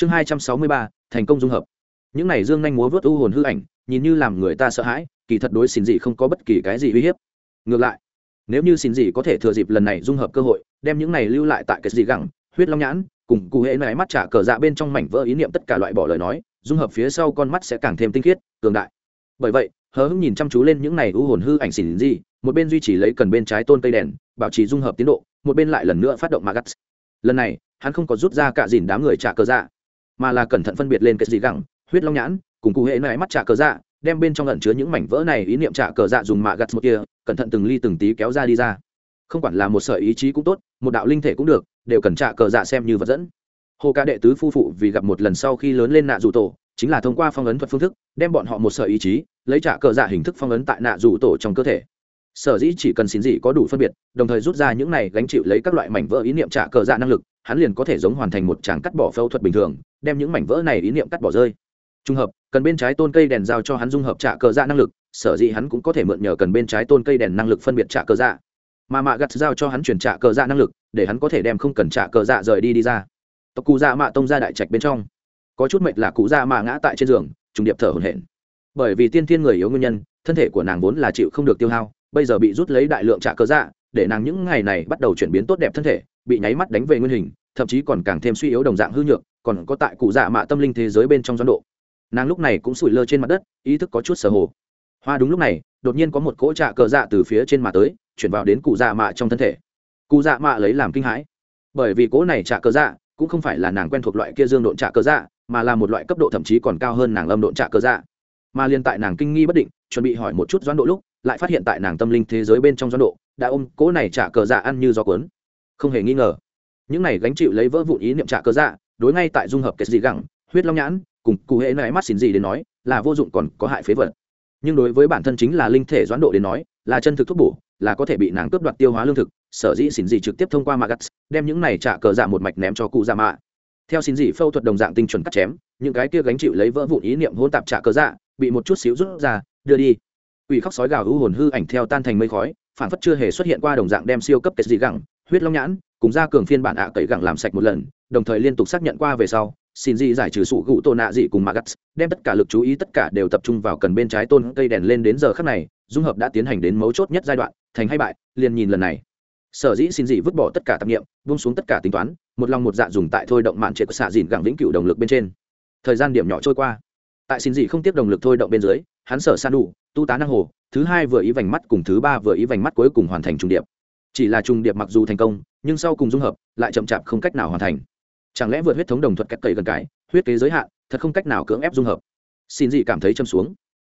chương hai trăm sáu mươi ba, thành công dung hợp. Những này dương nhanh múa vớt u hồn hư ảnh, nhìn như làm người ta sợ hãi, kỳ thật đối xin dị không có bất kỳ cái gì uy hiếp. Ngược lại, nếu như xin dị có thể thừa dịp lần này dung hợp cơ hội, đem những này lưu lại tại cái dị gẳng, huyết long nhãn, cùng cụ hệ này mắt trả cờ dạ bên trong mảnh vỡ ý niệm tất cả loại bỏ lời nói, dung hợp phía sau con mắt sẽ càng thêm tinh khiết, cường đại. Bởi vậy, hờ hững nhìn chăm chú lên những này u hồn hư ảnh xỉn dị, một bên duy trì lấy cần bên trái tôn cây đèn, bảo trì dung hợp tiến độ, một bên lại lần nữa phát động magas lần này, hắn không có rút ra cả dìn đám người trả cờ dạ mà là cẩn thận phân biệt lên cái gì gẳng, huyết long nhãn, cùng cụ hệ này mắt trả cờ dạ đem bên trong ẩn chứa những mảnh vỡ này ý niệm trả cờ dạ dùng mạ gặt một kia, cẩn thận từng ly từng tí kéo ra đi ra. Không quản là một sợi ý chí cũng tốt, một đạo linh thể cũng được, đều cần trả cờ dạ xem như vật dẫn. Hồ ca đệ tứ phu phụ vì gặp một lần sau khi lớn lên nạ dù tổ, chính là thông qua phong ấn thuật phương thức, đem bọn họ một sợi ý chí, lấy trả cờ dạ hình thức phong ấn tại nạ dù tổ trong cơ thể sở dĩ chỉ cần xin gì có đủ phân biệt, đồng thời rút ra những này gánh chịu lấy các loại mảnh vỡ ý niệm trả cờ dạ năng lực, hắn liền có thể giống hoàn thành một tràng cắt bỏ phẫu thuật bình thường, đem những mảnh vỡ này ý niệm cắt bỏ rơi. Trùng hợp, cần bên trái tôn cây đèn giao cho hắn dung hợp trả cờ dạ năng lực, sở dĩ hắn cũng có thể mượn nhờ cần bên trái tôn cây đèn năng lực phân biệt trả cờ dạ. Mà mạ gặt giao cho hắn chuyển trả cờ dạ năng lực, để hắn có thể đem không cần trả cờ dạ rời đi đi ra. Tộc cụ dạ mạ tông ra đại trạch bên trong. Có chút mệnh là cụ dạ mạ ngã tại trên giường, trùng điệp thở hổn hển. Bởi vì tiên thiên người yếu nguyên nhân, thân thể của nàng vốn là chịu không được tiêu hao bây giờ bị rút lấy đại lượng trả cơ dạ để nàng những ngày này bắt đầu chuyển biến tốt đẹp thân thể, bị nháy mắt đánh về nguyên hình, thậm chí còn càng thêm suy yếu đồng dạng hư nhược, còn có tại cụ dạ mạ tâm linh thế giới bên trong doãn độ. Nàng lúc này cũng sủi lơ trên mặt đất, ý thức có chút sở hồ hoa đúng lúc này, đột nhiên có một cỗ trạ cờ dạ từ phía trên mà tới, chuyển vào đến cụ dạ mạ trong thân thể. Cụ dạ mạ lấy làm kinh hãi. Bởi vì cỗ này trạ cờ dạ cũng không phải là nàng quen thuộc loại kia dương độn trạ cờ dạ mà là một loại cấp độ thậm chí còn cao hơn nàng âm độn trạ cờ dạ. Mà liên tại nàng kinh nghi bất định, chuẩn bị hỏi một chút doãn độ lúc lại phát hiện tại nàng tâm linh thế giới bên trong doãn độ, đã ôm cỗ này trả cờ dạ ăn như gió cuốn. Không hề nghi ngờ, những này gánh chịu lấy vỡ vụn ý niệm trả cờ dạ đối ngay tại dung hợp kết dị gẳng, huyết long nhãn, cùng cụ hệ này mắt xin gì đến nói, là vô dụng còn có hại phế vật. Nhưng đối với bản thân chính là linh thể doãn độ đến nói, là chân thực thuốc bổ, là có thể bị nàng cướp đoạt tiêu hóa lương thực, sở dĩ xin gì trực tiếp thông qua magat, đem những này trả cờ dạ một mạch ném cho cụ dạ mạ. Theo xin gì phẫu thuật đồng dạng tinh chuẩn cắt chém, những cái kia gánh chịu lấy vỡ vụn ý niệm hôn tạp trả cờ dạ bị một chút xíu rút ra, đưa đi ủy khóc sói gào hữu hồn hư ảnh theo tan thành mây khói phản phất chưa hề xuất hiện qua đồng dạng đem siêu cấp kết dị gẳng, huyết long nhãn, cùng ra cường phiên bản ạ à cậy gẳng làm sạch một lần, đồng thời liên tục xác nhận qua về sau, xin dị giải trừ sụ gụ tôn nạ dị cùng magat đem tất cả lực chú ý tất cả đều tập trung vào cần bên trái tôn cây đèn lên đến giờ khắc này, dung hợp đã tiến hành đến mấu chốt nhất giai đoạn, thành hay bại, liền nhìn lần này. Sở dĩ xin dị vứt bỏ tất cả tạp nghiệm vung xuống tất cả tính toán, một lòng một dạ dùng tại thôi động mạn trệ của xạ dìn gẳng vĩnh cửu động lực bên trên. Thời gian điểm nhỏ trôi qua. Tại xin dị không tiếp động lực thôi động bên dưới hắn sở san đủ, tu tá năng hồ, thứ hai vừa ý vành mắt cùng thứ ba vừa ý vành mắt cuối cùng hoàn thành trùng điệp. Chỉ là trùng điệp mặc dù thành công, nhưng sau cùng dung hợp, lại chậm chạp không cách nào hoàn thành. Chẳng lẽ vượt huyết thống đồng thuật cách cậy gần cái huyết kế giới hạn, thật không cách nào cưỡng ép dung hợp? Xin dị cảm thấy châm xuống.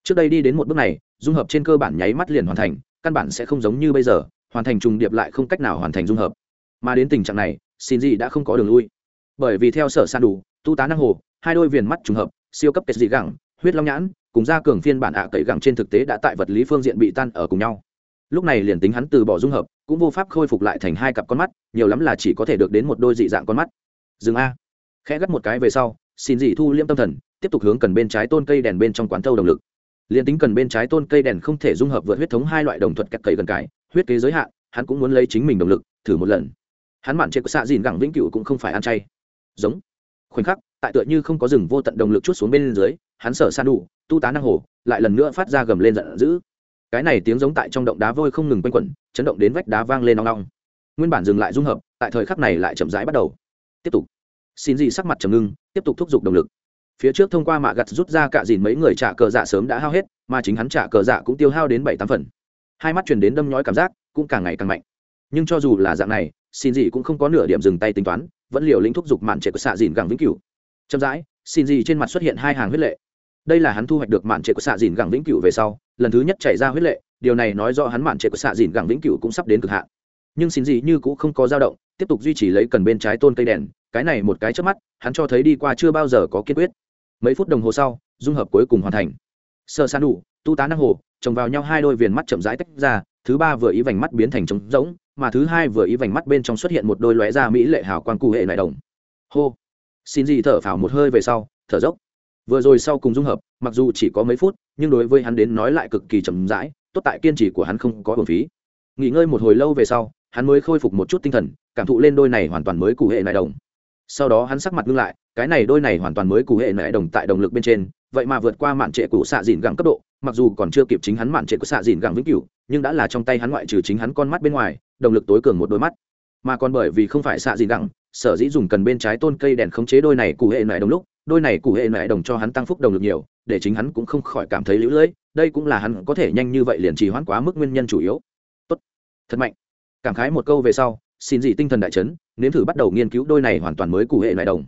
Trước đây đi đến một bước này, dung hợp trên cơ bản nháy mắt liền hoàn thành, căn bản sẽ không giống như bây giờ, hoàn thành trùng điệp lại không cách nào hoàn thành dung hợp. Mà đến tình trạng này, xin dị đã không có đường lui. Bởi vì theo sở san đủ, tu tá năng hồ, hai đôi viền mắt trùng hợp, siêu cấp kết dị gẳng, huyết long nhãn cùng gia cường phiên bản ạ à cậy gẳng trên thực tế đã tại vật lý phương diện bị tan ở cùng nhau. Lúc này liền tính hắn từ bỏ dung hợp, cũng vô pháp khôi phục lại thành hai cặp con mắt, nhiều lắm là chỉ có thể được đến một đôi dị dạng con mắt. Dừng a. Khẽ gắt một cái về sau, xin dị thu liêm tâm thần, tiếp tục hướng cần bên trái tôn cây đèn bên trong quán thâu động lực. Liền tính cần bên trái tôn cây đèn không thể dung hợp vượt huyết thống hai loại đồng thuật cắt cậy gần cái, huyết kế giới hạn, hắn cũng muốn lấy chính mình động lực, thử một lần. Hắn mạn chế của xạ dìn gẳng vĩnh cửu cũng không phải ăn chay. Giống. Khoảnh khắc, tại tựa như không có rừng vô tận động lực chút xuống bên dưới hắn sở san đủ tu tá năng hồ, lại lần nữa phát ra gầm lên giận dữ. Cái này tiếng giống tại trong động đá vôi không ngừng quanh quẩn, chấn động đến vách đá vang lên nong nong nguyên bản dừng lại dung hợp, tại thời khắc này lại chậm rãi bắt đầu. Tiếp tục. Xin gì sắc mặt trầm ngưng, tiếp tục thúc giục động lực. Phía trước thông qua mạ gặt rút ra cạ dìn mấy người trả cờ dạ sớm đã hao hết, mà chính hắn trả cờ dạ cũng tiêu hao đến bảy tám phần. Hai mắt truyền đến đâm nhói cảm giác, cũng càng ngày càng mạnh. Nhưng cho dù là dạng này, xin gì cũng không có nửa điểm dừng tay tính toán, vẫn liều lĩnh thúc giục mạn trệ của xạ dìn gẳng vĩnh cửu. Chậm rãi, xin gì trên mặt xuất hiện hai hàng huyết lệ đây là hắn thu hoạch được mạn trệ của xạ dìn gẳng vĩnh cửu về sau, lần thứ nhất chảy ra huyết lệ, điều này nói rõ hắn mạn trệ của xạ dìn gẳng vĩnh cửu cũng sắp đến cực hạn. Nhưng xin gì như cũng không có dao động, tiếp tục duy trì lấy cần bên trái tôn cây đèn, cái này một cái trước mắt, hắn cho thấy đi qua chưa bao giờ có kiên quyết. Mấy phút đồng hồ sau, dung hợp cuối cùng hoàn thành. Sơ san đủ tu tá năng hồ, trồng vào nhau hai đôi viền mắt chậm rãi tách ra, thứ ba vừa ý vành mắt biến thành trống rỗng, mà thứ hai vừa ý vành mắt bên trong xuất hiện một đôi lóe da mỹ lệ hào quang cụ hệ lại đồng. Hô. Xin gì thở phào một hơi về sau, thở dốc vừa rồi sau cùng dung hợp, mặc dù chỉ có mấy phút, nhưng đối với hắn đến nói lại cực kỳ chậm rãi, tốt tại kiên trì của hắn không có hồn phí. Nghỉ ngơi một hồi lâu về sau, hắn mới khôi phục một chút tinh thần, cảm thụ lên đôi này hoàn toàn mới cụ hệ nại đồng. Sau đó hắn sắc mặt ngưng lại, cái này đôi này hoàn toàn mới cụ hệ nại đồng tại động lực bên trên, vậy mà vượt qua mạn trệ cụ xạ dìn gẳng cấp độ, mặc dù còn chưa kịp chính hắn mạn trệ của xạ dìn gẳng vĩnh cửu, nhưng đã là trong tay hắn ngoại trừ chính hắn con mắt bên ngoài, động lực tối cường một đôi mắt. Mà còn bởi vì không phải xạ dìn gẳng, sở dĩ dùng cần bên trái tôn cây đèn khống chế đôi này cụ hệ nại đồng lúc đôi này cụ hệ mẹ đồng cho hắn tăng phúc đồng lực nhiều, để chính hắn cũng không khỏi cảm thấy lũ lưỡi, đây cũng là hắn có thể nhanh như vậy liền trì hoãn quá mức nguyên nhân chủ yếu. Tốt. Thật mạnh. Cảm khái một câu về sau, xin gì tinh thần đại chấn, nếm thử bắt đầu nghiên cứu đôi này hoàn toàn mới cụ hệ mẹ đồng.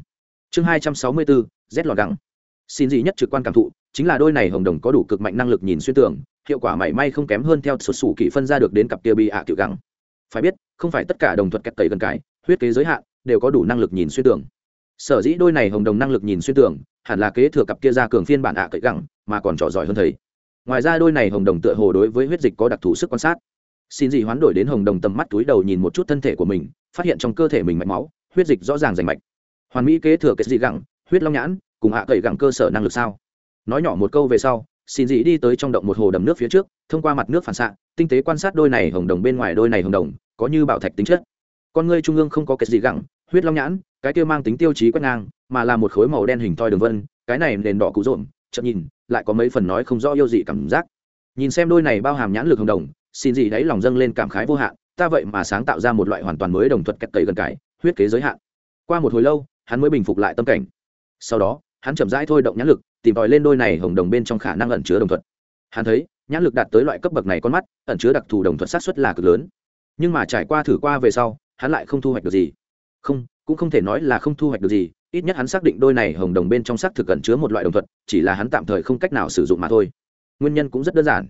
Chương hai trăm sáu mươi bốn, z lò gẳng. Xin gì nhất trực quan cảm thụ, chính là đôi này hồng đồng có đủ cực mạnh năng lực nhìn xuyên tường, hiệu quả mảy may không kém hơn theo sụt sủ kỹ phân ra được đến cặp kia bị ạ à tiểu gẳng. Phải biết, không phải tất cả đồng thuật kẹt tẩy gần cái, huyết kế giới hạn, đều có đủ năng lực nhìn xuyên tường sở dĩ đôi này hồng đồng năng lực nhìn xuyên tưởng hẳn là kế thừa cặp kia ra cường phiên bản ạ à cậy gẳng, mà còn trò giỏi hơn thầy. Ngoài ra đôi này hồng đồng tựa hồ đối với huyết dịch có đặc thù sức quan sát. Xin dị hoán đổi đến hồng đồng tầm mắt túi đầu nhìn một chút thân thể của mình, phát hiện trong cơ thể mình mạch máu, huyết dịch rõ ràng rành mạch. Hoàn mỹ kế thừa kết dị gẳng, huyết long nhãn, cùng hạ cậy gẳng cơ sở năng lực sao? Nói nhỏ một câu về sau, xin dị đi tới trong động một hồ đầm nước phía trước, thông qua mặt nước phản xạ, tinh tế quan sát đôi này hồng đồng bên ngoài đôi này hồng đồng, có như bảo thạch tính chất. Con ngươi trung ương không có kết dị gẳng, huyết long nhãn cái kia mang tính tiêu chí quét ngang, mà là một khối màu đen hình thoi đường vân, cái này nền đỏ cụ rộn, chậm nhìn, lại có mấy phần nói không rõ yêu dị cảm giác. Nhìn xem đôi này bao hàm nhãn lực hồng đồng, xin gì đấy lòng dâng lên cảm khái vô hạn, ta vậy mà sáng tạo ra một loại hoàn toàn mới đồng thuật kẹt tẩy gần cái huyết kế giới hạn. Qua một hồi lâu, hắn mới bình phục lại tâm cảnh. Sau đó, hắn chậm rãi thôi động nhãn lực, tìm tòi lên đôi này hồng đồng bên trong khả năng ẩn chứa đồng thuật. Hắn thấy, nhãn lực đạt tới loại cấp bậc này con mắt, ẩn chứa đặc thù đồng thuật sát xuất là cực lớn. Nhưng mà trải qua thử qua về sau, hắn lại không thu hoạch được gì. Không cũng không thể nói là không thu hoạch được gì, ít nhất hắn xác định đôi này hồng đồng bên trong xác thực cẩn chứa một loại đồng thuật, chỉ là hắn tạm thời không cách nào sử dụng mà thôi. Nguyên nhân cũng rất đơn giản.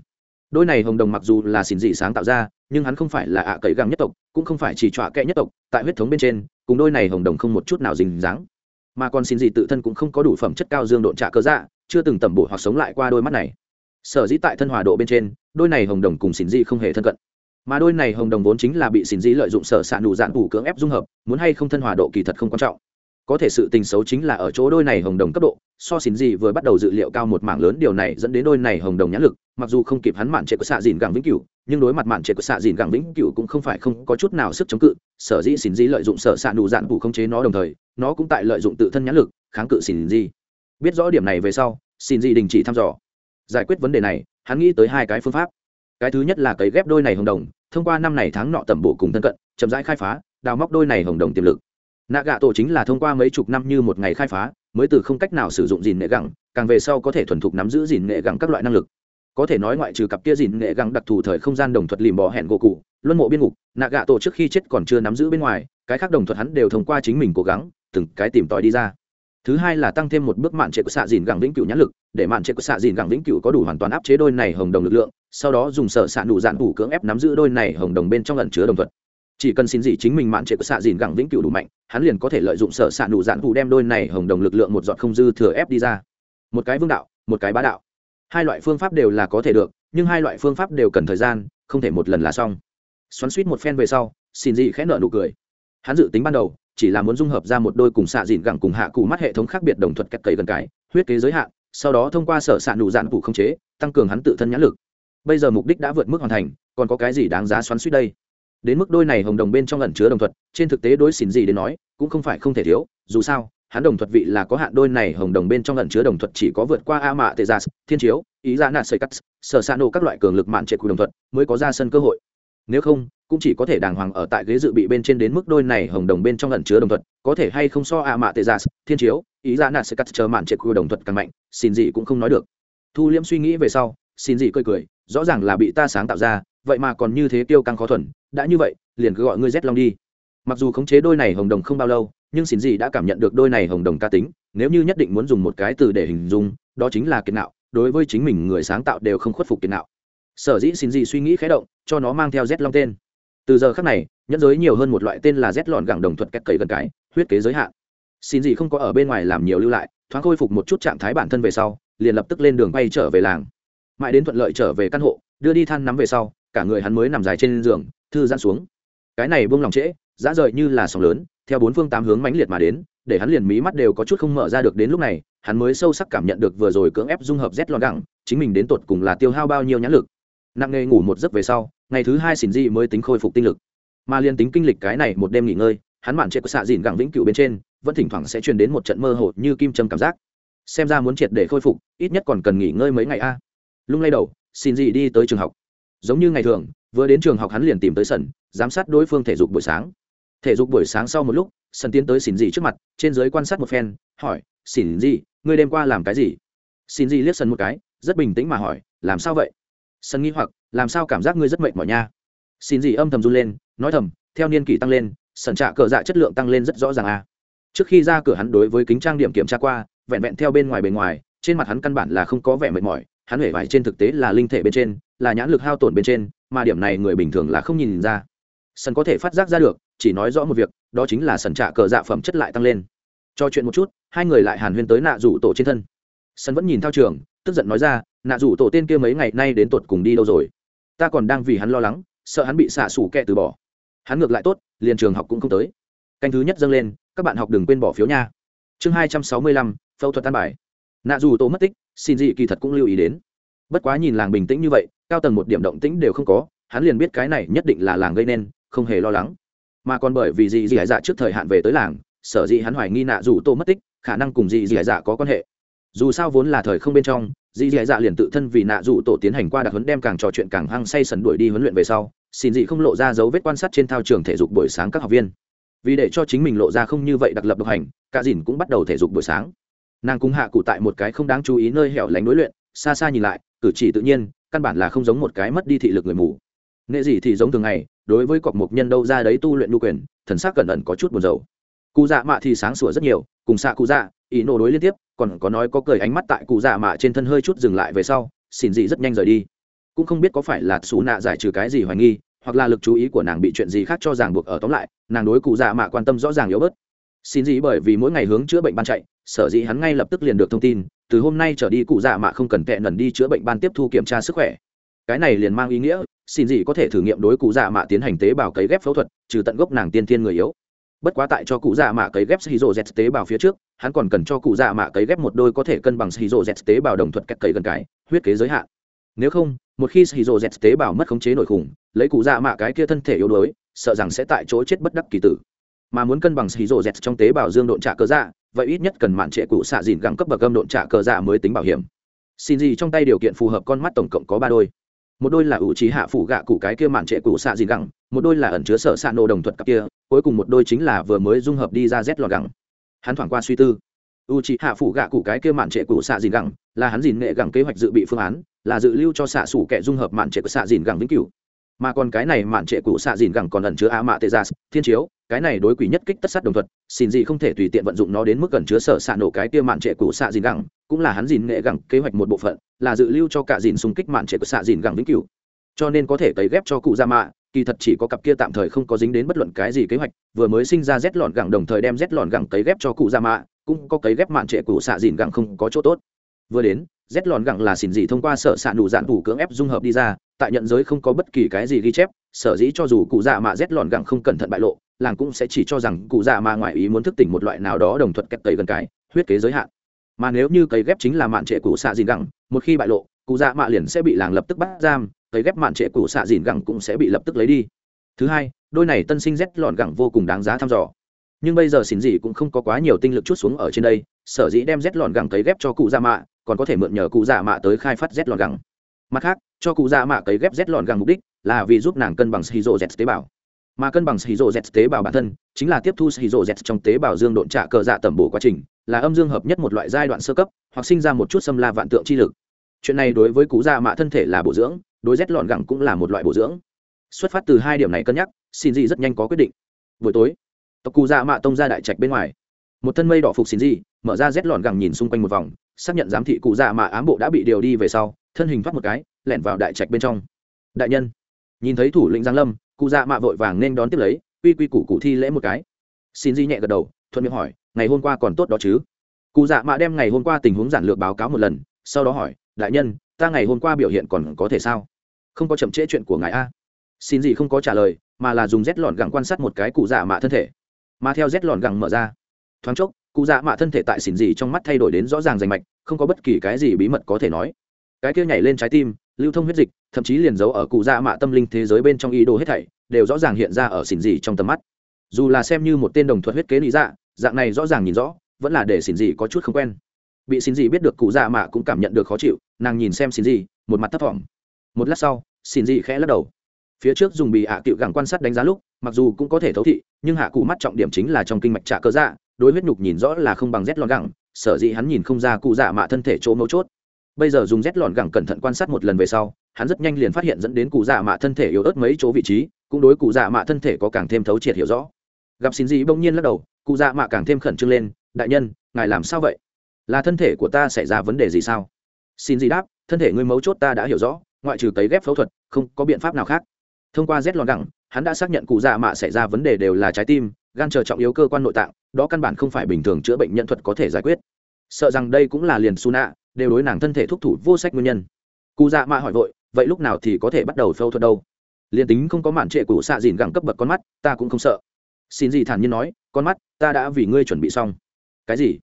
Đôi này hồng đồng mặc dù là xin dị sáng tạo ra, nhưng hắn không phải là ạ cậy găng nhất tộc, cũng không phải chỉ trọa kẽ nhất tộc, tại huyết thống bên trên, cùng đôi này hồng đồng không một chút nào dình dáng. Mà còn xin dị tự thân cũng không có đủ phẩm chất cao dương độn trả cơ dạ chưa từng tẩm bổ hoặc sống lại qua đôi mắt này. Sở dĩ tại thân hòa độ bên trên, đôi này hồng đồng cùng xin dị không hề thân cận mà đôi này hồng đồng vốn chính là bị xin dĩ lợi dụng sở s ạ nụ dạn phủ cưỡng ép dung hợp, muốn hay không thân hòa độ kỳ thật không quan trọng. Có thể sự tình xấu chính là ở chỗ đôi này hồng đồng cấp độ, so xin dĩ vừa bắt đầu dự liệu cao một mảng lớn, điều này dẫn đến đôi này hồng đồng nhãn lực, mặc dù không kịp hắn mạn trệ của xạ dìn gẳng vĩnh cửu, nhưng đối mặt mạn trệ của xạ dìn gẳng vĩnh cửu cũng không phải không có chút nào sức chống cự, sở dĩ xin dĩ lợi dụng sở xạ nụ dạn vụ không chế nó đồng thời, nó cũng tại lợi dụng tự thân nhãn lực, kháng cự xin dĩ. Biết rõ điểm này về sau, xin dĩ đình chỉ thăm dò. Giải quyết vấn đề này, hắn nghĩ tới hai cái phương pháp cái thứ nhất là cấy ghép đôi này hồng đồng, thông qua năm này tháng nọ tẩm bộ cùng thân cận, chậm rãi khai phá, đào móc đôi này hồng đồng tiềm lực. Nạ gạ tổ chính là thông qua mấy chục năm như một ngày khai phá, mới từ không cách nào sử dụng dìn nghệ gẳng, càng về sau có thể thuần thục nắm giữ dìn nghệ gẳng các loại năng lực. Có thể nói ngoại trừ cặp kia dìn nghệ gẳng đặc thù thời không gian đồng thuật lìm bỏ hẹn gỗ cụ, luân mộ biên ngục nạ gạ tổ trước khi chết còn chưa nắm giữ bên ngoài, cái khác đồng thuật hắn đều thông qua chính mình cố gắng, từng cái tìm tòi đi ra thứ hai là tăng thêm một bước mạn trệ của xạ dìn gẳng vĩnh cửu nhãn lực, để mạn trệ của xạ dìn gẳng vĩnh cửu có đủ hoàn toàn áp chế đôi này hồng đồng lực lượng, sau đó dùng sợ xạ đủ dạn đủ cưỡng ép nắm giữ đôi này hồng đồng bên trong lần chứa đồng thuật. Chỉ cần xin gì chính mình mạn trệ của xạ dìn gẳng vĩnh cửu đủ mạnh, hắn liền có thể lợi dụng sở xạ đủ dạn đủ đem đôi này hồng đồng lực lượng một giọt không dư thừa ép đi ra. Một cái vương đạo, một cái bá đạo. Hai loại phương pháp đều là có thể được, nhưng hai loại phương pháp đều cần thời gian, không thể một lần là xong. Xoắn suýt một phen về sau, xin gì khẽ nợ nụ cười. Hắn dự tính ban đầu chỉ là muốn dung hợp ra một đôi cùng xạ dìn gẳng cùng hạ cụ mắt hệ thống khác biệt đồng thuật cách cầy gần cái huyết kế giới hạn, sau đó thông qua sở xạ nụ dạn cụ không chế, tăng cường hắn tự thân nhãn lực. Bây giờ mục đích đã vượt mức hoàn thành, còn có cái gì đáng giá xoắn suýt đây? Đến mức đôi này hồng đồng bên trong ẩn chứa đồng thuật, trên thực tế đối xỉn gì đến nói, cũng không phải không thể thiếu, dù sao, hắn đồng thuật vị là có hạn đôi này hồng đồng bên trong ẩn chứa đồng thuật chỉ có vượt qua a mạ tê gia dạ, thiên chiếu, ý ra nạ sợi cắt, sở xạ nổ các loại cường lực mạn trệ của đồng thuật mới có ra sân cơ hội. Nếu không cũng chỉ có thể đàng hoàng ở tại ghế dự bị bên trên đến mức đôi này hồng đồng bên trong ẩn chứa đồng thuật, có thể hay không so a mạ tệ dạ giả thiên chiếu, ý dạ ra nạt sẽ cắt chờ mạn trệ của đồng thuật càng mạnh, xin gì cũng không nói được. Thu liễm suy nghĩ về sau, xin gì cười cười, rõ ràng là bị ta sáng tạo ra, vậy mà còn như thế tiêu căng khó thuần, đã như vậy, liền cứ gọi ngươi rét long đi. Mặc dù khống chế đôi này hồng đồng không bao lâu, nhưng xin gì đã cảm nhận được đôi này hồng đồng ca tính, nếu như nhất định muốn dùng một cái từ để hình dung, đó chính là kiệt nạo, đối với chính mình người sáng tạo đều không khuất phục kiệt nạo. Sở dĩ xin gì suy nghĩ khé động, cho nó mang theo rét long tên từ giờ khác này, nhẫn giới nhiều hơn một loại tên là rét lọn gẳng đồng thuật cách cấy gần cái, huyết kế giới hạn. Xin gì không có ở bên ngoài làm nhiều lưu lại, thoáng khôi phục một chút trạng thái bản thân về sau, liền lập tức lên đường bay trở về làng. Mãi đến thuận lợi trở về căn hộ, đưa đi than nắm về sau, cả người hắn mới nằm dài trên giường, thư giãn xuống. Cái này buông lòng trễ, dã rời như là sóng lớn, theo bốn phương tám hướng mãnh liệt mà đến, để hắn liền mí mắt đều có chút không mở ra được đến lúc này, hắn mới sâu sắc cảm nhận được vừa rồi cưỡng ép dung hợp rét lọt gẳng, chính mình đến tột cùng là tiêu hao bao nhiêu nhãn lực. Nặng nghề ngủ một giấc về sau ngày thứ hai xỉn di mới tính khôi phục tinh lực. Mà liên tính kinh lịch cái này một đêm nghỉ ngơi, hắn mạn trệ của xạ dìn gẳng vĩnh cửu bên trên, vẫn thỉnh thoảng sẽ truyền đến một trận mơ hồ như kim châm cảm giác. Xem ra muốn triệt để khôi phục, ít nhất còn cần nghỉ ngơi mấy ngày a. Lung lay đầu xin gì đi tới trường học. Giống như ngày thường, vừa đến trường học hắn liền tìm tới sân giám sát đối phương thể dục buổi sáng. Thể dục buổi sáng sau một lúc sân tiến tới xin gì trước mặt, trên dưới quan sát một phen, hỏi xin gì ngươi đêm qua làm cái gì? Xin gì liếc sân một cái, rất bình tĩnh mà hỏi, làm sao vậy? Sân nghĩ hoặc, làm sao cảm giác ngươi rất mệt mỏi nha? Xin gì âm thầm run lên, nói thầm, theo niên kỷ tăng lên, sẩn trạ cờ dạ chất lượng tăng lên rất rõ ràng à? trước khi ra cửa hắn đối với kính trang điểm kiểm tra qua, vẹn vẹn theo bên ngoài bề ngoài, trên mặt hắn căn bản là không có vẻ mệt mỏi, hắn hể vải trên thực tế là linh thể bên trên, là nhãn lực hao tổn bên trên, mà điểm này người bình thường là không nhìn ra. Sân có thể phát giác ra được, chỉ nói rõ một việc, đó chính là sẩn trạ cờ dạ phẩm chất lại tăng lên. Cho chuyện một chút, hai người lại hàn huyên tới nạ rủ tổ trên thân. Sân vẫn nhìn theo trường, tức giận nói ra nạ rủ tổ tên kia mấy ngày nay đến tột cùng đi đâu rồi? Ta còn đang vì hắn lo lắng, sợ hắn bị xạ xủ kẹ từ bỏ. Hắn ngược lại tốt, liền trường học cũng không tới. Canh thứ nhất dâng lên, các bạn học đừng quên bỏ phiếu nha. Chương hai trăm sáu mươi lăm, phẫu thuật tan bài. Nạ dù tổ mất tích, xin dị kỳ thật cũng lưu ý đến. Bất quá nhìn làng bình tĩnh như vậy, cao tầng một điểm động tĩnh đều không có, hắn liền biết cái này nhất định là làng gây nên, không hề lo lắng. Mà còn bởi vì dị dị dạ trước thời hạn về tới làng, sở dĩ hắn hoài nghi nạ dù tô mất tích, khả năng cùng dị dị dạ có quan hệ dù sao vốn là thời không bên trong dị dị dạ liền tự thân vì nạ dụ tổ tiến hành qua đặc huấn đem càng trò chuyện càng hăng say sần đuổi đi huấn luyện về sau, xin dị không lộ ra dấu vết quan sát trên thao trường thể dục buổi sáng các học viên. Vì để cho chính mình lộ ra không như vậy đặc lập độc hành, cả dìn cũng bắt đầu thể dục buổi sáng. Nàng cũng hạ cụ tại một cái không đáng chú ý nơi hẻo lánh đối luyện, xa xa nhìn lại, cử chỉ tự nhiên, căn bản là không giống một cái mất đi thị lực người mù. Nghệ gì thì giống thường ngày, đối với cọc mục nhân đâu ra đấy tu luyện nhu quyền, thần sắc cẩn ẩn có chút buồn rầu. Cụ dạ mạ thì sáng sủa rất nhiều, cùng xạ cụ dạ ý nổ đối liên tiếp, còn có nói có cười ánh mắt tại cụ dạ mạ trên thân hơi chút dừng lại về sau xin dị rất nhanh rời đi. Cũng không biết có phải là xú nạ giải trừ cái gì hoài nghi, hoặc là lực chú ý của nàng bị chuyện gì khác cho ràng buộc ở tóm lại, nàng đối cụ dạ mạ quan tâm rõ ràng yếu bớt. Xin gì bởi vì mỗi ngày hướng chữa bệnh ban chạy, sở dĩ hắn ngay lập tức liền được thông tin, từ hôm nay trở đi cụ dạ mạ không cần tệ nần đi chữa bệnh ban tiếp thu kiểm tra sức khỏe. Cái này liền mang ý nghĩa xin gì có thể thử nghiệm đối cụ dạ mạ tiến hành tế bào cấy ghép phẫu thuật, trừ tận gốc nàng tiên thiên người yếu bất quá tại cho cụ dạ mạ cấy ghép shizu z tế bào phía trước, hắn còn cần cho cụ dạ mạ cấy ghép một đôi có thể cân bằng shizu z tế bào đồng thuật cách cấy gần cái, huyết kế giới hạn. Nếu không, một khi shizu z tế bào mất khống chế nổi khủng, lấy cụ dạ mạ cái kia thân thể yếu đuối, sợ rằng sẽ tại chỗ chết bất đắc kỳ tử. Mà muốn cân bằng shizu z trong tế bào dương độn trả cơ dạ vậy ít nhất cần mạn trệ cụ xạ dìn gắng cấp bậc gâm độn trả cơ dạ mới tính bảo hiểm. Xin gì trong tay điều kiện phù hợp con mắt tổng cộng có ba đôi một đôi là ủ trí hạ phủ gạ cụ cái kia mạn trệ cụ xạ gì gẳng, một đôi là ẩn chứa sở xạ nổ đồng thuật cặp kia cuối cùng một đôi chính là vừa mới dung hợp đi ra rét lọt gẳng. hắn thoảng qua suy tư u trí hạ phủ gạ cụ cái kia mạn trệ cụ xạ gì gẳng là hắn dìn nghệ gẳng kế hoạch dự bị phương án là dự lưu cho xạ sủ kẻ dung hợp mạn trệ của xạ dìn gẳng vĩnh cửu mà còn cái này mạn trệ cụ xạ dìn gẳng còn ẩn chứa a mạ tê gia thiên chiếu, cái này đối quỷ nhất kích tất sát đồng thuật, xin gì không thể tùy tiện vận dụng nó đến mức gần chứa sở xạ nổ cái kia mạn trệ cụ xạ dìn gẳng, cũng là hắn dìn nghệ gẳng kế hoạch một bộ phận, là dự lưu cho cả dìn xung kích mạn trệ của xạ dìn gẳng vĩnh cửu. Cho nên có thể cấy ghép cho cụ gia mạ, kỳ thật chỉ có cặp kia tạm thời không có dính đến bất luận cái gì kế hoạch, vừa mới sinh ra rét lọn gẳng đồng thời đem rét lọn gẳng cấy ghép cho cụ gia mạ, cũng có cấy ghép mạn trệ cụ xạ dìn gẳng không có chỗ tốt. Vừa đến rét lòn gẳng là xỉn dị thông qua sở xạ đủ dạn đủ cưỡng ép dung hợp đi ra, tại nhận giới không có bất kỳ cái gì ghi chép, sở dĩ cho dù cụ dạ mạ rét lòn gẳng không cẩn thận bại lộ, làng cũng sẽ chỉ cho rằng cụ dạ mạ ngoại ý muốn thức tỉnh một loại nào đó đồng thuận kép tẩy gần cái, huyết kế giới hạn. Mà nếu như cấy ghép chính là mạn trệ cụ xạ dìn gẳng, một khi bại lộ, cụ dạ mạ liền sẽ bị làng lập tức bắt giam, cấy ghép mạn trệ cụ xạ dìn gẳng cũng sẽ bị lập tức lấy đi. Thứ hai, đôi này tân sinh rét lòn gẳng vô cùng đáng giá thăm dò nhưng bây giờ xin gì cũng không có quá nhiều tinh lực chút xuống ở trên đây, sở dĩ đem rét lọn gẳng cấy ghép cho cụ dạ mạ, còn có thể mượn nhờ cụ dạ mạ tới khai phát rét lọn gẳng. Mặt khác, cho cụ dạ mạ cấy ghép rét lọn gẳng mục đích là vì giúp nàng cân bằng shizu z tế bào. Mà cân bằng shizu z tế bào bản thân chính là tiếp thu shizu z trong tế bào dương độn trả cờ dạ tẩm bổ quá trình, là âm dương hợp nhất một loại giai đoạn sơ cấp, hoặc sinh ra một chút xâm la vạn tượng chi lực. Chuyện này đối với cụ dạ mạ thân thể là bổ dưỡng, đối rét lọn gẳng cũng là một loại bổ dưỡng. Xuất phát từ hai điểm này cân nhắc, xin gì rất nhanh có quyết định. Buổi tối tộc cụ dạ mạ tông ra đại trạch bên ngoài. Một thân mây đỏ phục xin gì, mở ra rét lọn gẳng nhìn xung quanh một vòng, xác nhận giám thị cụ dạ mạ ám bộ đã bị điều đi về sau, thân hình thoát một cái, lẻn vào đại trạch bên trong. Đại nhân, nhìn thấy thủ lĩnh giang lâm, cụ dạ mạ vội vàng nên đón tiếp lấy, quy quy củ cụ thi lễ một cái. Xin di nhẹ gật đầu, thuận miệng hỏi, ngày hôm qua còn tốt đó chứ? Cụ dạ mạ đem ngày hôm qua tình huống giản lược báo cáo một lần, sau đó hỏi, đại nhân, ta ngày hôm qua biểu hiện còn có thể sao? Không có chậm trễ chuyện của ngài a? Xin gì không có trả lời, mà là dùng rét lọn gẳng quan sát một cái cụ dạ mạ thân thể mà theo rét lọn gẳng mở ra. Thoáng chốc, cụ dạ mạ thân thể tại xỉn gì trong mắt thay đổi đến rõ ràng rành mạch, không có bất kỳ cái gì bí mật có thể nói. Cái kia nhảy lên trái tim, lưu thông huyết dịch, thậm chí liền giấu ở cụ dạ mạ tâm linh thế giới bên trong ý đồ hết thảy, đều rõ ràng hiện ra ở xỉn gì trong tầm mắt. Dù là xem như một tên đồng thuật huyết kế lý dạ dạng này rõ ràng nhìn rõ, vẫn là để xỉn gì có chút không quen. Bị xỉn gì biết được cụ dạ mạ cũng cảm nhận được khó chịu, nàng nhìn xem xỉn gì, một mặt thấp thỏm. Một lát sau, xỉn gì khẽ lắc đầu phía trước dùng bị hạ à cựu gẳng quan sát đánh giá lúc, mặc dù cũng có thể thấu thị, nhưng hạ cụ mắt trọng điểm chính là trong kinh mạch trả cơ dạ đối huyết nhục nhìn rõ là không bằng rét lọn gẳng, sở dĩ hắn nhìn không ra cụ dạ mạ thân thể chỗ mấu chốt. Bây giờ dùng rét lọn gẳng cẩn thận quan sát một lần về sau, hắn rất nhanh liền phát hiện dẫn đến cụ dạ mạ thân thể yếu ớt mấy chỗ vị trí, cũng đối cụ dạ mạ thân thể có càng thêm thấu triệt hiểu rõ. Gặp xin gì bỗng nhiên lắc đầu, cụ dạ mạ càng thêm khẩn trương lên, đại nhân, ngài làm sao vậy? Là thân thể của ta xảy ra vấn đề gì sao? Xin gì đáp, thân thể ngươi mấu chốt ta đã hiểu rõ, ngoại trừ cấy ghép phẫu thuật, không có biện pháp nào khác thông qua z lòn gẳng, hắn đã xác nhận cụ dạ mạ xảy ra vấn đề đều là trái tim, gan chờ trọng yếu cơ quan nội tạng, đó căn bản không phải bình thường chữa bệnh nhân thuật có thể giải quyết. Sợ rằng đây cũng là liền su nạ, đều đối nàng thân thể thúc thủ vô sách nguyên nhân. Cụ dạ mạ hỏi vội, vậy lúc nào thì có thể bắt đầu phẫu thuật đâu? Liền tính không có mản trệ cụ xạ dìn gẳng cấp bậc con mắt, ta cũng không sợ. Xin gì thản nhiên nói, con mắt, ta đã vì ngươi chuẩn bị xong. Cái gì?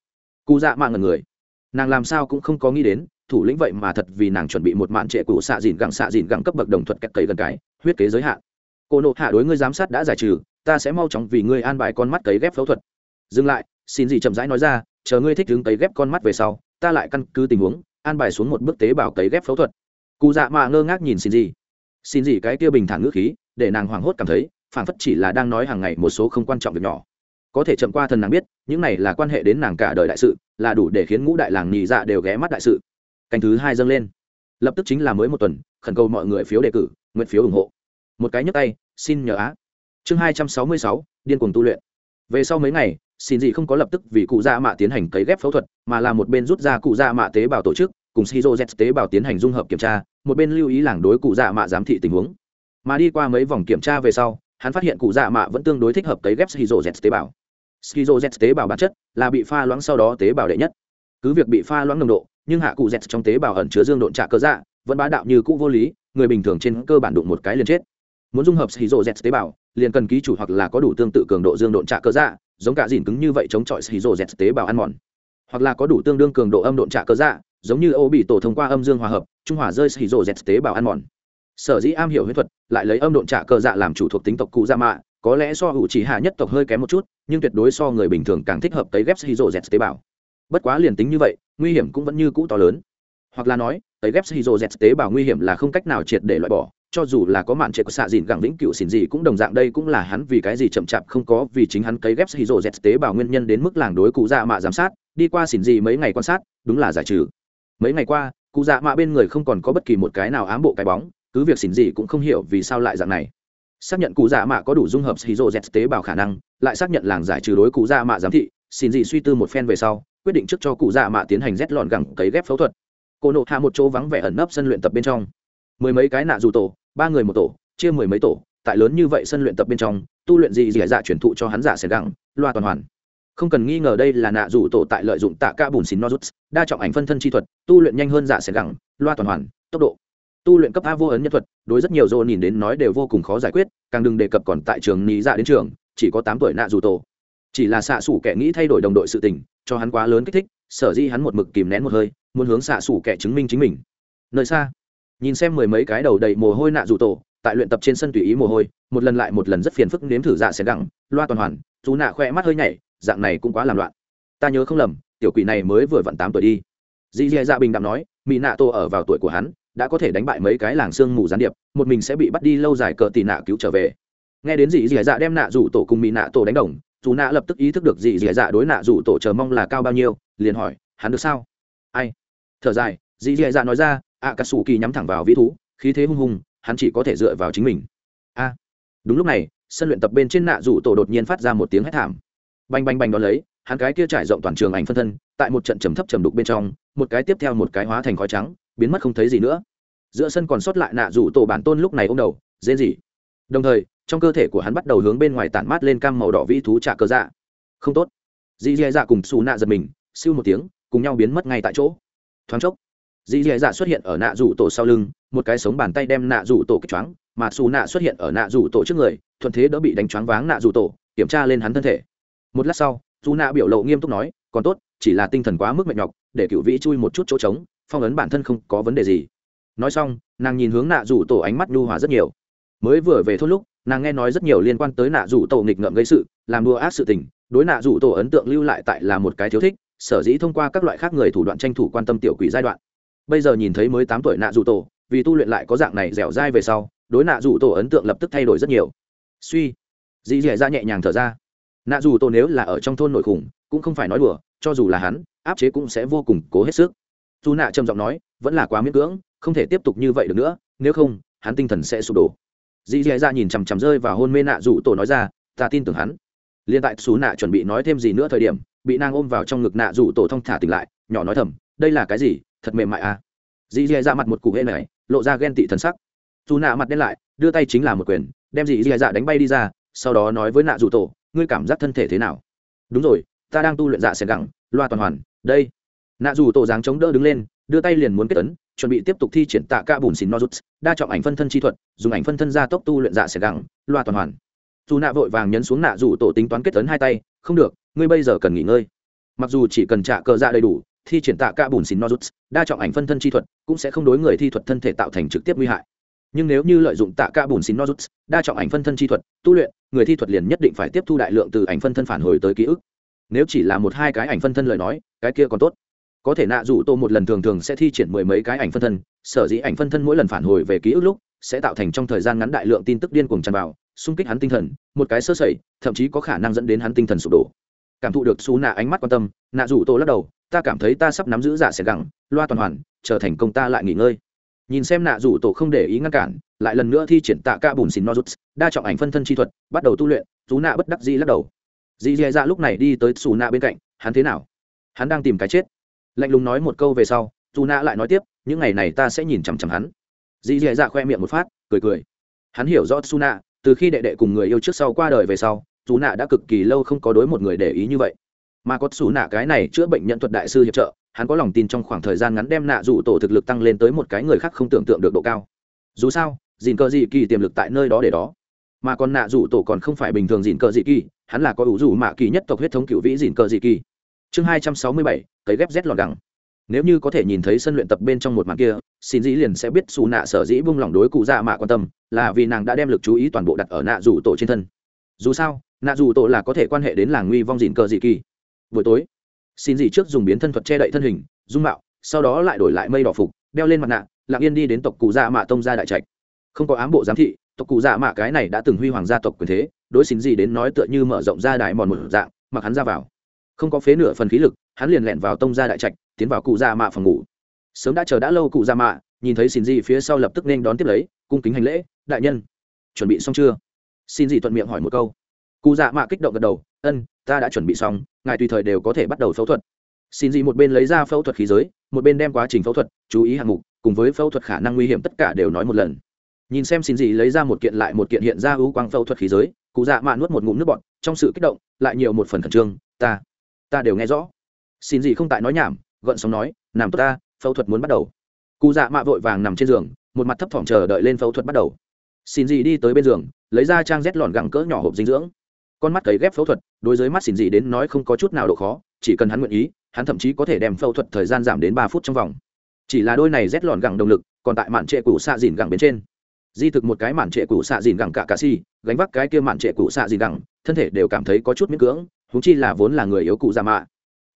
Cụ dạ mạ ngần người. Nàng làm sao cũng không có nghĩ đến thủ lĩnh vậy mà thật vì nàng chuẩn bị một mạn trệ cũ xạ dìn gẳng xạ dìn gẳng cấp bậc đồng thuật kẹt cấy gần cái, huyết kế giới hạn. Cô nộ hạ đối ngươi giám sát đã giải trừ, ta sẽ mau chóng vì ngươi an bài con mắt cấy ghép phẫu thuật. Dừng lại, xin gì chậm rãi nói ra, chờ ngươi thích đứng cấy ghép con mắt về sau, ta lại căn cứ tình huống, an bài xuống một bước tế bào cấy ghép phẫu thuật. Cụ dạ mạ ngơ ngác nhìn xin gì. Xin gì cái kia bình thản ngữ khí, để nàng hoảng hốt cảm thấy phản phất chỉ là đang nói hàng ngày một số không quan trọng việc nhỏ. Có thể chậm qua thần nàng biết, những này là quan hệ đến nàng cả đời đại sự, là đủ để khiến ngũ đại làng nhị dạ đều ghé mắt đại sự canh thứ hai dâng lên. Lập tức chính là mới một tuần, khẩn cầu mọi người phiếu đề cử, nguyện phiếu ủng hộ. Một cái nhấc tay, xin nhờ á. Chương hai trăm sáu mươi sáu, điên cuồng tu luyện. Về sau mấy ngày, xin gì không có lập tức vì cụ dạ mạ tiến hành cấy ghép phẫu thuật, mà là một bên rút ra cụ dạ mạ tế bào tổ chức, cùng shizu z tế bào tiến hành dung hợp kiểm tra, một bên lưu ý làng đối cụ dạ mạ giám thị tình huống. Mà đi qua mấy vòng kiểm tra về sau, hắn phát hiện cụ dạ mạ vẫn tương đối thích hợp cấy ghép shizu z tế bào. Shizu z tế bào bản chất là bị pha loãng sau đó tế bào đệ nhất cứ việc bị pha loãng nồng độ, nhưng hạ cụ dẹt trong tế bào ẩn chứa dương độn trả cơ dạ vẫn bá đạo như cũ vô lý, người bình thường trên cơ bản đụng một cái liền chết. Muốn dung hợp shizu z tế bào, liền cần ký chủ hoặc là có đủ tương tự cường độ dương độn trả cơ dạ giống cả dìn cứng như vậy chống chọi shizu z tế bào ăn mòn. Hoặc là có đủ tương đương cường độ âm độn trả cơ dạ giống như ô bị tổ thông qua âm dương hòa hợp, trung hòa rơi shizu z tế bào ăn mòn. Sở dĩ am hiểu huyết thuật, lại lấy âm độn trả cơ dạ làm chủ thuộc tính tộc cụ dạ mạ, có lẽ so hữu chỉ hạ nhất tộc hơi kém một chút, nhưng tuyệt đối so người bình thường càng thích hợp tấy ghép shizu z tế bào bất quá liền tính như vậy, nguy hiểm cũng vẫn như cũ to lớn. Hoặc là nói, tấy ghép shizu z tế bào nguy hiểm là không cách nào triệt để loại bỏ, cho dù là có mạn trệ của xạ dìn gẳng vĩnh cựu xỉn gì cũng đồng dạng đây cũng là hắn vì cái gì chậm chạp không có, vì chính hắn cấy ghép shizu z tế bào nguyên nhân đến mức làng đối cụ dạ mạ giám sát, đi qua xỉn gì mấy ngày quan sát, đúng là giải trừ. Mấy ngày qua, cụ dạ mạ bên người không còn có bất kỳ một cái nào ám bộ cái bóng, cứ việc xỉn gì cũng không hiểu vì sao lại dạng này. Xác nhận cụ dạ mạ có đủ dung hợp shizu z tế bào khả năng, lại xác nhận làng giải trừ đối cụ dạ mạ giám thị, xỉn gì suy tư một phen về sau quyết định trước cho cụ dạ mạ tiến hành rét lọn gẳng cấy ghép phẫu thuật. Cô nộ hạ một chỗ vắng vẻ ẩn nấp sân luyện tập bên trong. Mười mấy cái nạ dù tổ, ba người một tổ, chia mười mấy tổ, tại lớn như vậy sân luyện tập bên trong, tu luyện gì gì dạ chuyển thụ cho hắn giả xẻ gẳng, loa toàn hoàn. Không cần nghi ngờ đây là nạ rủ tổ tại lợi dụng tạ ca bùn xín nozuts, đa trọng ảnh phân thân chi thuật, tu luyện nhanh hơn giả xẻ gẳng, loa toàn hoàn, tốc độ. Tu luyện cấp a vô ấn nhân thuật, đối rất nhiều dô nhìn đến nói đều vô cùng khó giải quyết, càng đừng đề cập còn tại trường lý dạ đến trường, chỉ có tám tuổi nạ rủ tổ chỉ là xạ xủ kẻ nghĩ thay đổi đồng đội sự tình, cho hắn quá lớn kích thích, sở di hắn một mực kìm nén một hơi, muốn hướng xạ xủ kẻ chứng minh chính mình. Nơi xa, nhìn xem mười mấy cái đầu đầy mồ hôi nạ rủ tổ, tại luyện tập trên sân tùy ý mồ hôi, một lần lại một lần rất phiền phức nếm thử dạ xẻ gẳng loa toàn hoàn, chú nạ khoe mắt hơi nhảy, dạng này cũng quá làm loạn. Ta nhớ không lầm, tiểu quỷ này mới vừa vặn tám tuổi đi. Dì dì dạ bình đạm nói mỹ nạ tô ở vào tuổi của hắn, đã có thể đánh bại mấy cái làng sương mù gián điệp, một mình sẽ bị bắt đi lâu dài cờ tì nạ cứu trở về. Nghe đến dì dì dạ đem nạ rủ tổ cùng mỹ nạ tổ đánh đồng dù nạ lập tức ý thức được dị dì dạ đối nạ dù tổ chờ mong là cao bao nhiêu, liền hỏi, hắn được sao? Ai? Thở dài, dì dì dạ nói ra, ạ cà sủ kỳ nhắm thẳng vào vĩ thú, khí thế hung hùng, hắn chỉ có thể dựa vào chính mình. A. Đúng lúc này, sân luyện tập bên trên nạ rủ tổ đột nhiên phát ra một tiếng hét thảm. Bành bành bành đón lấy, hắn cái kia trải rộng toàn trường ảnh phân thân, tại một trận trầm thấp trầm đục bên trong, một cái tiếp theo một cái hóa thành khói trắng, biến mất không thấy gì nữa. Giữa sân còn sót lại nạ rủ tổ bản tôn lúc này ô m đầu dễ gì đồng thời trong cơ thể của hắn bắt đầu hướng bên ngoài tản mát lên cam màu đỏ vĩ thú trả cơ dạ. Không tốt. Dì dì dạ cùng xù nạ giật mình, siêu một tiếng, cùng nhau biến mất ngay tại chỗ. Thoáng chốc, dì dì dạ xuất hiện ở nạ rủ tổ sau lưng, một cái sống bàn tay đem nạ rủ tổ kích choáng, mà xù nạ xuất hiện ở nạ rủ tổ trước người, thuận thế đỡ bị đánh choáng váng nạ rủ tổ, kiểm tra lên hắn thân thể. Một lát sau dù nạ biểu lộ nghiêm túc nói, còn tốt, chỉ là tinh thần quá mức mệt nhọc, để cựu vĩ chui một chút chỗ trống, phong ấn bản thân không có vấn đề gì. Nói xong, nàng nhìn hướng nạ rủ tổ ánh mắt nhu hòa rất nhiều. Mới vừa về thốt lúc nàng nghe nói rất nhiều liên quan tới nạ rủ tổ nghịch ngợm gây sự, làm đua ác sự tình, đối nạ rủ tổ ấn tượng lưu lại tại là một cái thiếu thích, sở dĩ thông qua các loại khác người thủ đoạn tranh thủ quan tâm tiểu quỷ giai đoạn. Bây giờ nhìn thấy mới tám tuổi nạ rủ tổ, vì tu luyện lại có dạng này dẻo dai về sau, đối nạ rủ tổ ấn tượng lập tức thay đổi rất nhiều. Suy, dì dẻ ra nhẹ nhàng thở ra. Nạ dù tổ nếu là ở trong thôn nội khủng, cũng không phải nói đùa, cho dù là hắn, áp chế cũng sẽ vô cùng cố hết sức. Dù nạ trầm giọng nói, vẫn là quá miễn cưỡng, không thể tiếp tục như vậy được nữa, nếu không, hắn tinh thần sẽ sụp đổ dì dì ra nhìn chằm chằm rơi và hôn mê nạ rủ tổ nói ra, ta tin tưởng hắn. Liên tại xú nạ chuẩn bị nói thêm gì nữa thời điểm, bị nàng ôm vào trong ngực nạ rủ tổ thong thả tỉnh lại, nhỏ nói thầm, đây là cái gì? Thật mềm mại à? Dì dì ra mặt một cụ hê này, lộ ra ghen tị thần sắc. Dù nạ mặt đen lại, đưa tay chính là một quyền, đem dì dì dạ đánh bay đi ra, sau đó nói với nạ rủ tổ, ngươi cảm giác thân thể thế nào? Đúng rồi, ta đang tu luyện dạ xẻng gẳng, loa toàn hoàn, đây nạ dù tổ dáng chống đỡ đứng lên, đưa tay liền muốn kết tấn chuẩn bị tiếp tục thi triển tạ ca bùn xìn nozuts đa trọng ảnh phân thân chi thuật, dùng ảnh phân thân ra tốc tu luyện dạ xẻn gẳng, loa toàn hoàn. Dù nạ vội vàng nhấn xuống nạ dù tổ tính toán kết tấn hai tay, không được, ngươi bây giờ cần nghỉ ngơi. Mặc dù chỉ cần trả cờ dạ đầy đủ, thi triển tạ ca bùn xìn nozuts đa trọng ảnh phân thân chi thuật cũng sẽ không đối người thi thuật thân thể tạo thành trực tiếp nguy hại. Nhưng nếu như lợi dụng tạ ca bùn xìn nozuts đa trọng ảnh phân thân chi thuật, tu luyện, người thi thuật liền nhất định phải tiếp thu đại lượng từ ảnh phân thân phản hồi tới ký ức. Nếu chỉ là một hai cái ảnh phân thân lời nói, cái kia còn tốt có thể nạ dù tô một lần thường thường sẽ thi triển mười mấy cái ảnh phân thân, sở dĩ ảnh phân thân mỗi lần phản hồi về ký ức lúc sẽ tạo thành trong thời gian ngắn đại lượng tin tức điên cuồng tràn vào, xung kích hắn tinh thần, một cái sơ sẩy, thậm chí có khả năng dẫn đến hắn tinh thần sụp đổ. Cảm thụ được xú nạ ánh mắt quan tâm, nạ dù tô lắc đầu, ta cảm thấy ta sắp nắm giữ giả sẽ gẳng loa toàn hoàn, trở thành công ta lại nghỉ ngơi. Nhìn xem nạ dù tổ không để ý ngăn cản, lại lần nữa thi triển tạ ca bùn xin nozuts đa trọng ảnh phân thân chi thuật, bắt đầu tu luyện dù nạ bất đắc dĩ lắc đầu. Dì dè dạ lúc này đi tới xù nạ bên cạnh, hắn thế nào? Hắn đang tìm cái chết lạnh lùng nói một câu về sau dù nạ lại nói tiếp, những ngày này ta sẽ nhìn chằm chằm hắn. Dì dì dạ khoe miệng một phát, cười cười. Hắn hiểu rõ su nạ từ khi đệ đệ cùng người yêu trước sau qua đời về sau dù nạ đã cực kỳ lâu không có đối một người để ý như vậy. Mà có xù nạ cái này chữa bệnh nhận thuật đại sư hiệp trợ, hắn có lòng tin trong khoảng thời gian ngắn đem nạ dù tổ thực lực tăng lên tới một cái người khác không tưởng tượng được độ cao. Dù sao dìn cờ dị kỳ tiềm lực tại nơi đó để đó. Mà còn nạ dù tổ còn không phải bình thường dìn cờ dị kỳ, hắn là có ủ dù mạ kỳ nhất tộc huyết thống cựu vĩ dìn cờ dị kỳ chương hai trăm sáu mươi bảy, cấy ghép z lọt gẳng. Nếu như có thể nhìn thấy sân luyện tập bên trong một màn kia, xin dĩ liền sẽ biết xù nạ sở dĩ buông lỏng đối cụ dạ mạ quan tâm, là vì nàng đã đem lực chú ý toàn bộ đặt ở nạ dù tổ trên thân. Dù sao, nạ dù tổ là có thể quan hệ đến làng nguy vong dịn cờ dị kỳ. Buổi tối, xin dĩ trước dùng biến thân thuật che đậy thân hình, dung mạo, sau đó lại đổi lại mây đỏ phục, đeo lên mặt nạ, lặng yên đi đến tộc cụ dạ mạ tông gia đại trạch. Không có ám bộ giám thị, tộc cụ dạ mạ cái này đã từng huy hoàng gia tộc quyền thế, đối xin dĩ đến nói tựa như mở rộng ra đại mòn một dạng, mặc hắn ra vào không có phế nửa phần khí lực, hắn liền lẹn vào tông ra đại trạch, tiến vào cụ già mạ phòng ngủ. Sớm đã chờ đã lâu cụ già mạ, nhìn thấy xin gì phía sau lập tức nên đón tiếp lấy, cung kính hành lễ, đại nhân, chuẩn bị xong chưa? Xin gì thuận miệng hỏi một câu. Cụ dạ mạ kích động gật đầu, ân, ta đã chuẩn bị xong, ngài tùy thời đều có thể bắt đầu phẫu thuật. Xin gì một bên lấy ra phẫu thuật khí giới, một bên đem quá trình phẫu thuật, chú ý hạng mục, cùng với phẫu thuật khả năng nguy hiểm tất cả đều nói một lần. Nhìn xem xin gì lấy ra một kiện lại một kiện hiện ra ưu quang phẫu thuật khí giới, cụ dạ mạ nuốt một ngụm nước bọt, trong sự kích động, lại nhiều một phần khẩn trương, ta ta đều nghe rõ. Xin gì không tại nói nhảm gợn sóng nói, nằm tốt ta, phẫu thuật muốn bắt đầu. Cụ dạ mạ vội vàng nằm trên giường, một mặt thấp thỏm chờ đợi lên phẫu thuật bắt đầu. Xin gì đi tới bên giường, lấy ra trang rét lòn gẳng cỡ nhỏ hộp dinh dưỡng. Con mắt cấy ghép phẫu thuật, đối với mắt xin gì đến nói không có chút nào độ khó, chỉ cần hắn nguyện ý, hắn thậm chí có thể đem phẫu thuật thời gian giảm đến ba phút trong vòng. Chỉ là đôi này rét lòn gẳng động lực, còn tại mạn trệ cũ xạ dìn gẳng bên trên. Di thực một cái mạn trệ cũ xạ dìn gẳng cả cà si gánh vác cái kia mạn trệ cũ xạ dìn gẳng thân thể đều cảm thấy có chút miễn cưỡng húng chi là vốn là người yếu cụ già mạ.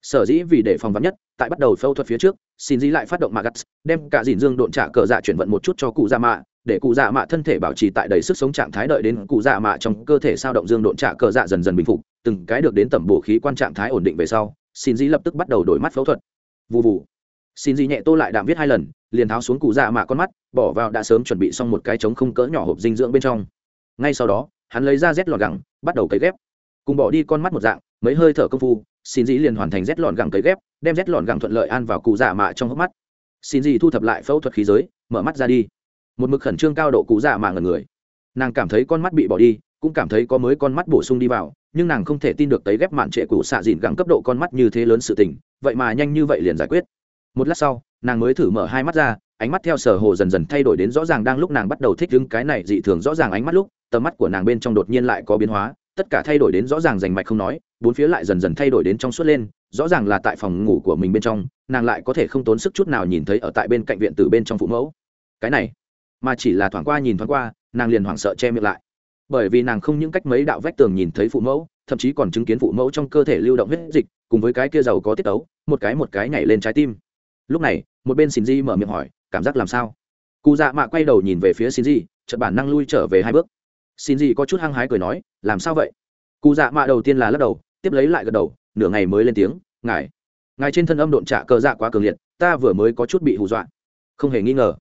Sở dĩ vì để phòng vắn nhất, tại bắt đầu phẫu thuật phía trước, xin dĩ lại phát động mạ gắt, đem cả dìn dương độn trả cờ dạ chuyển vận một chút cho cụ già mạ, để cụ dạ mạ thân thể bảo trì tại đầy sức sống trạng thái đợi đến cụ dạ mạ trong cơ thể sao động dương độn trả cờ dạ dần dần bình phục, từng cái được đến tầm bổ khí quan trạng thái ổn định về sau, xin dĩ lập tức bắt đầu đổi mắt phẫu thuật. Vụ vụ xin dĩ nhẹ tô lại đạm viết hai lần, liền tháo xuống cụ dạ mạ con mắt, bỏ vào đã sớm chuẩn bị xong một cái trống không cỡ nhỏ hộp dinh dưỡng bên trong. Ngay sau đó, hắn lấy ra rét lọt gẳng, bắt đầu cấy ghép. Cùng bỏ đi con mắt một dạng mấy hơi thở công phu, xin dĩ liền hoàn thành rét lọn gẳng cấy ghép, đem rét lọn gẳng thuận lợi an vào cụ dạ mạ trong hốc mắt. Xin dĩ thu thập lại phẫu thuật khí giới, mở mắt ra đi. Một mực khẩn trương cao độ cụ dạ mạ ngần người. Nàng cảm thấy con mắt bị bỏ đi, cũng cảm thấy có mới con mắt bổ sung đi vào, nhưng nàng không thể tin được tấy ghép mạn trệ cụ xạ dịn gẳng cấp độ con mắt như thế lớn sự tình, vậy mà nhanh như vậy liền giải quyết. Một lát sau, nàng mới thử mở hai mắt ra, ánh mắt theo sở hồ dần dần thay đổi đến rõ ràng đang lúc nàng bắt đầu thích đứng cái này dị thường rõ ràng ánh mắt lúc, tầm mắt của nàng bên trong đột nhiên lại có biến hóa, tất cả thay đổi đến rõ ràng rành mạch không nói bốn phía lại dần dần thay đổi đến trong suốt lên, rõ ràng là tại phòng ngủ của mình bên trong, nàng lại có thể không tốn sức chút nào nhìn thấy ở tại bên cạnh viện từ bên trong phụ mẫu. Cái này, mà chỉ là thoảng qua nhìn thoáng qua, nàng liền hoảng sợ che miệng lại. Bởi vì nàng không những cách mấy đạo vách tường nhìn thấy phụ mẫu, thậm chí còn chứng kiến phụ mẫu trong cơ thể lưu động huyết dịch, cùng với cái kia giàu có tiết tấu, một cái một cái nhảy lên trái tim. Lúc này, một bên xin di mở miệng hỏi, cảm giác làm sao? Cụ dạ mạ quay đầu nhìn về phía xin di chợt bản năng lui trở về hai bước. Xin di có chút hăng hái cười nói, làm sao vậy? Cụ dạ mạ đầu tiên là lắc đầu tiếp lấy lại gật đầu, nửa ngày mới lên tiếng, ngài ngài trên thân âm độn trả cờ dạ quá cường liệt, ta vừa mới có chút bị hù dọa. Không hề nghi ngờ,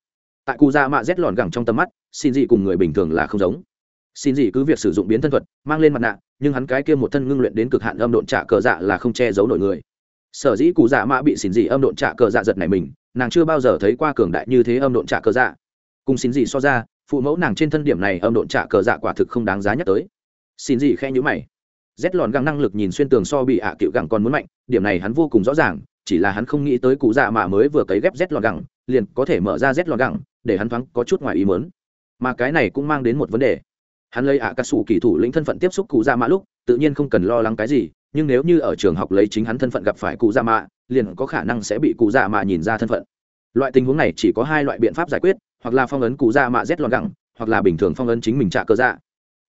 tại cụ dạ mạ rét lòn gẳng trong tầm mắt, xin dị cùng người bình thường là không giống. Xin dị cứ việc sử dụng biến thân thuật, mang lên mặt nạ, nhưng hắn cái kia một thân ngưng luyện đến cực hạn âm độn trả cờ dạ là không che giấu nổi người. Sở dĩ cụ dạ mạ bị xin dị âm độn trả cờ dạ giật này mình, nàng chưa bao giờ thấy qua cường đại như thế âm độn trả cờ dạ. Cùng xin dị so ra, phụ mẫu nàng trên thân điểm này âm độn trả cờ dạ quả thực không đáng giá nhắc tới. Xin dị khe nhữ mày rét lòn găng năng lực nhìn xuyên tường so bị ạ à cựu gẳng còn muốn mạnh, điểm này hắn vô cùng rõ ràng, chỉ là hắn không nghĩ tới cụ dạ mạ mới vừa cấy ghép rét lòn gẳng, liền có thể mở ra rét lòn gẳng, để hắn thoáng có chút ngoài ý mớn mà cái này cũng mang đến một vấn đề. Hắn lấy ạ à cà sủ kỳ thủ lĩnh thân phận tiếp xúc cụ dạ mạ lúc, tự nhiên không cần lo lắng cái gì, nhưng nếu như ở trường học lấy chính hắn thân phận gặp phải cụ dạ mạ, liền có khả năng sẽ bị cụ dạ mạ nhìn ra thân phận. Loại tình huống này chỉ có hai loại biện pháp giải quyết, hoặc là phong ấn cụ dạ mạ rét lòn gẳng, hoặc là bình thường phong ấn chính mình trả cơ dạ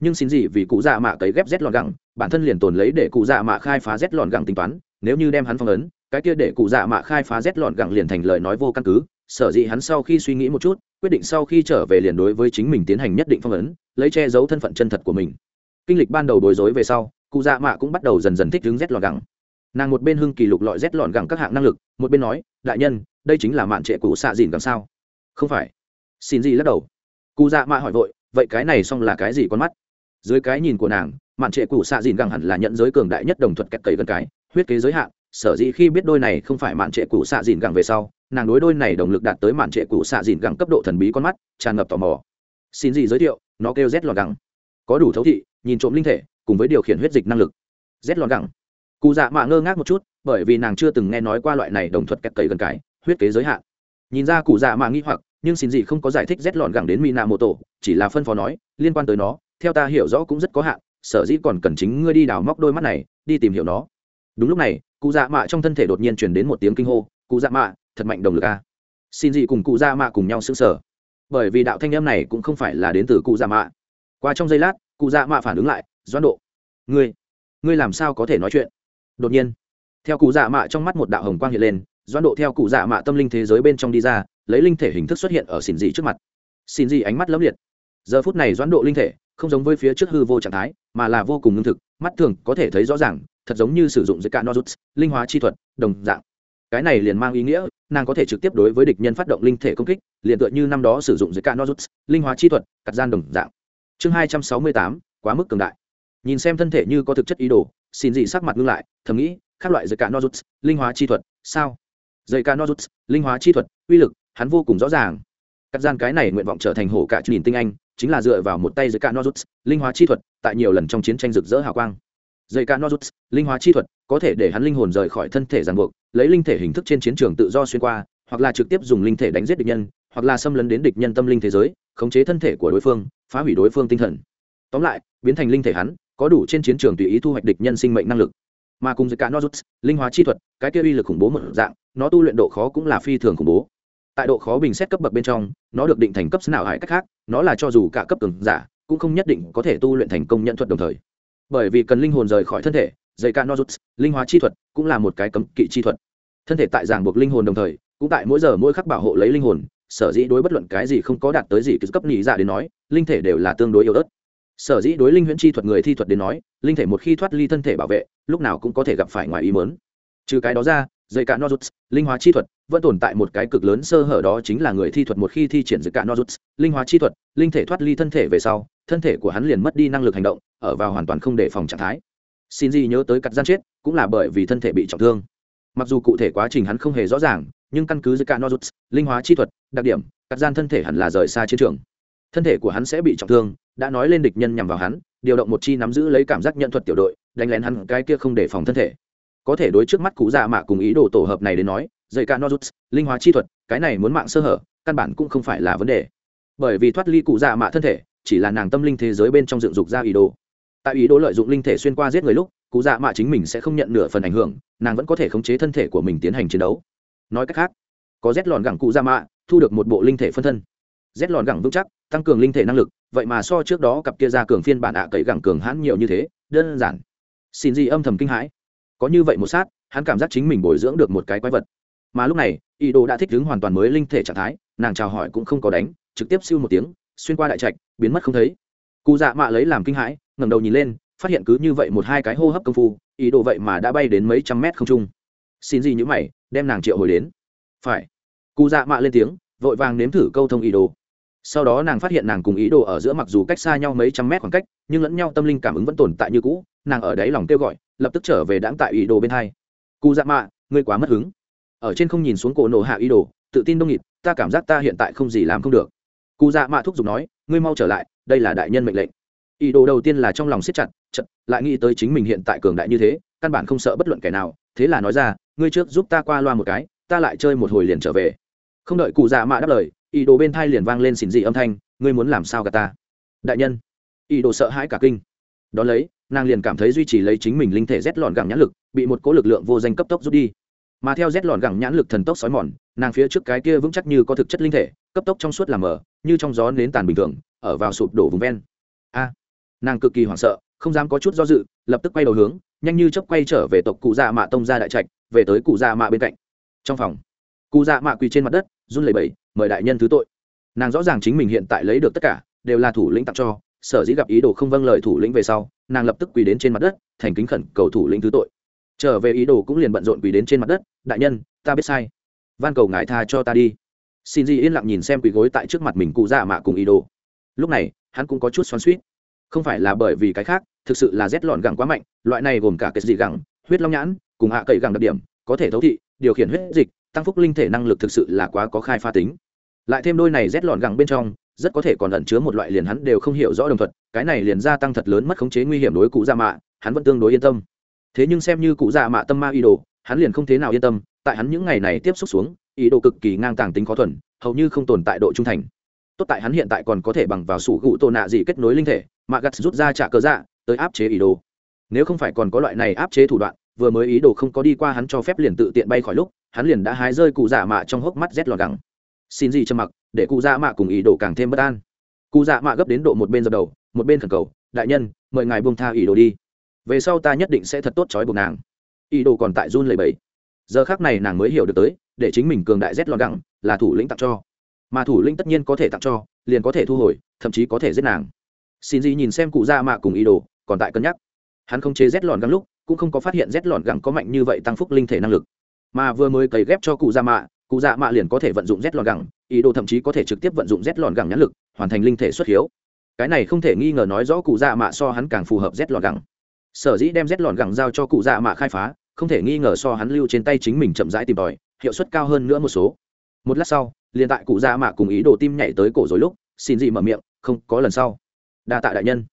nhưng xin gì vì cụ dạ mạ cấy ghép rét lọn gẳng, bản thân liền tồn lấy để cụ dạ mạ khai phá rét lọn gẳng tính toán, nếu như đem hắn phong ấn, cái kia để cụ dạ mạ khai phá rét lọn gẳng liền thành lời nói vô căn cứ, sở dĩ hắn sau khi suy nghĩ một chút, quyết định sau khi trở về liền đối với chính mình tiến hành nhất định phong ấn, lấy che giấu thân phận chân thật của mình. Kinh lịch ban đầu bối rối về sau, cụ dạ mạ cũng bắt đầu dần dần thích đứng rét lọn gẳng. Nàng một bên hưng kỳ lục lọi rét lọn gẳng các hạng năng lực, một bên nói, đại nhân, đây chính là mạn trệ cụ xạ dìn gẳng sao? Không phải. Xin gì lắc đầu. Cụ dạ mạ hỏi vội, vậy cái này xong là cái gì con mắt? Dưới cái nhìn của nàng, mạn trệ cụ xạ dìn gẳng hẳn là nhận giới cường đại nhất đồng thuật kẹt cấy gần cái, huyết kế giới hạn, sở dĩ khi biết đôi này không phải mạn trệ cụ xạ dìn gẳng về sau, nàng đối đôi này đồng lực đạt tới mạn trệ cụ xạ dìn gẳng cấp độ thần bí con mắt, tràn ngập tò mò. Xin gì giới thiệu, nó kêu rét lọt gẳng. Có đủ thấu thị, nhìn trộm linh thể, cùng với điều khiển huyết dịch năng lực. Rét lọt gẳng. Cụ dạ mạ ngơ ngác một chút, bởi vì nàng chưa từng nghe nói qua loại này đồng thuật kẹt cấy gần cái, huyết kế giới hạn. Nhìn ra cụ dạ mạ nghi hoặc, nhưng xin gì không có giải thích rét lọt gẳng đến mỹ nạ mô tổ chỉ là phân phó nói, liên quan tới nó theo ta hiểu rõ cũng rất có hạn, sở dĩ còn cần chính ngươi đi đào móc đôi mắt này, đi tìm hiểu nó. Đúng lúc này, cụ dạ mạ trong thân thể đột nhiên chuyển đến một tiếng kinh hô, cụ dạ mạ, thật mạnh động lực a. Xin gì cùng cụ dạ mạ cùng nhau xứng sở bởi vì đạo thanh âm này cũng không phải là đến từ cụ dạ mạ. Qua trong giây lát, cụ dạ mạ phản ứng lại, doãn độ, ngươi ngươi làm sao có thể nói chuyện? Đột nhiên, theo cụ dạ mạ trong mắt một đạo hồng quang hiện lên, doãn độ theo cụ dạ mạ tâm linh thế giới bên trong đi ra, lấy linh thể hình thức xuất hiện ở xin dị trước mặt. Xin dị ánh mắt lấp liệt. Giờ phút này doãn độ linh thể không giống với phía trước hư vô trạng thái, mà là vô cùng ngưng thực, mắt thường có thể thấy rõ ràng, thật giống như sử dụng dưới cả nozuts, linh hóa chi thuật, đồng dạng. Cái này liền mang ý nghĩa, nàng có thể trực tiếp đối với địch nhân phát động linh thể công kích, liền tựa như năm đó sử dụng dưới cả nozuts, linh hóa chi thuật, cắt gian đồng dạng. Chương hai trăm sáu mươi tám, quá mức cường đại. Nhìn xem thân thể như có thực chất ý đồ, xin dị sắc mặt ngưng lại, thầm nghĩ các loại dưới cả nozuts, linh hóa chi thuật, sao? Dây cả nozuts, linh hóa chi thuật, uy lực, hắn vô cùng rõ ràng cắt gian cái này nguyện vọng trở thành hổ cả nhìn tinh anh, chính là dựa vào một tay dưới cả nozuts, linh hóa chi thuật, tại nhiều lần trong chiến tranh rực rỡ hào quang. Dây ca nozuts, linh hóa chi thuật, có thể để hắn linh hồn rời khỏi thân thể ràng buộc, lấy linh thể hình thức trên chiến trường tự do xuyên qua, hoặc là trực tiếp dùng linh thể đánh giết địch nhân, hoặc là xâm lấn đến địch nhân tâm linh thế giới, khống chế thân thể của đối phương, phá hủy đối phương tinh thần. Tóm lại, biến thành linh thể hắn, có đủ trên chiến trường tùy ý thu hoạch địch nhân sinh mệnh năng lực. Mà cùng với cả nozuts, linh hóa chi thuật, cái kia uy lực khủng bố một dạng, nó tu luyện độ khó cũng là phi thường khủng bố tại độ khó bình xét cấp bậc bên trong, nó được định thành cấp nào hải cách khác, nó là cho dù cả cấp cường giả, cũng không nhất định có thể tu luyện thành công nhận thuật đồng thời. Bởi vì cần linh hồn rời khỏi thân thể dây ca nozuts linh hóa chi thuật, cũng là một cái cấm kỵ chi thuật. Thân thể tại giảng buộc linh hồn đồng thời, cũng tại mỗi giờ mỗi khắc bảo hộ lấy linh hồn, sở dĩ đối bất luận cái gì không có đạt tới gì cấp nhị dạ đến nói, linh thể đều là tương đối yếu ớt. Sở dĩ đối linh huyễn chi thuật người thi thuật đến nói, linh thể một khi thoát ly thân thể bảo vệ, lúc nào cũng có thể gặp phải ngoài ý mớn trừ cái đó ra dây cả nozuts, linh hóa chi thuật, vẫn tồn tại một cái cực lớn sơ hở đó chính là người thi thuật một khi thi triển dây cả nozuts, linh hóa chi thuật, linh thể thoát ly thân thể về sau, thân thể của hắn liền mất đi năng lực hành động, ở vào hoàn toàn không đề phòng trạng thái. Xin gì nhớ tới cắt gian chết, cũng là bởi vì thân thể bị trọng thương. Mặc dù cụ thể quá trình hắn không hề rõ ràng, nhưng căn cứ dây cả nozuts, linh hóa chi thuật, đặc điểm, cắt gian thân thể hẳn là rời xa chiến trường. Thân thể của hắn sẽ bị trọng thương, đã nói lên địch nhân nhằm vào hắn, điều động một chi nắm giữ lấy cảm giác nhận thuật tiểu đội, đánh lén hắn cái kia không đề phòng thân thể có thể đối trước mắt cụ già mạ cùng ý đồ tổ hợp này đến nói dây ca nozuts, linh hóa chi thuật, cái này muốn mạng sơ hở, căn bản cũng không phải là vấn đề. Bởi vì thoát ly cụ già mạ thân thể, chỉ là nàng tâm linh thế giới bên trong dựng dục ra ý đồ. Tại ý đồ lợi dụng linh thể xuyên qua giết người lúc, cụ dạ mạ chính mình sẽ không nhận nửa phần ảnh hưởng, nàng vẫn có thể khống chế thân thể của mình tiến hành chiến đấu. Nói cách khác, có rét lòn gẳng cụ dạ mạ, thu được một bộ linh thể phân thân. Rét lòn gẳng vững chắc, tăng cường linh thể năng lực, vậy mà so trước đó cặp kia ra cường phiên bản ạ cậy gẳng cường hãn nhiều như thế, đơn giản. Xin gì âm thầm kinh hãi có như vậy một sát, hắn cảm giác chính mình bồi dưỡng được một cái quái vật. Mà lúc này, ý đồ đã thích ứng hoàn toàn mới linh thể trạng thái, nàng chào hỏi cũng không có đánh, trực tiếp siêu một tiếng, xuyên qua đại trạch, biến mất không thấy. Cụ dạ mạ lấy làm kinh hãi, ngẩng đầu nhìn lên, phát hiện cứ như vậy một hai cái hô hấp công phu, ý đồ vậy mà đã bay đến mấy trăm mét không trung. Xin gì như mày, đem nàng triệu hồi đến. Phải. Cụ dạ mạ lên tiếng, vội vàng nếm thử câu thông ý đồ. Sau đó nàng phát hiện nàng cùng ý đồ ở giữa mặc dù cách xa nhau mấy trăm mét khoảng cách, nhưng lẫn nhau tâm linh cảm ứng vẫn tồn tại như cũ, nàng ở đáy lòng kêu gọi lập tức trở về đáng tại ý đồ bên hai. Cụ dạ mạ, ngươi quá mất hứng. Ở trên không nhìn xuống cổ nổ hạ ý đồ, tự tin đông nghịt, ta cảm giác ta hiện tại không gì làm không được. Cụ dạ mạ thúc giục nói, ngươi mau trở lại, đây là đại nhân mệnh lệnh. Ý đồ đầu tiên là trong lòng siết chặt chật lại nghĩ tới chính mình hiện tại cường đại như thế, căn bản không sợ bất luận kẻ nào. Thế là nói ra, ngươi trước giúp ta qua loa một cái, ta lại chơi một hồi liền trở về. Không đợi cụ dạ mạ đáp lời, ý đồ bên thai liền vang lên xỉn dị âm thanh, ngươi muốn làm sao cả ta? Đại nhân. Ý đồ sợ hãi cả kinh đón lấy, nàng liền cảm thấy duy trì lấy chính mình linh thể rét lọn gẳng nhãn lực, bị một cỗ lực lượng vô danh cấp tốc rút đi. Mà theo rét lọn gẳng nhãn lực thần tốc xói mòn, nàng phía trước cái kia vững chắc như có thực chất linh thể, cấp tốc trong suốt làm mờ, như trong gió nến tàn bình thường, ở vào sụp đổ vùng ven. A! Nàng cực kỳ hoảng sợ, không dám có chút do dự, lập tức quay đầu hướng, nhanh như chấp quay trở về tộc cụ dạ mạ tông ra đại trạch, về tới cụ dạ mạ bên cạnh. Trong phòng, cụ dạ mạ quỳ trên mặt đất, run lẩy bẩy, mời đại nhân thứ tội. Nàng rõ ràng chính mình hiện tại lấy được tất cả, đều là thủ lĩnh tặng cho sở dĩ gặp ý đồ không vâng lời thủ lĩnh về sau, nàng lập tức quỳ đến trên mặt đất, thành kính khẩn cầu thủ lĩnh thứ tội. Trở về ý đồ cũng liền bận rộn quỳ đến trên mặt đất, đại nhân, ta biết sai. Van cầu ngài tha cho ta đi. Xin di yên lặng nhìn xem quỳ gối tại trước mặt mình cụ dạ mạ cùng ý đồ. Lúc này, hắn cũng có chút xoắn suýt không phải là bởi vì cái khác, thực sự là rét lọn gẳng quá mạnh, loại này gồm cả cái gì gẳng, huyết long nhãn, cùng hạ cậy gẳng đặc điểm, có thể thấu thị, điều khiển huyết dịch, tăng phúc linh thể năng lực thực sự là quá có khai pha tính. Lại thêm đôi này rét lọn gẳng bên trong rất có thể còn ẩn chứa một loại liền hắn đều không hiểu rõ đồng thuận cái này liền gia tăng thật lớn mất khống chế nguy hiểm đối cụ dạ mạ, hắn vẫn tương đối yên tâm. Thế nhưng xem như cụ dạ mạ tâm ma ý đồ, hắn liền không thế nào yên tâm, tại hắn những ngày này tiếp xúc xuống, ý đồ cực kỳ ngang tàng tính khó thuần, hầu như không tồn tại độ trung thành. Tốt tại hắn hiện tại còn có thể bằng vào sủ gụ tô nạ gì kết nối linh thể, mà gặt rút ra trả cơ dạ tới áp chế ý đồ. Nếu không phải còn có loại này áp chế thủ đoạn, vừa mới ý đồ không có đi qua hắn cho phép liền tự tiện bay khỏi lúc, hắn liền đã hái rơi cụ dạ mạ trong hốc mắt rét lọt gẳng xin gì trầm mặc, để cụ dạ mạ cùng ý đồ càng thêm bất an. Cụ dạ mạ gấp đến độ một bên dập đầu, một bên khẩn cầu, đại nhân, mời ngài buông tha ý đồ đi. Về sau ta nhất định sẽ thật tốt trói buộc nàng. Ý đồ còn tại run lầy bẫy giờ khác này nàng mới hiểu được tới, để chính mình cường đại rét lọt đẳng là thủ lĩnh tặng cho. Mà thủ lĩnh tất nhiên có thể tặng cho, liền có thể thu hồi, thậm chí có thể giết nàng. Xin gì nhìn xem cụ dạ mạ cùng ý đồ, còn tại cân nhắc. Hắn không chế rét lọn găng lúc, cũng không có phát hiện rét lọn găng có mạnh như vậy tăng phúc linh thể năng lực. Mà vừa mới cấy ghép cho cụ dạ mạ cụ dạ mạ liền có thể vận dụng rét lòn gẳng, ý đồ thậm chí có thể trực tiếp vận dụng rét lòn gẳng nhãn lực, hoàn thành linh thể xuất hiếu. Cái này không thể nghi ngờ nói rõ cụ dạ mạ so hắn càng phù hợp rét lòn gẳng. Sở dĩ đem rét lòn gẳng giao cho cụ dạ mạ khai phá, không thể nghi ngờ so hắn lưu trên tay chính mình chậm rãi tìm tòi, hiệu suất cao hơn nữa một số. Một lát sau, liền tại cụ dạ mạ cùng ý đồ tim nhảy tới cổ rồi lúc, xin gì mở miệng, không, có lần sau. Đa tạ đại nhân.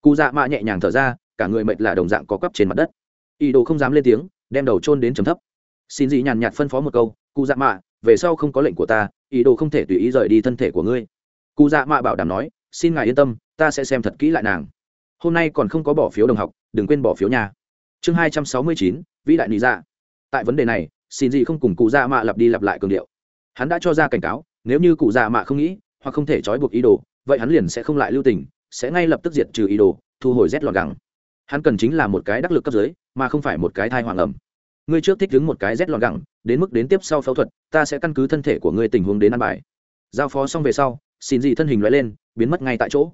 Cụ dạ mạ nhẹ nhàng thở ra, cả người mệt là đồng dạng có cắp trên mặt đất. Ý đồ không dám lên tiếng, đem đầu trôn đến chấm thấp. Xin gì nhàn nhạt phân phó một câu, cụ dạ mạ về sau không có lệnh của ta, ý đồ không thể tùy ý rời đi thân thể của ngươi. Cụ dạ mạ bảo đảm nói, xin ngài yên tâm, ta sẽ xem thật kỹ lại nàng. Hôm nay còn không có bỏ phiếu đồng học, đừng quên bỏ phiếu nhà. Chương hai trăm sáu mươi chín, vĩ đại lý dạ. Tại vấn đề này, xin gì không cùng cụ dạ mạ lặp đi lặp lại cường điệu. Hắn đã cho ra cảnh cáo, nếu như cụ dạ mạ không nghĩ, hoặc không thể trói buộc ý đồ, vậy hắn liền sẽ không lại lưu tình, sẽ ngay lập tức diệt trừ ý đồ, thu hồi rét lọt gẳng. Hắn cần chính là một cái đắc lực cấp dưới, mà không phải một cái thai hoàng ẩm ngươi trước thích đứng một cái rét lọn gẳng, đến mức đến tiếp sau phẫu thuật, ta sẽ căn cứ thân thể của ngươi tình huống đến ăn bài. Giao phó xong về sau, xin dị thân hình loại lên, biến mất ngay tại chỗ.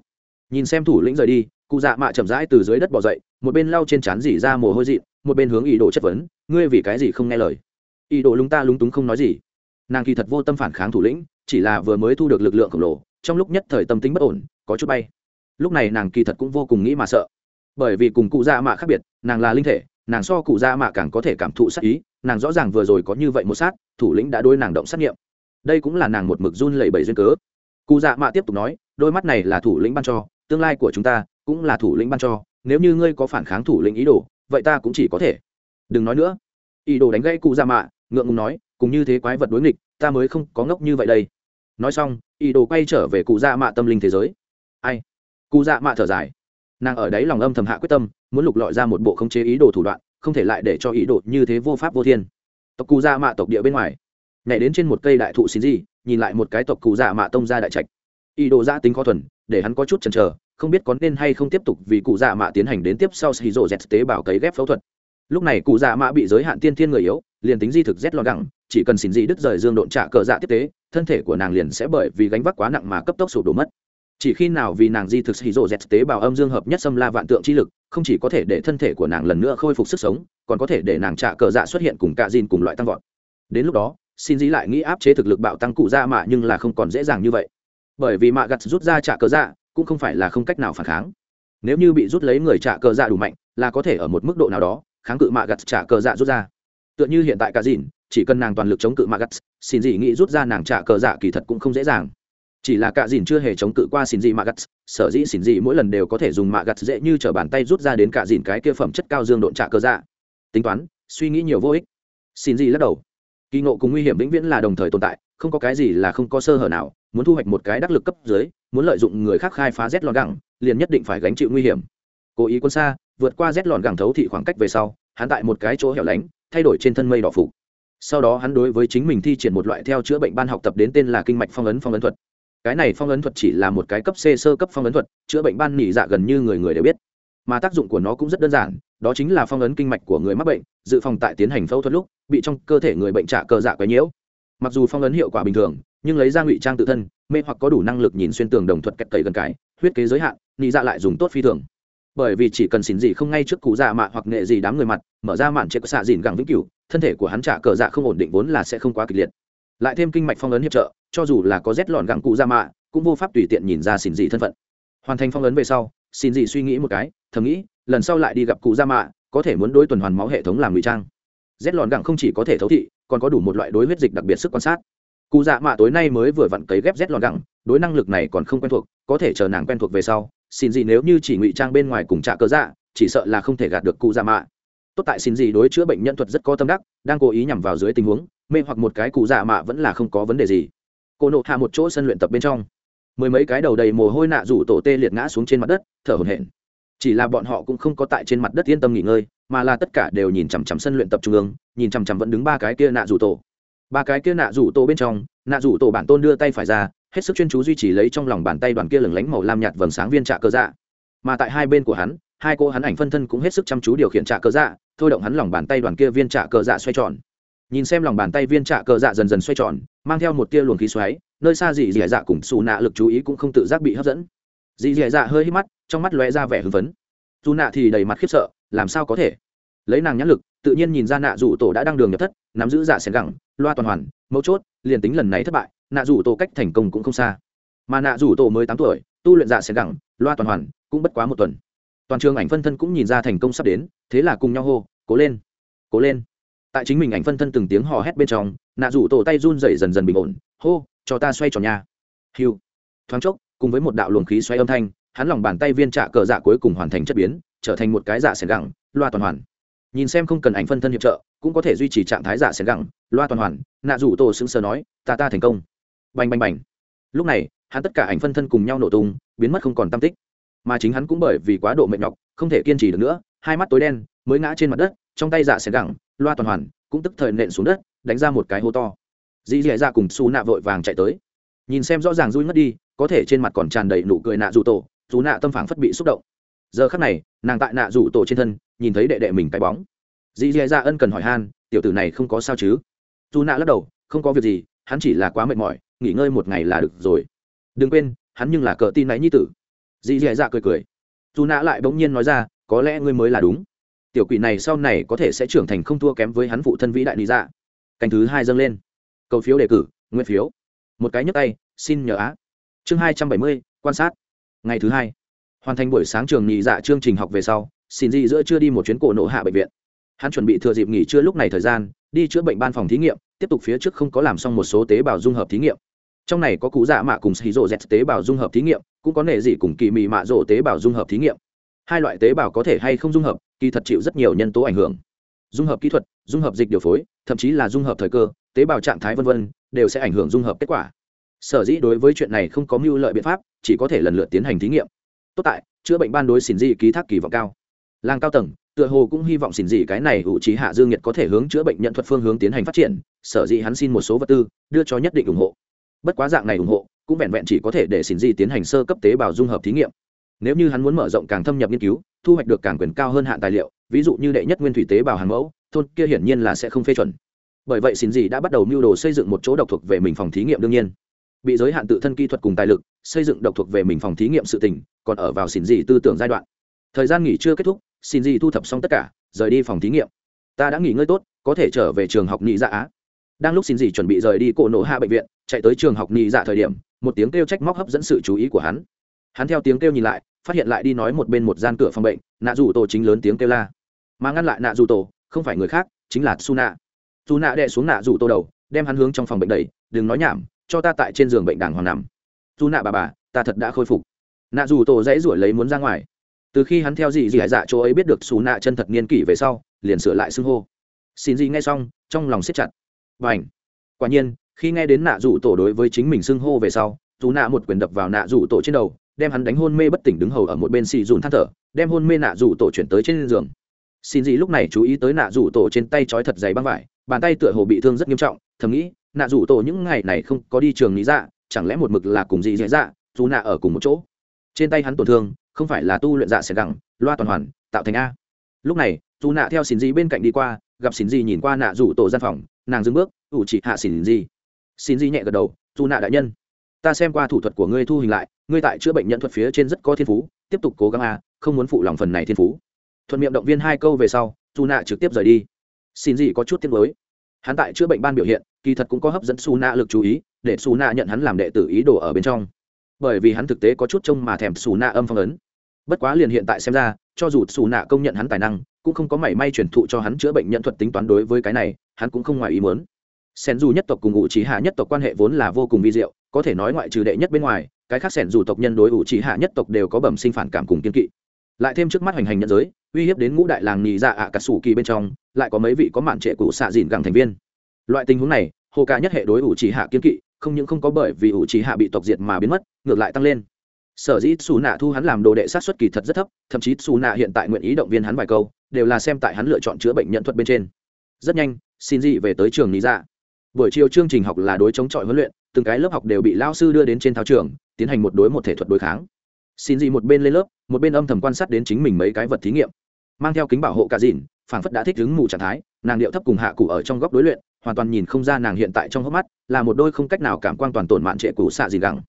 Nhìn xem thủ lĩnh rời đi, cụ dạ mạ chậm rãi từ dưới đất bỏ dậy, một bên lau trên trán dỉ ra mồ hôi dị, một bên hướng ý đồ chất vấn, ngươi vì cái gì không nghe lời? Ý đồ lúng ta lúng túng không nói gì. Nàng kỳ thật vô tâm phản kháng thủ lĩnh, chỉ là vừa mới thu được lực lượng khổng lồ, trong lúc nhất thời tâm tính bất ổn, có chút bay. Lúc này nàng kỳ thật cũng vô cùng nghĩ mà sợ. Bởi vì cùng cụ dạ mạ khác biệt, nàng là linh thể nàng so cụ ra mạ càng có thể cảm thụ sát ý, nàng rõ ràng vừa rồi có như vậy một sát, thủ lĩnh đã đôi nàng động sát nghiệm. Đây cũng là nàng một mực run lẩy bẩy duyên cớ. Cụ dạ mạ tiếp tục nói, đôi mắt này là thủ lĩnh ban cho, tương lai của chúng ta cũng là thủ lĩnh ban cho, nếu như ngươi có phản kháng thủ lĩnh ý đồ, vậy ta cũng chỉ có thể. Đừng nói nữa. Ý đồ đánh gãy cụ dạ mạ ngượng ngùng nói, cùng như thế quái vật đối nghịch, ta mới không có ngốc như vậy đây. Nói xong, ý đồ quay trở về cụ dạ mạ tâm linh thế giới. Ai? Cụ dạ mạ thở dài nàng ở đấy lòng âm thầm hạ quyết tâm, muốn lục lọi ra một bộ khống chế ý đồ thủ đoạn, không thể lại để cho ý đồ như thế vô pháp vô thiên. Tộc cụ dạ mạ tộc địa bên ngoài, nhảy đến trên một cây đại thụ xin gì nhìn lại một cái tộc cụ dạ mạ tông ra đại trạch. Ý đồ giã tính khó thuần, để hắn có chút chần chờ, không biết có nên hay không tiếp tục vì cụ dạ mạ tiến hành đến tiếp sau xì rộ z tế bào cấy ghép phẫu thuật. Lúc này cụ dạ mạ bị giới hạn tiên thiên người yếu, liền tính di thực rét lo gẳng, chỉ cần xin dị đứt rời dương độn trả cờ dạ tiếp tế, thân thể của nàng liền sẽ bởi vì gánh vác quá nặng mà cấp tốc sụp đổ mất chỉ khi nào vì nàng di thực hì rộ dẹt tế bào âm dương hợp nhất xâm la vạn tượng chi lực, không chỉ có thể để thân thể của nàng lần nữa khôi phục sức sống, còn có thể để nàng trả cờ dạ xuất hiện cùng cạ dìn cùng loại tăng vọt. Đến lúc đó, xin dĩ lại nghĩ áp chế thực lực bạo tăng cụ ra mạ nhưng là không còn dễ dàng như vậy. Bởi vì mạ gặt rút ra trả cờ dạ cũng không phải là không cách nào phản kháng. Nếu như bị rút lấy người trả cờ dạ đủ mạnh, là có thể ở một mức độ nào đó, kháng cự mạ gặt trả cờ dạ rút ra. Tựa như hiện tại cả dìn chỉ cần nàng toàn lực chống cự mạ gặt, xin dĩ nghĩ rút ra nàng trả cờ dạ kỳ thật cũng không dễ dàng chỉ là cạ dìn chưa hề chống cự qua xin dị mạ gặt, sở dĩ xin dị mỗi lần đều có thể dùng mạ gặt dễ như t bàn tay rút ra đến cạ dìn cái kia phẩm chất cao dương độn trả cơ dạ. Tính toán, suy nghĩ nhiều vô ích. Xin dị lắc đầu. Kỳ ngộ cùng nguy hiểm vĩnh viễn là đồng thời tồn tại, không có cái gì là không có sơ hở nào, muốn thu hoạch một cái đắc lực cấp dưới, muốn lợi dụng người khác khai phá rét lọn gẳng, liền nhất định phải gánh chịu nguy hiểm. Cố ý quân xa, vượt qua rét lọn gẳng thấu thị khoảng cách về sau, hắn tại một cái chỗ hẻo lánh, thay đổi trên thân mây đỏ phục sau đó hắn đối với chính mình thi triển một loại theo chữa bệnh ban học tập đến tên là kinh mạch phong ấn phong ấn thuật cái này phong ấn thuật chỉ là một cái cấp c sơ cấp phong ấn thuật, chữa bệnh ban nỉ dạ gần như người người đều biết. Mà tác dụng của nó cũng rất đơn giản, đó chính là phong ấn kinh mạch của người mắc bệnh, dự phòng tại tiến hành phẫu thuật lúc, bị trong cơ thể người bệnh trả cờ dạ quấy nhiễu. Mặc dù phong ấn hiệu quả bình thường, nhưng lấy ra ngụy trang tự thân, mê hoặc có đủ năng lực nhìn xuyên tường đồng thuật kẹt cậy gần cái, huyết kế giới hạn nị dạ lại dùng tốt phi thường. Bởi vì chỉ cần xỉn gì không ngay trước cụ dạ mạ hoặc nghệ gì đám người mặt, mở ra màn chết xạ dìn gẳng vĩnh cửu, thân thể của hắn trả cờ dạ không ổn định vốn là sẽ không quá kịch liệt lại thêm kinh mạch phong ấn hiệp trợ cho dù là có rét lọn gặng cụ ra mạ cũng vô pháp tùy tiện nhìn ra xỉn gì thân phận. Hoàn thành phong ấn về sau xin gì suy nghĩ một cái thầm nghĩ lần sau lại đi gặp cụ ra mạ có thể muốn đối tuần hoàn máu hệ thống làm ngụy trang. Rét lọn gặng không chỉ có thể thấu thị còn có đủ một loại đối huyết dịch đặc biệt sức quan sát. Cụ dạ mạ tối nay mới vừa vặn cấy ghép rét lọn gặng, đối năng lực này còn không quen thuộc có thể chờ nàng quen thuộc về sau xin gì nếu như chỉ ngụy trang bên ngoài cùng trả cớ dạ chỉ sợ là không thể gạt được cụ dạ mạ. Tốt tại xin gì đối chữa bệnh nhân thuật rất có tâm đắc đang cố ý nhằm vào dưới tình huống mê hoặc một cái cụ dạ mạ vẫn là không có vấn đề gì. Cô nộ hạ một chỗ sân luyện tập bên trong. Mười mấy cái đầu đầy mồ hôi nạ rủ tổ tê liệt ngã xuống trên mặt đất, thở hổn hển. Chỉ là bọn họ cũng không có tại trên mặt đất yên tâm nghỉ ngơi, mà là tất cả đều nhìn chằm chằm sân luyện tập trung ương, nhìn chằm chằm vẫn đứng ba cái kia nạ rủ tổ. Ba cái kia nạ rủ tổ bên trong, nạ rủ tổ bản tôn đưa tay phải ra, hết sức chuyên chú duy trì lấy trong lòng bàn tay đoàn kia lửng lánh màu lam nhạt vầng sáng viên trạ cơ dạ. Mà tại hai bên của hắn, hai cô hắn ảnh phân thân cũng hết sức chăm chú điều khiển trạ cơ dạ thôi động hắn lòng bàn tay đoàn kia viên trạ cơ dạ xoay tròn nhìn xem lòng bàn tay viên trạ cờ dạ dần dần xoay tròn, mang theo một tia luồng khí xoáy, nơi xa dị dì dạ cùng xù nạ lực chú ý cũng không tự giác bị hấp dẫn. Dị dẻ dạ hơi hít mắt, trong mắt lóe ra vẻ hưng phấn. Dù nạ thì đầy mặt khiếp sợ, làm sao có thể? Lấy nàng nhãn lực, tự nhiên nhìn ra nạ rủ tổ đã đang đường nhập thất, nắm giữ dạ xẻn gẳng, loa toàn hoàn, mấu chốt, liền tính lần này thất bại, nạ rủ tổ cách thành công cũng không xa. Mà nạ rủ tổ mới tám tuổi, tu luyện dạ xẻn gẳng, loa toàn hoàn, cũng bất quá một tuần. Toàn trường ảnh phân thân cũng nhìn ra thành công sắp đến, thế là cùng nhau hô, cố lên cố lên tại chính mình ảnh phân thân từng tiếng hò hét bên trong, nạ rủ tổ tay run dày dần dần bình ổn. Hô, cho ta xoay tròn nha. Hiu thoáng chốc, cùng với một đạo luồng khí xoay âm thanh, hắn lòng bàn tay viên trạ cờ dạ cuối cùng hoàn thành chất biến, trở thành một cái dạ xẻng gẳng, loa toàn hoàn. Nhìn xem không cần ảnh phân thân hiệp trợ, cũng có thể duy trì trạng thái dạ xẻng gẳng, loa toàn hoàn, nạ rủ tổ sững sờ nói, ta ta thành công. Bành bành bành. Lúc này, hắn tất cả ảnh phân thân cùng nhau nổ tung, biến mất không còn tam tích. Mà chính hắn cũng bởi vì quá độ mệt nhọc, không thể kiên trì được nữa, hai mắt tối đen, mới ngã trên mặt đất trong tay dạ sẽ gẳng, loa toàn hoàn, cũng tức thời nện xuống đất, đánh ra một cái hố to. Dì dì dạ cùng xù nạ vội vàng chạy tới. Nhìn xem rõ ràng rui mất đi, có thể trên mặt còn tràn đầy nụ cười nạ rủ tổ dù nạ tâm phản phất bị xúc động. Giờ khắc này, nàng tại nạ rủ tổ trên thân, nhìn thấy đệ đệ mình cái bóng. Dì dì dạ ân cần hỏi han, tiểu tử này không có sao chứ? Dù nạ lắc đầu, không có việc gì, hắn chỉ là quá mệt mỏi, nghỉ ngơi một ngày là được rồi. Đừng quên, hắn nhưng là cờ tin náy nhi tử. Dì dì dạ cười cười. Dù nạ lại bỗng nhiên nói ra, có lẽ ngươi mới là đúng tiểu quỷ này sau này có thể sẽ trưởng thành không thua kém với hắn phụ thân vĩ đại lý dạ. Canh thứ hai dâng lên. Cầu phiếu đề cử nguyên phiếu. Một cái nhấp tay, xin nhờ á. Chương hai trăm bảy mươi, quan sát. Ngày thứ hai. Hoàn thành buổi sáng trường nghỉ dạ chương trình học về sau, xin di giữa chưa đi một chuyến cổ nộ hạ bệnh viện. Hắn chuẩn bị thừa dịp nghỉ trưa lúc này thời gian, đi chữa bệnh ban phòng thí nghiệm, tiếp tục phía trước không có làm xong một số tế bào dung hợp thí nghiệm. Trong này có cụ dạ mạ cùng xì rộ z tế bào dung hợp thí nghiệm, cũng có nệ dị cùng kỳ mị mạ rộ tế bào dung hợp thí nghiệm hai loại tế bào có thể hay không dung hợp, kỳ thật chịu rất nhiều nhân tố ảnh hưởng. Dung hợp kỹ thuật, dung hợp dịch điều phối, thậm chí là dung hợp thời cơ, tế bào trạng thái v v đều sẽ ảnh hưởng dung hợp kết quả. Sở dĩ đối với chuyện này không có mưu lợi biện pháp, chỉ có thể lần lượt tiến hành thí nghiệm. Tốt tại, chữa bệnh ban đối xỉn dị ký thác kỳ vọng cao. Làng cao tầng, tựa hồ cũng hy vọng xỉn dị cái này hữu trí hạ dương nhiệt có thể hướng chữa bệnh nhận thuật phương hướng tiến hành phát triển, sở dĩ hắn xin một số vật tư, đưa cho nhất định ủng hộ. Bất quá dạng này ủng hộ, cũng vẹn vẹn chỉ có thể để xỉn dị tiến hành sơ cấp tế bào dung hợp thí nghiệm nếu như hắn muốn mở rộng càng thâm nhập nghiên cứu, thu hoạch được càng quyền cao hơn hạn tài liệu, ví dụ như đệ nhất nguyên thủy tế bào hàng mẫu, thôn kia hiển nhiên là sẽ không phê chuẩn. Bởi vậy xin gì đã bắt đầu mưu đồ xây dựng một chỗ độc thuộc về mình phòng thí nghiệm đương nhiên. Bị giới hạn tự thân kỹ thuật cùng tài lực, xây dựng độc thuộc về mình phòng thí nghiệm sự tình, còn ở vào xin gì tư tưởng giai đoạn. Thời gian nghỉ chưa kết thúc, xin gì thu thập xong tất cả, rời đi phòng thí nghiệm. Ta đã nghỉ ngơi tốt, có thể trở về trường học nhị dạ á. Đang lúc xin gì chuẩn bị rời đi cổ nổ hạ bệnh viện, chạy tới trường học nhị dạ thời điểm, một tiếng kêu trách móc hấp dẫn sự chú ý của hắn. Hắn theo tiếng kêu nhìn lại phát hiện lại đi nói một bên một gian cửa phòng bệnh, nạ dù tổ chính lớn tiếng kêu la. Mà ngăn lại nạ dù tổ, không phải người khác, chính là su nạ su nạ đệ xuống nạ dù tổ đầu, đem hắn hướng trong phòng bệnh đầy đừng nói nhảm, cho ta tại trên giường bệnh đàng hoàng nằm. Su nạ bà bà, ta thật đã khôi phục. Nạ dù tổ dãy ruổi lấy muốn ra ngoài. Từ khi hắn theo dì dì hải dạ chỗ ấy biết được su nạ chân thật niên kỷ về sau, liền sửa lại xưng hô. Xin gì nghe xong, trong lòng siết chặt. Và ảnh quả nhiên, khi nghe đến nạ rủ tổ đối với chính mình xưng hô về sau dù nạ một quyền đập vào nạ rủ tổ trên đầu đem hắn đánh hôn mê bất tỉnh đứng hầu ở một bên xì dùn than thở, đem hôn mê nạ rủ tổ chuyển tới trên giường. Xin dị lúc này chú ý tới nạ rủ tổ trên tay trói thật dày băng vải, bàn tay tựa hồ bị thương rất nghiêm trọng, thầm nghĩ, nạ rủ tổ những ngày này không có đi trường lý dạ chẳng lẽ một mực là cùng dị dễ dạ dù nạ ở cùng một chỗ. Trên tay hắn tổn thương, không phải là tu luyện dạ sẽ gẳng, loa toàn hoàn, tạo thành a. Lúc này, dù nạ theo xin dị bên cạnh đi qua, gặp xin dị nhìn qua nạ rủ tổ gian phòng, nàng dừng bước, ủ chỉ hạ xin dị. xin dị nhẹ gật đầu, dù nạ đại nhân ta xem qua thủ thuật của ngươi thu hình lại, ngươi tại chữa bệnh nhận thuật phía trên rất có thiên phú, tiếp tục cố gắng a không muốn phụ lòng phần này thiên phú. Thuận miệng động viên hai câu về sau dù nạ trực tiếp rời đi. Xin gì có chút tiếc mới hắn tại chữa bệnh ban biểu hiện, kỳ thật cũng có hấp dẫn su nạ lực chú ý, để su nạ nhận hắn làm đệ tử ý đồ ở bên trong. Bởi vì hắn thực tế có chút trông mà thèm su nạ âm phong ấn. Bất quá liền hiện tại xem ra, cho dù su nạ công nhận hắn tài năng, cũng không có mảy may truyền thụ cho hắn chữa bệnh nhận thuật tính toán đối với cái này, hắn cũng không ngoài ý muốn. Sen dù nhất tộc cùng ngụ trí hạ nhất tộc quan hệ vốn là vô cùng vi diệu có thể nói ngoại trừ đệ nhất bên ngoài, cái khác sẻn dù tộc nhân đối ủ trí hạ nhất tộc đều có bẩm sinh phản cảm cùng kiên kỵ. Lại thêm trước mắt hoành hành nhân giới, uy hiếp đến ngũ đại làng nhì dạ ạ cả sủ kỳ bên trong, lại có mấy vị có mạn trệ cụ xạ dìn gẳng thành viên. Loại tình huống này, hồ ca nhất hệ đối ủ trí hạ kiên kỵ, không những không có bởi vì ủ trí hạ bị tộc diệt mà biến mất, ngược lại tăng lên. Sở dĩ xù nạ thu hắn làm đồ đệ sát xuất kỳ thật rất thấp, thậm chí xù nạ hiện tại nguyện ý động viên hắn vài câu, đều là xem tại hắn lựa chọn chữa bệnh nhận thuật bên trên. Rất nhanh, xin dị về tới trường lý dạ. Buổi chiều chương trình học là đối chống chọi huấn luyện từng cái lớp học đều bị lao sư đưa đến trên thao trường, tiến hành một đối một thể thuật đối kháng. Xin dị một bên lên lớp, một bên âm thầm quan sát đến chính mình mấy cái vật thí nghiệm. Mang theo kính bảo hộ cả dìn phảng phất đã thích đứng mù trạng thái, nàng điệu thấp cùng hạ cụ ở trong góc đối luyện, hoàn toàn nhìn không ra nàng hiện tại trong hốc mắt là một đôi không cách nào cảm quan toàn tổn mạn trệ cụ xạ gì gẳng.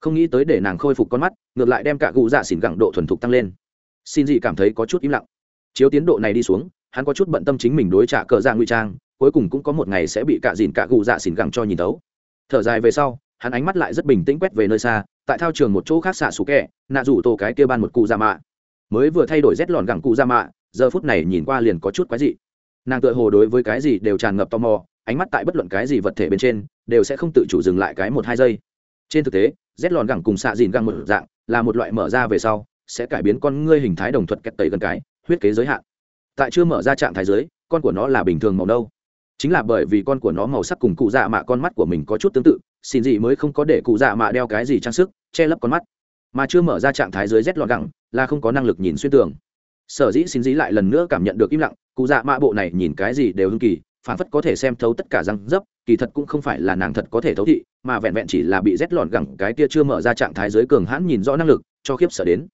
Không nghĩ tới để nàng khôi phục con mắt, ngược lại đem cả cụ dạ xỉn gẳng độ thuần thục tăng lên. Xin dị cảm thấy có chút im lặng. Chiếu tiến độ này đi xuống, hắn có chút bận tâm chính mình đối trả cờ ra ngụy trang, cuối cùng cũng có một ngày sẽ bị cả dìn cả cụ dạ xỉn gẳng cho nhìn tấu thở dài về sau, hắn ánh mắt lại rất bình tĩnh quét về nơi xa, tại thao trường một chỗ khác xạ sủ kẹ, nạ rủ tổ cái kia ban một cụ da mạ. Mới vừa thay đổi rét lòn gẳng cụ da mạ, giờ phút này nhìn qua liền có chút quái dị. Nàng tựa hồ đối với cái gì đều tràn ngập tò mò, ánh mắt tại bất luận cái gì vật thể bên trên, đều sẽ không tự chủ dừng lại cái một hai giây. Trên thực tế, rét lòn gẳng cùng xạ dìn găng một dạng, là một loại mở ra về sau, sẽ cải biến con ngươi hình thái đồng thuật kẹt tẩy gần cái, huyết kế giới hạn. Tại chưa mở ra trạng thái giới, con của nó là bình thường màu đâu chính là bởi vì con của nó màu sắc cùng cụ dạ mạ con mắt của mình có chút tương tự, xin gì mới không có để cụ dạ mạ đeo cái gì trang sức, che lấp con mắt. Mà chưa mở ra trạng thái dưới rét lọt gẳng, là không có năng lực nhìn xuyên tường. Sở dĩ xin dĩ lại lần nữa cảm nhận được im lặng, cụ dạ mạ bộ này nhìn cái gì đều hưng kỳ, phản phất có thể xem thấu tất cả răng dấp, kỳ thật cũng không phải là nàng thật có thể thấu thị, mà vẹn vẹn chỉ là bị rét lọt gẳng cái kia chưa mở ra trạng thái dưới cường hãn nhìn rõ năng lực, cho khiếp sợ đến.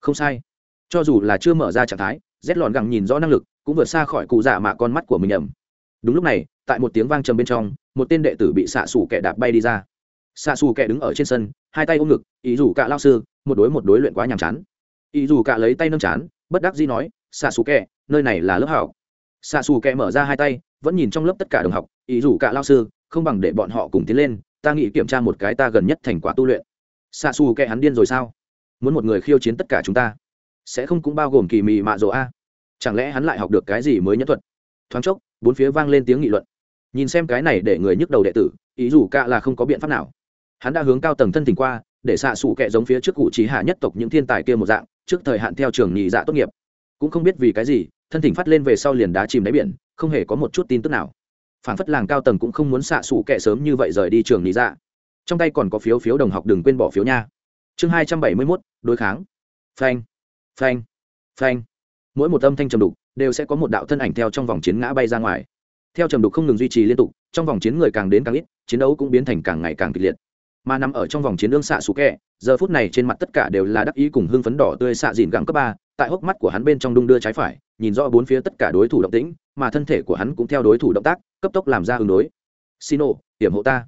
Không sai. Cho dù là chưa mở ra trạng thái rét lọt gẳng nhìn rõ năng lực, cũng vượt xa khỏi cụ dạ mạ con mắt của mình ẩm đúng lúc này, tại một tiếng vang trầm bên trong, một tên đệ tử bị xạ xù kẻ đạp bay đi ra. Xạ xù kẻ đứng ở trên sân, hai tay ôm ngực, ý dù cả lao sư, một đối một đối luyện quá nhàm chán. Ý dù cả lấy tay nâng chán, bất đắc dĩ nói, xạ xù kẻ, nơi này là lớp học. Xạ xù kẻ mở ra hai tay, vẫn nhìn trong lớp tất cả đồng học, ý dù cả lao sư, không bằng để bọn họ cùng tiến lên, ta nghĩ kiểm tra một cái ta gần nhất thành quả tu luyện. Xạ xù kẻ hắn điên rồi sao? Muốn một người khiêu chiến tất cả chúng ta, sẽ không cũng bao gồm kỳ mị mạ rỗ a? Chẳng lẽ hắn lại học được cái gì mới nhất thuật? Thoáng chốc bốn phía vang lên tiếng nghị luận. Nhìn xem cái này để người nhức đầu đệ tử, ý dù cả là không có biện pháp nào. Hắn đã hướng cao tầng thân tình qua, để xạ xù kệ giống phía trước cụ trí hạ nhất tộc những thiên tài kia một dạng, trước thời hạn theo trường nhị dạ tốt nghiệp. Cũng không biết vì cái gì, thân thỉnh phát lên về sau liền đá chìm đáy biển, không hề có một chút tin tức nào. Phản phất làng cao tầng cũng không muốn xạ xù kệ sớm như vậy rời đi trường nhị dạ. Trong tay còn có phiếu phiếu đồng học đừng quên bỏ phiếu nha. Chương hai trăm bảy mươi mốt, đối kháng. Phanh phanh phanh. Mỗi một âm thanh trầm đục đều sẽ có một đạo thân ảnh theo trong vòng chiến ngã bay ra ngoài. Theo trầm đục không ngừng duy trì liên tục, trong vòng chiến người càng đến càng ít, chiến đấu cũng biến thành càng ngày càng kịch liệt. Mà nằm ở trong vòng chiến đương xạ xú kẹ, giờ phút này trên mặt tất cả đều là đắc ý cùng hưng phấn đỏ tươi xạ dìn gẳng cấp ba, tại hốc mắt của hắn bên trong đung đưa trái phải, nhìn rõ bốn phía tất cả đối thủ động tĩnh, mà thân thể của hắn cũng theo đối thủ động tác, cấp tốc làm ra ứng đối. Xino hiểm hộ ta.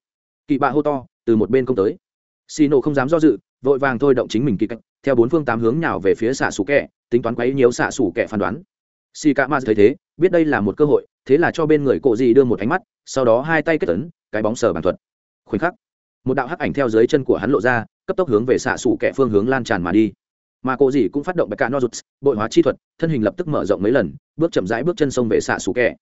Kỵ bạ hô to, từ một bên công tới. Xino không dám do dự, vội vàng thôi động chính mình kỵ cách theo bốn phương tám hướng nào về phía xạ xù kẹ, tính toán quấy nhiều xạ xù kẹ phán đoán si ca ma thấy thế, biết đây là một cơ hội, thế là cho bên người cộ gì đưa một ánh mắt, sau đó hai tay kết tấn cái bóng sờ bàn thuật khoảnh khắc, một đạo hắc ảnh theo dưới chân của hắn lộ ra, cấp tốc hướng về xạ sủ kẻ phương hướng lan tràn mà đi mà cộ gì cũng phát động bạch cạ nozuts bội hóa chi thuật, thân hình lập tức mở rộng mấy lần, bước chậm rãi bước chân sông về xạ sủ kẻ.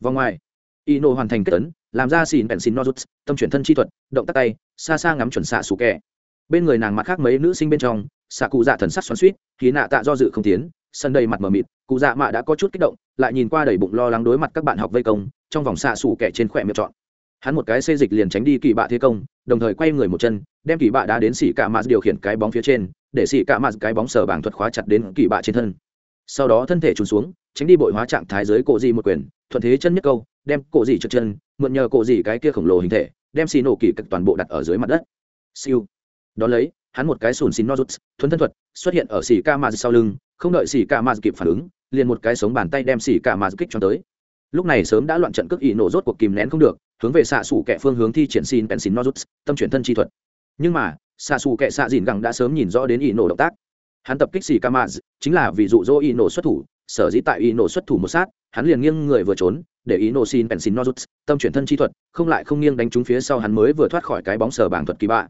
vòng ngoài, ino hoàn thành kết tấn làm ra xìn bèn xin nozuts tâm chuyển thân chi thuật, động tác tay, xa xa ngắm chuẩn xạ sủ kẻ. bên người nàng mặt khác mấy nữ sinh bên trong, xạ cụ dạ thần sắc xoắn suýt khí nạ tạ do dự không tiến sân đầy mặt mờ mịt, cụ dạ mạ đã có chút kích động, lại nhìn qua đầy bụng lo lắng đối mặt các bạn học vây công, trong vòng xạ xù kẻ trên khỏe miệng chọn. Hắn một cái xê dịch liền tránh đi kỳ bạ thế công, đồng thời quay người một chân, đem kỳ bạ đá đến xỉ cả mạt điều khiển cái bóng phía trên, để xỉ cả mạt cái bóng sở bảng thuật khóa chặt đến kỳ bạ trên thân. Sau đó thân thể trùn xuống, tránh đi bội hóa trạng thái dưới cổ dị một quyền, thuận thế chân nhất câu, đem cổ dị trượt chân, mượn nhờ cổ dị cái kia khổng lồ hình thể, đem xì nổ kỳ cực toàn bộ đặt ở dưới mặt đất. Siêu. Đó lấy hắn một cái sùn xin nozuts thuấn thân thuật, xuất hiện ở xỉ ca mạt sau lưng, không đợi xỉ ca mạt kịp phản ứng, liền một cái sống bàn tay đem xỉ ca mạt kích cho tới. Lúc này sớm đã loạn trận cước ỷ nổ rốt cuộc kìm nén không được, hướng về xạ xủ kẻ phương hướng thi triển xin pensin nozuts tâm chuyển thân chi thuật. Nhưng mà, xạ xù kẻ xạ dìn gẳng đã sớm nhìn rõ đến ỷ nổ động tác. Hắn tập kích xỉ ca mạt chính là vì dụ dỗ ỷ nổ xuất thủ, sở dĩ tại ỷ nổ xuất thủ một sát, hắn liền nghiêng người vừa trốn, để ý nổ xin pensin nozuts tâm chuyển thân chi thuật, không lại không nghiêng đánh trúng phía sau hắn mới vừa thoát khỏi cái bóng sở bảng thuật kỳ bạ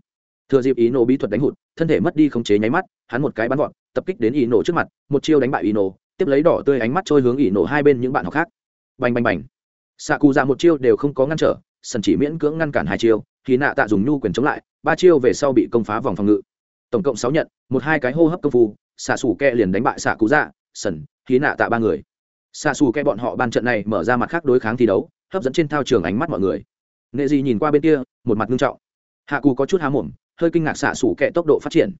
thừa dịp ý nổ bí thuật đánh hụt, thân thể mất đi không chế nháy mắt, hắn một cái bắn vọt, tập kích đến ý nổ trước mặt, một chiêu đánh bại ý nổ tiếp lấy đỏ tươi ánh mắt trôi hướng ý nổ hai bên những bạn học khác. Bành bành bành. Xạ cụ ra một chiêu đều không có ngăn trở, sần chỉ miễn cưỡng ngăn cản hai chiêu thì nạ tạ dùng nhu quyền chống lại, ba chiêu về sau bị công phá vòng phòng ngự. Tổng cộng sáu nhận, một hai cái hô hấp công phu xạ xù kẹ liền đánh bại xạ cụ dạ sần khí nạ tạ ba người. Xạ xù kẹ bọn họ ban trận này mở ra mặt khác đối kháng thi đấu, hấp dẫn trên thao trường ánh mắt mọi người. Nghệ gì nhìn qua bên kia, một mặt nghiêm trọng. Hạ cù có chút há mồm hơi kinh ngạc xạ xủ kẹ tốc độ phát triển.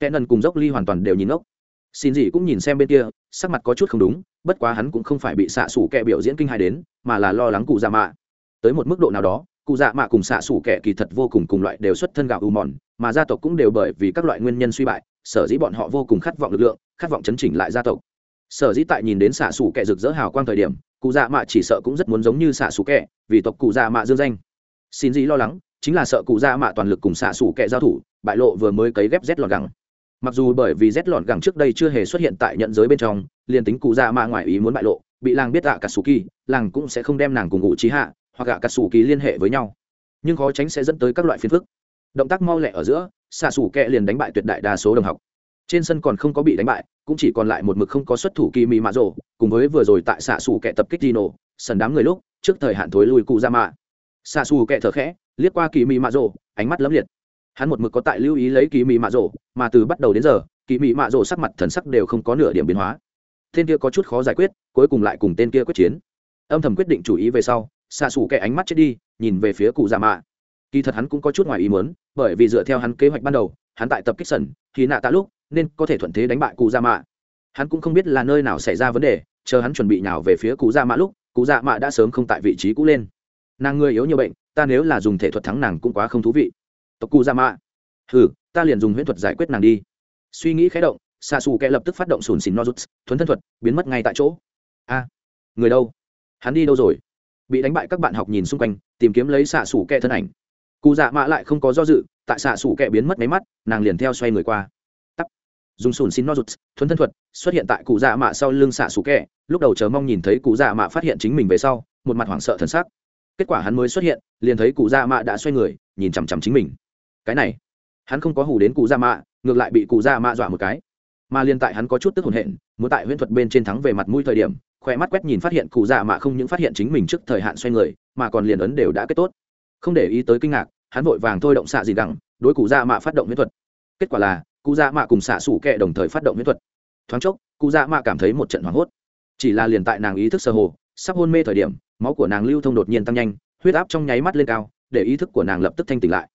Kẽ nần cùng dốc ly hoàn toàn đều nhìn ốc xin gì cũng nhìn xem bên kia, sắc mặt có chút không đúng, bất quá hắn cũng không phải bị xạ xủ kẹ biểu diễn kinh hài đến, mà là lo lắng cụ dạ mạ. Tới một mức độ nào đó, cụ dạ mạ cùng xạ xủ kệ kỳ thật vô cùng cùng loại đều xuất thân gạo ưu mòn, mà gia tộc cũng đều bởi vì các loại nguyên nhân suy bại, sở dĩ bọn họ vô cùng khát vọng lực lượng, khát vọng chấn chỉnh lại gia tộc. Sở dĩ tại nhìn đến xạ xủ kệ rực rỡ hào quang thời điểm, cụ dạ mạ chỉ sợ cũng rất muốn giống như xạ xủ kệ vì tộc cụ dạ mạ dương danh. Xin gì lo lắng chính là sợ cụ dạ mạ toàn lực cùng xạ xủ kẹ giao thủ, bại lộ vừa mới cấy ghép rét lọt gẳng. Mặc dù bởi vì rét lọt gẳng trước đây chưa hề xuất hiện tại nhận giới bên trong, liền tính cụ dạ mạ ngoài ý muốn bại lộ, bị làng biết ạ cả sù kỳ làng cũng sẽ không đem nàng cùng ngụ trí hạ, hoặc ạ cả sù kỳ liên hệ với nhau. Nhưng khó tránh sẽ dẫn tới các loại phiền phức. Động tác mau lẹ ở giữa, xạ sủ kẹ liền đánh bại tuyệt đại đa số đồng học. Trên sân còn không có bị đánh bại, cũng chỉ còn lại một mực không có xuất thủ kỳ mì mạ rồ, cùng với vừa rồi tại xạ sủ kẹ tập kích dino, sần đám người lúc, trước thời hạn thối lui cụ ra mạ xa xù kẹ thở khẽ, liếc qua kỳ mị mạ rộ ánh mắt lấm liệt. Hắn một mực có tại lưu ý lấy kỳ mị mạ rộ mà từ bắt đầu đến giờ kỳ mị mạ rộ sắc mặt thần sắc đều không có nửa điểm biến hóa. Tên kia có chút khó giải quyết, cuối cùng lại cùng tên kia quyết chiến. Âm thầm quyết định chủ ý về sau xa xù kẹ ánh mắt chết đi, nhìn về phía cụ già mạ. Kỳ thật hắn cũng có chút ngoài ý muốn, bởi vì dựa theo hắn kế hoạch ban đầu, hắn tại tập kích sần thì nạ tạ lúc, nên có thể thuận thế đánh bại cụ già mạ. Hắn cũng không biết là nơi nào xảy ra vấn đề, chờ hắn chuẩn bị nào về phía cụ già mạ lúc, cụ già mạ đã sớm không tại vị trí cũ lên nàng người yếu nhiều bệnh, ta nếu là dùng thể thuật thắng nàng cũng quá không thú vị. Tộc cụ ra mạ. Ừ ta liền dùng huyễn thuật giải quyết nàng đi. Suy nghĩ khé động xạ xù kẻ lập tức phát động sùn xìn nozuts, thuấn thân thuật, biến mất ngay tại chỗ. A, người đâu? Hắn đi đâu rồi? Bị đánh bại các bạn học nhìn xung quanh, tìm kiếm lấy xạ xù kẻ thân ảnh. Cụ dạ mạ lại không có do dự, tại xạ xù kẻ biến mất máy mắt, nàng liền theo xoay người qua. Tắt dùng sùn xin nozuts, thuấn thân thuật, xuất hiện tại cụ dạ mạ sau lưng xạ xù kẻ, lúc đầu chờ mong nhìn thấy cụ dạ mạ phát hiện chính mình về sau, một mặt hoảng sợ thần sắc kết quả hắn mới xuất hiện, liền thấy cụ dạ mạ đã xoay người, nhìn chằm chằm chính mình. Cái này, hắn không có hù đến cụ gia mạ, ngược lại bị cụ gia mạ dọa một cái. Mà liên tại hắn có chút tức hồn hện muốn tại huyễn thuật bên trên thắng về mặt mũi thời điểm khoe mắt quét nhìn phát hiện cụ gia mạ không những phát hiện chính mình trước thời hạn xoay người, mà còn liền ấn đều đã kết tốt. Không để ý tới kinh ngạc, hắn vội vàng thôi động xạ gì đẳng đối cụ gia mạ phát động huyễn thuật. Kết quả là, cụ gia mạ cùng xạ sủ kẹ đồng thời phát động huyễn thuật. Thoáng chốc, cụ gia mạ cảm thấy một trận hoảng hốt. Chỉ là liền tại nàng ý thức sơ hồ, sắp hôn mê thời điểm máu của nàng lưu thông đột nhiên tăng nhanh, huyết áp trong nháy mắt lên cao, để ý thức của nàng lập tức thanh tỉnh lại.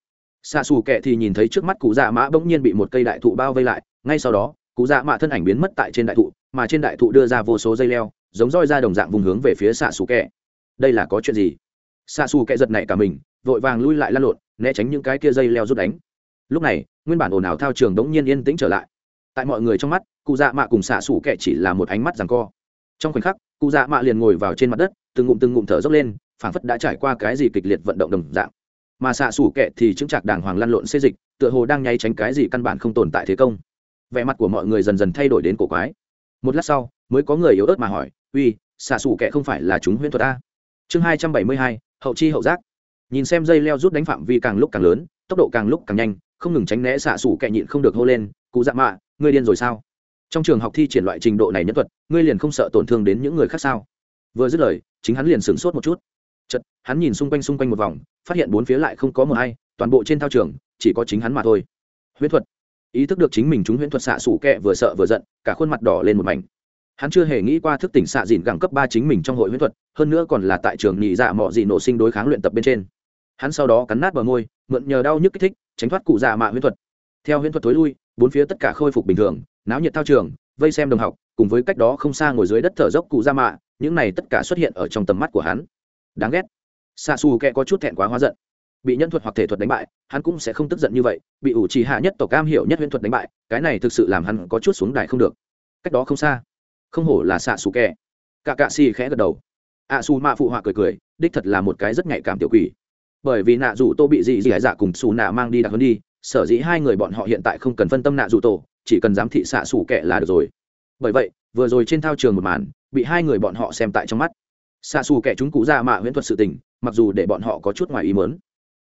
Xạ xù kệ thì nhìn thấy trước mắt cụ dạ mã bỗng nhiên bị một cây đại thụ bao vây lại, ngay sau đó, cụ dạ mã thân ảnh biến mất tại trên đại thụ, mà trên đại thụ đưa ra vô số dây leo, giống roi ra đồng dạng vùng hướng về phía xạ xù kệ đây là có chuyện gì? Xạ xù kệ giật nảy cả mình, vội vàng lui lại lăn lộn, né tránh những cái kia dây leo rút đánh. Lúc này, nguyên bản ồn ào thao trường đống nhiên yên tĩnh trở lại. Tại mọi người trong mắt, cụ dạ mạ cùng xạ xù kệ chỉ là một ánh mắt rằng co. Trong khoảnh khắc cụ dạ mạ liền ngồi vào trên mặt đất, từng ngụm từng ngụm thở dốc lên, phảng phất đã trải qua cái gì kịch liệt vận động đồng dạng. Mà xạ xủ kệ thì chứng chạc đàng hoàng lăn lộn xê dịch, tựa hồ đang nháy tránh cái gì căn bản không tồn tại thế công. Vẻ mặt của mọi người dần dần thay đổi đến cổ quái. Một lát sau, mới có người yếu ớt mà hỏi, uy, xạ xủ kệ không phải là chúng huyễn thuật a? Chương hai trăm bảy mươi hai, hậu chi hậu giác. Nhìn xem dây leo rút đánh phạm vi càng lúc càng lớn, tốc độ càng lúc càng nhanh, không ngừng tránh né xạ xủ kệ nhịn không được hô lên, cụ dạ mạ, ngươi điên rồi sao? Trong trường học thi triển loại trình độ này nhất thuật, ngươi liền không sợ tổn thương đến những người khác sao? Vừa dứt lời, chính hắn liền sửng sốt một chút. Chật hắn nhìn xung quanh xung quanh một vòng, phát hiện bốn phía lại không có mờ hay toàn bộ trên thao trường, chỉ có chính hắn mà thôi. Huyễn thuật. Ý thức được chính mình chúng huyễn thuật xạ sủ kẹ vừa sợ vừa giận, cả khuôn mặt đỏ lên một mảnh. Hắn chưa hề nghĩ qua thức tỉnh xạ dìn gẳng cấp ba chính mình trong hội huyễn thuật, hơn nữa còn là tại trường nhị dạ mọ gì nổ sinh đối kháng luyện tập bên trên. Hắn sau đó cắn nát bờ môi, mượn nhờ đau nhức kích thích, tránh thoát cụ dạ mạ huyễn thuật. Theo huyễn thuật tối lui, bốn phía tất cả khôi phục bình thường náo nhiệt thao trường, vây xem đồng học, cùng với cách đó không xa ngồi dưới đất thở dốc cụ ra mạ, những này tất cả xuất hiện ở trong tầm mắt của hắn. Đáng ghét. Xa xù kẹ có chút thẹn quá hóa giận. Bị nhân thuật hoặc thể thuật đánh bại, hắn cũng sẽ không tức giận như vậy, bị ủ trì hạ nhất tổ cam hiểu nhất huyễn thuật đánh bại, cái này thực sự làm hắn có chút xuống đài không được. Cách đó không xa. Không hổ là xạ xù kẹ. Cả cạ xì khẽ gật đầu. Ạ xù mạ phụ họa cười cười, đích thật là một cái rất nhạy cảm tiểu quỷ. Bởi vì nạ dù tô bị dị dị dạ cùng xù nạ mang đi đặc hơn đi, sở dĩ hai người bọn họ hiện tại không cần phân tâm nạ dù tổ chỉ cần giám thị xạ xủ kệ là được rồi. Bởi vậy, vừa rồi trên thao trường một màn, bị hai người bọn họ xem tại trong mắt. Xạ xù kẻ chúng cụ già mạ huyễn thuật sự tình, mặc dù để bọn họ có chút ngoài ý mớn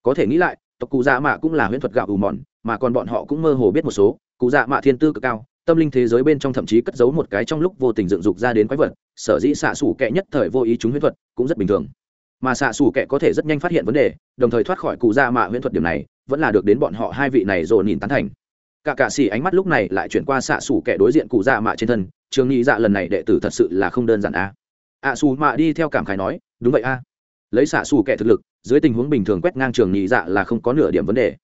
có thể nghĩ lại, tộc cụ dạ mạ cũng là huyễn thuật gạo ù mòn, mà còn bọn họ cũng mơ hồ biết một số. Cụ dạ mạ thiên tư cực cao, tâm linh thế giới bên trong thậm chí cất giấu một cái trong lúc vô tình dựng dục ra đến quái vật, sở dĩ xạ xủ kệ nhất thời vô ý chúng huyễn thuật cũng rất bình thường. Mà xạ xủ kệ có thể rất nhanh phát hiện vấn đề, đồng thời thoát khỏi cụ dạ mạ huyễn thuật điểm này, vẫn là được đến bọn họ hai vị này rồi nhìn tán thành cả cạ xỉ ánh mắt lúc này lại chuyển qua xạ xủ kệ đối diện cụ dạ mạ trên thân, trường nghĩ dạ lần này đệ tử thật sự là không đơn giản a. Ạ xù mạ đi theo cảm khái nói, đúng vậy a. Lấy xạ xù kệ thực lực, dưới tình huống bình thường quét ngang trường nhị dạ là không có nửa điểm vấn đề.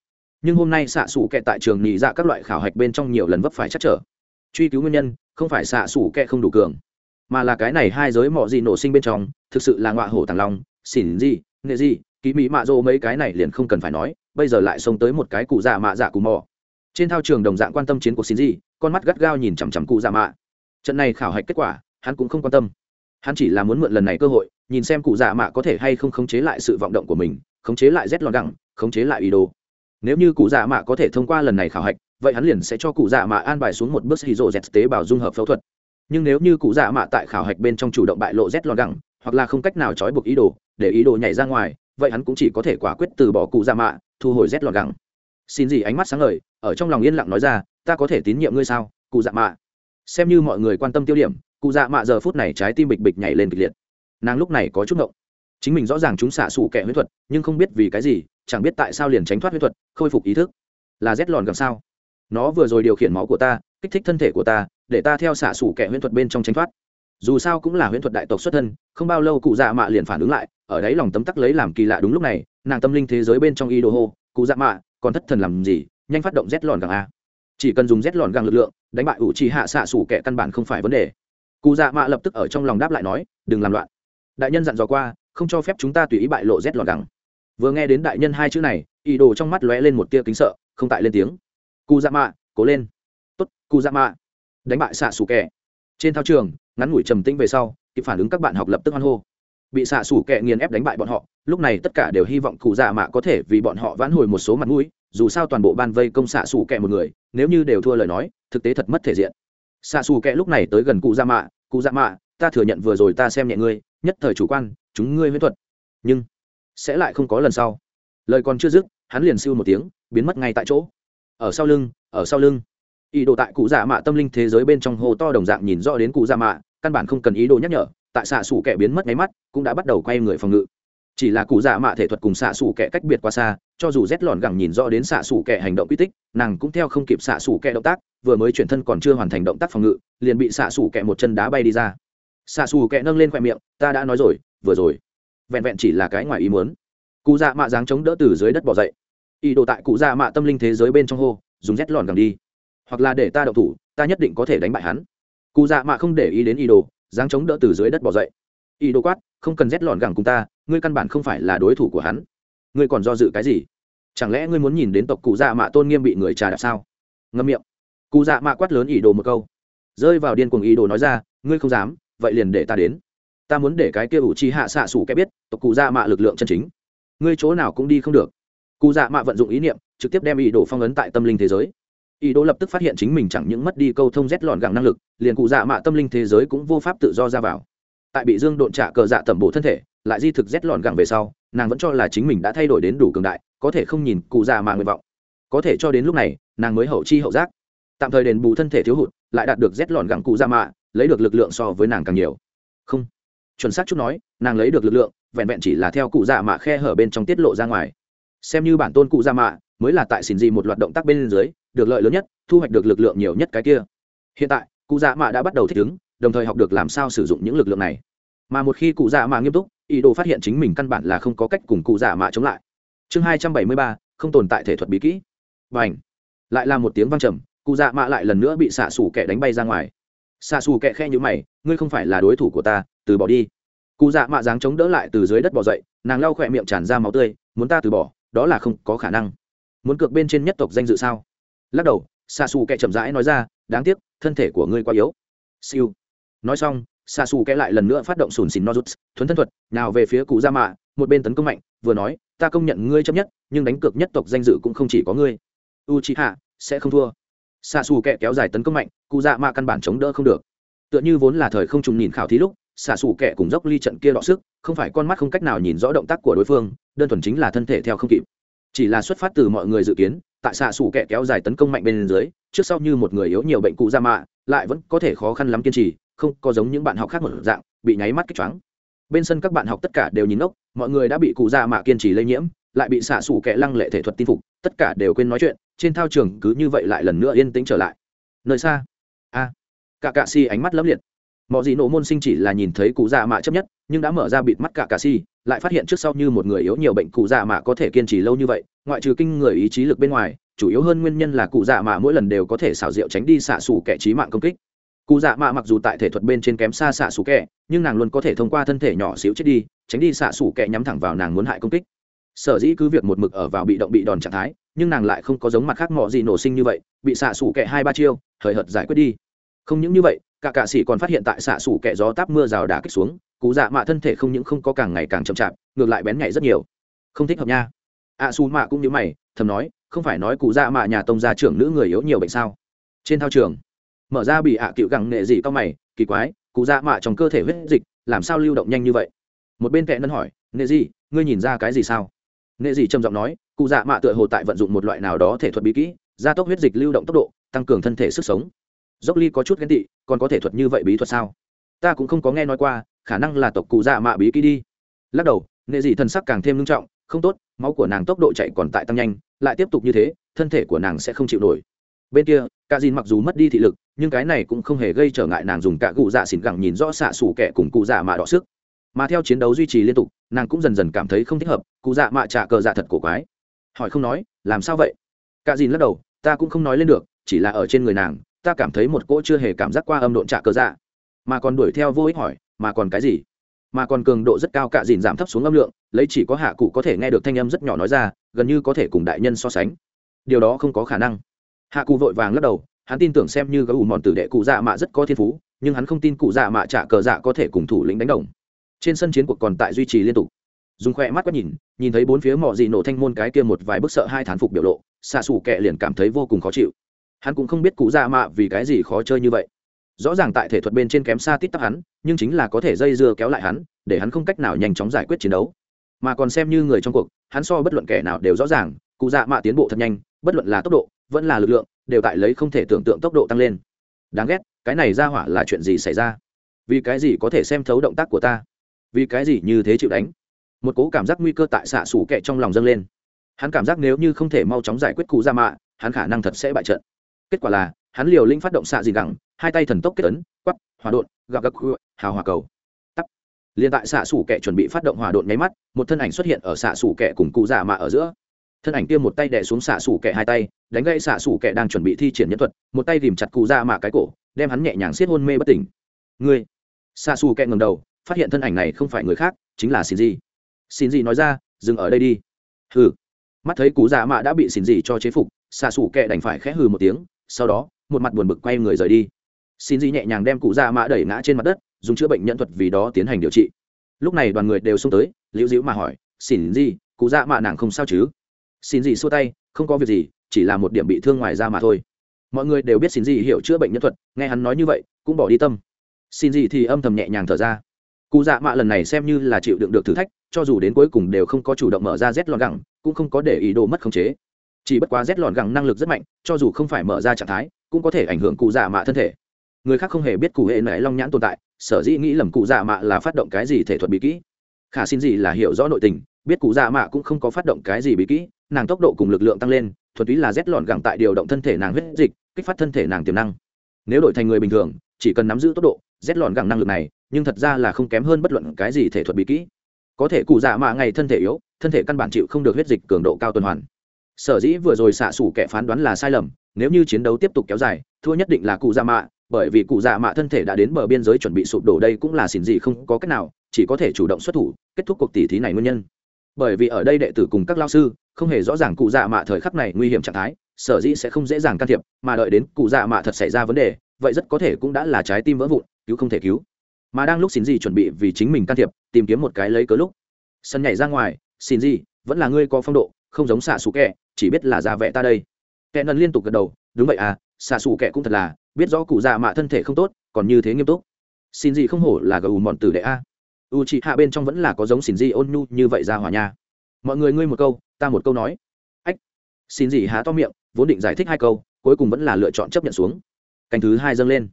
Nhưng hôm nay xạ xù kệ tại trường nhị dạ các loại khảo hạch bên trong nhiều lần vấp phải chắc trở. Truy cứu nguyên nhân, không phải xạ xù kệ không đủ cường, mà là cái này hai giới mọ gì nổ sinh bên trong, thực sự là ngọa hổ tàng long, xỉn gì nghệ gì ký mỹ mạ dô mấy cái này liền không cần phải nói, bây giờ lại xông tới một cái cụ dạ mạ dạ cù mò trên thao trường đồng dạng quan tâm chiến cuộc xin gì con mắt gắt gao nhìn chằm chằm cụ dạ mạ. Trận này khảo hạch kết quả, hắn cũng không quan tâm. Hắn chỉ là muốn mượn lần này cơ hội, nhìn xem cụ dạ mạ có thể hay không khống chế lại sự vọng động của mình, khống chế lại rét lọt gẳng, khống chế lại ý đồ. Nếu như cụ dạ mạ có thể thông qua lần này khảo hạch, vậy hắn liền sẽ cho cụ dạ mạ an bài xuống một bước hì rộ z tế bào dung hợp phẫu thuật. Nhưng nếu như cụ dạ mạ tại khảo hạch bên trong chủ động bại lộ rét lọt gẳng, hoặc là không cách nào trói buộc ý đồ, để ý đồ nhảy ra ngoài, vậy hắn cũng chỉ có thể quả quyết từ bỏ cụ dạ mạ, thu hồi rét lọt gẳng xin gì ánh mắt sáng ngời, ở trong lòng yên lặng nói ra, ta có thể tín nhiệm ngươi sao, cụ dạ mạ? Xem như mọi người quan tâm tiêu điểm, cụ dạ mạ giờ phút này trái tim bịch bịch nhảy lên kịch liệt. Nàng lúc này có chút ngộng. Chính mình rõ ràng chúng xả sủ kẻ huyết thuật, nhưng không biết vì cái gì, chẳng biết tại sao liền tránh thoát huyết thuật, khôi phục ý thức. Là rét lòn gần sao? Nó vừa rồi điều khiển máu của ta, kích thích thân thể của ta, để ta theo xả sủ kẻ huyết thuật bên trong tránh thoát dù sao cũng là huyễn thuật đại tộc xuất thân, không bao lâu cụ dạ mạ liền phản ứng lại, ở đấy lòng tấm tắc lấy làm kỳ lạ đúng lúc này, nàng tâm linh thế giới bên trong y đồ hô, cụ dạ mạ, còn thất thần làm gì, nhanh phát động rét lòn gàng a. Chỉ cần dùng rét lòn gàng lực lượng, đánh bại ủ trì hạ xạ xủ kẻ căn bản không phải vấn đề. Cụ dạ mạ lập tức ở trong lòng đáp lại nói, đừng làm loạn. Đại nhân dặn dò qua, không cho phép chúng ta tùy ý bại lộ rét lòn gẳng. Vừa nghe đến đại nhân hai chữ này, Y đồ trong mắt lóe lên một tia kính sợ, không tại lên tiếng. Cụ dạ mạ, cố lên. Tốt, cụ dạ mạ. Đánh bại xạ xủ kẻ. Trên thao trường ngắn ngủi trầm tĩnh về sau, kịp phản ứng các bạn học lập tức hoan hô. Bị xạ xủ kẹ nghiền ép đánh bại bọn họ, lúc này tất cả đều hy vọng cụ dạ mạ có thể vì bọn họ vãn hồi một số mặt mũi, dù sao toàn bộ ban vây công xạ xủ kẹ một người, nếu như đều thua lời nói, thực tế thật mất thể diện. Xạ xù kẹ lúc này tới gần cụ dạ mạ, cụ dạ mạ, ta thừa nhận vừa rồi ta xem nhẹ ngươi, nhất thời chủ quan, chúng ngươi huyễn thuật. Nhưng sẽ lại không có lần sau. Lời còn chưa dứt, hắn liền siêu một tiếng, biến mất ngay tại chỗ. Ở sau lưng, ở sau lưng ý đồ tại cụ dạ mạ tâm linh thế giới bên trong hồ to đồng dạng nhìn rõ đến cụ dạ mạ, căn bản không cần ý đồ nhắc nhở, tại xạ xủ kẻ biến mất nháy mắt, cũng đã bắt đầu quay người phòng ngự. Chỉ là cụ dạ mạ thể thuật cùng xạ xủ kẻ cách biệt quá xa, cho dù rét lòn gẳng nhìn rõ đến xạ xủ kẻ hành động quy tích, nàng cũng theo không kịp xạ xủ kẻ động tác, vừa mới chuyển thân còn chưa hoàn thành động tác phòng ngự, liền bị xạ xủ kẻ một chân đá bay đi ra. Xạ xù kẹ nâng lên khoe miệng, ta đã nói rồi, vừa rồi. Vẹn vẹn chỉ là cái ngoài ý muốn. Cụ dạ mạ dáng chống đỡ từ dưới đất bỏ dậy. Ý đồ tại cụ dạ mạ tâm linh thế giới bên trong hô, dùng rét lòn gẳng đi hoặc là để ta đậu thủ, ta nhất định có thể đánh bại hắn. Cụ dạ mạ không để ý đến ý đồ dáng chống đỡ từ dưới đất bỏ dậy. Ý đồ quát, không cần rét lọn gẳng cùng ta, ngươi căn bản không phải là đối thủ của hắn. Ngươi còn do dự cái gì? Chẳng lẽ ngươi muốn nhìn đến tộc cụ dạ mạ tôn nghiêm bị người trà đạp sao? Ngâm miệng. Cụ dạ mạ quát lớn ý đồ một câu. Rơi vào điên cuồng ý đồ nói ra, ngươi không dám, vậy liền để ta đến. Ta muốn để cái kia ủ chi hạ xạ xủ kẻ biết, tộc cụ dạ mạ lực lượng chân chính. Ngươi chỗ nào cũng đi không được. Cụ dạ mạ vận dụng ý niệm, trực tiếp đem ý đồ phong ấn tại tâm linh thế giới ý đồ lập tức phát hiện chính mình chẳng những mất đi câu thông rét lọn gẳng năng lực, liền cụ dạ mạ tâm linh thế giới cũng vô pháp tự do ra vào. Tại bị dương độn trả cờ dạ tẩm bổ thân thể, lại di thực rét lọn gẳng về sau, nàng vẫn cho là chính mình đã thay đổi đến đủ cường đại, có thể không nhìn cụ dạ mà nguyện vọng. Có thể cho đến lúc này, nàng mới hậu chi hậu giác. Tạm thời đền bù thân thể thiếu hụt, lại đạt được rét lọn gẳng cụ dạ mạ, lấy được lực lượng so với nàng càng nhiều. Không. Chuẩn xác chút nói, nàng lấy được lực lượng, vẹn vẹn chỉ là theo cụ dạ mạ khe hở bên trong tiết lộ ra ngoài. Xem như bản tôn cụ dạ mạ mới là tại xin gì một loạt động tác bên dưới, được lợi lớn nhất, thu hoạch được lực lượng nhiều nhất cái kia. Hiện tại, cụ dạ mạ đã bắt đầu thích ứng, đồng thời học được làm sao sử dụng những lực lượng này. Mà một khi cụ dạ mạ nghiêm túc, ý đồ phát hiện chính mình căn bản là không có cách cùng cụ dạ mạ chống lại. Chương hai trăm bảy mươi ba, không tồn tại thể thuật bí kỹ. Và ảnh lại là một tiếng vang trầm, cụ dạ mạ lại lần nữa bị xạ xù kẻ đánh bay ra ngoài. Xạ xù kẻ khe nhữ mày, ngươi không phải là đối thủ của ta, từ bỏ đi. Cụ dạ mạ dáng chống đỡ lại từ dưới đất bỏ dậy, nàng lau khỏe miệng tràn ra máu tươi, muốn ta từ bỏ, đó là không có khả năng muốn cược bên trên nhất tộc danh dự sao? Lắc đầu xa xù kẻ chậm rãi nói ra, đáng tiếc, thân thể của ngươi quá yếu. Siêu. Nói xong xa xù kẻ lại lần nữa phát động sùn xìn nozuts, thuấn thân thuật, nào về phía cụ gia mạ, một bên tấn công mạnh, vừa nói, ta công nhận ngươi chấp nhất, nhưng đánh cược nhất tộc danh dự cũng không chỉ có ngươi. U chi hạ sẽ không thua. Xa xù kẹ kéo dài tấn công mạnh, cụ dạ mạ căn bản chống đỡ không được. Tựa như vốn là thời không trùng nhìn khảo thí lúc xạ xù kẹ cùng dốc ly trận kia đọ sức, không phải con mắt không cách nào nhìn rõ động tác của đối phương, đơn thuần chính là thân thể theo không kịp chỉ là xuất phát từ mọi người dự kiến, tại xạ xù kẹ kéo dài tấn công mạnh bên dưới, trước sau như một người yếu nhiều bệnh cụ da mạ, lại vẫn có thể khó khăn lắm kiên trì, không có giống những bạn học khác một dạng, bị nháy mắt kích choáng. Bên sân các bạn học tất cả đều nhìn ốc mọi người đã bị cụ già mạ kiên trì lây nhiễm, lại bị xạ xù kẹ lăng lệ thể thuật tin phục, tất cả đều quên nói chuyện, trên thao trường cứ như vậy lại lần nữa yên tĩnh trở lại. Nơi xa, a cả cạ si ánh mắt lấp liệt. Mọi gì nổ môn sinh chỉ là nhìn thấy cụ già mạ chấp nhất, nhưng đã mở ra bịt mắt cả cạ si lại phát hiện trước sau như một người yếu nhiều bệnh cụ dạ mạ có thể kiên trì lâu như vậy, ngoại trừ kinh người ý chí lực bên ngoài, chủ yếu hơn nguyên nhân là cụ dạ mạ mỗi lần đều có thể xảo diệu tránh đi xạ xù kẻ trí mạng công kích. Cụ dạ mạ mặc dù tại thể thuật bên trên kém xa xạ xù kẻ, nhưng nàng luôn có thể thông qua thân thể nhỏ xíu chết đi, tránh đi xạ xù kẻ nhắm thẳng vào nàng muốn hại công kích. Sở dĩ cứ việc một mực ở vào bị động bị đòn trạng thái, nhưng nàng lại không có giống mặt khác mọ gì nổ sinh như vậy, bị xạ xù kẻ hai ba chiêu, hời hợt giải quyết đi. Không những như vậy, cả cạ sĩ còn phát hiện tại xạ xù kẻ gió táp mưa rào đá kích xuống cụ dạ mạ thân thể không những không có càng ngày càng chậm chạp ngược lại bén nhạy rất nhiều. Không thích hợp nha. Ạ à, xù mạ cũng như mày thầm nói không phải nói cụ dạ mạ nhà tông gia trưởng nữ người yếu nhiều bệnh sao? Trên thao trường mở ra bị ạ à cựu gẳng nệ gì cao mày kỳ quái cụ dạ mạ trong cơ thể huyết dịch làm sao lưu động nhanh như vậy? Một bên kệ nân hỏi nệ gì ngươi nhìn ra cái gì sao? Nệ gì trầm giọng nói cụ dạ mạ tựa hồ tại vận dụng một loại nào đó thể thuật bí kỹ gia tốc huyết dịch lưu động tốc độ tăng cường thân thể sức sống. Dốc ly có chút ghen tị còn có thể thuật như vậy bí thuật sao? Ta cũng không có nghe nói qua khả năng là tộc cụ dạ mạ bí kỹ đi. Lắc đầu nệ dị thần sắc càng thêm nghiêm trọng, không tốt, máu của nàng tốc độ chạy còn tại tăng nhanh, lại tiếp tục như thế, thân thể của nàng sẽ không chịu nổi. Bên kia cả dìn mặc dù mất đi thị lực, nhưng cái này cũng không hề gây trở ngại nàng dùng cả cụ dạ xỉn gẳng nhìn rõ xạ xủ kẻ cùng cụ dạ mạ đọ sức. Mà theo chiến đấu duy trì liên tục, nàng cũng dần dần cảm thấy không thích hợp, cụ dạ mạ trả cờ dạ thật cổ quái. Hỏi không nói, làm sao vậy? Cả dìn lắc đầu, ta cũng không nói lên được, chỉ là ở trên người nàng, ta cảm thấy một cỗ chưa hề cảm giác qua âm độn trả cờ dạ. Mà còn đuổi theo vô ích hỏi mà còn cái gì? Mà còn cường độ rất cao cả dìn giảm thấp xuống âm lượng, lấy chỉ có hạ cụ có thể nghe được thanh âm rất nhỏ nói ra, gần như có thể cùng đại nhân so sánh. Điều đó không có khả năng. Hạ cụ vội vàng lắc đầu, hắn tin tưởng xem như gấu ủ mòn tử đệ cụ dạ mạ rất có thiên phú, nhưng hắn không tin cụ dạ mạ trả cờ dạ có thể cùng thủ lĩnh đánh đồng. Trên sân chiến cuộc còn tại duy trì liên tục. Dùng khoe mắt quét nhìn nhìn thấy bốn phía mỏ dị nổ thanh môn cái kia một vài bức sợ hai thán phục biểu lộ xạ xù kẹ liền cảm thấy vô cùng khó chịu. Hắn cũng không biết cụ dạ mạ vì cái gì khó chơi như vậy rõ ràng tại thể thuật bên trên kém xa tít tắp hắn, nhưng chính là có thể dây dưa kéo lại hắn, để hắn không cách nào nhanh chóng giải quyết chiến đấu. Mà còn xem như người trong cuộc, hắn so bất luận kẻ nào đều rõ ràng, cụ dạ mạ tiến bộ thật nhanh, bất luận là tốc độ, vẫn là lực lượng, đều tại lấy không thể tưởng tượng tốc độ tăng lên. Đáng ghét, cái này ra hỏa là chuyện gì xảy ra? Vì cái gì có thể xem thấu động tác của ta? Vì cái gì như thế chịu đánh? Một cố cảm giác nguy cơ tại xạ xủ kẹ trong lòng dâng lên. Hắn cảm giác nếu như không thể mau chóng giải quyết cụ ra mạ, hắn khả năng thật sẽ bại trận. Kết quả là, hắn liều linh phát động xạ gì gẳng hai tay thần tốc kết ấn quắp hòa đột gặp gặp hào hòa cầu. Tắt. Liền tại xạ xủ kẻ chuẩn bị phát động hòa đột nháy mắt một thân ảnh xuất hiện ở xạ xủ kẻ cùng cụ già mạ ở giữa. Thân ảnh kia một tay đè xuống xạ xủ kẻ hai tay đánh gây xạ xủ kẻ đang chuẩn bị thi triển nhân thuật một tay tìm chặt cụ già mạ cái cổ đem hắn nhẹ nhàng xiết hôn mê bất tỉnh. Người, xạ xù kẹ ngầm đầu phát hiện thân ảnh này không phải người khác chính là xin gì xin gì nói ra dừng ở đây đi. Hừ. Mắt thấy cụ dạ mạ đã bị xỉn gì cho chế phục xạ xù kẹ đành phải khẽ hừ một tiếng sau đó một mặt buồn bực quay người rời đi xin dị nhẹ nhàng đem cụ dạ mạ đẩy ngã trên mặt đất, dùng chữa bệnh nhân thuật vì đó tiến hành điều trị. Lúc này đoàn người đều xông tới, liễu dĩu mà hỏi, Xin dị cụ dạ mạ nàng không sao chứ? Xin dị xua tay, không có việc gì, chỉ là một điểm bị thương ngoài da mà thôi. Mọi người đều biết xin dị hiểu chữa bệnh nhân thuật, nghe hắn nói như vậy, cũng bỏ đi tâm. Xin dị thì âm thầm nhẹ nhàng thở ra. Cụ dạ mạ lần này xem như là chịu đựng được thử thách, cho dù đến cuối cùng đều không có chủ động mở ra rét lọn gẳng, cũng không có để ý đồ mất khống chế. Chỉ bất quá rét lọn gẳng năng lực rất mạnh, cho dù không phải mở ra trạng thái, cũng có thể ảnh hưởng cụ dạ mạ thân thể người khác không hề biết cụ hệ nãy long nhãn tồn tại, sở dĩ nghĩ lầm cụ dạ mạ là phát động cái gì thể thuật bí kỹ. Khả xin gì là hiểu rõ nội tình, biết cụ dạ mạ cũng không có phát động cái gì bí kỹ, nàng tốc độ cùng lực lượng tăng lên thuật túy là rét lọn gẳng tại điều động thân thể nàng huyết dịch, kích phát thân thể nàng tiềm năng. Nếu đổi thành người bình thường, chỉ cần nắm giữ tốc độ rét lọn gẳng năng lực này, nhưng thật ra là không kém hơn bất luận cái gì thể thuật bí kỹ. Có thể cụ dạ mạ ngày thân thể yếu, thân thể căn bản chịu không được huyết dịch cường độ cao tuần hoàn. Sở dĩ vừa rồi xạ xủ kẻ phán đoán là sai lầm, nếu như chiến đấu tiếp tục kéo dài, thua nhất định là cụ dạ mạ bởi vì cụ dạ mạ thân thể đã đến bờ biên giới chuẩn bị sụp đổ đây cũng là xỉn gì không có cách nào, chỉ có thể chủ động xuất thủ, kết thúc cuộc tỷ thí này nguyên nhân. Bởi vì ở đây đệ tử cùng các lao sư không hề rõ ràng cụ dạ mạ thời khắc này nguy hiểm trạng thái, sở dĩ sẽ không dễ dàng can thiệp, mà đợi đến cụ dạ mạ thật xảy ra vấn đề, vậy rất có thể cũng đã là trái tim vỡ vụn, cứu không thể cứu. Mà đang lúc xin gì chuẩn bị vì chính mình can thiệp, tìm kiếm một cái lấy cớ lúc, sân nhảy ra ngoài xin gì, vẫn là ngươi có phong độ, không giống xạ xù kẹ, chỉ biết là ra vẽ ta đây. Kẹ nần liên tục gật đầu, đúng vậy à xạ xù kẹ cũng thật là biết rõ cụ dạ mạ thân thể không tốt, còn như thế nghiêm túc. Xin gì không hổ là gù mòn tử đệ a. U chị hạ bên trong vẫn là có giống xin gì ôn nhu như vậy ra hòa nha. Mọi người ngươi một câu, ta một câu nói. Ách. Xin gì há to miệng, vốn định giải thích hai câu, cuối cùng vẫn là lựa chọn chấp nhận xuống. Canh thứ hai dâng lên.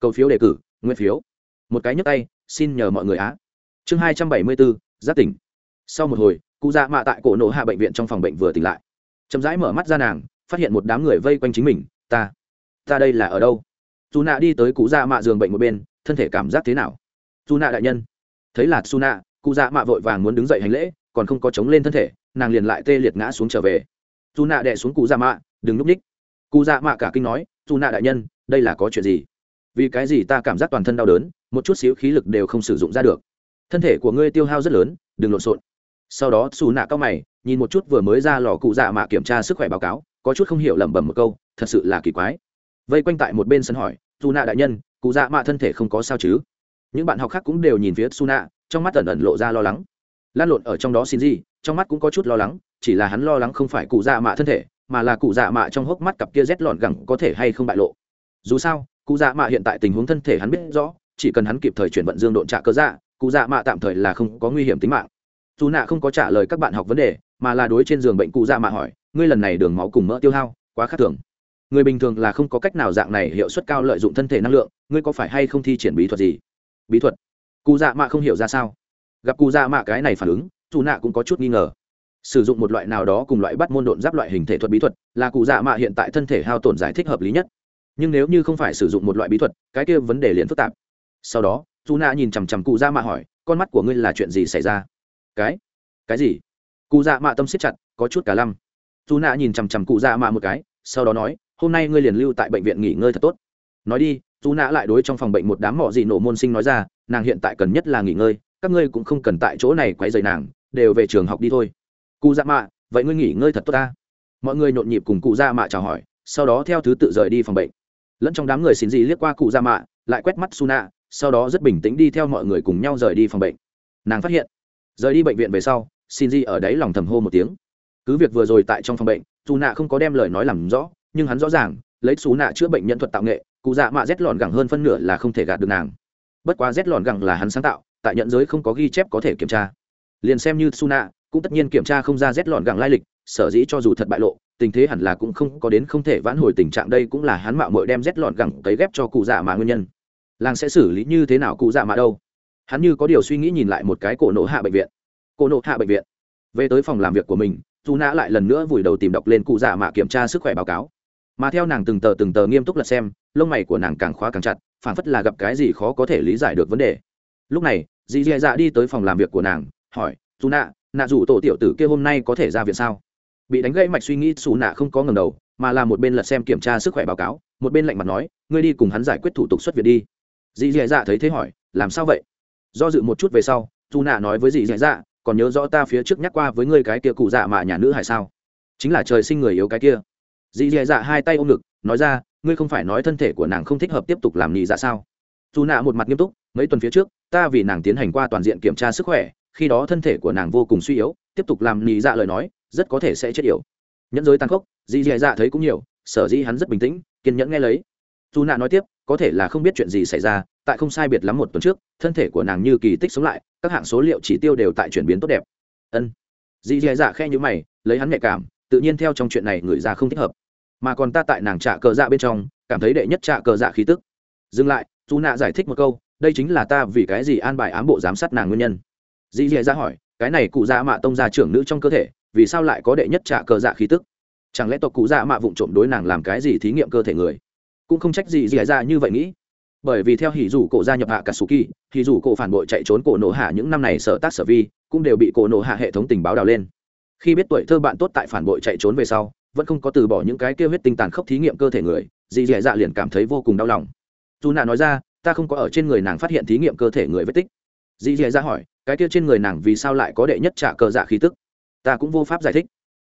Cầu phiếu đề cử, nguyên phiếu. Một cái nhấp tay, xin nhờ mọi người á. Chương hai trăm bảy mươi bốn giáp tỉnh. Sau một hồi, cụ dạ mạ tại cổ nổ hạ bệnh viện trong phòng bệnh vừa tỉnh lại. Chậm rãi mở mắt ra nàng, phát hiện một đám người vây quanh chính mình, ta ta đây là ở đâu? Dù nạ đi tới cụ dạ mạ giường bệnh một bên, thân thể cảm giác thế nào? Dù nạ đại nhân. Thấy là su nạ cụ dạ mạ vội vàng muốn đứng dậy hành lễ, còn không có chống lên thân thể, nàng liền lại tê liệt ngã xuống trở về. Dù nạ đẻ xuống cụ dạ mạ, đừng núp ních. Cụ dạ mạ cả kinh nói dù nạ đại nhân, đây là có chuyện gì? Vì cái gì ta cảm giác toàn thân đau đớn, một chút xíu khí lực đều không sử dụng ra được. Thân thể của ngươi tiêu hao rất lớn, đừng lộn xộn. Sau đó xù nạ cao mày, nhìn một chút vừa mới ra lò cụ dạ mạ kiểm tra sức khỏe báo cáo, có chút không hiểu lẩm bẩm một câu, thật sự là kỳ quái vây quanh tại một bên sân hỏi dù nạ đại nhân, cụ dạ mạ thân thể không có sao chứ? Những bạn học khác cũng đều nhìn phía su nạ trong mắt ẩn ẩn lộ ra lo lắng. Lan lộn ở trong đó xin gì, trong mắt cũng có chút lo lắng, chỉ là hắn lo lắng không phải cụ dạ mạ thân thể, mà là cụ dạ mạ trong hốc mắt cặp kia rét lọn gẳng có thể hay không bại lộ. Dù sao, cụ dạ mạ hiện tại tình huống thân thể hắn biết rõ, chỉ cần hắn kịp thời chuyển vận dương độn trạ cơ dạ cụ dạ mạ tạm thời là không có nguy hiểm tính mạng. Dù nạ không có trả lời các bạn học vấn đề, mà là đối trên giường bệnh cụ dạ mạ hỏi, ngươi lần này đường máu cùng mỡ tiêu hao, quá khác thường người bình thường là không có cách nào dạng này hiệu suất cao lợi dụng thân thể năng lượng, ngươi có phải hay không thi triển bí thuật gì? Bí thuật? Cụ dạ mạ không hiểu ra sao. Gặp cụ dạ mạ cái này phản ứng dù nạ cũng có chút nghi ngờ. Sử dụng một loại nào đó cùng loại bắt môn độn giáp loại hình thể thuật bí thuật, là cụ dạ mạ hiện tại thân thể hao tổn giải thích hợp lý nhất. Nhưng nếu như không phải sử dụng một loại bí thuật, cái kia vấn đề liền phức tạp. Sau đó dù nạ nhìn chằm chằm cụ dạ mạ hỏi, con mắt của ngươi là chuyện gì xảy ra? Cái? Cái gì? Cụ dạ mạ tâm siết chặt, có chút cả lăm. Dù nạ nhìn chằm chằm cụ dạ mạ một cái, sau đó nói hôm nay ngươi liền lưu tại bệnh viện nghỉ ngơi thật tốt. Nói đi dù nạ lại đối trong phòng bệnh một đám mỏ dị nổ môn sinh nói ra nàng hiện tại cần nhất là nghỉ ngơi các ngươi cũng không cần tại chỗ này quấy rầy nàng đều về trường học đi thôi. Cụ dạ mạ vậy ngươi nghỉ ngơi thật tốt ta. Mọi người nhộn nhịp cùng cụ dạ mạ chào hỏi sau đó theo thứ tự rời đi phòng bệnh. Lẫn trong đám người xin gì liếc qua cụ dạ mạ lại quét mắt Suna, nạ sau đó rất bình tĩnh đi theo mọi người cùng nhau rời đi phòng bệnh. Nàng phát hiện rời đi bệnh viện về sau xin gì ở đấy lòng thầm hô một tiếng. Cứ việc vừa rồi tại trong phòng bệnh dù nạ không có đem lời nói làm rõ nhưng hắn rõ ràng, lấy xú nạ chữa bệnh nhân thuật tạo nghệ, cụ dạ mạ rét lòn gẳng hơn phân nửa là không thể gạt được nàng. Bất quá rét lòn gẳng là hắn sáng tạo, tại nhận giới không có ghi chép có thể kiểm tra. Liền xem như su nạ, cũng tất nhiên kiểm tra không ra rét lòn gẳng lai lịch, sở dĩ cho dù thật bại lộ, tình thế hẳn là cũng không có đến không thể vãn hồi tình trạng đây cũng là hắn mạo mội đem rét lọn gẳng cấy ghép cho cụ dạ mạ nguyên nhân. Làng sẽ xử lý như thế nào cụ dạ mạ đâu? Hắn như có điều suy nghĩ nhìn lại một cái cổ nộ hạ bệnh viện. Cổ nộ hạ bệnh viện. Về tới phòng làm việc của mình, dù nã lại lần nữa vùi đầu tìm đọc lên cụ dạ mạ kiểm tra sức khỏe báo cáo mà theo nàng từng tờ từng tờ nghiêm túc lật xem, lông mày của nàng càng khóa càng chặt phản phất là gặp cái gì khó có thể lý giải được vấn đề. Lúc này, dì dì dạ đi tới phòng làm việc của nàng, hỏi dù nạ nạ dù tổ tiểu tử kia hôm nay có thể ra viện sao? Bị đánh gãy mạch suy nghĩ, xù nạ không có ngầm đầu, mà là một bên lật xem kiểm tra sức khỏe báo cáo, một bên lạnh mặt nói, ngươi đi cùng hắn giải quyết thủ tục xuất viện đi. Dì dì dạ thấy thế hỏi, làm sao vậy? Do dự một chút về sau dù nạ nói với dì dì dạ còn nhớ rõ ta phía trước nhắc qua với ngươi cái kia cụ dạ mà nhà nữ hay sao? Chính là trời sinh người yếu cái kia dì dì dạ hai tay ôm ngực, nói ra, ngươi không phải nói thân thể của nàng không thích hợp tiếp tục làm nhị dạ sao? Dù nạ một mặt nghiêm túc, mấy tuần phía trước, ta vì nàng tiến hành qua toàn diện kiểm tra sức khỏe, khi đó thân thể của nàng vô cùng suy yếu, tiếp tục làm nhị dạ lời nói, rất có thể sẽ chết yểu. Nhẫn giới tàn khốc, dì dì dạ thấy cũng nhiều, sở dĩ hắn rất bình tĩnh, kiên nhẫn nghe lấy. Dù nạ nói tiếp, có thể là không biết chuyện gì xảy ra, tại không sai biệt lắm một tuần trước, thân thể của nàng như kỳ tích sống lại, các hạng số liệu chỉ tiêu đều tại chuyển biến tốt đẹp. Ân. Dì dì dạ khe như mày, lấy hắn nhạy cảm, tự nhiên theo trong chuyện này người ra không thích hợp mà còn ta tại nàng trạ cờ dạ bên trong, cảm thấy đệ nhất trạ cờ dạ khí tức. Dừng lại dù nạ giải thích một câu, đây chính là ta vì cái gì an bài ám bộ giám sát nàng nguyên nhân. Dì dì dạ hỏi, cái này cụ dạ mạ tông gia trưởng nữ trong cơ thể, vì sao lại có đệ nhất trạ cờ dạ khí tức? Chẳng lẽ tộc cụ dạ mạ vụng trộm đối nàng làm cái gì thí nghiệm cơ thể người? Cũng không trách gì dì dạ như vậy nghĩ. Bởi vì theo hỉ dù cổ gia nhập hạ cả kỳ hỉ dù cổ phản bội chạy trốn cổ nổ hạ những năm này sở tác sở vi, cũng đều bị cổ nổ hạ hệ thống tình báo đào lên. Khi biết tuổi thơ bạn tốt tại phản bội chạy trốn về sau vẫn không có từ bỏ những cái kêu huyết tinh tàn khốc thí nghiệm cơ thể người, dì dì dạ liền cảm thấy vô cùng đau lòng. Dù nạ nói ra, ta không có ở trên người nàng phát hiện thí nghiệm cơ thể người vết tích. Dì dì dạ hỏi, cái kia trên người nàng vì sao lại có đệ nhất trả cờ dạ khí tức? Ta cũng vô pháp giải thích.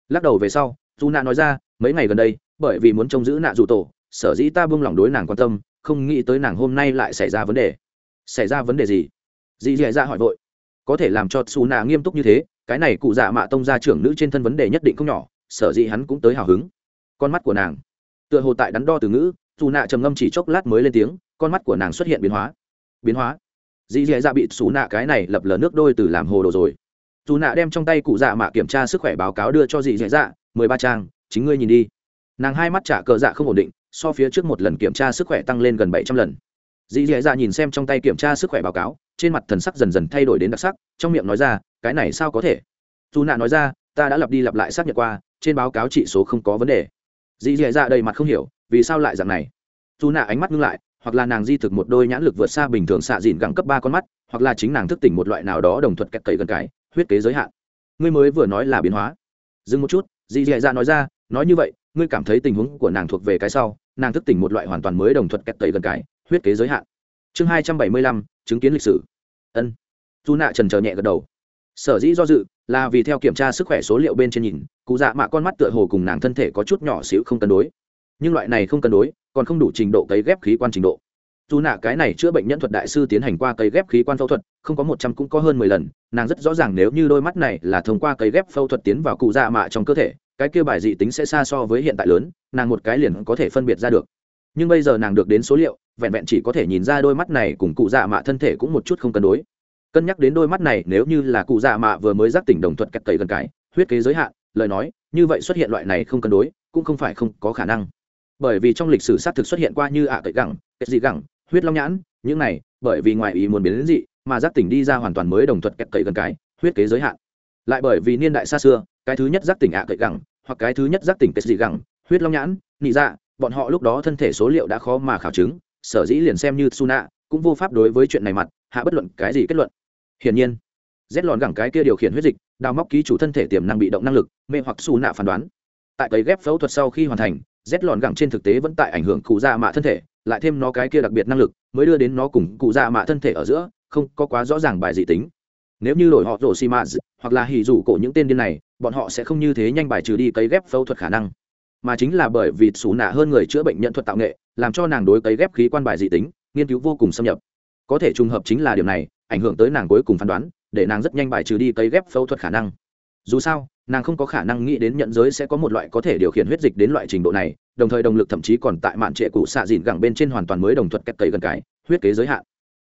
Lắc đầu về sau, dù nạ nói ra, mấy ngày gần đây, bởi vì muốn trông giữ nạ dù tổ, sở dĩ ta buông lỏng đối nàng quan tâm, không nghĩ tới nàng hôm nay lại xảy ra vấn đề. Xảy ra vấn đề gì? Dì dì dạ hỏi vội. Có thể làm cho xù nạ nghiêm túc như thế, cái này cụ dạ mạ tông gia trưởng nữ trên thân vấn đề nhất định không nhỏ sở dĩ hắn cũng tới hào hứng. Con mắt của nàng. Tựa hồ tại đắn đo từ ngữ, dù nạ trầm ngâm chỉ chốc lát mới lên tiếng, con mắt của nàng xuất hiện biến hóa. Biến hóa? Dì dì dạ bị xù nạ cái này lập lờ nước đôi từ làm hồ đồ rồi. Dù nạ đem trong tay cụ dạ mạ kiểm tra sức khỏe báo cáo đưa cho dì dì dạ mười ba trang, chính ngươi nhìn đi. Nàng hai mắt trả cờ dạ không ổn định, so phía trước một lần kiểm tra sức khỏe tăng lên gần bảy trăm lần. Dì dì dạ nhìn xem trong tay kiểm tra sức khỏe báo cáo, trên mặt thần sắc dần dần thay đổi đến đặc sắc, trong miệng nói ra, cái này sao có thể? Dù nạ nói ra, ta đã lặp đi lặp lại xác nhận qua trên báo cáo trị số không có vấn đề. Dì dì dạ đầy mặt không hiểu, vì sao lại dạng này? Dù nạ ánh mắt ngưng lại, hoặc là nàng di thực một đôi nhãn lực vượt xa bình thường xạ dìn gẳng cấp ba con mắt, hoặc là chính nàng thức tỉnh một loại nào đó đồng thuật kẹt cậy gần cái, huyết kế giới hạn. Ngươi mới vừa nói là biến hóa. Dừng một chút, dì dì dạ nói ra, nói như vậy, ngươi cảm thấy tình huống của nàng thuộc về cái sau, nàng thức tỉnh một loại hoàn toàn mới đồng thuật kẹt cậy gần cái, huyết kế giới hạn. Chương hai trăm bảy mươi lăm, chứng kiến lịch sử. Ân. Dù nạ trần trờ nhẹ gật đầu. Sở dĩ do dự là vì theo kiểm tra sức khỏe số liệu bên trên nhìn, cụ dạ mạ con mắt tựa hồ cùng nàng thân thể có chút nhỏ xíu không cân đối. Nhưng loại này không cân đối, còn không đủ trình độ cấy ghép khí quan trình độ. Dù nạ cái này chữa bệnh nhân thuật đại sư tiến hành qua cấy ghép khí quan phẫu thuật, không có một trăm cũng có hơn mười lần, nàng rất rõ ràng nếu như đôi mắt này là thông qua cấy ghép phẫu thuật tiến vào cụ dạ mạ trong cơ thể, cái kia bài dị tính sẽ xa so với hiện tại lớn, nàng một cái liền có thể phân biệt ra được. Nhưng bây giờ nàng được đến số liệu, vẹn vẹn chỉ có thể nhìn ra đôi mắt này cùng cụ dạ mạ thân thể cũng một chút không cân đối cân nhắc đến đôi mắt này nếu như là cụ dạ mạ vừa mới giác tỉnh đồng thuật kẹt tẩy gần cái, huyết kế giới hạn, lời nói, như vậy xuất hiện loại này không cân đối, cũng không phải không có khả năng. Bởi vì trong lịch sử xác thực xuất hiện qua như ạ à cậy gẳng, kẹt dị gẳng, huyết long nhãn, những này, bởi vì ngoài ý muốn biến đến dị, mà giác tỉnh đi ra hoàn toàn mới đồng thuật kẹt cậy gần cái, huyết kế giới hạn. Lại bởi vì niên đại xa xưa, cái thứ nhất giác tỉnh ạ à cậy gẳng, hoặc cái thứ nhất giác tỉnh kẹt dị gẳng, huyết long nhãn, nị dạ bọn họ lúc đó thân thể số liệu đã khó mà khảo chứng, sở dĩ liền xem như suna cũng vô pháp đối với chuyện này mặt, hạ bất luận cái gì kết luận hiển nhiên. Rét lòn gẳng cái kia điều khiển huyết dịch, đào móc ký chủ thân thể tiềm năng bị động năng lực, mê hoặc xù nạ phán đoán. Tại cấy ghép phẫu thuật sau khi hoàn thành, rét lòn gẳng trên thực tế vẫn tại ảnh hưởng cụ da mạ thân thể, lại thêm nó cái kia đặc biệt năng lực, mới đưa đến nó cùng cụ da mạ thân thể ở giữa, không có quá rõ ràng bài dị tính. Nếu như đổi họ rổ xi mã hoặc là hỉ rủ cổ những tên điên này, bọn họ sẽ không như thế nhanh bài trừ đi cấy ghép phẫu thuật khả năng. Mà chính là bởi vì xù nạ hơn người chữa bệnh nhận thuật tạo nghệ, làm cho nàng đối cấy ghép khí quan bài dị tính, nghiên cứu vô cùng xâm nhập. Có thể trùng hợp chính là điều này ảnh hưởng tới nàng cuối cùng phán đoán, để nàng rất nhanh bài trừ đi cấy ghép phẫu thuật khả năng. Dù sao, nàng không có khả năng nghĩ đến nhận giới sẽ có một loại có thể điều khiển huyết dịch đến loại trình độ này, đồng thời động lực thậm chí còn tại mạn trệ cụ xạ dìn gẳng bên trên hoàn toàn mới đồng thuật cách cấy gần cái, huyết kế giới hạn.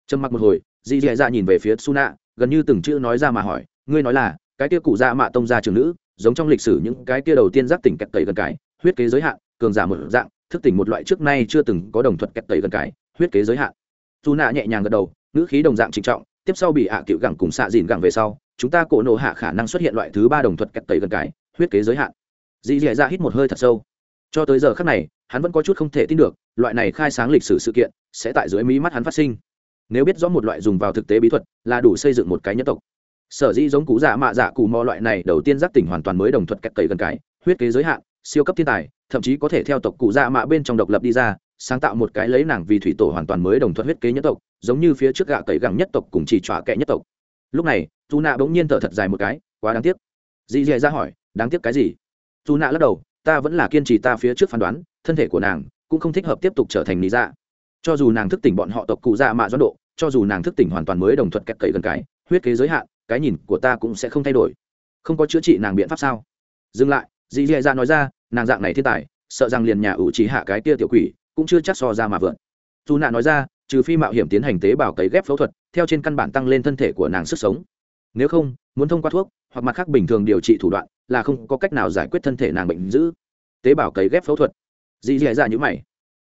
Trầm mặc một hồi dì dì dạ nhìn về phía suna, gần như từng chữ nói ra mà hỏi, ngươi nói là, cái kia cụ dạ mạ tông gia trường nữ, giống trong lịch sử những cái kia đầu tiên giác tỉnh cách cấy gần cái, huyết kế giới hạn, cường giả một dạng, thức tỉnh một loại trước nay chưa từng có đồng thuật cách cấy gần cái, huyết kế giới hạn. Suna nhẹ nhàng gật đầu, ngữ khí đồng dạng trịnh trọng tiếp sau bị hạ cựu gẳng cùng xạ dìn gẳng về sau, chúng ta cổ nộ hạ khả năng xuất hiện loại thứ ba đồng thuật kẹt tẩy gần cái, huyết kế giới hạn. Dì dì dạ hít một hơi thật sâu. Cho tới giờ khác này, hắn vẫn có chút không thể tin được, loại này khai sáng lịch sử sự kiện sẽ tại dưới mí mắt hắn phát sinh. Nếu biết rõ một loại dùng vào thực tế bí thuật là đủ xây dựng một cái nhân tộc. Sở dĩ giống cú dạ mạ dạ cù mò loại này đầu tiên giác tỉnh hoàn toàn mới đồng thuật kẹt tẩy gần cái, huyết kế giới hạn, siêu cấp thiên tài, thậm chí có thể theo tộc cụ dạ mạ bên trong độc lập đi ra sáng tạo một cái lấy nàng vì thủy tổ hoàn toàn mới đồng thuận huyết kế nhất tộc, giống như phía trước gạ cậy gẳng nhất tộc cùng chỉ trọa kệ nhất tộc. Lúc này dù nạ bỗng nhiên thở thật dài một cái, quá đáng tiếc. Dì dì ra hỏi, đáng tiếc cái gì? Dù nạ lắc đầu, ta vẫn là kiên trì ta phía trước phán đoán, thân thể của nàng cũng không thích hợp tiếp tục trở thành lý dạ. Cho dù nàng thức tỉnh bọn họ tộc cụ dạ mạ doãn độ, cho dù nàng thức tỉnh hoàn toàn mới đồng thuận kẹt cậy gần cái, huyết kế giới hạn, cái nhìn của ta cũng sẽ không thay đổi. Không có chữa trị nàng biện pháp sao? Dừng lại, dì dì ra nói ra, nàng dạng này thiên tài, sợ rằng liền nhà ủ trí hạ cái kia tiểu quỷ cũng chưa chắc so ra mà vượn. Dù nạ nói ra, trừ phi mạo hiểm tiến hành tế bào cấy ghép phẫu thuật, theo trên căn bản tăng lên thân thể của nàng sức sống. Nếu không, muốn thông qua thuốc, hoặc mặt khác bình thường điều trị thủ đoạn, là không có cách nào giải quyết thân thể nàng bệnh dữ. Tế bào cấy ghép phẫu thuật. Dì dì dạ như mày.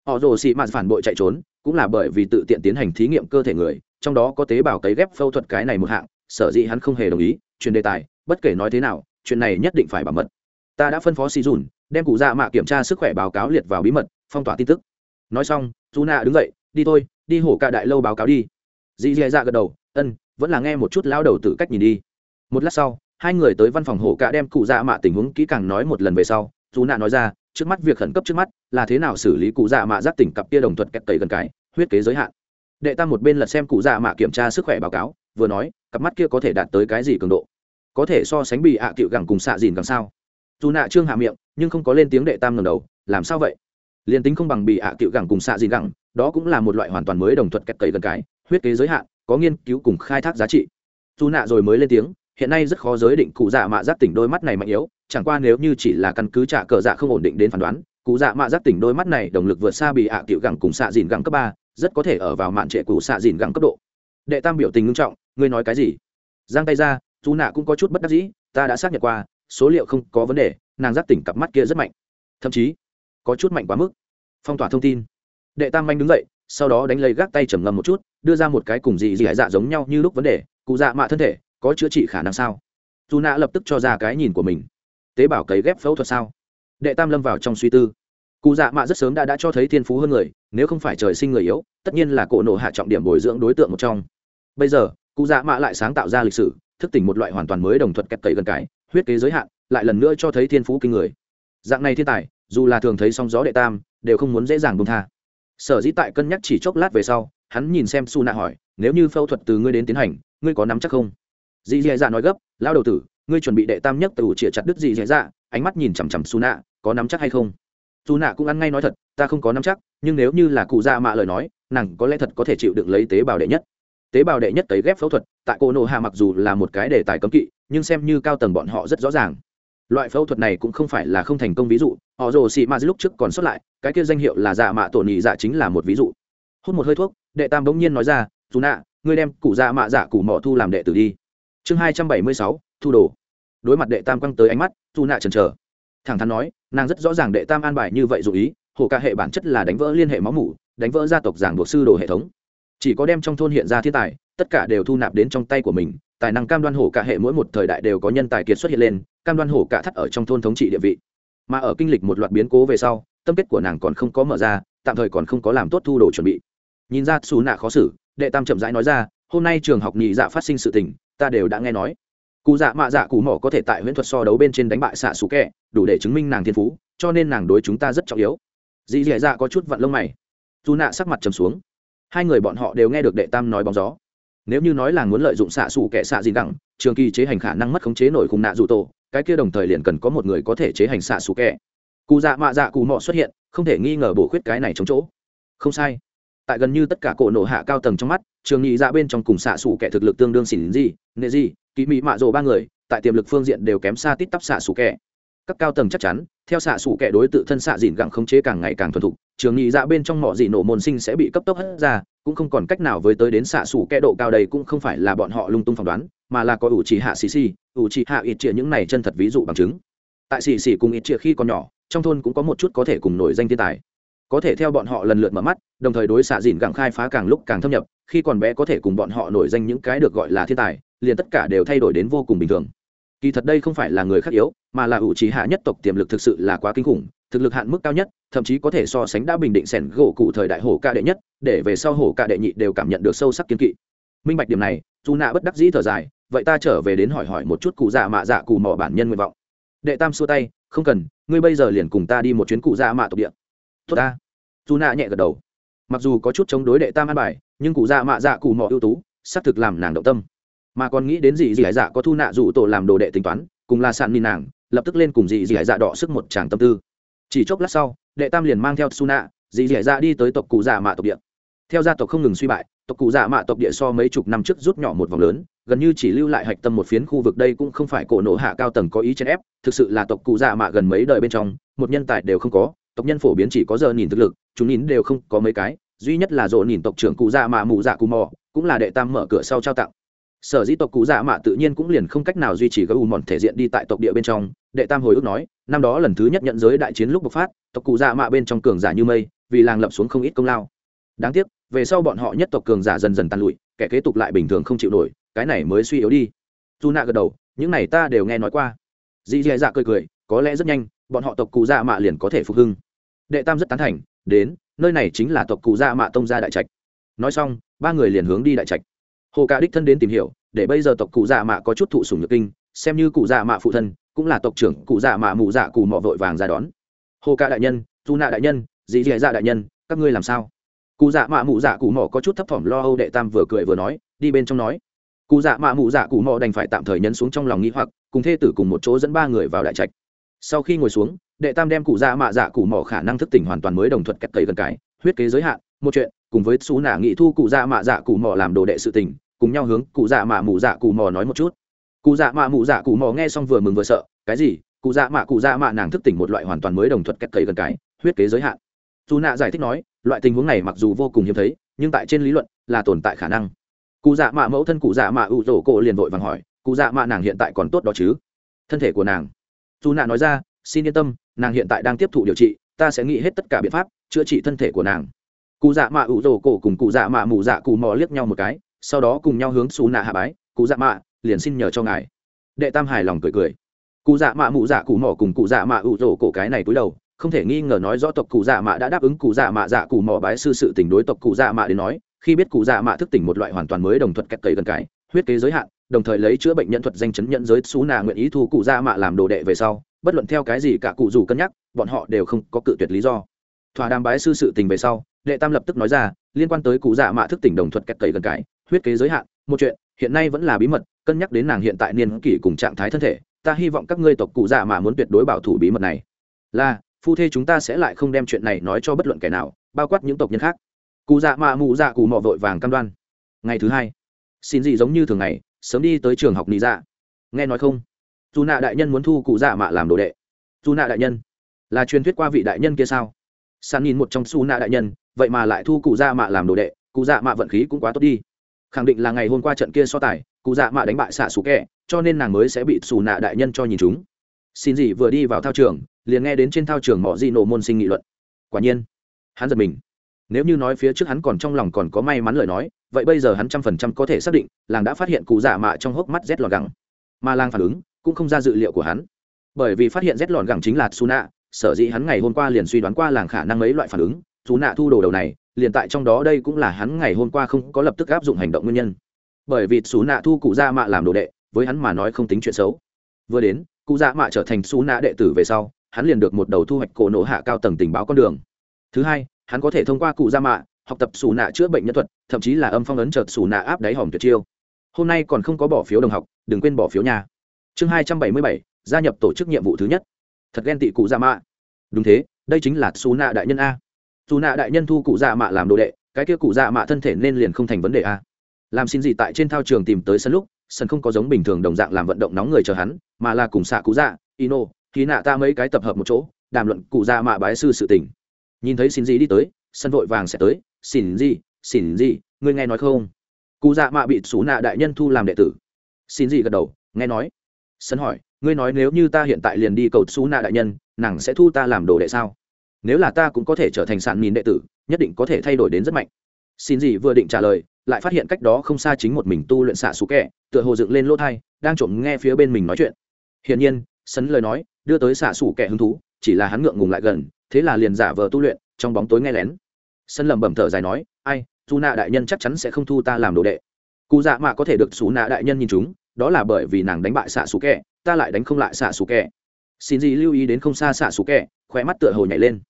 Họ rồ xị mạt phản bội chạy trốn, cũng là bởi vì tự tiện tiến hành thí nghiệm cơ thể người, trong đó có tế bào cấy ghép phẫu thuật cái này một hạng, sở dĩ hắn không hề đồng ý truyền đề tài, bất kể nói thế nào, chuyện này nhất định phải bảo mật. Ta đã phân phó xì dùn, đem cụ dạ mạ kiểm tra sức khỏe báo cáo liệt vào bí mật, phong tỏa tin tức nói xong dù nạ đứng dậy, đi thôi, đi hổ cả đại lâu báo cáo đi. Dì dì dạ gật đầu, ân, vẫn là nghe một chút lao đầu tự cách nhìn đi. Một lát sau, hai người tới văn phòng hổ cả đem cụ dạ mạ tình huống kỹ càng nói một lần về sau dù nạ nói ra, trước mắt việc khẩn cấp trước mắt là thế nào xử lý cụ dạ mạ giác tỉnh cặp kia đồng thuật kẹt tẩy gần cái, huyết kế giới hạn? Đệ tam một bên lật xem cụ dạ mạ kiểm tra sức khỏe báo cáo, vừa nói, cặp mắt kia có thể đạt tới cái gì cường độ? Có thể so sánh bị ạ à cựu gẳng cùng xạ dìn gẳng sao? Dù nạ trương hạ miệng, nhưng không có lên tiếng đệ tam ngầm đầu, làm sao vậy? Liền tính không bằng bị ạ à cựu gẳng cùng xạ dìn gẳng, đó cũng là một loại hoàn toàn mới đồng thuật kẹt cậy gần cái, huyết kế giới hạn, có nghiên cứu cùng khai thác giá trị. Dù nạ rồi mới lên tiếng, hiện nay rất khó giới định cụ dạ mạ giác tỉnh đôi mắt này mạnh yếu, chẳng qua nếu như chỉ là căn cứ trả cờ dạ không ổn định đến phán đoán, cụ dạ mạ giác tỉnh đôi mắt này động lực vượt xa bị ạ à cựu gẳng cùng xạ dìn gẳng cấp ba, rất có thể ở vào mạn trệ cụ xạ dìn gẳng cấp độ. Đệ tam biểu tình ngưng trọng, ngươi nói cái gì? Giang tay ra, dù nạ cũng có chút bất đắc dĩ, ta đã xác nhận qua, số liệu không có vấn đề, nàng giác tỉnh cặp mắt kia rất mạnh. Thậm chí có chút mạnh quá mức. Phong tỏa thông tin. Đệ tam manh đứng dậy, sau đó đánh lấy gác tay trầm ngầm một chút, đưa ra một cái cùng dị dị dạ giống nhau như lúc vấn đề, cụ dạ mạ thân thể, có chữa trị khả năng sao? Dù nạ lập tức cho ra cái nhìn của mình. Tế bào cấy ghép phẫu thuật sao? Đệ tam lâm vào trong suy tư. Cụ dạ mạ rất sớm đã đã cho thấy thiên phú hơn người, nếu không phải trời sinh người yếu, tất nhiên là cổ nộ hạ trọng điểm bồi dưỡng đối tượng một trong. Bây giờ, cụ dạ mạ lại sáng tạo ra lịch sử, thức tỉnh một loại hoàn toàn mới đồng thuận kẹp tẩy gần cái, huyết kế giới hạn, lại lần nữa cho thấy thiên phú kinh người. Dạng này thiên tài dù là thường thấy sóng gió đệ tam, đều không muốn dễ dàng bông tha. Sở dĩ tại cân nhắc chỉ chốc lát về sau, hắn nhìn xem su nạ hỏi, nếu như phẫu thuật từ ngươi đến tiến hành, ngươi có nắm chắc không? Dì dì dạ nói gấp lao đầu tử, ngươi chuẩn bị đệ tam nhất từ chĩa chặt đứt dì dì dạ. Ánh mắt nhìn chằm chằm su nạ có nắm chắc hay không? Su nạ cũng ăn ngay nói thật, ta không có nắm chắc, nhưng nếu như là cụ dạ mạ lời nói, nàng có lẽ thật có thể chịu được lấy tế bào đệ nhất. Tế bào đệ nhất tấy ghép phẫu thuật, tại cô nộ hạ mặc dù là một cái đề tài cấm kỵ, nhưng xem như cao tầng bọn họ rất rõ ràng. Loại phẫu thuật này cũng không phải là không thành công ví dụ họ rồ xị ma lúc trước còn xuất lại, cái kia danh hiệu là dạ mạ tổ nhị dạ chính là một ví dụ. Hút một hơi thuốc, đệ tam bỗng nhiên nói ra, dù nạ, ngươi đem cụ dạ mạ dạ cụ mỏ thu làm đệ tử đi. Chương hai trăm bảy mươi sáu, thu đồ. Đối mặt đệ tam quăng tới ánh mắt, dù nạ chần chờ. Thẳng thắn nói, nàng rất rõ ràng đệ tam an bài như vậy dù ý, hồ ca hệ bản chất là đánh vỡ liên hệ máu mủ, đánh vỡ gia tộc giảng buộc sư đồ hệ thống. Chỉ có đem trong thôn hiện ra thiên tài, tất cả đều thu nạp đến trong tay của mình, tài năng cam đoan hổ cả hệ mỗi một thời đại đều có nhân tài kiệt xuất hiện lên, cam đoan hổ cả thắt ở trong thôn thống trị địa vị mà ở kinh lịch một loạt biến cố về sau, tâm kết của nàng còn không có mở ra, tạm thời còn không có làm tốt thu đồ chuẩn bị. Nhìn ra xù nạ khó xử, đệ tam chậm rãi nói ra, hôm nay trường học nhị dạ phát sinh sự tình, ta đều đã nghe nói. Cụ dạ mạ dạ cụ mỏ có thể tại huyễn thuật so đấu bên trên đánh bại xạ xù kẹ, đủ để chứng minh nàng thiên phú, cho nên nàng đối chúng ta rất trọng yếu. Dì dì dạ có chút vặn lông mày. Dù nạ sắc mặt trầm xuống. Hai người bọn họ đều nghe được đệ tam nói bóng gió. Nếu như nói là muốn lợi dụng xạ xù kẹ xạ gì đẳng trường kỳ chế hành khả năng mất khống chế nổi khung nạ dù tổ cái kia đồng thời liền cần có một người có thể chế hành xạ xù kẹ, cụ dạ mạ dạ cụ mọ xuất hiện không thể nghi ngờ bổ khuyết cái này chống chỗ. Không sai. Tại gần như tất cả cổ nổ hạ cao tầng trong mắt trường nghị dạ bên trong cùng xạ xù kẻ thực lực tương đương xỉn gì nệ gì kỹ mỹ mạ rồ ba người tại tiềm lực phương diện đều kém xa tít tắp xạ xù kẻ các cao tầng chắc chắn theo xạ xù kẻ đối tự thân xạ dìn gặng khống chế càng ngày càng thuần thục trường nghị dạ bên trong mỏ dị nổ môn sinh sẽ bị cấp tốc hất ra cũng không còn cách nào với tới đến xạ xù kẹ độ cao đây cũng không phải là bọn họ lung tung phỏng đoán mà là có ủ chỉ hạ xì xì ủ trì hạ ít chia những này chân thật ví dụ bằng chứng. Tại xì xì cùng ít chia khi còn nhỏ, trong thôn cũng có một chút có thể cùng nổi danh thiên tài. Có thể theo bọn họ lần lượt mở mắt, đồng thời đối xạ dìn gặng khai phá càng lúc càng thâm nhập, khi còn bé có thể cùng bọn họ nổi danh những cái được gọi là thiên tài, liền tất cả đều thay đổi đến vô cùng bình thường. Kỳ thật đây không phải là người khác yếu, mà là ủ trí hạ nhất tộc tiềm lực thực sự là quá kinh khủng, thực lực hạn mức cao nhất, thậm chí có thể so sánh đã bình định sẻn gỗ cụ thời đại hổ ca đệ nhất, để về sau hổ ca đệ nhị đều cảm nhận được sâu sắc kiên kỵ. Minh bạch điểm này dù nạ bất đắc dĩ thở dài vậy ta trở về đến hỏi hỏi một chút cụ dạ mạ dạ cụ mỏ bản nhân nguyện vọng. Đệ tam xua tay, không cần, ngươi bây giờ liền cùng ta đi một chuyến cụ dạ mạ tộc địa. Tốt ta. Dù nạ nhẹ gật đầu. Mặc dù có chút chống đối đệ tam an bài, nhưng cụ dạ mạ dạ cụ mỏ ưu tú, xác thực làm nàng động tâm. Mà còn nghĩ đến gì gì hải dạ có thu nạ rủ tổ làm đồ đệ tính toán, cùng là sạn ni nàng, lập tức lên cùng dì dì dạ đỏ sức một tràng tâm tư. Chỉ chốc lát sau, đệ tam liền mang theo su nạ dì dì dạ đi tới tộc cụ dạ mạ tộc địa theo gia tộc không ngừng suy bại, tộc cụ dạ mạ tộc địa so mấy chục năm trước rút nhỏ một vòng lớn, gần như chỉ lưu lại hạch tâm một phiến khu vực đây cũng không phải cổ nổ hạ cao tầng có ý chèn ép, thực sự là tộc cụ dạ mạ gần mấy đời bên trong, một nhân tài đều không có, tộc nhân phổ biến chỉ có giờ nhìn thực lực, chúng nhìn đều không có mấy cái, duy nhất là dỗ nhìn tộc trưởng cụ dạ mạ mù dạ cù mò, cũng là đệ tam mở cửa sau trao tặng. Sở dĩ tộc cụ dạ mạ tự nhiên cũng liền không cách nào duy trì gấu mòn thể diện đi tại tộc địa bên trong, đệ tam hồi ức nói, năm đó lần thứ nhất nhận giới đại chiến lúc bộc phát, tộc cụ dạ mạ bên trong cường giả như mây, vì làng lập xuống không ít công lao. Đáng tiếc về sau bọn họ nhất tộc cường giả dần dần tàn lụi, kẻ kế tục lại bình thường không chịu nổi, cái này mới suy yếu đi. Dù nạ gật đầu, những này ta đều nghe nói qua. Dì dì dạ cười cười, có lẽ rất nhanh, bọn họ tộc cụ dạ mạ liền có thể phục hưng. Đệ tam rất tán thành, đến, nơi này chính là tộc cụ dạ mạ tông gia đại trạch. Nói xong, ba người liền hướng đi đại trạch. Hồ Cả đích thân đến tìm hiểu, để bây giờ tộc cụ dạ mạ có chút thụ sùng nhược kinh, xem như cụ dạ mạ phụ thân, cũng là tộc trưởng cụ dạ mạ mụ dạ cụ mọ vội vàng ra đón. Hồ Cả đại nhân dù nạ đại nhân, dì dì dạ đại nhân, các ngươi làm sao? Cụ dạ mạ mụ dạ cụ mò có chút thấp thỏm lo âu đệ tam vừa cười vừa nói, đi bên trong nói. Cụ dạ mạ mụ dạ cụ mò đành phải tạm thời nhấn xuống trong lòng nghĩ hoặc, cùng thê tử cùng một chỗ dẫn ba người vào đại trạch. Sau khi ngồi xuống, đệ tam đem cụ dạ mạ dạ cụ mò khả năng thức tỉnh hoàn toàn mới đồng thuật kẹt cầy gần cái, huyết kế giới hạn, một chuyện, cùng với xú nả nghị thu cụ dạ mạ dạ cụ mò làm đồ đệ sự tình, cùng nhau hướng cụ dạ mạ mụ dạ cụ mò nói một chút. Cụ dạ mạ mụ dạ cụ mò nghe xong vừa mừng vừa sợ, cái gì? Cụ dạ mạ cụ dạ mạ nàng thức tỉnh một loại hoàn toàn mới đồng thuật kẹt cầy gần cái, huyết kế giới hạn dù nạ giải thích nói, loại tình huống này mặc dù vô cùng hiếm thấy, nhưng tại trên lý luận là tồn tại khả năng. Cụ dạ mạ mẫu thân cụ dạ mạ ủ rổ cổ liền vội vàng hỏi, cụ dạ mạ nàng hiện tại còn tốt đó chứ? Thân thể của nàng. Dù nạ nói ra, xin yên tâm, nàng hiện tại đang tiếp thụ điều trị, ta sẽ nghĩ hết tất cả biện pháp chữa trị thân thể của nàng. Cụ dạ mạ ủ rổ cổ cùng cụ dạ mạ mù dạ cụ mò liếc nhau một cái, sau đó cùng nhau hướng xù nạ hạ bái, cụ dạ mạ, liền xin nhờ cho ngài. Đệ tam hài lòng cười cười. Cụ dạ mạ mù dạ cụ mò cùng cụ dạ mạ ủ rổ cổ cái này cúi đầu không thể nghi ngờ nói rõ tộc cụ dạ mạ đã đáp ứng cụ dạ mạ dạ cụ mò bái sư sự tình đối tộc cụ dạ mạ đến nói, khi biết cụ dạ mạ thức tỉnh một loại hoàn toàn mới đồng thuật kẹt cấy gần cái, huyết kế giới hạn, đồng thời lấy chữa bệnh nhân thuật danh chấn nhận giới xú nà nguyện ý thu cụ dạ mạ làm đồ đệ về sau, bất luận theo cái gì cả cụ dù cân nhắc, bọn họ đều không có cự tuyệt lý do. Thỏa đàm bái sư sự tình về sau, đệ tam lập tức nói ra, liên quan tới cụ dạ mạ thức tỉnh đồng thuật kẹt cấy gần cái, huyết kế giới hạn, một chuyện, hiện nay vẫn là bí mật, cân nhắc đến nàng hiện tại niên kỷ cùng trạng thái thân thể, ta hy vọng các ngươi tộc cụ dạ mạ muốn tuyệt đối bảo thủ bí mật này. Là phu thê chúng ta sẽ lại không đem chuyện này nói cho bất luận kẻ nào, bao quát những tộc nhân khác. Cụ dạ mạ mụ dạ cụ mọ vội vàng cam đoan. Ngày thứ hai, xin gì giống như thường ngày, sớm đi tới trường học nị dạ. Nghe nói không? Dù nạ đại nhân muốn thu cụ dạ mạ làm đồ đệ. Dù nạ đại nhân, là truyền thuyết qua vị đại nhân kia sao? San nhìn một trong su nạ đại nhân, vậy mà lại thu cụ dạ mạ làm đồ đệ, cụ dạ mạ vận khí cũng quá tốt đi. Khẳng định là ngày hôm qua trận kia so tài, cụ dạ mạ đánh bại xạ xù kẹ cho nên nàng mới sẽ bị xù nạ đại nhân cho nhìn chúng xin gì vừa đi vào thao trường, liền nghe đến trên thao trường mọi di nổ môn sinh nghị luận. Quả nhiên, hắn giật mình. Nếu như nói phía trước hắn còn trong lòng còn có may mắn lời nói, vậy bây giờ hắn trăm phần trăm có thể xác định, làng đã phát hiện cụ dạ mạ trong hốc mắt rét lọt gẳng. Mà làng phản ứng cũng không ra dự liệu của hắn. Bởi vì phát hiện rét lọt gẳng chính là su nạ sở dĩ hắn ngày hôm qua liền suy đoán qua làng khả năng mấy loại phản ứng su nạ thu đồ đầu này, liền tại trong đó đây cũng là hắn ngày hôm qua không có lập tức áp dụng hành động nguyên nhân. Bởi vì su nạ thu cụ dạ mạ làm đồ đệ, với hắn mà nói không tính chuyện xấu vừa đến, cụ dạ mạ trở thành xú nạ đệ tử về sau, hắn liền được một đầu thu hoạch cổ nổ hạ cao tầng tình báo con đường. Thứ hai, hắn có thể thông qua cụ dạ mạ học tập xù nạ chữa bệnh nhân thuật, thậm chí là âm phong ấn chợt xù nạ áp đáy hỏng tuyệt chiêu. Hôm nay còn không có bỏ phiếu đồng học, đừng quên bỏ phiếu nhà. Chương hai trăm bảy mươi bảy, gia nhập tổ chức nhiệm vụ thứ nhất. Thật ghen tị cụ dạ mạ. Đúng thế, đây chính là xù nạ đại nhân a. Xù nạ đại nhân thu cụ dạ mạ làm đồ đệ, cái kia cụ dạ mạ thân thể nên liền không thành vấn đề a. Làm xin gì tại trên thao trường tìm tới sân lúc sân không có giống bình thường đồng dạng làm vận động nóng người chờ hắn, mà là cùng xạ cụ dạ ino, khi nạ ta mấy cái tập hợp một chỗ, đàm luận cụ gia mạ bái sư sự tình. Nhìn thấy xin gì đi tới, sân vội vàng sẽ tới xin gì xin gì ngươi nghe nói không? Cụ dạ mạ bị xú nạ đại nhân thu làm đệ tử. Xin gì gật đầu, nghe nói. Sân hỏi, ngươi nói nếu như ta hiện tại liền đi cầu xú nạ đại nhân, nàng sẽ thu ta làm đồ đệ sao? Nếu là ta cũng có thể trở thành sản mìn đệ tử, nhất định có thể thay đổi đến rất mạnh. Xin gì vừa định trả lời lại phát hiện cách đó không xa chính một mình tu luyện xạ xú kẹ, tựa hồ dựng lên lỗ thai, đang trộm nghe phía bên mình nói chuyện. Hiển nhiên, sấn lời nói, đưa tới xạ xủ kẻ hứng thú, chỉ là hắn ngượng ngùng lại gần, thế là liền giả vờ tu luyện, trong bóng tối nghe lén. Sân lẩm bẩm thở dài nói, ai dù nạ đại nhân chắc chắn sẽ không thu ta làm đồ đệ. Cụ dạ mạ có thể được xù nạ đại nhân nhìn chúng, đó là bởi vì nàng đánh bại xạ xù kẹ, ta lại đánh không lại xạ xù kẹ. Xin gì lưu ý đến không xa xạ xù kẹ khỏe mắt tựa hồ nhảy lên.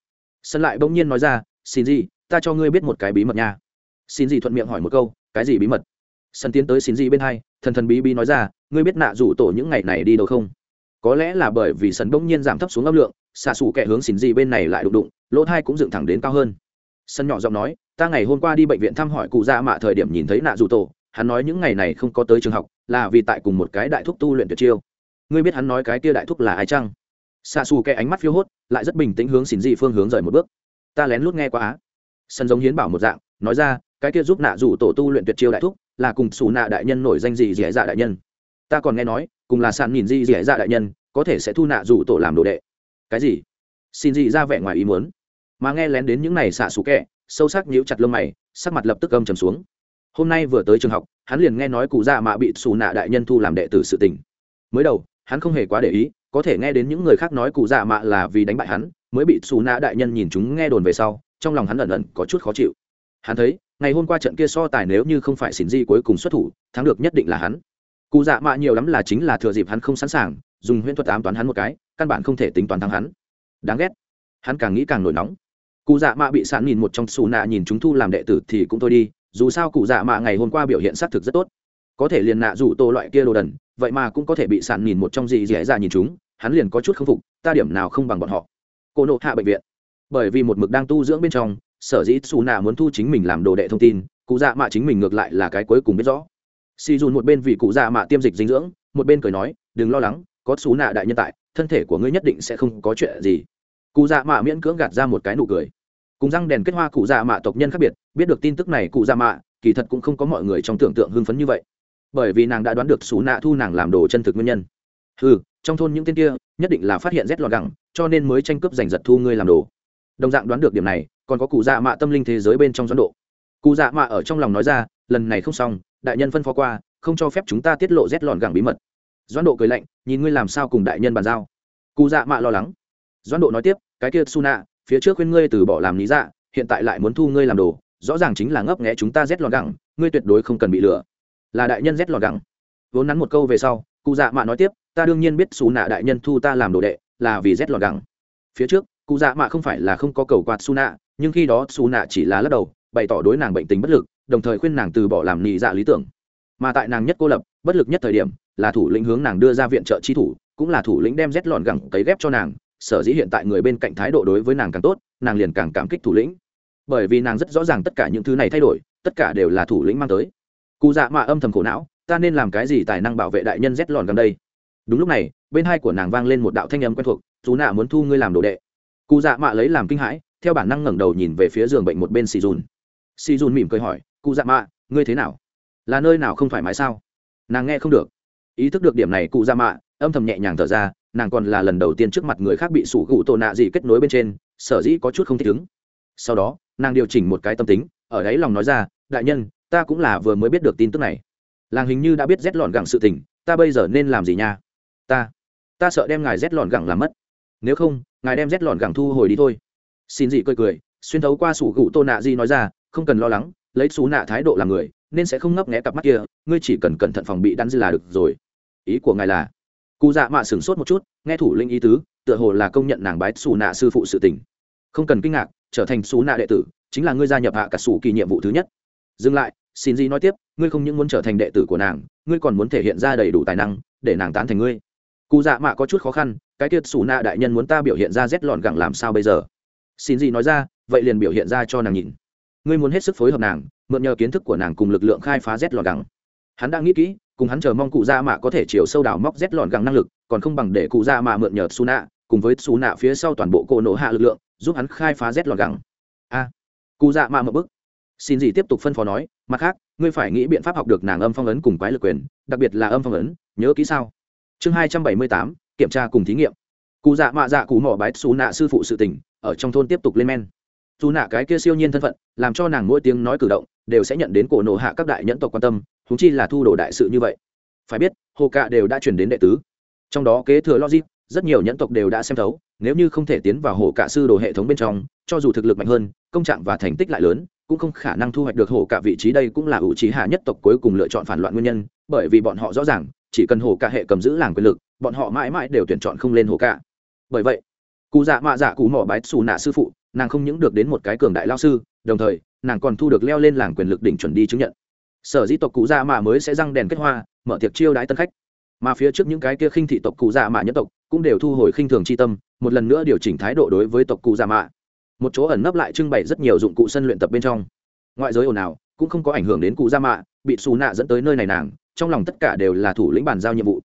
Sân lại bỗng nhiên nói ra, xin gì ta cho ngươi biết một cái bí mật nha xin gì thuận miệng hỏi một câu, cái gì bí mật? Sân tiến tới xin gì bên hai, thần thần bí bí nói ra, ngươi biết nạ rủ tổ những ngày này đi đâu không? Có lẽ là bởi vì sân bỗng nhiên giảm thấp xuống âm lượng, xạ xù kẻ hướng xin gì bên này lại đụng đụng, lỗ thai cũng dựng thẳng đến cao hơn. Sân nhỏ giọng nói, ta ngày hôm qua đi bệnh viện thăm hỏi cụ già mạ thời điểm nhìn thấy nạ rủ tổ, hắn nói những ngày này không có tới trường học, là vì tại cùng một cái đại thúc tu luyện tuyệt chiêu. Ngươi biết hắn nói cái kia đại thúc là ai chăng? Xạ xù kẻ ánh mắt phiêu hốt, lại rất bình tĩnh hướng xin dị phương hướng rời một bước. Ta lén lút nghe qua á. Sân giống hiến bảo một dạng, nói ra cái kia giúp nạ rủ tổ tu luyện tuyệt chiêu đại thúc, là cùng xù nạ đại nhân nổi danh gì dẻ dạ đại nhân. Ta còn nghe nói, cùng là sàn nhìn gì dẻ dạ đại nhân, có thể sẽ thu nạ rủ tổ làm đồ đệ. Cái gì? Xin gì ra vẻ ngoài ý muốn. Mà nghe lén đến những này xạ xù kẹ sâu sắc nhíu chặt lông mày, sắc mặt lập tức âm trầm xuống. Hôm nay vừa tới trường học, hắn liền nghe nói cụ già mạ bị xù nạ đại nhân thu làm đệ tử sự tình. Mới đầu, hắn không hề quá để ý, có thể nghe đến những người khác nói cụ già mạ là vì đánh bại hắn, mới bị xù nạ đại nhân nhìn chúng nghe đồn về sau, trong lòng hắn ẩn ẩn có chút khó chịu hắn thấy, ngày hôm qua trận kia so tài nếu như không phải xỉn di cuối cùng xuất thủ, thắng được nhất định là hắn. Cụ dạ mạ nhiều lắm là chính là thừa dịp hắn không sẵn sàng, dùng huyễn thuật ám toán hắn một cái, căn bản không thể tính toán thắng hắn. Đáng ghét. Hắn càng nghĩ càng nổi nóng. Cụ dạ mạ bị sạn nhìn một trong xù nạ nhìn chúng thu làm đệ tử thì cũng thôi đi, dù sao cụ dạ mạ ngày hôm qua biểu hiện xác thực rất tốt. Có thể liền nạ rủ tô loại kia đồ đần, vậy mà cũng có thể bị sạn nhìn một trong gì dễ ra nhìn chúng, hắn liền có chút k phục, ta điểm nào không bằng bọn họ. Cô nộ hạ bệnh viện. Bởi vì một mực đang tu dưỡng bên trong sở dĩ xù nạ muốn thu chính mình làm đồ đệ thông tin, cụ dạ mạ chính mình ngược lại là cái cuối cùng biết rõ. Si dùn một bên vì cụ dạ mạ tiêm dịch dinh dưỡng, một bên cười nói, đừng lo lắng, có xù nạ đại nhân tại, thân thể của ngươi nhất định sẽ không có chuyện gì. Cụ dạ mạ miễn cưỡng gạt ra một cái nụ cười. Cùng răng đèn kết hoa cụ dạ mạ tộc nhân khác biệt, biết được tin tức này cụ dạ mạ, kỳ thật cũng không có mọi người trong tưởng tượng hưng phấn như vậy. Bởi vì nàng đã đoán được xù nạ thu nàng làm đồ chân thực nguyên nhân. Ừ trong thôn những tên kia, nhất định là phát hiện rét lọt gẳng, cho nên mới tranh cướp giành giật thu ngươi làm đồ. Đồng dạng đoán được điểm này còn có cụ dạ mạ tâm linh thế giới bên trong doãn độ. Cụ dạ mạ ở trong lòng nói ra, lần này không xong, đại nhân phân phó qua, không cho phép chúng ta tiết lộ rét lọn gẳng bí mật. Doãn độ cười lạnh, nhìn ngươi làm sao cùng đại nhân bàn giao. Cụ dạ mạ lo lắng. Doãn độ nói tiếp, cái kia su nạ phía trước khuyên ngươi từ bỏ làm lý dạ hiện tại lại muốn thu ngươi làm đồ, rõ ràng chính là ngấp nghẽ chúng ta rét lọt gẳng, ngươi tuyệt đối không cần bị lừa. Là đại nhân rét lọt gẳng. Vốn nắn một câu về sau, cụ dạ mạ nói tiếp, ta đương nhiên biết xù nạ đại nhân thu ta làm đồ đệ, là vì rét lọt gẳng. Phía trước, cụ dạ mạ không phải là không có cầu quạt su nạ nhưng khi đó xù nạ chỉ là lắc đầu, bày tỏ đối nàng bệnh tình bất lực, đồng thời khuyên nàng từ bỏ làm nhị dạ lý tưởng. Mà tại nàng nhất cô lập, bất lực nhất thời điểm, là thủ lĩnh hướng nàng đưa ra viện trợ chi thủ, cũng là thủ lĩnh đem rét lọn gẳng cấy ghép cho nàng, sở dĩ hiện tại người bên cạnh thái độ đối với nàng càng tốt, nàng liền càng cảm kích thủ lĩnh. Bởi vì nàng rất rõ ràng tất cả những thứ này thay đổi, tất cả đều là thủ lĩnh mang tới. Cụ dạ mạ âm thầm khổ não, ta nên làm cái gì tài năng bảo vệ đại nhân rét lọn gần đây? Đúng lúc này, bên hai của nàng vang lên một đạo thanh âm quen thuộc, chú nạ muốn thu ngươi làm đồ đệ. Cụ dạ mạ lấy làm kinh hãi theo bản năng ngẩng đầu nhìn về phía giường bệnh một bên xì dùn xì dùn mỉm cười hỏi cụ dạ mạ ngươi thế nào? Là nơi nào không thoải mái sao? Nàng nghe không được. Ý thức được điểm này cụ dạ mạ âm thầm nhẹ nhàng thở ra, nàng còn là lần đầu tiên trước mặt người khác bị sủ gụ tổ nạ gì kết nối bên trên, sở dĩ có chút không thích ứng. Sau đó, nàng điều chỉnh một cái tâm tính, ở đáy lòng nói ra, đại nhân, ta cũng là vừa mới biết được tin tức này. Làng hình như đã biết rét lọn gẳng sự tình, ta bây giờ nên làm gì nha? Ta ta sợ đem ngài rét lọn gẳng làm mất. Nếu không, ngài đem rét lọn gẳng thu hồi đi thôi xin dị cười cười, xuyên thấu qua sủ gụ tô nạ di nói ra, không cần lo lắng, lấy xú nạ thái độ làm người, nên sẽ không ngấp nghẽ cặp mắt kia, ngươi chỉ cần cẩn thận phòng bị đắn dư là được rồi. Ý của ngài là, cụ dạ mạ sửng sốt một chút, nghe thủ linh ý tứ, tựa hồ là công nhận nàng bái xù nạ sư phụ sự tình. Không cần kinh ngạc, trở thành xú nạ đệ tử, chính là ngươi gia nhập hạ cả sủ kỳ nhiệm vụ thứ nhất. Dừng lại, xin di nói tiếp, ngươi không những muốn trở thành đệ tử của nàng, ngươi còn muốn thể hiện ra đầy đủ tài năng, để nàng tán thành ngươi. Cụ dạ mạ có chút khó khăn, cái tiết xù nạ đại nhân muốn ta biểu hiện ra rét lọn gẳng làm sao bây giờ? Xin gì nói ra, vậy liền biểu hiện ra cho nàng nhìn. Ngươi muốn hết sức phối hợp nàng, mượn nhờ kiến thức của nàng cùng lực lượng khai phá rét lọt gẳng. Hắn đang nghĩ kỹ, cùng hắn chờ mong cụ Gia mạ có thể chiều sâu đào móc rét lọt gẳng năng lực, còn không bằng để cụ Gia mạ mượn nhờ xù nạ cùng với xù nạ phía sau toàn bộ cỗ nổ hạ lực lượng, giúp hắn khai phá rét lọt gẳng. A. Cụ dạ mạ một bức xin gì tiếp tục phân phó nói, mặt khác, ngươi phải nghĩ biện pháp học được nàng âm phong ấn cùng quái lực quyền, đặc biệt là âm phong ấn, nhớ kỹ sao? Chương hai trăm bảy mươi tám, kiểm tra cùng thí nghiệm cụ dạ mạ dạ cụ mỏ bái xù nạ sư phụ sự tỉnh ở trong thôn tiếp tục lên men. Dù nạ cái kia siêu nhiên thân phận, làm cho nàng mỗi tiếng nói cử động, đều sẽ nhận đến cổ nộ hạ các đại nhẫn tộc quan tâm thúng chi là thu đồ đại sự như vậy. Phải biết, hồ cạ đều đã chuyển đến đệ tứ. Trong đó kế thừa logic, rất nhiều nhẫn tộc đều đã xem thấu, nếu như không thể tiến vào hồ cạ sư đồ hệ thống bên trong, cho dù thực lực mạnh hơn, công trạng và thành tích lại lớn, cũng không khả năng thu hoạch được hồ cạ vị trí đây cũng là ủ trí hạ nhất tộc cuối cùng lựa chọn phản loạn nguyên nhân, bởi vì bọn họ rõ ràng, chỉ cần hồ cạ hệ cầm giữ làng quyền lực, bọn họ mãi mãi đều tuyển chọn không lên hồ cạ bởi vậy, cụ dạ mạ dạ cụ mỏ bái xù nạ sư phụ, nàng không những được đến một cái cường đại lao sư, đồng thời, nàng còn thu được leo lên làng quyền lực đỉnh chuẩn đi chứng nhận. Sở dĩ tộc cụ dạ mạ mới sẽ răng đèn kết hoa, mở tiệc chiêu đái tân khách. Mà phía trước những cái kia khinh thị tộc cụ dạ mạ nhất tộc cũng đều thu hồi khinh thường chi tâm, một lần nữa điều chỉnh thái độ đối với tộc cụ dạ mạ. Một chỗ ẩn nấp lại trưng bày rất nhiều dụng cụ sân luyện tập bên trong. Ngoại giới ồn ào, cũng không có ảnh hưởng đến cụ dạ mạ, bị xù nạ dẫn tới nơi này nàng, trong lòng tất cả đều là thủ lĩnh bàn giao nhiệm vụ.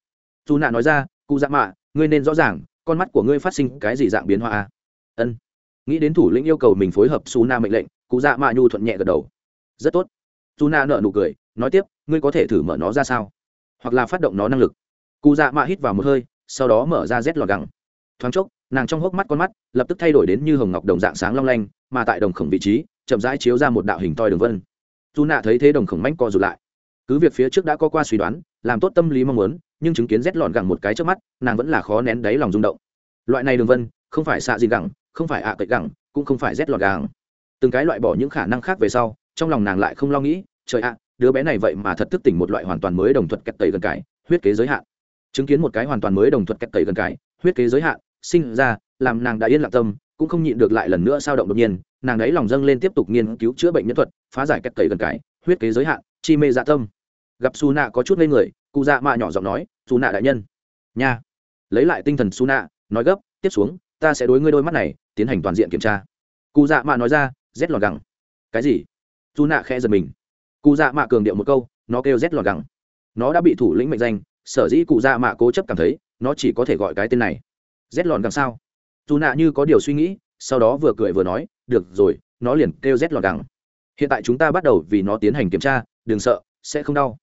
Dù nạ nói ra, cụ dạ mạ, ngươi nên rõ ràng con mắt của ngươi phát sinh cái gì dạng biến hóa a? Ân. Nghĩ đến thủ lĩnh yêu cầu mình phối hợp su na mệnh lệnh, cụ dạ mạ nhu thuận nhẹ gật đầu. Rất tốt. Su na nợ nụ cười, nói tiếp, ngươi có thể thử mở nó ra sao? Hoặc là phát động nó năng lực. Cụ dạ mạ hít vào một hơi, sau đó mở ra rét lọt gẳng. Thoáng chốc, nàng trong hốc mắt con mắt lập tức thay đổi đến như hồng ngọc đồng dạng sáng long lanh, mà tại đồng khổng vị trí, chậm rãi chiếu ra một đạo hình toi đường vân. Dù nạ thấy thế đồng khổng manh co rụt lại. Cứ việc phía trước đã có qua suy đoán, làm tốt tâm lý mong muốn nhưng chứng kiến rét lọn gẳng một cái trước mắt, nàng vẫn là khó nén đáy lòng rung động. Loại này đường vân, không phải xạ gì gẳng, không phải ạ à cậy gẳng, cũng không phải rét lọt gẳng. Từng cái loại bỏ những khả năng khác về sau, trong lòng nàng lại không lo nghĩ, trời ạ, đứa bé này vậy mà thật thức tỉnh một loại hoàn toàn mới đồng thuật kẹt tẩy gần cải, huyết kế giới hạn. Chứng kiến một cái hoàn toàn mới đồng thuật kẹt tẩy gần cải, huyết kế giới hạn, sinh ra, làm nàng đã yên lặng tâm, cũng không nhịn được lại lần nữa sao động đột nhiên, nàng đấy lòng dâng lên tiếp tục nghiên cứu chữa bệnh nhân thuật, phá giải kẹt tẩy gần cải, huyết kế giới hạn, chi mê dạ tâm. Gặp su nạ có chút ngây người cụ dạ mạ nhỏ giọng nói su nạ đại nhân. Nha. Lấy lại tinh thần su nạ, nói gấp, tiếp xuống, ta sẽ đối ngươi đôi mắt này tiến hành toàn diện kiểm tra. Cụ dạ mạ nói ra, rét lọt gẳng. Cái gì? Su nạ khẽ giật mình. Cụ dạ mạ cường điệu một câu, nó kêu rét lọt gẳng. Nó đã bị thủ lĩnh mệnh danh, sở dĩ cụ dạ mạ cố chấp cảm thấy, nó chỉ có thể gọi cái tên này. Rét lọt gẳng sao? Dù nạ như có điều suy nghĩ, sau đó vừa cười vừa nói, được rồi, nó liền kêu rét lọt gẳng. Hiện tại chúng ta bắt đầu vì nó tiến hành kiểm tra, đừng sợ, sẽ không đau.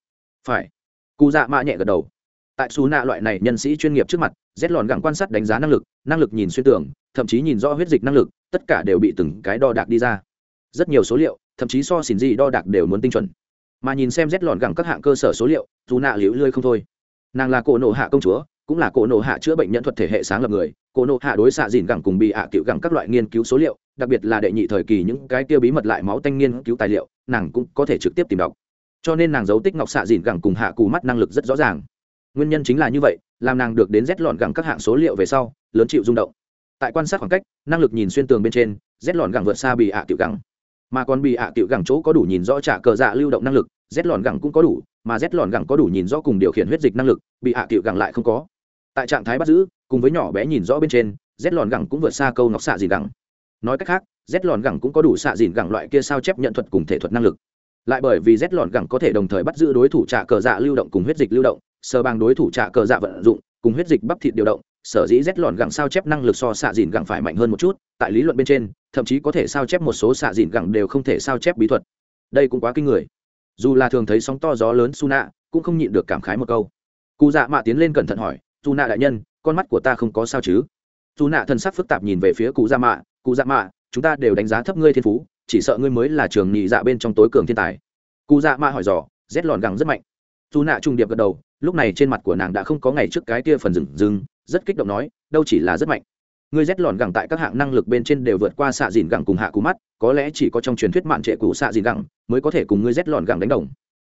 Phải cụ dạ mạ nhẹ gật đầu. Tại xù nạ loại này nhân sĩ chuyên nghiệp trước mặt rét lòn gẳng quan sát đánh giá năng lực năng lực nhìn xuyên tưởng thậm chí nhìn rõ huyết dịch năng lực, tất cả đều bị từng cái đo đạc đi ra. Rất nhiều số liệu, thậm chí so xỉn gì đo đạc đều muốn tinh chuẩn. Mà nhìn xem rét lòn gẳng các hạng cơ sở số liệu, dù nạ liễu lươi không thôi. Nàng là cổ nộ hạ công chúa, cũng là cổ nộ hạ chữa bệnh nhân thuật thể hệ sáng lập người. Cổ nộ hạ đối xạ dìn gẳng cùng bị hạ à cựu gẳng các loại nghiên cứu số liệu, đặc biệt là đệ nhị thời kỳ những cái tiêu bí mật lại máu tanh nghiên cứu tài liệu, nàng cũng có thể trực tiếp tìm đọc cho nên nàng giấu tích ngọc xạ dìn gẳng cùng hạ cù mắt năng lực rất rõ ràng. Nguyên nhân chính là như vậy, làm nàng được đến rét lọn gẳng các hạng số liệu về sau, lớn chịu rung động. Tại quan sát khoảng cách, năng lực nhìn xuyên tường bên trên, rét lọn gẳng vượt xa bị hạ tiểu gẳng. Mà còn bị hạ tiểu gẳng chỗ có đủ nhìn rõ trả cờ dạ lưu động năng lực, rét lọn gẳng cũng có đủ, mà rét lọn gẳng có đủ nhìn rõ cùng điều khiển huyết dịch năng lực, bị hạ tiểu gẳng lại không có. Tại trạng thái bắt giữ, cùng với nhỏ bé nhìn rõ bên trên, rét lọn gẳng cũng vượt xa câu ngọc xạ dìn gẳng. Nói cách khác, rét lọn gẳng cũng có đủ xạ dìn gẳng loại kia sao chép nhận thuật cùng thể thuật năng lực lại bởi vì rét lọn gẳng có thể đồng thời bắt giữ đối thủ trả cờ dạ lưu động cùng huyết dịch lưu động, sờ bằng đối thủ trả cờ dạ vận dụng, cùng huyết dịch bắp thịt điều động, sở dĩ rét lọn gẳng sao chép năng lực so xạ dìn gẳng phải mạnh hơn một chút, tại lý luận bên trên, thậm chí có thể sao chép một số xạ dìn gẳng đều không thể sao chép bí thuật. Đây cũng quá kinh người. Dù là thường thấy sóng to gió lớn su nạ cũng không nhịn được cảm khái một câu. Cụ dạ mạ tiến lên cẩn thận hỏi su nạ đại nhân, con mắt của ta không có sao chứ? Su nạ thân sắc phức tạp nhìn về phía cụ dạ mạ, cụ dạ mạ, chúng ta đều đánh giá thấp ngươi thiên phú chỉ sợ ngươi mới là trường nhị dạ bên trong tối cường thiên tài. Cụ dạ mạ hỏi dò, rét lọn gẳng rất mạnh. Dù nạ trung điệp gật đầu, lúc này trên mặt của nàng đã không có ngày trước cái kia phần rừng rừng, rất kích động nói, đâu chỉ là rất mạnh. Ngươi rét lọn gẳng tại các hạng năng lực bên trên đều vượt qua xạ dìn gẳng cùng hạ cú mắt, có lẽ chỉ có trong truyền thuyết mạn trệ cụ xạ dìn gẳng mới có thể cùng ngươi rét lọn gẳng đánh đồng.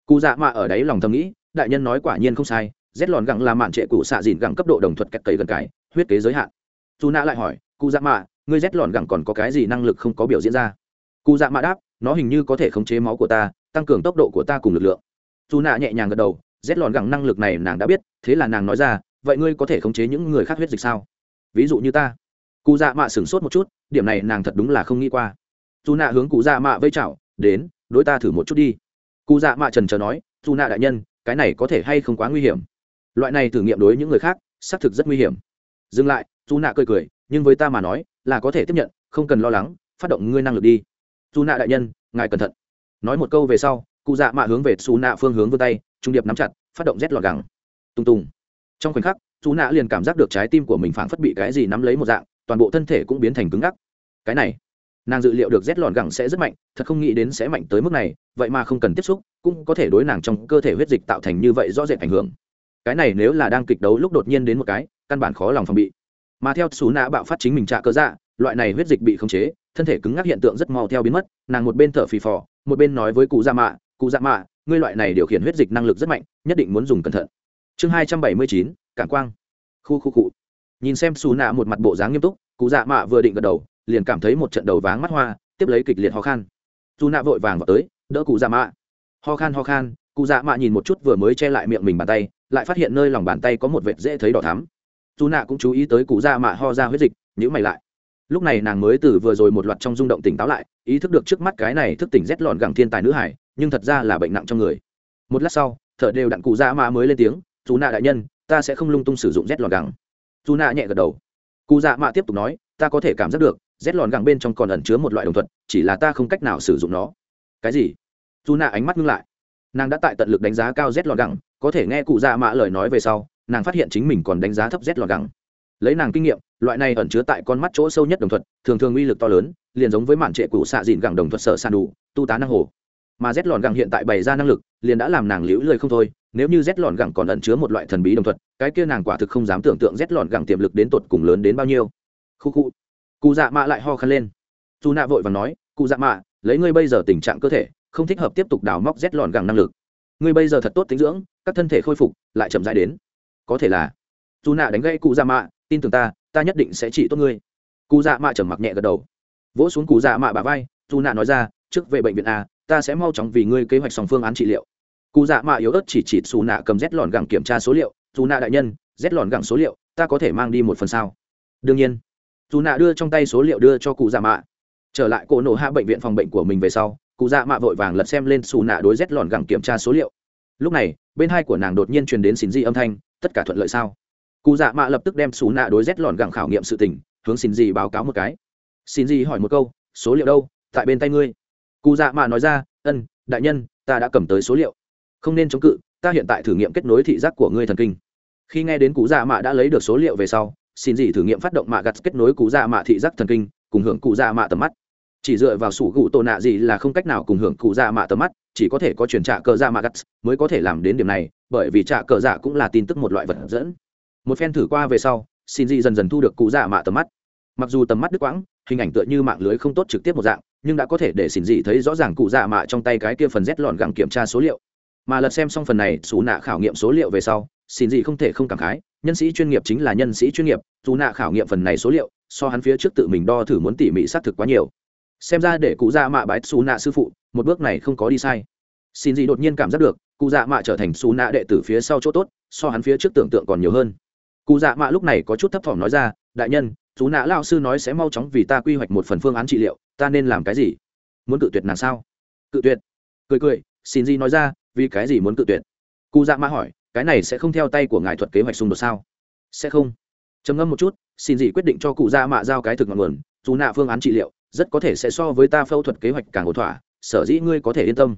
Cụ dạ mạ ở đấy lòng thầm nghĩ, đại nhân nói quả nhiên không sai, rét lọn gẳng là mạn trệ cụ xạ dìn gẳng cấp độ đồng thuật cách cấy gần cái huyết kế giới hạn. Dù nạ lại hỏi, cụ dạ mạ, ngươi rét lọn gẳng còn có cái gì năng lực không có biểu diễn ra? Cụ dạ mạ đáp, nó hình như có thể khống chế máu của ta, tăng cường tốc độ của ta cùng lực lượng. Dù nạ nhẹ nhàng gật đầu, rét lọn gẳng năng lực này nàng đã biết, thế là nàng nói ra, vậy ngươi có thể khống chế những người khác huyết dịch sao? Ví dụ như ta. Cụ dạ mạ sửng sốt một chút, điểm này nàng thật đúng là không nghĩ qua. Dù nạ hướng cụ dạ mạ vây chảo, đến, đối ta thử một chút đi. Cụ dạ mạ trần trờ nói, dù nạ đại nhân, cái này có thể hay không quá nguy hiểm? Loại này thử nghiệm đối những người khác, xác thực rất nguy hiểm. Dừng lại, dù nạ cười cười, nhưng với ta mà nói, là có thể tiếp nhận, không cần lo lắng, phát động ngươi năng lực đi dù nạ đại nhân, ngài cẩn thận. Nói một câu về sau, cụ dạ mạ hướng về xù nạ phương hướng vươn tay, trung điệp nắm chặt, phát động rét lọt gẳng. Tùng tùng. Trong khoảnh khắc xù nạ liền cảm giác được trái tim của mình phảng phất bị cái gì nắm lấy một dạng, toàn bộ thân thể cũng biến thành cứng ngắc. Cái này, nàng dự liệu được rét lọt gẳng sẽ rất mạnh, thật không nghĩ đến sẽ mạnh tới mức này, vậy mà không cần tiếp xúc, cũng có thể đối nàng trong cơ thể huyết dịch tạo thành như vậy rõ rệt ảnh hưởng. Cái này nếu là đang kịch đấu lúc đột nhiên đến một cái, căn bản khó lòng phòng bị. Mà theo xù nạ bạo phát chính mình trả cơ dạ loại này huyết dịch bị khống chế thân thể cứng ngắc hiện tượng rất mau theo biến mất, nàng một bên thở phì phò, một bên nói với cụ dạ mạ, cụ dạ mạ, ngươi loại này điều khiển huyết dịch năng lực rất mạnh, nhất định muốn dùng cẩn thận. Chương hai trăm bảy mươi chín, cản quang. Khu khu cụ nhìn xem xù nạ một mặt bộ dáng nghiêm túc, cụ dạ mạ vừa định gật đầu, liền cảm thấy một trận đầu váng mắt hoa, tiếp lấy kịch liệt ho khan. Dù nạ vội vàng vào tới, đỡ cụ dạ mạ. Ho khan ho khan, cụ dạ mạ nhìn một chút vừa mới che lại miệng mình bàn tay, lại phát hiện nơi lòng bàn tay có một vệt dễ thấy đỏ thắm. Dù nạ cũng chú ý tới cụ dạ mạ ho ra huyết dịch nhữ mày lại lúc này nàng mới từ vừa rồi một loạt trong rung động tỉnh táo lại, ý thức được trước mắt cái này thức tỉnh rét lọn gẳng thiên tài nữ hải, nhưng thật ra là bệnh nặng trong người. Một lát sau thợ đều đặn cụ dạ mã mới lên tiếng, dù nạ đại nhân, ta sẽ không lung tung sử dụng rét lọn gẳng. Dù nạ nhẹ gật đầu. Cụ dạ mã tiếp tục nói, ta có thể cảm giác được, rét lọn gẳng bên trong còn ẩn chứa một loại đồng thuật, chỉ là ta không cách nào sử dụng nó. Cái gì? Dù nạ ánh mắt ngưng lại. Nàng đã tại tận lực đánh giá cao rét lọn gẳng, có thể nghe cụ dạ mã lời nói về sau, nàng phát hiện chính mình còn đánh giá thấp rét lọn gẳng lấy nàng kinh nghiệm, loại này ẩn chứa tại con mắt chỗ sâu nhất đồng thuật, thường thường uy lực to lớn, liền giống với màn trệ cũ xạ dịn gẳng đồng thuật sở sàn đủ, tu tá năng hồ. Mà rét lọn gẳng hiện tại bày ra năng lực, liền đã làm nàng liễu lười không thôi, nếu như rét lọn gẳng còn ẩn chứa một loại thần bí đồng thuật, cái kia nàng quả thực không dám tưởng tượng rét lọn gẳng tiềm lực đến tột cùng lớn đến bao nhiêu. Khu khu. Cụ dạ mạ lại ho khăn lên. Dù nạ vội và nói, cụ dạ mạ, lấy ngươi bây giờ tình trạng cơ thể, không thích hợp tiếp tục đào móc rét lọn gẳng năng lực. Ngươi bây giờ thật tốt tính dưỡng, các thân thể khôi phục, lại chậm rãi đến. Có thể là. Dù nạ đánh gãy cụ dạ mạ tin tưởng ta ta nhất định sẽ trị tốt ngươi. Cụ dạ mạ trầm mặc nhẹ gật đầu. Vỗ xuống cụ dạ mạ bà vai, dù nạ nói ra, trước về bệnh viện a, ta sẽ mau chóng vì ngươi kế hoạch sòng phương án trị liệu. Cụ dạ mạ yếu ớt chỉ chỉ xù nạ cầm rét lòn gẳng kiểm tra số liệu. Dù nạ đại nhân rét lòn gẳng số liệu, ta có thể mang đi một phần sao? Đương nhiên. Dù nạ đưa trong tay số liệu đưa cho cụ dạ mạ. Trở lại cổ nổ hạ bệnh viện phòng bệnh của mình về sau cụ dạ mạ vội vàng lật xem lên xù nạ đối rét lòn gẳng kiểm tra số liệu. Lúc này, bên hai của nàng đột nhiên truyền đến xin di âm thanh, tất cả thuận lợi sao? Cụ dạ mạ lập tức đem xù nạ đối rét lòn gẳng khảo nghiệm sự tình, hướng xin gì báo cáo một cái. Xin gì hỏi một câu, số liệu đâu? Tại bên tay ngươi. Cụ dạ mạ nói ra, ân, đại nhân, ta đã cầm tới số liệu. Không nên chống cự, ta hiện tại thử nghiệm kết nối thị giác của ngươi thần kinh. Khi nghe đến cụ dạ mạ đã lấy được số liệu về sau, xin gì thử nghiệm phát động mạ gặt kết nối cụ dạ mạ thị giác thần kinh, cùng hưởng cụ dạ mạ tầm mắt. Chỉ dựa vào sủ gụ tổ nạ gì là không cách nào cùng hưởng cụ dạ mạ tầm mắt, chỉ có thể có chuyển trả cờ dạ mạ gặt mới có thể làm đến điểm này, bởi vì trả cờ dạ cũng là tin tức một loại vật dẫn một phen thử qua về sau, xin dị dần dần thu được cụ dạ mạ tầm mắt. Mặc dù tầm mắt đứt quãng, hình ảnh tựa như mạng lưới không tốt trực tiếp một dạng, nhưng đã có thể để xin dị thấy rõ ràng cụ dạ mạ trong tay cái kia phần rét lọn gẳng kiểm tra số liệu. Mà lật xem xong phần này xù nạ khảo nghiệm số liệu về sau, xin dị không thể không cảm khái, nhân sĩ chuyên nghiệp chính là nhân sĩ chuyên nghiệp, dù nạ khảo nghiệm phần này số liệu, so hắn phía trước tự mình đo thử muốn tỉ mỉ xác thực quá nhiều. Xem ra để cụ dạ mạ bái xù nạ sư phụ, một bước này không có đi sai. Xin dị đột nhiên cảm giác được, cụ dạ mạ trở thành xù nạ đệ tử phía sau chỗ tốt, so hắn phía trước tưởng tượng còn nhiều hơn cụ dạ mạ lúc này có chút thấp thỏm nói ra, đại nhân, chú nạ lao sư nói sẽ mau chóng vì ta quy hoạch một phần phương án trị liệu, ta nên làm cái gì? Muốn cự tuyệt nàng sao? Cự tuyệt. Cười cười, xin di nói ra, vì cái gì muốn cự tuyệt? Cụ dạ mạ hỏi, cái này sẽ không theo tay của ngài thuật kế hoạch xung đột sao? Sẽ không. Trầm ngâm một chút, xin dị quyết định cho cụ dạ mạ giao cái thực ngọn nguồn, chú nạ phương án trị liệu, rất có thể sẽ so với ta phẫu thuật kế hoạch càng ổn thỏa, sở dĩ ngươi có thể yên tâm.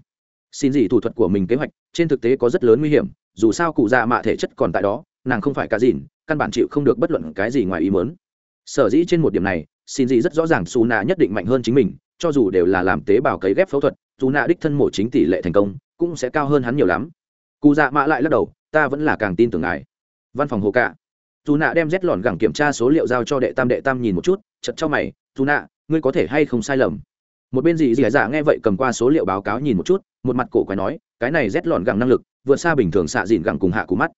Xin dị thủ thuật của mình kế hoạch, trên thực tế có rất lớn nguy hiểm, dù sao cụ dạ mạ thể chất còn tại đó nàng không phải cá dìn, căn bản chịu không được bất luận cái gì ngoài ý mớn sở dĩ trên một điểm này, xin gì rất rõ ràng xù nạ nhất định mạnh hơn chính mình, cho dù đều là làm tế bào cấy ghép phẫu thuật, dù nạ đích thân mổ chính tỷ lệ thành công, cũng sẽ cao hơn hắn nhiều lắm. Cụ dạ mạ lại lắc đầu, ta vẫn là càng tin tưởng ngài. Văn phòng hồ cạ. Dù nạ đem rét lòn gẳng kiểm tra số liệu giao cho đệ tam đệ tam nhìn một chút chật cho mày, dù nạ ngươi có thể hay không sai lầm? Một bên dì dì dạ nghe vậy cầm qua số liệu báo cáo nhìn một chút, một mặt cổ quái nói, cái này rét lòn gẳng năng lực, vượt xa bình thường xạ dìn gẳng cùng hạ cú mắt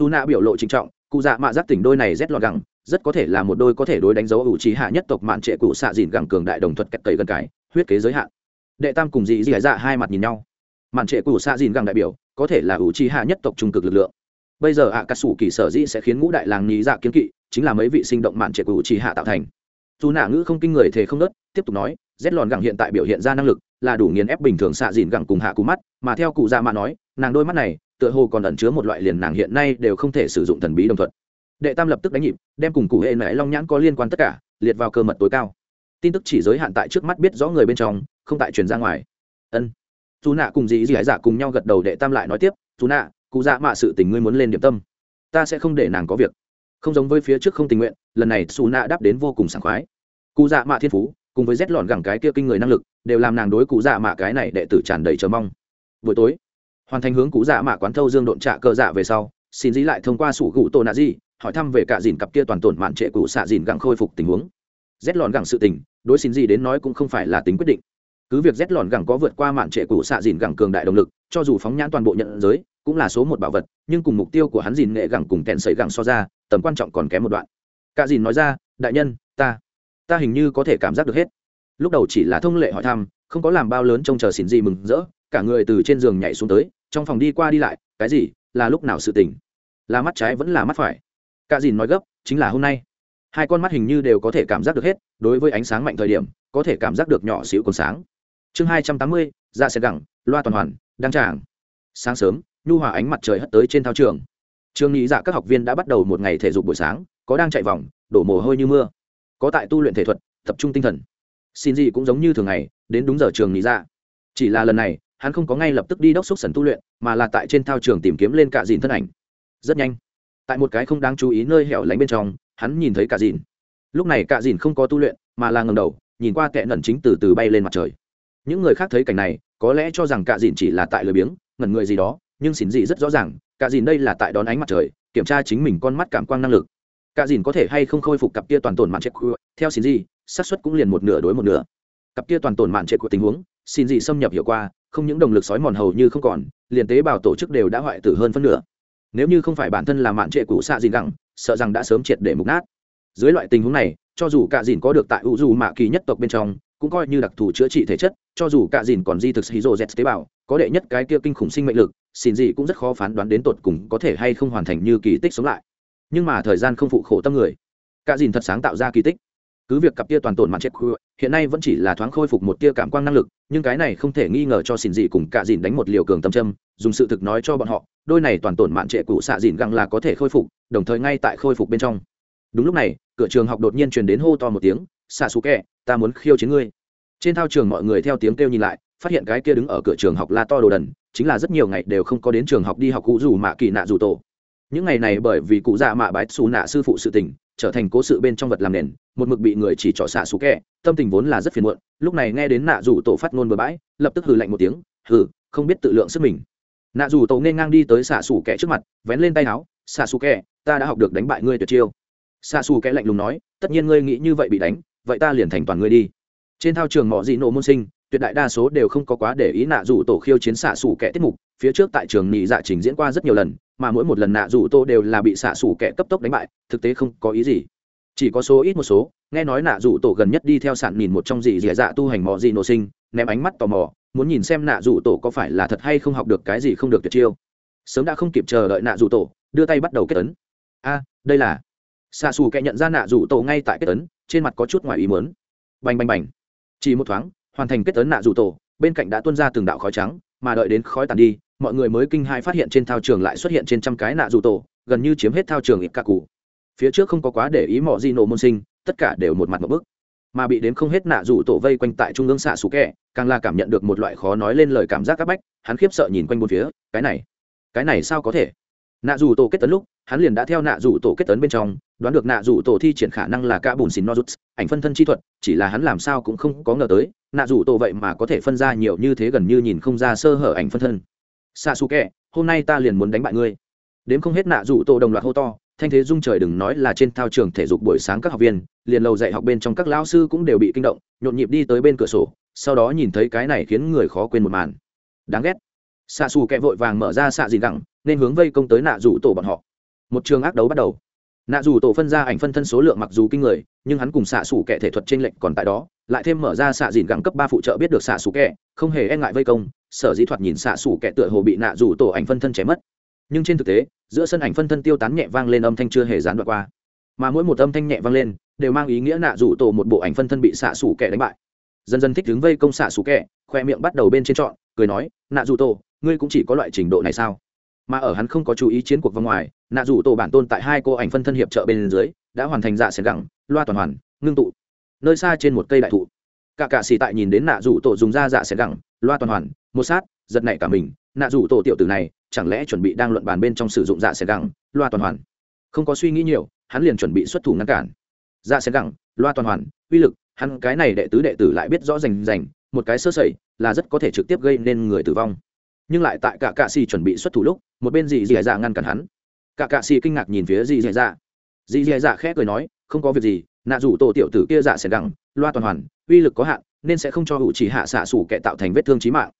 dù nạ biểu lộ trinh trọng cụ dạ mạ giác tỉnh đôi này rét lọt gẳng rất có thể là một đôi có thể đối đánh dấu ủ trí hạ nhất tộc mạn trệ cụ xạ dìn gẳng cường đại đồng thuật kẹt cầy gần cái huyết kế giới hạn. Đệ tam cùng dị dị dạ hai mặt nhìn nhau. Mạn trệ cụ xạ dìn gẳng đại biểu có thể là ủ trí hạ nhất tộc trung cực lực lượng. Bây giờ ạ à, cà sủ kỳ sở dĩ sẽ khiến ngũ đại làng nhí dạ kiến kỵ chính là mấy vị sinh động mạn trệ cụ trí hạ tạo thành. Dù nạ ngữ không kinh người thể không nớt tiếp tục nói rét lòn gẳng hiện tại biểu hiện ra năng lực là đủ nghiền ép bình thường xạ dìn gẳng cùng hạ cú mắt mà theo cụ dạ mạ nói nàng đôi mắt này tựa hồ còn ẩn chứa một loại liền nàng hiện nay đều không thể sử dụng thần bí đồng thuận đệ tam lập tức đánh nhịp, đem cùng cụ hệ nãy long nhãn có liên quan tất cả, liệt vào cơ mật tối cao. Tin tức chỉ giới hạn tại trước mắt biết rõ người bên trong, không tại truyền ra ngoài. Ân. Dù nạ cùng dì dì hải giả cùng nhau gật đầu, đệ tam lại nói tiếp dù nạ, cụ dạ mạ sự tình ngươi muốn lên điểm tâm. Ta sẽ không để nàng có việc. Không giống với phía trước không tình nguyện, lần này xù nạ đáp đến vô cùng sảng khoái. Cụ dạ mạ thiên phú, cùng với rét lọn gẳng cái kia kinh người năng lực, đều làm nàng đối cụ dạ mạ cái này đệ tử tràn đầy chờ mong. Buổi tối hoàn thành hướng cụ dạ mạ quán thâu dương độn trạ cờ dạ về sau, xin dĩ lại thông qua sủ cụ tổ nạ di hỏi thăm về cả dìn cặp kia toàn tổn mạn trệ cụ xạ dìn gặng khôi phục tình huống. Rét lòn gặng sự tình, đối xin gì đến nói cũng không phải là tính quyết định. Cứ việc rét lòn gẳng có vượt qua mạn trệ cụ xạ dìn gẳng cường đại động lực, cho dù phóng nhãn toàn bộ nhận giới, cũng là số một bảo vật, nhưng cùng mục tiêu của hắn dìn nghệ gẳng cùng kẹn sấy gẳng so ra, tầm quan trọng còn kém một đoạn. Cả dìn nói ra, đại nhân, ta ta hình như có thể cảm giác được hết. Lúc đầu chỉ là thông lệ hỏi thăm, không có làm bao lớn trông chờ xin gì mừng rỡ, cả người từ trên giường nhảy xuống tới trong phòng đi qua đi lại, cái gì, là lúc nào sự tình? Là mắt trái vẫn là mắt phải. Cả dìn nói gấp, chính là hôm nay. Hai con mắt hình như đều có thể cảm giác được hết, đối với ánh sáng mạnh thời điểm, có thể cảm giác được nhỏ xíu còn sáng. Chương hai trăm tám mươi, ra xe gẳng, loa toàn hoàn đăng tràng. Sáng sớm, nhu hòa ánh mặt trời hất tới trên thao trường. Trường nghĩ dạ các học viên đã bắt đầu một ngày thể dục buổi sáng, có đang chạy vòng, đổ mồ hôi như mưa. Có tại tu luyện thể thuật, tập trung tinh thần. Xin gì cũng giống như thường ngày, đến đúng giờ trường nghĩ dạ. Chỉ là lần này hắn không có ngay lập tức đi đốc xúc sần tu luyện, mà là tại trên thao trường tìm kiếm lên cả dìn thân ảnh. Rất nhanh, tại một cái không đáng chú ý nơi hẻo lánh bên trong, hắn nhìn thấy cả dìn. Lúc này cả dìn không có tu luyện, mà là ngầm đầu, nhìn qua kẻ ngẩn chính từ từ bay lên mặt trời. Những người khác thấy cảnh này, có lẽ cho rằng cả dìn chỉ là tại lười biếng, ngẩn người gì đó, nhưng xỉn dị rất rõ ràng, cả dìn đây là tại đón ánh mặt trời, kiểm tra chính mình con mắt cảm quang năng lực. Cả dìn có thể hay không khôi phục cặp kia toàn tổn mạn chết theo xỉn dị, xác suất cũng liền một nửa đối một nửa. Cặp kia toàn tổn mạn chết của tình huống xin gì xâm nhập hiệu qua không những động lực sói mòn hầu như không còn, liền tế bào tổ chức đều đã hoại tử hơn phân nửa. Nếu như không phải bản thân là mạn trệ cũ xạ dìn gẳng, sợ rằng đã sớm triệt để mục nát. Dưới loại tình huống này, cho dù cả dìn có được tại u dù mạ kỳ nhất tộc bên trong, cũng coi như đặc thù chữa trị thể chất, cho dù cả dìn còn di thực hydro z tế bào, có đệ nhất cái kia kinh khủng sinh mệnh lực, xin gì cũng rất khó phán đoán đến tột cùng có thể hay không hoàn thành như kỳ tích sống lại. Nhưng mà thời gian không phụ khổ tâm người. Cả dìn thật sáng tạo ra kỳ tích cứ việc cặp tia toàn tổn mặt chết khu hiện nay vẫn chỉ là thoáng khôi phục một tia cảm quang năng lực, nhưng cái này không thể nghi ngờ cho xin dị cùng cả dìn đánh một liều cường tâm châm. dùng sự thực nói cho bọn họ, đôi này toàn tổn mạn trệ cụ xạ dìn găng là có thể khôi phục, đồng thời ngay tại khôi phục bên trong đúng lúc này, cửa trường học đột nhiên truyền đến hô to một tiếng xạ xú kẹ ta muốn khiêu chiến ngươi trên thao trường mọi người theo tiếng kêu nhìn lại, phát hiện cái kia đứng ở cửa trường học la to đồ đần, chính là rất nhiều ngày đều không có đến trường học đi học cụ dù mạ kỳ nạ dù tổ những ngày này bởi vì cụ già mạ bái xù nạ sư phụ sự tình trở thành cố sự bên trong vật làm nền, một mực bị người chỉ trỏ xạ xú kẹ, tâm tình vốn là rất phiền muộn, lúc này nghe đến nạ dù tổ phát ngôn bừa bãi, lập tức hừ lạnh một tiếng, hừ, không biết tự lượng sức mình. Nạ dù tổ nên ngang đi tới xạ xù kẹ trước mặt, vén lên tay áo, xạ xù kẹ, ta đã học được đánh bại ngươi tuyệt chiêu. Xạ xù kẹ lạnh lùng nói, tất nhiên ngươi nghĩ như vậy bị đánh, vậy ta liền thành toàn ngươi đi. Trên thao trường mỏ dị nộ môn sinh, tuyệt đại đa số đều không có quá để ý nạ dù tổ khiêu chiến xạ xù kẻ tiết mục, phía trước tại trường nhị dạ trình diễn qua rất nhiều lần mà mỗi một lần nạ dù tô đều là bị xạ xù kẻ cấp tốc đánh bại, thực tế không có ý gì. Chỉ có số ít một số, nghe nói nạ dù tổ gần nhất đi theo sản nhìn một trong dị dị dạ tu hành mò dị nổ sinh, ném ánh mắt tò mò, muốn nhìn xem nạ dù tổ có phải là thật hay không học được cái gì không được tuyệt chiêu. Sớm đã không kịp chờ đợi nạ dù tổ, đưa tay bắt đầu kết ấn. A, đây là. Xạ xù kẻ nhận ra nạ dù tổ ngay tại kết ấn, trên mặt có chút ngoài ý muốn. Bành bành bành. Chỉ một thoáng, hoàn thành kết ấn nạ dù tổ, bên cạnh đã tuôn ra từng đạo khói trắng, mà đợi đến khói tàn đi mọi người mới kinh hai phát hiện trên thao trường lại xuất hiện trên trăm cái nạ dù tổ, gần như chiếm hết thao trường ít ca cụ phía trước không có quá để ý mọi di nổ môn sinh, tất cả đều một mặt một bức. Mà bị đếm không hết nạ dù tổ vây quanh tại trung ương xạ xù kẹ, càng là cảm nhận được một loại khó nói lên lời cảm giác áp bách, hắn khiếp sợ nhìn quanh bốn phía, cái này cái này sao có thể? Nạ dù tổ kết tấn lúc, hắn liền đã theo nạ dù tổ kết tấn bên trong, đoán được nạ dù tổ thi triển khả năng là cả bùn xin nozuts, ảnh phân thân chi thuật, chỉ là hắn làm sao cũng không có ngờ tới, nạ dù tổ vậy mà có thể phân ra nhiều như thế gần như nhìn không ra sơ hở ảnh phân thân xa xù kẹ hôm nay ta liền muốn đánh bại ngươi. Đếm không hết nạ rủ tổ đồng loạt hô to, thanh thế dung trời đừng nói là trên thao trường thể dục buổi sáng các học viên, liền lầu dạy học bên trong các lão sư cũng đều bị kinh động, nhộn nhịp đi tới bên cửa sổ, sau đó nhìn thấy cái này khiến người khó quên một màn. Đáng ghét. Xạ xù kẹ vội vàng mở ra xạ dìn gẳng, nên hướng vây công tới nạ rủ tổ bọn họ. Một trường ác đấu bắt đầu. Nạ dù tổ phân ra ảnh phân thân số lượng mặc dù kinh người, nhưng hắn cùng xạ xù kẹ thể thuật t r ê n lệch còn tại đó, lại thêm mở ra xạ dìn gẳng cấp ba phụ trợ biết được xạ xù kẹ không hề e ngại vây công sở dĩ thoạt nhìn xạ xủ kẻ tựa hồ bị nạ rủ tổ ảnh phân thân chém mất. Nhưng trên thực tế, giữa sân ảnh phân thân tiêu tán nhẹ vang lên âm thanh chưa hề gián đoạn qua. Mà mỗi một âm thanh nhẹ vang lên, đều mang ý nghĩa nạ rủ tổ một bộ ảnh phân thân bị xạ xủ kẻ đánh bại. Dần dần thích đứng vây công xạ xủ kẻ, khoe miệng bắt đầu bên trên trọn, cười nói, nạ rủ tổ, ngươi cũng chỉ có loại trình độ này sao? Mà ở hắn không có chú ý chiến cuộc vòng ngoài, nạ rủ tổ bản tôn tại hai cô ảnh phân thân hiệp trợ bên dưới, đã hoàn thành dạ xẻng gẳng, loa toàn hoàn, ngưng tụ. Nơi xa trên một cây đại thụ cả cả xì tại nhìn đến nạ rủ tổ dùng ra dạ xẻng gẳng loa toàn hoàn, một sát, giật nảy cả mình, nạ rủ tổ tiểu tử này, chẳng lẽ chuẩn bị đang luận bàn bên trong sử dụng dạ xẻ gẳng, loa toàn hoàn? Không có suy nghĩ nhiều, hắn liền chuẩn bị xuất thủ ngăn cản. Dạ xẻ gẳng, loa toàn hoàn, uy lực, hắn cái này đệ tứ đệ tử lại biết rõ rành rành, một cái sơ sẩy là rất có thể trực tiếp gây nên người tử vong. Nhưng lại tại cả cạ xì chuẩn bị xuất thủ lúc, một bên dì dì dạ ngăn cản hắn. Cả cạ xì kinh ngạc nhìn phía dì dì dạ. Dì dì dạ khẽ cười nói, không có việc gì, nạ rủ tổ tiểu tử kia dạ xẻ gẳng, loa toàn hoàn, uy lực có hạn nên sẽ không cho hữu chỉ hạ xạ xủ kẻ tạo thành vết thương trí mạng.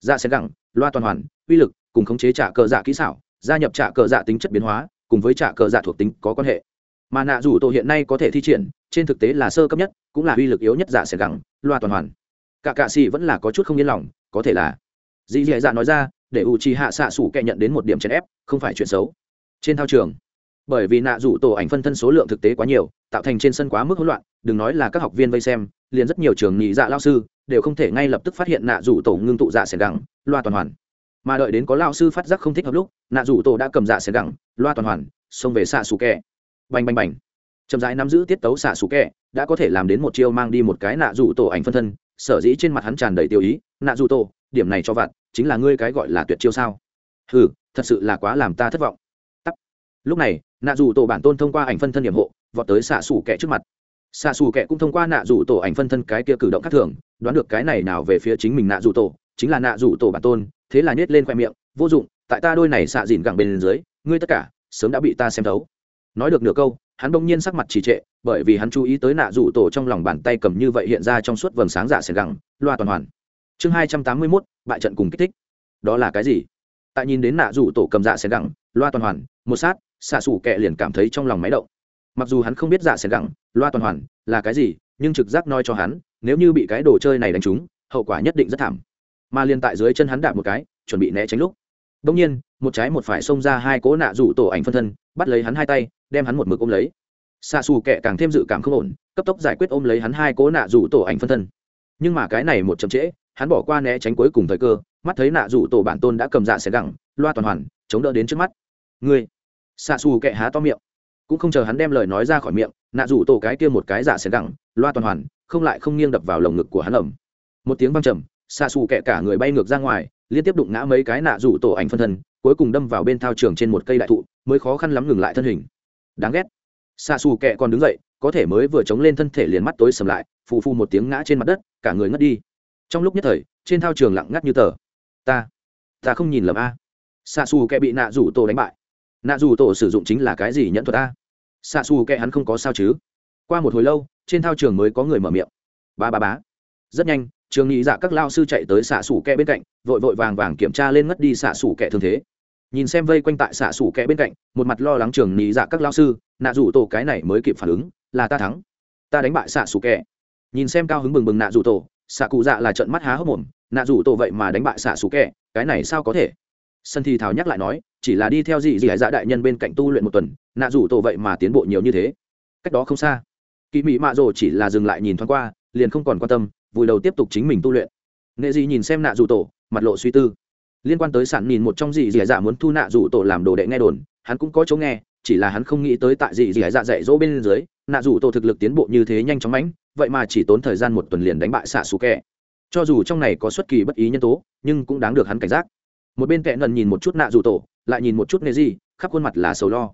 Dạ sẽ gẳng, loa toàn hoàn, uy lực, cùng khống chế trả cờ dạ kỹ xảo, gia nhập trả cờ dạ tính chất biến hóa, cùng với trả cờ dạ thuộc tính có quan hệ. Mà nạ rủ tổ hiện nay có thể thi triển, trên thực tế là sơ cấp nhất, cũng là uy lực yếu nhất dạ sẽ gẳng, loa toàn hoàn. Cả cạ xì vẫn là có chút không yên lòng, có thể là. Dì dì dạ nói ra, để u chi hạ xạ xủ kẻ nhận đến một điểm chèn ép, không phải chuyện xấu. Trên thao trường bởi vì nạ rủ tổ ảnh phân thân số lượng thực tế quá nhiều, tạo thành trên sân quá mức hỗn loạn, đừng nói là các học viên vây xem, liền rất nhiều trường nhị dạ lao sư đều không thể ngay lập tức phát hiện nạ rủ tổ ngưng tụ dạ xẻng gẳng loa toàn hoàn. Mà đợi đến có lao sư phát giác không thích hợp lúc, nạ rủ tổ đã cầm dạ xẻng gẳng loa toàn hoàn, xông về xạ xù kẹ. Bành bành bành. Chậm rãi nắm giữ tiết tấu xạ xù kẹ, đã có thể làm đến một chiêu mang đi một cái nạ rủ tổ ảnh phân thân, sở dĩ trên mặt hắn tràn đầy tiêu ý, nạ rủ tổ, điểm này cho vặt, chính là ngươi cái gọi là tuyệt chiêu sao? Ừ thật sự là quá làm ta thất vọng lúc này, nạ rủ tổ bản tôn thông qua ảnh phân thân điểm hộ, vọt tới xạ xù kẹ trước mặt. Xạ xù kẹ cũng thông qua nạ rủ tổ ảnh phân thân cái kia cử động khác thường, đoán được cái này nào về phía chính mình nạ rủ tổ, chính là nạ rủ tổ bản tôn, thế là nhét lên khoe miệng, vô dụng, tại ta đôi này xạ dìn gẳng bên dưới, ngươi tất cả sớm đã bị ta xem thấu. Nói được nửa câu, hắn bỗng nhiên sắc mặt trì trệ, bởi vì hắn chú ý tới nạ rủ tổ trong lòng bàn tay cầm như vậy hiện ra trong suốt vầng sáng giả sền gẳng, loa toàn hoàn. Chương hai trăm tám mươi mốt, bại trận cùng kích thích. Đó là cái gì? Tại nhìn đến nạ rủ tổ cầm dạ sền gẳng, loa toàn hoàn, một sát xạ xủ kẹ liền cảm thấy trong lòng máy động. Mặc dù hắn không biết dạ sền gẳng, loa toàn hoàn là cái gì, nhưng trực giác nói cho hắn, nếu như bị cái đồ chơi này đánh trúng, hậu quả nhất định rất thảm. Mà liền tại dưới chân hắn đạp một cái, chuẩn bị né tránh lúc. Đông nhiên, một trái một phải xông ra hai cố nạ rủ tổ ảnh phân thân, bắt lấy hắn hai tay, đem hắn một mực ôm lấy. Xa xù kệ càng thêm dự cảm không ổn, cấp tốc giải quyết ôm lấy hắn hai cố nạ rủ tổ ảnh phân thân. Nhưng mà cái này một chậm trễ, hắn bỏ qua né tránh cuối cùng thời cơ, mắt thấy nạ rủ tổ bản tôn đã cầm dạ xẻ gẳng, loa toàn hoàn, chống đỡ đến trước mắt. Ngươi xạ xù kệ há to miệng. Cũng không chờ hắn đem lời nói ra khỏi miệng, nạ rủ tổ cái kia một cái dạ giả xén gẳng, loa toàn hoàn, không lại không nghiêng đập vào lồng ngực của hắn ẩm. Một tiếng văng trầm, xạ xù kệ cả người bay ngược ra ngoài, liên tiếp đụng ngã mấy cái nạ rủ tổ ảnh phân thân, cuối cùng đâm vào bên thao trường trên một cây đại thụ, mới khó khăn lắm ngừng lại thân hình. Đáng ghét. Xạ xù kệ còn đứng dậy, có thể mới vừa chống lên thân thể liền mắt tối sầm lại, phù phù một tiếng ngã trên mặt đất, cả người ngất đi. Trong lúc nhất thời, trên thao trường lặng ngắt như tờ. Ta ta không nhìn lầm a. Xạ xù kệ bị nạ rủ tổ đánh bại nạ dù tổ sử dụng chính là cái gì nhẫn thuật ta xạ xù kệ hắn không có sao chứ? Qua một hồi lâu, trên thao trường mới có người mở miệng. Ba ba bá rất nhanh, trường nghĩ dạ các lao sư chạy tới xạ xù kệ bên cạnh, vội vội vàng vàng kiểm tra lên ngất đi xạ xù kệ thương thế. Nhìn xem vây quanh tại xạ xù kệ bên cạnh, một mặt lo lắng trường nghĩ dạ các lao sư, nạ dù tổ cái này mới kịp phản ứng, là ta thắng. Ta đánh bại xạ xù kệ. Nhìn xem cao hứng bừng bừng nạ dù tổ, xạ cụ dạ là trận mắt há hốc mồm, nạ dù tổ vậy mà đánh bại xạ xù kệ, cái này sao có thể? Sân thi thảo nhắc lại nói chỉ là đi theo dị dị hải dạ đại nhân bên cạnh tu luyện một tuần, nạ rủ tổ vậy mà tiến bộ nhiều như thế. Cách đó không xa kỳ mỹ mạ rồ chỉ là dừng lại nhìn thoáng qua, liền không còn quan tâm vùi đầu tiếp tục chính mình tu luyện. Nghệ dị nhìn xem nạ rủ tổ, mặt lộ suy tư. Liên quan tới sản nhìn một trong dị dị dạ muốn thu nạ rủ tổ làm đồ đệ nghe đồn, hắn cũng có chỗ nghe, chỉ là hắn không nghĩ tới tại dị dị dạ dạy dỗ bên dưới, nạ rủ tổ thực lực tiến bộ như thế nhanh chóng mãnh, vậy mà chỉ tốn thời gian một tuần liền đánh bại xạ xù kẹ cho dù trong này có xuất kỳ bất ý nhân tố, nhưng cũng đáng được hắn cảnh giác. Một bên kẹ nần nhìn một chút nạ rủ tổ lại nhìn một chút nghề gì khắp khuôn mặt là sầu lo.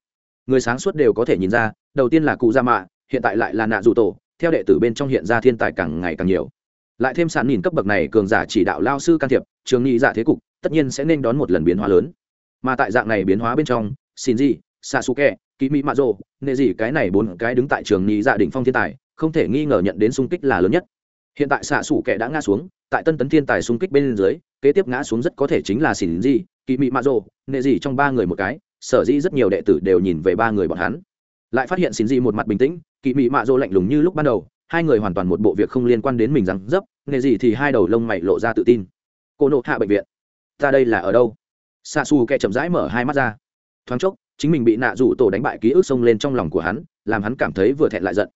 Người sáng suốt đều có thể nhìn ra đầu tiên là cụ gia mạ hiện tại lại là nạ dù tổ theo đệ tử bên trong hiện ra thiên tài càng ngày càng nhiều. Lại thêm sàn nhìn cấp bậc này cường giả chỉ đạo lao sư can thiệp trường nghị giả thế cục tất nhiên sẽ nên đón một lần biến hóa lớn. Mà tại dạng này biến hóa bên trong xin gì sasuke ký mỹ mạ rồ, nệ gì cái này bốn cái đứng tại trường nghị dạ đỉnh phong thiên tài không thể nghi ngờ nhận đến xung kích là lớn nhất. Hiện tại xạ sủ kẻ đã ngã xuống tại tân tấn thiên tài xung kích bên dưới kế tiếp ngã xuống rất có thể chính là xỉn gì kỳ mị mạ rồ, nệ gì trong ba người một cái sở dĩ rất nhiều đệ tử đều nhìn về ba người bọn hắn. Lại phát hiện xin dị một mặt bình tĩnh kỳ mị mạ rồ lạnh lùng như lúc ban đầu hai người hoàn toàn một bộ việc không liên quan đến mình rằng dấp nghề gì thì hai đầu lông mày lộ ra tự tin. Cô nộ hạ bệnh viện ta đây là ở đâu? Xa xù kẻ chậm rãi mở hai mắt ra. Thoáng chốc chính mình bị nạ rủ tổ đánh bại ký ức xông lên trong lòng của hắn làm hắn cảm thấy vừa thẹn lại giận.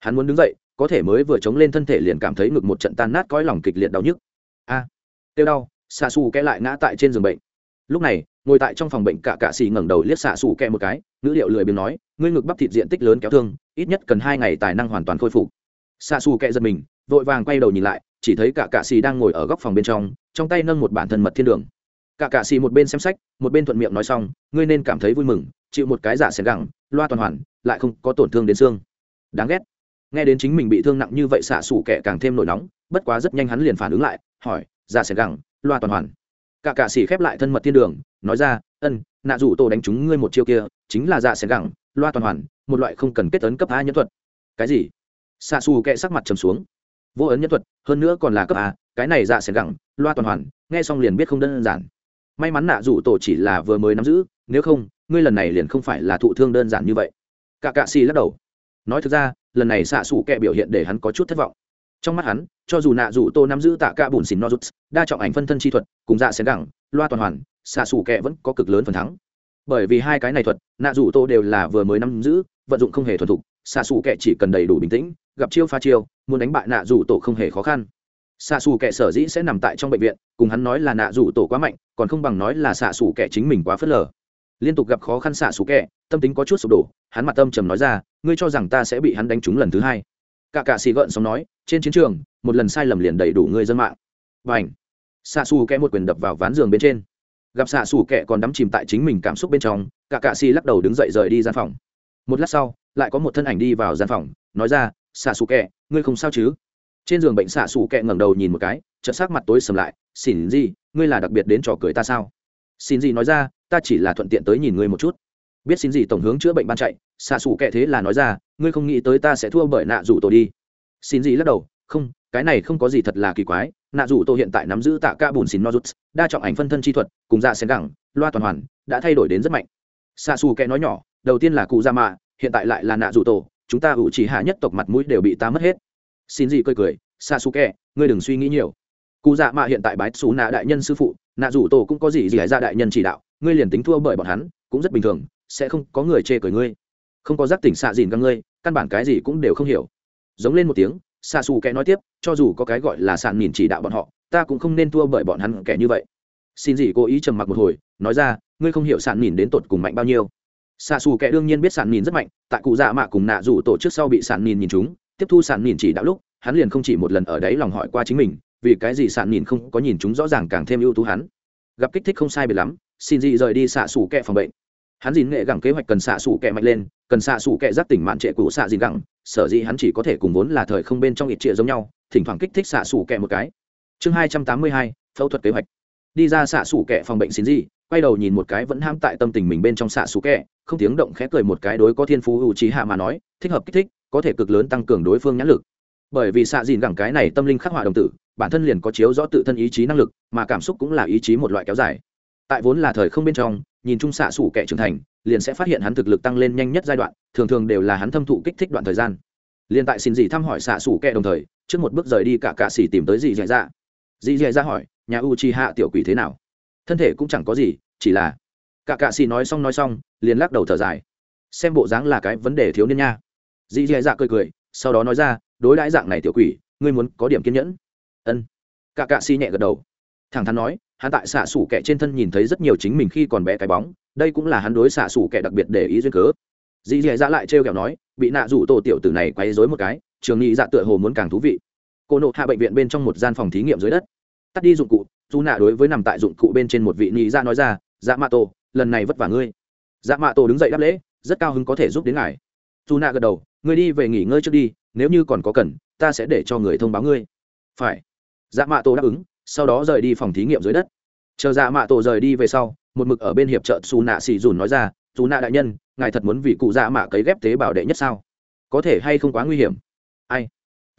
Hắn muốn đứng dậy có thể mới vừa chống lên thân thể liền cảm thấy ngực một trận tan nát cõi lòng kịch liệt đau nhức. A à, tiêu đau xa xù kẽ lại ngã tại trên giường bệnh lúc này, ngồi tại trong phòng bệnh cả cạ xì ngẩng đầu liếc xạ xù kẹ một cái, ngữ liệu lười biếng nói, ngươi ngực bắp thịt diện tích lớn kéo thương, ít nhất cần hai ngày tài năng hoàn toàn khôi phục. Xạ xù kẹ giật mình, vội vàng quay đầu nhìn lại, chỉ thấy cả cạ xì đang ngồi ở góc phòng bên trong trong tay nâng một bản thân mật thiên đường. Cả cạ xì một bên xem sách, một bên thuận miệng nói xong, ngươi nên cảm thấy vui mừng, chịu một cái giả xẻn gẳng, loa toàn hoàn, lại không có tổn thương đến xương. Đáng ghét. Nghe đến chính mình bị thương nặng như vậy, xạ xù kẹ càng thêm nổi nóng, bất quá rất nhanh hắn liền phản ứng lại, hỏi, giả xẻn gẳng, loa toàn hoàn? Cả cạ xì khép lại thân mật thiên đường, nói ra, ân, nạ rủ tổ đánh trúng ngươi một chiêu kia, chính là dạ giả xẻng gẳng, loa toàn hoàn, một loại không cần kết ấn cấp a nhân thuật. Cái gì? Xạ xù kệ sắc mặt trầm xuống. Vô ấn nhân thuật, hơn nữa còn là cấp a, cái này dạ xẻng gẳng, loa toàn hoàn, nghe xong liền biết không đơn giản. May mắn nạ rủ tổ chỉ là vừa mới nắm giữ, nếu không, ngươi lần này liền không phải là thụ thương đơn giản như vậy. Cả cạ xì lắc đầu. Nói thực ra, lần này xạ xù kệ biểu hiện để hắn có chút thất vọng trong mắt hắn cho dù nạ rủ tô nắm giữ tạ cả bùn xỉn nozuts đa trọng ảnh phân thân chi thuật cùng dạ xén gẳng loa toàn hoàn xạ xù kẹ vẫn có cực lớn phần thắng. Bởi vì hai cái này thuật nạ rủ tô đều là vừa mới nắm giữ vận dụng không hề thuần thục xạ xù kẹ chỉ cần đầy đủ bình tĩnh gặp chiêu pha chiêu muốn đánh bại nạ rủ tổ không hề khó khăn. Xạ xù kẹ sở dĩ sẽ nằm tại trong bệnh viện cùng hắn nói là nạ rủ tổ quá mạnh còn không bằng nói là xạ xù kẹ chính mình quá phớt lờ. Liên tục gặp khó khăn xạ xù kẹ, tâm tính có chút sụp đổ hắn mặt tâm trầm nói ra ngươi cho rằng ta sẽ bị hắn đánh trúng lần thứ hai? Cả cạ xì gợn xong nói, trên chiến trường, một lần sai lầm liền đầy đủ người dân mạng. Và ảnh xạ xù kẽ một quyền đập vào ván giường bên trên. Gặp xạ xù kẹ còn đắm chìm tại chính mình cảm xúc bên trong, cả cạ xì lắc đầu đứng dậy rời đi gian phòng. Một lát sau, lại có một thân ảnh đi vào gian phòng, nói ra, xạ xù kẹ ngươi không sao chứ? Trên giường bệnh xạ xù kẹ ngẩng đầu nhìn một cái, chợt sắc mặt tối sầm lại xỉn gì, ngươi là đặc biệt đến trò cười ta sao? Xin gì nói ra, ta chỉ là thuận tiện tới nhìn ngươi một chút biết xin gì tổng hướng chữa bệnh ban chạy, xạ xù kệ thế là nói ra, ngươi không nghĩ tới ta sẽ thua bởi nạ rủ tổ đi. Xin gì lắc đầu, không, cái này không có gì thật là kỳ quái, nạ rủ tổ hiện tại nắm giữ tạ ca bùn xin nozuts, đa trọng ảnh phân thân chi thuật, cùng dạ xén gẳng, loa toàn hoàn, đã thay đổi đến rất mạnh. Xạ xù kệ nói nhỏ, đầu tiên là cụ gia mạ, hiện tại lại là nạ rủ tổ, chúng ta ủ chỉ hạ nhất tộc mặt mũi đều bị ta mất hết. Xin gì cười cười, xạ xù kệ, ngươi đừng suy nghĩ nhiều. Cụ dạ mạ hiện tại bái xù nạ đại nhân sư phụ, nạ rủ tổ cũng có gì gì ra đại nhân chỉ đạo, ngươi liền tính thua bởi bọn hắn, cũng rất bình thường sẽ không có người chê cười ngươi. Không có giác tỉnh xạ dìn các ngươi, căn bản cái gì cũng đều không hiểu. Giống lên một tiếng, xạ xù kẻ nói tiếp, cho dù có cái gọi là sàn nhìn chỉ đạo bọn họ, ta cũng không nên thua bởi bọn hắn kẻ như vậy. Xin gì cố ý trầm mặc một hồi, nói ra, ngươi không hiểu sàn nhìn đến tột cùng mạnh bao nhiêu. Xạ xù kẻ đương nhiên biết sàn nhìn rất mạnh, tại cụ dạ mạ cùng nạ rủ tổ trước sau bị sàn nhìn nhìn chúng, tiếp thu sàn nhìn chỉ đạo lúc, hắn liền không chỉ một lần ở đấy lòng hỏi qua chính mình, vì cái gì sàn nhìn không có nhìn chúng rõ ràng càng thêm ưu tú hắn. Gặp kích thích không sai biệt lắm, xin gì rời đi xạ xù kẻ phòng bệnh hắn dìn nghệ gẳng kế hoạch cần xạ xù kẹ mạnh lên, cần xạ xù kẹ giác tỉnh mạn trệ của xạ dìn gẳng, sở dĩ hắn chỉ có thể cùng vốn là thời không bên trong ít trịa giống nhau, thỉnh thoảng kích thích xạ xù kẹ một cái. Chương hai trăm tám mươi hai, phẫu thuật kế hoạch. Đi ra xạ xù kẹ phòng bệnh xin gì, quay đầu nhìn một cái vẫn ham tại tâm tình mình bên trong xạ xù kẹ, không tiếng động khẽ cười một cái đối có thiên phú ưu trí hạ mà nói, thích hợp kích thích, có thể cực lớn tăng cường đối phương nhãn lực. Bởi vì xạ dìn gẳng cái này tâm linh khắc họa đồng tử, bản thân liền có chiếu rõ tự thân ý chí năng lực, mà cảm xúc cũng là ý chí một loại kéo dài tại vốn là thời không bên trong, nhìn chung xạ xủ kẻ trưởng thành, liền sẽ phát hiện hắn thực lực tăng lên nhanh nhất giai đoạn, thường thường đều là hắn thâm thụ kích thích đoạn thời gian. Liền tại xin dì thăm hỏi xạ xủ kẻ đồng thời, trước một bước rời đi cả cạ xỉ tìm tới dì dạy ra dì dạy ra hỏi, nhà u chi hạ tiểu quỷ thế nào? Thân thể cũng chẳng có gì, chỉ là cả cạ xỉ nói xong nói xong, liền lắc đầu thở dài. Xem bộ dáng là cái vấn đề thiếu niên nha. Dì dạy ra cười cười, sau đó nói ra, đối đãi dạng này tiểu quỷ, ngươi muốn có điểm kiên nhẫn. Ân. Cả cạ xỉ nhẹ gật đầu. Thẳng thắn nói hắn tại xạ xủ kẻ trên thân nhìn thấy rất nhiều chính mình khi còn bé cái bóng, đây cũng là hắn đối xạ xủ kẻ đặc biệt để ý duyên cớ. Dì dì dạ lại trêu kẹo nói, bị nạ rủ tổ tiểu tử này quấy dối một cái, trường nghị dạ tựa hồ muốn càng thú vị. Cô nộ hạ bệnh viện bên trong một gian phòng thí nghiệm dưới đất. Tắt đi dụng cụ, dù nạ đối với nằm tại dụng cụ bên trên một vị nghị dạ nói ra dạ mạ tổ, lần này vất vả ngươi. Dạ mạ tổ đứng dậy đáp lễ, rất cao hứng có thể giúp đến ngài. Dù nạ gật đầu, ngươi đi về nghỉ ngơi trước đi, nếu như còn có cần, ta sẽ để cho người thông báo ngươi. Phải. Dạ mạ tổ đáp ứng sau đó rời đi phòng thí nghiệm dưới đất. Chờ dạ mạ tổ rời đi về sau, một mực ở bên hiệp trợ xù nạ xì dùn nói ra dù nạ đại nhân, ngài thật muốn vì cụ dạ mạ cấy ghép tế bào đệ nhất sao? Có thể hay không quá nguy hiểm? Ai?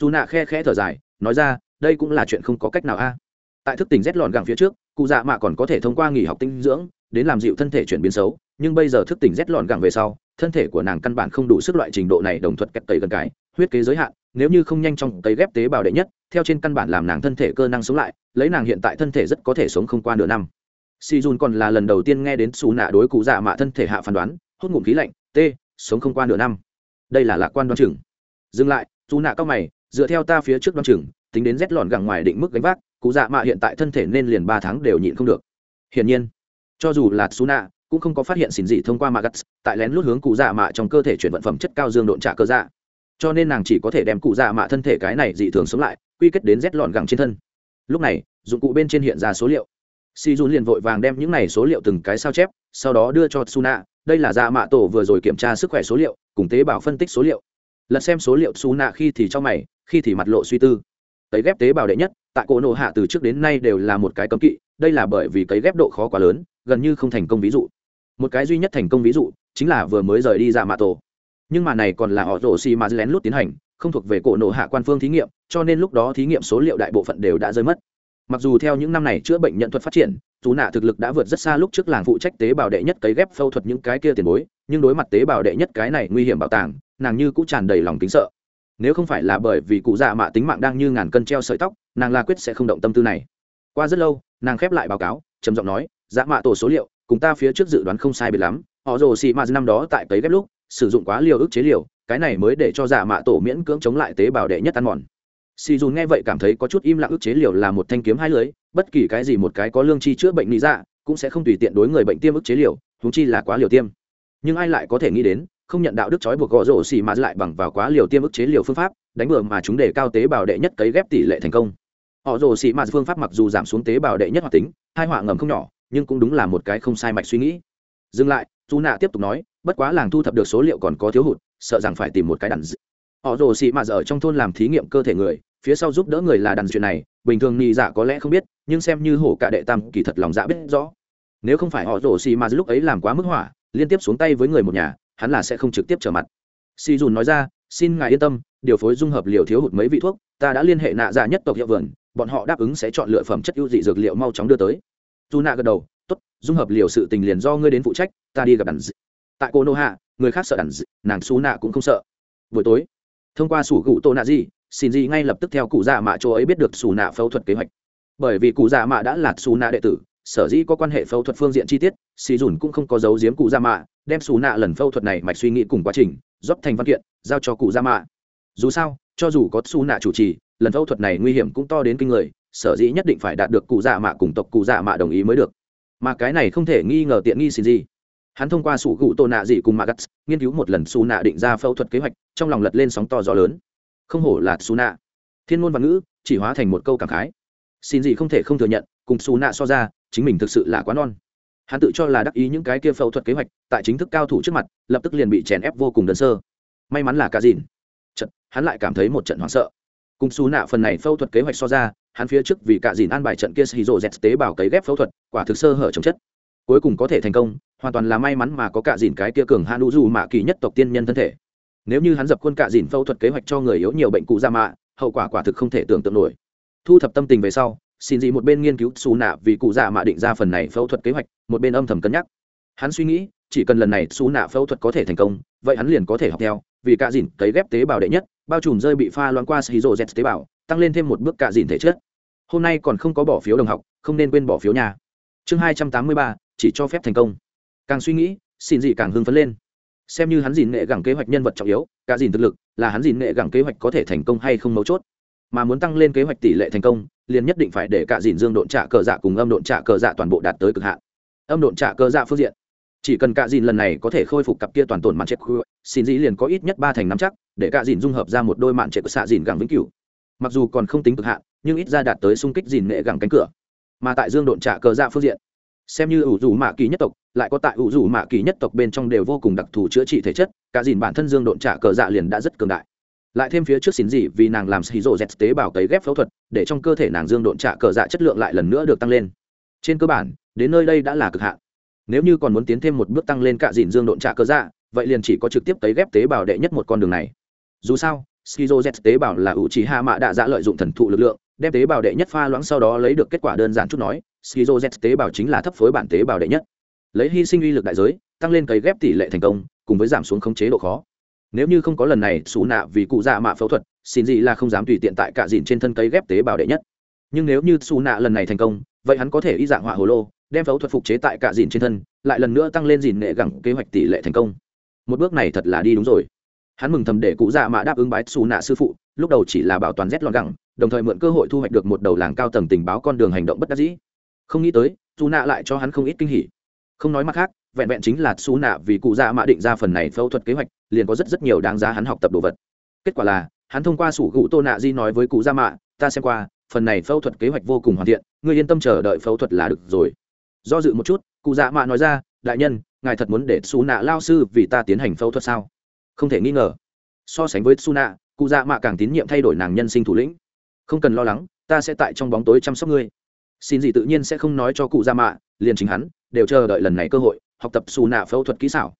Dù nạ khe khẽ thở dài, nói ra, đây cũng là chuyện không có cách nào a. Tại thức tỉnh rét lọn gẳng phía trước, cụ dạ mạ còn có thể thông qua nghỉ học tinh dưỡng, đến làm dịu thân thể chuyển biến xấu, nhưng bây giờ thức tỉnh rét lọn gẳng về sau, thân thể của nàng căn bản không đủ sức loại trình độ này đồng thuật kẹp tẩy gần cái, huyết kế giới hạn nếu như không nhanh chóng cấy ghép tế bào đệ nhất, theo trên căn bản làm nàng thân thể cơ năng sống lại, lấy nàng hiện tại thân thể rất có thể sống không qua nửa năm. Si jun còn là lần đầu tiên nghe đến xù nạ đối cụ dạ mạ thân thể hạ phán đoán hốt ngụm khí lạnh, t, sống không qua nửa năm. Đây là lạc quan đoan chừng. Dừng lại dù nạ cao mày, dựa theo ta phía trước đoan chừng, tính đến rét lòn gẳng ngoài định mức gánh vác, cụ dạ mạ hiện tại thân thể nên liền ba tháng đều nhịn không được. Hiển nhiên, cho dù là xù nạ cũng không có phát hiện xỉn dị thông qua magat, tại lén lút hướng cụ dạ mạ trong cơ thể chuyển vận phẩm chất cao dương độn trả cơ dạ cho nên nàng chỉ có thể đem cụ dạ mạ thân thể cái này dị thường sống lại, quy kết đến rét lọn gẳng trên thân. Lúc này, dụng cụ bên trên hiện ra số liệu. Si dun liền vội vàng đem những này số liệu từng cái sao chép, sau đó đưa cho suna đây là dạ mạ tổ vừa rồi kiểm tra sức khỏe số liệu, cùng tế bào phân tích số liệu. Lật xem số liệu suna khi thì cho mày, khi thì mặt lộ suy tư. Cấy ghép tế bào đệ nhất tại cổ nộ hạ từ trước đến nay đều là một cái cấm kỵ, đây là bởi vì cấy ghép độ khó quá lớn, gần như không thành công ví dụ. Một cái duy nhất thành công ví dụ, chính là vừa mới rời đi dạ mạ tổ nhưng mà này còn là họ rổ xì mà lén lút tiến hành, không thuộc về cổ nộ hạ quan phương thí nghiệm, cho nên lúc đó thí nghiệm số liệu đại bộ phận đều đã rơi mất. Mặc dù theo những năm này chữa bệnh nhận thuật phát triển chú nạ thực lực đã vượt rất xa lúc trước làng phụ trách tế bào đệ nhất cấy ghép phẫu thuật những cái kia tiền bối, nhưng đối mặt tế bào đệ nhất cái này nguy hiểm bảo tàng, nàng như cũng tràn đầy lòng kính sợ. Nếu không phải là bởi vì cụ dạ mạ tính mạng đang như ngàn cân treo sợi tóc, nàng la quyết sẽ không động tâm tư này. Qua rất lâu, nàng khép lại báo cáo, trầm giọng nói dạ mạ tổ số liệu, cùng ta phía trước dự đoán không sai biệt lắm, họ rồ xì ma năm đó tại cấy ghép lúc sử dụng quá liều ức chế liều, cái này mới để cho giả mạ tổ miễn cưỡng chống lại tế bào đệ nhất ăn mòn. Xì dùn nghe vậy cảm thấy có chút im lặng ức chế liều là một thanh kiếm hai lưới, bất kỳ cái gì một cái có lương chi chữa bệnh lý dạ cũng sẽ không tùy tiện đối người bệnh tiêm ức chế liều húng chi là quá liều tiêm. Nhưng ai lại có thể nghĩ đến, không nhận đạo đức trói buộc gõ rổ xì mà lại bằng vào quá liều tiêm ức chế liều phương pháp, đánh bừa mà chúng để cao tế bào đệ nhất cấy ghép tỷ lệ thành công. Họ rổ xì mà phương pháp mặc dù giảm xuống tế bào đệ nhất hoạt tính, hai họa ngầm không nhỏ, nhưng cũng đúng là một cái không sai mạch suy nghĩ. Dừng lại dù nạ tiếp tục nói bất quá làng thu thập được số liệu còn có thiếu hụt, sợ rằng phải tìm một cái đàn d... họ rồ xị mà ở trong thôn làm thí nghiệm cơ thể người, phía sau giúp đỡ người là đàn chuyện này, bình thường nhị dạ có lẽ không biết, nhưng xem như hổ cả đệ tam kỳ thật lòng dạ biết rõ. Nếu không phải họ rồ xị mà lúc ấy làm quá mức hỏa, liên tiếp xuống tay với người một nhà, hắn là sẽ không trực tiếp trở mặt. Si dùn nói ra, xin ngài yên tâm, điều phối dung hợp liều thiếu hụt mấy vị thuốc, ta đã liên hệ nạ dạ nhất tộc hiệu vườn, bọn họ đáp ứng sẽ chọn lựa phẩm chất ưu dị dược liệu mau chóng đưa tới. Dù nạ gật đầu, tốt, dung hợp liều sự tình liền do ngươi đến phụ trách, ta đi gặp đàn dị tại cô nô hạ, người khác sợ đàn d... nàng xú nạ cũng không sợ. Buổi tối, thông qua sủ cụ tô nạ gì xin gì ngay lập tức theo cụ già mạ chỗ ấy biết được xù nạ phẫu thuật kế hoạch. Bởi vì cụ già mạ đã là xù nạ đệ tử, sở dĩ có quan hệ phẫu thuật phương diện chi tiết, xì dùn cũng không có giấu giếm cụ già mạ, đem xù nạ lần phẫu thuật này mạch suy nghĩ cùng quá trình, dốc thành văn kiện, giao cho cụ già mạ. Dù sao, cho dù có xù nạ chủ trì, lần phẫu thuật này nguy hiểm cũng to đến kinh người, sở dĩ nhất định phải đạt được cụ già mạ cùng tộc cụ già mạ đồng ý mới được. Mà cái này không thể nghi ngờ tiện nghi xin gì hắn thông qua sủ cụ tổ nạ dị cùng magas nghiên cứu một lần su nạ định ra phẫu thuật kế hoạch, trong lòng lật lên sóng to gió lớn. Không hổ là su nạ. Thiên ngôn văn ngữ, chỉ hóa thành một câu cảm khái. Xin gì không thể không thừa nhận, cùng su nạ so ra, chính mình thực sự là quá non. Hắn tự cho là đắc ý những cái kia phẫu thuật kế hoạch, tại chính thức cao thủ trước mặt, lập tức liền bị chèn ép vô cùng đơn sơ. May mắn là cả dìn. Trận hắn lại cảm thấy một trận hoảng sợ. Cùng su nạ phần này phẫu thuật kế hoạch so ra, hắn phía trước vì cả dìn an bài trận kia xì rộ dẹt tế bào cấy ghép phẫu thuật, quả thực sơ hở chống chất cuối cùng có thể thành công, hoàn toàn là may mắn mà có cả dìn cái kia cường hạ nụ dù mạ kỳ nhất tộc tiên nhân thân thể. Nếu như hắn dập khuôn cả dìn phẫu thuật kế hoạch cho người yếu nhiều bệnh cụ da mạ, hậu quả quả thực không thể tưởng tượng nổi. Thu thập tâm tình về sau, xin dị một bên nghiên cứu xù nạ vì cụ già mạ định ra phần này phẫu thuật kế hoạch, một bên âm thầm cân nhắc. Hắn suy nghĩ, chỉ cần lần này xù nạ phẫu thuật có thể thành công, vậy hắn liền có thể học theo, vì cả dìn cấy ghép tế bào đệ nhất, bao trùm rơi bị pha loãng qua xì rô z tế bào, tăng lên thêm một bước cả dìn thể chất. Hôm nay còn không có bỏ phiếu đồng học, không nên quên bỏ phiếu nhà. Chương hai trăm tám mươi ba chỉ cho phép thành công. Càng suy nghĩ, xin gì càng hưng phấn lên. Xem như hắn dìn nghệ gẳng kế hoạch nhân vật trọng yếu, cả dìn thực lực, là hắn dìn nghệ gẳng kế hoạch có thể thành công hay không mấu chốt. Mà muốn tăng lên kế hoạch tỷ lệ thành công, liền nhất định phải để cả dìn dương độn trả cờ dạ cùng âm độn trả cờ dạ toàn bộ đạt tới cực hạn. Âm độn trả cờ dạ phương diện. Chỉ cần cả dìn lần này có thể khôi phục cặp kia toàn tổn mạn chết xin dĩ liền có ít nhất ba thành nắm chắc, để cả dìn dung hợp ra một đôi mạn trệ của xạ dìn gẳng vĩnh cửu. Mặc dù còn không tính cực hạn, nhưng ít ra đạt tới xung kích dìn nghệ gẳng cánh cửa. Mà tại dương độn trả cờ dạ phương diện xem như ủ dù mạ kỳ nhất tộc, lại có tại ủ dù mạ kỳ nhất tộc bên trong đều vô cùng đặc thù chữa trị thể chất, cả dìn bản thân dương độn trả cờ dạ liền đã rất cường đại. Lại thêm phía trước xin gì vì nàng làm xì rộ dẹt tế bào cấy ghép phẫu thuật, để trong cơ thể nàng dương độn trả cờ dạ chất lượng lại lần nữa được tăng lên. Trên cơ bản, đến nơi đây đã là cực hạn. Nếu như còn muốn tiến thêm một bước tăng lên cả dìn dương độn trả cờ dạ vậy liền chỉ có trực tiếp cấy ghép tế bào đệ nhất một con đường này. Dù sao skizo z tế bào là ủ trí hạ mạ đạ dạ lợi dụng thần thụ lực lượng đem tế bào đệ nhất pha loãng sau đó lấy được kết quả đơn giản chút nói, skizo z tế bào chính là thấp phối bản tế bào đệ nhất. Lấy hy sinh uy lực đại giới, tăng lên cấy ghép tỷ lệ thành công, cùng với giảm xuống khống chế độ khó. Nếu như không có lần này xù nạ vì cụ dạ mạ phẫu thuật, xin gì là không dám tùy tiện tại cả dìn trên thân cấy ghép tế bào đệ nhất. Nhưng nếu như xù nạ lần này thành công, vậy hắn có thể y dạng họa hồ lô, đem phẫu thuật phục chế tại cả dìn trên thân, lại lần nữa tăng lên dìn nghệ gẳng kế hoạch tỷ lệ thành công. Một bước này thật là đi đúng rồi hắn mừng thầm để cụ dạ mạ đáp ứng bái xù nạ sư phụ, lúc đầu chỉ là bảo toàn rét lọt gẳng, đồng thời mượn cơ hội thu hoạch được một đầu làng cao tầng tình báo con đường hành động bất đắc dĩ. Không nghĩ tới, xù nạ lại cho hắn không ít kinh hỉ. Không nói mặt khác, vẹn vẹn chính là xù nạ vì cụ dạ mạ định ra phần này phẫu thuật kế hoạch, liền có rất rất nhiều đáng giá hắn học tập đồ vật. Kết quả là, hắn thông qua sủ gụ tô nạ di nói với cụ dạ mạ, ta xem qua, phần này phẫu thuật kế hoạch vô cùng hoàn thiện, ngươi yên tâm chờ đợi phẫu thuật là được rồi. Do dự một chút, cụ dạ mạ nói ra, đại nhân, ngài thật muốn để xù nạ lao sư vì ta tiến hành phẫu thuật sao? Không thể nghi ngờ. So sánh với suna, cụ dạ mạ càng tín nhiệm thay đổi nàng nhân sinh thủ lĩnh. Không cần lo lắng, ta sẽ tại trong bóng tối chăm sóc ngươi. Xin gì tự nhiên sẽ không nói cho cụ dạ mạ, liền chính hắn, đều chờ đợi lần này cơ hội, học tập xù nạ phẫu thuật kỹ xảo.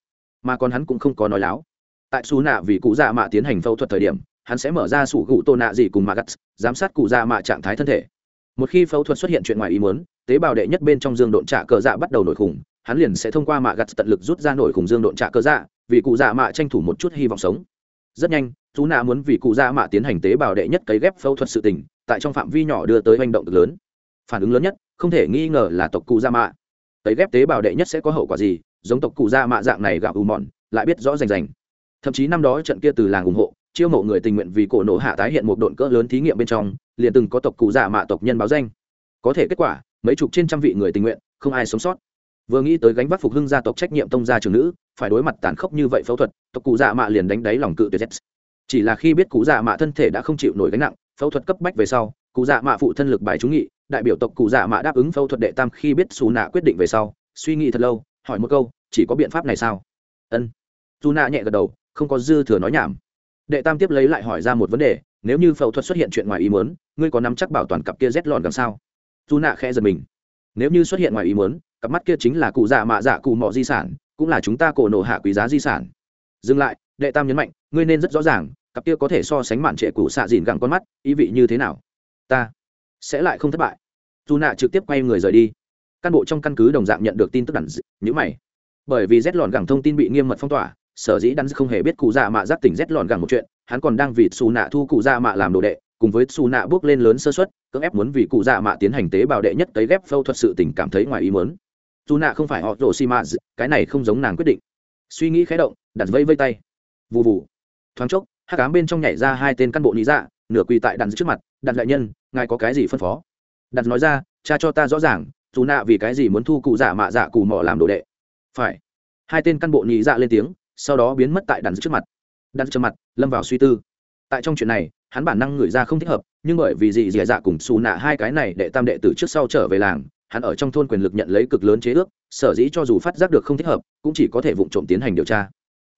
Mà còn hắn cũng không có nói láo. Tại xù nạ vì cụ dạ mạ tiến hành phẫu thuật thời điểm, hắn sẽ mở ra sủ cụ tô nạ gì cùng mạ gắt, giám sát cụ dạ mạ trạng thái thân thể. Một khi phẫu thuật xuất hiện chuyện ngoài ý muốn, tế bào đệ nhất bên trong dương độn trả cờ dạ bắt đầu nổi khủng hắn liền sẽ thông qua mạ gặt tận lực rút ra nổi khủng dương độn trả cơ dạ vì cụ dạ mạ tranh thủ một chút hy vọng sống. Rất nhanh, chú nạ muốn vì cụ dạ mạ tiến hành tế bào đệ nhất cấy ghép phẫu thuật sự tình, tại trong phạm vi nhỏ đưa tới hành động cực lớn. Phản ứng lớn nhất, không thể nghi ngờ là tộc cụ dạ mạ. Cấy ghép tế bào đệ nhất sẽ có hậu quả gì, giống tộc cụ dạ mạ dạng này gạo ù mòn, lại biết rõ rành rành. Thậm chí năm đó trận kia từ làng ủng hộ, chiêu mộ người tình nguyện vì cổ nổ hạ tái hiện một độn cỡ lớn thí nghiệm bên trong, liền từng có tộc cụ dạ mạ tộc nhân báo danh. Có thể kết quả, mấy chục trên trăm vị người tình nguyện, không ai sống sót vừa nghĩ tới gánh vác phục hưng gia tộc trách nhiệm tông gia trường nữ, phải đối mặt tàn khốc như vậy phẫu thuật, tộc cụ dạ mạ liền đánh đáy lòng cự tuyệt z chỉ là khi biết cụ dạ mạ thân thể đã không chịu nổi gánh nặng, phẫu thuật cấp bách về sau, cụ dạ mạ phụ thân lực bài trúng nghị, đại biểu tộc cụ dạ mạ đáp ứng phẫu thuật đệ tam khi biết xù nạ quyết định về sau, suy nghĩ thật lâu, hỏi một câu, chỉ có biện pháp này sao? Ân. Dù nạ nhẹ gật đầu, không có dư thừa nói nhảm. Đệ tam tiếp lấy lại hỏi ra một vấn đề, nếu như phẫu thuật xuất hiện chuyện ngoài ý muốn, ngươi có nắm chắc bảo toàn cặp kia rét lòn làm sao? Dù nạ khẽ giật mình. Nếu như xuất hiện ngoài ý muốn cặp mắt kia chính là cụ dạ mạ dạ cụ mọ di sản, cũng là chúng ta cổ nổ hạ quý giá di sản. Dừng lại, đệ tam nhấn mạnh, ngươi nên rất rõ ràng, cặp kia có thể so sánh mạn trệ cụ xạ dìn gẳng con mắt, ý vị như thế nào? Ta sẽ lại không thất bại. Dù nạ trực tiếp quay người rời đi. Căn bộ trong căn cứ đồng dạng nhận được tin tức đẳng nhữ mày. Bởi vì rét lòn gẳng thông tin bị nghiêm mật phong tỏa, sở dĩ đắn không hề biết cụ dạ mạ giáp tỉnh rét lòn gẳng một chuyện, hắn còn đang vì xù nạ thu cụ dạ mạ làm đồ đệ, cùng với xù nạ bước lên lớn sơ xuất cưỡng ép muốn vì cụ dạ mạ tiến hành tế bào đệ nhất cấy ghép phẫu thuật sự tình cảm thấy ngoài ý muốn dù nạ không phải họ rổ xi mạ cái này không giống nàng quyết định. Suy nghĩ khé động, đặt vây vây tay. Vụ vụ thoáng chốc hát cám bên trong nhảy ra hai tên cán bộ lý dạ nửa quỳ tại đàn trước mặt đặt đại nhân, ngài có cái gì phân phó? Đặt nói ra, cha cho ta rõ ràng, dù nạ vì cái gì muốn thu cụ dạ mạ dạ cù mỏ làm đồ đệ. Phải. Hai tên cán bộ nhị dạ lên tiếng, sau đó biến mất tại đàn trước mặt. Đàn trước mặt, lâm vào suy tư. Tại trong chuyện này, hắn bản năng người ra không thích hợp, nhưng bởi vì gì dì dạ cùng xù nạ hai cái này đệ tam đệ từ trước sau trở về làng hắn ở trong thôn quyền lực nhận lấy cực lớn chế ước, sở dĩ cho dù phát giác được không thích hợp, cũng chỉ có thể vụ trộm tiến hành điều tra.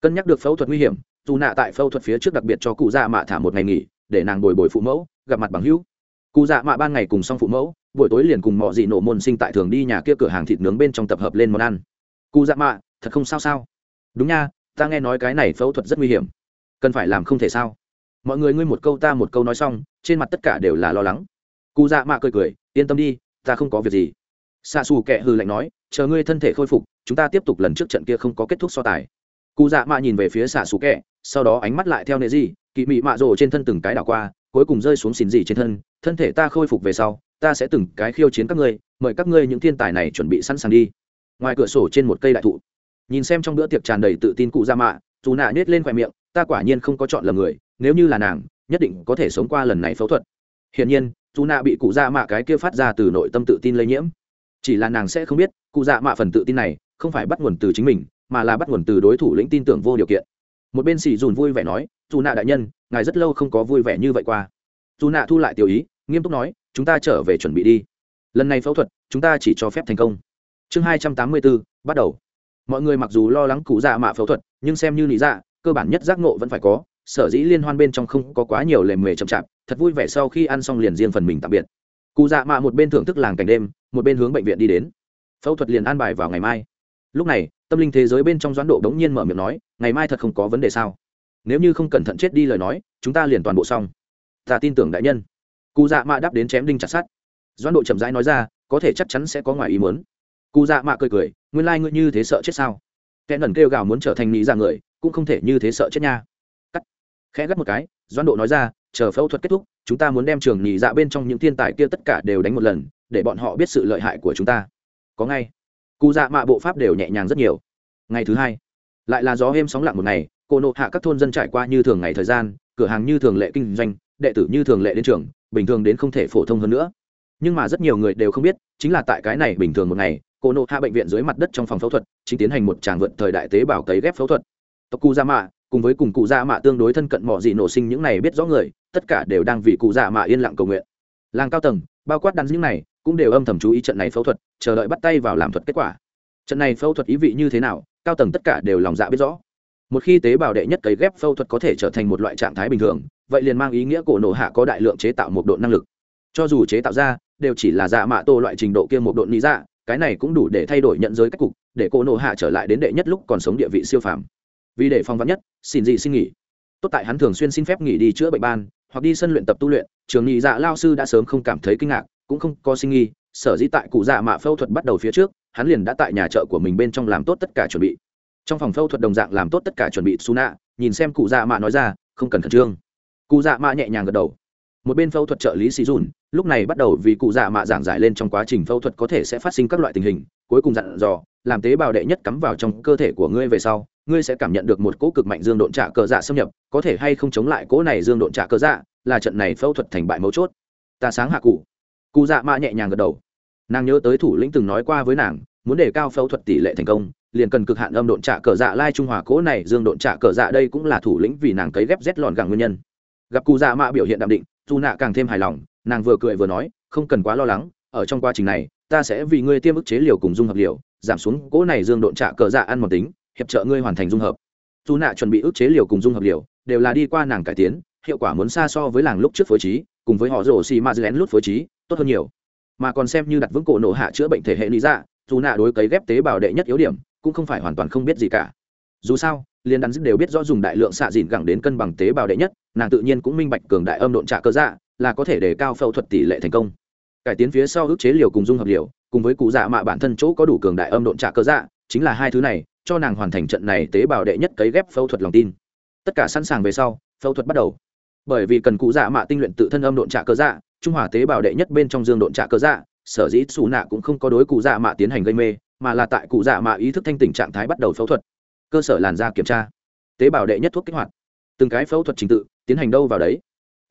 Cân nhắc được phẫu thuật nguy hiểm, dù nạ tại phẫu thuật phía trước đặc biệt cho cụ dạ mạ thả một ngày nghỉ, để nàng bồi bồi phụ mẫu, gặp mặt bằng hữu. Cụ dạ mạ ban ngày cùng xong phụ mẫu, buổi tối liền cùng mọi dị nổ môn sinh tại thường đi nhà kia cửa hàng thịt nướng bên trong tập hợp lên món ăn. Cụ dạ mạ, thật không sao sao? Đúng nha, ta nghe nói cái này phẫu thuật rất nguy hiểm. Cần phải làm không thể sao? Mọi người ngươi một câu ta một câu nói xong, trên mặt tất cả đều là lo lắng. Cụ dạ mạ cười cười, yên tâm đi, ta không có việc gì xa xù kệ hư lạnh nói, chờ ngươi thân thể khôi phục, chúng ta tiếp tục lần trước trận kia không có kết thúc so tài. Cụ dạ mạ nhìn về phía xạ xù kệ sau đó ánh mắt lại theo nệ gì kỵ mị mạ rồ trên thân từng cái đảo qua, cuối cùng rơi xuống xìn gì trên thân thân thể ta khôi phục về sau, ta sẽ từng cái khiêu chiến các ngươi, mời các ngươi những thiên tài này chuẩn bị sẵn sàng đi. Ngoài cửa sổ trên một cây đại thụ, nhìn xem trong bữa tiệc tràn đầy tự tin cụ dạ mạ, dù nạ nhét lên khoe miệng, ta quả nhiên không có chọn lầm người, nếu như là nàng, nhất định có thể sống qua lần này phẫu thuật. Hiển nhiên, dù nạ bị cụ dạ mạ cái kia phát ra từ nội tâm tự tin lây nhiễm chỉ là nàng sẽ không biết, cụ dạ mạ phần tự tin này không phải bắt nguồn từ chính mình, mà là bắt nguồn từ đối thủ lĩnh tin tưởng vô điều kiện. Một bên xì dùn vui vẻ nói, dù nạ đại nhân, ngài rất lâu không có vui vẻ như vậy qua. Dù nạ thu lại tiểu ý, nghiêm túc nói, chúng ta trở về chuẩn bị đi. Lần này phẫu thuật, chúng ta chỉ cho phép thành công. Chương hai trăm tám mươi bốn, bắt đầu. Mọi người mặc dù lo lắng cụ dạ mạ phẫu thuật, nhưng xem như lý dạ cơ bản nhất giác ngộ vẫn phải có. Sở dĩ liên hoan bên trong không có quá nhiều lề mề chậm chạp, thật vui vẻ sau khi ăn xong liền riêng phần mình tạm biệt cụ dạ mạ một bên thưởng thức làng cảnh đêm, một bên hướng bệnh viện đi đến. Phẫu thuật liền an bài vào ngày mai. Lúc này, tâm linh thế giới bên trong doãn độ đống nhiên mở miệng nói, ngày mai thật không có vấn đề sao? Nếu như không cẩn thận chết đi lời nói, chúng ta liền toàn bộ xong. Ta tin tưởng đại nhân. Cụ dạ mạ đáp đến chém đinh chặt sát doãn độ chậm rãi nói ra, có thể chắc chắn sẽ có ngoài ý muốn. Cụ dạ mạ cười cười, nguyên lai、like、ngươi như thế sợ chết sao? Kẻ ngẩn kêu gào muốn trở thành nghĩ ra dạ người, cũng không thể như thế sợ chết nha. Cắt. Khẽ gắt một cái Doan độ nói ra, chờ phẫu thuật kết thúc, chúng ta muốn đem trường nhị dạ bên trong những thiên tài kia tất cả đều đánh một lần, để bọn họ biết sự lợi hại của chúng ta. Có ngay. Cụ dạ mạ bộ pháp đều nhẹ nhàng rất nhiều. Ngày thứ hai, lại là gió êm sóng lặng một ngày, cô nộ hạ các thôn dân trải qua như thường ngày thời gian, cửa hàng như thường lệ kinh doanh, đệ tử như thường lệ đến trường, bình thường đến không thể phổ thông hơn nữa. Nhưng mà rất nhiều người đều không biết, chính là tại cái này bình thường một ngày, cô nộ hạ bệnh viện dưới mặt đất trong phòng phẫu thuật, chính tiến hành một tràng vượt thời đại tế bào cấy ghép phẫu thuật. Tộc cụ gia dạ mạ cùng với cùng cụ dạ mạ tương đối thân cận mỏ dị nổ sinh những này biết rõ người, tất cả đều đang vì cụ dạ mạ yên lặng cầu nguyện. Làng cao tầng, bao quát đắn những này, cũng đều âm thầm chú ý trận này phẫu thuật, chờ đợi bắt tay vào làm thuật kết quả. Trận này phẫu thuật ý vị như thế nào, cao tầng tất cả đều lòng dạ biết rõ. Một khi tế bào đệ nhất cấy ghép phẫu thuật có thể trở thành một loại trạng thái bình thường, vậy liền mang ý nghĩa cổ nổ hạ có đại lượng chế tạo một độ năng lực. Cho dù chế tạo ra, đều chỉ là dạ mạ tô loại trình độ kia một độ lý dạ cái này cũng đủ để thay đổi nhận giới cách cục, để cổ nổ hạ trở lại đến đệ nhất lúc còn sống địa vị siêu phàm vì để phòng vắn nhất, xin gì xin nghỉ. Tốt tại hắn thường xuyên xin phép nghỉ đi chữa bệnh ban, hoặc đi sân luyện tập tu luyện, trường nghị dạ lao sư đã sớm không cảm thấy kinh ngạc, cũng không có sinh nghi, sở dĩ tại cụ dạ mạ phẫu thuật bắt đầu phía trước, hắn liền đã tại nhà chợ của mình bên trong làm tốt tất cả chuẩn bị. Trong phòng phẫu thuật đồng dạng làm tốt tất cả chuẩn bị su nạ nhìn xem cụ dạ mạ nói ra, không cần khẩn trương. Cụ dạ mạ nhẹ nhàng gật đầu. Một bên phẫu thuật trợ lý sĩ dùn lúc này bắt đầu vì cụ dạ mạ giảng giải lên trong quá trình phẫu thuật có thể sẽ phát sinh các loại tình hình, cuối cùng dặn dò, làm tế bào đệ nhất cắm vào trong cơ thể của ngươi về sau ngươi sẽ cảm nhận được một cỗ cực mạnh dương độn trả cờ dạ xâm nhập, có thể hay không chống lại cỗ này dương độn trả cờ dạ là trận này phẫu thuật thành bại mấu chốt. Ta sáng hạ cụ. Cụ dạ mạ nhẹ nhàng gật đầu. Nàng nhớ tới thủ lĩnh từng nói qua với nàng, muốn để cao phẫu thuật tỷ lệ thành công, liền cần cực hạn âm độn trả cờ dạ lai trung hòa cỗ này dương độn trả cờ dạ đây cũng là thủ lĩnh vì nàng cấy ghép rét lọn gàng nguyên nhân. Gặp cụ dạ mạ biểu hiện đạm định, dù nạ càng thêm hài lòng, nàng vừa cười vừa nói, không cần quá lo lắng, ở trong quá trình này, ta sẽ vì ngươi tiêm ức chế liều cùng dung hợp liều, giảm xuống cỗ này dương độn trả cờ dạ ăn một tính hiệp trợ ngươi hoàn thành dung hợp. Dù nạ chuẩn bị ức chế liều cùng dung hợp liều, đều là đi qua nàng cải tiến, hiệu quả muốn xa so với làng lúc trước phối trí, cùng với họ rổ xì ma lén lút phối trí, tốt hơn nhiều. Mà còn xem như đặt vững cổ nổ hạ chữa bệnh thể hệ lý dạ dù nạ đối cấy ghép tế bào đệ nhất yếu điểm, cũng không phải hoàn toàn không biết gì cả. Dù sao liên đắn dứt đều biết rõ dùng đại lượng xạ dìn gẳng đến cân bằng tế bào đệ nhất, nàng tự nhiên cũng minh bạch cường đại âm độn trả cơ dạ là có thể đề cao phẫu thuật tỷ lệ thành công. Cải tiến phía sau ức chế liều cùng dung hợp liều, cùng với cụ dạ mạ bản thân chỗ có đủ cường đại âm độn trả cơ dạ chính là hai thứ này cho nàng hoàn thành trận này tế bào đệ nhất cấy ghép phẫu thuật lòng tin. Tất cả sẵn sàng về sau, phẫu thuật bắt đầu. Bởi vì cần cụ dạ mạ tinh luyện tự thân âm độn trạ cơ dạ trung hòa tế bào đệ nhất bên trong dương độn trạ cơ dạ sở dĩ xù nạ cũng không có đối cụ dạ mạ tiến hành gây mê, mà là tại cụ dạ mạ ý thức thanh tỉnh trạng thái bắt đầu phẫu thuật. Cơ sở làn da kiểm tra. Tế bào đệ nhất thuốc kích hoạt. Từng cái phẫu thuật trình tự, tiến hành đâu vào đấy?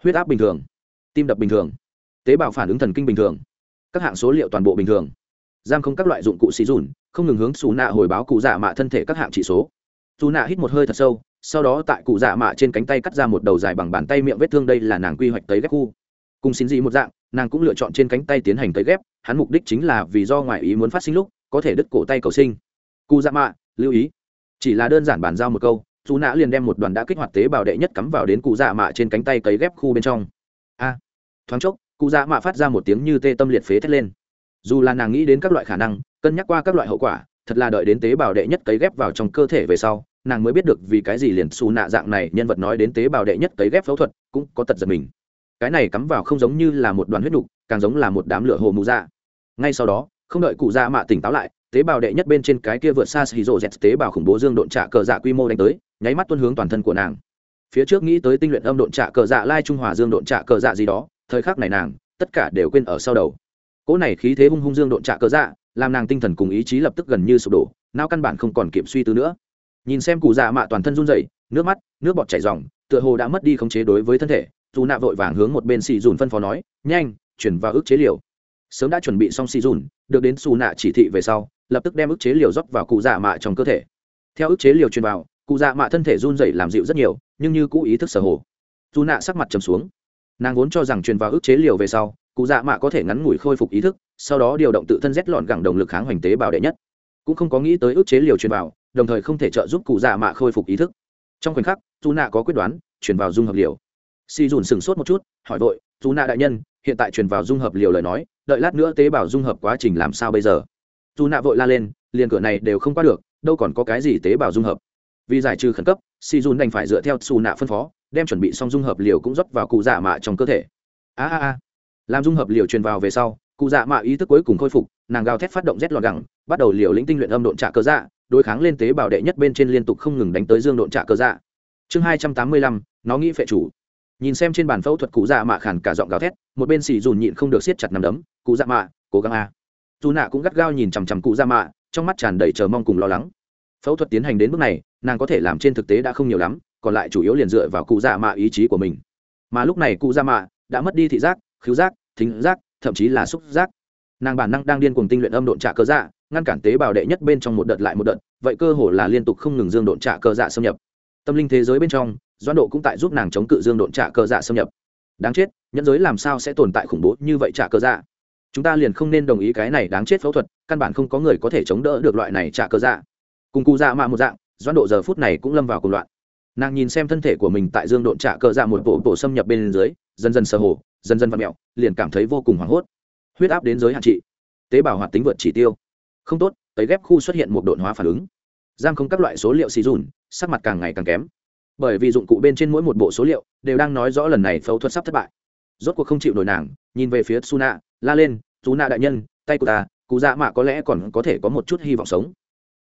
Huyết áp bình thường. Tim đập bình thường. Tế bào phản ứng thần kinh bình thường. Các hạng số liệu toàn bộ bình thường giam không các loại dụng cụ xì dùn, không ngừng hướng xù nạ hồi báo cụ dạ mạ thân thể các hạng chỉ số. Dù nạ hít một hơi thật sâu, sau đó tại cụ dạ mạ trên cánh tay cắt ra một đầu dài bằng bàn tay miệng vết thương đây là nàng quy hoạch tấy ghép khu. Cùng xin gì một dạng, nàng cũng lựa chọn trên cánh tay tiến hành tấy ghép, hắn mục đích chính là vì do ngoại ý muốn phát sinh lúc, có thể đứt cổ tay cầu sinh. Cụ dạ mạ, lưu ý. Chỉ là đơn giản bàn giao một câu dù nạ liền đem một đoàn đã kích hoạt tế bào đệ nhất cắm vào đến cụ dạ mạ trên cánh tay cấy ghép khu bên trong. A, thoáng chốc, cụ dạ mạ phát ra một tiếng như tê tâm liệt phế thét lên dù là nàng nghĩ đến các loại khả năng, cân nhắc qua các loại hậu quả, thật là đợi đến tế bào đệ nhất cấy ghép vào trong cơ thể về sau, nàng mới biết được vì cái gì liền xù nạ dạng này nhân vật nói đến tế bào đệ nhất cấy ghép phẫu thuật cũng có tật giật mình. Cái này cắm vào không giống như là một đoàn huyết nục, càng giống là một đám lửa hồ mù dạ. Ngay sau đó, không đợi cụ dạ mạ tỉnh táo lại, tế bào đệ nhất bên trên cái kia vượt xa xì rộ dẹt tế bào khủng bố dương độn trạ cờ dạ quy mô đánh tới, nháy mắt tuân hướng toàn thân của nàng. Phía trước nghĩ tới tinh luyện âm độn trạ cờ dạ lai trung hòa dương độn trạ cờ dạ gì đó, thời khắc này nàng, tất cả đều quên ở sau đầu cỗ này khí thế hung hung dương độn trạ cờ dạ làm nàng tinh thần cùng ý chí lập tức gần như sụp đổ, não căn bản không còn kịp suy tư nữa. Nhìn xem cụ dạ mạ toàn thân run rẩy, nước mắt, nước bọt chảy ròng, tựa hồ đã mất đi khống chế đối với thân thể, dù nạ vội vàng hướng một bên xì dùn phân phó nói, nhanh, chuyển vào ức chế liều. Sớm đã chuẩn bị xong xì dùn, được đến xù nạ chỉ thị về sau, lập tức đem ức chế liều dốc vào cụ dạ mạ trong cơ thể. Theo ức chế liều truyền vào, cụ dạ mạ thân thể run rẩy làm dịu rất nhiều, nhưng như cũ ý thức sở hồ. Dù nạ sắc mặt trầm xuống. Nàng vốn cho rằng truyền vào ức chế liều về sau cụ dạ mạ có thể ngắn ngủi khôi phục ý thức, sau đó điều động tự thân rét lọn gẳng đồng lực kháng hoành tế bào đệ nhất. Cũng không có nghĩ tới ức chế liều truyền vào, đồng thời không thể trợ giúp cụ dạ mạ khôi phục ý thức. Trong khoảnh khắc dù nạ có quyết đoán, truyền vào dung hợp liều. Si dùn sừng sốt một chút, hỏi vội dù nạ đại nhân, hiện tại truyền vào dung hợp liều lời nói, đợi lát nữa tế bào dung hợp quá trình làm sao bây giờ? Dù nạ vội la lên, liền cửa này đều không qua được, đâu còn có cái gì tế bào dung hợp. Vì giải trừ khẩn cấp, si dùn đành phải dựa theo xù nạ phân phó, đem chuẩn bị xong dung hợp liều cũng rót vào cụ dạ mạ trong cơ thể. A a a làm dung hợp liều truyền vào về sau, cụ dạ mạ ý thức cuối cùng khôi phục, nàng gào thét phát động rét lọt gẳng, bắt đầu liều lĩnh tinh luyện âm độn trạ cơ dạ đối kháng lên tế bào đệ nhất bên trên liên tục không ngừng đánh tới dương độn trạ cơ dạ. Chương hai trăm tám mươi lăm, nó nghĩ phệ chủ. Nhìn xem trên bàn phẫu thuật cụ dạ mạ khản cả giọng gào thét, một bên xì dùn nhịn không được siết chặt nằm đấm, cụ dạ mạ, cố gắng a. Dù nạ cũng gắt gao nhìn chằm chằm cụ dạ mạ, trong mắt tràn đầy chờ mong cùng lo lắng. Phẫu thuật tiến hành đến bước này, nàng có thể làm trên thực tế đã không nhiều lắm, còn lại chủ yếu liền dựa vào cụ dạ mạ ý chí của mình. Mà lúc này cụ dạ mạ đã mất đi thị giác khứu giác, thính giác, thậm chí là xúc giác. Nàng bản năng đang điên cuồng tinh luyện âm độn trả cơ dạ ngăn cản tế bào đệ nhất bên trong một đợt lại một đợt, vậy cơ hồ là liên tục không ngừng dương độn trả cơ dạ xâm nhập. Tâm linh thế giới bên trong doan độ cũng tại giúp nàng chống cự dương độn trả cơ dạ xâm nhập. Đáng chết, nhẫn giới làm sao sẽ tồn tại khủng bố như vậy trả cơ dạ? Chúng ta liền không nên đồng ý cái này đáng chết phẫu thuật, căn bản không có người có thể chống đỡ được loại này trả cơ dạ. Cùng cụ dạ mạ một dạng doan độ giờ phút này cũng lâm vào cùng loạn nàng nhìn xem thân thể của mình tại dương độn trạ cơ dạ một bộ bộ xâm nhập bên dưới, dần dần sơ hồ, dần dần vặn mẹo, liền cảm thấy vô cùng hoảng hốt. Huyết áp đến giới hạn trị. Tế bào hoạt tính vượt chỉ tiêu. Không tốt, tấy ghép khu xuất hiện một độn hóa phản ứng. Giam không các loại số liệu xì dùn, sắc mặt càng ngày càng kém. Bởi vì dụng cụ bên trên mỗi một bộ số liệu đều đang nói rõ lần này phẫu thuật sắp thất bại. Rốt cuộc không chịu nổi nàng, nhìn về phía suna la lên suna đại nhân, tay của ta, cụ dạ mạ có lẽ còn có thể có một chút hy vọng sống.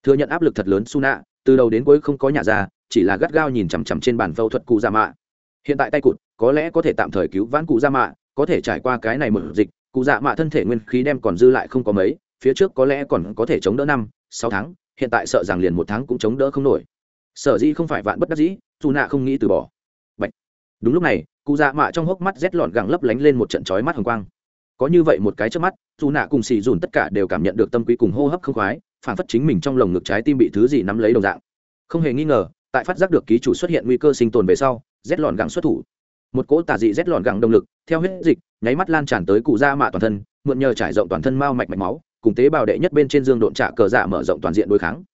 Thừa nhận áp lực thật lớn suna từ đầu đến cuối không có nhà ra chỉ là gắt gao nhìn chằm chằm trên bàn phẫu thuật cụ già mạ. Hiện tại tay cụt, có lẽ có thể tạm thời cứu vãn cụ già mạ, có thể trải qua cái này một dịch, cụ dạ mạ thân thể nguyên khí đem còn dư lại không có mấy, phía trước có lẽ còn có thể chống đỡ năm, sáu tháng, hiện tại sợ rằng liền một tháng cũng chống đỡ không nổi. Sở dĩ không phải vạn bất đắc dĩ, dù nạ không nghĩ từ bỏ. Bạch. đúng lúc này, cụ dạ mạ trong hốc mắt rét lọn gẳng lấp lánh lên một trận chói mắt hồng quang. Có như vậy một cái trước mắt, dù nạ cùng xì dùn tất cả đều cảm nhận được tâm quý cùng hô hấp không khoái, phản phất chính mình trong lồng ngực trái tim bị thứ gì nắm lấy đồng dạng. Không hề nghi ngờ tại phát giác được ký chủ xuất hiện nguy cơ sinh tồn về sau rét lọn gẳng xuất thủ. Một cỗ tà dị rét lọn gẳng động lực, theo huyết dịch, nháy mắt lan tràn tới cụ da mạ toàn thân, mượn nhờ trải rộng toàn thân mao mạch mạch máu, cùng tế bào đệ nhất bên trên dương độn trả cờ dạ mở rộng toàn diện đối kháng.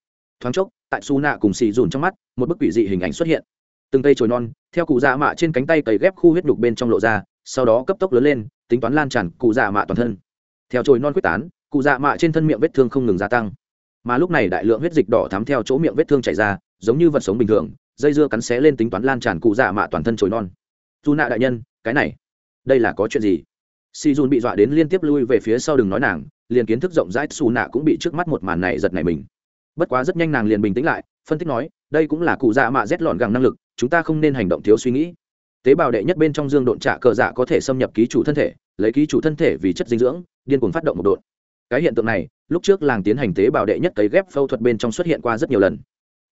Thoáng chốc, tại su nạ cùng xì dùn trong mắt, một bức quỷ dị hình ảnh xuất hiện. Từng cây trồi non, theo cụ dạ mạ trên cánh tay cầy ghép khu huyết nhục bên trong lộ ra, sau đó cấp tốc lớn lên, tính toán lan tràn cụ dạ mạ toàn thân. Theo trồi non quyết tán, cụ dạ mạ trên thân miệng vết thương không ngừng gia tăng. Mà lúc này đại lượng huyết dịch đỏ thắm theo chỗ miệng vết thương chảy ra giống như vật sống bình thường, dây dưa cắn xé lên tính toán lan tràn cụ dạ mạ toàn thân trồi non. Dù nạ đại nhân, cái này, đây là có chuyện gì? Si dun bị dọa đến liên tiếp lui về phía sau đừng nói nàng, liền kiến thức rộng rãi xù nạ cũng bị trước mắt một màn này giật này mình. Bất quá rất nhanh nàng liền bình tĩnh lại, phân tích nói, đây cũng là cụ dạ mạ rét lọn gàng năng lực, chúng ta không nên hành động thiếu suy nghĩ. Tế bào đệ nhất bên trong dương độn trả cờ dạ có thể xâm nhập ký chủ thân thể, lấy ký chủ thân thể vì chất dinh dưỡng, điên cuồng phát động một độn. Cái hiện tượng này, lúc trước làng tiến hành tế bào đệ nhất cấy ghép phẫu thuật bên trong xuất hiện qua rất nhiều lần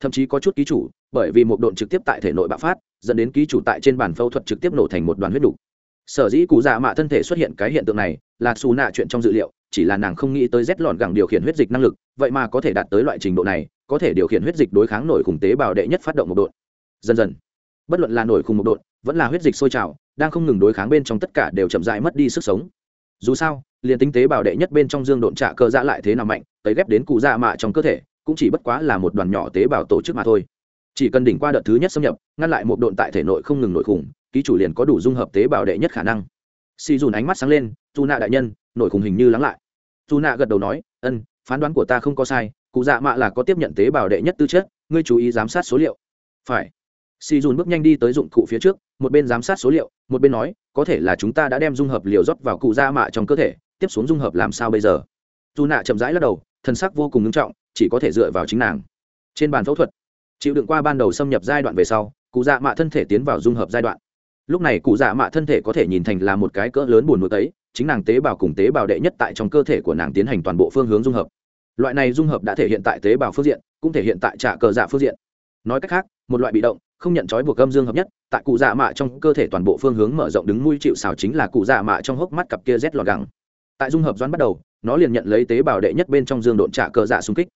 thậm chí có chút ký chủ, bởi vì một độn trực tiếp tại thể nội bạo phát, dẫn đến ký chủ tại trên bản phẫu thuật trực tiếp nổ thành một đoàn huyết đủ. sở dĩ cụ dạ mạ thân thể xuất hiện cái hiện tượng này là xù nạ chuyện trong dự liệu, chỉ là nàng không nghĩ tới rét lọn gẳng điều khiển huyết dịch năng lực, vậy mà có thể đạt tới loại trình độ này, có thể điều khiển huyết dịch đối kháng nổi khủng tế bào đệ nhất phát động một độn dần dần, bất luận là nổi khủng một độn, vẫn là huyết dịch sôi trào, đang không ngừng đối kháng bên trong tất cả đều chậm rãi mất đi sức sống dù sao, liền tinh tế bào đệ nhất bên trong dương độn trạ cơ dạ lại thế nào mạnh tới ghép đến cụ dạ mạ trong cơ thể cũng chỉ bất quá là một đoàn nhỏ tế bào tổ chức mà thôi. Chỉ cần đỉnh qua đợt thứ nhất xâm nhập, ngăn lại một độn tại thể nội không ngừng nổi khủng, ký chủ liền có đủ dung hợp tế bào đệ nhất khả năng. Si dùn ánh mắt sáng lên dù nạ đại nhân, nổi khủng hình như lắng lại. Dù nạ gật đầu nói, ân, phán đoán của ta không có sai, cụ dạ mạ là có tiếp nhận tế bào đệ nhất tư chất, ngươi chú ý giám sát số liệu. Phải. Si dùn bước nhanh đi tới dụng cụ phía trước, một bên giám sát số liệu, một bên nói, có thể là chúng ta đã đem dung hợp liều rót vào cụ dạ mạ trong cơ thể, tiếp xuống dung hợp làm sao bây giờ? Dù nạ chậm rãi lắc đầu, thân sắc vô cùng nghiêm trọng, chỉ có thể dựa vào chính nàng. Trên bàn phẫu thuật, chịu đựng qua ban đầu xâm nhập giai đoạn về sau, cụ dạ mạ thân thể tiến vào dung hợp giai đoạn. Lúc này cụ dạ mạ thân thể có thể nhìn thành là một cái cỡ lớn buồn một tấy chính nàng tế bào cùng tế bào đệ nhất tại trong cơ thể của nàng tiến hành toàn bộ phương hướng dung hợp. Loại này dung hợp đã thể hiện tại tế bào phương diện, cũng thể hiện tại trả cờ dạ phương diện. Nói cách khác, một loại bị động, không nhận trói buộc âm dương hợp nhất, tại cụ dạ mạ trong cơ thể toàn bộ phương hướng mở rộng đứng mũi chịu xào chính là cụ dạ mạ trong hốc mắt cặp kia rét lọt gẳng tại dung hợp doãn bắt đầu, nó liền nhận lấy tế bào đệ nhất bên trong dương độn trả cờ dạ xung kích.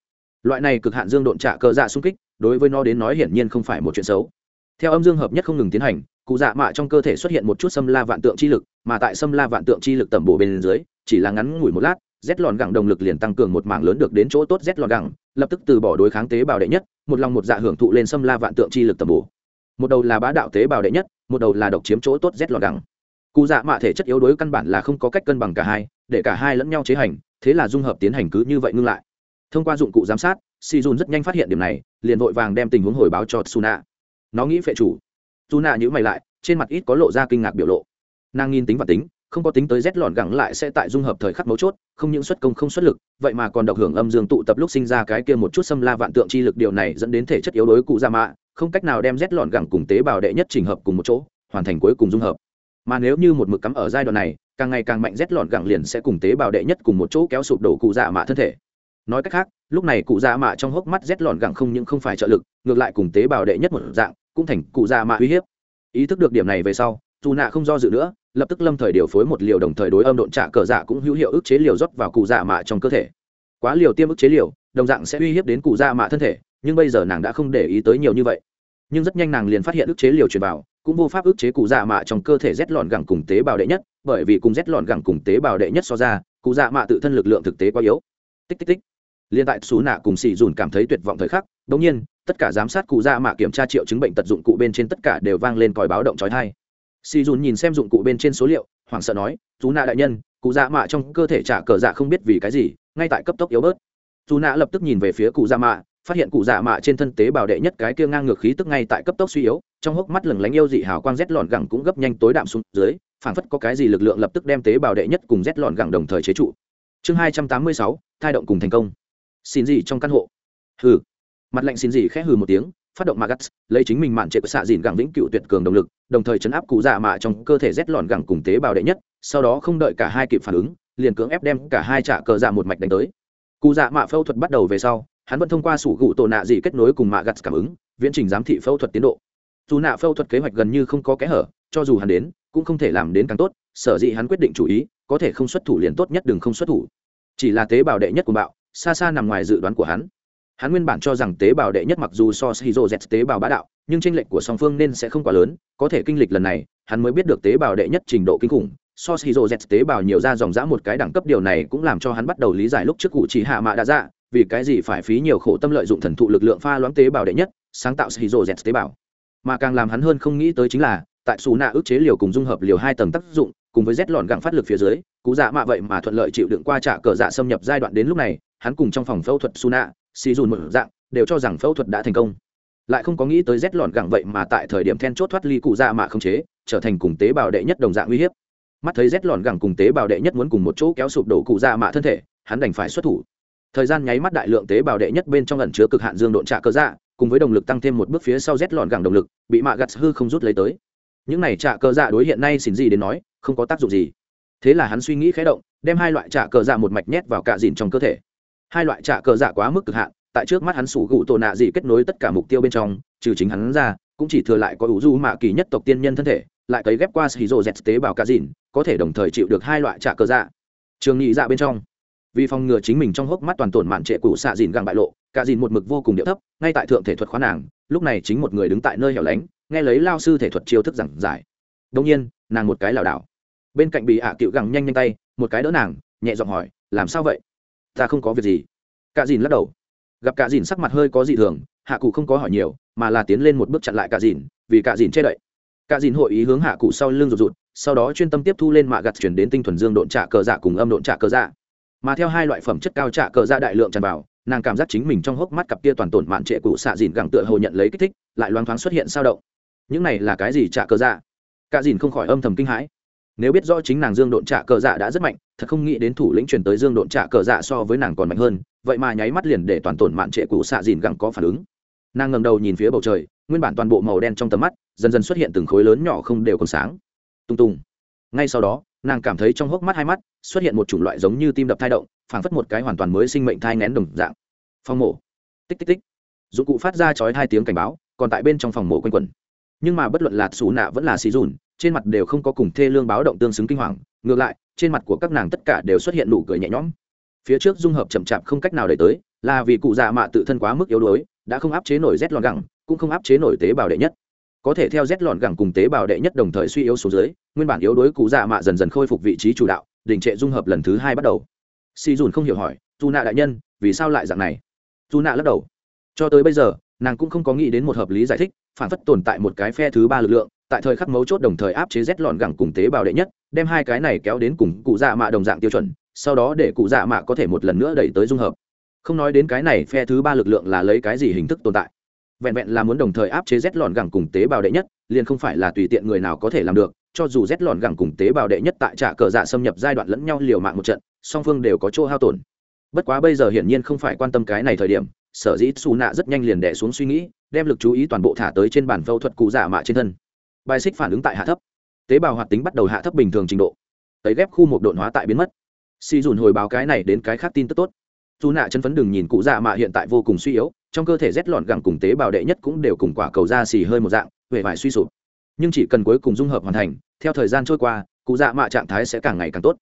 Loại này cực hạn dương độn trả cờ dạ xung kích, đối với nó đến nói hiển nhiên không phải một chuyện xấu. Theo âm dương hợp nhất không ngừng tiến hành, cụ dạ mạ trong cơ thể xuất hiện một chút xâm la vạn tượng chi lực, mà tại xâm la vạn tượng chi lực tẩm bổ bên dưới, chỉ là ngắn ngủi một lát rét lòn gẳng động lực liền tăng cường một mảng lớn được đến chỗ tốt rét lòn gẳng, lập tức từ bỏ đối kháng tế bào đệ nhất, một lòng một dạ hưởng thụ lên xâm la vạn tượng chi lực tẩm bổ. Một đầu là bá đạo tế bào đệ nhất, một đầu là độc chiếm chỗ tốt rét lòn gẳng. Cụ dạ mạ thể chất yếu đối căn bản là không có cách cân bằng cả hai để cả hai lẫn nhau chế hành, thế là dung hợp tiến hành cứ như vậy ngưng lại. Thông qua dụng cụ giám sát, si dùn rất nhanh phát hiện điểm này, liền vội vàng đem tình huống hồi báo cho suna. Nó nghĩ phệ chủ. Suna nhữ mày lại, trên mặt ít có lộ ra kinh ngạc biểu lộ. Nàng nghiên tính và tính, không có tính tới rét lọn gẳng lại sẽ tại dung hợp thời khắc mấu chốt, không những xuất công không xuất lực, vậy mà còn độc hưởng âm dương tụ tập lúc sinh ra cái kia một chút xâm la vạn tượng chi lực điều này dẫn đến thể chất yếu đối cụ ra mạ, không cách nào đem rét lọn gẳng cùng tế bào đệ nhất trình hợp cùng một chỗ, hoàn thành cuối cùng dung hợp mà nếu như một mực cắm ở giai đoạn này, càng ngày càng mạnh rét lọn gẳng liền sẽ cùng tế bào đệ nhất cùng một chỗ kéo sụp đổ cụ dạ mạ thân thể. Nói cách khác, lúc này cụ dạ mạ trong hốc mắt rét lọn gẳng không những không phải trợ lực, ngược lại cùng tế bào đệ nhất một dạng, cũng thành cụ dạ mạ uy hiếp. Ý thức được điểm này về sau, dù nạ không do dự nữa, lập tức lâm thời điều phối một liều đồng thời đối âm độn trả cờ dạ cũng hữu hiệu ức chế liều rót vào cụ dạ mạ trong cơ thể. Quá liều tiêm ức chế liều, đồng dạng sẽ uy hiếp đến cụ dạ mạ thân thể, nhưng bây giờ nàng đã không để ý tới nhiều như vậy. Nhưng rất nhanh nàng liền phát hiện ức chế liều truyền vào cũng vô pháp ức chế cụ dạ mạ trong cơ thể rét lọn gẳng cùng tế bào đệ nhất, bởi vì cùng rét lọn gẳng cùng tế bào đệ nhất so ra, cụ dạ mạ tự thân lực lượng thực tế quá yếu. Tích tích tích. Liên tại xú nạ cùng xì dùn cảm thấy tuyệt vọng thời khắc đ ỗ n g nhiên, tất cả giám sát cụ dạ mạ kiểm tra triệu chứng bệnh tật dụng cụ bên trên tất cả đều vang lên còi báo động trói thai xì dùn nhìn xem dụng cụ bên trên số liệu, hoảng sợ nói, chú nạ đại nhân, cụ dạ mạ trong cơ thể trả cờ dạ không biết vì cái gì, ngay tại cấp tốc yếu bớt. Chú nạ lập tức nhìn về phía cụ dạ mạ, phát hiện cụ dạ mạ trên thân tế bào đệ nhất cái kia ngang ngược khí tức ngay tại cấp tốc suy yếu trong hốc mắt lừng lánh yêu dị hào quang rét lọn gẳng cũng gấp nhanh tối đạm xuống dưới, phảng phất có cái gì lực lượng lập tức đem tế bào đệ nhất cùng rét lọn gẳng đồng thời chế trụ. Chương hai trăm tám mươi sáu, thai động cùng thành công. Xin gì trong căn hộ. Hừ. Mặt lạnh xin gì khẽ hừ một tiếng, phát động magas lấy chính mình mạn trệ của xạ dìn gẳng vĩnh cựu tuyệt cường động lực, đồng thời chấn áp cụ dạ mạ trong cơ thể rét lọn gẳng cùng tế bào đệ nhất, sau đó không đợi cả hai kịp phản ứng, liền cưỡng ép đem cả hai trả cờ dạ một mạch đánh tới. Cụ dạ mạ phẫu thuật bắt đầu về sau, hắn vẫn thông qua sủ gụ tổ nạ dị kết nối cùng mạ gặt cảm ứng, viễn trình giám thị phẫu thuật tiến độ dù nạ phẫu thuật kế hoạch gần như không có kẽ hở, cho dù hắn đến, cũng không thể làm đến càng tốt, sở dĩ hắn quyết định chủ ý, có thể không xuất thủ liền tốt nhất đừng không xuất thủ. Chỉ là tế bào đệ nhất của bạo, xa xa nằm ngoài dự đoán của hắn. Hắn nguyên bản cho rằng tế bào đệ nhất mặc dù so shizu z tế bào bá đạo, nhưng tranh lệch của song phương nên sẽ không quá lớn, có thể kinh lịch lần này, hắn mới biết được tế bào đệ nhất trình độ kinh khủng, so shizu z tế bào nhiều ra dòng dã một cái đẳng cấp điều này cũng làm cho hắn bắt đầu lý giải lúc trước cụ chỉ hạ mạ đã ra, vì cái gì phải phí nhiều khổ tâm lợi dụng thần thụ lực lượng pha loãng tế bào đệ nhất, sáng tạo shizu z tế bào mà càng làm hắn hơn không nghĩ tới chính là, tại xù nạ ức chế liều cùng dung hợp liều hai tầng tác dụng, cùng với rét lọn gặng phát lực phía dưới, cú dạ mạ vậy mà thuận lợi chịu đựng qua trả cờ dạ xâm nhập giai đoạn đến lúc này, hắn cùng trong phòng phẫu thuật su nạ, xì dùn một dạng, đều cho rằng phẫu thuật đã thành công. Lại không có nghĩ tới rét lọn gặng vậy mà tại thời điểm then chốt thoát ly cụ dạ mạ không chế, trở thành cùng tế bào đệ nhất đồng dạng uy hiếp. Mắt thấy rét lọn gặng cùng tế bào đệ nhất muốn cùng một chỗ kéo sụp đổ cụ dạ mạ thân thể, hắn đành phải xuất thủ. Thời gian nháy mắt đại lượng tế bào đệ nhất bên trong ẩn chứa cực hạn dương độn trả cờ dạ cùng với động lực tăng thêm một bước phía sau rét lọn gẳng động lực, bị mạ gặt hư không rút lấy tới. Những này trả cờ dạ đối hiện nay xin gì đến nói, không có tác dụng gì. Thế là hắn suy nghĩ khé động, đem hai loại trả cờ dạ một mạch nhét vào cạ dìn trong cơ thể. Hai loại trả cờ dạ quá mức cực hạn, tại trước mắt hắn sủ gụ tổ nạ dị kết nối tất cả mục tiêu bên trong, trừ chính hắn ra, cũng chỉ thừa lại có ủ du mạ kỳ nhất tộc tiên nhân thân thể, lại cấy ghép qua hì rô z tế bào cạ dìn có thể đồng thời chịu được hai loại trả cờ dạ. Trường nhị dạ bên trong, vì phòng ngừa chính mình trong hốc mắt toàn tổn mạn trệ cụ xạ dìn găng bại lộ Cả dìn một mực vô cùng điệu thấp, ngay tại thượng thể thuật khoán nàng, lúc này chính một người đứng tại nơi hẻo lánh, nghe lấy lao sư thể thuật chiêu thức giảng giải. Đông nhiên, nàng một cái lảo đảo. Bên cạnh bị hạ cựu gẳng nhanh nhanh tay, một cái đỡ nàng, nhẹ giọng hỏi, làm sao vậy? Ta không có việc gì. Cả dìn lắc đầu. Gặp cả dìn sắc mặt hơi có dị thường, hạ cụ không có hỏi nhiều, mà là tiến lên một bước chặn lại cả dìn, vì cả dìn che đậy. Cả dìn hội ý hướng hạ cụ sau lưng rụt rụt, sau đó chuyên tâm tiếp thu lên mạ gặt chuyển đến tinh thuần dương độn trả cờ dạ cùng âm độn trả cờ dạ. Mà theo hai loại phẩm chất cao trả cờ dạ đại lượng tràn vào nàng cảm giác chính mình trong hốc mắt cặp kia toàn tổn mạn trệ cụ xạ dìn gẳng tựa hồ nhận lấy kích thích, lại loáng thoáng xuất hiện sao động. Những này là cái gì trả cờ dạ? Cả dìn không khỏi âm thầm kinh hãi. Nếu biết rõ chính nàng dương độn trả cờ dạ đã rất mạnh, thật không nghĩ đến thủ lĩnh truyền tới dương độn trả cờ dạ so với nàng còn mạnh hơn, vậy mà nháy mắt liền để toàn tổn mạn trệ cụ xạ dìn gẳng có phản ứng. Nàng ngầm đầu nhìn phía bầu trời, nguyên bản toàn bộ màu đen trong tầm mắt, dần dần xuất hiện từng khối lớn nhỏ không đều còn sáng. Tung tung. Ngay sau đó nàng cảm thấy trong hốc mắt hai mắt xuất hiện một chủng loại giống như tim đập thai động, phảng phất một cái hoàn toàn mới sinh mệnh thai ngén đồng dạng. Phòng mổ. Tích tích tích. Dụng cụ phát ra chói hai tiếng cảnh báo, còn tại bên trong phòng mổ quanh quẩn. Nhưng mà bất luận là xù nạ vẫn là xì dùn, trên mặt đều không có cùng thê lương báo động tương xứng kinh hoàng. Ngược lại, trên mặt của các nàng tất cả đều xuất hiện nụ cười nhẹ nhõm. Phía trước dung hợp chậm chạp không cách nào để tới, là vì cụ già mạ tự thân quá mức yếu đuối, đã không áp chế nổi rét lọn gẳng, cũng không áp chế nổi tế bào đệ nhất có thể theo rét lọn gẳng cùng tế bào đệ nhất đồng thời suy yếu số dưới, nguyên bản yếu đuối cụ dạ mạ dần dần khôi phục vị trí chủ đạo, đình trệ dung hợp lần thứ hai bắt đầu. Si dùn không hiểu hỏi dù nạ đại nhân, vì sao lại dạng này? Dù nạ lắc đầu. Cho tới bây giờ, nàng cũng không có nghĩ đến một hợp lý giải thích, phản phất tồn tại một cái phe thứ ba lực lượng, tại thời khắc mấu chốt đồng thời áp chế rét lọn gẳng cùng tế bào đệ nhất, đem hai cái này kéo đến cùng cụ dạ mạ đồng dạng tiêu chuẩn, sau đó để cụ dạ mạ có thể một lần nữa đẩy tới dung hợp. Không nói đến cái này phe thứ ba lực lượng là lấy cái gì hình thức tồn tại vẹn vẹn là muốn đồng thời áp chế rét lọn gẳng cùng tế bào đệ nhất, liền không phải là tùy tiện người nào có thể làm được, cho dù rét lọn gẳng cùng tế bào đệ nhất tại trả cờ dạ xâm nhập giai đoạn lẫn nhau liều mạng một trận, song phương đều có chỗ hao tổn. Bất quá bây giờ hiển nhiên không phải quan tâm cái này thời điểm, sở dĩ xù nạ rất nhanh liền đẻ xuống suy nghĩ, đem lực chú ý toàn bộ thả tới trên bản phẫu thuật cụ dạ mạ trên thân. Bài xích phản ứng tại hạ thấp. Tế bào hoạt tính bắt đầu hạ thấp bình thường trình độ. Tấy ghép khu một độn hóa tại biến mất. Si dùn hồi báo cái này đến cái khác tin tức tốt. Dù nạ chân phấn đừng nhìn cụ dạ mạ hiện tại vô cùng suy yếu trong cơ thể rét lọn gẳng cùng tế bào đệ nhất cũng đều cùng quả cầu da xì hơi một dạng huệ vải suy sụp. Nhưng chỉ cần cuối cùng dung hợp hoàn thành, theo thời gian trôi qua, cụ dạ mạ trạng thái sẽ càng ngày càng tốt.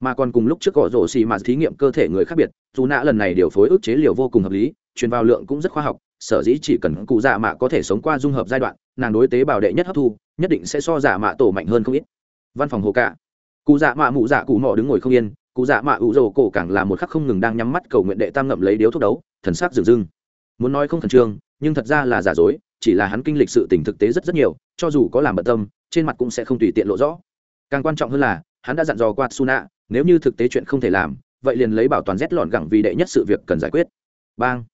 Mà còn cùng lúc trước gõ rổ xì mà thí nghiệm cơ thể người khác biệt, dù nạ lần này điều phối ức chế liều vô cùng hợp lý, truyền vào lượng cũng rất khoa học, sở dĩ chỉ cần cụ dạ mạ có thể sống qua dung hợp giai đoạn, nàng đối tế bào đệ nhất hấp thu, nhất định sẽ so giả mạ tổ mạnh hơn không ít. Văn phòng hồ cả cụ dạ mạ mụ dạ cụ mò đứng ngồi không yên, cụ dạ mạ ủ rồ cổ càng là một khắc không ngừng đang nhắm mắt cầu nguyện đệ tam ngậm lấy điếu thuốc đấu, thần sắc dừng dưng muốn nói không khẩn trương, nhưng thật ra là giả dối, chỉ là hắn kinh lịch sự tình thực tế rất rất nhiều, cho dù có làm bận tâm, trên mặt cũng sẽ không tùy tiện lộ rõ. Càng quan trọng hơn là, hắn đã dặn dò qua suna nếu như thực tế chuyện không thể làm, vậy liền lấy bảo toàn rét lọn gẳng vì đệ nhất sự việc cần giải quyết. Bang.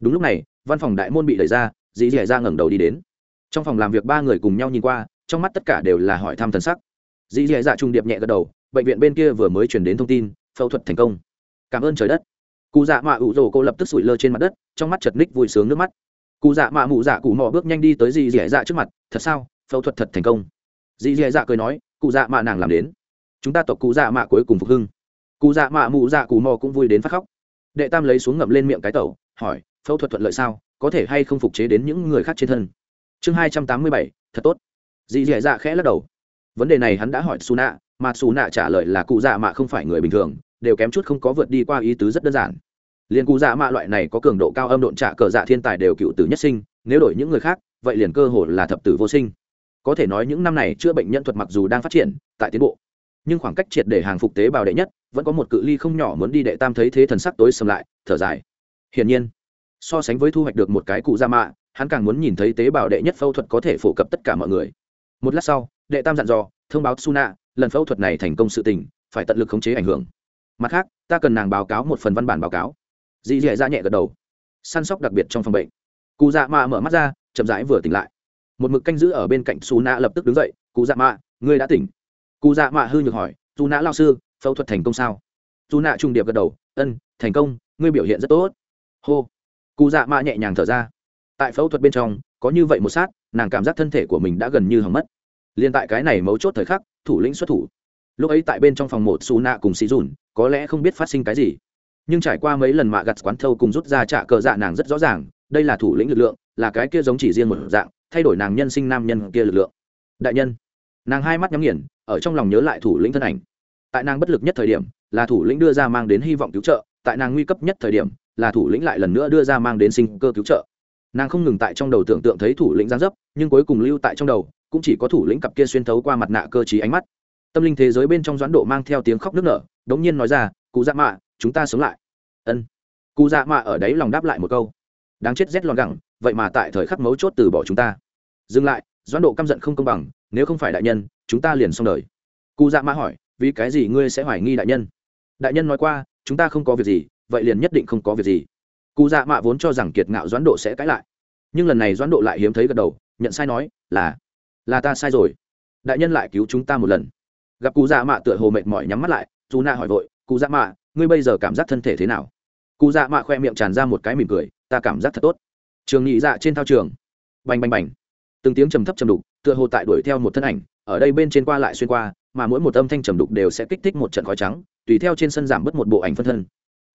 Đúng lúc này, văn phòng đại môn bị đẩy ra dì dì ra ngẩng đầu đi đến. Trong phòng làm việc ba người cùng nhau nhìn qua, trong mắt tất cả đều là hỏi thăm thần sắc. Dì dì dạ trung điệp nhẹ gật đầu, bệnh viện bên kia vừa mới chuyển đến thông tin, phẫu thuật thành công. Cảm ơn trời đất cụ dạ mạ ủ rồ cô lập tức sủi lơ trên mặt đất, trong mắt chật ních vui sướng nước mắt. Cụ dạ mạ mụ dạ cụ mò bước nhanh đi tới dì dẻ dạ trước mặt, thật sao? Phẫu thuật thật thành công. Dì dẻ dạ cười nói, cụ dạ mạ nàng làm đến. Chúng ta tộc cụ dạ mạ cuối cùng phục hưng. Cụ dạ mạ mụ dạ cụ mò cũng vui đến phát khóc. Đệ tam lấy xuống ngậm lên miệng cái tẩu, hỏi, phẫu thuật thuận lợi sao? Có thể hay không phục chế đến những người khác trên thân? Chương hai trăm tám mươi bảy, thật tốt. Dì dẻ dạ khẽ lắc đầu. Vấn đề này hắn đã hỏi su nạ mà su nạ trả lời là cụ dạ mạ không phải người bình thường đều kém chút không có vượt đi qua ý tứ rất đơn giản. Liền cụ dạ mạ loại này có cường độ cao âm độn trả cờ dạ thiên tài đều cựu tử nhất sinh, nếu đổi những người khác, vậy liền cơ hồ là thập tử vô sinh. Có thể nói những năm này chữa bệnh nhân thuật mặc dù đang phát triển, tại tiến bộ, nhưng khoảng cách triệt để hàng phục tế bào đệ nhất, vẫn có một cự ly không nhỏ muốn đi đệ tam thấy thế thần sắc tối sầm lại, thở dài. Hiển nhiên, so sánh với thu hoạch được một cái cụ dạ mạ, hắn càng muốn nhìn thấy tế bào đệ nhất phẫu thuật có thể phổ cập tất cả mọi người. Một lát sau, đệ tam dặn dò, thông báo suna lần phẫu thuật này thành công sự tình, phải tận lực khống chế ảnh hưởng mặt khác, ta cần nàng báo cáo một phần văn bản báo cáo. Dì dì ra nhẹ gật đầu. Săn sóc đặc biệt trong phòng bệnh. Cụ dạ mạ mở mắt ra, chậm rãi vừa tỉnh lại. Một mực canh giữ ở bên cạnh xù nạ lập tức đứng dậy, cụ dạ mạ, ngươi đã tỉnh. Cụ dạ mạ hư nhược hỏi dù nạ lao sư, phẫu thuật thành công sao? Dù nạ trung điệp gật đầu, ân, thành công, ngươi biểu hiện rất tốt. Hô. Cụ dạ mạ nhẹ nhàng thở ra. Tại phẫu thuật bên trong, có như vậy một sát, nàng cảm giác thân thể của mình đã gần như hỏng mất. Liên tại cái này mấu chốt thời khắc, thủ lĩnh xuất thủ lúc ấy tại bên trong phòng một xù nạ cùng xì dùn có lẽ không biết phát sinh cái gì. Nhưng trải qua mấy lần mạ gặt quán thâu cùng rút ra trả cờ dạ nàng rất rõ ràng, đây là thủ lĩnh lực lượng, là cái kia giống chỉ riêng một dạng, thay đổi nàng nhân sinh nam nhân kia lực lượng. Đại nhân. Nàng hai mắt nhắm nghiền, ở trong lòng nhớ lại thủ lĩnh thân ảnh. Tại nàng bất lực nhất thời điểm, là thủ lĩnh đưa ra mang đến hy vọng cứu trợ, tại nàng nguy cấp nhất thời điểm, là thủ lĩnh lại lần nữa đưa ra mang đến sinh cơ cứu trợ. Nàng không ngừng tại trong đầu tưởng tượng thấy thủ lĩnh giáng dấp, nhưng cuối cùng lưu tại trong đầu, cũng chỉ có thủ lĩnh cặp kia xuyên thấu qua mặt nạ cơ t ánh mắt tâm linh thế giới bên trong doãn độ mang theo tiếng khóc nức nở, đống nhiên nói ra, cụ dạ mạ, chúng ta sống lại. Ân. Cụ dạ mạ ở đấy lòng đáp lại một câu, đáng chết rét lòn gẳng, vậy mà tại thời khắc mấu chốt từ bỏ chúng ta. Dừng lại, doãn độ căm giận không công bằng, nếu không phải đại nhân, chúng ta liền xong đời. Cụ dạ mạ hỏi, vì cái gì ngươi sẽ hoài nghi đại nhân? Đại nhân nói qua, chúng ta không có việc gì, vậy liền nhất định không có việc gì. Cụ dạ mạ vốn cho rằng kiệt ngạo doãn độ sẽ cãi lại, nhưng lần này doãn độ lại hiếm thấy gật đầu, nhận sai nói là là ta sai rồi. Đại nhân lại cứu chúng ta một lần gặp cụ dạ mạ tựa hồ mệt mỏi nhắm mắt lại, dù na hỏi vội, cụ dạ mạ, ngươi bây giờ cảm giác thân thể thế nào? Cụ dạ mạ khoe miệng tràn ra một cái mỉm cười, ta cảm giác thật tốt. Trường nhị dạ trên thao trường, bành bành bành. Từng tiếng trầm thấp trầm đục, tựa hồ tại đuổi theo một thân ảnh, ở đây bên trên qua lại xuyên qua, mà mỗi một âm thanh trầm đục đều sẽ kích thích một trận khói trắng, tùy theo trên sân giảm bớt một bộ ảnh phân thân.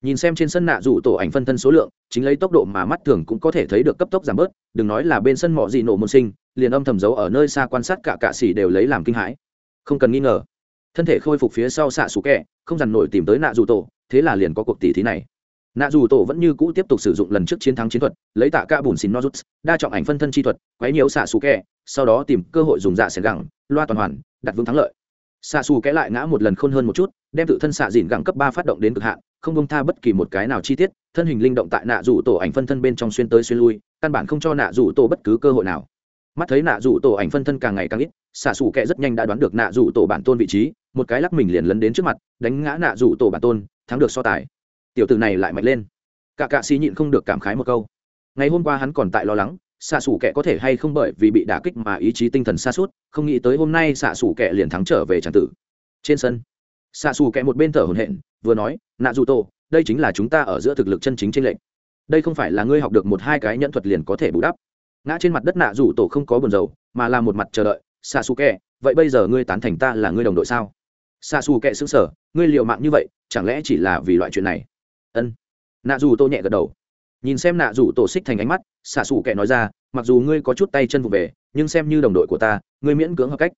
Nhìn xem trên sân nạ rủ tổ ảnh phân thân số lượng, chính lấy tốc độ mà mắt thường cũng có thể thấy được cấp tốc giảm bớt, đừng nói là bên sân mỏ gì nổ môn sinh, liền âm thầm giấu ở nơi xa quan sát cả cạ xỉ đều lấy làm kinh hãi. Không cần nghi ngờ thân thể khôi phục phía sau xạ xù kẹ, không dằn nổi tìm tới nạ dù tổ, thế là liền có cuộc tỷ thí này. Nạ dù tổ vẫn như cũ tiếp tục sử dụng lần trước chiến thắng chiến thuật, lấy tạ ca bùn xin nozuts đa trọng ảnh phân thân chi thuật, quấy nhiễu xạ xù kẹ, sau đó tìm cơ hội dùng dạ xẻn gẳng, loa toàn hoàn, đặt vững thắng lợi. Xạ xù kẽ lại ngã một lần khôn hơn một chút, đem tự thân xạ dìn gẳng cấp ba phát động đến cực hạn, không bông tha bất kỳ một cái nào chi tiết, thân hình linh động tại nạ rủ tổ ảnh phân thân bên trong xuyên tới xuyên lui, căn bản không cho nạ rủ tổ bất cứ cơ hội nào mắt thấy nạ rủ tổ ảnh phân thân càng ngày càng ít, xạ xù kệ rất nhanh đã đoán được nạ rủ tổ bản tôn vị trí, một cái lắc mình liền lấn đến trước mặt, đánh ngã nạ rủ tổ bản tôn, thắng được so tài. Tiểu tử này lại mạnh lên. Cả cạ xì nhịn không được cảm khái một câu. Ngày hôm qua hắn còn tại lo lắng, xạ xù kệ có thể hay không bởi vì bị đả kích mà ý chí tinh thần xa suốt không nghĩ tới hôm nay xạ xù kệ liền thắng trở về tràng tử. Trên sân, xạ xù kệ một bên thở hồn hện vừa nói, nạ dù tổ, đây chính là chúng ta ở giữa thực lực chân chính trên lệnh đây không phải là ngươi học được một hai cái nhẫn thuật liền có thể bù đắp ngã trên mặt đất nạ rủ tổ không có buồn dầu mà là một mặt chờ đợi, xạ xù kẹ, vậy bây giờ ngươi tán thành ta là ngươi đồng đội sao? Xạ xù kẹ xứng sở ngươi liệu mạng như vậy, chẳng lẽ chỉ là vì loại chuyện này? Ân. Nạ dù tô nhẹ gật đầu. Nhìn xem nạ dù tổ xích thành ánh mắt, xạ xù kẹ nói ra, mặc dù ngươi có chút tay chân vụ về, nhưng xem như đồng đội của ta, ngươi miễn cưỡng hợp cách.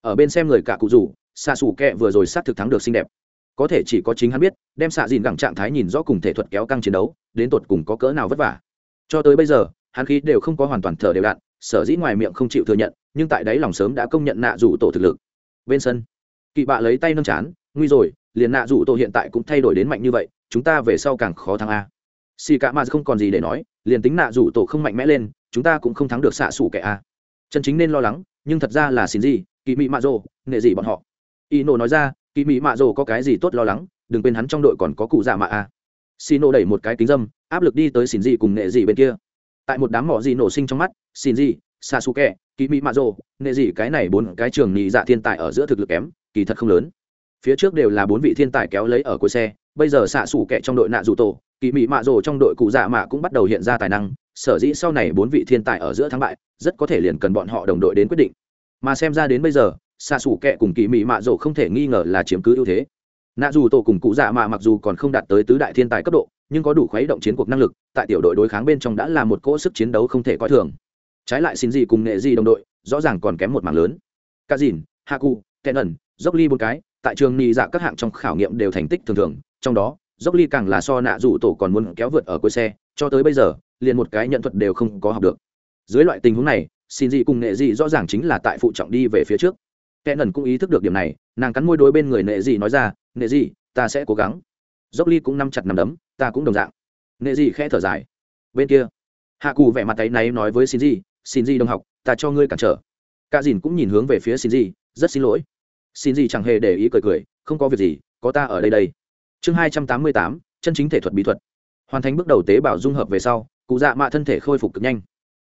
Ở bên xem người cả cụ rủ, xạ xù kẹ vừa rồi sát thực thắng được xinh đẹp. Có thể chỉ có chính hắn biết, đem xạ dìn gẳng trạng thái nhìn rõ cùng thể thuật kéo căng chiến đấu, đến tột cùng có cỡ nào vất vả. Cho tới bây giờ hắn khí đều không có hoàn toàn thở đều đặn, sở dĩ ngoài miệng không chịu thừa nhận, nhưng tại đấy lòng sớm đã công nhận nạ rủ tổ thực lực. Bên sân, kỵ bạ lấy tay nâng chán, nguy rồi, liền nạ rủ tổ hiện tại cũng thay đổi đến mạnh như vậy, chúng ta về sau càng khó thắng a. Xì cả mà không còn gì để nói, liền tính nạ rủ tổ không mạnh mẽ lên, chúng ta cũng không thắng được xạ xủ kẻ a. Chân chính nên lo lắng, nhưng thật ra là xin gì kỳ mị mạ rồ nghệ gì bọn họ. Y nổ nói ra kỳ mị mạ rồ có cái gì tốt lo lắng, đừng quên hắn trong đội còn có cụ già mạ a. Xì nổ đẩy một cái kính dâm, áp lực đi tới xin gì cùng nghệ gì bên kia tại một đám mỏ gì nổ sinh trong mắt xin gì sasuke kỳ mỹ mạ rồ nệ gì cái này bốn cái trường nhị dạ thiên tài ở giữa thực lực kém, kỳ thật không lớn. Phía trước đều là bốn vị thiên tài kéo lấy ở cuối xe, bây giờ xạ xủ kẹ trong đội nạ dù tổ kỳ mỹ mạ rồ trong đội cụ dạ mạ cũng bắt đầu hiện ra tài năng, sở dĩ sau này bốn vị thiên tài ở giữa thắng bại, rất có thể liền cần bọn họ đồng đội đến quyết định. Mà xem ra đến bây giờ, xạ xù kẹ cùng kỳ mị mạ rồ không thể nghi ngờ là chiếm cứ ưu thế nạ dù tổ cùng cụ dạ mạ mặc dù còn không đạt tới tứ đại thiên tài cấp độ, nhưng có đủ khuấy động chiến cuộc năng lực, tại tiểu đội đối kháng bên trong đã là một cỗ sức chiến đấu không thể coi thường. Trái lại xin gì cùng nghệ gì đồng đội, rõ ràng còn kém một mảng lớn. Ca dìn hạ cụ tèn ẩn dốc ly một cái, tại trường nhị dạ các hạng trong khảo nghiệm đều thành tích thường thường, trong đó dốc ly càng là so nạ dù tổ còn muốn kéo vượt ở cuối xe, cho tới bây giờ, liền một cái nhận thuật đều không có học được. Dưới loại tình huống này, xin gì cùng nghệ gì rõ ràng chính là tại phụ trọng đi về phía trước. Kẻ nần cũng ý thức được điểm này, nàng cắn môi đối bên người nệ gì nói ra nệ gì, ta sẽ cố gắng. Dốc ly cũng nắm chặt nằm đấm, ta cũng đồng dạng. Nệ gì khẽ thở dài. Bên kia, hạ cù vẻ mặt tay náy nói với xin gì xin gì đồng học, ta cho ngươi cản trở. Cả dìn cũng nhìn hướng về phía xin gì rất xin lỗi. Xin gì chẳng hề để ý cười cười, không có việc gì, có ta ở đây đây. Chương hai trăm tám mươi tám, chân chính thể thuật bí thuật. Hoàn thành bước đầu tế bào dung hợp về sau, cụ dạ mạ thân thể khôi phục cực nhanh.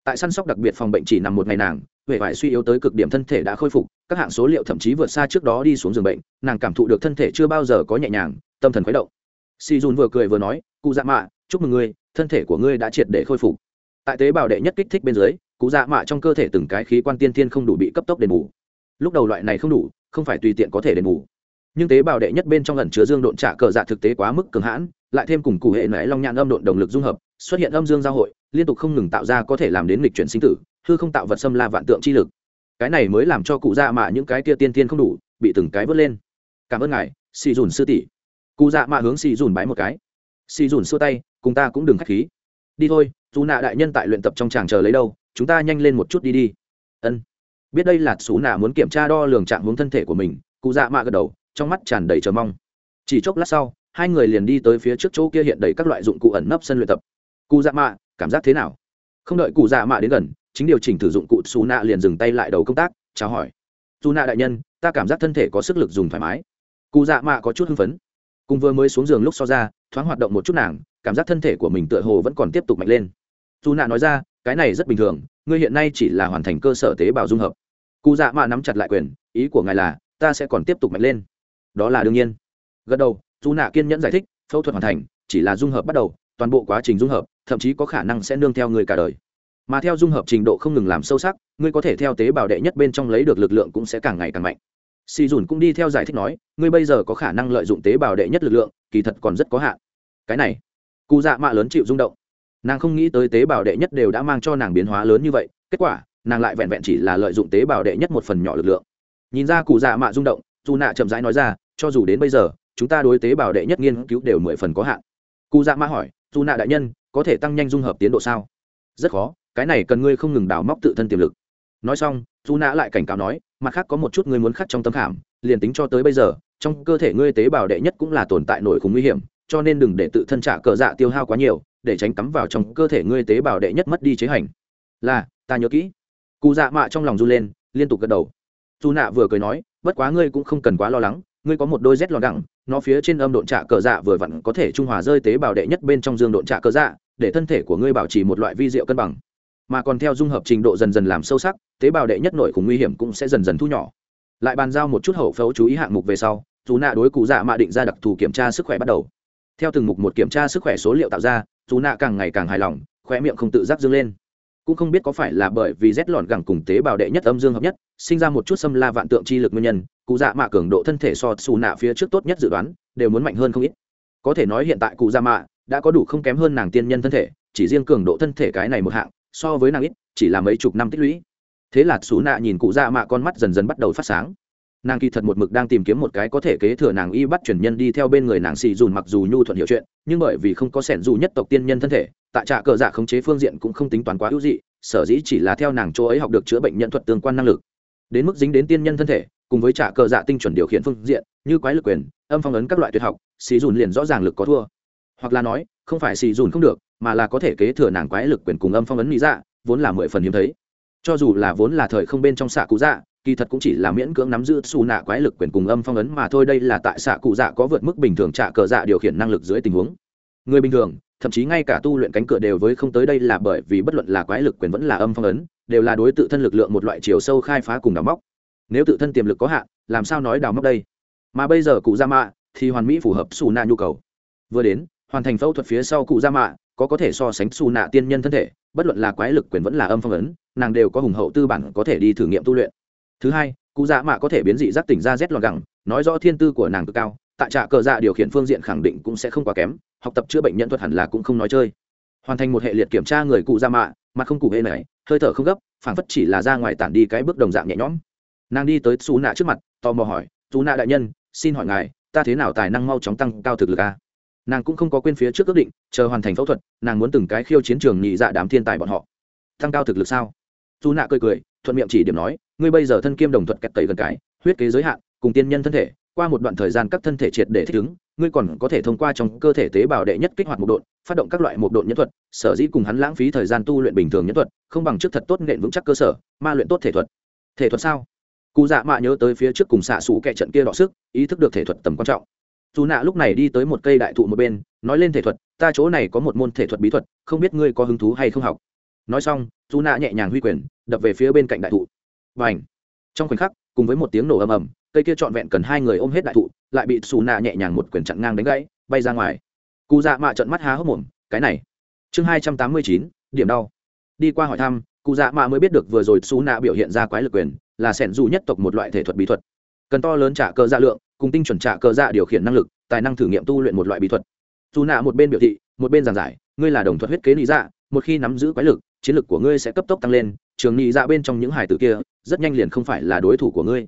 Tại săn sóc đặc biệt phòng bệnh chỉ nằm một ngày nàng vẻ vải suy yếu tới cực điểm thân thể đã khôi phục, các hạng số liệu thậm chí vượt xa trước đó đi xuống giường bệnh, nàng cảm thụ được thân thể chưa bao giờ có nhẹ nhàng, tâm thần khuấy động. Si dùn vừa cười vừa nói, cụ dạ mạ, chúc mừng ngươi, thân thể của ngươi đã triệt để khôi phục. Tại tế bào đệ nhất kích thích bên dưới, cụ dạ mạ trong cơ thể từng cái khí quan tiên thiên không đủ bị cấp tốc đền bù. Lúc đầu loại này không đủ, không phải tùy tiện có thể đền bù. Nhưng tế bào đệ nhất bên trong lần chứa dương độn trả cờ dạ thực tế quá mức cường hãn, lại thêm cùng cụ hệ nãy long nhạn âm độn đồng lực dung hợp, xuất hiện âm dương giao hội liên tục không ngừng tạo ra có thể làm đến lịch chuyển sinh tử, hư không tạo vật xâm la vạn tượng chi lực. Cái này mới làm cho cụ dạ mạ những cái kia tiên tiên không đủ, bị từng cái vớt lên. Cảm ơn ngài, xì dùn sư tỷ. Cụ dạ mạ hướng xì dùn bái một cái. Xì dùn xua tay, cùng ta cũng đừng k h á c h khí. Đi thôi, dù nạ đại nhân tại luyện tập trong chàng chờ lấy đâu, chúng ta nhanh lên một chút đi đi. Ân. Biết đây là xú nạ muốn kiểm tra đo lường trạng hướng thân thể của mình, cụ dạ mạ gật đầu, trong mắt tràn đầy chờ mong. Chỉ chốc lát sau, hai người liền đi tới phía trước chỗ kia hiện đầy các loại dụng cụ ẩn nấp sân luyện tập. Cụ dạ mạ cảm giác thế nào? Không đợi cụ dạ mạ đến gần, chính điều chỉnh thử dụng cụ xù nạ liền dừng tay lại đầu công tác, chào hỏi. Dù nạ đại nhân, ta cảm giác thân thể có sức lực dùng thoải mái. Cụ dạ mạ có chút hưng phấn. Cùng vừa mới xuống giường lúc so ra, thoáng hoạt động một chút nàng, cảm giác thân thể của mình tựa hồ vẫn còn tiếp tục mạnh lên. Dù nạ nói ra, cái này rất bình thường, ngươi hiện nay chỉ là hoàn thành cơ sở tế bào dung hợp. Cụ dạ mạ nắm chặt lại quyền, ý của ngài là, ta sẽ còn tiếp tục mạnh lên. Đó là đương nhiên. Gật đầu dù nạ kiên nhẫn giải thích, phẫu thuật hoàn thành, chỉ là dung hợp bắt đầu, toàn bộ quá trình dung hợp thậm chí có khả năng sẽ nương theo người cả đời. Mà theo dung hợp trình độ không ngừng làm sâu sắc, ngươi có thể theo tế bào đệ nhất bên trong lấy được lực lượng cũng sẽ càng ngày càng mạnh. Si dùn cũng đi theo giải thích nói, ngươi bây giờ có khả năng lợi dụng tế bào đệ nhất lực lượng, kỳ thật còn rất có hạn. Cái này cụ dạ mạ lớn chịu rung động. Nàng không nghĩ tới tế bào đệ nhất đều đã mang cho nàng biến hóa lớn như vậy, kết quả, nàng lại vẹn vẹn chỉ là lợi dụng tế bào đệ nhất một phần nhỏ lực lượng. Nhìn ra cụ dạ mạ rung động dù nạ chậm rãi nói ra, cho dù đến bây giờ, chúng ta đối tế bào đệ nhất nghiên cứu đều mười phần có hạn. Cụ dạ mạ hỏi dù nạ đại nhân có thể tăng nhanh dung hợp tiến độ sao? Rất khó, cái này cần ngươi không ngừng đào móc tự thân tiềm lực. Nói xong dù nã lại cảnh cáo nói, mặt khác có một chút ngươi muốn khắc trong tâm khảm, liền tính cho tới bây giờ, trong cơ thể ngươi tế bào đệ nhất cũng là tồn tại nổi khủng nguy hiểm, cho nên đừng để tự thân trả cờ dạ tiêu hao quá nhiều, để tránh cắm vào trong cơ thể ngươi tế bào đệ nhất mất đi chế hành. Là, ta nhớ kỹ. Cụ dạ mạ trong lòng run lên, liên tục gật đầu. Dù nạ vừa cười nói, bất quá ngươi cũng không cần quá lo lắng, ngươi có một đôi rét lò đẳng, nó phía trên âm độn trạ cờ dạ vừa vặn có thể trung hòa rơi tế bào đệ nhất bên trong dương độn trạ cờ dạ để thân thể của ngươi bảo trì một loại vi diệu cân bằng. Mà còn theo dung hợp trình độ dần dần làm sâu sắc, tế bào đệ nhất nội khủng nguy hiểm cũng sẽ dần dần thu nhỏ. Lại bàn giao một chút hậu phẫu chú ý hạng mục về sau, dù nạ đối cụ dạ mạ định ra đặc thù kiểm tra sức khỏe bắt đầu. Theo từng mục một kiểm tra sức khỏe số liệu tạo ra, dù nạ càng ngày càng hài lòng khỏe miệng không tự giác dâng lên. Cũng không biết có phải là bởi vì rét lọn gẳng cùng tế bào đệ nhất âm dương hợp nhất, sinh ra một chút xâm la vạn tượng chi lực nguyên nhân, cụ dạ mạ cường độ thân thể so xù nạ phía trước tốt nhất dự đoán, đều muốn mạnh hơn không ít. Có thể nói hiện tại cụ dạ mạ đã có đủ không kém hơn nàng tiên nhân thân thể, chỉ riêng cường độ thân thể cái này một hạng, so với nàng ít, chỉ là mấy chục năm tích lũy. Thế là xú nạ nhìn cụ dạ mạ con mắt dần dần bắt đầu phát sáng. Nàng kỳ thật một mực đang tìm kiếm một cái có thể kế thừa nàng y bắt truyền nhân đi theo bên người nàng xì dùn mặc dù nhu thuận hiểu chuyện, nhưng bởi vì không có sẻn dù nhất tộc tiên nhân thân thể, tại trạ cờ dạ khống chế phương diện cũng không tính toán quá hữu dị, sở dĩ chỉ là theo nàng chỗ ấy học được chữa bệnh nhân thuật tương quan năng lực. Đến mức dính đến tiên nhân thân thể, cùng với trạ cờ dạ tinh chuẩn điều khiển phương diện, như quái lực quyền, âm phong ấn các loại tuyệt học, xì dùn liền rõ ràng lực có thua hoặc là nói, không phải xì dùn không được, mà là có thể kế thừa nàng quái lực quyền cùng âm phong ấn lý dạ vốn là mười phần hiếm thấy. Cho dù là vốn là thời không bên trong xạ cụ dạ kỳ thật cũng chỉ là miễn cưỡng nắm giữ xù nạ quái lực quyền cùng âm phong ấn mà thôi, đây là tại xạ cụ dạ có vượt mức bình thường trả cờ dạ điều khiển năng lực dưới tình huống. Người bình thường, thậm chí ngay cả tu luyện cánh cửa đều với không tới đây là bởi vì bất luận là quái lực quyền vẫn là âm phong ấn, đều là đối tự thân lực lượng một loại chiều sâu khai phá cùng đào móc. Nếu tự thân tiềm lực có hạn, làm sao nói đào móc đây? Mà bây giờ cụ gia mạ thì hoàn mỹ phù hợp xù nạ nhu cầu. Vừa đến hoàn thành phẫu thuật phía sau cụ gia mạ, có có thể so sánh xù nạ tiên nhân thân thể, bất luận là quái lực quyền vẫn là âm phong ấn, nàng đều có hùng hậu tư bản có thể đi thử nghiệm tu luyện. Thứ hai, cụ dạ mạ có thể biến dị giác tỉnh ra rét lọt gẳng, nói rõ thiên tư của nàng cực cao, tại trạ cờ dạ điều khiển phương diện khẳng định cũng sẽ không quá kém, học tập chữa bệnh nhân thuật hẳn là cũng không nói chơi. Hoàn thành một hệ liệt kiểm tra người cụ dạ mạ, mặt không cụ hệ này hơi thở không gấp, phảng phất chỉ là ra ngoài tản đi cái bước đồng dạng nhẹ nhõm. Nàng đi tới xù nạ trước mặt, tò mò hỏi xù nạ đại nhân, xin hỏi ngài, ta thế nào tài năng mau chóng tăng cao thực lực a? Nàng cũng không có quên phía trước ước định, chờ hoàn thành phẫu thuật, nàng muốn từng cái khiêu chiến trường nhị dạ đám thiên tài bọn họ. Tăng cao thực lực sao? Dù nạ cười cười, thuận miệng chỉ điểm nói, ngươi bây giờ thân kiêm đồng thuận kẹt tẩy gần cái, huyết kế giới hạn, cùng tiên nhân thân thể, qua một đoạn thời gian các thân thể triệt để thích ứng, ngươi còn có thể thông qua trong cơ thể tế bào đệ nhất kích hoạt một độn, phát động các loại một độn nhân thuật, sở dĩ cùng hắn lãng phí thời gian tu luyện bình thường nhân thuật, không bằng trước thật tốt nện vững chắc cơ sở, ma luyện tốt thể thuật. Thể thuật sao? Cụ dạ mạ nhớ tới phía trước cùng xạ xù kẹ trận kia đọ sức, ý thức được thể thuật tầm quan trọng dù nạ lúc này đi tới một cây đại thụ một bên, nói lên thể thuật, ta chỗ này có một môn thể thuật bí thuật, không biết ngươi có hứng thú hay không học? Nói xong, dù nạ nhẹ nhàng huy quyền, đập về phía bên cạnh đại thụ. Và ảnh trong khoảnh khắc, cùng với một tiếng nổ ầm ầm, cây kia trọn vẹn cần hai người ôm hết đại thụ, lại bị xù nạ nhẹ nhàng một quyền chặn ngang đánh gãy, bay ra ngoài. Cụ dạ mạ trận mắt há hốc mồm, cái này, chương hai trăm tám mươi chín, điểm đau. Đi qua hỏi thăm cụ dạ mạ mới biết được vừa rồi xù nạ biểu hiện ra quái lực quyền là sẻn dù nhất tộc một loại thể thuật bí thuật. Cần to lớn trả cơ dạ lượng cùng tinh chuẩn trạ cơ dạ điều khiển năng lực, tài năng thử nghiệm tu luyện một loại bí thuật. Dù nạ một bên biểu thị, một bên giảng giải, ngươi là đồng thuật huyết kế lý dạ một khi nắm giữ quái lực, chiến lực của ngươi sẽ cấp tốc tăng lên, trường nhị dạ bên trong những hải tử kia, rất nhanh liền không phải là đối thủ của ngươi.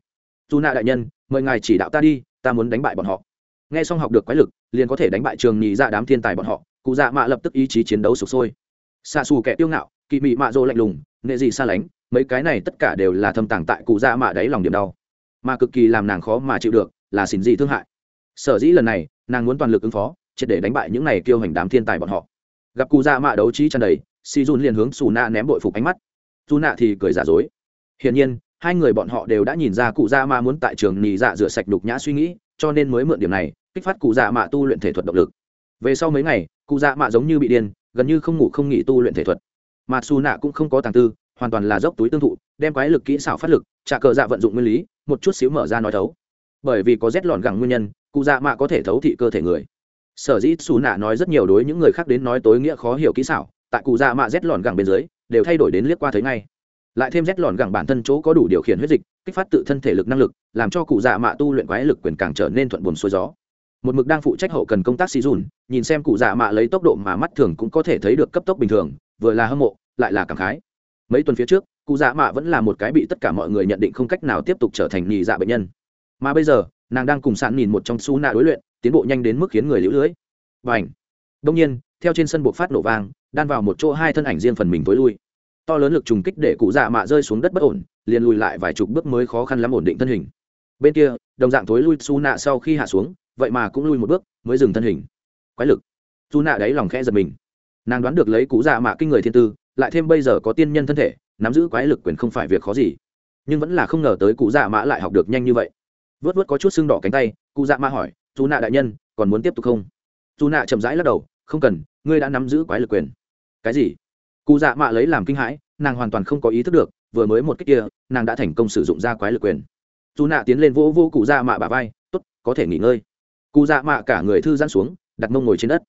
Dù nạ đại nhân, mời ngài chỉ đạo ta đi, ta muốn đánh bại bọn họ. Nghe xong học được quái lực, liền có thể đánh bại trường nhị dạ đám thiên tài bọn họ, cụ dạ mạ lập tức ý chí chiến đấu sụp sôi. Xa xù kẻ tiêu ngạo, kỵ mị mạ dô lạnh lùng nghệ dị xa lánh, mấy cái này tất cả đều là thâm tàng tại cụ dạ mạ đáy lòng điểm đau. Mà cực kỳ làm nàng khó mà chịu được là xin gì thương hại. Sở dĩ lần này, nàng muốn toàn lực ứng phó, triệt để đánh bại những này kiêu hành đám thiên tài bọn họ. Gặp cụ dạ mạ đấu trí tràn đầy si dun liền hướng xù nạ ném bội phục ánh mắt. Dù nạ thì cười giả dối. Hiển nhiên, hai người bọn họ đều đã nhìn ra cụ dạ mạ muốn tại trường nì dạ rửa sạch đục nhã suy nghĩ, cho nên mới mượn điểm này, kích phát cụ dạ mạ tu luyện thể thuật động lực. Về sau mấy ngày cụ dạ mạ giống như bị điên, gần như không ngủ không nghỉ tu luyện thể thuật. Mà xù nạ cũng không có tàng tư, hoàn toàn là dốc túi tương thụ, đem quái lực kỹ xảo phát lực, trả cờ dạ vận dụng nguyên lý, một chút xíu mở ra nói thấu bởi vì có rét lọn gẳng nguyên nhân, cụ dạ mạ có thể thấu thị cơ thể người. Sở dĩ xù nạ nói rất nhiều đối những người khác đến nói tối nghĩa khó hiểu kỹ xảo, tại cụ dạ mạ rét lọn gẳng bên dưới, đều thay đổi đến liếc qua thấy ngay. Lại thêm rét lọn gẳng bản thân chỗ có đủ điều khiển huyết dịch, kích phát tự thân thể lực năng lực, làm cho cụ dạ mạ tu luyện quái lực quyền càng trở nên thuận buồn xuôi gió. Một mực đang phụ trách hậu cần công tác xì dùn nhìn xem cụ dạ mạ lấy tốc độ mà mắt thường cũng có thể thấy được cấp tốc bình thường, vừa là hâm mộ, lại là cảm khái. Mấy tuần phía trước, cụ dạ mạ vẫn là một cái bị tất cả mọi người nhận định không cách nào tiếp tục trở thành nhì dạ bệnh nhân mà bây giờ, nàng đang cùng sạn nhìn một trong su nạ đối luyện, tiến bộ nhanh đến mức khiến người lũ lưới. Và ảnh đông nhiên, theo trên sân buộc phát nổ vang, đan vào một chỗ hai thân ảnh riêng phần mình tối lui. To lớn lực trùng kích để cụ dạ mạ rơi xuống đất bất ổn, liền lùi lại vài chục bước mới khó khăn lắm ổn định thân hình. Bên kia, đồng dạng tối lui su nạ sau khi hạ xuống, vậy mà cũng lui một bước, mới dừng thân hình. Quái lực! Su nạ đáy lòng khẽ giật mình. Nàng đoán được lấy cụ dạ mạ kinh người thiên tư, lại thêm bây giờ có tiên nhân thân thể, nắm giữ quái lực quyền không phải việc khó gì. Nhưng vẫn là không ngờ tới cụ dạ mã lại học được nhanh như vậy vớt vớt có chút sưng đỏ cánh tay, cụ dạ ma hỏi dù nạ đại nhân, còn muốn tiếp tục không? Dù nạ chậm rãi lắc đầu, không cần, ngươi đã nắm giữ quái lực quyền. Cái gì? Cụ dạ mạ lấy làm kinh hãi, nàng hoàn toàn không có ý thức được, vừa mới một cách kia, nàng đã thành công sử dụng ra quái lực quyền. Dù nạ tiến lên vô vô cụ dạ mạ bà vai t ố t có thể nghỉ ngơi. Cụ dạ mạ cả người thư giãn xuống, đặt mông ngồi trên đất.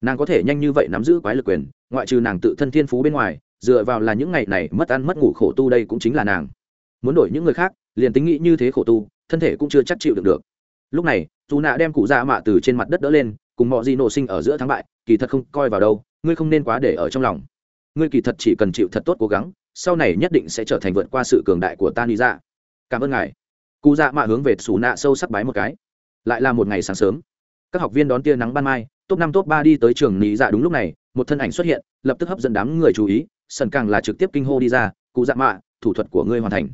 Nàng có thể nhanh như vậy nắm giữ quái lực quyền, ngoại trừ nàng tự thân thiên phú bên ngoài, dựa vào là những ngày này mất ăn mất ngủ khổ tu đây cũng chính là nàng. Muốn đổi những người khác, liền tính nghĩ như thế khổ tu thân thể cũng chưa chắc chịu được được. Lúc này, dù nạ đem cụ dạ mạ từ trên mặt đất đỡ lên, cùng mọi gì nổ sinh ở giữa thắng bại, kỳ thật không coi vào đâu, ngươi không nên quá để ở trong lòng. Ngươi kỳ thật chỉ cần chịu thật tốt cố gắng, sau này nhất định sẽ trở thành vượt qua sự cường đại của ta lý ra cảm ơn ngài. Cụ dạ mạ hướng về xù nạ sâu sắc bái một cái. Lại là một ngày sáng sớm. Các học viên đón tia nắng ban mai, top năm, top ba đi tới trường lý dạ đúng lúc này, một thân ảnh xuất hiện, lập tức hấp dẫn đám người chú ý sần càng là trực tiếp kinh hô đi ra, cụ dạ mạ, thủ thuật của ngươi hoàn thành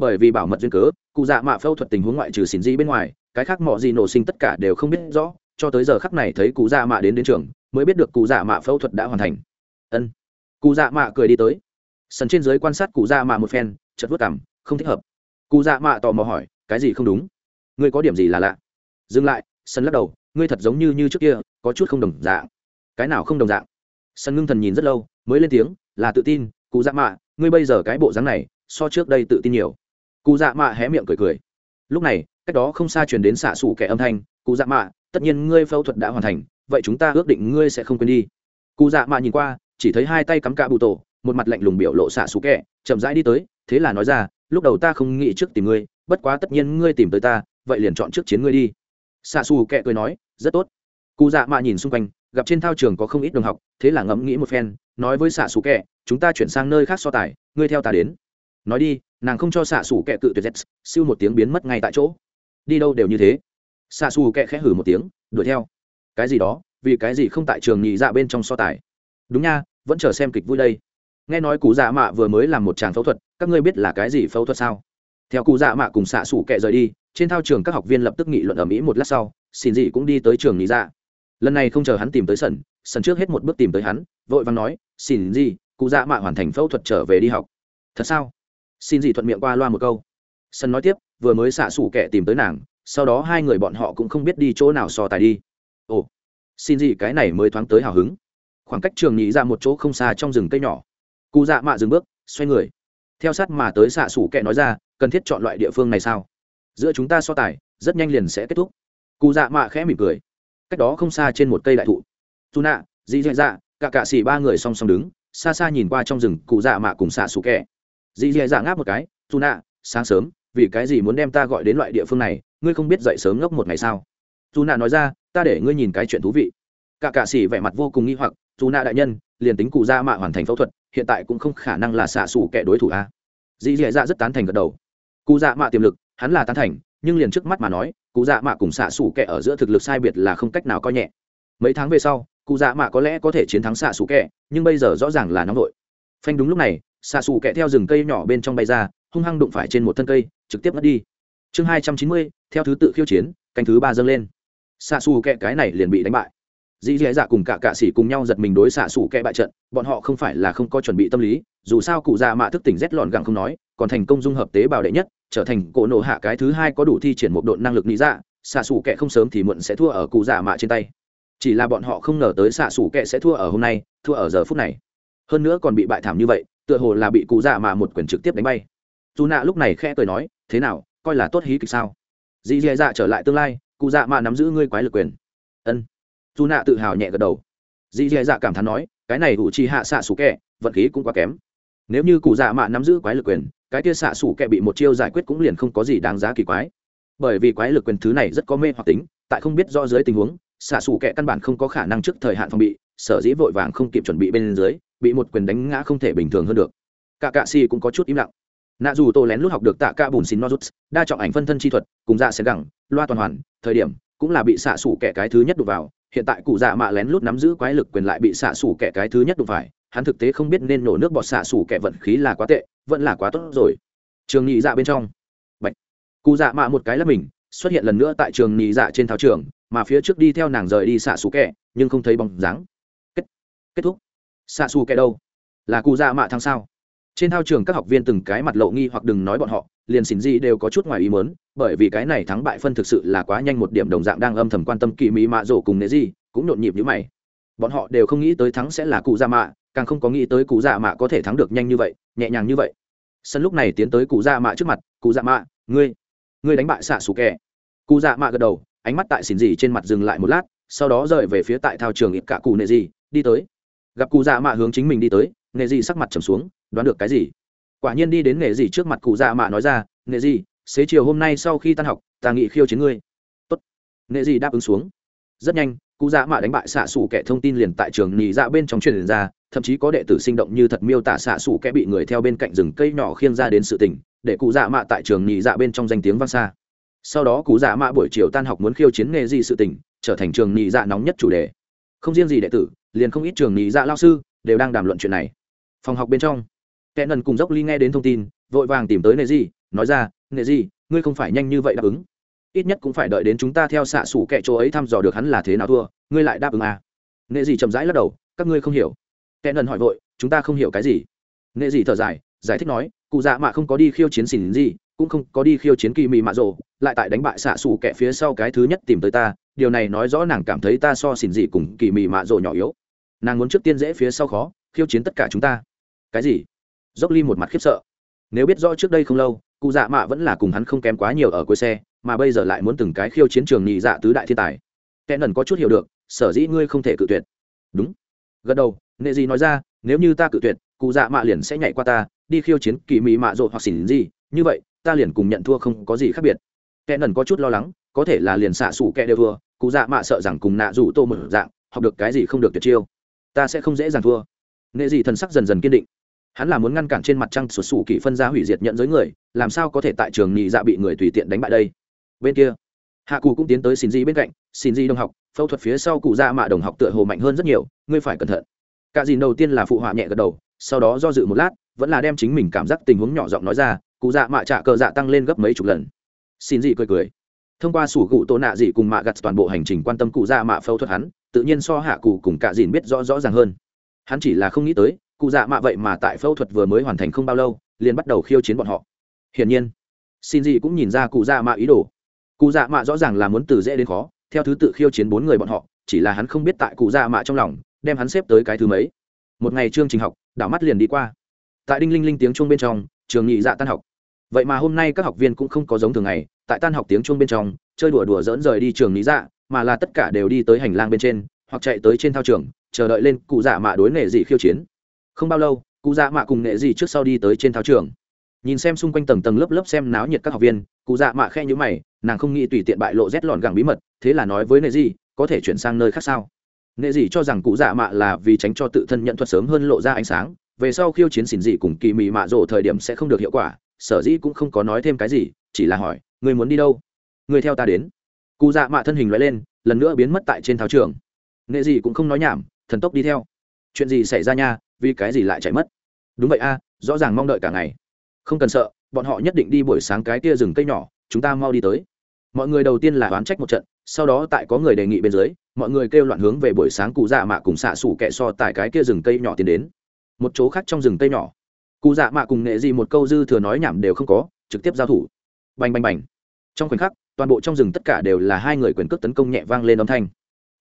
bởi vì bảo mật duyên cớ, cụ dạ mạ phẫu thuật tình huống ngoại trừ xin di bên ngoài, cái khác mọi gì nổ sinh tất cả đều không biết rõ, cho tới giờ khắc này thấy cụ dạ mạ đến đến trường, mới biết được cụ dạ mạ phẫu thuật đã hoàn thành. Ân. Cụ dạ mạ cười đi tới. Sân trên giới quan sát cụ dạ mạ một phen chật vất cảm không thích hợp. Cụ dạ mạ tò mò hỏi, cái gì không đúng? Ngươi có điểm gì là lạ? Dừng lại sân lắc đầu, ngươi thật giống như như trước kia, có chút không đồng dạng. Cái nào không đồng dạng? Sân ngưng thần nhìn rất lâu, mới lên tiếng, là tự tin, cụ dạ mạ, ngươi bây giờ cái bộ dáng này, so trước đây tự tin nhiều cụ dạ mạ hé miệng cười cười. Lúc này, cách đó không xa truyền đến xạ xủ kẻ âm thanh, cụ dạ mạ, tất nhiên ngươi phẫu thuật đã hoàn thành, vậy chúng ta ước định ngươi sẽ không quên đi. Cụ dạ mạ nhìn qua, chỉ thấy hai tay cắm cạ bụ tổ, một mặt lạnh lùng biểu lộ xạ xù kẹ chậm rãi đi tới, thế là nói ra, lúc đầu ta không nghĩ trước tìm ngươi, bất quá tất nhiên ngươi tìm tới ta, vậy liền chọn trước chiến ngươi đi. Xạ xù kẹ cười nói, rất tốt. Cụ dạ mạ nhìn xung quanh, gặp trên thao trường có không ít đồng học, thế là ngẫm nghĩ một phen, nói với xạ xù kẹ chúng ta chuyển sang nơi khác so tài, ngươi theo ta đến. Nói đi nàng không cho xạ xù kẹ cự tuyệt z siêu một tiếng biến mất ngay tại chỗ. Đi đâu đều như thế. Xạ xù kẹ khẽ hử một tiếng, đuổi theo. Cái gì đó, vì cái gì không tại trường nhị dạ bên trong so tài? Đúng nha, vẫn chờ xem kịch vui đây. Nghe nói cụ dạ mạ vừa mới làm một tràng phẫu thuật, các ngươi biết là cái gì phẫu thuật sao? Theo cụ dạ mạ cùng xạ xủ kệ rời đi, trên thao trường các học viên lập tức nghị luận ở mỹ một lát sau, xin dị cũng đi tới trường nhị dạ. Lần này không chờ hắn tìm tới sân sân trước hết một bước tìm tới hắn, vội vàng nói, xin dị cụ dạ mạ hoàn thành phẫu thuật trở về đi học. Thật sao? Xin gì thuận miệng qua loa một câu. Sân nói tiếp, vừa mới xạ xủ kệ tìm tới nàng, sau đó hai người bọn họ cũng không biết đi chỗ nào so tài đi. Ồ, xin gì cái này mới thoáng tới hào hứng. Khoảng cách trường nhị ra một chỗ không xa trong rừng cây nhỏ. Cụ dạ mạ dừng bước, xoay người. Theo sát mà tới xạ xủ kệ nói ra, cần thiết chọn loại địa phương này sao? Giữa chúng ta so tài, rất nhanh liền sẽ kết thúc. Cụ dạ mạ khẽ mỉm cười. Cách đó không xa trên một cây đại thụ. Dù nạ, dị dạ dạ cả cạ xỉ ba người song song đứng, xa xa nhìn qua trong rừng cụ dạ mạ cùng xạ xủ kệ dì dì dạ ngáp một cái dù nạ sáng sớm, vì cái gì muốn đem ta gọi đến loại địa phương này? Ngươi không biết dậy sớm ngốc một ngày sao? Dù nạ nói ra, ta để ngươi nhìn cái chuyện thú vị. Cả cạ xỉ vẻ mặt vô cùng nghi hoặc dù nạ đại nhân, liền tính cụ Gia mạ hoàn thành phẫu thuật, hiện tại cũng không khả năng là xạ xù kẻ đối thủ a. Dì dì dạ rất tán thành gật đầu. Cụ dạ mạ tiềm lực, hắn là tán thành, nhưng liền trước mắt mà nói, cụ dạ mạ cùng xạ xù kẻ ở giữa thực lực sai biệt là không cách nào coi nhẹ. Mấy tháng về sau, cụ dạ mạ có lẽ có thể chiến thắng xạ xù kẻ, nhưng bây giờ rõ ràng là nóng vội. Phanh đúng lúc này xạ xù kẹ theo rừng cây nhỏ bên trong bay ra, hung hăng đụng phải trên một thân cây, trực tiếp mất đi. Chương hai trăm chín mươi, theo thứ tự khiêu chiến, canh thứ ba dâng lên. Xạ xù kẹ cái này liền bị đánh bại. Dì dì dạ cùng cả cạ s cùng nhau giật mình đối xạ xù kẹ bại trận, bọn họ không phải là không có chuẩn bị tâm lý, dù sao cụ già mạ thức tỉnh rét lọn gặng không nói, còn thành công dung hợp tế bào đệ nhất, trở thành cổ nộ hạ cái thứ hai có đủ thi triển một độ năng lực lý dạ xạ xù kẹ không sớm thì muộn sẽ thua ở cụ già mạ trên tay. Chỉ là bọn họ không ngờ tới xạ xù kẹ sẽ thua ở hôm nay, thua ở giờ phút này. Hơn nữa còn bị bại thảm như vậy tựa hồ là bị cụ dạ mà một quyền trực tiếp đánh bay. Dù nạ lúc này khẽ cười nói, thế nào, coi là tốt hí kịch sao? Dì dè dạ trở lại tương lai, cụ dạ mà nắm giữ ngươi quái lực quyền. Ân. Dù nạ tự hào nhẹ gật đầu. Dì dè dạ cảm thán nói, cái này ủ chi hạ xạ xù kẹ, vận khí cũng quá kém. Nếu như cụ dạ mạ nắm giữ quái lực quyền, cái kia xạ sủ kẹ bị một chiêu giải quyết cũng liền không có gì đáng giá kỳ quái. Bởi vì quái lực quyền thứ này rất có mê hoặc tính, tại không biết do dưới tình huống, xạ sủ kẹ căn bản không có khả năng trước thời hạn phòng bị, sở dĩ vội vàng không kịp chuẩn bị bên dưới bị một quyền đánh ngã không thể bình thường hơn được. Cả cạ xì cũng có chút im lặng. Nạ dù tô lén lút học được tạ ca bùn xin nozuts, đa trọng ảnh phân thân chi thuật, cùng dạ xén gẳng, loa toàn hoàn, thời điểm, cũng là bị xạ xủ kẻ cái thứ nhất đụng vào. Hiện tại cụ dạ mạ lén lút nắm giữ quái lực quyền lại bị xạ xủ kẻ cái thứ nhất đụng phải. Hắn thực tế không biết nên nổ nước bọt xạ xủ kẻ vận khí là quá tệ, vẫn là quá tốt rồi. Trường nhị dạ bên trong. Bạch. cụ dạ mạ một cái là mình, xuất hiện lần nữa tại trường nhị dạ trên thao trường, mà phía trước đi theo nàng rời đi xạ xủ kẻ, nhưng không thấy bóng dáng. Kết. Kết thúc xạ xù kẻ đâu? Là cụ dạ mạ thắng sao? Trên thao trường các học viên từng cái mặt lộ nghi hoặc đừng nói bọn họ, liền xỉn gì đều có chút ngoài ý mớn bởi vì cái này thắng bại phân thực sự là quá nhanh một điểm đồng dạng đang âm thầm quan tâm kỳ mỹ mạ rổ cùng nế gì cũng nhộn nhịp như mày. Bọn họ đều không nghĩ tới thắng sẽ là cụ dạ mạ, càng không có nghĩ tới cụ dạ mạ có thể thắng được nhanh như vậy, nhẹ nhàng như vậy. Sân lúc này tiến tới cụ dạ mạ trước mặt, cụ dạ mạ, ngươi ngươi đánh bại xạ xù kẻ. Cụ dạ mạ gật đầu, ánh mắt tại xỉn gì trên mặt dừng lại một lát, sau đó rời về phía tại thao trường ít cả cụ nệ gì đi tới gặp cụ dạ mạ hướng chính mình đi tới, nghệ dị sắc mặt trầm xuống, đoán được cái gì? Quả nhiên đi đến nghệ dị trước mặt cụ dạ mạ nói ra, nghệ dị, xế chiều hôm nay sau khi tan học, ta nghị khiêu chiến ngươi. Tốt. Nghệ dị đáp ứng xuống. Rất nhanh, cụ dạ mạ đánh bại xạ xủ kẻ thông tin liền tại trường nhì dạ bên trong truyền ra, thậm chí có đệ tử sinh động như thật miêu tả xạ xủ kẻ bị người theo bên cạnh rừng cây nhỏ khiêng ra đến sự tình, để cụ dạ mạ tại trường nhì dạ bên trong danh tiếng vang xa. Sau đó cụ dạ mạ buổi chiều tan học muốn khiêu chiến nghề gì sự tình, trở thành trường nhì dạ nóng nhất chủ đề. Không riêng gì đệ tử liền không ít trường nhì dạ lao sư đều đang đàm luận chuyện này. Phòng học bên trong, kẻ nần cùng dốc ly nghe đến thông tin, vội vàng tìm tới nệ gì nói ra, nệ gì ngươi không phải nhanh như vậy đáp ứng. Ít nhất cũng phải đợi đến chúng ta theo xạ xủ kẻ chỗ ấy thăm dò được hắn là thế nào thua, ngươi lại đáp ứng à. nệ gì chậm rãi lắc đầu, các ngươi không hiểu. Kẻ nần hỏi vội, chúng ta không hiểu cái gì? Nệ gì thở dài, giải thích nói, cụ dạ mạ không có đi khiêu chiến xỉn gì, cũng không có đi khiêu chiến kỳ mị mạ rồ, lại tại đánh bại xạ xủ kẻ phía sau cái thứ nhất tìm tới ta, điều này nói rõ nàng cảm thấy ta so xỉn gì cùng kỳ mị mạ rồ nhỏ yếu nàng muốn trước tiên dễ phía sau khó, khiêu chiến tất cả chúng ta. Cái gì? Dốc ly một mặt khiếp sợ. Nếu biết rõ trước đây không lâu, cụ dạ mạ vẫn là cùng hắn không kém quá nhiều ở cuối xe, mà bây giờ lại muốn từng cái khiêu chiến trường nhị dạ tứ đại thiên tài. Kẻ nần có chút hiểu được, sở dĩ ngươi không thể cự tuyệt. Đúng. Gật đầu nệ gì nói ra, nếu như ta cự tuyệt, cụ dạ mạ liền sẽ nhảy qua ta, đi khiêu chiến kỳ mị mạ rộ hoặc xỉn gì, như vậy, ta liền cùng nhận thua không có gì khác biệt. Kẻ nần có chút lo lắng, có thể là liền xạ xủ kẻ đều thua, cụ dạ mạ sợ rằng cùng nạ rủ tô mở dạng, học được cái gì không được tuyệt chiêu ta sẽ không dễ dàng thua. Nghệ gì thần sắc dần dần kiên định. Hắn là muốn ngăn cản trên mặt trăng sụt sù kỷ phân ra hủy diệt nhận giới người, làm sao có thể tại trường nhị dạ bị người tùy tiện đánh bại đây? Bên kia, hạ cụ cũng tiến tới xin di bên cạnh, xin di đồng học, phẫu thuật phía sau cụ dạ mạ đồng học tựa hồ mạnh hơn rất nhiều, ngươi phải cẩn thận. Cả dìn đầu tiên là phụ họa nhẹ gật đầu, sau đó do dự một lát, vẫn là đem chính mình cảm giác tình huống nhỏ giọng nói ra, cụ dạ mạ trả cờ dạ tăng lên gấp mấy chục lần. Xin dị cười cười. Thông qua sủ cụ tổ nạ dị cùng mạ gặt toàn bộ hành trình quan tâm cụ dạ mạ phẫu thuật hắn tự nhiên so hạ cụ cùng cả dìn biết rõ rõ ràng hơn. Hắn chỉ là không nghĩ tới, cụ dạ mạ vậy mà tại phẫu thuật vừa mới hoàn thành không bao lâu, liền bắt đầu khiêu chiến bọn họ. Hiển nhiên, xin gì cũng nhìn ra cụ dạ mạ ý đồ. Cụ dạ mạ rõ ràng là muốn từ dễ đến khó, theo thứ tự khiêu chiến bốn người bọn họ, chỉ là hắn không biết tại cụ dạ mạ trong lòng, đem hắn xếp tới cái thứ mấy. Một ngày chương trình học, đảo mắt liền đi qua. Tại đinh linh linh tiếng chuông bên trong, trường nhị dạ tan học. Vậy mà hôm nay các học viên cũng không có giống thường ngày, tại tan học tiếng chuông bên trong, chơi đùa đùa dỡn rời đi trường lý dạ mà là tất cả đều đi tới hành lang bên trên, hoặc chạy tới trên thao trường, chờ đợi lên cụ dạ mạ đối nghệ dị khiêu chiến. Không bao lâu, cụ dạ mạ cùng nghệ dị trước sau đi tới trên thao trường. Nhìn xem xung quanh tầng tầng lớp lớp xem náo nhiệt các học viên, cụ dạ mạ khe nhữ mày, nàng không nghĩ tùy tiện bại lộ rét lọn gẳng bí mật, thế là nói với nghệ dị, có thể chuyển sang nơi khác sao? Nghệ dị cho rằng cụ dạ mạ là vì tránh cho tự thân nhận thuật sớm hơn lộ ra ánh sáng, về sau khiêu chiến xỉn dị cùng kỳ mị mạ rộ thời điểm sẽ không được hiệu quả, sở dĩ cũng không có nói thêm cái gì, chỉ là hỏi người muốn đi đâu? Người theo ta đến cụ dạ mạ thân hình loại lên, lần nữa biến mất tại trên thao trường. Nghệ dị cũng không nói nhảm, thần tốc đi theo. Chuyện gì xảy ra nha, vì cái gì lại chạy mất? Đúng vậy a, rõ ràng mong đợi cả ngày. Không cần sợ, bọn họ nhất định đi buổi sáng cái kia rừng cây nhỏ, chúng ta mau đi tới. Mọi người đầu tiên là oán trách một trận, sau đó tại có người đề nghị bên dưới, mọi người kêu loạn hướng về buổi sáng cụ dạ mạ cùng xạ xủ kẹ so tại cái kia rừng cây nhỏ tiến đến. Một chỗ khác trong rừng cây nhỏ. Cụ dạ mạ cùng nghệ gì một câu dư thừa nói nhảm đều không có, trực tiếp giao thủ. Bành bành bành. Trong khoảnh khắc toàn bộ trong rừng tất cả đều là hai người quyền cước tấn công nhẹ vang lên âm thanh.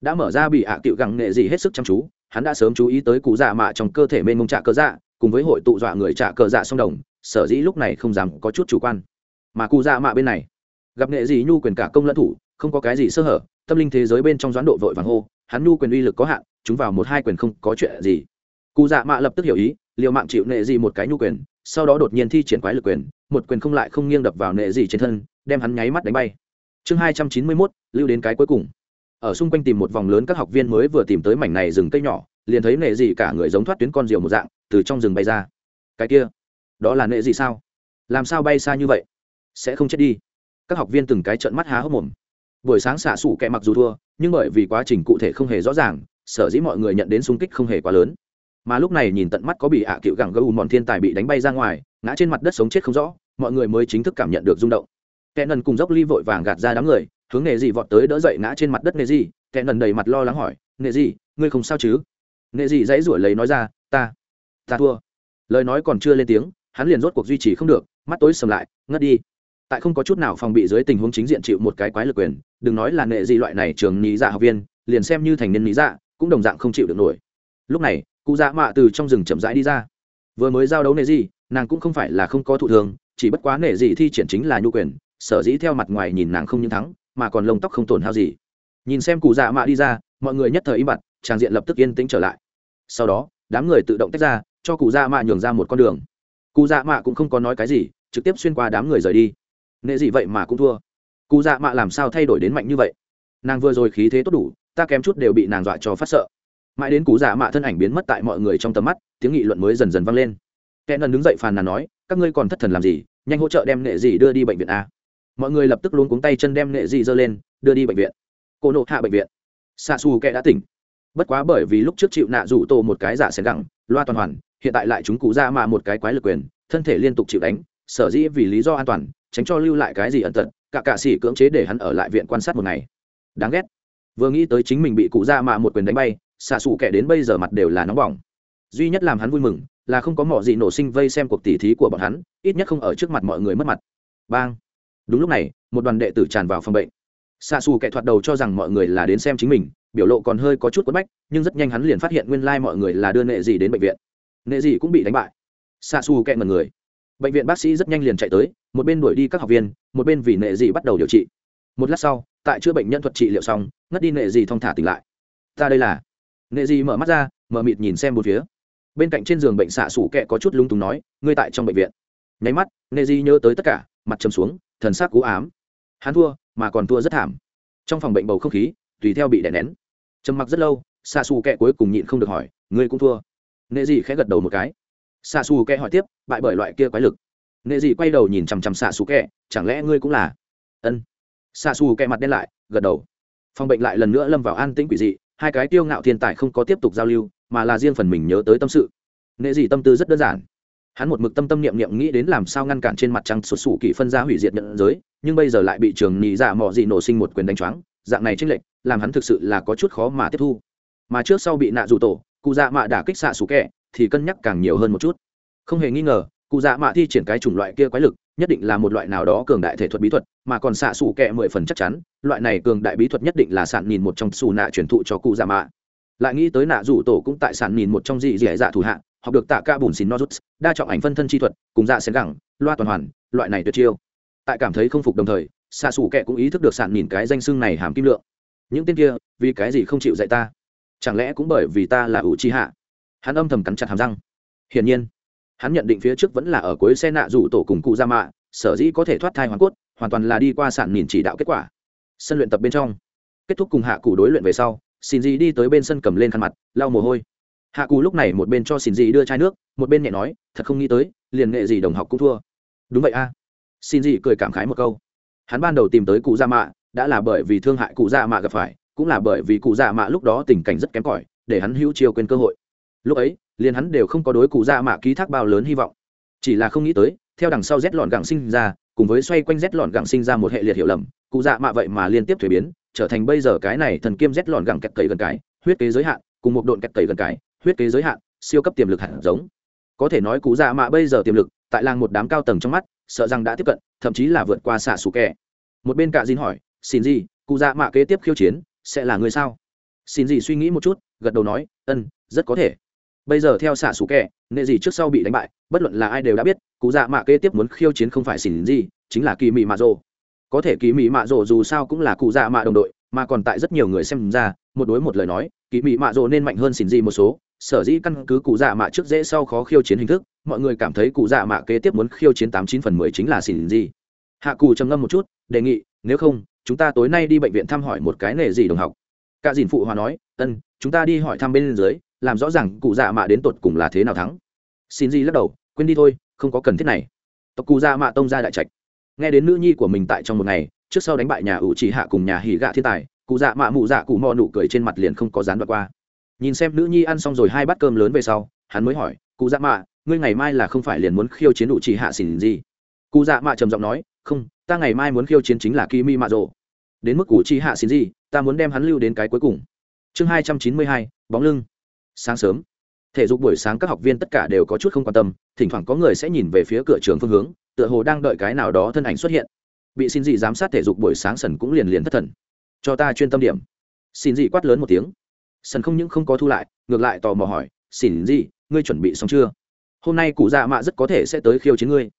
Đã mở ra bị ạ à tiệu gặng nghệ gì hết sức chăm chú, hắn đã sớm chú ý tới cụ dạ mạ trong cơ thể mênh mông trạ cơ dạ cùng với hội tụ dọa người trạ cơ dạ song đồng, sở dĩ lúc này không dám có chút chủ quan. Mà cụ dạ mạ bên này, gặp nghệ gì nhu quyền cả công lẫn thủ, không có cái gì sơ hở, tâm linh thế giới bên trong doãn độ vội vàng hô, hắn nhu quyền uy lực có hạn, chúng vào một hai quyền không có chuyện gì. Cụ dạ mạ lập tức hiểu ý, liều mạng chịu nệ gì một cái nhu quyền, sau đó đột nhiên thi triển quái lực quyền, một quyền không lại không nghiêng đập vào nệ gì trên thân, đem hắn nháy mắt đánh bay chương hai trăm chín mươi mốt, lưu đến cái cuối cùng. Ở xung quanh tìm một vòng lớn các học viên mới vừa tìm tới mảnh này rừng cây nhỏ, liền thấy nệ gì cả người giống thoát tuyến con diều một dạng, từ trong rừng bay ra. Cái kia, đó là nệ gì sao? Làm sao bay xa như vậy? Sẽ không chết đi. Các học viên từng cái trận mắt há hốc mồm. Buổi sáng xạ xủ kẹ mặc dù thua, nhưng bởi vì quá trình cụ thể không hề rõ ràng, sở dĩ mọi người nhận đến xung kích không hề quá lớn. Mà lúc này nhìn tận mắt có bị ạ à cựu gẳng gấu mòn thiên tài bị đánh bay ra ngoài, ngã trên mặt đất sống chết không rõ, mọi người mới chính thức cảm nhận được rung động kẻ nần cùng dốc ly vội vàng gạt ra đám người, hướng nghề gì vọt tới đỡ dậy ngã trên mặt đất nghề gì kẻ nần đầy mặt lo lắng hỏi nghề gì ngươi không sao chứ? Nghề gì dãy rủi lấy nói ra, ta ta thua. Lời nói còn chưa lên tiếng, hắn liền rốt cuộc duy trì không được, mắt tối sầm lại, ngất đi. Tại không có chút nào phòng bị dưới tình huống chính diện chịu một cái quái lực quyền, đừng nói là nghệ gì loại này trường lý dạ học viên, liền xem như thành niên lý dạ cũng đồng dạng không chịu được nổi. Lúc này, cụ dạ mạ từ trong rừng chậm rãi đi ra. Vừa mới giao đấu nệ gì nàng cũng không phải là không có thụ thường, chỉ bất quá nệ gì thi triển chính là nhu quyền sở dĩ theo mặt ngoài nhìn nàng không những thắng, mà còn lông tóc không tổn hao gì. Nhìn xem cụ dạ mạ đi ra, mọi người nhất thời im bặt trang diện lập tức yên tĩnh trở lại. Sau đó, đám người tự động tách ra, cho cụ dạ mạ nhường ra một con đường. Cụ dạ mạ cũng không có nói cái gì, trực tiếp xuyên qua đám người rời đi. Nệ gì vậy mà cũng thua. Cụ dạ mạ làm sao thay đổi đến mạnh như vậy? Nàng vừa rồi khí thế tốt đủ, ta kém chút đều bị nàng dọa cho phát sợ. Mãi đến cụ dạ mạ thân ảnh biến mất tại mọi người trong tầm mắt, tiếng nghị luận mới dần dần vang lên. Kẻ nần đứng dậy phàn nàn nói, các ngươi còn thất thần làm gì? Nhanh hỗ trợ đem nệ gì đưa đi bệnh viện a mọi người lập tức luôn cuống tay chân đem nghệ dị giơ lên, đưa đi bệnh viện. Cô nộ hạ bệnh viện. Xa xù kẻ đã tỉnh. Bất quá bởi vì lúc trước chịu nạ rủ tổ một cái giả xén gẳng, loa toàn hoàn, hiện tại lại chúng cụ ra mạ một cái quái lực quyền, thân thể liên tục chịu đánh, sở dĩ vì lý do an toàn, tránh cho lưu lại cái gì ẩn tật, cả cạ sĩ cưỡng chế để hắn ở lại viện quan sát một ngày. Đáng ghét. Vừa nghĩ tới chính mình bị cụ ra mạ một quyền đánh bay, xạ xù kẻ đến bây giờ mặt đều là nóng bỏng. Duy nhất làm hắn vui mừng, là không có mỏ gì nổ sinh vây xem cuộc tỉ thí của bọn hắn, ít nhất không ở trước mặt mọi người mất mặt. Bang đúng lúc này, một đoàn đệ tử tràn vào phòng bệnh. Xạ xù kẻ thoạt đầu cho rằng mọi người là đến xem chính mình, biểu lộ còn hơi có chút quất bách, nhưng rất nhanh hắn liền phát hiện nguyên lai、like、mọi người là đưa nệ gì đến bệnh viện. Nệ gì cũng bị đánh bại. Xạ xù kẹ mật người. Bệnh viện bác sĩ rất nhanh liền chạy tới, một bên đuổi đi các học viên, một bên vì nệ gì bắt đầu điều trị. Một lát sau, tại chữa bệnh nhân thuật trị liệu xong, ngất đi nệ gì thong thả tỉnh lại. Ta đây là nệ gì mở mắt ra, mở mịt nhìn xem một phía. Bên cạnh trên giường bệnh xạ xù kẹ có chút lung túng nói, ngươi tại trong bệnh viện. Nháy mắt, nệ dị nhớ tới tất cả, mặt chầm xuống thần sắc cú ám. Hắn thua, mà còn thua rất thảm. Trong phòng bệnh bầu không khí, tùy theo bị đè nén. Trầm mặc rất lâu xa xù kẹ cuối cùng nhịn không được hỏi, ngươi cũng thua? Nệ Dị khẽ gật đầu một cái. Xa xù kẹ hỏi tiếp, bại bởi loại kia quái lực. Nệ Dị quay đầu nhìn chằm chằm xa xù kẹ chẳng lẽ ngươi cũng là? Ân. Xa xù kẹ mặt đen lại, gật đầu. Phòng bệnh lại lần nữa lâm vào an tĩnh quỷ dị, hai cái tiêu ngạo thiên tài không có tiếp tục giao lưu, mà là riêng phần mình nhớ tới tâm sự. Nệ dị tâm tư rất đơn giản hắn một mực tâm tâm niệm niệm nghĩ đến làm sao ngăn cản trên mặt trăng sụt sủ kỷ phân ra hủy diệt nhận giới, nhưng bây giờ lại bị trường nhị dạ mò dị nổ sinh một quyền đánh choáng, dạng này tranh lệch, làm hắn thực sự là có chút khó mà tiếp thu. Mà trước sau bị nạ dù tổ, cụ dạ mạ đả kích xạ sủ kẹ, thì cân nhắc càng nhiều hơn một chút. Không hề nghi ngờ, cụ dạ mạ thi triển cái chủng loại kia quái lực, nhất định là một loại nào đó cường đại thể thuật bí thuật, mà còn xạ xù kẹ mười phần chắc chắn, loại này cường đại bí thuật nhất định là sản nhìn một trong xù nạ truyền thụ cho cụ dạ mạ. Lại nghĩ tới nạ rủ tổ cũng tại sản nhìn một trong dị dị dạ thủ hạ học được tạ ca bùn xin nozuts, đa trọng ảnh phân thân chi thuật, cùng dạ xén gẳng, loa toàn hoàn, loại này tuyệt chiêu. Tại cảm thấy không phục đồng thời xạ xù kệ cũng ý thức được sạn nhìn cái danh xưng này hàm kim lượng. Những tên kia, vì cái gì không chịu dạy ta? Chẳng lẽ cũng bởi vì ta là ủ chi hạ hắn âm thầm cắn chặt hàm răng. Hiển nhiên, hắn nhận định phía trước vẫn là ở cuối xe nạ rủ tổ cùng cụ ra mạ sở dĩ có thể thoát thai hoàn cốt, hoàn toàn là đi qua sạn nhìn chỉ đạo kết quả. Sân luyện tập bên trong, kết thúc cùng hạ cụ đối luyện về sau xin gì đi tới bên sân cầm lên khăn mặt, lau mồ hôi hạ Cù lúc này một bên cho xin dị đưa chai nước, một bên nhẹ nói, thật không nghĩ tới, liền nghệ gì đồng học cũng thua. Đúng vậy a. À. xin dị cười cảm khái một câu. Hắn ban đầu tìm tới cụ gia mạ, đã là bởi vì thương hại cụ gia mạ gặp phải, cũng là bởi vì cụ gia mạ lúc đó tình cảnh rất kém cỏi, để hắn hữu chiều quên cơ hội. Lúc ấy, liền hắn đều không có đối cụ gia mạ ký thác bao lớn hy vọng. Chỉ là không nghĩ tới, theo đằng sau rét lọn gẳng sinh ra, cùng với xoay quanh rét lọn gẳng sinh ra một hệ liệt hiểu lầm, cụ dạ mạ vậy mà liên tiếp thuế biến, trở thành bây giờ cái này thần kiêm rét lọn gẳng kẹt cầy gần cái, huyết kế giới hạn, cùng một độn kẹt cầy gần cái huyết kế giới hạn siêu cấp tiềm lực hạt giống. Có thể nói Cú dạ mạ bây giờ tiềm lực tại làng một đám cao tầng trong mắt sợ rằng đã tiếp cận thậm chí là vượt qua xạ xù Kẻ. một bên cạ dìn hỏi xin gì cụ dạ mạ kế tiếp khiêu chiến sẽ là người sao? Xin gì suy nghĩ một chút gật đầu nói ân rất có thể. Bây giờ theo xạ xù Kẻ, nệ gì trước sau bị đánh bại bất luận là ai đều đã biết cụ dạ mạ kế tiếp muốn khiêu chiến không phải xỉn gì chính là kỳ mị mạ rồ. Có thể kỳ mị mạ rồ dù sao cũng là cụ dạ mạ đồng đội mà còn tại rất nhiều người xem ra một đối một lời nói kỳ mị mạ rồ nên mạnh hơn xỉn gì một số sở dĩ căn cứ cụ dạ mạ trước dễ sau khó khiêu chiến hình thức, mọi người cảm thấy cụ dạ mạ kế tiếp muốn khiêu chiến tám chín phần mười chính là xỉn gì. Hạ cụ trầm ngâm một chút, đề nghị, nếu không, chúng ta tối nay đi bệnh viện thăm hỏi một cái nghề gì đồng học. Cả dìn phụ hòa nói, ân, chúng ta đi hỏi thăm bên dưới, làm rõ ràng cụ dạ mạ đến tột cùng là thế nào thắng. Xin gì lắc đầu, quên đi thôi, không có cần thiết này. Tộc cụ dạ mạ tông ra đại trạch. Nghe đến nữ nhi của mình tại trong một ngày, trước sau đánh bại nhà ủ chỉ hạ cùng nhà hỉ gạ thiên tài, cụ dạ mạ mụ dạ cụ mò nụ cười trên mặt liền không có dán đoạn qua nhìn xem nữ nhi ăn xong rồi hai bát cơm lớn về sau, hắn mới hỏi, cụ dạ mạ, ngươi ngày mai là không phải liền muốn khiêu chiến đủ chỉ hạ xỉn gì? Cụ dạ mạ trầm giọng nói, không, ta ngày mai muốn khiêu chiến chính là kimi mạ rộ đến mức cụ chi hạ xỉn gì, ta muốn đem hắn lưu đến cái cuối cùng. Chương hai trăm chín mươi hai, bóng lưng. Sáng sớm. Thể dục buổi sáng các học viên tất cả đều có chút không quan tâm, thỉnh thoảng có người sẽ nhìn về phía cửa trường phương hướng, tựa hồ đang đợi cái nào đó thân ảnh xuất hiện. Bị xin dị giám sát thể dục buổi sáng sần cũng liền liền thất thần. Cho ta chuyên tâm điểm. Xin dị quát lớn một tiếng sần không những không có thu lại ngược lại tò mò hỏi xin gì, ngươi chuẩn bị xong chưa? Hôm nay cụ dạ mạ rất có thể sẽ tới khiêu chiến ngươi.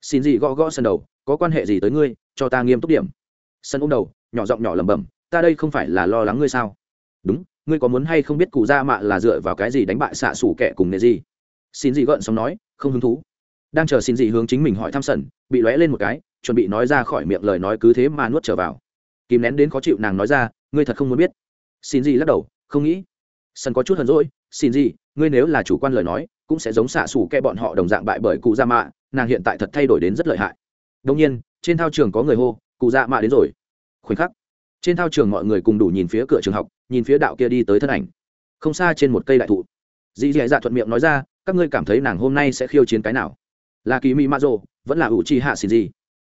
Xin gì gõ gõ sân đầu có quan hệ gì tới ngươi cho ta nghiêm túc điểm. Sân ôm đầu nhỏ giọng nhỏ lẩm bẩm ta đây không phải là lo lắng ngươi sao? Đúng ngươi có muốn hay không biết cụ dạ mạ là dựa vào cái gì đánh bại xạ xủ kẻ cùng nghề gì? Xin gì gợn xong nói không hứng thú. Đang chờ xin gì hướng chính mình hỏi thăm sần bị lóe lên một cái chuẩn bị nói ra khỏi miệng lời nói cứ thế mà nuốt trở vào. Kìm nén đến khó chịu nàng nói ra ngươi thật không muốn biết. Xin gì lắc đầu không nghĩ. Sân có chút hờn rỗi xin gì, ngươi nếu là chủ quan lời nói cũng sẽ giống xạ xù kẹ bọn họ đồng dạng bại bởi cụ dạ mạ nàng hiện tại thật thay đổi đến rất lợi hại. Đông nhiên trên thao trường có người hô cụ dạ mạ đến rồi. Khoảnh khắc trên thao trường mọi người cùng đủ nhìn phía cửa trường học nhìn phía đạo kia đi tới thân ảnh. Không xa trên một cây đại thụ. Dì dì dạ thuận miệng nói ra các ngươi cảm thấy nàng hôm nay sẽ khiêu chiến cái nào? Là kỳ mỹ mã rồ vẫn là ủ chi hạ xin gì.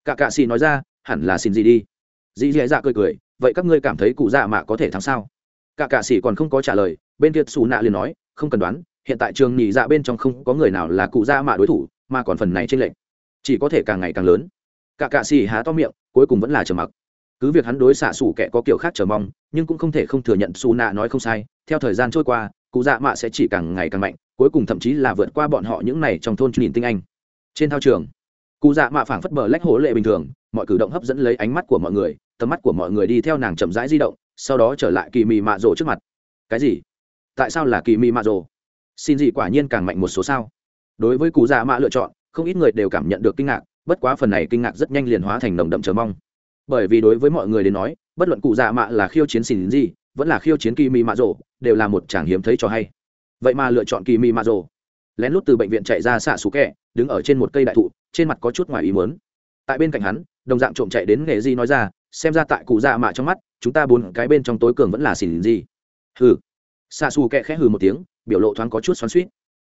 Cả cạ xì nói ra hẳn là xin gì đi. Dì dì dạ cười cười vậy các ngươi cảm thấy cụ dạ mạ có thể thắng sao? Cả cạ sĩ còn không có trả lời, bên kia xù nạ liền nói, không cần đoán, hiện tại trường nhị dạ bên trong không có người nào là cụ dạ mạ đối thủ, mà còn phần này trên lệnh chỉ có thể càng ngày càng lớn. Cả cạ sĩ há to miệng, cuối cùng vẫn là trầm mặc. Cứ việc hắn đối xạ xù kẻ có kiểu khác chờ mong, nhưng cũng không thể không thừa nhận xù nạ nói không sai, theo thời gian trôi qua, cụ dạ mạ sẽ chỉ càng ngày càng mạnh, cuối cùng thậm chí là vượt qua bọn họ những này trong thôn nhìn tinh anh. Trên thao trường, cụ dạ mạ phảng phất bờ lách hố lệ bình thường, mọi cử động hấp dẫn lấy ánh mắt của mọi người, tầm mắt của mọi người đi theo nàng chậm rãi di động sau đó trở lại kỳ mị mạ rồ trước mặt. Cái gì? Tại sao là kỳ mị mạ rồ? Xin gì quả nhiên càng mạnh một số sao? Đối với cụ dạ mạ lựa chọn, không ít người đều cảm nhận được kinh ngạc, bất quá phần này kinh ngạc rất nhanh liền hóa thành nồng đậm chờ mong. Bởi vì đối với mọi người đến nói, bất luận cụ dạ mạ là khiêu chiến xin gì, vẫn là khiêu chiến kỳ mị mạ rồ, đều là một chàng hiếm thấy cho hay. Vậy mà lựa chọn kỳ mị mạ rồ. Lén lút từ bệnh viện chạy ra xạ xú kẹ, đứng ở trên một cây đại thụ, trên mặt có chút ngoài ý mớn tại bên cạnh hắn, đồng dạng trộm chạy đến nghề di nói ra, xem ra tại cụ dạ mạ trong mắt chúng ta bốn cái bên trong tối cường vẫn là xỉn gì? Hừ. Xạ xù kẹ khẽ hừ một tiếng, biểu lộ thoáng có chút xoắn suýt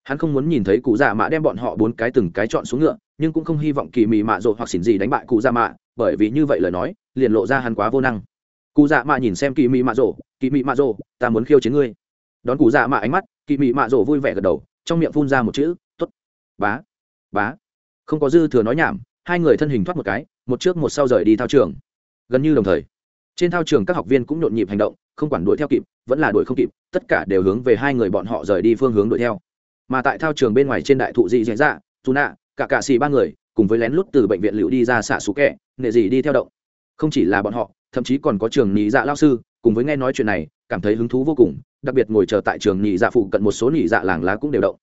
hắn không muốn nhìn thấy cụ già mạ đem bọn họ bốn cái từng cái chọn xuống ngựa, nhưng cũng không hy vọng kỳ mị mạ rộ hoặc xỉn gì đánh bại cụ già mạ, bởi vì như vậy lời nói, liền lộ ra hắn quá vô năng. Cụ dạ mạ nhìn xem kỳ mị mạ rộ, kỳ mị mạ rộ, ta muốn khiêu chiến ngươi. Đón cụ dạ mạ ánh mắt, kỳ mị mạ rộ vui vẻ gật đầu, trong miệng phun ra một chữ t ố t bá bá. Không có dư thừa nói nhảm, hai người thân hình thoát một cái, một trước một sau rời đi thao trường. Gần như đồng thời trên thao trường các học viên cũng nhộn nhịp hành động, không quản đuổi theo kịp, vẫn là đuổi không kịp, tất cả đều hướng về hai người bọn họ rời đi phương hướng đuổi theo. Mà tại thao trường bên ngoài trên đại thụ dị dạy dạ dù nạ, cả cạ xì ba người, cùng với lén lút từ bệnh viện liệu đi ra xạ xú kẹ, nệ dị đi theo động. Không chỉ là bọn họ, thậm chí còn có trường nhị dạ lao sư, cùng với nghe nói chuyện này, cảm thấy hứng thú vô cùng, đặc biệt ngồi chờ tại trường nhị dạ phụ cận một số nhị dạ làng lá cũng đều động.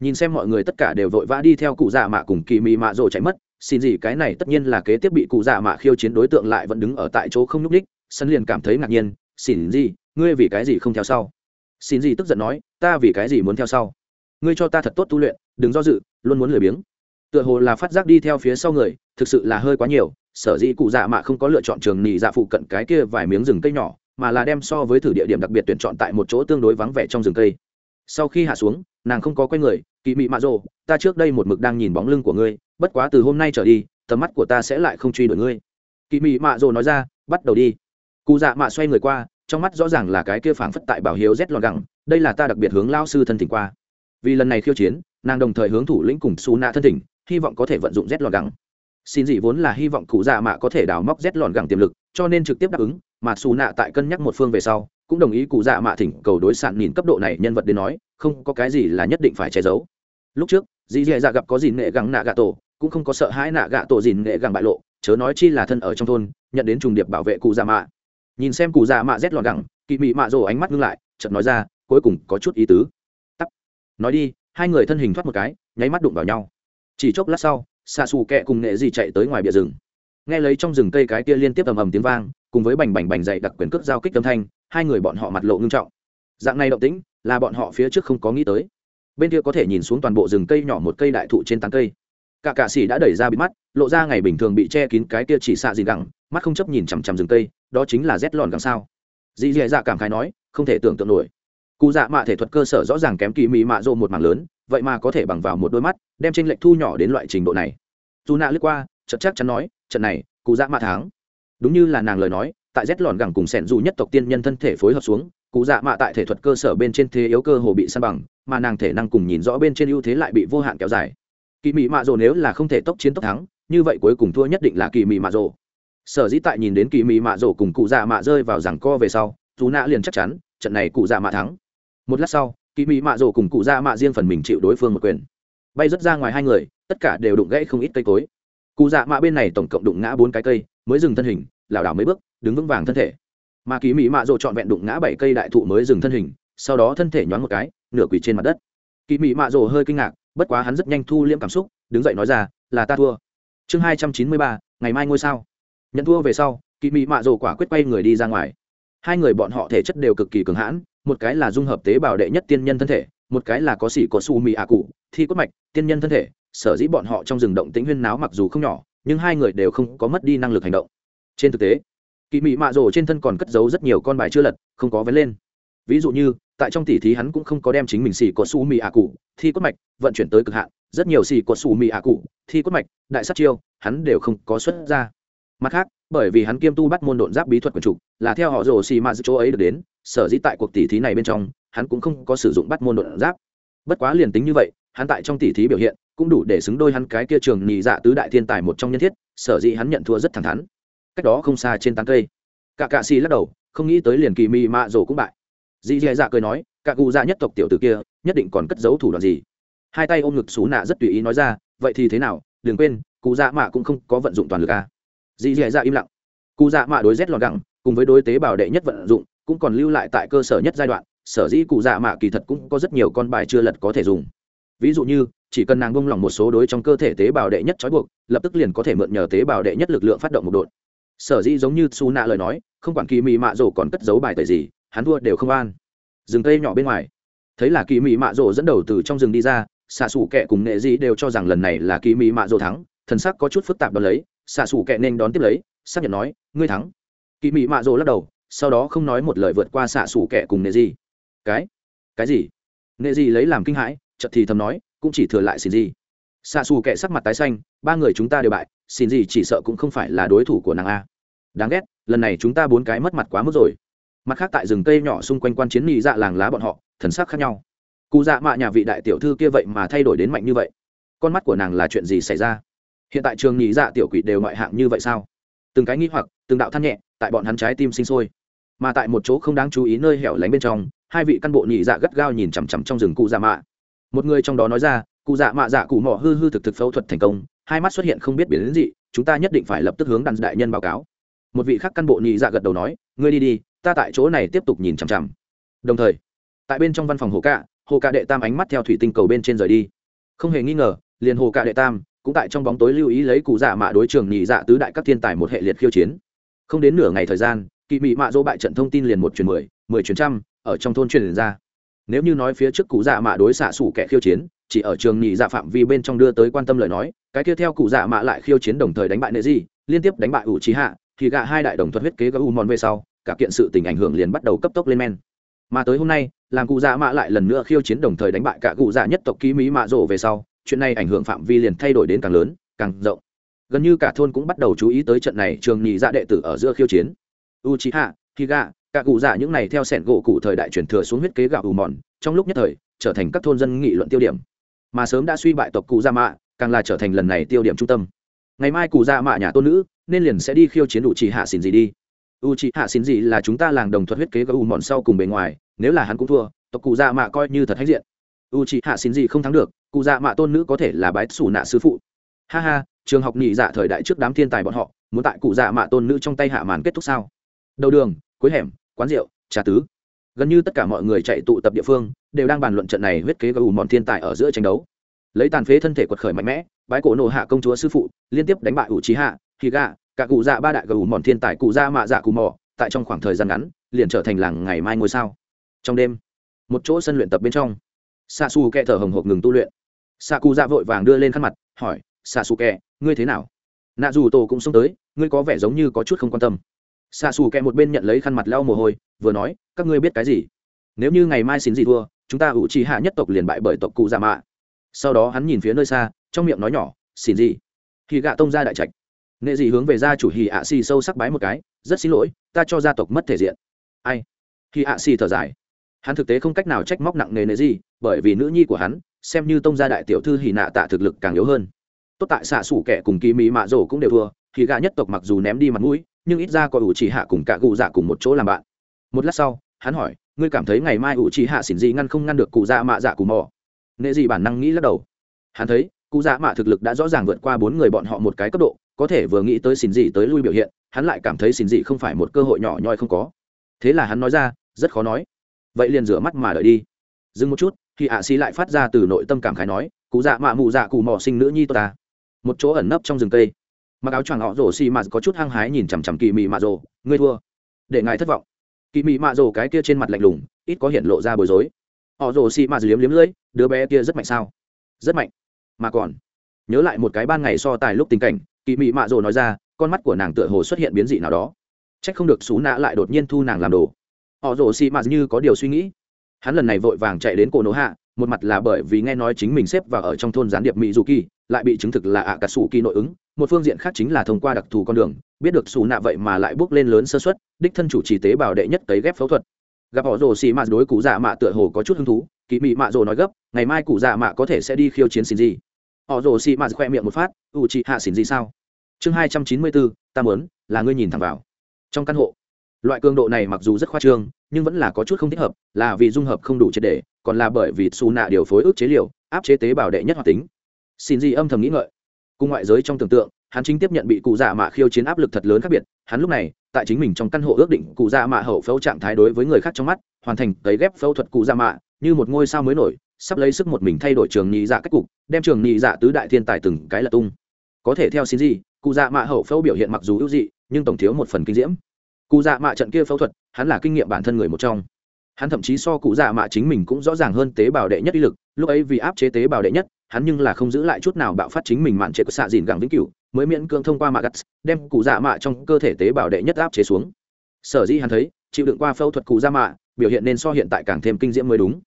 Nhìn xem mọi người tất cả đều vội vã đi theo cụ dạ mạ cùng kỳ mị mạ rồ chạy mất, xin gì, cái này tất nhiên là kế tiếp bị cụ dạ mạ khiêu chiến đối tượng lại vẫn đứng ở tại chỗ không nhúc ních sân liền cảm thấy ngạc nhiên, xin gì, ngươi vì cái gì không theo sau? Xin gì tức giận nói, ta vì cái gì muốn theo sau? Ngươi cho ta thật tốt tu luyện, đừng do dự, luôn muốn lười biếng. Tựa hồ là phát giác đi theo phía sau người, thực sự là hơi quá nhiều, sở dĩ cụ dạ mạ không có lựa chọn trường nỉ dạ phụ cận cái kia vài miếng rừng cây nhỏ, mà là đem so với thử địa điểm đặc biệt tuyển chọn tại một chỗ tương đối vắng vẻ trong rừng cây. Sau khi hạ xuống, nàng không có quay người kỳ mị mạ rồ, ta trước đây một mực đang nhìn bóng lưng của ngươi, bất quá từ hôm nay trở đi, tầm mắt của ta sẽ lại không truy đuổi ngươi. Kỳ mị mạ rồ nói ra, bắt đầu đi cụ dạ mạ xoay người qua, trong mắt rõ ràng là cái kia phảng phất tại bảo hiếu rét lọt gẳng, đây là ta đặc biệt hướng lao sư thân thỉnh qua. Vì lần này khiêu chiến, nàng đồng thời hướng thủ lĩnh cùng xù nạ thân thỉnh, hy vọng có thể vận dụng rét lọt gẳng. Xin dị vốn là hy vọng cụ dạ mạ có thể đào móc rét lọt gẳng tiềm lực, cho nên trực tiếp đáp ứng, mà xù nạ tại cân nhắc một phương về sau, cũng đồng ý cụ dạ mạ thỉnh cầu đối sản nhìn cấp độ này nhân vật đến nói, không có cái gì là nhất định phải che giấu. Lúc trước, dì dì dạ gặp có gì nghệ gắng nạ gạ tổ, cũng không có sợ hãi nạ gạ tổ dìn nghệ gắng bại lộ, chớ nói chi là thân ở trong thôn, nhận đến trùng điệp bảo vệ cụ dạ mạ nhìn xem cụ dạ mạ rét lọt gẳng, kỵ mị mạ rồ ánh mắt ngưng lại, chợt nói ra, cuối cùng có chút ý tứ. Tắt nói đi, hai người thân hình thoát một cái, nháy mắt đụng vào nhau. Chỉ chốc lát sau xạ xù kẹ cùng nghệ gì chạy tới ngoài bìa rừng. Nghe lấy trong rừng cây cái kia liên tiếp ầm ầm tiếng vang, cùng với bành bành bành dậy đặc quyền cước giao kích âm thanh, hai người bọn họ mặt lộ ngưng trọng. Dạng này động tĩnh, là bọn họ phía trước không có nghĩ tới. Bên kia có thể nhìn xuống toàn bộ rừng cây nhỏ một cây đại thụ trên tán cây cả cạ xỉ đã đẩy ra bị mắt, lộ ra ngày bình thường bị che kín cái kia chỉ xạ gì gẳng, mắt không chấp nhìn chằm chằm rừng tây đó chính là rét lòn gẳng sao. Dì dì dạ cảm khái nói, không thể tưởng tượng nổi. Cụ dạ mạ thể thuật cơ sở rõ ràng kém kỳ mị mạ rộ một mảng lớn, vậy mà có thể bằng vào một đôi mắt, đem tranh lệch thu nhỏ đến loại trình độ này. Dù nạ lướt qua chật chắc chắn nói, trận này, cụ dạ mạ tháng đúng như là nàng lời nói, tại rét lòn gẳng cùng sẻn dù nhất tộc tiên nhân thân thể phối hợp xuống, cụ dạ mạ tại thể thuật cơ sở bên trên thế yếu cơ hồ bị săn bằng, mà nàng thể năng cùng nhìn rõ bên trên ưu thế lại bị vô hạn kéo dài kỳ mị mạ rồ nếu là không thể tốc chiến tốc thắng, như vậy cuối cùng thua nhất định là kỳ mị mạ rồ. Sở dĩ tại nhìn đến kỳ mị mạ rồ cùng cụ dạ mạ rơi vào rằng co về sau dù nạ liền chắc chắn, trận này cụ dạ mạ thắng. Một lát sau, kỳ mị mạ rồ cùng cụ dạ mạ riêng phần mình chịu đối phương một quyền. Bay rớt ra ngoài hai người, tất cả đều đụng gãy không ít cây cối. Cụ dạ mạ bên này tổng cộng đụng ngã bốn cái cây, mới dừng thân hình, lảo đảo mấy bước, đứng vững vàng thân thể. Mà kỳ mỹ mạ rồ trọn vẹn đụng ngã bảy cây đại thụ mới dừng thân hình, sau đó thân thể nhoáng một cái, nửa quỳ trên mặt đất. Kỳ mỹ mạ rồ hơi kinh ngạc bất quá hắn rất nhanh thu liễm cảm xúc, đứng dậy nói ra, là ta thua. Chương hai trăm chín mươi ba, ngày mai ngôi sao. Nhận thua về sau kỳ mỹ mạ rồ quả quyết quay người đi ra ngoài. Hai người bọn họ thể chất đều cực kỳ cường hãn, một cái là dung hợp tế bào đệ nhất tiên nhân thân thể, một cái là có xỉ có su mì ạ cụ, thi cốt mạch, tiên nhân thân thể, sở dĩ bọn họ trong rừng động tĩnh huyên náo mặc dù không nhỏ, nhưng hai người đều không có mất đi năng lực hành động. Trên thực tế kỳ mị mạ rồ trên thân còn cất giấu rất nhiều con bài chưa lật, không có vấn lên. Ví dụ như tại trong tỉ thí hắn cũng không có đem chính mình xì có su mì ạ cụ, thi cốt mạch, vận chuyển tới cực hạn. Rất nhiều xì có su mì ạ cụ, thi cốt mạch, đại sát chiêu, hắn đều không có xuất ra. Mặt khác, bởi vì hắn kiêm tu bắt môn độn giáp bí thuật quần trục là theo họ rồ xì mạ chỗ ấy được đến, sở dĩ tại cuộc tỉ thí này bên trong, hắn cũng không có sử dụng bắt môn độn giáp. Bất quá liền tính như vậy, hắn tại trong tỉ thí biểu hiện, cũng đủ để xứng đôi hắn cái kia trường nhị dạ tứ đại thiên tài một trong nhân thiết, sở dĩ hắn nhận thua rất thẳng thắn. Cách đó không xa trên tán cây. Cả cạ xì lắc đầu, không nghĩ tới liền kỳ mị mạ rồ cũng bại dì dì dạ cười nói, cả cụ dạ nhất tộc tiểu t ử kia, nhất định còn cất giấu thủ đoạn gì? Hai tay ôm ngực xú nạ rất tùy ý nói ra, vậy thì thế nào, đừng quên, cụ dạ mạ cũng không có vận dụng toàn lực à. dì dì dạ im lặng. Cụ dạ mạ đối rét lọt gẳng, cùng với đối tế bảo đệ nhất vận dụng, cũng còn lưu lại tại cơ sở nhất giai đoạn, sở dĩ cụ dạ mạ kỳ thật cũng có rất nhiều con bài chưa lật có thể dùng. Ví dụ như, chỉ cần nàng bông lỏng một số đối trong cơ thể tế bào đệ nhất trói buộc, lập tức liền có thể mượn nhờ tế bào đệ nhất lực lượng phát động một đột. Sở dĩ giống như su nạ lời nói, không quản kỳ mị mạ rổ còn cất giấu bài tời gì hắn thua đều không an. Rừng cây nhỏ bên ngoài. Thấy là kỳ mị mạ rổ dẫn đầu từ trong rừng đi ra, xạ xủ kẹ cùng nghệ dĩ đều cho rằng lần này là kỳ mị mạ rổ thắng, thần sắc có chút phức tạp đón lấy, xạ xủ kẹ nên đón tiếp lấy, xác nhận nói, ngươi thắng. Kỳ mị mạ rổ lắc đầu, sau đó không nói một lời vượt qua xạ xủ kẹ cùng nghệ dĩ cái? Cái gì? Nghệ dĩ lấy làm kinh hãi chật thì thầm nói, cũng chỉ thừa lại xin gì xạ xù kệ sắc mặt tái xanh, ba người chúng ta đều bại, xin gì chỉ sợ cũng không phải là đối thủ của nàng a. Đáng ghét, lần này chúng ta bốn cái mất mặt quá mức rồi mặt khác tại rừng cây nhỏ xung quanh quan chiến nhị dạ làng lá bọn họ, thần sắc khác nhau. Cụ dạ mạ nhà vị đại tiểu thư kia vậy mà thay đổi đến mạnh như vậy. Con mắt của nàng là chuyện gì xảy ra? Hiện tại trường nhị dạ tiểu quỷ đều ngoại hạng như vậy sao? Từng cái nghi hoặc, từng đạo than nhẹ, tại bọn hắn trái tim sinh sôi. Mà tại một chỗ không đáng chú ý nơi hẻo lánh bên trong, hai vị căn bộ nhị dạ gắt gao nhìn chằm chằm trong rừng cụ dạ mạ. Một người trong đó nói ra, cụ dạ mạ dạ cụ mỏ hư hư thực thực phẫu thuật thành công, hai mắt xuất hiện không biết biến đến gì chúng ta nhất định phải lập tức hướng đàn đại nhân báo cáo. Một vị khác căn bộ nhị dạ gật đầu nói, ngươi đi đi ta tại chỗ này tiếp tục nhìn chằm chằm. Đồng thời, tại bên trong văn phòng hồ cạ hồ cạ đệ tam ánh mắt theo thủy tinh cầu bên trên rời đi. Không hề nghi ngờ, liền hồ cạ đệ tam cũng tại trong bóng tối lưu ý lấy cụ dạ mạ đối trường nhị dạ tứ đại các thiên tài một hệ liệt khiêu chiến. Không đến nửa ngày thời gian, kỵ mị mạ dỗ bại trận thông tin liền một truyền mười mười truyền trăm, ở trong thôn truyền ra. Nếu như nói phía trước cụ dạ mạ đối xạ xủ kẻ khiêu chiến, chỉ ở trường nhị dạ phạm vi bên trong đưa tới quan tâm lời nói, cái kia theo cụ dạ mạ lại khiêu chiến đồng thời đánh bại nệ gì liên tiếp đánh bại ủ trí hạ, thì gạ hai đại đồng thuật huyết kế gấu mòn về sau cả kiện sự tình ảnh hưởng liền bắt đầu cấp tốc lên men. Mà tới hôm nay, làm cụ dạ mạ lại lần nữa khiêu chiến đồng thời đánh bại cả cụ dạ nhất tộc ký mỹ mạ rổ về sau, chuyện này ảnh hưởng phạm vi liền thay đổi đến càng lớn, càng rộng. Gần như cả thôn cũng bắt đầu chú ý tới trận này trường nhị dạ đệ tử ở giữa khiêu chiến. U trí hạ khi gạ cả cụ dạ những này theo sẻn gỗ cụ thời đại truyền thừa xuống huyết kế gạo ù mòn, trong lúc nhất thời, trở thành các thôn dân nghị luận tiêu điểm. Mà sớm đã suy bại tộc cụ gia mạ, càng là trở thành lần này tiêu điểm trung tâm. Ngày mai cụ gia mạ nhà tôn nữ, nên liền sẽ đi khiêu chiến u trì hạ xỉn gì đi u trì hạ xin gì là chúng ta làng đồng thuật huyết kế gấu mòn sau cùng bề ngoài, nếu là hắn cũng thua, tộc cụ dạ mạ coi như thật hãnh diện. U trì hạ xin gì không thắng được, cụ dạ mạ tôn nữ có thể là bái xù nạ sư phụ. Ha ha, trường học nhị dạ thời đại trước đám thiên tài bọn họ, muốn tại cụ dạ mạ tôn nữ trong tay hạ màn kết thúc sao? Đầu đường, cuối hẻm, quán rượu, trà tứ. Gần như tất cả mọi người chạy tụ tập địa phương, đều đang bàn luận trận này huyết kế gấu mòn thiên tài ở giữa tranh đấu. Lấy tàn phế thân thể quật khởi mạnh mẽ, bái cổ nổ hạ công chúa sư phụ, liên tiếp đánh bại ủ trí hạ khi gà cả cụ dạ ba đại gù mòn thiên tài cụ dạ mạ dạ cụ mò, tại trong khoảng thời gian ngắn, liền trở thành làng ngày mai ngôi sao. Trong đêm, một chỗ sân luyện tập bên trong xạ xù kẹ thở hồng hộc ngừng tu luyện. Xạ cụ dạ vội vàng đưa lên khăn mặt, hỏi xạ xù kẹ, ngươi thế nào? Nạ dù tổ cũng xông tới, ngươi có vẻ giống như có chút không quan tâm. Xạ xù kẹ một bên nhận lấy khăn mặt lau mồ hôi, vừa nói, các ngươi biết cái gì? Nếu như ngày mai xin gì thua, chúng ta ủ trì hạ nhất tộc liền bại bởi tộc cụ dạ mạ. Sau đó hắn nhìn phía nơi xa, trong miệng nói nhỏ, xin gì? Thì gạ tông ra đại trạch nệ dị hướng về gia chủ hì ạ xì sâu sắc bái một cái, rất xin lỗi, ta cho gia tộc mất thể diện. Ai? Hì ạ xì thở dài. Hắn thực tế không cách nào trách móc nặng nề nệ gì bởi vì nữ nhi của hắn, xem như tông gia đại tiểu thư hì nạ tạ thực lực càng yếu hơn. Tốt tại xạ xủ kẻ cùng kỳ mỹ mạ rổ cũng đều thua, thì gạ nhất tộc mặc dù ném đi mặt mũi, nhưng ít ra có ủ chỉ hạ cùng cả cụ dạ cùng một chỗ làm bạn. Một lát sau, hắn hỏi, ngươi cảm thấy ngày mai ủ chỉ hạ xỉn gì ngăn không ngăn được cụ dạ mạ dạ cụ mò? Nệ gì bản năng nghĩ lắc đầu. Hắn thấy, cụ dạ mạ thực lực đã rõ ràng vượt qua bốn người bọn họ một cái cấp độ có thể vừa nghĩ tới xin gì tới lui biểu hiện, hắn lại cảm thấy xin gì không phải một cơ hội nhỏ nhoi không có. Thế là hắn nói ra, rất khó nói. Vậy liền rửa mắt mà đợi đi. Dừng một chút thì ạ xì lại phát ra từ nội tâm cảm khái nói, cụ dạ mạ mụ dạ cụ mò sinh nữ nhi tôi ta. Một chỗ ẩn nấp trong rừng cây. Mặc áo choàng họ rổ xì mà có chút hăng hái nhìn chằm chằm kỳ mị mạ rổ ngươi thua. Để ngài thất vọng. Kỳ mị mạ rổ cái kia trên mặt lạnh lùng, ít có hiện lộ ra bối rối. Họ rổ xì mà liếm liếm lưỡi, đứa bé kia rất mạnh sao? Rất mạnh. Mà còn, nhớ lại một cái ban ngày so tài lúc tình cảnh kỳ mị mạ Rồ nói ra, con mắt của nàng tựa hồ xuất hiện biến dị nào đó. C h ắ c không được xú nạ lại đột nhiên thu nàng làm đồ. Họ rồ xị mạ như có điều suy nghĩ. Hắn lần này vội vàng chạy đến cổ nổ hạ, một mặt là bởi vì nghe nói chính mình xếp vào ở trong thôn gián điệp mỹ dù kỳ lại bị chứng thực là ạ cả sủ kỳ nội ứng. Một phương diện khác chính là thông qua đặc thù con đường, biết được xù nạ vậy mà lại bước lên lớn sơ xuất đích thân chủ trì tế bào đệ nhất cấy ghép phẫu thuật. Gặp họ rồ xì mạ đối cụ dạ mạ tựa hồ có chút hứng thú, kỳ mị mạ rồ nói gấp, ngày mai cụ dạ mạ có thể sẽ đi khiêu chiến xin gì họ rồ xì mạt khoe miệng một phát, u chị hạ xỉn gì sao? Chương hai trăm chín mươi bốn, ta mớn là ngươi nhìn thẳng vào. Trong căn hộ, loại cường độ này mặc dù rất khoa trương, nhưng vẫn là có chút không thích hợp, là vì dung hợp không đủ triệt đề còn là bởi vì xù nạ điều phối ước chế liều áp chế tế bào đệ nhất hoạt tính. Xin gì âm thầm nghĩ ngợi. Cùng ngoại giới trong tưởng tượng, hắn chính tiếp nhận bị cụ già mạ khiêu chiến áp lực thật lớn khác biệt, hắn lúc này, tại chính mình trong căn hộ ước định cụ già mạ hậu phẫu trạng thái đối với người khác trong mắt, hoàn thành cấy ghép phẫu thuật cụ già mạ, như một ngôi sao mới nổi sắp lấy sức một mình thay đổi trường nhị dạ cách cục, đem trường nhị dạ tứ đại thiên tài từng cái là tung. Có thể theo xin gì, cụ dạ mạ hậu phẫu biểu hiện mặc dù ưu dị, nhưng tổng thiếu một phần kinh diễm. Cụ dạ mạ trận kia phẫu thuật, hắn là kinh nghiệm bản thân người một trong. Hắn thậm chí so cụ dạ mạ chính mình cũng rõ ràng hơn tế bào đệ nhất uy lực, lúc ấy vì áp chế tế bào đệ nhất, hắn nhưng là không giữ lại chút nào bạo phát chính mình mạn trệ của xạ dìn gẳng vĩnh cửu, mới miễn cưỡng thông qua mạ gắt, đem cụ dạ mạ trong cơ thể tế bào đệ nhất áp chế xuống. Sở dĩ hắn thấy, chịu đựng qua phẫu thuật cụ dạ mạ, biểu hiện nên so hiện tại càng thêm kinh diễm mới đúng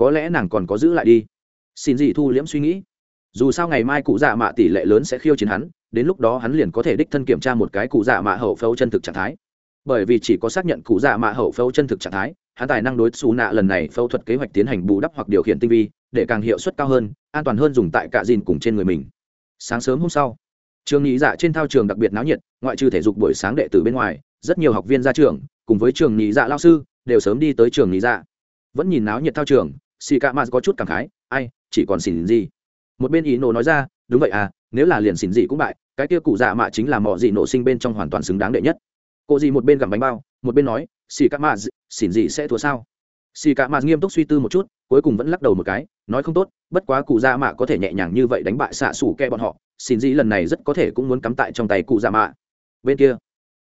có lẽ nàng còn có giữ lại đi. Xin gì thu liễm suy nghĩ. Dù sao ngày mai cụ dạ mạ tỷ lệ lớn sẽ khiêu chiến hắn, đến lúc đó hắn liền có thể đích thân kiểm tra một cái cụ dạ mạ hậu phẫu chân thực trạng thái. Bởi vì chỉ có xác nhận cụ dạ mạ hậu phẫu chân thực trạng thái, hắn tài năng đối xù nạ lần này phẫu thuật kế hoạch tiến hành bù đắp hoặc điều khiển tinh vi, để càng hiệu suất cao hơn, an toàn hơn dùng tại cả dìn cùng trên người mình. Sáng sớm hôm sau, trường nghỉ dạ trên thao trường đặc biệt náo nhiệt, ngoại trừ thể dục buổi sáng đệ tử bên ngoài, rất nhiều học viên ra trường, cùng với trường nghỉ dạ lao sư, đều sớm đi tới trường nghỉ dạ. Vẫn nhìn náo nhiệt thao trường xì cạ mạt có chút cảm khái, ai, chỉ còn xỉn gì? Một bên ý nổ nói ra, đúng vậy à nếu là liền xỉn gì cũng bại, cái kia cụ dạ mạ chính là mọi gì nổ sinh bên trong hoàn toàn xứng đáng đệ nhất. Cô gì một bên gặm bánh bao, một bên nói, xì cạ mạt, xỉn gì sẽ thua sao? Xì cạ mạt nghiêm túc suy tư một chút, cuối cùng vẫn lắc đầu một cái, nói không tốt, bất quá cụ dạ mạ có thể nhẹ nhàng như vậy đánh bại xạ sủ kẹ bọn họ, xỉn gì lần này rất có thể cũng muốn cắm tại trong tay cụ dạ mạ. Bên kia,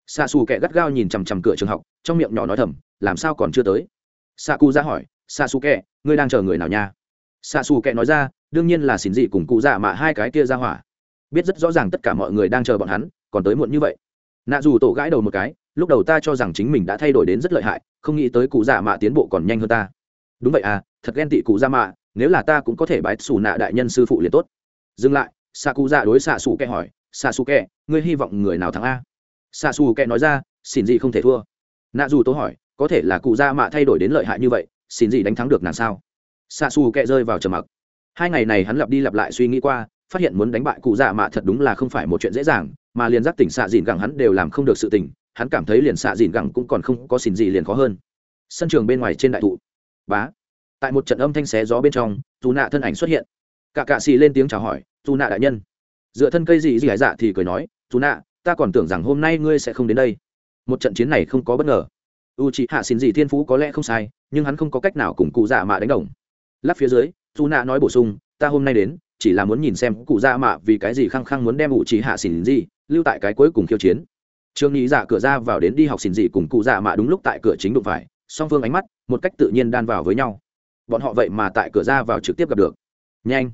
xạ xù kẹ gắt gao nhìn chằm chằm cửa trường học, trong miệng nhỏ nói thầm, làm sao còn chưa tới? Xạ cụ ra hỏi xạ xù kẹ ngươi đang chờ người nào nha? Xạ xù kẹ nói ra, đương nhiên là xỉn dị cùng cụ dạ mạ hai cái kia ra hỏa. Biết rất rõ ràng tất cả mọi người đang chờ bọn hắn, còn tới muộn như vậy. Nạ dù tổ gãi đầu một cái, lúc đầu ta cho rằng chính mình đã thay đổi đến rất lợi hại, không nghĩ tới cụ dạ mạ tiến bộ còn nhanh hơn ta. Đúng vậy à thật ghen tị cụ dạ mạ, nếu là ta cũng có thể bái xù nạ đại nhân sư phụ liền tốt. Dừng lại xạ cụ dạ đối xạ xù kẹ hỏi xạ xù kẹ ngươi hy vọng người nào thắng a? Xạ xù kẹ nói ra, xỉn dị không thể thua. Nạ dù tố hỏi, có thể là cụ dạ mạ thay đổi đến lợi hại như vậy xin gì đánh thắng được nàng sao? Xa xù kẹ rơi vào trầm mặc. Hai ngày này hắn lặp đi lặp lại suy nghĩ qua, phát hiện muốn đánh bại cụ dạ mạ thật đúng là không phải một chuyện dễ dàng, mà liền giác tỉnh xạ dìn gẳng hắn đều làm không được sự tỉnh hắn cảm thấy liền xạ dìn gẳng cũng còn không có xin gì liền khó hơn. Sân trường bên ngoài trên đại thụ. Bá. Tại một trận âm thanh xé gió bên trong dù nạ thân ảnh xuất hiện. Cả cạ xì lên tiếng chào hỏi dù nạ đại nhân. Dựa thân cây gì gì hải dạ thì cười nói dù nạ, ta còn tưởng rằng hôm nay ngươi sẽ không đến đây. Một trận chiến này không có bất ngờ u c h ị hạ xin gì thiên phú có lẽ không sai, nhưng hắn không có cách nào cùng cụ dạ mạ đánh đồng. Lắp phía dưới dù nạ nói bổ sung, ta hôm nay đến, chỉ là muốn nhìn xem cụ dạ mạ vì cái gì khăng khăng muốn đem u c h ị hạ xin gì lưu tại cái cuối cùng khiêu chiến. Trương nghĩ dạ cửa ra vào đến đi học xin gì cùng cụ dạ mạ đúng lúc tại cửa chính đụng phải, song phương ánh mắt một cách tự nhiên đan vào với nhau. Bọn họ vậy mà tại cửa ra vào trực tiếp gặp được. Nhanh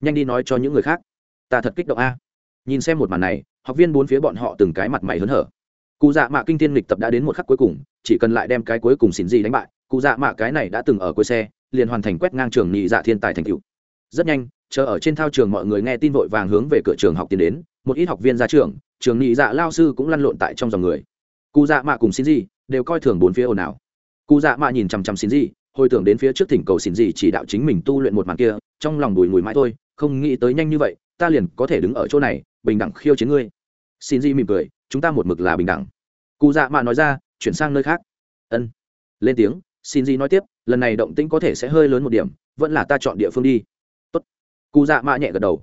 nhanh đi nói cho những người khác. Ta thật kích động a. Nhìn xem một màn này, học viên bốn phía bọn họ từng cái mặt mày hớn hở cụ dạ mạ kinh thiên lịch tập đã đến một khắc cuối cùng, chỉ cần lại đem cái cuối cùng xin gì đánh bại, cụ dạ mạ cái này đã từng ở cuối xe, liền hoàn thành quét ngang trường nhị dạ thiên tài thành cựu rất nhanh, chờ ở trên thao trường mọi người nghe tin vội vàng hướng về cửa trường học tiến đến, một ít học viên ra trường trường nhị dạ lao sư cũng lăn lộn tại trong dòng người. Cụ dạ mạ cùng xin gì đều coi thường bốn phía ồn ào. Cụ dạ mạ nhìn chằm chằm xin gì, hồi tưởng đến phía trước thỉnh cầu xin gì chỉ đạo chính mình tu luyện một màn kia, trong lòng bùi ngùi mãi thôi, không nghĩ tới nhanh như vậy, ta liền có thể đứng ở chỗ này, bình đẳng khiêu chiến ngươi. Xin gì mỉm cười, chúng ta một mực là bình đẳng cụ dạ mạ nói ra, chuyển sang nơi khác. Ân. Lên tiếng, xin gì nói tiếp, lần này động tĩnh có thể sẽ hơi lớn một điểm, vẫn là ta chọn địa phương đi. Tốt. Cụ dạ mạ nhẹ gật đầu.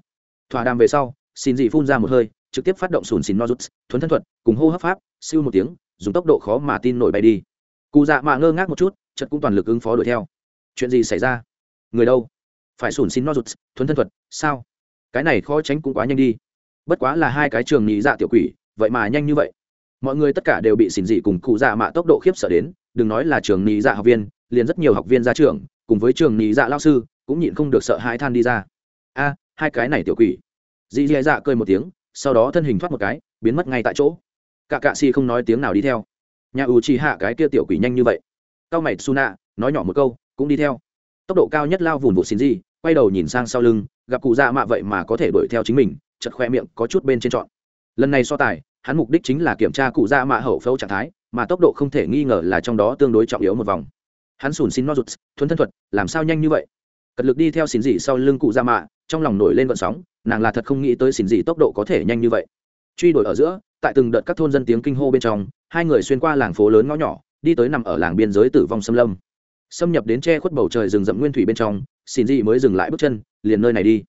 Thỏa đàm về sau, xin gì phun ra một hơi, trực tiếp phát động sùn xin nozuts, thuấn thân thuật, cùng hô hấp pháp, siêu một tiếng, dùng tốc độ khó mà tin nổi bay đi. Cụ dạ mạ ngơ ngác một chút chật cũng toàn lực ứng phó đuổi theo. Chuyện gì xảy ra? Người đâu? Phải sùn xin nozuts, thuấn thân thuật, sao? Cái này khó tránh cũng quá nhanh đi. Bất quá là hai cái trường nhị dạ tiểu quỷ, vậy mà nhanh như vậy mọi người tất cả đều bị xỉn dị cùng cụ dạ mạ tốc độ khiếp sợ đến, đừng nói là trường nị dạ học viên, liền rất nhiều học viên ra trường, cùng với trường nị dạ lao sư, cũng nhịn không được sợ hai than đi ra. A, hai cái này tiểu quỷ. Dị dạ dạ cười một tiếng, sau đó thân hình thoát một cái, biến mất ngay tại chỗ. Cả cạ si không nói tiếng nào đi theo. Nhà ủ chỉ hạ cái kia tiểu quỷ nhanh như vậy. Cao mày suna, nói nhỏ một câu, cũng đi theo. Tốc độ cao nhất lao vùn vụt xin gì quay đầu nhìn sang sau lưng, gặp cụ dạ mạ vậy mà có thể đuổi theo chính mình chật khoe miệng có chút bên trên trọn. Lần này so tài hắn mục đích chính là kiểm tra cụ dạ mạ hậu phẫu trạng thái, mà tốc độ không thể nghi ngờ là trong đó tương đối trọng yếu một vòng. Hắn sùn xin nozuts, thuấn thân thuật, làm sao nhanh như vậy? Cật lực đi theo xin dị sau lưng cụ dạ mạ, trong lòng nổi lên vận sóng, nàng là thật không nghĩ tới xin dị tốc độ có thể nhanh như vậy. Truy đuổi ở giữa, tại từng đợt các thôn dân tiếng kinh hô bên trong, hai người xuyên qua làng phố lớn ngõ nhỏ, đi tới nằm ở làng biên giới tử vong xâm lâm. Xâm nhập đến che khuất bầu trời rừng rậm nguyên thủy bên trong xin dị mới dừng lại bước chân, liền nơi này đi.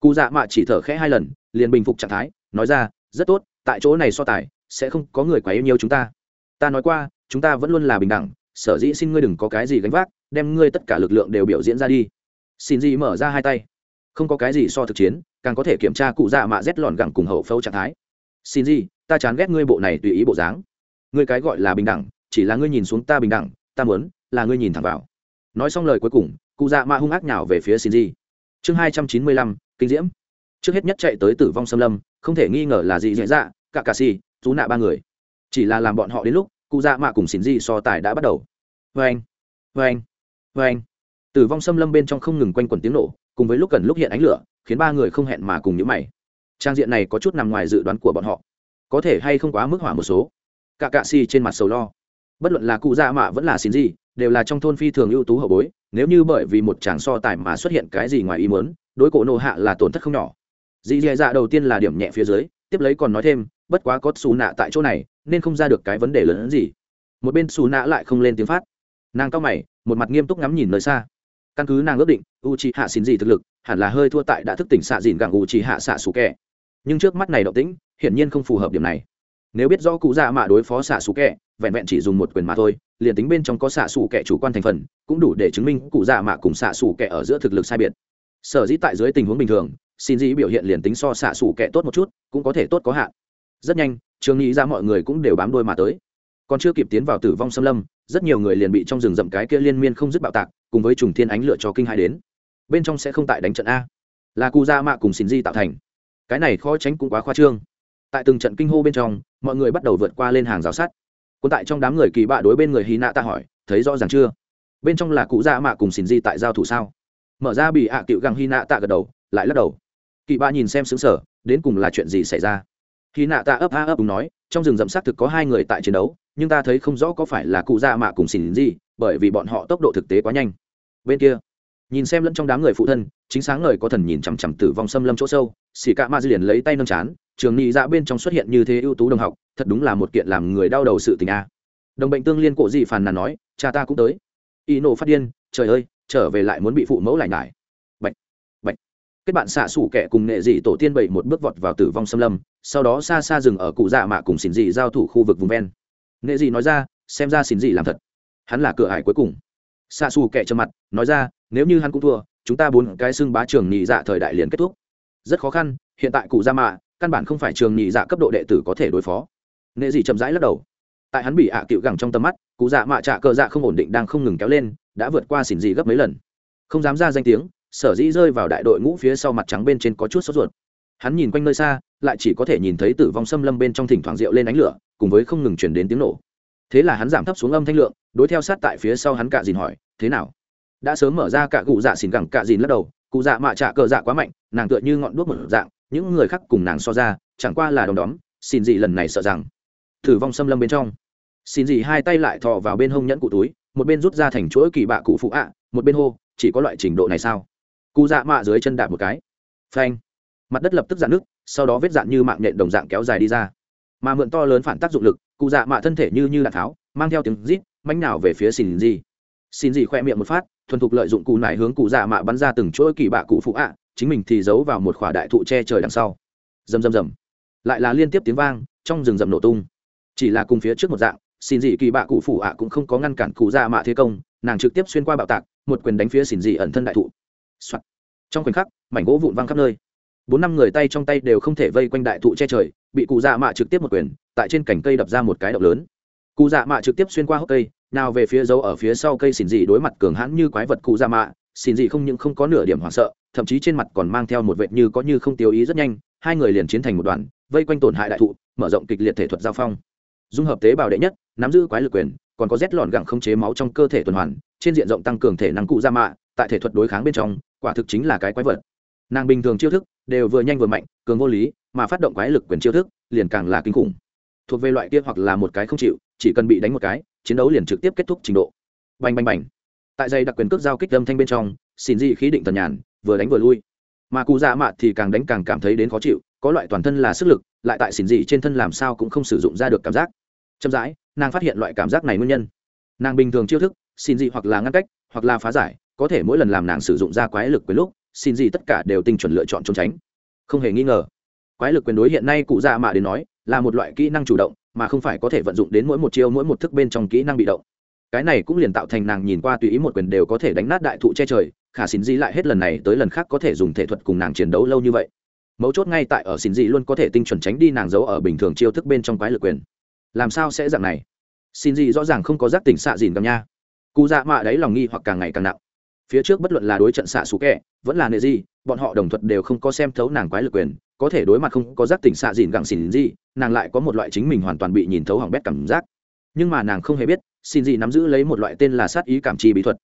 Cụ dạ mạ chỉ thở khẽ hai lần, liền bình phục trạng thái, nói ra, rất tốt tại chỗ này so tài, sẽ không có người quá yêu nhiều chúng ta. Ta nói qua, chúng ta vẫn luôn là bình đẳng, sở dĩ xin ngươi đừng có cái gì gánh vác, đem ngươi tất cả lực lượng đều biểu diễn ra đi. Xin gì mở ra hai tay. Không có cái gì so thực chiến, càng có thể kiểm tra cụ dạ mạ rét lòn gẳng cùng hậu phâu trạng thái. Xin gì ta chán ghét ngươi bộ này tùy ý bộ dáng. Ngươi cái gọi là bình đẳng, chỉ là ngươi nhìn xuống ta bình đẳng, ta muốn là ngươi nhìn thẳng vào. Nói xong lời cuối cùng, cụ dạ mạ hung ác nhào về phía xin gì chương hai trăm chín mươi lăm, kinh diễm trước hết nhất chạy tới tử vong xâm lâm, không thể nghi ngờ là gì dễ dạ, dạ cả cà xì chú nạ ba người. Chỉ là làm bọn họ đến lúc, cụ dạ mạ cùng xin gì so tài đã bắt đầu. Vê anh vê anh vê anh tử vong xâm lâm bên trong không ngừng quanh quẩn tiếng nổ, cùng với lúc cần lúc hiện ánh lửa, khiến ba người không hẹn mà cùng những mày. Trang diện này có chút nằm ngoài dự đoán của bọn họ. Có thể hay không quá mức hỏa một số. Cả cạ si trên mặt sầu lo. Bất luận là cụ dạ mạ vẫn là xin gì đều là trong thôn phi thường ưu tú hậu bối, nếu như bởi vì một chàng so tài mà xuất hiện cái gì ngoài ý muốn, đối cổ nộ hạ là tổn thất không nhỏ dì dì dạ đầu tiên là điểm nhẹ phía dưới, tiếp lấy còn nói thêm, bất quá có xù nạ tại chỗ này, nên không ra được cái vấn đề lớn hơn gì. Một bên xù nạ lại không lên tiếng phát. Nàng cao mày, một mặt nghiêm túc ngắm nhìn nơi xa. Căn cứ nàng ước định u c h i hạ xin gì thực lực, hẳn là hơi thua tại đã thức tỉnh xạ dìn gẳng u c h i hạ xạ xù kẹ. Nhưng trước mắt này động tĩnh, hiển nhiên không phù hợp điểm này. Nếu biết rõ cụ già mạ đối phó xạ xù kẹ, vẹn vẹn chỉ dùng một quyền mà thôi, liền tính bên trong có xạ xù kẹ chủ quan thành phần, cũng đủ để chứng minh cụ già mạ cùng xạ xù kẹ ở giữa thực lực sai biệt. Sở dĩ tại dưới tình huống bình thường xin dĩ biểu hiện liền tính so xạ xủ kẹ tốt một chút, cũng có thể tốt có hạn. Rất nhanh, trường nghĩ ra mọi người cũng đều bám đôi mà tới. Còn chưa kịp tiến vào tử vong xâm lâm, rất nhiều người liền bị trong rừng rậm cái kia liên miên không dứt bạo tạc, cùng với trùng thiên ánh lửa cho kinh hai đến. Bên trong sẽ không tại đánh trận a. Là cụ gia mạ cùng xin di tạo thành. Cái này khó tránh cũng quá khoa trương. Tại từng trận kinh hô bên trong, mọi người bắt đầu vượt qua lên hàng rào sắt. Còn tại trong đám người kỳ bạ đối bên người hy nạ ta hỏi, thấy rõ ràng chưa? Bên trong là cụ gia mạ cùng xin di tại giao thủ sao? Mở ra bị hạ à cựu găng hy nạ tạ gật đầu, lại lắc đầu kỳ ba nhìn xem xứng sở đến cùng là chuyện gì xảy ra? Khi nạ ta ấp a ấp đúng nói, trong rừng rậm xác thực có hai người tại chiến đấu, nhưng ta thấy không rõ có phải là cụ gia mạ cùng xỉn gì, bởi vì bọn họ tốc độ thực tế quá nhanh. Bên kia, nhìn xem lẫn trong đám người phụ thân, chính sáng ngời có thần nhìn chằm chằm tử vong xâm lâm chỗ sâu, xỉ cạ ma liền lấy tay nâng chán, trường nghị dạ bên trong xuất hiện như thế ưu tú đồng học, thật đúng là một kiện làm người đau đầu sự tình a. Đồng bệnh tương liên cổ dị phàn nàn nói, cha ta cũng tới. Y nổ phát điên, trời ơi, trở về lại muốn bị phụ mẫu lại nải kết bạn xạ xủ kẻ cùng nghệ dị tổ tiên bảy một bước vọt vào tử vong xâm lâm, sau đó xa xa dừng ở cụ dạ mạ cùng xỉn dị giao thủ khu vực vùng ven. Nghệ dị nói ra, xem ra xỉn dị làm thật. Hắn là cửa hải cuối cùng. Xạ xù kẻ trầm mặt, nói ra, nếu như hắn cũng thua, chúng ta bốn cái xưng bá trường nhị dạ thời đại liền kết thúc. Rất khó khăn, hiện tại cụ gia mạ, căn bản không phải trường nhị dạ cấp độ đệ tử có thể đối phó. Nghệ dị chậm rãi lắc đầu. Tại hắn bị ạ à cựu gẳng trong tầm mắt, cụ dạ mạ trạ cờ dạ không ổn định đang không ngừng kéo lên, đã vượt qua xỉn dị gấp mấy lần. Không dám ra danh tiếng sở dĩ rơi vào đại đội ngũ phía sau mặt trắng bên trên có chút sốt ruột. Hắn nhìn quanh nơi xa, lại chỉ có thể nhìn thấy tử vong xâm lâm bên trong thỉnh thoảng rượu lên ánh lửa, cùng với không ngừng chuyển đến tiếng nổ. Thế là hắn giảm thấp xuống âm thanh lượng, đối theo sát tại phía sau hắn cạ dìn hỏi, thế nào? Đã sớm mở ra cả cụ dạ xỉn gẳng cạ dìn lắc đầu, cụ dạ mạ trạ cờ dạ quá mạnh, nàng tựa như ngọn đuốc một dạng, những người khác cùng nàng so ra, chẳng qua là đom đóm xin gì lần này sợ rằng thử vong xâm lâm bên trong. Xin gì hai tay lại thò vào bên hông nhẫn cụ túi, một bên rút ra thành chuỗi kỳ bạ cụ phụ ạ, một bên hô, chỉ có loại trình độ này sao? Cụ dạ mạ dưới chân đạp một cái. Phanh. Mặt đất lập tức dạn nước sau đó vết dạn như mạng nhện đồng dạng kéo dài đi ra. Mà mượn to lớn phản tác dụng lực cụ dạ mạ thân thể như như đạn tháo, mang theo tiếng rít mánh nào về phía xin gì xin gì khoe miệng một phát, thuần thục lợi dụng cụ nải hướng cụ dạ mạ bắn ra từng chuỗi kỳ bạ cụ phụ ạ, chính mình thì giấu vào một khỏa đại thụ che trời đằng sau. Rầm rầm rầm. Lại là liên tiếp tiếng vang, trong rừng rầm nổ tung. Chỉ là cùng phía trước một dạng, xin dị kỳ bạ cụ phụ ạ cũng không có ngăn cản cụ dạ mạ thế công, nàng trực tiếp xuyên qua bạo tạc, một quyền đánh phía xin dị ẩn thân đại thụ、Soạn. trong khoảnh khắc, mảnh gỗ vụn văng khắp nơi. Bốn năm người tay trong tay đều không thể vây quanh đại thụ che trời, bị cụ dạ mạ trực tiếp một quyền, tại trên cành cây đập ra một cái động lớn. Cụ dạ mạ trực tiếp xuyên qua hốc cây, nào về phía dấu ở phía sau cây xỉn dị đối mặt cường hãn như quái vật cụ dạ mạ, xỉn dị không những không có nửa điểm hoảng sợ, thậm chí trên mặt còn mang theo một vệt như có như không tiêu ý rất nhanh, hai người liền chiến thành một đoàn, vây quanh tổn hại đại thụ, mở rộng kịch liệt thể thuật giao phong. Dung hợp tế bào đệ nhất, nắm giữ quái lực quyền, còn có rét lọn gẳng không chế máu trong cơ thể tuần hoàn, trên diện rộng tăng cường thể năng cụ dạ mạ tại thể thuật đối kháng bên trong, quả thực chính là cái quái vật. Nàng bình thường chiêu thức đều vừa nhanh vừa mạnh, cường vô lý, mà phát động quái lực quyền chiêu thức liền càng là kinh khủng. Thuộc về loại kia hoặc là một cái không chịu, chỉ cần bị đánh một cái, chiến đấu liền trực tiếp kết thúc trình độ. Bành bành bành. Tại dây đặc quyền cước giao kích âm thanh bên trong xin dị khí định tần nhàn, vừa đánh vừa lui. Mà cụ dạ mạ thì càng đánh càng cảm thấy đến khó chịu, có loại toàn thân là sức lực, lại tại xin dị trên thân làm sao cũng không sử dụng ra được cảm giác. Chậm rãi, nàng phát hiện loại cảm giác này nguyên nhân. Nàng bình thường chiêu thức xin dị hoặc là ngăn cách, hoặc là phá giải có thể mỗi lần làm nàng sử dụng ra quái lực với lúc, xin dị tất cả đều tinh chuẩn lựa chọn trốn tránh. Không hề nghi ngờ, quái lực quyền đối hiện nay cụ dạ mạ đến nói, là một loại kỹ năng chủ động, mà không phải có thể vận dụng đến mỗi một chiêu mỗi một thức bên trong kỹ năng bị động. Cái này cũng liền tạo thành nàng nhìn qua tùy ý một quyền đều có thể đánh nát đại thụ che trời, khả xin di lại hết lần này tới lần khác có thể dùng thể thuật cùng nàng chiến đấu lâu như vậy. Mấu chốt ngay tại ở xin di luôn có thể tinh chuẩn tránh đi nàng giấu ở bình thường chiêu thức bên trong quái lực quyền. Làm sao sẽ dạng này? Xin di rõ ràng không có giác tỉnh xạ dìn cầm nha. Cụ dạ mạ đấy lòng nghi hoặc càng ngày càng nặng phía trước bất luận là đối trận xạ xù kẹ, vẫn là nệ gì bọn họ đồng thuận đều không có xem thấu nàng quái lực quyền, có thể đối mặt không có giác tỉnh xạ dìn gặng xỉn gì nàng lại có một loại chính mình hoàn toàn bị nhìn thấu hỏng bét cảm giác. Nhưng mà nàng không hề biết xin gì nắm giữ lấy một loại tên là sát ý cảm chi bí thuật.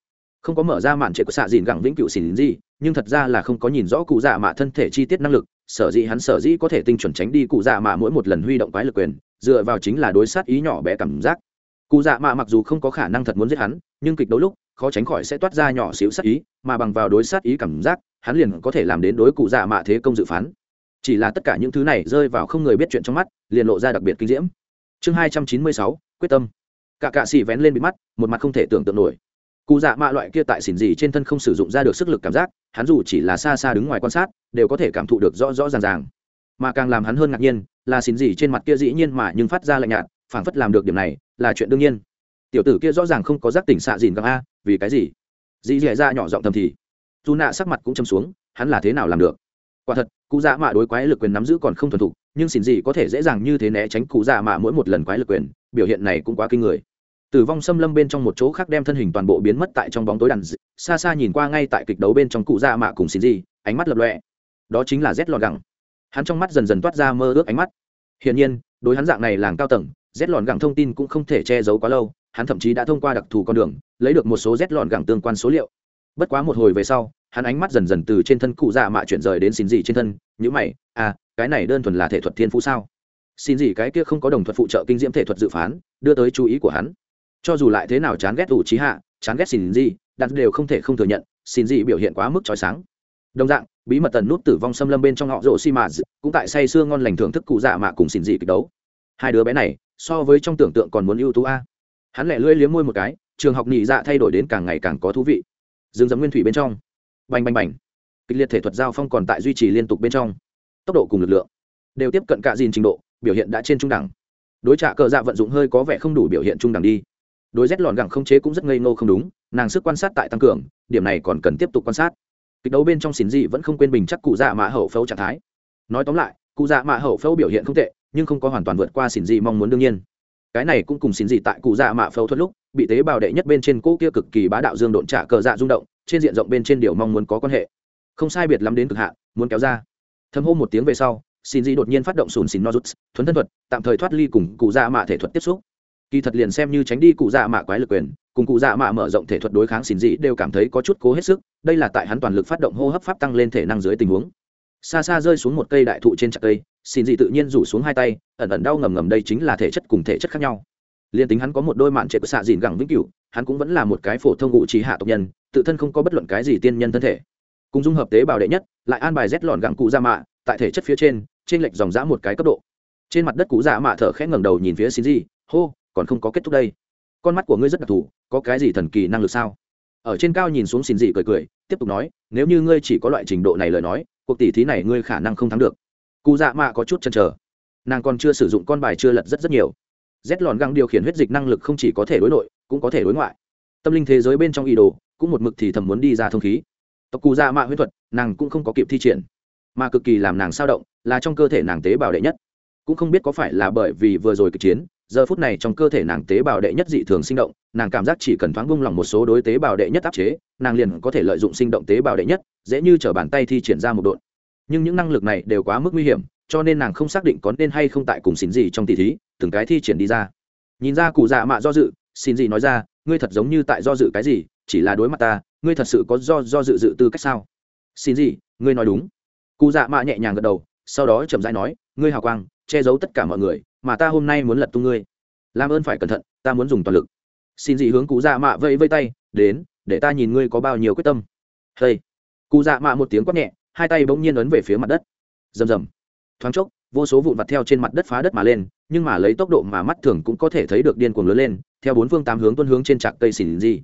Không có mở ra màn trệ của xạ dìn gặng vĩnh cựu xỉn gì nhưng thật ra là không có nhìn rõ cụ dạ mạ thân thể chi tiết năng lực, sở dĩ hắn sở dĩ có thể tinh chuẩn tránh đi cụ dạ mạ mỗi một lần huy động quái lực quyền, dựa vào chính là đối sát ý nhỏ bé cảm giác. Cụ dạ mạ mặc dù không có khả năng thật muốn giết hắn, nhưng kịch đấu lúc khó tránh khỏi sẽ toát ra nhỏ xíu sát ý, mà bằng vào đối sát ý cảm giác, hắn liền có thể làm đến đối cụ dạ mạ thế công dự phán. Chỉ là tất cả những thứ này rơi vào không người biết chuyện trong mắt, liền lộ ra đặc biệt kinh diễm. Chương hai trăm chín mươi sáu, quyết tâm. Cả cạ xì vén lên bị mắt, một mặt không thể tưởng tượng nổi. Cụ dạ mạ loại kia tại xỉn gì trên thân không sử dụng ra được sức lực cảm giác, hắn dù chỉ là xa xa đứng ngoài quan sát, đều có thể cảm thụ được rõ rõ ràng ràng. Mà càng làm hắn hơn ngạc nhiên, là xỉn gì trên mặt kia dĩ nhiên mà nhưng phát ra lạnh nhạt, phảng phất làm được điểm này là chuyện đương nhiên tiểu tử kia rõ ràng không có giác tỉnh xạ dìn găng a, vì cái gì? Dì dì ra nhỏ giọng thầm thì. Dù nạ sắc mặt cũng châm xuống, hắn là thế nào làm được? Quả thật, cụ dạ mạ đối quái lực quyền nắm giữ còn không thuần thục, nhưng xin gì có thể dễ dàng như thế né tránh cụ dạ mạ mỗi một lần quái lực quyền, biểu hiện này cũng quá kinh người. Tử vong xâm lâm bên trong một chỗ khác đem thân hình toàn bộ biến mất tại trong bóng tối đàn dị. xa xa nhìn qua ngay tại kịch đấu bên trong cụ dạ mạ cùng xin gì, ánh mắt lập lọe đó chính là rét lọt gẳng. Hắn trong mắt dần dần toát ra mơ ước ánh mắt. Hiển nhiên, đối hắn dạng này làng cao tầng rét lọt gẳng thông tin cũng không thể che giấu quá lâu hắn thậm chí đã thông qua đặc thù con đường, lấy được một số rét lọn gẳng tương quan số liệu. Bất quá một hồi về sau, hắn ánh mắt dần dần từ trên thân cụ dạ mạ chuyển rời đến xin gì trên thân nhữ mày à cái này đơn thuần là thể thuật thiên phú sao? Xin gì cái kia không có đồng thuật phụ trợ kinh diễm thể thuật dự phán, đưa tới chú ý của hắn. Cho dù lại thế nào chán ghét ủ trí hạ, chán ghét xin gì, đặt đều không thể không thừa nhận, xin gì biểu hiện quá mức trói sáng. Đồng dạng, bí mật tần nút tử vong xâm lâm bên trong họ rộ xi mà cũng tại say sưa ngon lành thưởng thức cụ dạ mạ cùng xin gì kịch đấu. Hai đứa bé này, so với trong tưởng tượng còn muốn ưu tú a hắn lẻ lưỡi liếm môi một cái, trường học nhị dạ thay đổi đến càng ngày càng có thú vị. Dương dấm nguyên thủy bên trong. Bành bành bành. Kịch liệt thể thuật giao phong còn tại duy trì liên tục bên trong. Tốc độ cùng lực lượng đều tiếp cận cạ dìn trình độ, biểu hiện đã trên trung đẳng. Đối trả cờ dạ vận dụng hơi có vẻ không đủ biểu hiện trung đẳng đi. Đối rét lọn gẳng không chế cũng rất ngây ngô không đúng, nàng sức quan sát tại tăng cường, điểm này còn cần tiếp tục quan sát. Kịch đấu bên trong xỉn dị vẫn không quên bình chắc cụ dạ mạ hậu phẫu trạng thái. Nói tóm lại, cụ dạ mạ hậu phẫu biểu hiện không tệ, nhưng không có hoàn toàn vượt qua xỉn dị mong muốn đương nhiên cái này cũng cùng xin dị tại cụ dạ mạ phẫu thuật lúc, bị tế bào đệ nhất bên trên cỗ kia cực kỳ bá đạo dương độn trả cờ dạ rung động, trên diện rộng bên trên điều mong muốn có quan hệ. Không sai biệt lắm đến cực hạn, muốn kéo ra. Thâm hô một tiếng về sau, xin dị đột nhiên phát động sùn xin nozuts thuấn thân thuật, tạm thời thoát ly cùng cụ dạ mạ thể thuật tiếp xúc. Kỳ thật liền xem như tránh đi cụ dạ mạ quái lực quyền, cùng cụ dạ mạ mở rộng thể thuật đối kháng xin dị đều cảm thấy có chút cố hết sức, đây là tại hắn toàn lực phát động hô hấp pháp tăng lên thể năng dưới tình huống xa xa rơi xuống một cây đại thụ trên chặt cây xin dị tự nhiên rủ xuống hai tay ẩn ẩn đau ngầm ngầm đây chính là thể chất cùng thể chất khác nhau. Liền tính hắn có một đôi mạn trệ của xạ dìn gẳng vĩnh cửu hắn cũng vẫn là một cái phổ thông ngụ trí hạ tộc nhân tự thân không có bất luận cái gì tiên nhân thân thể. Cùng dung hợp tế bào đệ nhất lại an bài rét lọn gẳng cụ ra mạ tại thể chất phía trên trên lệch dòng dã một cái cấp độ. Trên mặt đất cụ dạ mạ thở khẽ ngẩng đầu nhìn phía xin Dị, hô còn không có kết thúc đây. Con mắt của ngươi rất đặc thù có cái gì thần kỳ năng lực sao? Ở trên cao nhìn xuống xin dị cười cười tiếp tục nói nếu như ngươi chỉ có loại trình độ này lời nói cuộc tỷ thí này ngươi khả năng không thắng được. Cụ dạ mạ có chút chần chờ. Nàng còn chưa sử dụng con bài chưa lật rất rất nhiều. Rét lòn găng điều khiển huyết dịch năng lực không chỉ có thể đối nội, cũng có thể đối ngoại. Tâm linh thế giới bên trong ý đồ, cũng một mực thì thầm muốn đi ra thông khí. Tộc cụ dạ mạ huyết thuật, nàng cũng không có kịp thi triển, mà cực kỳ làm nàng sao động, là trong cơ thể nàng tế bào đệ nhất. Cũng không biết có phải là bởi vì vừa rồi kịch chiến giờ phút này trong cơ thể nàng tế bào đệ nhất dị thường sinh động, nàng cảm giác chỉ cần thoáng bung lỏng một số đối tế bào đệ nhất áp chế, nàng liền có thể lợi dụng sinh động tế bào đệ nhất, dễ như t bàn tay thi triển ra một độn. Nhưng những năng lực này đều quá mức nguy hiểm, cho nên nàng không xác định có nên hay không tại cùng xin gì trong tỷ thí, từng cái thi triển đi ra. Nhìn ra cụ dạ mạ do dự, xin gì nói ra, ngươi thật giống như tại do dự cái gì, chỉ là đối mặt ta, ngươi thật sự có do do dự dự tư cách sao? Xin gì ngươi nói đúng. Cụ dạ mạ nhẹ nhàng gật đầu, sau đó chậm rãi nói, ngươi hào quang che giấu tất cả mọi người, mà ta hôm nay muốn lật tung ngươi. Làm ơn phải cẩn thận, ta muốn dùng toàn lực. Xin dị hướng cụ dạ mạ vẫy vây tay, đến, để ta nhìn ngươi có bao nhiêu quyết tâm. Hey cụ dạ mạ một tiếng quát nhẹ, hai tay bỗng nhiên ấn về phía mặt đất. Rầm rầm. Thoáng chốc, vô số vụn vặt theo trên mặt đất phá đất mà lên, nhưng mà lấy tốc độ mà mắt thường cũng có thể thấy được điên cuồng lớn lên, theo bốn phương tám hướng tuân hướng trên trạc cây xỉn gì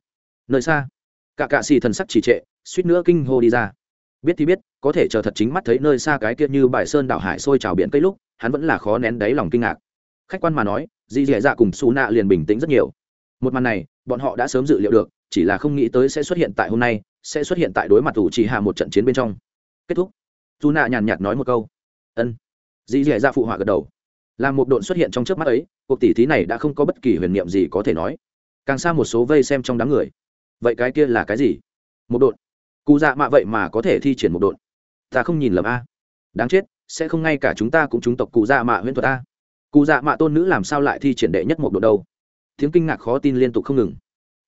nơi xa, cả cạ xì thần sắc chỉ trệ, suýt nữa kinh hô đi ra. Biết thì biết, có thể chờ thật chính mắt thấy nơi xa cái kia như bài sơn đảo hải sôi trào biển cây lúc hắn vẫn là khó nén đáy lòng kinh ngạc. Khách quan mà nói, dì dì dạ cùng xù nạ liền bình tĩnh rất nhiều. Một màn này, bọn họ đã sớm dự liệu được, chỉ là không nghĩ tới sẽ xuất hiện tại hôm nay, sẽ xuất hiện tại đối mặt thủ chỉ hạ một trận chiến bên trong. Kết thúc. Dù nạ nhàn nhạt nói một câu. Ân. Dì dì dạ phụ họa gật đầu. Là một độn xuất hiện trong trước mắt ấy, cuộc tỉ thí này đã không có bất kỳ huyền niệm gì có thể nói. Càng xa một số vây xem trong đám người. Vậy cái kia là cái gì? Một độn. Cụ dạ mạ vậy mà có thể thi triển một độn. Ta không nhìn lầm a. Đáng chết sẽ không ngay cả chúng ta cũng chúng tộc cụ dạ mạ huyễn thuật a cụ dạ mạ tôn nữ làm sao lại thi triển đệ nhất một độ đâu? Tiếng kinh ngạc khó tin liên tục không ngừng.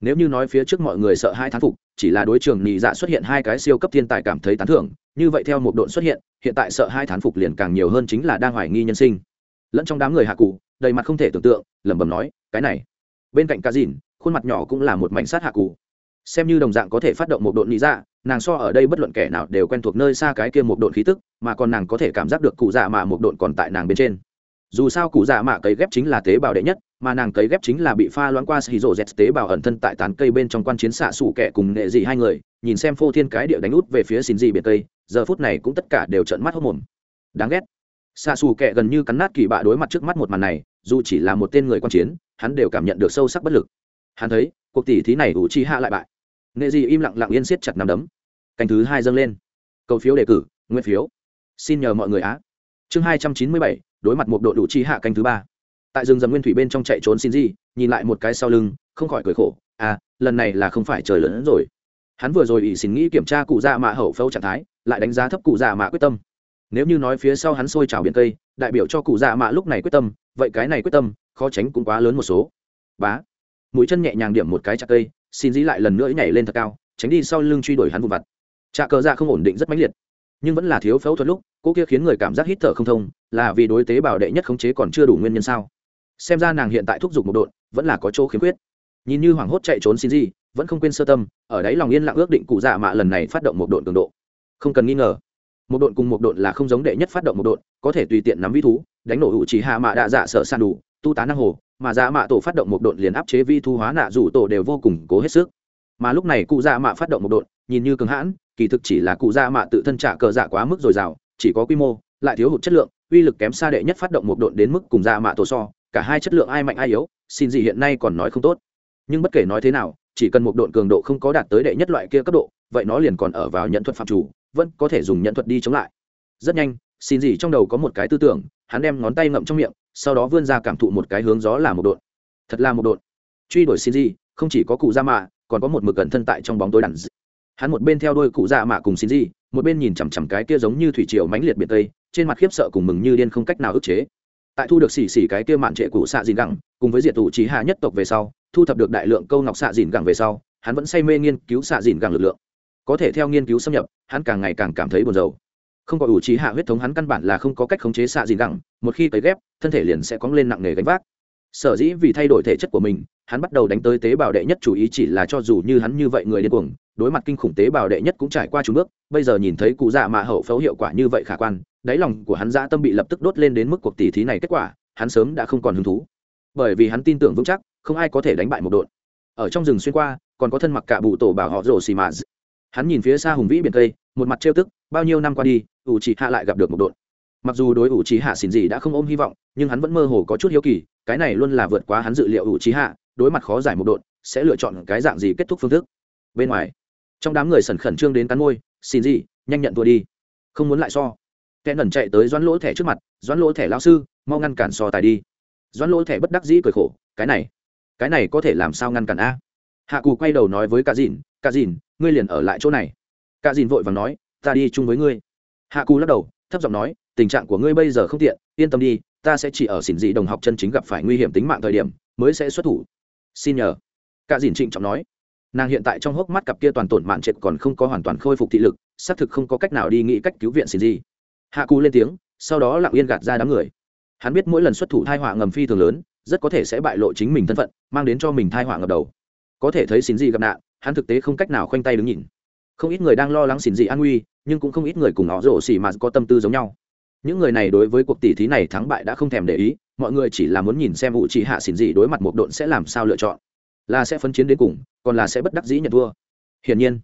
Nếu như nói phía trước mọi người sợ hai thán phục, chỉ là đối trường nhị dạ xuất hiện hai cái siêu cấp thiên tài cảm thấy tán thưởng, như vậy theo một độn xuất hiện hiện tại sợ hai thán phục liền càng nhiều hơn chính là đang hoài nghi nhân sinh. Lẫn trong đám người hạ cụ, đầy mặt không thể tưởng tượng, lẩm bẩm nói, cái này. Bên cạnh cá dìn khuôn mặt nhỏ cũng là một mảnh sát hạ cụ xem như đồng dạng có thể phát động một độn nhị dạ nàng so ở đây bất luận kẻ nào đều quen thuộc nơi xa cái kia một độn khí tức, mà còn nàng có thể cảm giác được cụ dạ mà một độn còn tại nàng bên trên. Dù sao cụ dạ mạ cấy ghép chính là tế bào đệ nhất, mà nàng cấy ghép chính là bị pha loãng qua xì rổ z tế bào ẩn thân tại tán cây bên trong quan chiến xạ xù kẻ cùng nệ dị hai người, nhìn xem phô thiên cái địa đánh út về phía xin dị biệt cây giờ phút này cũng tất cả đều trợn mắt hốc mồm. Đáng ghét. Xạ xù kẻ gần như cắn nát kỳ bạ đối mặt trước mắt một màn này, dù chỉ là một tên người quan chiến, hắn đều cảm nhận được sâu sắc bất lực. Hắn thấy, cuộc tỷ thí này ủ chi hạ lại bại nghệ dị im lặng lặng yên siết chặt nằm đấm. Canh thứ hai dâng lên. Cầu phiếu đề cử, nguyên phiếu. Xin nhờ mọi người á. Chương hai trăm chín mươi bảy, đối mặt một độ đủ chi hạ canh thứ ba. Tại rừng rầm nguyên thủy bên trong chạy trốn xin gì nhìn lại một cái sau lưng, không khỏi cười khổ. À lần này là không phải trời lớn hơn rồi. Hắn vừa rồi ỷ xin nghĩ kiểm tra cụ già mạ hậu phẫu trạng thái, lại đánh giá thấp cụ già mạ quyết tâm. Nếu như nói phía sau hắn sôi trào biển cây, đại biểu cho cụ già mạ lúc này quyết tâm, vậy cái này quyết tâm, khó tránh cũng quá lớn một số. Bá. Mũi chân nhẹ nhàng điểm một cái chặt cây xin dĩ lại lần nữa nhảy lên thật cao, tránh đi sau lưng truy đuổi hắn vụ vặt. Trà cờ dạ không ổn định rất mãnh liệt, nhưng vẫn là thiếu phẫu thuật lúc, cô kia khiến người cảm giác hít thở không thông, là vì đối tế bào đệ nhất khống chế còn chưa đủ nguyên nhân sao? Xem ra nàng hiện tại thúc giục một độn, vẫn là có chỗ khiếm khuyết. Nhìn như hoảng hốt chạy trốn xin gì vẫn không quên sơ tâm, ở đấy lòng yên lặng ước định cụ dạ mạ lần này phát động một độn cường độ. Không cần nghi ngờ, một độn cùng một độn là không giống đệ nhất phát động một độn, có thể tùy tiện nắm vĩ thú, đánh nổ hữu chỉ hạ mạ đạ dạ sợ san đủ, tu tá năng hồ mà dạ mạ tổ phát động một độn liền áp chế vi thu hóa nạ rủ tổ đều vô cùng cố hết sức. Mà lúc này cụ dạ mạ phát động một độn, nhìn như cường hãn, kỳ thực chỉ là cụ dạ mạ tự thân trả cờ dạ quá mức dồi dào, chỉ có quy mô, lại thiếu hụt chất lượng, uy lực kém xa đệ nhất phát động một độn đến mức cùng dạ mạ tổ so, cả hai chất lượng ai mạnh ai yếu, xin gì hiện nay còn nói không tốt. Nhưng bất kể nói thế nào, chỉ cần một độn cường độ không có đạt tới đệ nhất loại kia cấp độ, vậy nó liền còn ở vào nhận thuật phạm chủ, vẫn có thể dùng nhận thuật đi chống lại. Rất nhanh, xin gì trong đầu có một cái tư tưởng, hắn đem ngón tay ngậm trong miệng sau đó vươn ra cảm thụ một cái hướng gió là một độn. Thật là một độn. Truy đuổi xin gì, không chỉ có cụ gia mạ, còn có một mực cẩn thân tại trong bóng tối đàn hắn một bên theo đôi cụ dạ mạ cùng xin gì, một bên nhìn chằm chằm cái kia giống như thủy triều mãnh liệt biển tây, trên mặt khiếp sợ cùng mừng như điên không cách nào ức chế. Tại thu được xỉ xỉ cái kia mạn trệ cụ xạ dìn gẳng, cùng với diệt tụ trí hạ nhất tộc về sau, thu thập được đại lượng câu ngọc xạ dìn gẳng về sau, hắn vẫn say mê nghiên cứu xạ dìn gẳng lực lượng. Có thể theo nghiên cứu xâm nhập, hắn càng ngày càng cảm thấy buồn rầu không có ủ trí hạ huyết thống hắn căn bản là không có cách khống chế xạ dìn gẳng, một khi cấy ghép, thân thể liền sẽ cóng lên nặng nề gánh vác. Sở dĩ vì thay đổi thể chất của mình, hắn bắt đầu đánh tới tế bào đệ nhất chủ ý chỉ là cho dù như hắn như vậy người điên cuồng, đối mặt kinh khủng tế bào đệ nhất cũng trải qua chủ bước, bây giờ nhìn thấy cụ dạ mạ hậu phẫu hiệu quả như vậy khả quan, đáy lòng của hắn dã tâm bị lập tức đốt lên đến mức cuộc tỷ thí này kết quả, hắn sớm đã không còn hứng thú. Bởi vì hắn tin tưởng vững chắc, không ai có thể đánh bại một đội. Ở trong rừng xuyên qua, còn có thân mặc cả bụ tổ bảo họ rổ xì mà hắn nhìn phía xa hùng vĩ biển cây, một mặt trêu tức bao nhiêu năm qua đi, ủ trì hạ lại gặp được một đội mặc dù đối ủ trì hạ xin gì đã không ôm hy vọng, nhưng hắn vẫn mơ hồ có chút hiếu kỳ, cái này luôn là vượt quá hắn dự liệu ủ trì hạ, đối mặt khó giải một đội sẽ lựa chọn cái dạng gì kết thúc phương thức. Bên ngoài, trong đám người sẩn khẩn trương đến cắn môi, xin gì, nhanh nhận thua đi. Không muốn lại so. Kẻ ngẩn chạy tới doãn lỗ thẻ trước mặt, doãn lỗ thẻ lao sư, mau ngăn cản so tài đi. Doãn lỗ thẻ bất đắc dĩ cười khổ, cái này cái này có thể làm sao ngăn cản a? Hạ cù quay đầu nói với cả dìn cả dìn, ngươi liền ở lại chỗ này. Cả dìn vội và nói ta đi chung với ngươi. Hạ cù lắc đầu, thấp giọng nói, tình trạng của ngươi bây giờ không tiện, yên tâm đi, ta sẽ chỉ ở xỉn dị đồng học chân chính gặp phải nguy hiểm tính mạng thời điểm, mới sẽ xuất thủ. Xin nhờ. Cả dìn trịnh trọng nói. Nàng hiện tại trong hốc mắt cặp kia toàn tổn mạn trệt còn không có hoàn toàn khôi phục thị lực, xác thực không có cách nào đi nghĩ cách cứu viện xỉn dị. Hạ cù lên tiếng, sau đó lặng yên gạt ra đám người. Hắn biết mỗi lần xuất thủ thai họa ngầm phi thường lớn, rất có thể sẽ bại lộ chính mình thân phận, mang đến cho mình thai họa ngập đầu. Có thể thấy xỉn dị gặp nạn, hắn thực tế không cách nào khoanh tay đứng nhìn không ít người đang lo lắng xỉn dị an nguy nhưng cũng không ít người cùng họ rổ xỉ mà có tâm tư giống nhau. Những người này đối với cuộc tỷ thí này thắng bại đã không thèm để ý, mọi người chỉ là muốn nhìn xem vụ chỉ hạ xỉn dị đối mặt một độn sẽ làm sao lựa chọn. Là sẽ phân chiến đến cùng, còn là sẽ bất đắc dĩ nhận thua. Hiển nhiên,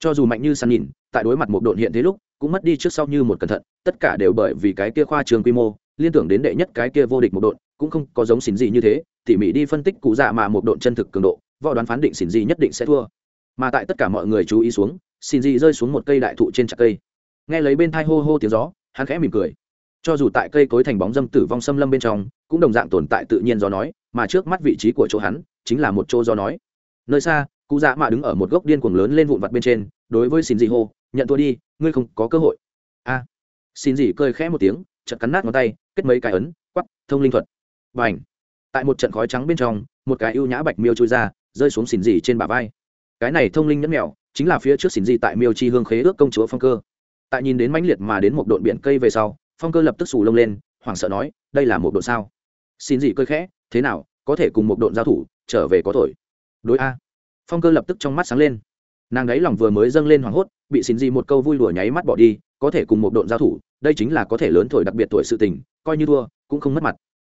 cho dù mạnh như săn nhìn, tại đối mặt một độn hiện thế lúc, cũng mất đi trước sau như một cẩn thận, tất cả đều bởi vì cái kia khoa trường quy mô, liên tưởng đến đệ nhất cái kia vô địch một độn, cũng không có giống xỉn gì như thế, tỉ mỉ đi phân tích cụ dạ mà một độn chân thực cường độ, võ đoán phán định xỉn gì nhất định sẽ thua mà tại tất cả mọi người chú ý xuống, xin dị rơi xuống một cây đại thụ trên chặt cây. Nghe lấy bên thai hô hô tiếng gió, hắn khẽ mỉm cười. Cho dù tại cây cối thành bóng dâm tử vong xâm lâm bên trong, cũng đồng dạng tồn tại tự nhiên gió nói, mà trước mắt vị trí của chỗ hắn, chính là một chỗ gió nói. Nơi xa, cụ dạ mạ đứng ở một gốc điên cuồng lớn lên vụn vặt bên trên, đối với xin dị hô, nhận thua đi, ngươi không có cơ hội. A. Xin dị cơi khẽ một tiếng chật cắn nát ngón tay, kết mấy cái ấn quắp thông linh thuật. B à n h tại một trận khói trắng bên trong, một cái ưu nhã bạch miêu trôi ra, rơi xuống xin dị trên bả vai cái này thông linh nhẫn mèo chính là phía trước xỉn dị tại miêu chi hương khế ước công chúa phong cơ. Tại nhìn đến mãnh liệt mà đến một đội biển cây về sau, phong cơ lập tức xù lông lên, hoảng sợ nói, đây là một đội sao? Xin dị cơi khẽ, thế nào, có thể cùng một đội giao thủ, trở về có thổi đối a. Phong cơ lập tức trong mắt sáng lên. Nàng ấy lòng vừa mới dâng lên hoảng hốt, bị xin dị một câu vui đùa nháy mắt bỏ đi, có thể cùng một đội giao thủ, đây chính là có thể lớn thổi đặc biệt tuổi sự tình, coi như thua, cũng không mất mặt.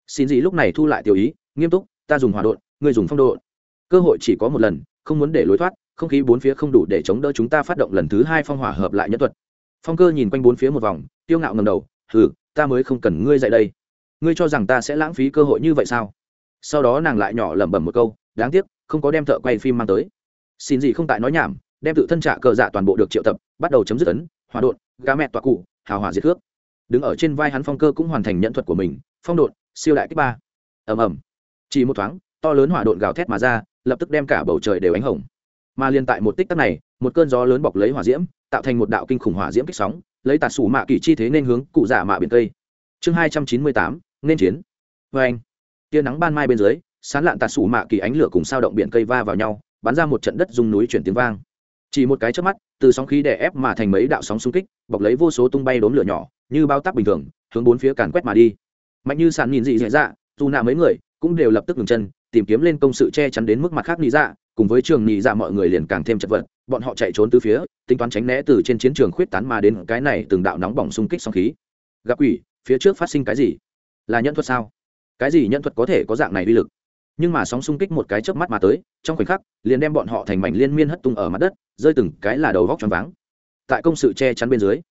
Xin dị lúc này thu lại tiểu ý, nghiêm túc, ta dùng hòa độn, ngươi dùng phong độ cơ hội chỉ có một lần không muốn để lối thoát, không khí bốn phía không đủ để chống đỡ chúng ta phát động lần thứ hai phong hỏa hợp lại nhân thuật. Phong cơ nhìn quanh bốn phía một vòng tiêu ngạo ngầm đầu, hừ, ta mới không cần ngươi dạy đây. Ngươi cho rằng ta sẽ lãng phí cơ hội như vậy sao? Sau đó nàng lại nhỏ lẩm bẩm một câu, đáng tiếc, không có đem thợ quay phim mang tới. Xin gì không tại nói nhảm, đem tự thân trả cờ dạ toàn bộ được triệu tập, bắt đầu chấm dứt ấn, hòa đột gà mẹ tọa cụ, hào hòa diệt cước. Đứng ở trên vai hắn phong cơ cũng hoàn thành nhận thuật của mình, phong đột siêu đại kích ba. Ầm ầm. Chỉ một thoáng, to lớn hỏa đột gào thét mà ra lập tức đem cả bầu trời đều ánh hồng. Mà liên tại một tích tắc này, một cơn gió lớn bọc lấy hỏa diễm, tạo thành một đạo kinh khủng hỏa diễm kích sóng, lấy tạt sủ mạ kỳ chi thế nên hướng cụ giả mạ biển tây. Chương hai trăm chín mươi tám, nên chiến. Vê anh. Tia nắng ban mai bên dưới, sán lạn tạt sủ mạ kỳ ánh lửa cùng sao động biển cây va vào nhau, bắn ra một trận đất dùng núi chuyển tiếng vang. Chỉ một cái trước mắt, từ sóng khí đè ép mà thành mấy đạo sóng xung kích, bọc lấy vô số tung bay đốn lửa nhỏ, như bao tắc bình thường, hướng bốn phía càn quét mà đi. Mạnh như sàn nhìn dị dạ dạ dù nạ mấy người cũng đều lập tức ngừng chân tìm kiếm lên công sự che chắn đến mức mặt khác nghĩ dạ cùng với trường nhị dạ mọi người liền càng thêm chật vật, bọn họ chạy trốn từ phía, tính toán tránh né từ trên chiến trường khuyết tán mà đến cái này từng đạo nóng bỏng xung kích sóng khí. Gặp quỷ, phía trước phát sinh cái gì? Là nhân thuật sao? Cái gì nhân thuật có thể có dạng này uy lực? Nhưng mà sóng xung kích một cái chớp mắt mà tới, trong khoảnh khắc, liền đem bọn họ thành mảnh liên miên hất tung ở mặt đất, rơi từng cái là đầu vóc tròn váng. Tại công sự che chắn bên dưới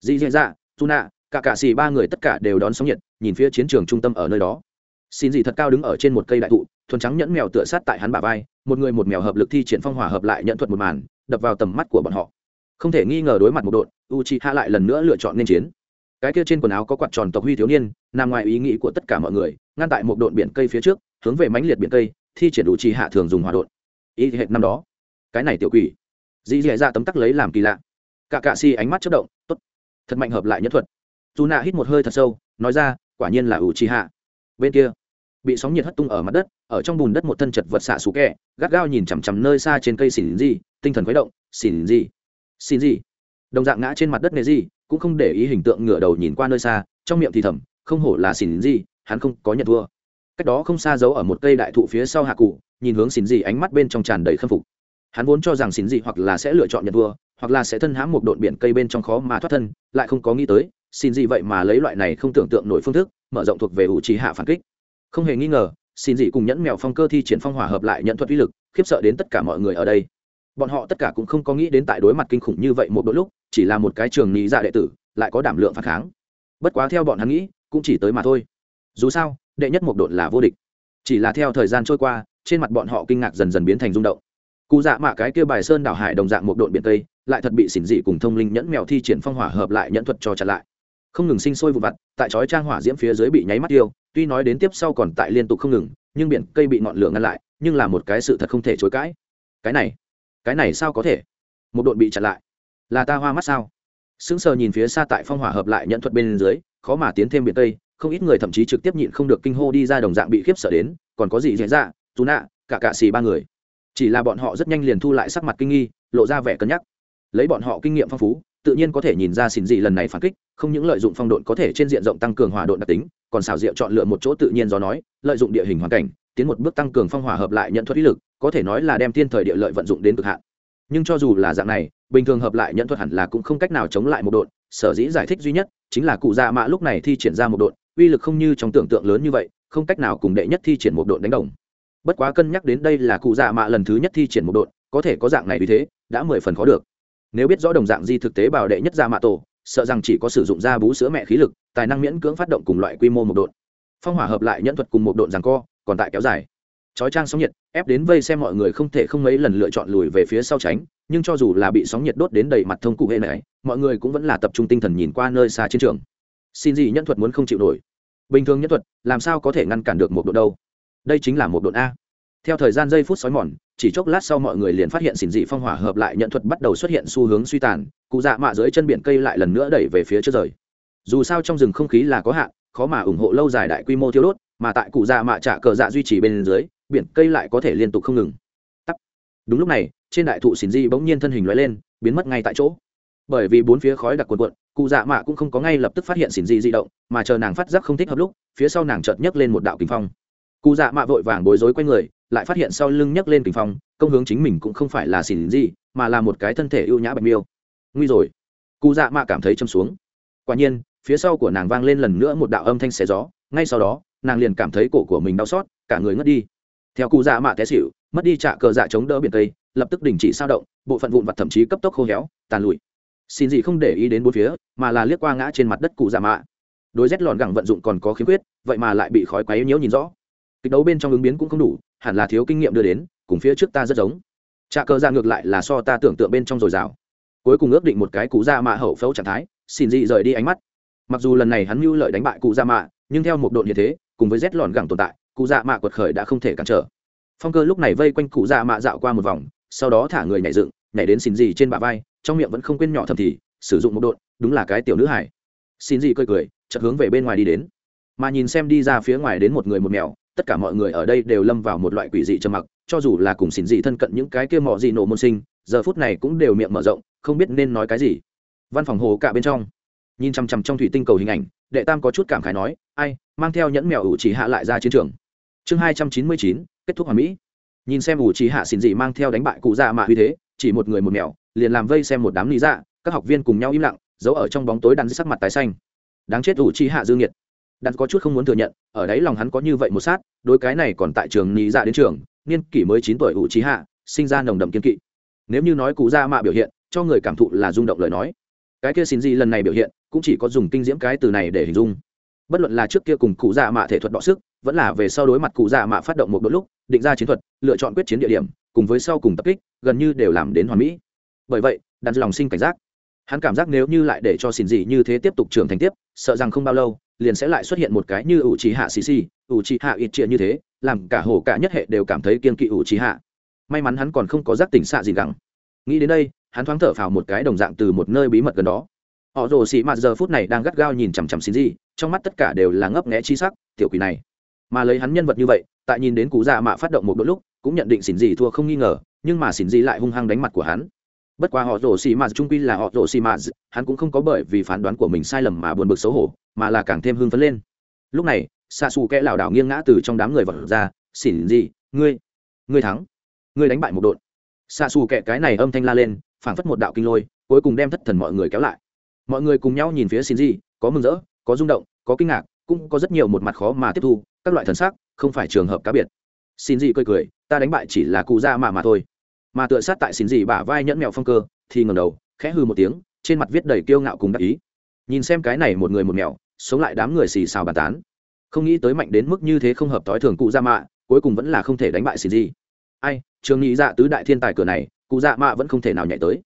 dị dạ dạ tu nạ cả cả xì ba người tất cả đều đón sóng nhiệt, nhìn phía chiến trường trung tâm ở nơi đó xin dị thật cao đứng ở trên một cây đại thụ, thuần trắng nhẫn mèo tựa sát tại hắn bả vai, một người một mèo hợp lực thi triển phong hỏa hợp lại nhận thuật một màn, đập vào tầm mắt của bọn họ. Không thể nghi ngờ đối mặt một đội u chi hạ lại lần nữa lựa chọn nên chiến. Cái kia trên quần áo có quạt tròn tộc huy thiếu niên, nằm ngoài ý nghĩ của tất cả mọi người, ngăn tại một đội biển cây phía trước, hướng về mãnh liệt biển cây, thi triển u chi hạ thường dùng hỏa đột ý hệ năm đó. Cái này tiểu quỷ. Dị dì ra tấm tắc lấy làm kỳ lạ. Cả cạ si ánh mắt chất động, tốt. Thật mạnh hợp lại nhẫn thuật. Dù nạ hít một hơi thật sâu, nói ra, quả nhiên là u chi hạ bên kia bị sóng nhiệt hất tung ở mặt đất, ở trong bùn đất một thân chật vật xạ xú kẹ, gắt gao nhìn chằm chằm nơi xa trên cây xỉn gì, tinh thần khuấy động, xỉn gì xỉn gì. Đồng dạng ngã trên mặt đất nề gì, cũng không để ý hình tượng ngửa đầu nhìn qua nơi xa, trong miệng thì thầm, không hổ là xỉn gì, hắn không có nhận thua. Cách đó không xa giấu ở một cây đại thụ phía sau hạ cụ, nhìn hướng xỉn gì ánh mắt bên trong tràn đầy khâm phục. Hắn vốn cho rằng xỉn gì hoặc là sẽ lựa chọn nhận thua, hoặc là sẽ thân hãm một độn biển cây bên trong khó mà thoát thân, lại không có nghĩ tới, xỉn gì vậy mà lấy loại này không tưởng tượng nổi phương thức, mở rộng thuộc về ủ trí hạ phản kích không hề nghi ngờ, xin dị cùng nhẫn mèo phong cơ thi triển phong hỏa hợp lại nhận thuật uy lực, khiếp sợ đến tất cả mọi người ở đây. Bọn họ tất cả cũng không có nghĩ đến tại đối mặt kinh khủng như vậy một đôi lúc, chỉ là một cái trường nghĩ dạ đệ tử, lại có đảm lượng phản kháng. Bất quá theo bọn hắn nghĩ, cũng chỉ tới mà thôi. Dù sao, đệ nhất một đội là vô địch. Chỉ là theo thời gian trôi qua, trên mặt bọn họ kinh ngạc dần dần biến thành rung động. Cụ dạ mạ cái kia bài sơn đảo hải đồng dạng một đội biển tây, lại thật bị xỉn dị cùng thông linh nhẫn mèo thi triển phong hỏa hợp lại nhẫn thuật cho chặn lại không ngừng sinh sôi vụ vặt, tại chói trang hỏa diễm phía dưới bị nháy mắt tiêu, tuy nói đến tiếp sau còn tại liên tục không ngừng, nhưng biển cây bị ngọn lửa ngăn lại, nhưng là một cái sự thật không thể chối cãi. Cái này cái này sao có thể? Một đội bị chặn lại. Là ta hoa mắt sao? Sững sờ nhìn phía xa tại phong hỏa hợp lại nhận thuật bên dưới, khó mà tiến thêm biển cây, không ít người thậm chí trực tiếp nhịn không được kinh hô đi ra đồng dạng bị khiếp sợ đến, còn có gì diễn ra? Tú nạ cả cạ xì ba người. Chỉ là bọn họ rất nhanh liền thu lại sắc mặt kinh nghi, lộ ra vẻ cân nhắc. Lấy bọn họ kinh nghiệm phong phú tự nhiên có thể nhìn ra xỉn dị lần này phản kích, không những lợi dụng phong độn có thể trên diện rộng tăng cường hỏa độn đặc tính, còn xảo diệu chọn lựa một chỗ tự nhiên do nói, lợi dụng địa hình hoàn cảnh, tiến một bước tăng cường phong hỏa hợp lại nhận thuật ý lực, có thể nói là đem thiên thời địa lợi vận dụng đến cực hạn. Nhưng cho dù là dạng này, bình thường hợp lại nhận thuật hẳn là cũng không cách nào chống lại một độn, sở dĩ giải thích duy nhất chính là cụ già mạ lúc này thi triển ra một độn, uy lực không như trong tưởng tượng lớn như vậy, không cách nào cùng đệ nhất thi triển một độn đánh đồng. Bất quá cân nhắc đến đây là cụ già mạ lần thứ nhất thi triển một độn, có thể có dạng này vì thế, đã mười phần khó được nếu biết rõ đồng dạng di thực tế bảo đệ nhất ra mạ tổ, sợ rằng chỉ có sử dụng da bú sữa mẹ khí lực, tài năng miễn cưỡng phát động cùng loại quy mô một độn. Phong hỏa hợp lại nhẫn thuật cùng một độn rằng co, còn tại kéo dài. Chói trang sóng nhiệt, ép đến vây xem mọi người không thể không mấy lần lựa chọn lùi về phía sau tránh, nhưng cho dù là bị sóng nhiệt đốt đến đầy mặt thông cụ hệ này, mọi người cũng vẫn là tập trung tinh thần nhìn qua nơi xa chiến trường. Xin gì nhân thuật muốn không chịu nổi. Bình thường nhân thuật, làm sao có thể ngăn cản được một độ đâu? Đây chính là một độ a theo thời gian giây phút sói mòn, chỉ chốc lát sau mọi người liền phát hiện xỉn dị phong hỏa hợp lại nhận thuật bắt đầu xuất hiện xu hướng suy tàn, cụ dạ mạ dưới chân biển cây lại lần nữa đẩy về phía trước rời. Dù sao trong rừng không khí là có hạn, khó mà ủng hộ lâu dài đại quy mô thiêu đốt, mà tại cụ dạ mạ trả cờ dạ duy trì bên dưới, biển cây lại có thể liên tục không ngừng. Tắc. đúng lúc này, trên đại thụ xỉn dị bỗng nhiên thân hình loại lên, biến mất ngay tại chỗ. Bởi vì bốn phía khói đặc cuồn cuộn, cụ dạ mạ cũng không có ngay lập tức phát hiện xỉn dị di động, mà chờ nàng phát giác không thích hợp lúc, phía sau nàng chợt nhấc lên một đạo kinh phong cụ dạ mạ vội vàng bối rối q u a y người lại phát hiện sau lưng nhấc lên kinh phong công hướng chính mình cũng không phải là xỉn gì, mà là một cái thân thể ưu nhã bạch miêu. Nguy rồi. Cụ dạ mạ cảm thấy châm xuống. Quả nhiên phía sau của nàng vang lên lần nữa một đạo âm thanh xé gió ngay sau đó nàng liền cảm thấy cổ của mình đau xót cả người ngất đi. Theo cụ dạ mạ té xịu mất đi trạ cờ dạ chống đỡ biển tây lập tức đình chỉ sao động bộ phận vụn vặt thậm chí cấp tốc khô héo tàn lụi. Xin gì không để ý đến bốn phía mà là liếc qua ngã trên mặt đất cụ dạ mạ. Đối rét lòn gẳng vận dụng còn có khiếm khuyết vậy mà lại bị khói quáy nhiễu nhìn rõ kịch đấu bên trong ứng biến cũng không đủ, hẳn là thiếu kinh nghiệm đưa đến, cùng phía trước ta rất giống. Trà cờ ra ngược lại là so ta tưởng tượng bên trong dồi dào. Cuối cùng ước định một cái cụ ra dạ mạ hậu phẫu trạng thái, xin dị rời đi ánh mắt. Mặc dù lần này hắn mưu lợi đánh bại cụ ra dạ mạ, nhưng theo một đội như thế, cùng với rét lòn gẳng tồn tại cụ dạ mạ quật khởi đã không thể cản trở. Phong cơ lúc này vây quanh cụ dạ mạ dạo qua một vòng, sau đó thả người nhảy dựng, nhảy đến xin dị trên bả vai, trong miệng vẫn không quên nhỏ thầm thì, sử dụng một độn, đúng là cái tiểu nữ hải xin gì cười cười, chợt hướng về bên ngoài đi đến. Mà nhìn xem đi ra phía ngoài đến một người một mèo tất cả mọi người ở đây đều lâm vào một loại quỷ dị trầm mặc, cho dù là cùng xỉn dị thân cận những cái kia mọ gì nổ môn sinh, giờ phút này cũng đều miệng mở rộng, không biết nên nói cái gì. Văn phòng hồ cả bên trong, nhìn chằm chằm trong thủy tinh cầu hình ảnh, đệ tam có chút cảm khái nói, ai, mang theo nhẫn mèo ủ chỉ hạ lại ra chiến trường. Chương hai trăm chín mươi chín, kết thúc hoàn mỹ. Nhìn xem ủ chỉ hạ xỉn dị mang theo đánh bại cụ già mạ uy thế, chỉ một người một mèo, liền làm vây xem một đám lý dạ các học viên cùng nhau im lặng, giấu ở trong bóng tối đắn sắc mặt tái xanh. Đáng chết ủ chỉ hạ dương nhiệt đắn có chút không muốn thừa nhận, ở đấy lòng hắn có như vậy một sát đôi cái này còn tại trường lý dạ đến trường, niên kỷ mới chín tuổi ủ trí hạ, sinh ra nồng đậm kiên kỵ. Nếu như nói cụ ra mạ biểu hiện, cho người cảm thụ là rung động lời nói. Cái kia xin gì lần này biểu hiện, cũng chỉ có dùng kinh diễm cái từ này để hình dung. Bất luận là trước kia cùng cụ dạ mạ thể thuật đọ sức, vẫn là về sau đối mặt cụ dạ mạ phát động một đôi lúc, định ra chiến thuật, lựa chọn quyết chiến địa điểm, cùng với sau cùng tập kích, gần như đều làm đến hoàn mỹ. Bởi vậy đặt lòng sinh cảnh giác hắn cảm giác nếu như lại để cho xin gì như thế tiếp tục trưởng thành tiếp, sợ rằng không bao lâu, liền sẽ lại xuất hiện một cái như ủ trì hạ xì xì ủ trì hạ ít triệt như thế, làm cả hồ cả nhất hệ đều cảm thấy kiên kỵ ủ trì hạ may mắn hắn còn không có giác tỉnh xạ gì gắng nghĩ đến đây, hắn thoáng thở phào một cái đồng dạng từ một nơi bí mật gần đó. Họ rồ xì mạt giờ phút này đang gắt gao nhìn chằm chằm xin gì trong mắt tất cả đều là ngấp nghẽ chi sắc, tiểu quỷ này. Mà lấy hắn nhân vật như vậy, tại nhìn đến cú già mạ phát động một đôi lúc, cũng nhận định xin gì thua không nghi ngờ, nhưng mà xin gì lại hung hăng đánh mặt của hắn bất quá họ rổ xì mạt trung quy là họ rổ xì mạt hắn cũng không có bởi vì phán đoán của mình sai lầm mà buồn bực xấu hổ, mà là càng thêm hưng phấn lên. Lúc này xa xù kẽ lảo đảo nghiêng ngã từ trong đám người vật ra, xỉn gì, ngươi ngươi thắng, ngươi đánh bại một đội. Xa xù kẽ cái này âm thanh la lên, phảng phất một đạo kinh lôi, cuối cùng đem thất thần mọi người kéo lại. Mọi người cùng nhau nhìn phía xin gì, có mừng rỡ, có rung động, có kinh ngạc, cũng có rất nhiều một mặt khó mà tiếp thu, các loại thần sắc, không phải trường hợp cá biệt. Xin gì cười cười, ta đánh bại chỉ là cụ ra mà mà thôi mà tựa sát tại xin gì bả vai nhẫn mèo phong cơ, thì ngầm đầu, khẽ hư một tiếng, trên mặt viết đầy kiêu ngạo cùng đắc ý. Nhìn xem cái này một người một mèo sống lại đám người xì xào bàn tán. Không nghĩ tới mạnh đến mức như thế không hợp thói thường cụ gia mạ, cuối cùng vẫn là không thể đánh bại xin gì. Ai, trường nghĩ dạ tứ đại thiên tài cửa này, cụ dạ mạ vẫn không thể nào nhảy tới.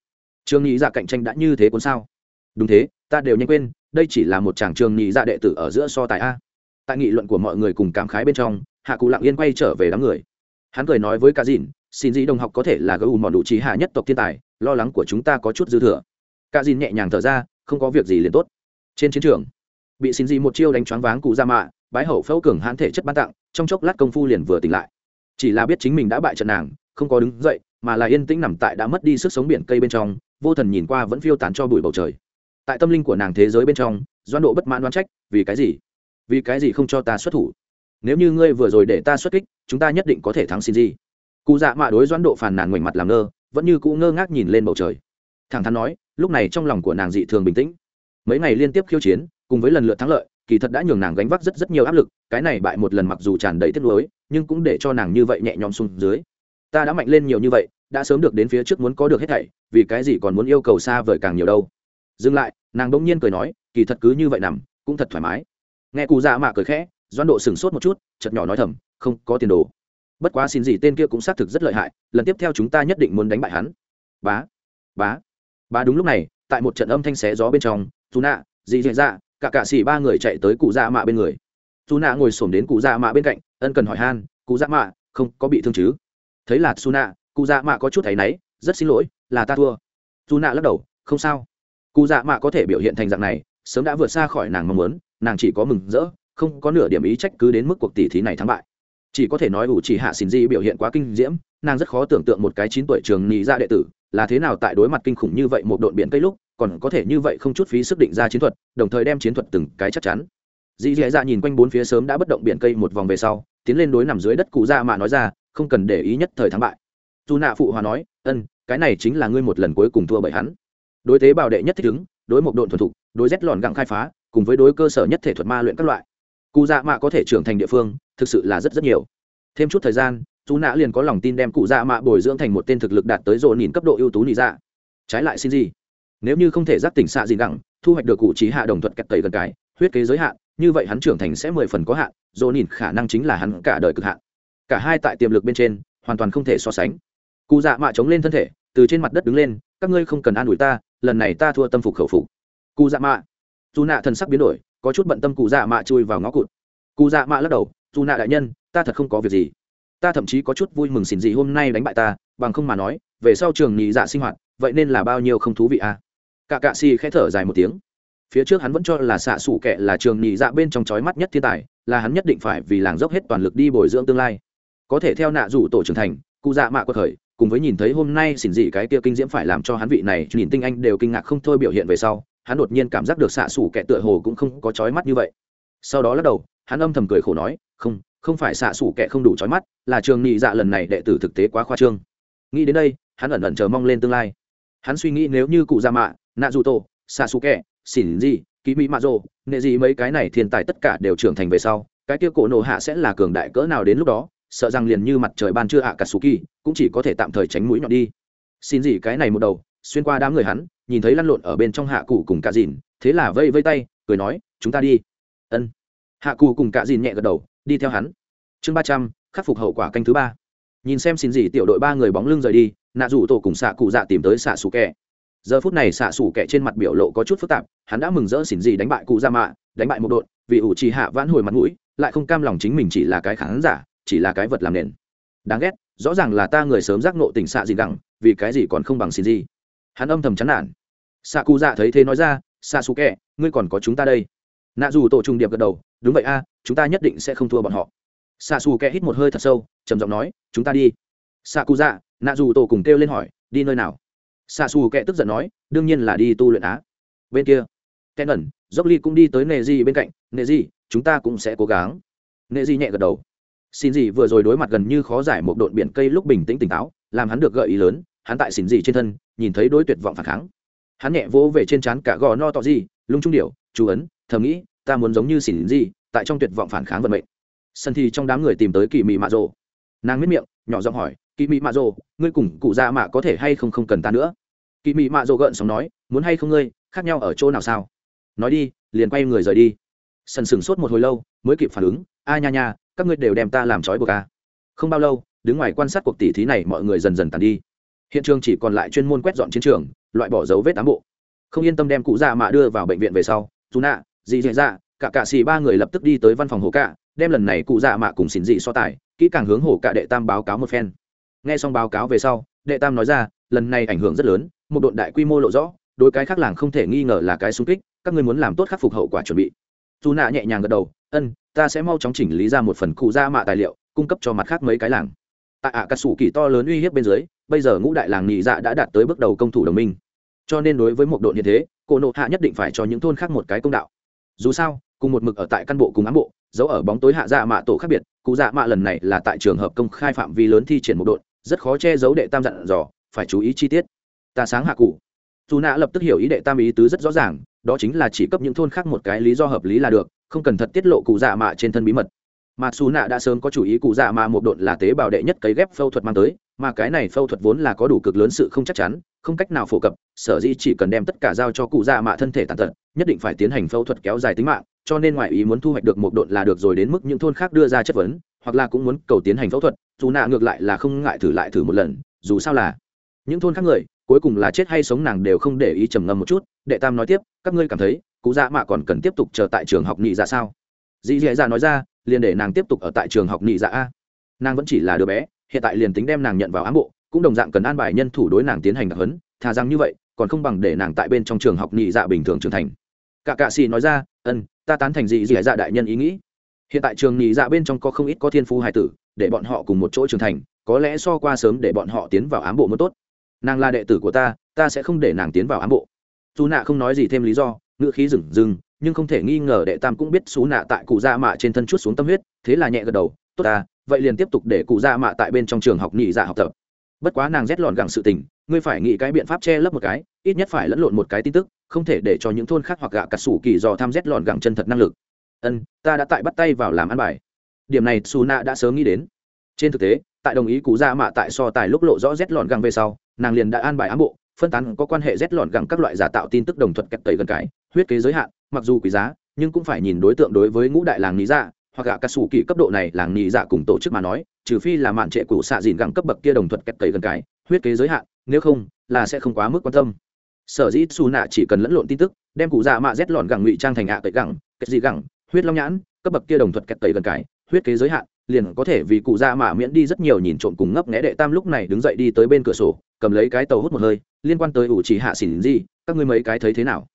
Trường nghĩ dạ cạnh tranh đã như thế cuốn sao? Đúng thế, ta đều nhanh quên, đây chỉ là một chàng trường nghĩ dạ đệ tử ở giữa so tài a. Tại nghị luận của mọi người cùng cảm khái bên trong, hạ cụ lặng yên quay trở về đám người. Hắn cười nói với cá dìn xin dĩ đồng học có thể là gấu mòn đủ trí hạ nhất tộc thiên tài, lo lắng của chúng ta có chút dư thừa. Cả dìn nhẹ nhàng thở ra, không có việc gì liền tốt. Trên chiến trường, bị xin dĩ một chiêu đánh choáng váng cụ ra mạ, bái hậu phẫu cường hãn thể chất ban tặng, trong chốc lát công phu liền vừa tỉnh lại. Chỉ là biết chính mình đã bại trận nàng, không có đứng dậy, mà là yên tĩnh nằm tại đã mất đi sức sống biển cây bên trong, vô thần nhìn qua vẫn phiêu tán cho bụi bầu trời. Tại tâm linh của nàng thế giới bên trong doan độ bất mãn đoán trách, vì cái gì? Vì cái gì không cho ta xuất thủ? Nếu như ngươi vừa rồi để ta xuất kích, chúng ta nhất định có thể thắng xin gì cụ dạ mạ đối doãn độ phàn nàn ngoảnh mặt làm ngơ, vẫn như cũ ngơ ngác nhìn lên bầu trời. Thẳng thắn nói, lúc này trong lòng của nàng dị thường bình tĩnh. Mấy ngày liên tiếp khiêu chiến, cùng với lần lượt thắng lợi, kỳ thật đã nhường nàng gánh vác rất rất nhiều áp lực, cái này bại một lần mặc dù tràn đầy tiếc nuối, nhưng cũng để cho nàng như vậy nhẹ nhõm xuống dưới. Ta đã mạnh lên nhiều như vậy, đã sớm được đến phía trước muốn có được hết thảy, vì cái gì còn muốn yêu cầu xa vời càng nhiều đâu. Dừng lại, nàng bỗng nhiên cười nói, kỳ thật cứ như vậy nằm, cũng thật thoải mái. Nghe cụ dạ mạ cười khẽ doan độ sửng sốt một chút chật nhỏ nói thầm, không có tiền đồ bất quá xin gì tên kia cũng xác thực rất lợi hại, lần tiếp theo chúng ta nhất định muốn đánh bại hắn. Bá bá bá đúng lúc này, tại một trận âm thanh xé gió bên trong dù nạ, dì dì dạ cả cạ xỉ ba người chạy tới cụ dạ mạ bên người. Dù nạ ngồi xổm đến cụ dạ mạ bên cạnh, ân cần hỏi han, cụ dạ mạ, không có bị thương chứ? Thấy là su nạ, cụ dạ mạ có chút thấy náy, rất xin lỗi, là ta thua. Dù nạ lắc đầu, không sao. Cụ dạ mạ có thể biểu hiện thành dạng này, sớm đã vượt xa khỏi nàng mong muốn, nàng chỉ có mừng rỡ, không có nửa điểm ý trách cứ đến mức cuộc tỷ thí này thắng bại chỉ có thể nói ủ chỉ hạ xin di biểu hiện quá kinh diễm, nàng rất khó tưởng tượng một cái chín tuổi trường nhị ra đệ tử là thế nào tại đối mặt kinh khủng như vậy một đội biển cây lúc, còn có thể như vậy không chút phí sức định ra chiến thuật, đồng thời đem chiến thuật từng cái chắc chắn. Dì dì dạ nhìn quanh bốn phía sớm đã bất động biển cây một vòng về sau, tiến lên đối nằm dưới đất cụ dạ ra mà nói ra, không cần để ý nhất thời thắng bại. Dù nạ phụ hòa nói, ân, cái này chính là ngươi một lần cuối cùng thua bởi hắn. Đối tế bào đệ nhất thích ứng, đối một độn thuần thục, đối rét lòn gặng khai phá, cùng với đối cơ sở nhất thể thuật ma luyện các loại. Cụ dạ mạ có thể trưởng thành địa phương thực sự là rất rất nhiều. Thêm chút thời gian dù nạ liền có lòng tin đem cụ dạ mạ bồi dưỡng thành một tên thực lực đạt tới rộ nhìn cấp độ ưu tú nị dạ. Trái lại xin gì? Nếu như không thể giác tỉnh xạ gì gẳng thu hoạch được cụ trí hạ đồng thuận kẹt tẩy gần cái, huyết kế giới hạn, như vậy hắn trưởng thành sẽ mười phần có hạn dồn nhìn khả năng chính là hắn cả đời cực hạn. Cả hai tại tiềm lực bên trên, hoàn toàn không thể so sánh. Cụ dạ mạ chống lên thân thể, từ trên mặt đất đứng lên, các ngươi không cần an ủi ta, lần này ta thua tâm phục khẩu phục. Cụ dạ mạ. Dù nạ thần sắc biến đổi, có chút bận tâm cụ dạ mạ chui vào ngõ cụt. Cụ dạ mạ lắc đầu dù nạ đại nhân, ta thật không có việc gì. Ta thậm chí có chút vui mừng xỉn gì hôm nay đánh bại ta, bằng không mà nói, về sau trường nhị dạ sinh hoạt, vậy nên là bao nhiêu không thú vị à? Cả cạ xì khẽ thở dài một tiếng. Phía trước hắn vẫn cho là xạ xủ kệ là trường nhị dạ bên trong chói mắt nhất thiên tài, là hắn nhất định phải vì làng dốc hết toàn lực đi bồi dưỡng tương lai. Có thể theo nạ rủ tổ trưởng thành, cụ dạ mạ quật khởi, cùng với nhìn thấy hôm nay xỉn dị cái kia kinh diễm phải làm cho hắn vị này, nhìn tinh anh đều kinh ngạc không thôi biểu hiện về sau, hắn đột nhiên cảm giác được xạ xủ kệ tựa hồ cũng không có chói mắt như vậy. Sau đó lắc đầu, hắn âm thầm cười khổ nói không không phải xạ xủ kệ không đủ chói mắt, là trường nhị dạ lần này đệ tử thực tế quá khoa trương. Nghĩ đến đây, hắn ẩn ẩn chờ mong lên tương lai. Hắn suy nghĩ nếu như cụ già mạ, nạ dù tổ, xạ xù kẹ xỉn gì ký mỹ mạ rồ, nệ gì mấy cái này thiên tài tất cả đều trưởng thành về sau, cái kia cổ nổ hạ sẽ là cường đại cỡ nào đến lúc đó, sợ rằng liền như mặt trời ban chưa hạ cả sù kỳ, cũng chỉ có thể tạm thời tránh mũi nhọn đi. Xin gì cái này một đầu, xuyên qua đám người hắn, nhìn thấy lăn lộn ở bên trong hạ cụ cùng cả dìn, thế là vây vây tay, cười nói, chúng ta đi. Ân. Hạ cụ cùng cả dìn nhẹ gật đầu đi theo hắn. Chương ba trăm, khắc phục hậu quả canh thứ ba. Nhìn xem xin gì tiểu đội ba người bóng lưng rời đi, nạ rủ tổ cùng xạ cụ dạ tìm tới xạ xù kẹ giờ phút này xạ xù kẻ trên mặt biểu lộ có chút phức tạp, hắn đã mừng rỡ xin gì đánh bại cụ ra mạ, đánh bại một đội, vì ủ trì hạ vãn hồi mặt mũi, lại không cam lòng chính mình chỉ là cái khán giả, chỉ là cái vật làm nền. Đáng ghét, rõ ràng là ta người sớm giác nộ tình xạ gì gẳng vì cái gì còn không bằng xin gì. Hắn âm thầm chán nản. Xạ cụ dạ thấy thế nói ra, xạ xù kẻ, ngươi còn có chúng ta đây nạ dù tổ trung điệp gật đầu, đúng vậy a, chúng ta nhất định sẽ không thua bọn họ. Xạ xù kẹ hít một hơi thật sâu, trầm giọng nói, chúng ta đi. Xạ cụ dạ nạ dù tổ cùng kêu lên hỏi, đi nơi nào? Xạ xù kẹ tức giận nói, đương nhiên là đi tu luyện á. Bên kia kẻ ngẩn dốc ly cũng đi tới nề di bên cạnh nề di, chúng ta cũng sẽ cố gắng. Nệ di nhẹ gật đầu. Xin gì vừa rồi đối mặt gần như khó giải một độn biển cây lúc bình tĩnh tỉnh táo, làm hắn được gợi ý lớn, hắn tại xin gì trên thân, nhìn thấy đối tuyệt vọng phản kháng. Hắn nhẹ vỗ về trên trán cả gò no tọ gì, lung trung điệu chú ấn thầm nghĩ, ta muốn giống như xỉn gì, tại trong tuyệt vọng phản kháng vận mệnh. Sân thì trong đám người tìm tới kỳ mị mạ rồ. Nàng miết miệng, nhỏ giọng hỏi kỳ mị mạ rồ, ngươi cùng cụ già mạ có thể hay không không cần ta nữa? Kỳ mị mạ rồ gợn sóng nói, muốn hay không ngươi, khác nhau ở chỗ nào sao? Nói đi, liền quay người rời đi. Sân sừng sốt một hồi lâu, mới kịp phản ứng, a nha nha, các ngươi đều đem ta làm trói buộc a không bao lâu, đứng ngoài quan sát cuộc tỉ thí này mọi người dần dần tàn đi. Hiện trường chỉ còn lại chuyên môn quét dọn chiến trường, loại bỏ dấu vết tám bộ. Không yên tâm đem cụ già mạ đưa vào bệnh viện về sau, dù nạ dì dạ dạ cả cạ xì ba người lập tức đi tới văn phòng hồ cạ, đem lần này cụ dạ mạ cùng xỉn dị so tài, kỹ càng hướng hồ cạ đệ tam báo cáo một phen. Nghe xong báo cáo về sau, đệ tam nói ra, lần này ảnh hưởng rất lớn, một đội đại quy mô lộ rõ, đối cái khác làng không thể nghi ngờ là cái xung kích, các ngươi muốn làm tốt khắc phục hậu quả chuẩn bị. Dù nạ nhẹ nhàng gật đầu, ân, ta sẽ mau chóng chỉnh lý ra một phần cụ ra mạ tài liệu, cung cấp cho mặt khác mấy cái làng. Tại ạ, cà sủ kỳ to lớn uy hiếp bên dưới, bây giờ ngũ đại làng nhị dạ đã đạt tới bước đầu công thủ đồng minh. Cho nên đối với một đội như thế, cổ nộ hạ nhất định phải cho những thôn khác một cái công đạo dù sao, cùng một mực ở tại căn bộ cùng ám bộ giấu ở bóng tối hạ dạ mạ tổ khác biệt, cụ dạ mạ lần này là tại trường hợp công khai phạm vi lớn thi triển một đội, rất khó che giấu đệ tam dặn dò, phải chú ý chi tiết. Ta sáng hạ cụ. Dù nạ lập tức hiểu ý đệ tam ý tứ rất rõ ràng, đó chính là chỉ cấp những thôn khác một cái lý do hợp lý là được, không cần thật tiết lộ cụ dạ mạ trên thân bí mật mà xù nạ đã sớm có chủ ý cụ dạ mà một độn là tế bào đệ nhất cấy ghép phẫu thuật mang tới, mà cái này phẫu thuật vốn là có đủ cực lớn sự không chắc chắn, không cách nào phổ cập, sở dĩ chỉ cần đem tất cả giao cho cụ dạ mạ thân thể tàn tật, nhất định phải tiến hành phẫu thuật kéo dài tính mạng, cho nên ngoại ý muốn thu hoạch được một độn là được rồi đến mức những thôn khác đưa ra chất vấn, hoặc là cũng muốn cầu tiến hành phẫu thuật, dù nạ ngược lại là không ngại thử lại thử một lần, dù sao là những thôn khác người, cuối cùng là chết hay sống nàng đều không để ý trầm ngâm một chút, đệ tam nói tiếp, các ngươi cảm thấy cụ dạ mạ còn cần tiếp tục chờ tại trường học nhị dạ sao? Dì dì dạ nói ra, liền để nàng tiếp tục ở tại trường học nhị dạ a. Nàng vẫn chỉ là đứa bé, hiện tại liền tính đem nàng nhận vào ám bộ, cũng đồng dạng cần an bài nhân thủ đối nàng tiến hành đặc hấn thà rằng như vậy, còn không bằng để nàng tại bên trong trường học nhị dạ bình thường trưởng thành. Cả cạ xì nói ra, ân, ta tán thành dị dị dạ đại nhân ý nghĩ. Hiện tại trường nhị dạ bên trong có không ít có thiên phú hải tử, để bọn họ cùng một chỗ trưởng thành, có lẽ so qua sớm để bọn họ tiến vào ám bộ mới tốt. Nàng là đệ tử của ta ta sẽ không để nàng tiến vào ám bộ. Dù nạ không nói gì thêm lý do ngựa khí rừng rừng nhưng không thể nghi ngờ đệ tam cũng biết xú nạ tại cụ gia mạ trên thân chút xuống tâm huyết, thế là nhẹ gật đầu, tốt ta, vậy liền tiếp tục để cụ gia mạ tại bên trong trường học nhị dạ học tập. Bất quá nàng rét lọn gặng sự tình, ngươi phải nghĩ cái biện pháp che lấp một cái, ít nhất phải lẫn lộn một cái tin tức, không thể để cho những thôn khác hoặc gạ cà sủ kỳ dò tham rét lọn gặng chân thật năng lực. Ân, ta đã tại bắt tay vào làm ăn bài. Điểm này xù nạ đã sớm nghĩ đến. Trên thực tế, tại đồng ý cụ gia mạ tại so tài lúc lộ rõ rét lọn gặng về sau, nàng liền đã an bài ám bộ, phân tán có quan hệ rét lọn gặng các loại giả tạo tin tức đồng thuận kẹt tẩy gần cái, huyết kế giới hạn mặc dù quý giá, nhưng cũng phải nhìn đối tượng đối với ngũ đại làng lý dạ hoặc gạ cà sủ kỳ cấp độ này, làng nhị dạ cùng tổ chức mà nói, trừ phi là mạn trệ cụ xạ dìn gặng cấp bậc kia đồng thuận kẹt tẩy gần cái, huyết kế giới hạn, nếu không, là sẽ không quá mức quan tâm. Sở dĩ xù nạ chỉ cần lẫn lộn tin tức, đem cụ dạ mạ rét lọn gặng ngụy trang thành ạ cậy gặng kẹt gì gặng huyết long nhãn, cấp bậc kia đồng thuận kẹt tẩy gần cái, huyết kế giới hạn, liền có thể vì cụ dạ mạ miễn đi rất nhiều nhìn trộm cùng ngấp nghẽ đệ tam lúc này đứng dậy đi tới bên cửa sổ, cầm lấy cái tàu hút một hơi, liên quan tới ủ chỉ hạ xỉn gì, các ngươi mấy cái thấy thế nào?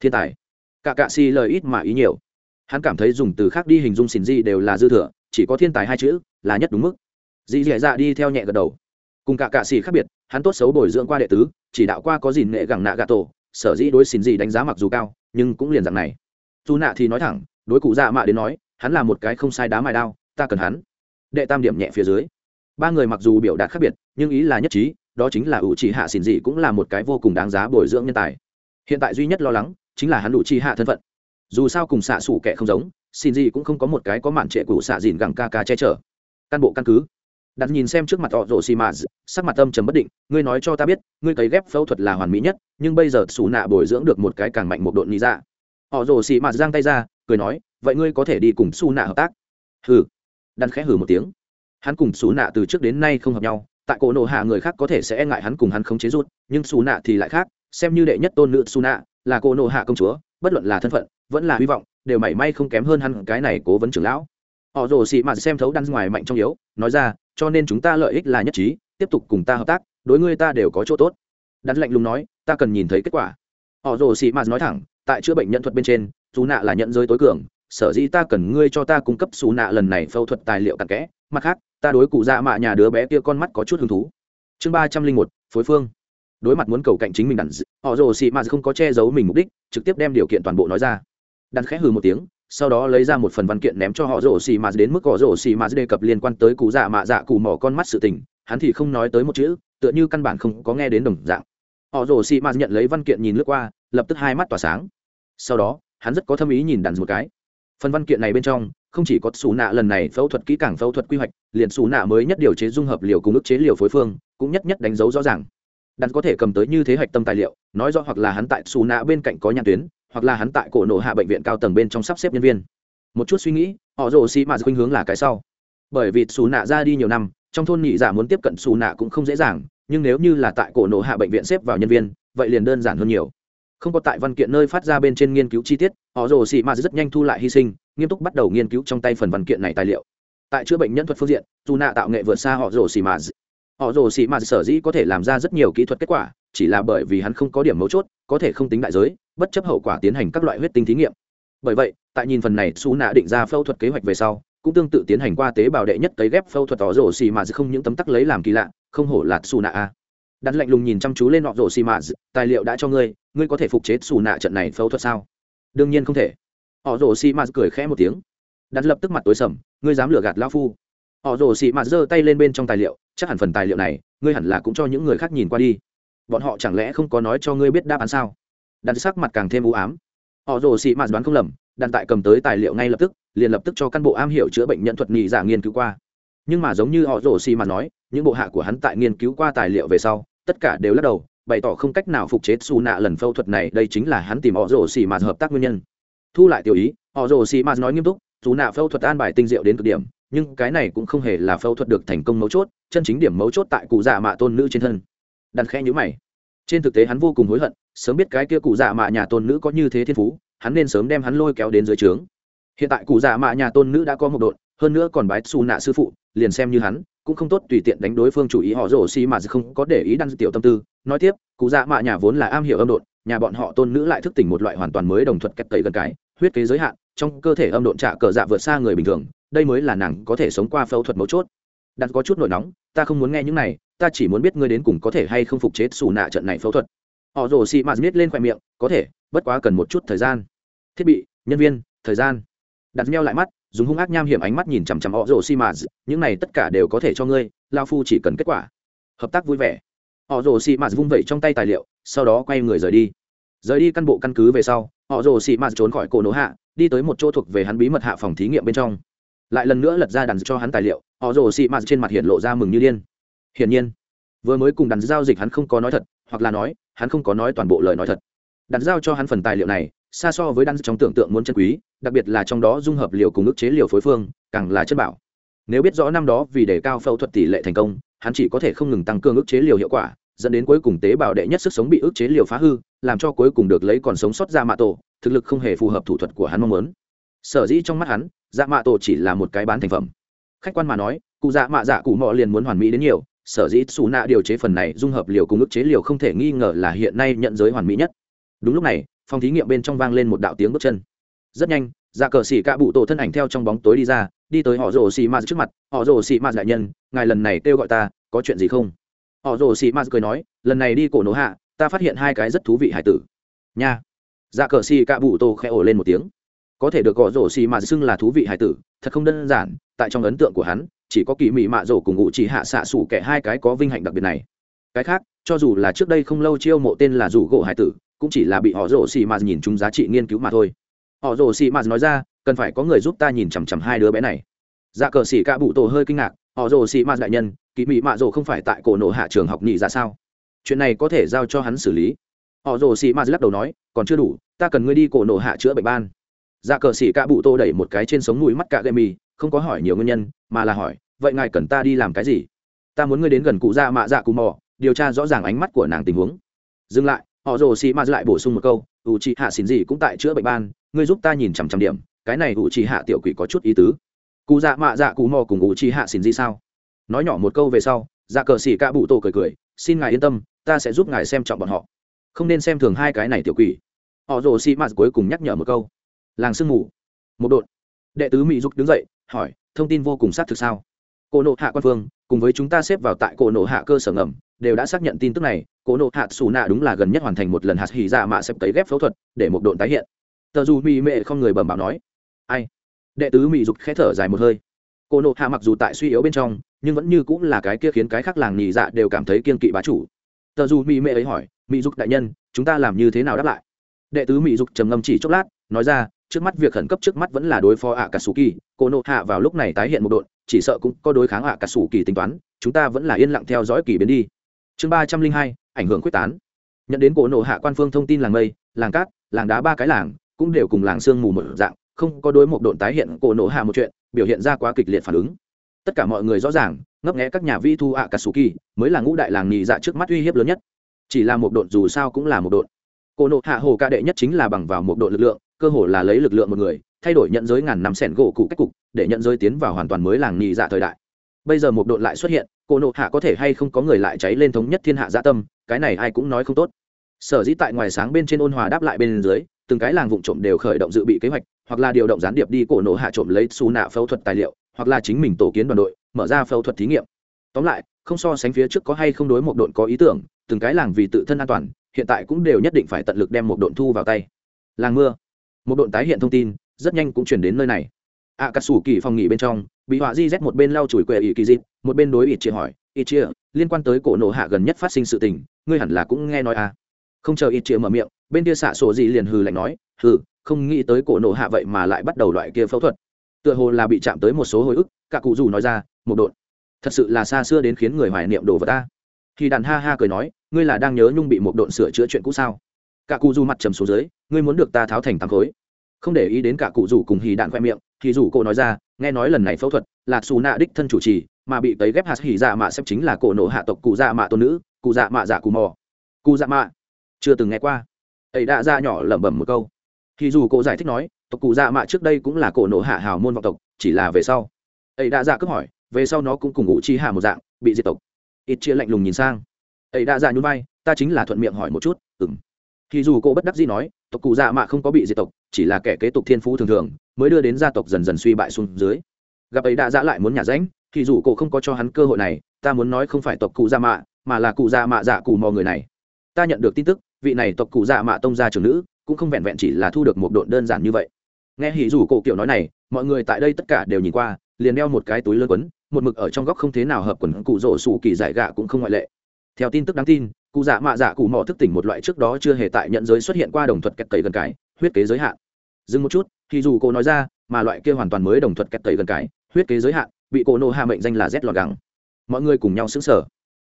Thiên tài cả cạ si lời ít mà ý nhiều. Hắn cảm thấy dùng từ khác đi hình dung xỉn gì đều là dư thừa, chỉ có thiên tài hai chữ là nhất đúng mức. Dì dì dạ đi theo nhẹ gật đầu. Cùng cả cạ xì khác biệt, hắn tốt xấu bồi dưỡng qua đệ tứ, chỉ đạo qua có gì nghệ gẳng nạ gà tổ, sở dĩ đối xỉn gì đánh giá mặc dù cao, nhưng cũng liền dạng này. Dù nạ thì nói thẳng, đối cụ dạ mạ đến nói, hắn là một cái không sai đá mài đao, ta cần hắn. Đệ tam điểm nhẹ phía dưới. Ba người mặc dù biểu đạt khác biệt, nhưng ý là nhất trí, đó chính là ủ chỉ hạ xỉn dị cũng là một cái vô cùng đáng giá bồi dưỡng nhân tài. Hiện tại duy nhất lo lắng chính là hắn đủ trì hạ thân phận. Dù sao cùng xạ xủ kẻ không giống, xin gì cũng không có một cái có mạn trệ của xạ dìn gẳng ca ca che chở. Căn bộ căn cứ. Đặt nhìn xem trước mặt họ rồ xì Mạt sắc mặt tâm trầm bất định, ngươi nói cho ta biết, ngươi cấy ghép phẫu thuật là hoàn mỹ nhất, nhưng bây giờ xù nạ bồi dưỡng được một cái càng mạnh một độn lý ra dạ. họ rồ xì Mạt giang tay ra, cười nói, vậy ngươi có thể đi cùng xù nạ hợp tác? Hừ. Đặt khẽ hừ một tiếng. Hắn cùng xù nạ từ trước đến nay không hợp nhau, tại cổ nộ hạ người khác có thể sẽ e ngại hắn cùng hắn không chế rút, nhưng xù nạ thì lại khác, xem như đệ nhất tôn nữ xù nạ là cô nộ hạ công chúa, bất luận là thân phận, vẫn là hy vọng, đều mảy may không kém hơn hắn cái này cố vấn trưởng lão. Họ rồ xị mạt xem thấu đan ngoài mạnh trong yếu, nói ra, cho nên chúng ta lợi ích là nhất trí, tiếp tục cùng ta hợp tác, đối ngươi ta đều có chỗ tốt. Đan lạnh lùng nói, ta cần nhìn thấy kết quả. Họ rồ xị mạt nói thẳng, tại chữa bệnh nhân thuật bên trên, dù nạ là nhận giới tối cường, sở dĩ ta cần ngươi cho ta cung cấp xù nạ lần này phẫu thuật tài liệu cặn kẽ, mặt khác, ta đối cụ dạ mạ nhà đứa bé kia con mắt có chút hứng thú. Chương ba trăm linh một, phối phương đối mặt muốn cầu cạnh chính mình đàn họ rồ xị mạt không có che giấu mình mục đích, trực tiếp đem điều kiện toàn bộ nói ra. Đàn khẽ hừ một tiếng, sau đó lấy ra một phần văn kiện ném cho họ rồ xì mà đến mức họ rồ xì mà đề cập liên quan tới cụ dạ mạ dạ cụ mỏ con mắt sự tình, hắn thì không nói tới một chữ, tựa như căn bản không có nghe đến đồng dạng. Họ rồ xì mà nhận lấy văn kiện nhìn lướt qua, lập tức hai mắt tỏa sáng. Sau đó, hắn rất có thâm ý nhìn đàn một cái. Phần văn kiện này bên trong, không chỉ có xù nạ lần này phẫu thuật kỹ càng phẫu thuật quy hoạch, liền xù nạ mới nhất điều chế dung hợp liều cùng ức chế liều phối phương, cũng nhất nhất đánh dấu rõ ràng đàn có thể cầm tới như thế hạch tâm tài liệu, nói rõ hoặc là hắn tại xù nạ bên cạnh có nhãn tuyến, hoặc là hắn tại cổ nổ hạ bệnh viện cao tầng bên trong sắp xếp nhân viên. Một chút suy nghĩ, họ rồ xì mà khuynh hướng là cái sau. Bởi vì xù nạ ra đi nhiều năm, trong thôn nhị giả muốn tiếp cận xù nạ cũng không dễ dàng, nhưng nếu như là tại cổ nổ hạ bệnh viện xếp vào nhân viên, vậy liền đơn giản hơn nhiều. Không có tại văn kiện nơi phát ra bên trên nghiên cứu chi tiết, họ rồ xì mà rất nhanh thu lại hy sinh, nghiêm túc bắt đầu nghiên cứu trong tay phần văn kiện này tài liệu. Tại chữa bệnh nhân thuật phương diện dù nạ tạo nghệ vượt xa họ rồ xì mà họ rồ xì mạt sở dĩ có thể làm ra rất nhiều kỹ thuật kết quả, chỉ là bởi vì hắn không có điểm mấu chốt, có thể không tính đại giới, bất chấp hậu quả tiến hành các loại huyết tinh thí nghiệm. Bởi vậy, tại nhìn phần này xú nạ định ra phẫu thuật kế hoạch về sau, cũng tương tự tiến hành qua tế bào đệ nhất cấy ghép phẫu thuật họ rồ xì mà không những tấm tắc lấy làm kỳ lạ, không hổ là xù nạ a. Đặt lạnh lùng nhìn chăm chú lên họ rồ xì mà, tài liệu đã cho ngươi ngươi có thể phục chế xù nạ trận này phẫu thuật sao? Đương nhiên không thể. Họ rồ xì mà cười khẽ một tiếng. Đặt lập tức mặt tối sầm, ngươi dám lừa gạt lao phu. Họ rồ xì mà giơ tay lên bên trong tài liệu chắc hẳn phần tài liệu này, ngươi hẳn là cũng cho những người khác nhìn qua đi. Bọn họ chẳng lẽ không có nói cho ngươi biết đáp án sao? Đặt sắc mặt càng thêm u ám. Họ rồ xị mạt đoán không lầm đàn tại cầm tới tài liệu ngay lập tức, liền lập tức cho căn bộ am hiểu chữa bệnh nhân thuật nhị giả nghiên cứu qua. Nhưng mà giống như họ rồ xì mà nói, những bộ hạ của hắn tại nghiên cứu qua tài liệu về sau, tất cả đều lắc đầu, bày tỏ không cách nào phục chế xù nạ lần phẫu thuật này, đây chính là hắn tìm họ rồ xì mà hợp tác nguyên nhân. Thu lại tiểu ý, họ rồ xì mà nói nghiêm túc, xù nạ phẫu thuật an bài tinh diệu đến cực điểm nhưng cái này cũng không hề là phẫu thuật được thành công mấu chốt, chân chính điểm mấu chốt tại cụ già mạ tôn nữ trên thân. Đặt khe nhữ mày. Trên thực tế hắn vô cùng hối hận, sớm biết cái kia cụ già mạ nhà tôn nữ có như thế thiên phú, hắn nên sớm đem hắn lôi kéo đến dưới trướng. Hiện tại cụ già mạ nhà tôn nữ đã có một đội hơn nữa còn bái xù nạ sư phụ, liền xem như hắn, cũng không tốt tùy tiện đánh đối phương chủ ý họ rổ xi mà không có để ý đăng tiểu tâm tư. Nói tiếp, cụ dạ mạ nhà vốn là am hiểu âm độn, nhà bọn họ tôn nữ lại thức tỉnh một loại hoàn toàn mới đồng thuật kẹp tẩy gần cái, huyết kế giới hạn, trong cơ thể âm độn trả cờ dạ vượt xa người bình thường đây mới là nàng có thể sống qua phẫu thuật mấu chốt. Đặt có chút nổi nóng, ta không muốn nghe những này, ta chỉ muốn biết ngươi đến cùng có thể hay không phục chế xù nạ trận này phẫu thuật. Họ rồ xị mạt miết lên khoe miệng, có thể, bất quá cần một chút thời gian. Thiết bị, nhân viên, thời gian. Đặt meo lại mắt, dùng hung ác nham hiểm ánh mắt nhìn chằm chằm họ rồ xị mạt, những này tất cả đều có thể cho ngươi, lao phu chỉ cần kết quả. Hợp tác vui vẻ. Họ rồ xị mạt vung vẩy trong tay tài liệu, sau đó quay người rời đi. Rời đi căn bộ căn cứ về sau, họ rồ xị mạt trốn khỏi cổ nổ hạ, đi tới một chỗ thuộc về hắn bí mật hạ phòng thí nghiệm bên trong lại lần nữa lật ra đàn cho hắn tài liệu, họ rồ xị mạt trên mặt hiện lộ ra mừng như điên. Hiển nhiên, vừa mới cùng đàn giao dịch hắn không có nói thật, hoặc là nói, hắn không có nói toàn bộ lời nói thật. Đàn giao cho hắn phần tài liệu này, xa so với đàn trong tưởng tượng muốn chân quý, đặc biệt là trong đó dung hợp liều cùng ức chế liều phối phương, càng là chất bảo. Nếu biết rõ năm đó vì đề cao phẫu thuật tỷ lệ thành công, hắn chỉ có thể không ngừng tăng cường ức chế liều hiệu quả, dẫn đến cuối cùng tế bào đệ nhất sức sống bị ức chế liều phá hư, làm cho cuối cùng được lấy còn sống sót ra mạ tổ, thực lực không hề phù hợp thủ thuật của hắn mong muốn. Sở dĩ trong mắt hắn dạ mạ tổ chỉ là một cái bán thành phẩm. Khách quan mà nói, cụ dạ mạ dạ cụ mọ liền muốn hoàn mỹ đến nhiều, sở dĩ xù nạ điều chế phần này dung hợp liều cùng ức chế liều không thể nghi ngờ là hiện nay nhận giới hoàn mỹ nhất. Đúng lúc này, phòng thí nghiệm bên trong vang lên một đạo tiếng bước chân. Rất nhanh dạ cờ xỉ cạ bụ tổ thân ảnh theo trong bóng tối đi ra, đi tới họ rồ xì ma trước mặt. Họ rồ xì ma đại nhân, ngài lần này kêu gọi ta, có chuyện gì không? Họ rồ xì ma cười nói, lần này đi cổ nổ hạ, ta phát hiện hai cái rất thú vị hải tử. Nha. Dạ cờ xì cạ bụ tổ khẽ ổ lên một tiếng có thể được gõ rổ xì ma xưng là thú vị hải tử, thật không đơn giản, tại trong ấn tượng của hắn, chỉ có kỳ mị mạ rổ cùng ngụ chỉ hạ xạ sủ kẻ hai cái có vinh hạnh đặc biệt này. Cái khác, cho dù là trước đây không lâu chiêu mộ tên là rủ gỗ hải tử, cũng chỉ là bị họ rổ xì mà nhìn chúng giá trị nghiên cứu mà thôi. Họ rổ xì mà nói ra, cần phải có người giúp ta nhìn chằm chằm hai đứa bé này. Dạ cờ xì ca bụ tổ hơi kinh ngạc, họ rổ xì mà đại nhân, kỳ mị mạ rổ không phải tại cổ nổ hạ trường học nhị ra sao? Chuyện này có thể giao cho hắn xử lý. Họ rồ xì ma lắc đầu nói, còn chưa đủ, ta cần ngươi đi cổ nổ hạ chữa bệnh ban dạ cờ xì cạ bụ tô đẩy một cái trên sống mũi mắt cạ gậy mì, không có hỏi nhiều nguyên nhân, mà là hỏi, vậy ngài cần ta đi làm cái gì? Ta muốn ngươi đến gần cụ dạ mạ dạ cù mò, điều tra rõ ràng ánh mắt của nàng tình huống. Dừng lại, họ rồ xì ma lại bổ sung một câu, ủ chị hạ xin gì cũng tại chữa bệnh ban, ngươi giúp ta nhìn chằm chằm điểm, cái này ủ chị hạ tiểu quỷ có chút ý tứ. Cụ dạ mạ dạ cù mò cùng ủ chị hạ xin gì sao? Nói nhỏ một câu về sau dạ cờ xì cạ bụ tô cười cười, xin ngài yên tâm, ta sẽ giúp ngài xem trọng bọn họ. Không nên xem thường hai cái này tiểu quỷ. Họ rồ xì ma cuối cùng nhắc nhở một câu làng sương mù. Một đội đệ tứ mỹ dục đứng dậy, hỏi, thông tin vô cùng xác thực sao? Cổ nộ hạ quan phương, cùng với chúng ta xếp vào tại cổ nộ hạ cơ sở ngầm, đều đã xác nhận tin tức này. Cổ nộ hạ xù nạ đúng là gần nhất hoàn thành một lần hạt hỉ dạ mạ xếp cấy ghép phẫu thuật, để một độn tái hiện. Tờ dù mỹ mệ không người bẩm bảo nói. Ai? Đệ tứ mỹ dục khẽ thở dài một hơi. Cổ nộ hạ mặc dù tại suy yếu bên trong, nhưng vẫn như cũng là cái kia khiến cái khác làng nhì dạ đều cảm thấy kiên kỵ bá chủ. Tờ dù mỹ mệ ấy hỏi, mỹ dục đại nhân, chúng ta làm như thế nào đáp lại? Đệ tứ mỹ dục trầm ngâm chỉ chốc lát, nói ra trước mắt việc khẩn cấp trước mắt vẫn là đối phó ạ cà sù kỳ cô nộ hạ vào lúc này tái hiện một đội chỉ sợ cũng có đối kháng ạ cà sù kỳ tính toán, chúng ta vẫn là yên lặng theo dõi kỳ biến đi. Chương ba trăm linh hai, ảnh hưởng quyết tán. Nhận đến cổ nộ hạ quan phương thông tin làng mây, làng cát, làng đá ba cái làng, cũng đều cùng làng sương mù một dạng, không có đối một độn tái hiện cổ nộ hạ một chuyện, biểu hiện ra quá kịch liệt phản ứng. Tất cả mọi người rõ ràng, ngấp nghẽ các nhà vi thu ạ cà sù kỳ mới là ngũ đại làng nhị dạ trước mắt uy hiếp lớn nhất. Chỉ là một độn dù sao cũng là một độn. Cổ nộ hạ hồ ca đệ nhất chính là bằng vào một độn lực lượng cơ hồ là lấy lực lượng một người, thay đổi nhận giới ngàn năm sẻn gỗ cụ cách cục, để nhận giới tiến vào hoàn toàn mới làng nhị dạ thời đại. Bây giờ một đội lại xuất hiện cổ nộ hạ có thể hay không có người lại cháy lên thống nhất thiên hạ gia tâm, cái này ai cũng nói không tốt. Sở dĩ tại ngoài sáng bên trên ôn hòa đáp lại bên dưới, từng cái làng vụ trộm đều khởi động dự bị kế hoạch, hoặc là điều động gián điệp đi cổ nộ hạ trộm lấy xù nạ phẫu thuật tài liệu, hoặc là chính mình tổ kiến đoàn đội, mở ra phẫu thuật thí nghiệm. Tóm lại, không so sánh phía trước có hay không đối một đội có ý tưởng, từng cái làng vì tự thân an toàn, hiện tại cũng đều nhất định phải tận lực đem một đội thu vào tay. Làng mưa một đội tái hiện thông tin, rất nhanh cũng chuyển đến nơi này. A cà sủ kỳ phòng nghỉ bên trong, bị họa di z một bên lau chùi quệ ỷ kỳ dịp, một bên đối ít chia hỏi ít chia liên quan tới cổ nổ hạ gần nhất phát sinh sự tình, ngươi hẳn là cũng nghe nói à? Không chờ ít chia mở miệng, bên kia xạ sổ gì liền hừ lạnh nói, hừ, không nghĩ tới cổ nổ hạ vậy mà lại bắt đầu loại kia phẫu thuật. Tựa hồ là bị chạm tới một số hồi ức, cả cụ dù nói ra, một độn thật sự là xa xưa đến khiến người hoài niệm đồ vật ta. Thì đàn ha ha cười nói, ngươi là đang nhớ nhung bị một độn sửa chữa chuyện cũ sao? Cả cụ dù mặt trầm xuống dưới ngươi muốn được ta tháo thành tám khối. Không để ý đến cả cụ rủ cùng hì đạn khoe miệng thì rủ cô nói ra, nghe nói lần này phẫu thuật là xù nạ đích thân chủ trì, mà bị tấy ghép hạt hỉ dạ mạ xem chính là cổ nổ hạ tộc cụ dạ mạ tôn nữ, cụ dạ mạ dạ cù mò. Cụ dạ mạ. Chưa từng nghe qua. Ấy đã ra nhỏ lẩm bẩm một câu. Thì dù cô giải thích nói, tộc cụ dạ mạ trước đây cũng là cổ nổ hạ hào môn vọng tộc, chỉ là về sau. Ấy đã dạ cướp hỏi, về sau nó cũng cùng ngụ chi hạ một dạng, bị diệt tộc. Ít chia lạnh lùng nhìn sang. Ấy đã dạ nhún vai, ta chính là thuận miệng hỏi một chút ừng thì dù cô bất đắc dĩ nói, tộc cụ dạ mạ không có bị diệt tộc, chỉ là kẻ kế tục thiên phú thường thường, mới đưa đến gia tộc dần dần suy bại xuống dưới. Gặp ấy đã dã lại muốn nhả ránh, thì dù cô không có cho hắn cơ hội này, ta muốn nói không phải tộc cụ dạ mạ, mà là cụ dạ mạ dạ cụ mò người này. Ta nhận được tin tức, vị này tộc cụ dạ mạ tông gia trưởng nữ, cũng không vẹn vẹn chỉ là thu được một độn đơn giản như vậy. Nghe hỉ dù cổ kiểu nói này, mọi người tại đây tất cả đều nhìn qua, liền đeo một cái túi lơ quấn, một mực ở trong góc không thế nào hợp quần cụ rổ sủ kỳ giải gạ cũng không ngoại lệ theo tin tức đáng tin, cụ dạ mạ dạ cụ mò thức tỉnh một loại trước đó chưa hề tại nhận giới xuất hiện qua đồng thuật kẹt tẩy gần cái, huyết kế giới hạn. Dừng một chút, thì dù cô nói ra, mà loại kia hoàn toàn mới đồng thuật kẹt tẩy gần cái, huyết kế giới hạn, bị cô nô hạ mệnh danh là z lọt gắng mọi người cùng nhau xứng sở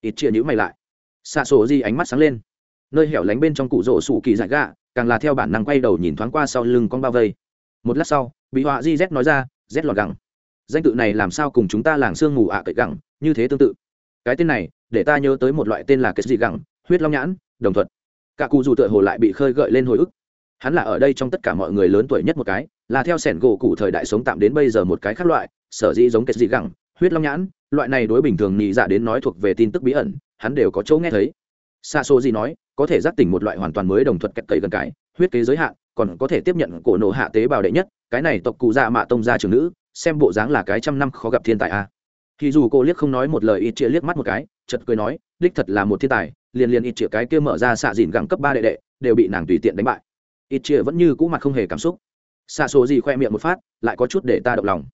ít chia nhữ mày lại. Xa sổ di ánh mắt sáng lên. Nơi hẻo lánh bên trong cụ rổ sủ kỳ dại gạ, càng là theo bản năng quay đầu nhìn thoáng qua sau lưng con bao vây. Một lát sau, bị họa di z nói ra z lọt gắng danh tự này làm sao cùng chúng ta làng sương mù ạ à cậy gẳng, như thế tương tự. Cái tên này để ta nhớ tới một loại tên là cái gì gẳng, huyết long nhãn, đồng thuận cả cụ dù tựa hồ lại bị khơi gợi lên hồi ức. Hắn là ở đây trong tất cả mọi người lớn tuổi nhất một cái, là theo sẻn gỗ cụ thời đại sống tạm đến bây giờ một cái khác loại, sở dĩ giống cái gì gẳng, huyết long nhãn, loại này đối bình thường nhị dạ đến nói thuộc về tin tức bí ẩn, hắn đều có chỗ nghe thấy. Xa xô gì nói, có thể giác tỉnh một loại hoàn toàn mới đồng thuận kẹt cậy gần cái, huyết kế giới hạn, còn có thể tiếp nhận cổ nổ hạ tế bào đệ nhất, cái này tộc cụ dạ mạ tông gia trưởng nữ, xem bộ dáng là cái trăm năm khó gặp thiên tài a thì dù cô liếc không nói một lời ít chia liếc mắt một cái chật cười nói, đích thật là một thiên tài, liền liền ít chia cái kia mở ra xạ dìn gẳng cấp ba đệ đệ, đều bị nàng tùy tiện đánh bại. Ít chia vẫn như cũ mặt không hề cảm xúc. Xạ số gì khoe miệng một phát, lại có chút để ta động lòng.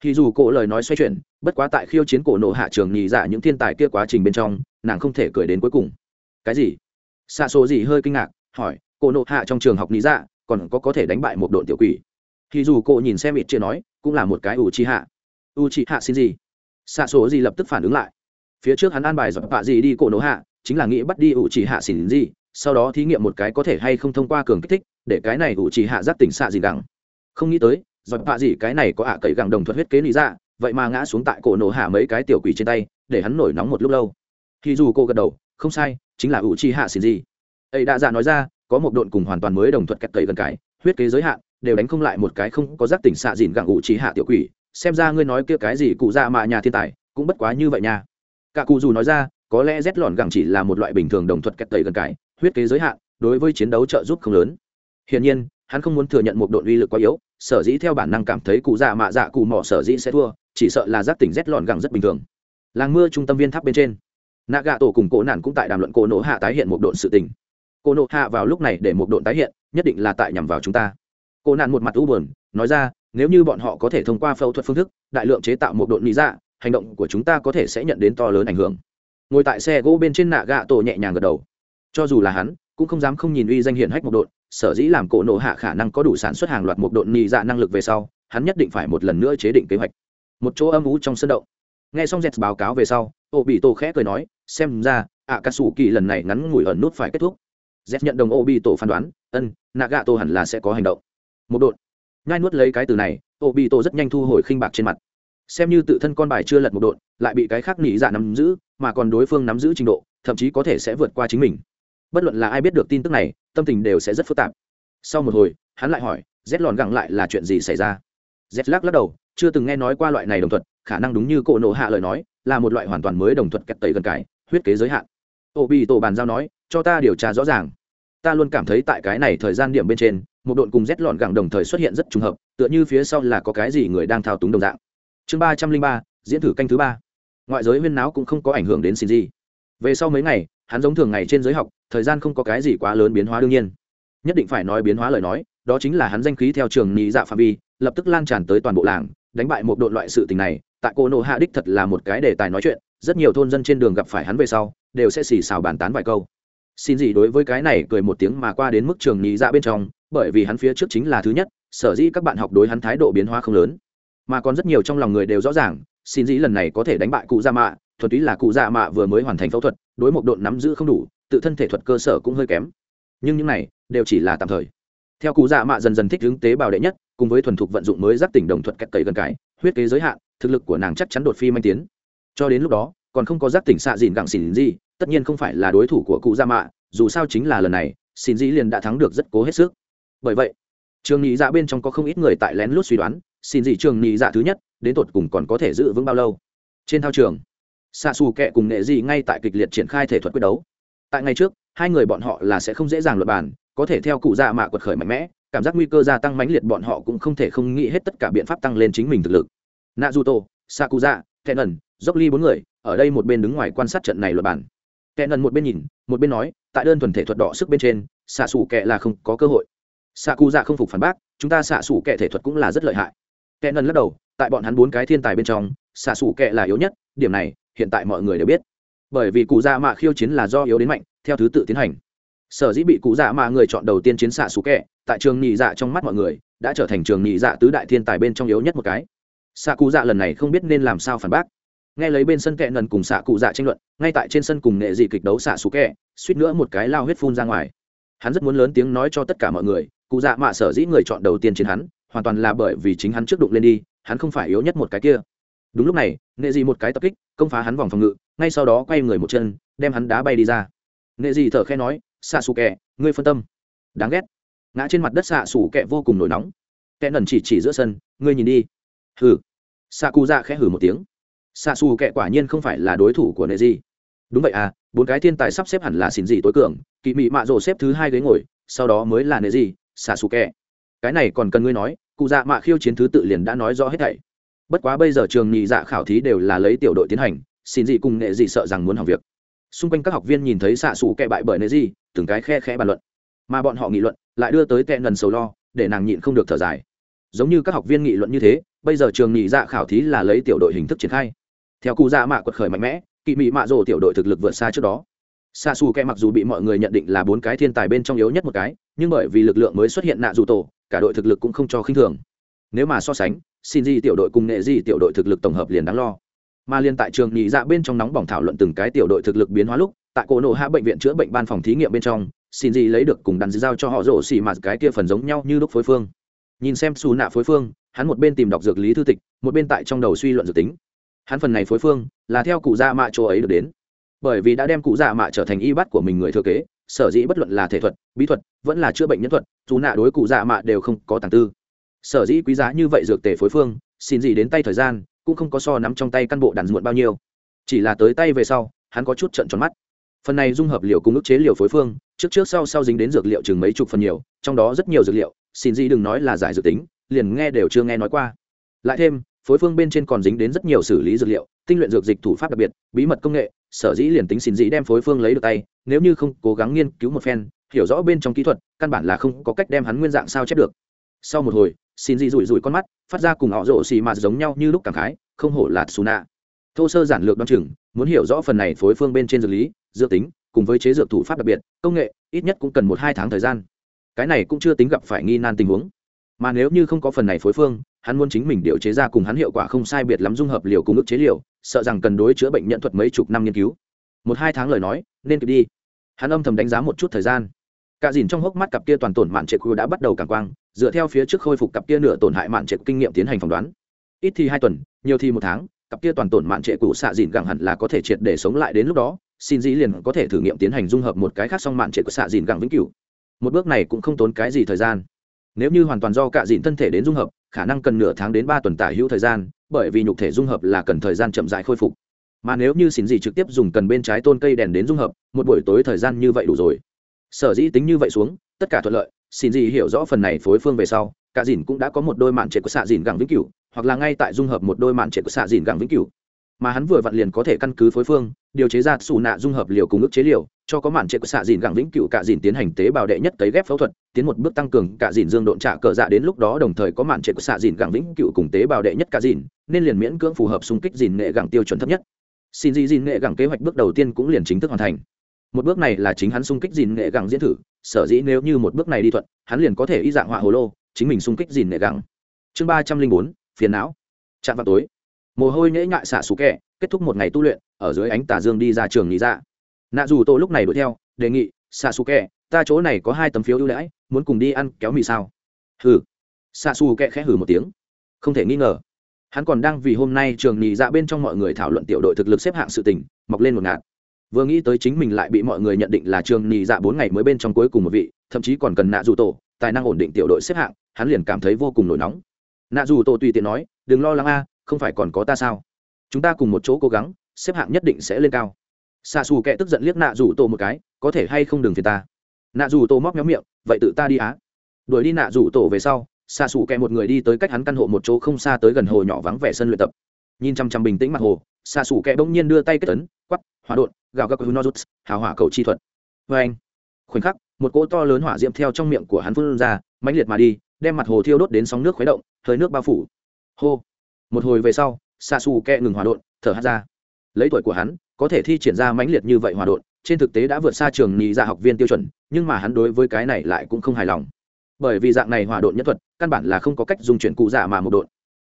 Thì dù cổ lời nói xoay chuyển, bất quá tại khiêu chiến cổ nộ hạ trường nhì dạ những thiên tài kia quá trình bên trong, nàng không thể cười đến cuối cùng. Cái gì? Xạ số gì hơi kinh ngạc, hỏi, cổ nộ hạ trong trường học nhì dạ còn có có thể đánh bại một đội tiểu quỷ? Thì dù cổ nhìn xem ít chia nói, cũng là một cái ủ chi hạ u chi hạ xin gì? Xạ số gì lập tức phản ứng lại. Phía trước hắn an bài dọn bạ gì đi cổ nổ hạ, chính là nghĩ bắt đi ủ chỉ hạ xỉn gì, sau đó thí nghiệm một cái có thể hay không thông qua cường kích thích, để cái này ủ chỉ hạ giáp tỉnh xạ gì gẳng. Không nghĩ tới, dọn bạ gì cái này có ạ cậy gẳng đồng thuật huyết kế lý ra, vậy mà ngã xuống tại cổ nổ hạ mấy cái tiểu quỷ trên tay, để hắn nổi nóng một lúc lâu. Thì dù cô gật đầu, không sai, chính là ủ chỉ hạ xỉn gì. Ấy đã dạ nói ra, có một độn cùng hoàn toàn mới đồng thuật kẹt cậy gần cái, huyết kế giới hạn, đều đánh không lại một cái không có giác tỉnh xạ dìn gẳng ủ chỉ hạ tiểu quỷ xem ra ngươi nói kia cái gì cụ dạ mạ nhà thiên tài, cũng bất quá như vậy nha. Cả cụ dù nói ra, có lẽ rét lòn gẳng chỉ là một loại bình thường đồng thuật kẹt tẩy gần cái, huyết kế giới hạn, đối với chiến đấu trợ giúp không lớn. Hiển nhiên, hắn không muốn thừa nhận một đội uy lực quá yếu, sở dĩ theo bản năng cảm thấy cụ dạ mạ dạ cụ mỏ sở dĩ sẽ thua, chỉ sợ là giác tỉnh rét lòn gẳng rất bình thường. Làng mưa trung tâm viên tháp bên trên nạ gạ tổ cùng cổ nản cũng tại đàm luận cổ nổ hạ tái hiện một đội sự tình. Cổ nổ hạ vào lúc này để một đội tái hiện, nhất định là tại nhằm vào chúng ta. Cổ nản một mặt u buồn, nói ra nếu như bọn họ có thể thông qua phẫu thuật phương thức, đại lượng chế tạo một độn lý dạ hành động của chúng ta có thể sẽ nhận đến to lớn ảnh hưởng. Ngồi tại xe gỗ bên trên nạ gạ tổ nhẹ nhàng gật đầu. Cho dù là hắn, cũng không dám không nhìn uy danh hiển hách một độn, sở dĩ làm cổ nộ hạ khả năng có đủ sản xuất hàng loạt một độn nhị dạ năng lực về sau, hắn nhất định phải một lần nữa chế định kế hoạch. Một chỗ âm ú trong sân động. Nghe xong dẹt báo cáo về sau ô bị tổ khẽ cười nói, xem ra ạ cà sủ kỳ lần này ngắn ngủi ẩn nút phải kết thúc. Dẹt nhận đồng ô bị tổ phán đoán, ân nạ gạ tổ hẳn là sẽ có hành động. Một đội nhai nuốt lấy cái từ này ô bị tổ rất nhanh thu hồi khinh bạc trên mặt. Xem như tự thân con bài chưa lật một độn, lại bị cái khác nỉ dạ nắm giữ, mà còn đối phương nắm giữ trình độ, thậm chí có thể sẽ vượt qua chính mình. Bất luận là ai biết được tin tức này, tâm tình đều sẽ rất phức tạp. Sau một hồi, hắn lại hỏi z lòn gẳng lại là chuyện gì xảy ra? Z lắc lắc đầu, chưa từng nghe nói qua loại này đồng thuận khả năng đúng như cổ nộ hạ lời nói, là một loại hoàn toàn mới đồng thuận kẹt tẩy gần cái, huyết kế giới hạn. Ô bị tổ bàn giao nói, cho ta điều tra rõ ràng ta luôn cảm thấy tại cái này thời gian điểm bên trên, một đội cùng rét lọn gẳng đồng thời xuất hiện rất trùng hợp, tựa như phía sau là có cái gì người đang thao túng đồng dạng. Chương ba trăm linh ba, diễn thử canh thứ ba. Ngoại giới huyên náo cũng không có ảnh hưởng đến xin gì về sau mấy ngày, hắn giống thường ngày trên giới học, thời gian không có cái gì quá lớn biến hóa đương nhiên. Nhất định phải nói biến hóa lời nói, đó chính là hắn danh khí theo trường nhị dạ phạm vi, lập tức lan tràn tới toàn bộ làng, đánh bại một đội loại sự tình này, tại cô nộ hạ đích thật là một cái đề tài nói chuyện, rất nhiều thôn dân trên đường gặp phải hắn về sau, đều sẽ xì xào bàn tán vài câu xin gì đối với cái này cười một tiếng mà qua đến mức trường nhị dạ bên trong, bởi vì hắn phía trước chính là thứ nhất, sở dĩ các bạn học đối hắn thái độ biến hóa không lớn. Mà còn rất nhiều trong lòng người đều rõ ràng, xin dĩ lần này có thể đánh bại cụ dạ mạ thuật túy là cụ dạ mạ vừa mới hoàn thành phẫu thuật, đối một độn nắm giữ không đủ, tự thân thể thuật cơ sở cũng hơi kém. Nhưng những này đều chỉ là tạm thời. Theo cụ dạ mạ dần dần thích hướng tế bào đệ nhất, cùng với thuần thục vận dụng mới giác tỉnh đồng thuật cách cậy gần cái, huyết kế giới hạn, thực lực của nàng chắc chắn đột phi manh tiến. Cho đến lúc đó, còn không có giác tỉnh xạ dìn gặng xỉn gì tất nhiên không phải là đối thủ của cụ gia mạ, dù sao chính là lần này, xin dĩ liền đã thắng được rất cố hết sức. Bởi vậy, trường nhị dạ bên trong có không ít người tại lén lút suy đoán, xin dị trường nhị dạ thứ nhất, đến tột cùng còn có thể giữ vững bao lâu. Trên thao trường xa xù kẹ cùng nghệ dị ngay tại kịch liệt triển khai thể thuật quyết đấu. Tại ngày trước, hai người bọn họ là sẽ không dễ dàng luật bàn, có thể theo cụ dạ mạ quật khởi mạnh mẽ, cảm giác nguy cơ gia tăng mãnh liệt bọn họ cũng không thể không nghĩ hết tất cả biện pháp tăng lên chính mình thực lực. Naruto, sakuza kẹn ẩn dốc ly bốn người, ở đây một bên đứng ngoài quan sát trận này luật bản kẹn nần một bên nhìn, một bên nói, tại đơn thuần thể thuật đỏ sức bên trên, xạ xù kẻ là không có cơ hội. Xạ cụ dạ không phục phản bác, chúng ta xạ xù kẻ thể thuật cũng là rất lợi hại. Kẹn nần lắc đầu, tại bọn hắn bốn cái thiên tài bên trong, xạ xù kẻ là yếu nhất, điểm này, hiện tại mọi người đều biết. Bởi vì cụ dạ mạ khiêu chiến là do yếu đến mạnh, theo thứ tự tiến hành. Sở dĩ bị cụ dạ mạ người chọn đầu tiên chiến xạ xù kẻ, tại trường nhị dạ trong mắt mọi người, đã trở thành trường nhị dạ tứ đại thiên tài bên trong yếu nhất một cái. Xạ cụ dạ lần này không biết nên làm sao phản bác nghe lấy bên sân kẹ nần cùng xạ cụ dạ tranh luận, ngay tại trên sân cùng nghệ dị kịch đấu xạ xú kẹ, suýt nữa một cái lao huyết phun ra ngoài. Hắn rất muốn lớn tiếng nói cho tất cả mọi người, cụ dạ mạ sở dĩ người chọn đầu tiên chiến hắn, hoàn toàn là bởi vì chính hắn trước đụng lên đi, hắn không phải yếu nhất một cái kia. Đúng lúc này, nghệ dị một cái tập kích, công phá hắn vòng phòng ngự, ngay sau đó quay người một chân, đem hắn đá bay đi ra. Nghệ dị thở khe nói, xạ xù kẹ, ngươi phân tâm. Đáng ghét. Ngã trên mặt đất xạ xù kẹ vô cùng nổi nóng. Kẹ nần chỉ chỉ giữa sân, ngươi nhìn đi. Hừ. Xạ cụ dạ khẽ hử một tiếng xạ xù kẹ quả nhiên không phải là đối thủ của nệ dị đúng vậy à bốn cái thiên tài sắp xếp hẳn là xin gì tối cường, kỵ mị mạ rồ xếp thứ hai ghế ngồi, sau đó mới là nệ dị xạ xù kẹ cái này còn cần ngươi nói, cụ dạ mạ khiêu chiến thứ tự liền đã nói rõ hết thảy. Bất quá bây giờ trường nhị dạ khảo thí đều là lấy tiểu đội tiến hành xin gì cùng nệ dị sợ rằng muốn học việc. Xung quanh các học viên nhìn thấy xạ xù kẹ bại bởi nệ dị từng cái khe khẽ bàn luận. Mà bọn họ nghị luận, lại đưa tới tệ nần sầu lo, để nàng nhịn không được thở dài. Giống như các học viên nghị luận như thế, bây giờ trường nhị dạ khảo thí là lấy tiểu đội hình thức triển khai theo cụ dạ mạ quật khởi mạnh mẽ, kỵ mị mạ rổ tiểu đội thực lực vượt xa trước đó. Xa xù kẹ mặc dù bị mọi người nhận định là bốn cái thiên tài bên trong yếu nhất một cái, nhưng bởi vì lực lượng mới xuất hiện nạ dù tổ, cả đội thực lực cũng không cho khinh thường. Nếu mà so sánh xin di tiểu đội cùng nghệ di tiểu đội thực lực tổng hợp liền đáng lo. Mà liên tại trường nhị dạ bên trong nóng bỏng thảo luận từng cái tiểu đội thực lực biến hóa lúc, tại cổ nộ hạ bệnh viện chữa bệnh ban phòng thí nghiệm bên trong xin di lấy được cùng đắn giao cho họ rổ xì mà cái kia phần giống nhau như lúc phối phương. Nhìn xem xù nạ phối phương, hắn một bên tìm đọc dược lý thư tịch, một bên tại trong đầu suy luận dự tính hắn phần này phối phương là theo cụ dạ mạ chỗ ấy được đến. Bởi vì đã đem cụ dạ mạ trở thành y bắt của mình người thừa kế, sở dĩ bất luận là thể thuật, bí thuật, vẫn là chữa bệnh nhân thuật, dù nạ đối cụ dạ mạ đều không có tàng tư. Sở dĩ quý giá như vậy dược tề phối phương, xin gì đến tay thời gian, cũng không có so nắm trong tay căn bộ đàn muộn bao nhiêu. Chỉ là tới tay về sau, hắn có chút trận tròn mắt. Phần này dung hợp liệu cùng ức chế liệu phối phương, trước trước sau sau dính đến dược liệu chừng mấy chục phần nhiều, trong đó rất nhiều dược liệu, xin gì đừng nói là giải dược tính, liền nghe đều chưa nghe nói qua. Lại thêm phối phương bên trên còn dính đến rất nhiều xử lý dược liệu, tinh luyện dược dịch thủ pháp đặc biệt, bí mật công nghệ, sở dĩ liền tính xin dĩ đem phối phương lấy được tay, nếu như không cố gắng nghiên cứu một phen, hiểu rõ bên trong kỹ thuật, căn bản là không có cách đem hắn nguyên dạng sao chép được. Sau một hồi, xin dĩ rủi rủi con mắt, phát ra cùng họ rộ xì mà giống nhau như lúc cảm khái, không hổ là xù nạ. Thô sơ giản lược đ o á n chừng, muốn hiểu rõ phần này phối phương bên trên dược lý, dược tính, cùng với chế dược thủ pháp đặc biệt, công nghệ, ít nhất cũng cần một hai tháng thời gian. Cái này cũng chưa tính gặp phải nghi nan tình huống. Mà nếu như không có phần này phối phương hắn muốn chính mình điều chế ra cùng hắn hiệu quả không sai biệt lắm dung hợp liều cùng ức chế liều, sợ rằng cần đối chữa bệnh nhận thuật mấy chục năm nghiên cứu. Một hai tháng lời nói, nên kịp đi. Hắn âm thầm đánh giá một chút thời gian. Cả dìn trong hốc mắt cặp kia toàn tổn mạn trệ khu đã bắt đầu càng quang, dựa theo phía trước khôi phục cặp kia nửa tổn hại mạn trệ kinh nghiệm tiến hành phỏng đoán. Ít thì hai tuần, nhiều thì một tháng, cặp kia toàn tổn mạn trệ cũ xạ dìn gẳng hẳn là có thể triệt để sống lại đến lúc đó, xin dĩ liền có thể thử nghiệm tiến hành dung hợp một cái khác song mạn trệ của xạ dìn gẳng vĩnh cửu. Một bước này cũng không tốn cái gì thời gian nếu như hoàn toàn do cạ dìn thân thể đến dung hợp, khả năng cần nửa tháng đến ba tuần tả hữu thời gian, bởi vì nhục thể dung hợp là cần thời gian chậm dại khôi phục. Mà nếu như xin gì trực tiếp dùng cần bên trái tôn cây đèn đến dung hợp, một buổi tối thời gian như vậy đủ rồi. Sở dĩ tính như vậy xuống, tất cả thuận lợi xin gì hiểu rõ phần này phối phương về sau cả dìn cũng đã có một đôi mạn trệ của xạ dìn gẳng vĩnh cửu, hoặc là ngay tại dung hợp một đôi mạn trệ của xạ dìn gẳng vĩnh cửu mà hắn vừa vặn liền có thể căn cứ phối phương, điều chế ra xù nạ dung hợp liều cùng ức chế liều, cho có màn trệ của xạ dìn gẳng vĩnh cựu cả dìn tiến hành tế bào đệ nhất cấy ghép phẫu thuật, tiến một bước tăng cường cả dìn dương độn trả cờ dạ đến lúc đó đồng thời có màn trệ của xạ dìn gẳng vĩnh cựu cùng tế bào đệ nhất cả dìn, nên liền miễn cưỡng phù hợp xung kích dìn nghệ gẳng tiêu chuẩn thấp nhất. Xin dị dìn nghệ gẳng kế hoạch bước đầu tiên cũng liền chính thức hoàn thành. Một bước này là chính hắn xung kích dìn nghệ gẳng diễn thử, sở dĩ nếu như một bước này đi thuận, hắn liền có thể y dạng họa hồ lô, chính mình xung kích dìn nghệ gẳng chương ba trăm linh bốn, phiền não. Chạm vào tối mồ hôi nhễ nhại xả xù kẹ, kết thúc một ngày tu luyện, ở dưới ánh tà dương đi ra trường nghỉ dạ. Nạ dù Tô lúc này đuổi theo, đề nghị xạ xù kẹ, ta chỗ này có hai tấm phiếu ưu đãi, muốn cùng đi ăn kéo mì sao? Hừ. Xạ xù kẹ khẽ hừ một tiếng. Không thể nghi ngờ, hắn còn đang vì hôm nay trường nghỉ dạ bên trong mọi người thảo luận tiểu đội thực lực xếp hạng sự tình, mọc lên một ngạt. Vừa nghĩ tới chính mình lại bị mọi người nhận định là trường nghỉ dạ bốn ngày mới bên trong cuối cùng một vị, thậm chí còn cần nạ dù tổ tài năng ổn định tiểu đội xếp hạng, hắn liền cảm thấy vô cùng nổi nóng. Nạ dù tổ tùy tiện nói, đừng lo lắng a không phải còn có ta sao? Chúng ta cùng một chỗ cố gắng, xếp hạng nhất định sẽ lên cao. Xa xù kệ tức giận liếc nạ rủ tổ một cái, có thể hay không đừng phiền ta? Nạ rủ tổ móc nhóm miệng, vậy tự ta đi á. Đuổi đi nạ rủ tổ về sau xa xù kệ một người đi tới cách hắn căn hộ một chỗ không xa tới gần hồ nhỏ vắng vẻ sân luyện tập. Nhìn chăm chăm bình tĩnh mặt hồ xa xù kệ bỗng nhiên đưa tay kết tấn quắp hỏa đột gào gác hunozut hào hỏa cầu chi thuật. Vê anh. Khoảnh khắc, một cỗ to lớn hỏa diễm theo trong miệng của hắn phun ra, mãnh liệt mà đi, đem mặt hồ thiêu đốt đến sóng nước khuấy động, hơi nước bao phủ. Hô một hồi về sau xa xù kẹ ngừng hòa đột thở hát ra. Lấy tuổi của hắn, có thể thi triển ra mãnh liệt như vậy hòa đột trên thực tế đã vượt xa trường nhị ra học viên tiêu chuẩn, nhưng mà hắn đối với cái này lại cũng không hài lòng. Bởi vì dạng này hòa đột nhất thuật, căn bản là không có cách dùng chuyển cụ giả mà một đột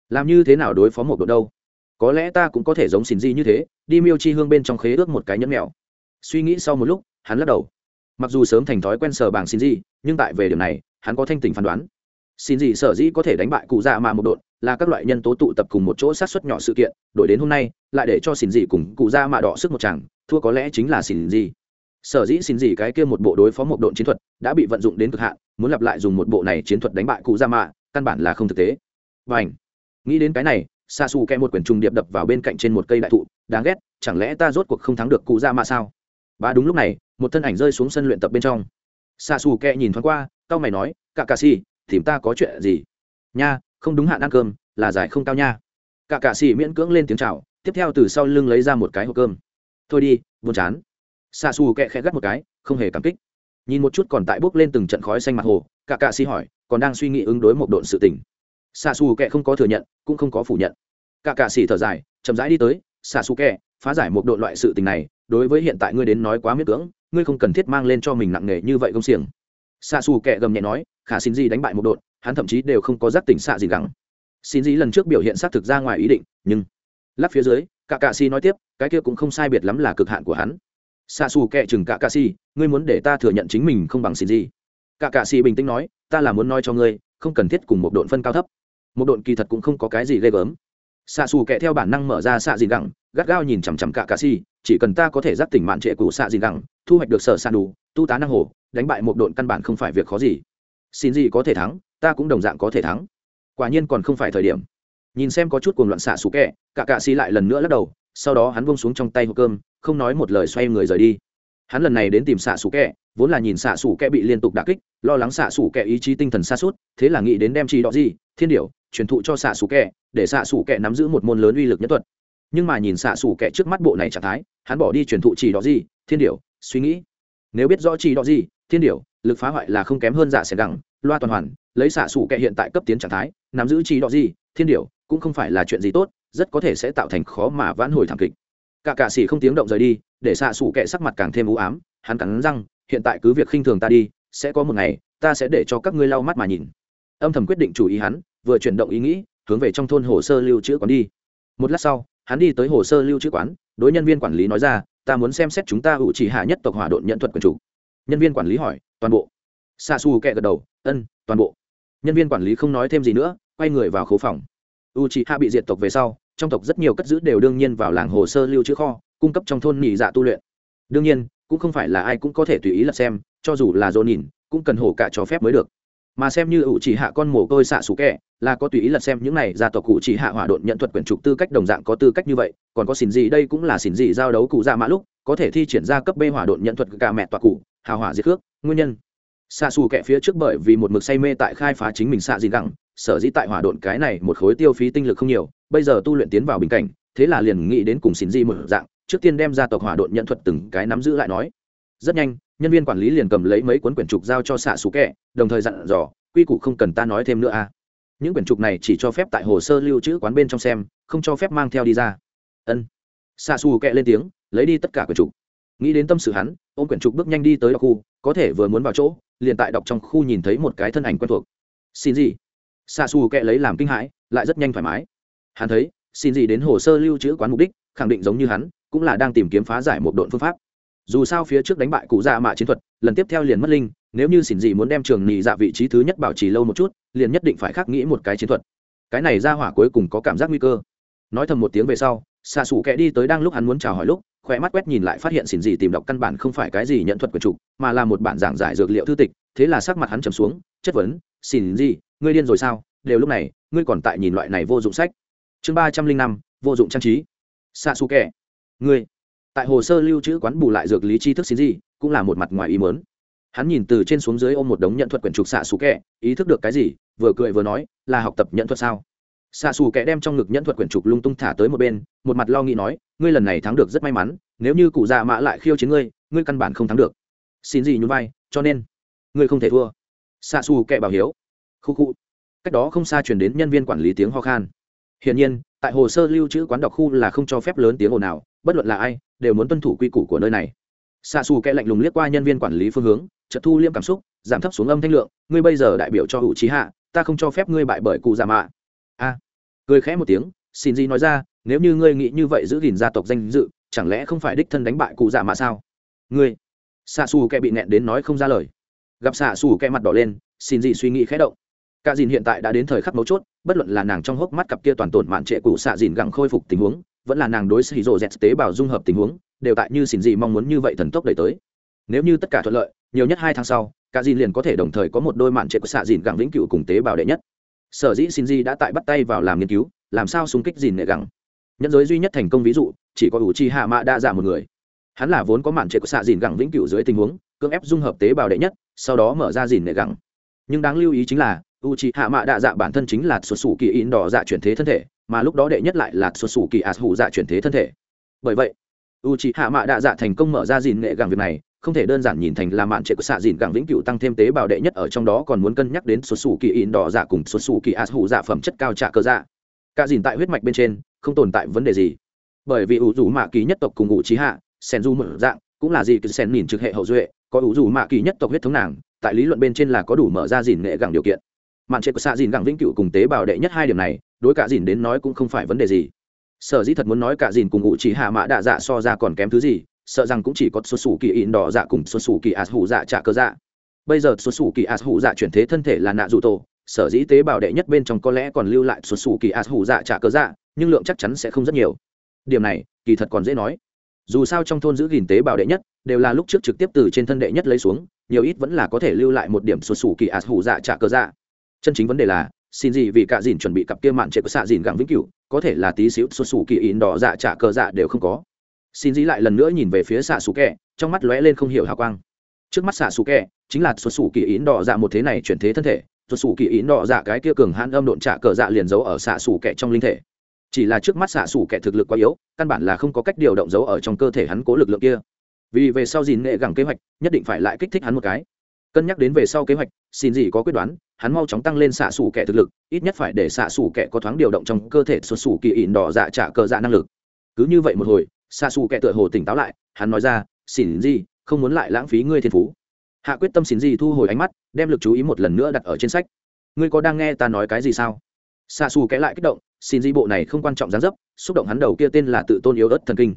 làm như thế nào đối phó một đột đâu? Có lẽ ta cũng có thể giống xin di như thế, đi miêu chi hương bên trong khế ước một cái nhẫn mèo suy nghĩ sau một lúc, hắn lắc đầu. Mặc dù sớm thành thói quen sờ bảng xin di nhưng tại về điểm này, hắn có thanh tỉnh phán đoán. Xin gì sở dĩ có thể đánh bại cụ dạ mà một đột là các loại nhân tố tụ tập cùng một chỗ sát xuất nhỏ sự kiện, đổi đến hôm nay, lại để cho xin gì cùng cụ Ra mạ đỏ sức một chàng, thua có lẽ chính là xin gì sở dĩ xin gì cái kia một bộ đối phó một độn chiến thuật đã bị vận dụng đến cực hạn, muốn lặp lại dùng một bộ này chiến thuật đánh bại cụ Ra mạ, căn bản là không thực tế. Và ảnh nghĩ đến cái này xa xù kẹ một quyển trùng điệp đập vào bên cạnh trên một cây đại thụ, đáng ghét, chẳng lẽ ta rốt cuộc không thắng được cụ Ra mạ sao? Và đúng lúc này, một thân ảnh rơi xuống sân luyện tập bên trong. Xa xù kẹ nhìn thoáng qua tao mày nói cả cà si tìm ta có chuyện gì? Nha không đúng hạn ăn cơm, là giải không cao nha. Cả cạ xỉ miễn cưỡng lên tiếng chào, tiếp theo từ sau lưng lấy ra một cái hộp cơm. Thôi đi, buồn chán. Xa xù kẹ khẽ gắt một cái, không hề cảm kích. Nhìn một chút còn tại bốc lên từng trận khói xanh mặt hồ, cả cạ xỉ hỏi, còn đang suy nghĩ ứng đối một độn sự tình. Xa xù kẹ không có thừa nhận, cũng không có phủ nhận. Cả cạ xỉ thở dài, chậm rãi đi tới xa xù kẹ, phá giải một độn loại sự tình này, đối với hiện tại ngươi đến nói quá miễn cưỡng, ngươi không cần thiết mang lên cho mình nặng nề như vậy công xiềng. Xa xù kẹ gầm nhẹ nói khả xin gì đánh bại một đội, hắn thậm chí đều không có giác tỉnh xạ gì gắng. Xin gì lần trước biểu hiện xác thực ra ngoài ý định, nhưng lắp phía dưới, cả cạ si nói tiếp, cái kia cũng không sai biệt lắm là cực hạn của hắn. Xạ xù kệ chừng cả cạ si, ngươi muốn để ta thừa nhận chính mình không bằng xin gì cả cạ si bình tĩnh nói, ta là muốn nói cho ngươi, không cần thiết cùng một đội phân cao thấp. Một đội kỳ thật cũng không có cái gì ghê gớm. Xạ xù kệ theo bản năng mở ra xạ gì gẳng gắt gao nhìn chằm chằm cả cạ si, chỉ cần ta có thể giác tỉnh mạn trệ của xạ gì gẳng thu hoạch được sở xạ đủ, tu tá năng hồ, đánh bại một đội căn bản không phải việc khó gì xin gì có thể thắng, ta cũng đồng dạng có thể thắng. Quả nhiên còn không phải thời điểm. Nhìn xem có chút cuồng loạn xạ xù kẹ cả cạ xì lại lần nữa lắc đầu, sau đó hắn vung xuống trong tay hộp cơm, không nói một lời xoay người rời đi. Hắn lần này đến tìm xạ xù kẹ vốn là nhìn xạ xù kẹ bị liên tục đà kích, lo lắng xạ xù kẹ ý chí tinh thần xa suốt thế là nghĩ đến đem chi đọ gì, thiên điệu truyền thụ cho xạ xù kẹ để xạ xù kẹ nắm giữ một môn lớn uy lực nhất thuật. Nhưng mà nhìn xạ xù kẹ trước mắt bộ này trạng thái, hắn bỏ đi truyền thụ chỉ đọ gì, thiên điệu suy nghĩ. Nếu biết rõ chỉ đọ gì thiên điểu, lực phá hoại là không kém hơn dạ xẻ gẳng, loa toàn hoàn, lấy xạ xù kệ hiện tại cấp tiến trạng thái, nắm giữ trí đọ gì, thiên điểu, cũng không phải là chuyện gì tốt, rất có thể sẽ tạo thành khó mà vãn hồi thảm kịch. Cả cạ xỉ không tiếng động rời đi, để xạ xù kệ sắc mặt càng thêm u ám, hắn cắn răng, hiện tại cứ việc khinh thường ta đi, sẽ có một ngày, ta sẽ để cho các ngươi lau mắt mà nhìn. Âm thầm quyết định chủ ý hắn, vừa chuyển động ý nghĩ, hướng về trong thôn hồ sơ lưu trữ quán đi. Một lát sau, hắn đi tới hồ sơ lưu trữ quán, đối nhân viên quản lý nói ra, ta muốn xem xét chúng ta ủ chỉ hạ nhất tộc hỏa độn nhận thuật quần chủ nhân viên quản lý hỏi, toàn bộ? Xa xù kẹ gật đầu, ân, toàn bộ. Nhân viên quản lý không nói thêm gì nữa, quay người vào khố phòng. U chị hạ bị diệt tộc về sau, trong tộc rất nhiều cất giữ đều đương nhiên vào làng hồ sơ lưu trữ kho, cung cấp trong thôn nhị dạ tu luyện. Đương nhiên, cũng không phải là ai cũng có thể tùy ý lật xem, cho dù là dồn nhìn cũng cần hổ cả cho phép mới được mà xem như ủ chỉ hạ con mồ côi xạ xù kẹ, là có tùy ý lật xem những này gia tộc cụ chỉ hạ hỏa độn nhận thuật quyển trục tư cách đồng dạng có tư cách như vậy, còn có xỉn gì đây cũng là xỉn gì giao đấu cụ dạ mã lúc, có thể thi triển ra cấp b hỏa độn nhận thuật cả mẹ tọa cụ, hào hỏa diệt khước, nguyên nhân. Xạ xù kẹ phía trước bởi vì một mực say mê tại khai phá chính mình xạ gì gẳng, sở dĩ tại hỏa độn cái này một khối tiêu phí tinh lực không nhiều, bây giờ tu luyện tiến vào bình cảnh, thế là liền nghĩ đến cùng xin gì một dạng, trước tiên đem gia tộc hỏa độn nhận thuật từng cái nắm giữ lại nói. Rất nhanh nhân viên quản lý liền cầm lấy mấy cuốn quyển trục giao cho xạ xù kẹ, đồng thời dặn dò, quy củ không cần ta nói thêm nữa a à. những quyển trục này chỉ cho phép tại hồ sơ lưu trữ quán bên trong xem, không cho phép mang theo đi ra. Ân. Xạ xù kẹ lên tiếng, lấy đi tất cả quyển trục. Nghĩ đến tâm sự hắn, ôm quyển trục bước nhanh đi tới đọc khu, có thể vừa muốn vào chỗ, liền tại đọc trong khu nhìn thấy một cái thân ảnh quen thuộc. Xin gì? Xạ xù Kẹ lấy làm kinh hãi, lại rất nhanh thoải mái. Hắn thấy, xin gì đến hồ sơ lưu trữ quán mục đích, khẳng định giống như hắn, cũng là đang tìm kiếm phá giải một độn phương pháp dù sao phía trước đánh bại cụ dạ mạ chiến thuật, lần tiếp theo liền mất linh, nếu như xỉn dị muốn đem trường nhị dạ vị trí thứ nhất bảo trì lâu một chút, liền nhất định phải khắc nghĩ một cái chiến thuật. Cái này ra hỏa cuối cùng có cảm giác nguy cơ. Nói thầm một tiếng về sau xạ xủ kẻ đi tới đang lúc hắn muốn chào hỏi lúc khỏe mắt quét nhìn lại phát hiện xỉn dị tìm đọc căn bản không phải cái gì nhận thuật của trục mà là một bản giảng giải dược liệu thư tịch, thế là sắc mặt hắn trầm xuống, chất vấn xỉn dị, ngươi điên rồi sao? Đều lúc này, ngươi còn tại nhìn loại này vô dụng sách. Chương ba trăm linh năm, vô dụng trang trí. Xạ xù kẻ, ngươi tại hồ sơ lưu trữ quán bù lại dược lý tri thức xin gì, cũng là một mặt ngoài ý mớn hắn nhìn từ trên xuống dưới ôm một đống nhận thuật quyển trục xạ xù kẹ, ý thức được cái gì, vừa cười vừa nói, là học tập nhận thuật sao? Xạ xù kẹ đem trong ngực nhận thuật quyển trục lung tung thả tới một bên, một mặt lo nghĩ nói, ngươi lần này thắng được rất may mắn, nếu như cụ già mã lại khiêu chiến ngươi ngươi căn bản không thắng được. Xin gì nhún vai, cho nên, ngươi không thể thua. Xạ xù kẹ bảo hiếu. Khu khu. Cách đó không xa chuyển đến nhân viên quản lý tiếng ho khan. Hiển nhiên, tại hồ sơ lưu trữ quán đọc khu là không cho phép lớn tiếng ồn nào bất luận là ai đều muốn tuân thủ quy củ của nơi này. Xa xù Kẽ lạnh lùng liếc qua nhân viên quản lý phương hướng, chợt thu liêm cảm xúc, giảm thấp xuống âm thanh lượng, ngươi bây giờ đại biểu cho hữu trí hạ, ta không cho phép ngươi bại bởi cụ già mạ. A. Cười khẽ một tiếng, xin Di nói ra, nếu như ngươi nghĩ như vậy giữ gìn gia tộc danh dự, chẳng lẽ không phải đích thân đánh bại cụ già mạ sao? Ngươi. Xạ xù Kẽ bị nẹn đến nói không ra lời. Gặp xạ xù Kẽ mặt đỏ lên, xin Di suy nghĩ khẽ động. Cả dìn hiện tại đã đến thời khắc mấu chốt, bất luận là nàng trong hốc mắt cặp kia toàn tổn mạn trệ cụ xạ dìn gặng khôi phục tình huống vẫn là nàng đối xì rộ z tế bào dung hợp tình huống, đều tại như xin gì mong muốn như vậy thần tốc đẩy tới. Nếu như tất cả thuận lợi, nhiều nhất hai tháng sau, cả dìn liền có thể đồng thời có một đôi mạn trệ của xạ dìn gẳng vĩnh cửu cùng tế bào đệ nhất. Sở dĩ xin gì đã tại bắt tay vào làm nghiên cứu, làm sao xung kích dìn nệ gẳng nhân giới duy nhất thành công ví dụ, chỉ có ủ chi hạ mạ đa dạ một người. Hắn là vốn có mạn trệ của xạ dìn gẳng vĩnh cửu dưới tình huống, cưỡng ép dung hợp tế bào đệ nhất, sau đó mở ra dìn nệ gẳng nhưng đáng lưu ý chính là u chi hạ mạ đa dạ bản thân chính là sụt sủ kỳ in đỏ dạ chuyển thế thân thể mà lúc đó đệ nhất lại là xuất xù kỳ ạt hụ dạ chuyển thế thân thể. Bởi vậy u c hạ mạ đạ dạ thành công mở ra dìn nghệ gàng việc này, không thể đơn giản nhìn thành là mạn trệ của xạ dìn gàng vĩnh cựu tăng thêm tế bào đệ nhất ở trong đó còn muốn cân nhắc đến xuất xù kỳ in đỏ dạ cùng xuất xù kỳ ạt hụ dạ phẩm chất cao trả cơ dạ. Cả dìn tại huyết mạch bên trên, không tồn tại vấn đề gì. Bởi vì u dù mạ kỳ nhất tộc cùng ngụ trí hạ sen du mở dạng, cũng là gì cứ sen nhìn trực hệ hậu duệ, có u dù mạ kỳ nhất tộc huyết thống nàng, tại lý luận bên trên là có đủ mở ra dìn nghệ gàng điều kiện mạn trệ của xạ dìn gẳng vĩnh cựu cùng tế bào đệ nhất hai điểm này, đối cả dìn đến nói cũng không phải vấn đề gì. Sở dĩ thật muốn nói cả dìn cùng ngụ chỉ hạ mã đạ dạ so ra còn kém thứ gì, sợ rằng cũng chỉ có xuất xù kỳ in đỏ dạ cùng xuất xù kỳ as hủ dạ trả cơ dạ. Bây giờ xuất xù kỳ as hủ dạ chuyển thế thân thể là nạ dụ tổ, sở dĩ tế bào đệ nhất bên trong có lẽ còn lưu lại xuất xù kỳ as hủ dạ trả cơ dạ nhưng lượng chắc chắn sẽ không rất nhiều. Điểm này, kỳ thật còn dễ nói. Dù sao trong thôn giữ gìn tế bào đệ nhất, đều là lúc trước trực tiếp từ trên thân đệ nhất lấy xuống, nhiều ít vẫn là có thể lưu lại một điểm xuất xù kỳ as hủ dạ trả cơ dạ chân chính vấn đề là, xin gì vì cả dìn chuẩn bị cặp kia mạn trệ của xạ dìn gặng vĩnh cửu, có thể là tí xíu xuất xù kỳ in đỏ dạ trả cờ dạ đều không có. Xin dĩ lại lần nữa nhìn về phía xạ xù kẹ, trong mắt lóe lên không hiểu hào quang. Trước mắt xạ xù kẹ, chính là xuất xù kỳ in đỏ dạ một thế này chuyển thế thân thể xuất xù kỳ in đỏ dạ cái kia cường hãn âm độn trả cờ dạ liền giấu ở xạ xù kẹ trong linh thể. Chỉ là trước mắt xạ xù kẹ thực lực quá yếu, căn bản là không có cách điều động giấu ở trong cơ thể hắn cố lực lượng kia. Vì về sau dìn nghệ gẳng kế hoạch, nhất định phải lại kích thích hắn một cái. Cân nhắc đến về sau kế hoạch, xin gì có quyết đoán hắn mau chóng tăng lên xạ xù kẻ thực lực, ít nhất phải để xạ xù kẻ có thoáng điều động trong cơ thể xuất xù kỳ ỉn đỏ dạ trả cờ dạ năng lực. Cứ như vậy một hồi, xạ xù kẻ tựa hồ tỉnh táo lại, hắn nói ra, xin gì không muốn lại lãng phí ngươi thiên phú. Hạ quyết tâm xin gì thu hồi ánh mắt, đem lực chú ý một lần nữa đặt ở trên sách. Ngươi có đang nghe ta nói cái gì sao? Xạ xù kẻ lại kích động, xin gì bộ này không quan trọng gián dấp, xúc động hắn đầu kia tên là tự tôn yếu ớt thần kinh.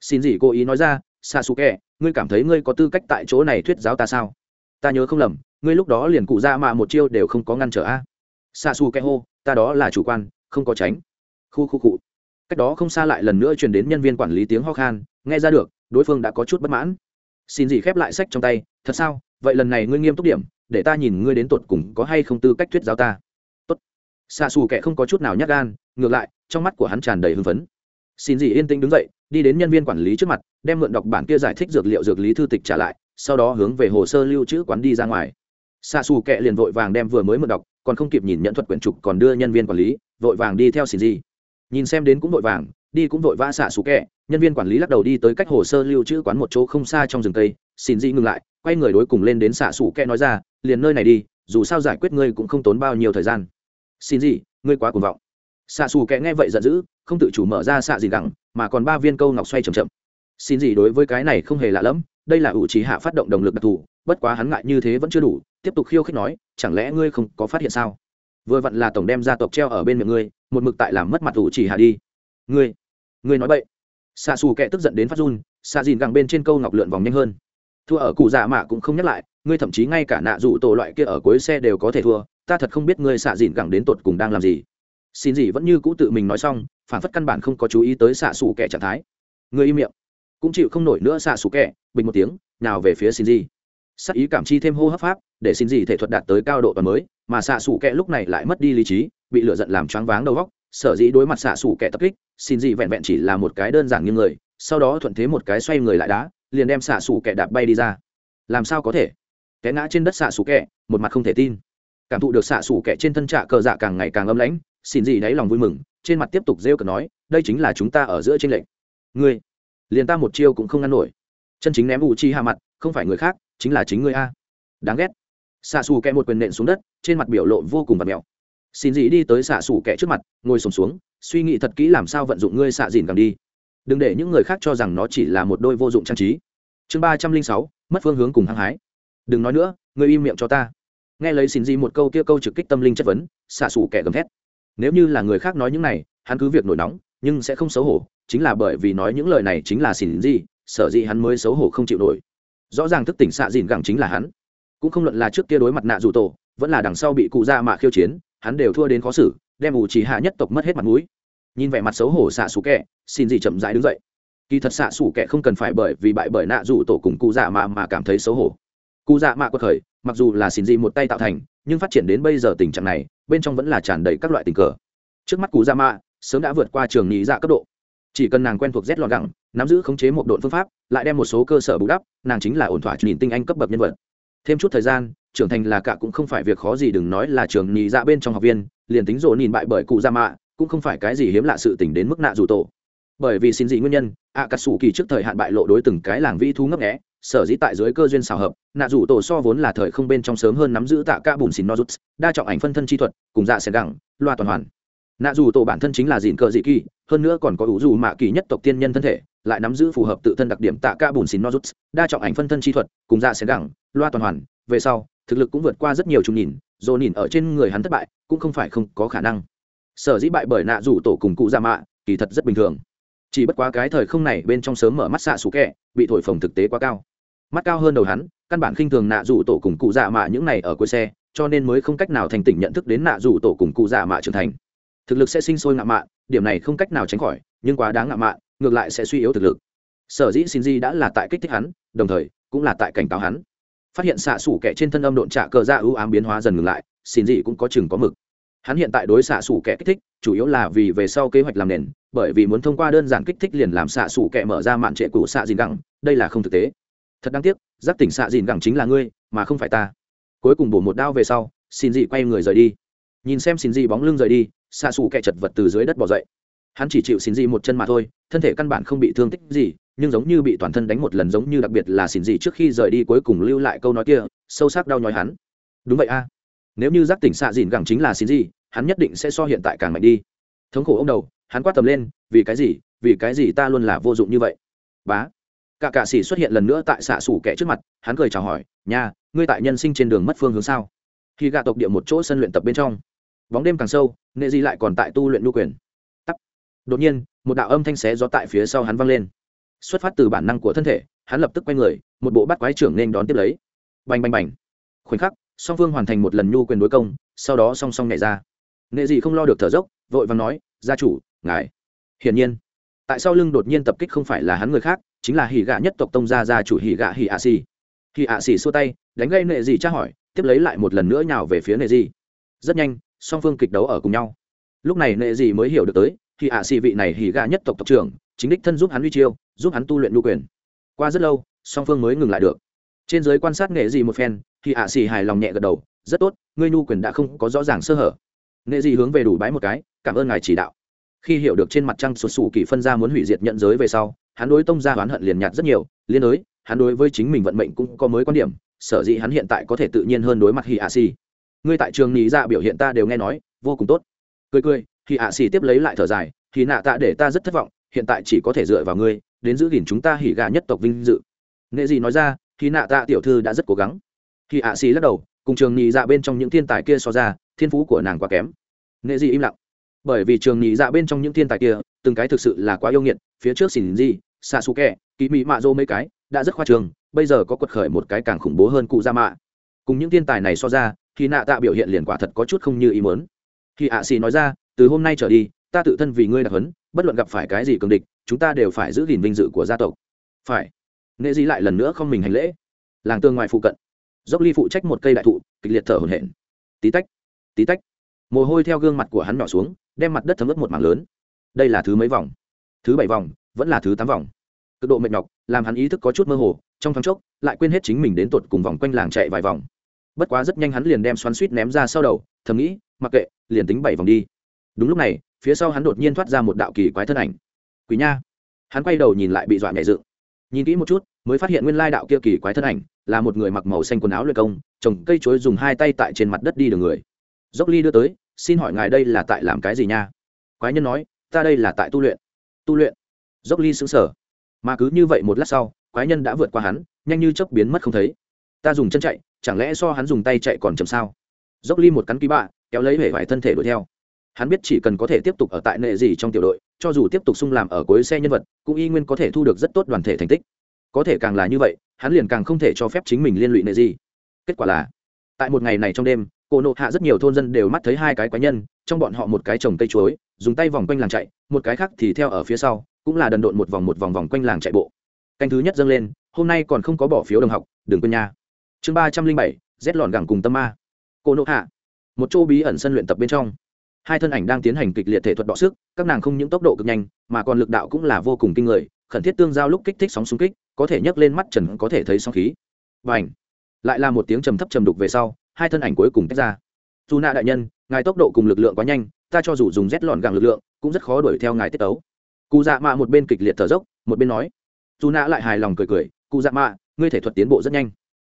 Xin gì cố ý nói ra, xạ xù kẻ, ngươi cảm thấy ngươi có tư cách tại chỗ này thuyết giáo ta sao? Ta nhớ không lầm ngươi lúc đó liền cụ dạ ra mà một chiêu đều không có ngăn trở a. Xa xù kẽ hô ta đó là chủ quan, không có tránh. Khu khu cụ cách đó không xa lại lần nữa truyền đến nhân viên quản lý tiếng ho khan, nghe ra được, đối phương đã có chút bất mãn. Xin gì khép lại sách trong tay, thật sao? Vậy lần này ngươi nghiêm túc điểm, để ta nhìn ngươi đến tột cùng có hay không tư cách thuyết giáo ta. Tốt. Xa xù kẻ không có chút nào nhát gan, ngược lại, trong mắt của hắn tràn đầy hưng phấn. Xin gì yên tĩnh đứng dậy, đi đến nhân viên quản lý trước mặt, đem mượn đọc bản kia giải thích dược liệu dược lý thư tịch trả lại, sau đó hướng về hồ sơ lưu trữ quán đi ra ngoài xa xù kệ liền vội vàng đem vừa mới mượn đọc, còn không kịp nhìn nhận thuật quyển trục còn đưa nhân viên quản lý, vội vàng đi theo xin gì nhìn xem đến cũng vội vàng, đi cũng vội vã xạ xù kệ. Nhân viên quản lý lắc đầu đi tới cách hồ sơ lưu trữ quán một chỗ không xa trong rừng cây. Xin gì ngừng lại, quay người đối cùng lên đến xạ xù kệ nói ra, liền nơi này đi, dù sao giải quyết ngươi cũng không tốn bao nhiêu thời gian. Xin gì ngươi quá cuồng vọng. Xạ xù kệ nghe vậy giận dữ, không tự chủ mở ra xạ gì gẳng, mà còn ba viên câu ngọc xoay chậm chậm. Xin gì đối với cái này không hề lạ lẫm, đây là ủ trí hạ phát động động lực đặc thù bất quá hắn ngại như thế vẫn chưa đủ, tiếp tục khiêu khích nói, chẳng lẽ ngươi không có phát hiện sao? Vừa vặn là tổng đem gia tộc treo ở bên miệng ngươi, một mực tại làm mất mặt ủ chỉ hạ đi. Ngươi ngươi nói bậy. Xạ xù kệ tức giận đến phát run xạ dìn gẳng bên trên câu ngọc lượn vòng nhanh hơn. Thua ở cụ già mạ cũng không nhắc lại, ngươi thậm chí ngay cả nạ dụ tổ loại kia ở cuối xe đều có thể thua, ta thật không biết ngươi xạ dìn gẳng đến tột cùng đang làm gì. Xin gì vẫn như cũ tự mình nói xong, phản phất căn bản không có chú ý tới xạ xù kẻ trạng thái. Ngươi im miệng. Cũng chịu không nổi nữa xạ xù kẻ, bình một tiếng, nào về phía xin gì sắc ý cảm chi thêm hô hấp pháp, để xin gì thể thuật đạt tới cao độ toàn mới, mà xạ xù kẹ lúc này lại mất đi lý trí, bị lửa giận làm choáng váng đầu góc sở dĩ đối mặt xạ xù kẻ tập kích, xin gì vẹn vẹn chỉ là một cái đơn giản như người, sau đó thuận thế một cái xoay người lại đá, liền đem xạ xù kẻ đạp bay đi ra. Làm sao có thể? Té ngã trên đất xạ xù kẻ, một mặt không thể tin. Cảm thụ được xạ xù kẻ trên thân trạ cờ dạ càng ngày càng âm lãnh, xin gì đáy lòng vui mừng, trên mặt tiếp tục rêu cờ nói, đây chính là chúng ta ở giữa trên lệnh ngươi, liền ta một chiêu cũng không ngăn nổi. Chân chính ném u chi hạ mặt, không phải người khác chính là chính ngươi a. Đáng ghét. Xạ xù kẹ một quyền nện xuống đất trên mặt biểu lộ vô cùng vật mèo xin dị đi tới xạ xù kẹ trước mặt ngồi sùng xuống, xuống suy nghĩ thật kỹ làm sao vận dụng ngươi xạ dìn càng đi. Đừng để những người khác cho rằng nó chỉ là một đôi vô dụng trang trí. Chương ba trăm linh sáu mất phương hướng cùng hăng hái. Đừng nói nữa ngươi im miệng cho ta. Nghe lấy xin dị một câu kia câu trực kích tâm linh chất vấn xạ xù kẹ gầm thét. Nếu như là người khác nói những này hắn cứ việc nổi nóng nhưng sẽ không xấu hổ chính là bởi vì nói những lời này chính là xin dị sở dĩ hắn mới xấu hổ không chịu nổi rõ ràng thức tỉnh xạ dìn gẳng chính là hắn. Cũng không luận là trước kia đối mặt nạ dù tổ, vẫn là đằng sau bị cụ dạ ra mà khiêu chiến, hắn đều thua đến khó xử, đem ủ chỉ hạ nhất tộc mất hết mặt mũi. Nhìn vẻ mặt xấu hổ xạ xù kẹ xin gì chậm rãi đứng dậy. Kỳ thật xạ xù kẹ không cần phải bởi vì bại bởi nạ dù tổ cùng cụ dạ mà mà cảm thấy xấu hổ. Cụ dạ mạ quật khởi, mặc dù là xin gì một tay tạo thành, nhưng phát triển đến bây giờ tình trạng này, bên trong vẫn là tràn đầy các loại tình cờ. Trước mắt cụ dạ mạ, sớm đã vượt qua trường nhị dạ cấp độ chỉ cần nàng quen thuộc rét lọt gẳng, nắm giữ khống chế một độn phương pháp, lại đem một số cơ sở bù đắp, nàng chính là ổn thỏa nhìn tinh anh cấp bậc nhân vật. Thêm chút thời gian, trưởng thành là cả cũng không phải việc khó gì đừng nói là trường nhị dạ bên trong học viên, liền tính rộ nhìn bại bởi cụ gia mạ, cũng không phải cái gì hiếm lạ sự tình đến mức nạ dù tổ. Bởi vì xin dị nguyên nhân ạ cà sủ kỳ trước thời hạn bại lộ đối từng cái làng vi thú ngấp nghẽ sở dĩ tại dưới cơ duyên xào hợp, nạ rủ tổ so vốn là thời không bên trong sớm hơn nắm giữ tạ ca bùn xin nozuts, đa trọng ảnh phân thân chi thuật, cùng dạ sẽ gẳng, loa toàn hoàn nạ dù tổ bản thân chính là dìn cờ dị kỳ, hơn nữa còn có ủ dù mạ kỳ nhất tộc tiên nhân thân thể, lại nắm giữ phù hợp tự thân đặc điểm tạ ca bùn xin nozuts, đa trọng ảnh phân thân chi thuật, cùng dạ xén gẳng loa toàn hoàn, về sau, thực lực cũng vượt qua rất nhiều chục nhìn dồn nhìn ở trên người hắn thất bại, cũng không phải không có khả năng. Sở dĩ bại bởi nạ dù tổ cùng cụ dạ mạ, kỳ thật rất bình thường. Chỉ bất quá cái thời không này bên trong sớm mở mắt xạ xú kẹ, bị thổi phồng thực tế quá cao. Mắt cao hơn đầu hắn, căn bản khinh thường nạ dù tổ cùng cụ dạ mạ những này ở cuối xe, cho nên mới không cách nào thành tỉnh nhận thức đến nạ dù tổ cùng cụ dạ mạ trưởng thành thực lực sẽ sinh sôi ngạo mạn, điểm này không cách nào tránh khỏi nhưng quá đáng ngạo mạn, ngược lại sẽ suy yếu thực lực. Sở dĩ xin di đã là tại kích thích hắn đồng thời cũng là tại cảnh cáo hắn. Phát hiện xạ xủ kẻ trên thân âm độn trạ cờ ra ưu ám biến hóa dần ngừng lại xin di cũng có chừng có mực. Hắn hiện tại đối xạ xủ kẻ kích thích chủ yếu là vì về sau kế hoạch làm nền bởi vì muốn thông qua đơn giản kích thích liền làm xạ xủ kẻ mở ra mạn trệ của xạ dìn gẳng đây là không thực tế. Thật đáng tiếc giác tỉnh xạ dìn gẳng chính là ngươi mà không phải ta. Cuối cùng bổ một đao về sau xin dị quay người rời đi nhìn xem xin gì bóng lưng rời đi xạ xù kẻ chật vật từ dưới đất bỏ dậy. Hắn chỉ chịu xin gì một chân mà thôi, thân thể căn bản không bị thương tích gì, nhưng giống như bị toàn thân đánh một lần giống như đặc biệt là xin gì trước khi rời đi cuối cùng lưu lại câu nói kia, sâu sắc đau nhói hắn. Đúng vậy a. Nếu như giác tỉnh xạ dìn gẳng chính là xin gì hắn nhất định sẽ so hiện tại càng mạnh đi. Thống khổ ông đầu, hắn quát tầm lên, vì cái gì, vì cái gì ta luôn là vô dụng như vậy? Bá. Cả cạ sĩ xuất hiện lần nữa tại xạ xủ kẻ trước mặt, hắn cười chào hỏi nhà ngươi tại nhân sinh trên đường mất phương hướng sao? Khi gạ tộc địa một chỗ sân luyện tập bên trong bóng đêm càng sâu nệ di lại còn tại tu luyện lưu quyền. Tắt đột nhiên, một đạo âm thanh xé gió tại phía sau hắn vang lên. Xuất phát từ bản năng của thân thể, hắn lập tức quay người, một bộ bắt quái trưởng nên đón tiếp lấy. Bành bành bành. Khoảnh khắc, song phương hoàn thành một lần nhu quyền đối công, sau đó song song nhảy ra. Nghệ dị không lo được thở dốc, vội và nói, gia chủ, ngài. Hiển nhiên, tại sao lưng đột nhiên tập kích không phải là hắn người khác, chính là hỉ gạ nhất tộc tông gia gia chủ hỉ gạ hỉ ạ xì. Hỉ ạ xì xua tay, đánh gây nệ dị tra hỏi, tiếp lấy lại một lần nữa nhào về phía nệ dị rất nhanh song phương kịch đấu ở cùng nhau. Lúc này nệ dị mới hiểu được tới hỉ ạ xì vị này hỉ gà nhất tộc tộc trưởng, chính đích thân giúp hắn uy chiêu, giúp hắn tu luyện lưu quyền. Qua rất lâu, song phương mới ngừng lại được. Trên giới quan sát nghệ dị một phen, thì ạ xì hài lòng nhẹ gật đầu, rất tốt, ngươi nhu quyền đã không có rõ ràng sơ hở. Nghệ dị hướng về đủ bái một cái, cảm ơn ngài chỉ đạo. Khi hiểu được trên mặt trăng sụt sù kỳ phân ra muốn hủy diệt nhận giới về sau, hắn đối tông gia oán hận liền nhạt rất nhiều, liên đối, hắn đối với chính mình vận mệnh cũng có mới quan điểm, sở dĩ hắn hiện tại có thể tự nhiên hơn đối mặt hỉ ạ xì ngươi tại trường Nhị Dạ biểu hiện ta đều nghe nói, vô cùng tốt. Cười cười, thì ạ xì tiếp lấy lại thở dài, thì nạ tạ để ta rất thất vọng, hiện tại chỉ có thể dựa vào ngươi, đến giữ gìn chúng ta hỉ gà nhất tộc vinh dự. Nghệ gì nói ra, thì nạ tạ tiểu thư đã rất cố gắng. Thì ạ xì lắc đầu, cùng trường nhị dạ bên trong những thiên tài kia so ra, thiên phú của nàng quá kém. Nghệ gì im lặng. Bởi vì trường nhị dạ bên trong những thiên tài kia, từng cái thực sự là quá yêu nghiệt, phía trước xỉn gì xa xù kẹ kỳ mỹ mạ dô mấy cái, đã rất khoa trường, bây giờ có quật khởi một cái càng khủng bố hơn cụ gia mạ cùng những thiên tài này so ra thì nạ tạ biểu hiện liền quả thật có chút không như ý muốn. khi ạ xì nói ra, từ hôm nay trở đi, ta tự thân vì ngươi đặc hấn bất luận gặp phải cái gì cường địch, chúng ta đều phải giữ gìn vinh dự của gia tộc. Phải. Nghệ di lại lần nữa không mình hành lễ. Làng tương ngoài phụ cận, dốc ly phụ trách một cây đại thụ, kịch liệt thở hổn hển. Tí tách tí tách. Mồ hôi theo gương mặt của hắn nhỏ xuống, đem mặt đất thấm ướt một mảng lớn. Đây là thứ mấy vòng? Thứ bảy vòng, vẫn là thứ tám vòng. Cực độ mệt nhọc, làm hắn ý thức có chút mơ hồ, trong thoáng chốc, lại quên hết chính mình đến tột cùng vòng quanh làng chạy vài vòng bất quá rất nhanh hắn liền đem xoắn suýt ném ra sau đầu, thầm nghĩ, mặc kệ, liền tính bảy vòng đi. Đúng lúc này, phía sau hắn đột nhiên thoát ra một đạo kỳ quái thân ảnh. Quý nha! Hắn quay đầu nhìn lại bị dọa nhẹ dựng. Nhìn kỹ một chút, mới phát hiện nguyên lai đạo kia kỳ quái thân ảnh là một người mặc màu xanh quần áo luyện công, trồng cây chuối dùng hai tay tại trên mặt đất đi đường người. Dốc ly đưa tới, xin hỏi ngài đây là tại làm cái gì nha? Quái nhân nói, ta đây là tại tu luyện. Tu luyện? Dốc ly xứng sở mà cứ như vậy một lát sau, quái nhân đã vượt qua hắn, nhanh như chốc biến mất không thấy. Ta dùng chân chạy chẳng lẽ so hắn dùng tay chạy còn chậm sao? Dốc ly một cắn ký bạ, kéo lấy hệ vải thân thể đuổi theo. Hắn biết chỉ cần có thể tiếp tục ở tại nệ gì trong tiểu đội, cho dù tiếp tục xung làm ở cuối xe nhân vật, cũng y nguyên có thể thu được rất tốt đoàn thể thành tích. Có thể càng là như vậy, hắn liền càng không thể cho phép chính mình liên lụy nệ gì. Kết quả là, tại một ngày này trong đêm cổ nộ hạ rất nhiều thôn dân đều mắt thấy hai cái quái nhân, trong bọn họ một cái trồng cây chuối, dùng tay vòng quanh làng chạy, một cái khác thì theo ở phía sau, cũng là đần độn một vòng một vòng vòng quanh làng chạy bộ. Canh thứ nhất dâng lên, hôm nay còn không có bỏ phiếu đồng học, đừng quên nha chương ba trăm linh bảy, rét lọn gẳng cùng tâm ma. Cô nộ hạ. Một chỗ bí ẩn sân luyện tập bên trong. Hai thân ảnh đang tiến hành kịch liệt thể thuật đọ sức, các nàng không những tốc độ cực nhanh, mà còn lực đạo cũng là vô cùng kinh người, khẩn thiết tương giao lúc kích thích sóng xung kích, có thể nhấc lên mắt trần có thể thấy sóng khí. Và ảnh lại là một tiếng trầm thấp trầm đục về sau, hai thân ảnh cuối cùng tách ra. Dù nạ đại nhân, ngài tốc độ cùng lực lượng quá nhanh, ta cho dù dùng rét lọn gẳng lực lượng, cũng rất khó đuổi theo ngài tiết tấu. Cụ dạ mạ một bên kịch liệt thở dốc, một bên nói. Dù nạ lại hài lòng cười cười, cụ dạ mạ, ngươi thể thuật tiến bộ rất nhanh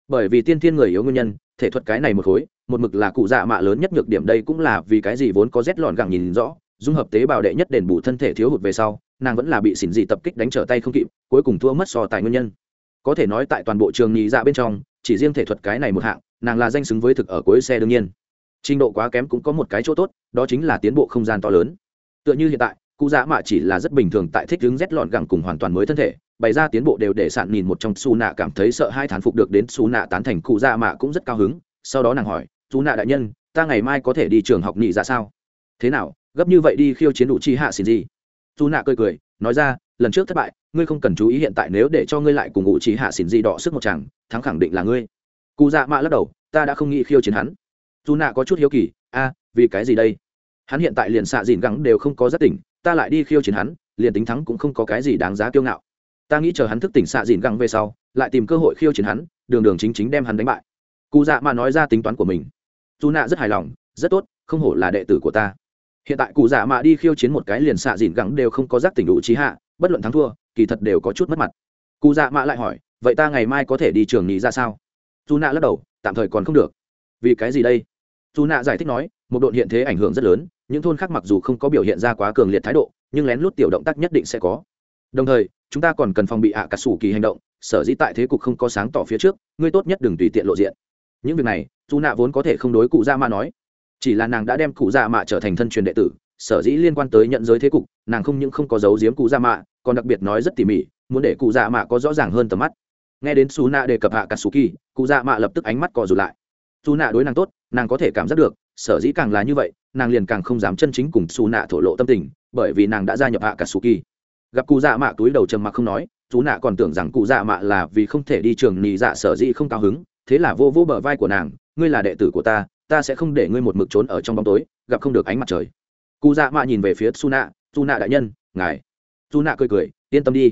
bởi vì tiên thiên người yếu nguyên nhân, thể thuật cái này một khối, một mực là cụ dạ mạ lớn nhất nhược điểm đây cũng là vì cái gì vốn có rét lọn gẳng nhìn rõ, dung hợp tế bào đệ nhất đền bù thân thể thiếu hụt về sau, nàng vẫn là bị xỉn dị tập kích đánh trở tay không kịp, cuối cùng thua mất so tài nguyên nhân. Có thể nói tại toàn bộ trường nhị dạ bên trong, chỉ riêng thể thuật cái này một hạng, nàng là danh xứng với thực ở cuối xe đương nhiên. Trình độ quá kém cũng có một cái chỗ tốt, đó chính là tiến bộ không gian to lớn. Tựa như hiện tại cụ dạ mạ chỉ là rất bình thường tại thích hướng rét lọn gẳng cùng hoàn toàn mới thân thể, bày ra tiến bộ đều để sạn nhìn một trong su nạ cảm thấy sợ hai thán phục được đến su nạ tán thành cụ dạ mạ cũng rất cao hứng. Sau đó nàng hỏi, su nạ đại nhân, ta ngày mai có thể đi trường học nhị dạ sao? Thế nào, gấp như vậy đi khiêu chiến đủ chi hạ xin gì? Su nạ cười cười, nói ra, lần trước thất bại, ngươi không cần chú ý hiện tại nếu để cho ngươi lại cùng ngụ trí hạ xỉn gì đỏ sức một chàng, thắng khẳng định là ngươi. Cụ dạ mạ lắc đầu, ta đã không nghĩ khiêu chiến hắn. Dù nạ có chút hiếu kỳ, a, vì cái gì đây? Hắn hiện tại liền xạ dìn gắng đều không có rất tỉnh ta lại đi khiêu chiến hắn, liền tính thắng cũng không có cái gì đáng giá kiêu ngạo. Ta nghĩ chờ hắn thức tỉnh xạ dìn găng về sau, lại tìm cơ hội khiêu chiến hắn, đường đường chính chính đem hắn đánh bại. Cụ dạ mạ nói ra tính toán của mình. Dù nạ rất hài lòng, rất tốt, không hổ là đệ tử của ta. Hiện tại cụ dạ mạ đi khiêu chiến một cái liền xạ dìn găng đều không có giác tỉnh đủ trí hạ, bất luận thắng thua, kỳ thật đều có chút mất mặt. Cụ dạ mạ lại hỏi, vậy ta ngày mai có thể đi trường nghỉ ra sao? Dù nạ lắc đầu, tạm thời còn không được. Vì cái gì đây? Dù nạ giải thích nói, một đội hiện thế ảnh hưởng rất lớn những thôn khác mặc dù không có biểu hiện ra quá cường liệt thái độ, nhưng lén lút tiểu động tác nhất định sẽ có. Đồng thời, chúng ta còn cần phòng bị ạ à cà sủ kỳ hành động, sở dĩ tại thế cục không có sáng tỏ phía trước, ngươi tốt nhất đừng tùy tiện lộ diện. Những việc này, dù nạ vốn có thể không đối cụ gia mạ nói, chỉ là nàng đã đem cụ gia mạ trở thành thân truyền đệ tử, sở dĩ liên quan tới nhận giới thế cục, nàng không những không có giấu giếm cụ gia mạ, còn đặc biệt nói rất tỉ mỉ, muốn để cụ gia mạ có rõ ràng hơn tầm mắt. Nghe đến Su nạ đề cập hạ cà sù kỳ, cụ dạ mạ lập tức ánh mắt cò rụt lại. Su nạ đối nàng tốt, nàng có thể cảm giác được, sở dĩ càng là như vậy nàng liền càng không dám chân chính cùng xù nạ thổ lộ tâm tình, bởi vì nàng đã gia nhập hạ cả su kỳ gặp cụ dạ mạ túi đầu trầm mặc không nói chú nạ còn tưởng rằng cụ dạ mạ là vì không thể đi trường nhị dạ sở dĩ không cao hứng, thế là vô vô bờ vai của nàng, ngươi là đệ tử của ta ta sẽ không để ngươi một mực trốn ở trong bóng tối, gặp không được ánh mặt trời. Cụ dạ mạ nhìn về phía su nạ su nạ đại nhân, ngài. Su nạ cười cười, yên tâm đi.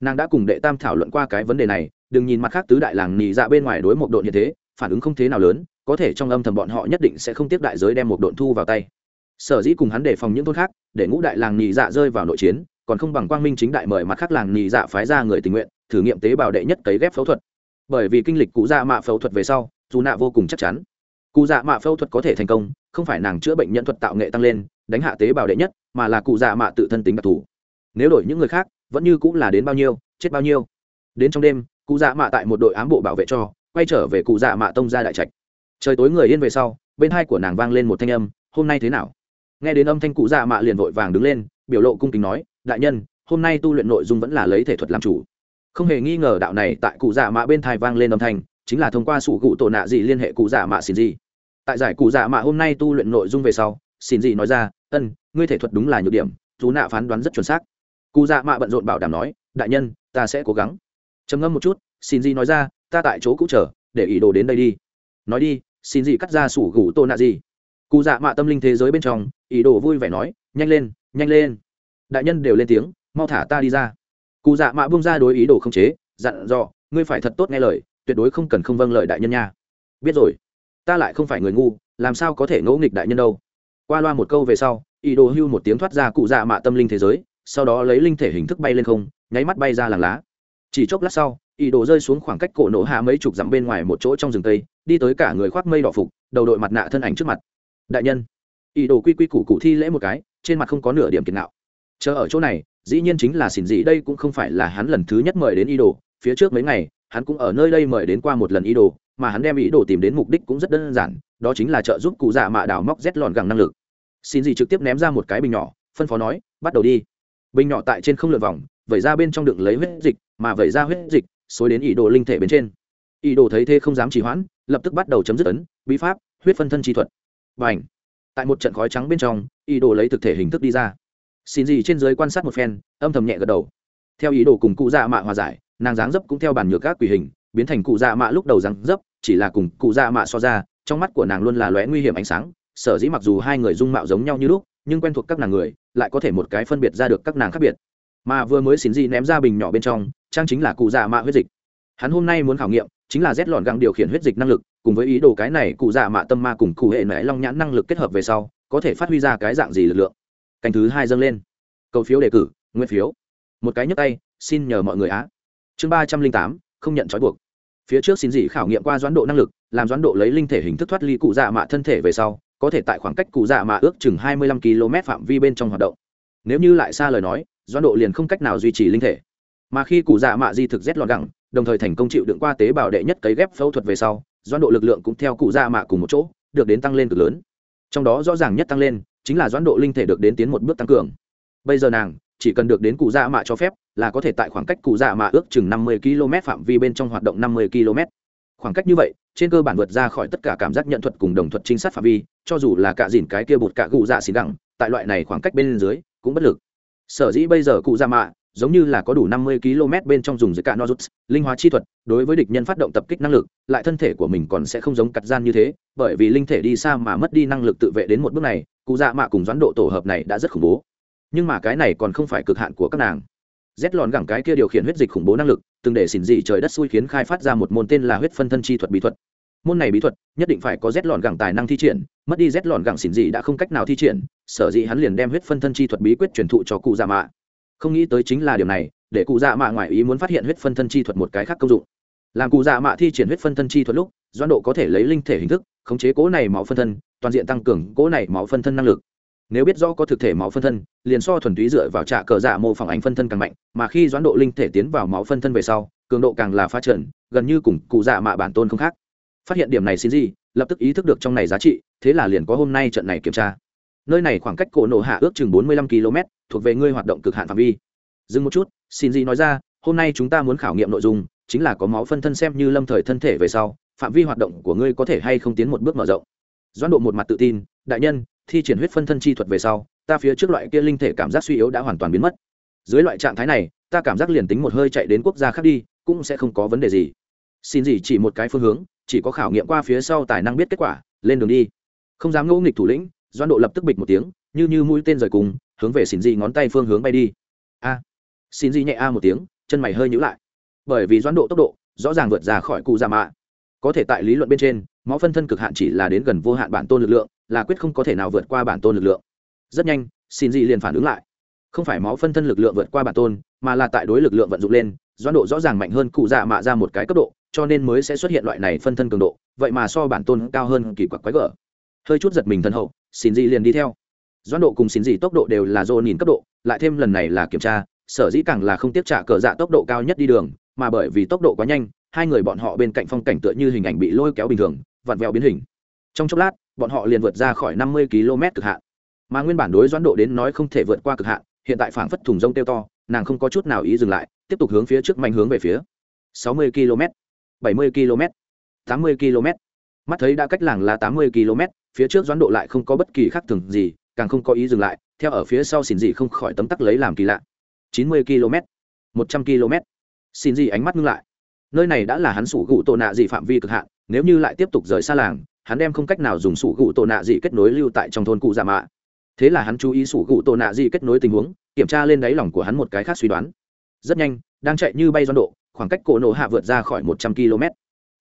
Nàng đã cùng đệ tam thảo luận qua cái vấn đề này, đừng nhìn mặt khác tứ đại làng nhị dạ bên ngoài đối một độ như thế, phản ứng không thế nào lớn có thể trong âm thầm bọn họ nhất định sẽ không tiếp đại giới đem một độn thu vào tay. Sở dĩ cùng hắn đề phòng những thôn khác, để ngũ đại làng nhị dạ rơi vào nội chiến, còn không bằng quang minh chính đại mời mặt khác làng nhị dạ phái ra người tình nguyện, thử nghiệm tế bào đệ nhất cấy ghép phẫu thuật. Bởi vì kinh lịch cụ dạ mạ phẫu thuật về sau, dù nạ vô cùng chắc chắn. Cụ dạ mạ phẫu thuật có thể thành công, không phải nàng chữa bệnh nhân thuật tạo nghệ tăng lên, đánh hạ tế bào đệ nhất, mà là cụ dạ mạ tự thân tính đặc thù. Nếu đổi những người khác, vẫn như cũng là đến bao nhiêu, chết bao nhiêu. Đến trong đêm, cụ dạ mạ tại một đội ám bộ bảo vệ cho, quay trở về cụ dạ mạ tông ra đại trạch trời tối người yên về sau, bên hai của nàng vang lên một thanh âm, hôm nay thế nào? Nghe đến âm thanh cụ dạ mạ liền vội vàng đứng lên, biểu lộ cung kính nói, đại nhân, hôm nay tu luyện nội dung vẫn là lấy thể thuật làm chủ. Không hề nghi ngờ đạo này tại cụ dạ mạ bên thai vang lên âm thanh, chính là thông qua sủ cụ tổ nạ dị liên hệ cụ dạ mạ xin gì tại giải cụ dạ mạ hôm nay tu luyện nội dung về sau xin gì nói ra, ân, ngươi thể thuật đúng là nhược điểm, chú nạ phán đoán rất chuẩn xác. Cụ dạ mạ bận rộn bảo đảm nói, đại nhân, ta sẽ cố gắng. Trầm ngâm một chút xin gì nói ra, ta tại chỗ cũ chờ, để ý đồ đến đây đi nói đi, xin gì cắt ra sủ gủ tô nạ gì? Cụ dạ mạ tâm linh thế giới bên trong, ý đồ vui vẻ nói, nhanh lên nhanh lên. Đại nhân đều lên tiếng, mau thả ta đi ra. Cụ dạ mạ bung ra đối ý đồ không chế, dặn dò, ngươi phải thật tốt nghe lời, tuyệt đối không cần không vâng lời đại nhân nha. Biết rồi. Ta lại không phải người ngu, làm sao có thể ngẫu nghịch đại nhân đâu. Qua loa một câu về sau, ý đồ hưu một tiếng thoát ra cụ dạ mạ tâm linh thế giới, sau đó lấy linh thể hình thức bay lên không, nháy mắt bay ra làng lá. Chỉ chốc lát sau ý đồ rơi xuống khoảng cách cổ nổ hạ mấy chục dặm bên ngoài một chỗ trong rừng tây, đi tới cả người khoác mây đỏ phục, đầu đội mặt nạ thân ảnh trước mặt. Đại nhân ý đồ quy quy củ cụ thi lễ một cái, trên mặt không có nửa điểm kiệt nạo. Chờ ở chỗ này, dĩ nhiên chính là xỉn dị, đây cũng không phải là hắn lần thứ nhất mời đến ý đồ, phía trước mấy ngày, hắn cũng ở nơi đây mời đến qua một lần ý đồ, mà hắn đem ý đồ tìm đến mục đích cũng rất đơn giản, đó chính là trợ giúp cụ dạ mạ đào móc rét lòn gẳng năng lực. Xin gì trực tiếp ném ra một cái bình nhỏ, phân phó nói, bắt đầu đi. Bình nhỏ tại trên không lượn vòng, vẩy ra bên trong đựng lấy huyết dịch, mà vẩy ra huyết dịch xối đến ý đồ linh thể bên trên. Ý đồ thấy thế không dám trì hoãn, lập tức bắt đầu chấm dứt ấn, bí pháp, huyết phân thân chi thuật. Và ảnh tại một trận khói trắng bên trong, ý đồ lấy thực thể hình thức đi ra. Xin gì trên dưới quan sát một phen, âm thầm nhẹ gật đầu. Theo ý đồ cùng cụ dạ mạ hòa giải, nàng dáng dấp cũng theo bản nhược các quỷ hình, biến thành cụ dạ mạ lúc đầu dáng dấp, chỉ là cùng cụ dạ mạ so ra, trong mắt của nàng luôn là lóe nguy hiểm ánh sáng. Sở dĩ mặc dù hai người dung mạo giống nhau như lúc, nhưng quen thuộc các nàng người, lại có thể một cái phân biệt ra được các nàng khác biệt. Mà vừa mới xin gì ném ra bình nhỏ bên trong trang chính là cụ dạ mạ huyết dịch. Hắn hôm nay muốn khảo nghiệm, chính là rét lọn găng điều khiển huyết dịch năng lực, cùng với ý đồ cái này cụ dạ mạ tâm ma cùng cụ hệ mẹ long nhãn năng lực kết hợp về sau, có thể phát huy ra cái dạng gì lực lượng. Canh thứ hai dâng lên. Cầu phiếu đề cử nguyên phiếu. Một cái nhấp tay, xin nhờ mọi người á. Chương ba trăm linh tám, không nhận trói buộc. Phía trước xin dị khảo nghiệm qua doãn độ năng lực, làm doãn độ lấy linh thể hình thức thoát ly cụ dạ mạ thân thể về sau, có thể tại khoảng cách cụ dạ mạ ước chừng hai mươi lăm km phạm vi bên trong hoạt động. Nếu như lại xa lời nói, doãn độ liền không cách nào duy trì linh thể mà khi cụ dạ mạ di thực rét lọt đẳng đồng thời thành công chịu đựng qua tế bào đệ nhất cấy ghép phẫu thuật về sau, doãn độ lực lượng cũng theo cụ dạ mạ cùng một chỗ, được đến tăng lên cực lớn. Trong đó rõ ràng nhất tăng lên chính là doãn độ linh thể được đến tiến một bước tăng cường. Bây giờ nàng chỉ cần được đến cụ dạ mạ cho phép là có thể tại khoảng cách cụ dạ mạ ước chừng năm mươi km phạm vi bên trong hoạt động năm mươi km khoảng cách như vậy, trên cơ bản vượt ra khỏi tất cả cảm giác nhận thuật cùng đồng thuật trinh sát phạm vi, cho dù là cả dìn cái kia bột cả cụ dạ xì đẳng tại loại này khoảng cách bên dưới cũng bất lực. Sở dĩ bây giờ cụ dạ mạ giống như là có đủ năm mươi km bên trong dùng dưới cả nozuts linh hóa chi thuật, đối với địch nhân phát động tập kích năng lực, lại thân thể của mình còn sẽ không giống cắt gian như thế, bởi vì linh thể đi xa mà mất đi năng lực tự vệ đến một bước này, cụ dạ mạ cùng doãn độ tổ hợp này đã rất khủng bố. Nhưng mà cái này còn không phải cực hạn của các nàng. Rét lòn gẳng cái kia điều khiển huyết dịch khủng bố năng lực, từng để xỉn dị trời đất xui khiến khai phát ra một môn tên là huyết phân thân chi thuật bí thuật. Môn này bí thuật, nhất định phải có rét lòn gẳng tài năng thi triển, mất đi rét lòn gẳng xỉn dị đã không cách nào thi triển, sở dĩ hắn liền đem huyết phân thân chi thuật bí quyết truyền thụ cho cụ dạ mạ không nghĩ tới chính là điều này, để cụ dạ mạ ngoại ý muốn phát hiện huyết phân thân chi thuật một cái khác công dụng. Làm cụ dạ mạ thi triển huyết phân thân chi thuật lúc, doãn độ có thể lấy linh thể hình thức, khống chế cố này máu phân thân, toàn diện tăng cường cố này máu phân thân năng lực. Nếu biết rõ có thực thể máu phân thân, liền so thuần túy dựa vào trạ cờ dạ mô phỏng ảnh phân thân càng mạnh, mà khi doãn độ linh thể tiến vào máu phân thân về sau, cường độ càng là pha trần, gần như cùng cụ dạ mạ bản tôn không khác. Phát hiện điểm này xin gì, lập tức ý thức được trong này giá trị, thế là liền có hôm nay trận này kiểm tra. Nơi này khoảng cách cổ nổ hạ ước chừng bốn mươi lăm km thuộc về ngươi hoạt động cực hạn phạm vi. Dừng một chút, xin gì nói ra, hôm nay chúng ta muốn khảo nghiệm nội dung, chính là có máu phân thân xem như lâm thời thân thể về sau, phạm vi hoạt động của ngươi có thể hay không tiến một bước mở rộng. Doãn độ một mặt tự tin, đại nhân, thi triển huyết phân thân chi thuật về sau, ta phía trước loại kia linh thể cảm giác suy yếu đã hoàn toàn biến mất. Dưới loại trạng thái này, ta cảm giác liền tính một hơi chạy đến quốc gia khác đi, cũng sẽ không có vấn đề gì. Xin gì chỉ một cái phương hướng, chỉ có khảo nghiệm qua phía sau tài năng biết kết quả, lên đường đi. Không dám ngẫu nghịch thủ lĩnh doan độ lập tức bịch một tiếng, như như mũi tên rời cùng hướng về xin di ngón tay phương hướng bay đi. A. Xin di nhẹ a một tiếng, chân mày hơi nhữ lại. Bởi vì doãn độ tốc độ, rõ ràng vượt ra khỏi cụ già mạ có thể tại lý luận bên trên, máu phân thân cực hạn chỉ là đến gần vô hạn bản tôn lực lượng, là quyết không có thể nào vượt qua bản tôn lực lượng. Rất nhanh xin di liền phản ứng lại. Không phải máu phân thân lực lượng vượt qua bản tôn, mà là tại đối lực lượng vận dụng lên, doãn độ rõ ràng mạnh hơn cụ dạ mạ ra một cái cấp độ, cho nên mới sẽ xuất hiện loại này phân thân cường độ, vậy mà so bản tôn cao hơn kỳ quặc quái gở. Hơi chút giật mình thân hậu xin di liền đi theo doãn độ cùng xin gì tốc độ đều là dô nhìn cấp độ, lại thêm lần này là kiểm tra, sở dĩ càng là không tiếp trả cờ dạ tốc độ cao nhất đi đường, mà bởi vì tốc độ quá nhanh, hai người bọn họ bên cạnh phong cảnh tựa như hình ảnh bị lôi kéo bình thường, vặn vẹo biến hình. Trong chốc lát, bọn họ liền vượt ra khỏi năm mươi km cực hạn. Mà nguyên bản đối doãn độ đến nói không thể vượt qua cực hạn, hiện tại phảng phất thùng rông tiêu to, nàng không có chút nào ý dừng lại, tiếp tục hướng phía trước mạnh hướng về phía. sáu mươi km, bảy mươi km, tám mươi km. Mắt thấy đã cách làng là tám mươi km, phía trước doãn độ lại không có bất kỳ khác thường gì càng không có ý dừng lại, theo ở phía sau xin dị không khỏi tấm tắc lấy làm kỳ lạ. Chín mươi km, một trăm km. Xin dị ánh mắt ngưng lại. Nơi này đã là hắn sủ gụ tổ nạ dị phạm vi cực hạn, nếu như lại tiếp tục rời xa làng, hắn đem không cách nào dùng sủ gụ tổ nạ dị kết nối lưu tại trong thôn cụ dạ mạ. Thế là hắn chú ý sủ gụ tổ nạ dị kết nối tình huống, kiểm tra lên đáy lòng của hắn một cái khác suy đoán. Rất nhanh, đang chạy như bay doan độ, khoảng cách cổ nổ hạ vượt ra khỏi một trăm km.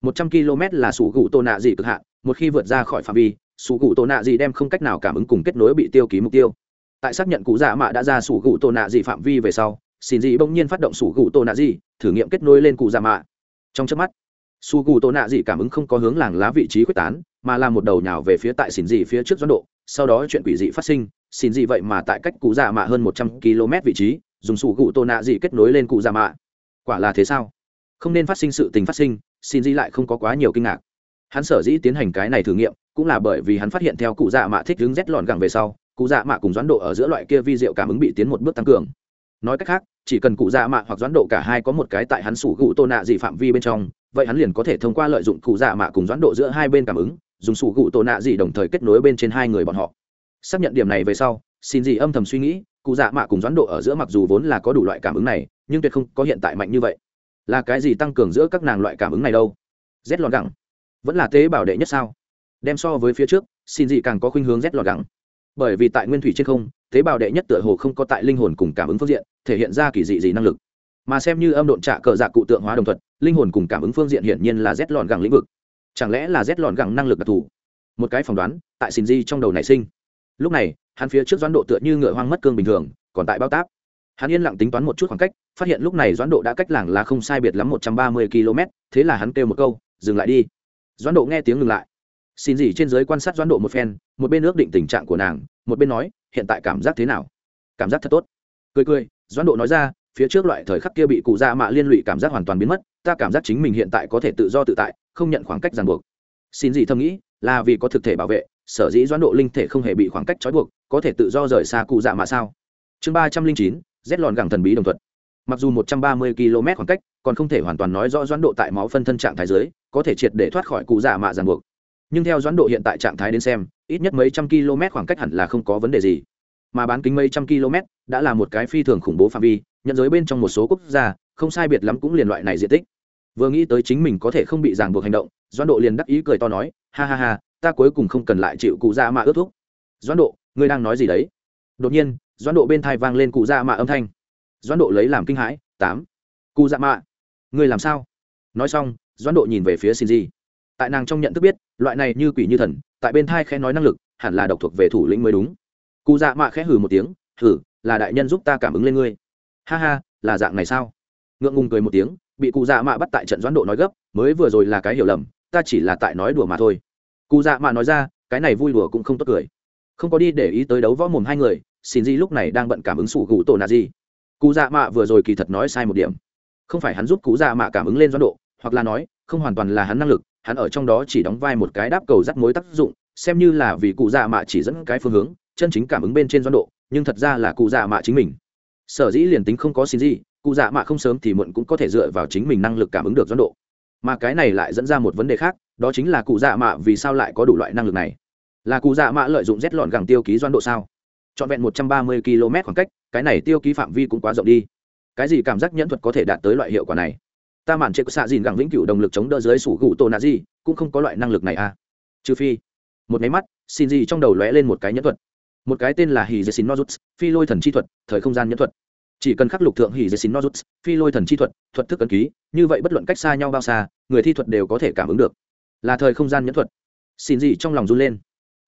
Một trăm km là sủ gụ tổ nạ dị cực hạn, một khi vượt ra khỏi phạm vi sủ gụ tổ nạ gì đem không cách nào cảm ứng cùng kết nối bị tiêu ký mục tiêu. Tại xác nhận cụ dạ mạ đã ra sủ gụ tổ nạ gì phạm vi về sau, xin gì bỗng nhiên phát động sủ gụ tổ nạ gì, thử nghiệm kết nối lên cụ dạ mạ. Trong chớp mắt, sủ gụ tổ nạ gì cảm ứng không có hướng làng lá vị trí quyết tán, mà là một đầu nhào về phía tại xin gì phía trước doãn độ. Sau đó chuyện quỷ dị phát sinh, xin gì vậy mà tại cách cụ dạ mạ hơn một trăm km vị trí, dùng sủ gụ tổ nạ gì kết nối lên cụ dạ mạ. Quả là thế sao? Không nên phát sinh sự tình phát sinh, xin gì lại không có quá nhiều kinh ngạc hắn sở dĩ tiến hành cái này thử nghiệm, cũng là bởi vì hắn phát hiện theo cụ dạ mạ thích hướng rét lọn gẳng về sau, cụ dạ mạ cùng doãn độ ở giữa loại kia vi diệu cảm ứng bị tiến một bước tăng cường. Nói cách khác, chỉ cần cụ dạ mạ hoặc doãn độ cả hai có một cái tại hắn sủ gụ tô nạ gì phạm vi bên trong, vậy hắn liền có thể thông qua lợi dụng cụ dạ mạ cùng doãn độ giữa hai bên cảm ứng, dùng sủ gụ tô nạ gì đồng thời kết nối bên trên hai người bọn họ. Xác nhận điểm này về sau, xin gì âm thầm suy nghĩ, cụ dạ mạ cùng doãn độ ở giữa mặc dù vốn là có đủ loại cảm ứng này, nhưng tuyệt không có hiện tại mạnh như vậy. Là cái gì tăng cường giữa các nàng loại cảm ứng này đâu? Rét lọn gẳng vẫn là tế bảo đệ nhất sao? Đem so với phía trước, xin gì càng có khuynh hướng rét lọt gắng bởi vì tại nguyên thủy trên không, tế bào đệ nhất tựa hồ không có tại linh hồn cùng cảm ứng phương diện, thể hiện ra kỳ dị gì năng lực. Mà xem như âm độn trạ cờ dạ cụ tượng hóa đồng thuật, linh hồn cùng cảm ứng phương diện hiển nhiên là rét lọn gẳng lĩnh vực. Chẳng lẽ là rét lọn gẳng năng lực đặc thù? Một cái phỏng đoán, tại xin di trong đầu nảy sinh. Lúc này, hắn phía trước doãn độ tựa như ngựa hoang mất cương bình thường, còn tại bao táp. Hắn yên lặng tính toán một chút khoảng cách, phát hiện lúc này doãn độ đã cách làng là không sai biệt lắm một trăm ba mươi km thế là hắn kêu một câu, dừng lại đi doãn độ nghe tiếng ngừng lại. Xin gì trên giới quan sát doãn độ một phen, một bên ước định tình trạng của nàng, một bên nói, hiện tại cảm giác thế nào? Cảm giác thật tốt. Cười cười, doãn độ nói ra, phía trước loại thời khắc kia bị cụ dạ mạ liên lụy cảm giác hoàn toàn biến mất, ta cảm giác chính mình hiện tại có thể tự do tự tại, không nhận khoảng cách ràng buộc. Xin gì thầm nghĩ, là vì có thực thể bảo vệ, sở dĩ doãn độ linh thể không hề bị khoảng cách trói buộc, có thể tự do rời xa cụ dạ mạ sao? Chương ba trăm linh chín, rét lòn gẳng thần bí đồng thuận. Mặc dù một trăm ba mươi km khoảng cách, còn không thể hoàn toàn nói rõ doãn độ tại máu phân thân trạng thái giới có thể triệt để thoát khỏi cụ dạ mạ ràng buộc. Nhưng theo doãn độ hiện tại trạng thái đến xem, ít nhất mấy trăm km khoảng cách hẳn là không có vấn đề gì. Mà bán kính mấy trăm km đã là một cái phi thường khủng bố phạm vi, nhận giới bên trong một số quốc gia, không sai biệt lắm cũng liền loại này diện tích. Vừa nghĩ tới chính mình có thể không bị ràng buộc hành động, doãn độ liền đắc ý cười to nói, ha ha ha, ta cuối cùng không cần lại chịu cụ ra mạ ước thúc. Doãn độ, ngươi đang nói gì đấy? Đột nhiên, doãn độ bên thai vang lên cụ ra mạ âm thanh. Doãn độ lấy làm kinh hãi, tám, cụ dạ mạ, ngươi làm sao? Nói xong doãn độ nhìn về phía xin di tại nàng trong nhận thức biết, loại này như quỷ như thần, tại bên thai khẽ nói năng lực, hẳn là độc thuộc về thủ lĩnh mới đúng. Cụ dạ mạ khẽ hừ một tiếng, hừ, là đại nhân giúp ta cảm ứng lên ngươi. Ha ha, là dạng này sao? Ngượng ngùng cười một tiếng, bị cụ dạ mạ bắt tại trận doãn độ nói gấp, mới vừa rồi là cái hiểu lầm, ta chỉ là tại nói đùa mà thôi. Cụ dạ mạ nói ra, cái này vui đùa cũng không tốt cười. Không có đi để ý tới đấu võ mồm hai người xin di lúc này đang bận cảm ứng sủ gù tổ nạ gì. Cụ dạ mạ vừa rồi kỳ thật nói sai một điểm. Không phải hắn giúp cụ dạ mạ cảm ứng lên doãn độ hoặc là nói, không hoàn toàn là hắn năng lực, hắn ở trong đó chỉ đóng vai một cái đáp cầu dắt mối tác dụng, xem như là vì cụ dạ mạ chỉ dẫn cái phương hướng, chân chính cảm ứng bên trên doan độ, nhưng thật ra là cụ dạ mạ chính mình. Sở dĩ liền tính không có xin gì, cụ dạ mạ không sớm thì muộn cũng có thể dựa vào chính mình năng lực cảm ứng được doan độ. Mà cái này lại dẫn ra một vấn đề khác, đó chính là cụ dạ mạ vì sao lại có đủ loại năng lực này? Là cụ dạ mạ lợi dụng rét lọn gẳng tiêu ký doan độ sao? Trọn vẹn một trăm ba mươi km khoảng cách, cái này tiêu ký phạm vi cũng quá rộng đi. Cái gì cảm giác nhẫn thuật có thể đạt tới loại hiệu quả này? Ta mạn trệ xạ dìn gẳng vĩnh cửu động lực chống đỡ dưới sủ gụ tổ nạ gì, cũng không có loại năng lực này à. Trừ phi, một máy mắt, xin gì trong đầu lóe lên một cái nhẫn thuật. Một cái tên là hì dê xin nozuts, phi lôi thần chi thuật, thời không gian nhẫn thuật. Chỉ cần khắc lục thượng hì dê xin nozuts, phi lôi thần chi thuật thuật thức ấn ký, như vậy bất luận cách xa nhau bao xa, người thi thuật đều có thể cảm ứng được. Là thời không gian nhẫn thuật. Xin gì trong lòng run lên.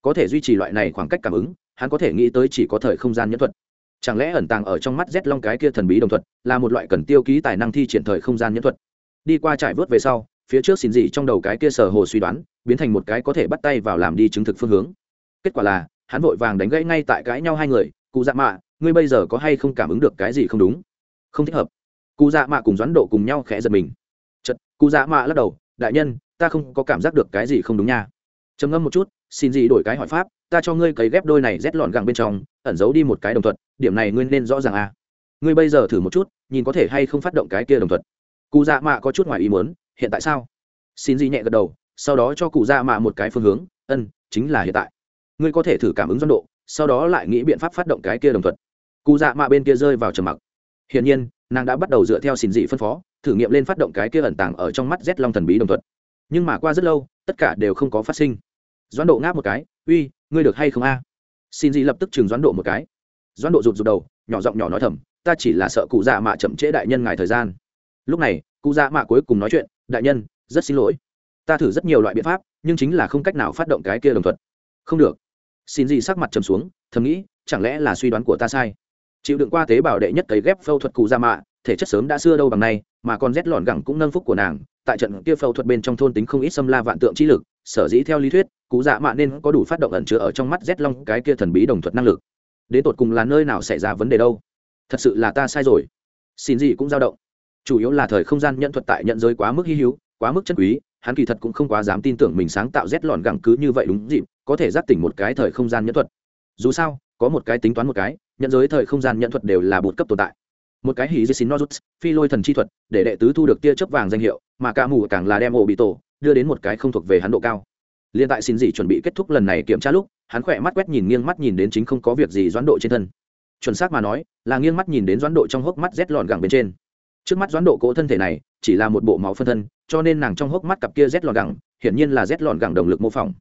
Có thể duy trì loại này khoảng cách cảm ứng, hắn có thể nghĩ tới chỉ có thời không gian nhẫn thuật. Chẳng lẽ ẩn tàng ở trong mắt rét long cái kia thần bí đồng thuật là một loại cần tiêu ký tài năng thi triển thời không gian nhẫn thuật? Đi qua trải vớt về sau, phía trước xin gì trong đầu cái kia sở hồ suy đoán, biến thành một cái có thể bắt tay vào làm đi chứng thực phương hướng. Kết quả là, hắn vội vàng đánh gãy ngay tại cãi nhau hai người, cụ dạ mạ, ngươi bây giờ có hay không cảm ứng được cái gì không đúng? Không thích hợp. Cụ dạ mạ cùng doãn độ cùng nhau khẽ giật mình. Chật, cụ dạ mạ lắc đầu, đại nhân, ta không có cảm giác được cái gì không đúng nha. Trầm ngâm một chút, xin gì đổi cái hỏi pháp, ta cho ngươi cấy ghép đôi này rét lọn gẳng bên trong, ẩn giấu đi một cái đồng thuận điểm này ngươi nên rõ ràng à. Ngươi bây giờ thử một chút, nhìn có thể hay không phát động cái kia đồng thuận cụ dạ mạ có chút ngoài ý muốn, hiện tại sao? Xin gì nhẹ gật đầu, sau đó cho cụ dạ mạ một cái phương hướng, ân, chính là hiện tại. Ngươi có thể thử cảm ứng doan độ, sau đó lại nghĩ biện pháp phát động cái kia đồng thuận cụ dạ mạ bên kia rơi vào trầm mặc. Hiển nhiên, nàng đã bắt đầu dựa theo xin dị phân phó, thử nghiệm lên phát động cái kia ẩn tàng ở trong mắt rét long thần bí đồng thuận nhưng mà qua rất lâu, tất cả đều không có phát sinh. Doãn độ ngáp một cái, uy, ngươi được hay không a? Xin Dị lập tức chừng doãn độ một cái. Doãn độ rụt rụt đầu, nhỏ giọng nhỏ nói thầm, ta chỉ là sợ cụ dạ mạ chậm trễ đại nhân ngài thời gian lúc này, cụ dạ mạ cuối cùng nói chuyện, đại nhân, rất xin lỗi. Ta thử rất nhiều loại biện pháp, nhưng chính là không cách nào phát động cái kia đồng thuận không được. Xin gì sắc mặt trầm xuống, thầm nghĩ, chẳng lẽ là suy đoán của ta sai? Chịu đựng qua tế bào đệ nhất cấy ghép phẫu thuật cụ dạ mạ, thể chất sớm đã xưa đâu bằng nay, mà còn rét lọn gẳng cũng nâng phúc của nàng, tại trận kia phẫu thuật bên trong thôn tính không ít xâm la vạn tượng trí lực, sở dĩ theo lý thuyết, cụ dạ mạ nên có đủ phát động ẩn chứa ở trong mắt rét long cái kia thần bí đồng thuật năng lực. Đến tột cùng là nơi nào xảy ra vấn đề đâu? Thật sự là ta sai rồi. Xin gì cũng dao động chủ yếu là thời không gian nhận thuật tại nhận giới quá mức hy hữu, quá mức chân quý, hắn kỳ thật cũng không quá dám tin tưởng mình sáng tạo rét lọn gẳng cứ như vậy đúng dịp, có thể giác tỉnh một cái thời không gian nhận thuật. Dù sao, có một cái tính toán một cái, nhận giới thời không gian nhận thuật đều là bột cấp tồn tại. Một cái hỉ dê xin nozuts phi lôi thần chi thuật, để đệ tứ thu được tia chớp vàng danh hiệu, mà ca mù càng là đem ổ bị tổ, đưa đến một cái không thuộc về hắn độ cao. Liên tại xin dị chuẩn bị kết thúc lần này kiểm tra lúc, hắn khỏe mắt quét nhìn nghiêng mắt nhìn đến chính không có việc gì doãn độ trên thân. Chuẩn xác mà nói, là nghiêng mắt nhìn đến doãn độ trong hốc mắt rét lọn gẳng bên trên trước mắt doãn độ cỗ thân thể này chỉ là một bộ máu phân thân, cho nên nàng trong hốc mắt cặp kia rét lọn gẳng, hiển nhiên là rét lọn gẳng động lực mô phỏng.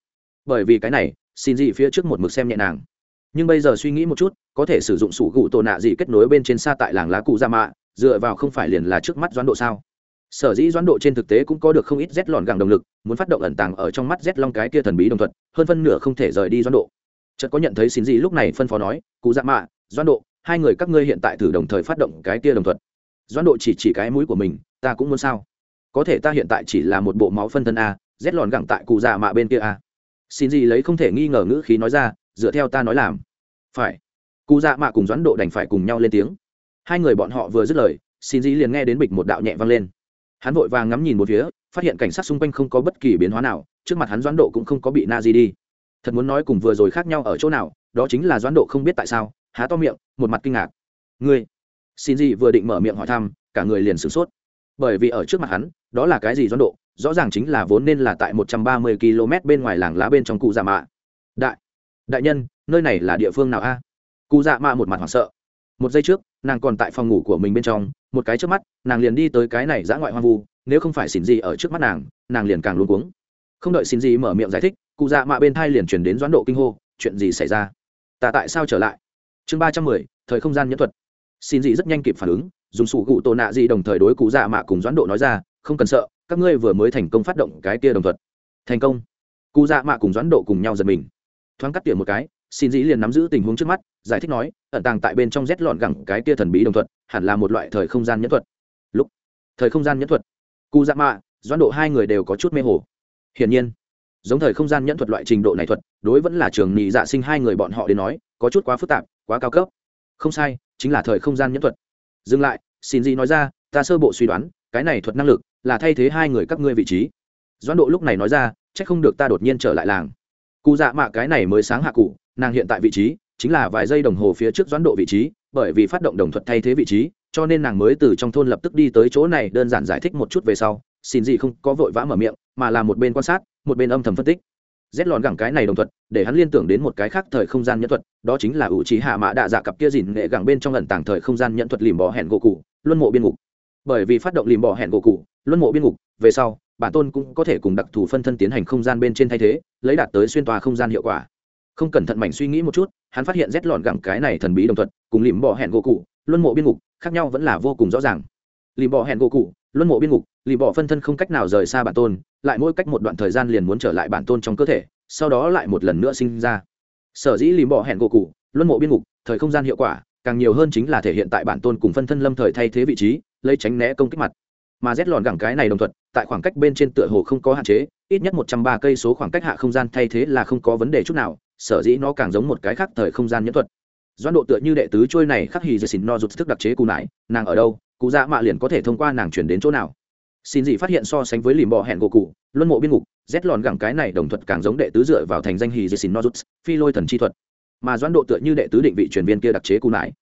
Bởi vì cái này, xin dị phía trước một mực xem nhẹ nàng. Nhưng bây giờ suy nghĩ một chút, có thể sử dụng sủ gụ tổ nạ dị kết nối bên trên xa tại làng lá cụ gia mạ, dựa vào không phải liền là trước mắt doãn độ sao? Sở dĩ doãn độ trên thực tế cũng có được không ít rét lọn gẳng động lực, muốn phát động ẩn tàng ở trong mắt rét long cái kia thần bí đồng thuận hơn phân nửa không thể rời đi doãn độ. Chợt có nhận thấy xin dị lúc này phân phó nói, cụ dạ mạ, doãn độ, hai người các ngươi hiện tại thử đồng thời phát động cái kia đồng thuận doãn độ chỉ chỉ cái mũi của mình, ta cũng muốn sao? Có thể ta hiện tại chỉ là một bộ máu phân thân a, rét lòn gẳng tại cụ dạ mạ bên kia a. Xin gì lấy không thể nghi ngờ ngữ khí nói ra, dựa theo ta nói làm. Phải. Cụ dạ mạ cùng doãn độ đành phải cùng nhau lên tiếng. Hai người bọn họ vừa dứt lời, xin gì liền nghe đến bịch một đạo nhẹ vang lên. Hắn vội vàng ngắm nhìn một phía, phát hiện cảnh sát xung quanh không có bất kỳ biến hóa nào, trước mặt hắn doãn độ cũng không có bị na di đi. Thật muốn nói cùng vừa rồi khác nhau ở chỗ nào, đó chính là doãn độ không biết tại sao, há to miệng, một mặt kinh ngạc. Ngươi xin gì vừa định mở miệng hỏi thăm, cả người liền sửng sốt. Bởi vì ở trước mặt hắn, đó là cái gì doãn độ? Rõ ràng chính là vốn nên là tại một trăm ba mươi km bên ngoài làng lá bên trong cụ dạ mạ. Đại đại nhân, nơi này là địa phương nào a? Cụ dạ mạ một mặt hoảng sợ. Một giây trước, nàng còn tại phòng ngủ của mình bên trong, một cái trước mắt, nàng liền đi tới cái này dã ngoại hoang vu, nếu không phải xin gì ở trước mắt nàng nàng liền càng luôn cuống. Không đợi xin gì mở miệng giải thích, cụ dạ mạ bên thai liền chuyển đến doãn độ kinh hô, chuyện gì xảy ra? Ta tại sao trở lại? Chương ba trăm mười, thời không gian nhẫn thuật xin dị rất nhanh kịp phản ứng, dùng sủ cụ tổ nạ dị đồng thời đối cụ dạ mạ cùng doãn độ nói ra, không cần sợ, các ngươi vừa mới thành công phát động cái kia đồng thuật. Thành công? Cụ dạ mạ cùng doãn độ cùng nhau giật mình. Thoáng cắt tiệm một cái, xin dĩ liền nắm giữ tình huống trước mắt, giải thích nói, ẩn tàng tại bên trong rét lọn gẳng cái kia thần bí đồng thuật, hẳn là một loại thời không gian nhẫn thuật. Lúc, thời không gian nhẫn thuật. Cụ dạ mạ, doãn độ hai người đều có chút mê hồ. Hiển nhiên, giống thời không gian nhẫn thuật loại trình độ này thuật, đối vẫn là trường nhị dạ sinh hai người bọn họ đến nói, có chút quá phức tạp, quá cao cấp. Không sai chính là thời không gian nhẫn thuật. Dừng lại, xin gì nói ra, ta sơ bộ suy đoán, cái này thuật năng lực là thay thế hai người các ngươi vị trí. Doãn độ lúc này nói ra c h ắ c không được ta đột nhiên trở lại làng. Cụ dạ mạ cái này mới sáng hạ cụ, nàng hiện tại vị trí chính là vài giây đồng hồ phía trước doãn độ vị trí, bởi vì phát động đồng thuật thay thế vị trí, cho nên nàng mới từ trong thôn lập tức đi tới chỗ này đơn giản giải thích một chút về sau. Xin gì không có vội vã mở miệng, mà là một bên quan sát, một bên âm thầm phân tích rét lọn gẳng cái này đồng thuật, để hắn liên tưởng đến một cái khác thời không gian nhẫn thuật, đó chính là ủ trí hạ mã đạ dạ cặp kia dìn nghệ gẳng bên trong lần tàng thời không gian nhẫn thuật lìm bỏ hẹn gỗ cụ luân mộ biên ngục. Bởi vì phát động lìm bỏ hẹn gỗ cụ luân mộ biên ngục, về sau, bản tôn cũng có thể cùng đặc thù phân thân tiến hành không gian bên trên thay thế, lấy đạt tới xuyên tòa không gian hiệu quả. Không cẩn thận mảnh suy nghĩ một chút, hắn phát hiện rét lọn gẳng cái này thần bí đồng thuật cùng lìm bỏ hẹn gỗ cụ luân mộ biên ngục, khác nhau vẫn là vô cùng rõ ràng. Lìm bỏ hẹn gỗ cụ luân mộ biên ngục, lì bỏ phân thân không cách nào rời xa bản tôn, lại mỗi cách một đoạn thời gian liền muốn trở lại bản tôn trong cơ thể, sau đó lại một lần nữa sinh ra. Sở dĩ lì bỏ hẹn gỗ cụ luân mộ biên ngục, thời không gian hiệu quả, càng nhiều hơn chính là thể hiện tại bản tôn cùng phân thân lâm thời thay thế vị trí, lấy tránh né công kích mặt. Mà rét lòn gẳng cái này đồng thuận, tại khoảng cách bên trên tựa hồ không có hạn chế, ít nhất một trăm ba cây số khoảng cách hạ không gian thay thế là không có vấn đề chút nào, sở dĩ nó càng giống một cái khác thời không gian nhẫn thuật. Doan độ tựa như đệ tứ trôi này khắc hì dì xỉn no rụt thức đặc chế cù nải, nàng ở đâu? Cụ dạ mạ liền có thể thông qua nàng chuyển đến chỗ nào. Xin gì phát hiện so sánh với lìm bọ hẹn gỗ cụ, luân mộ biên ngục, rét lòn gẳng cái này đồng thuật càng giống đệ tứ dựa vào thành danh hì dì xin nozuts, phi lôi thần chi thuật. Mà doãn độ tựa như đệ tứ định vị truyền viên kia đặc chế cụ nải.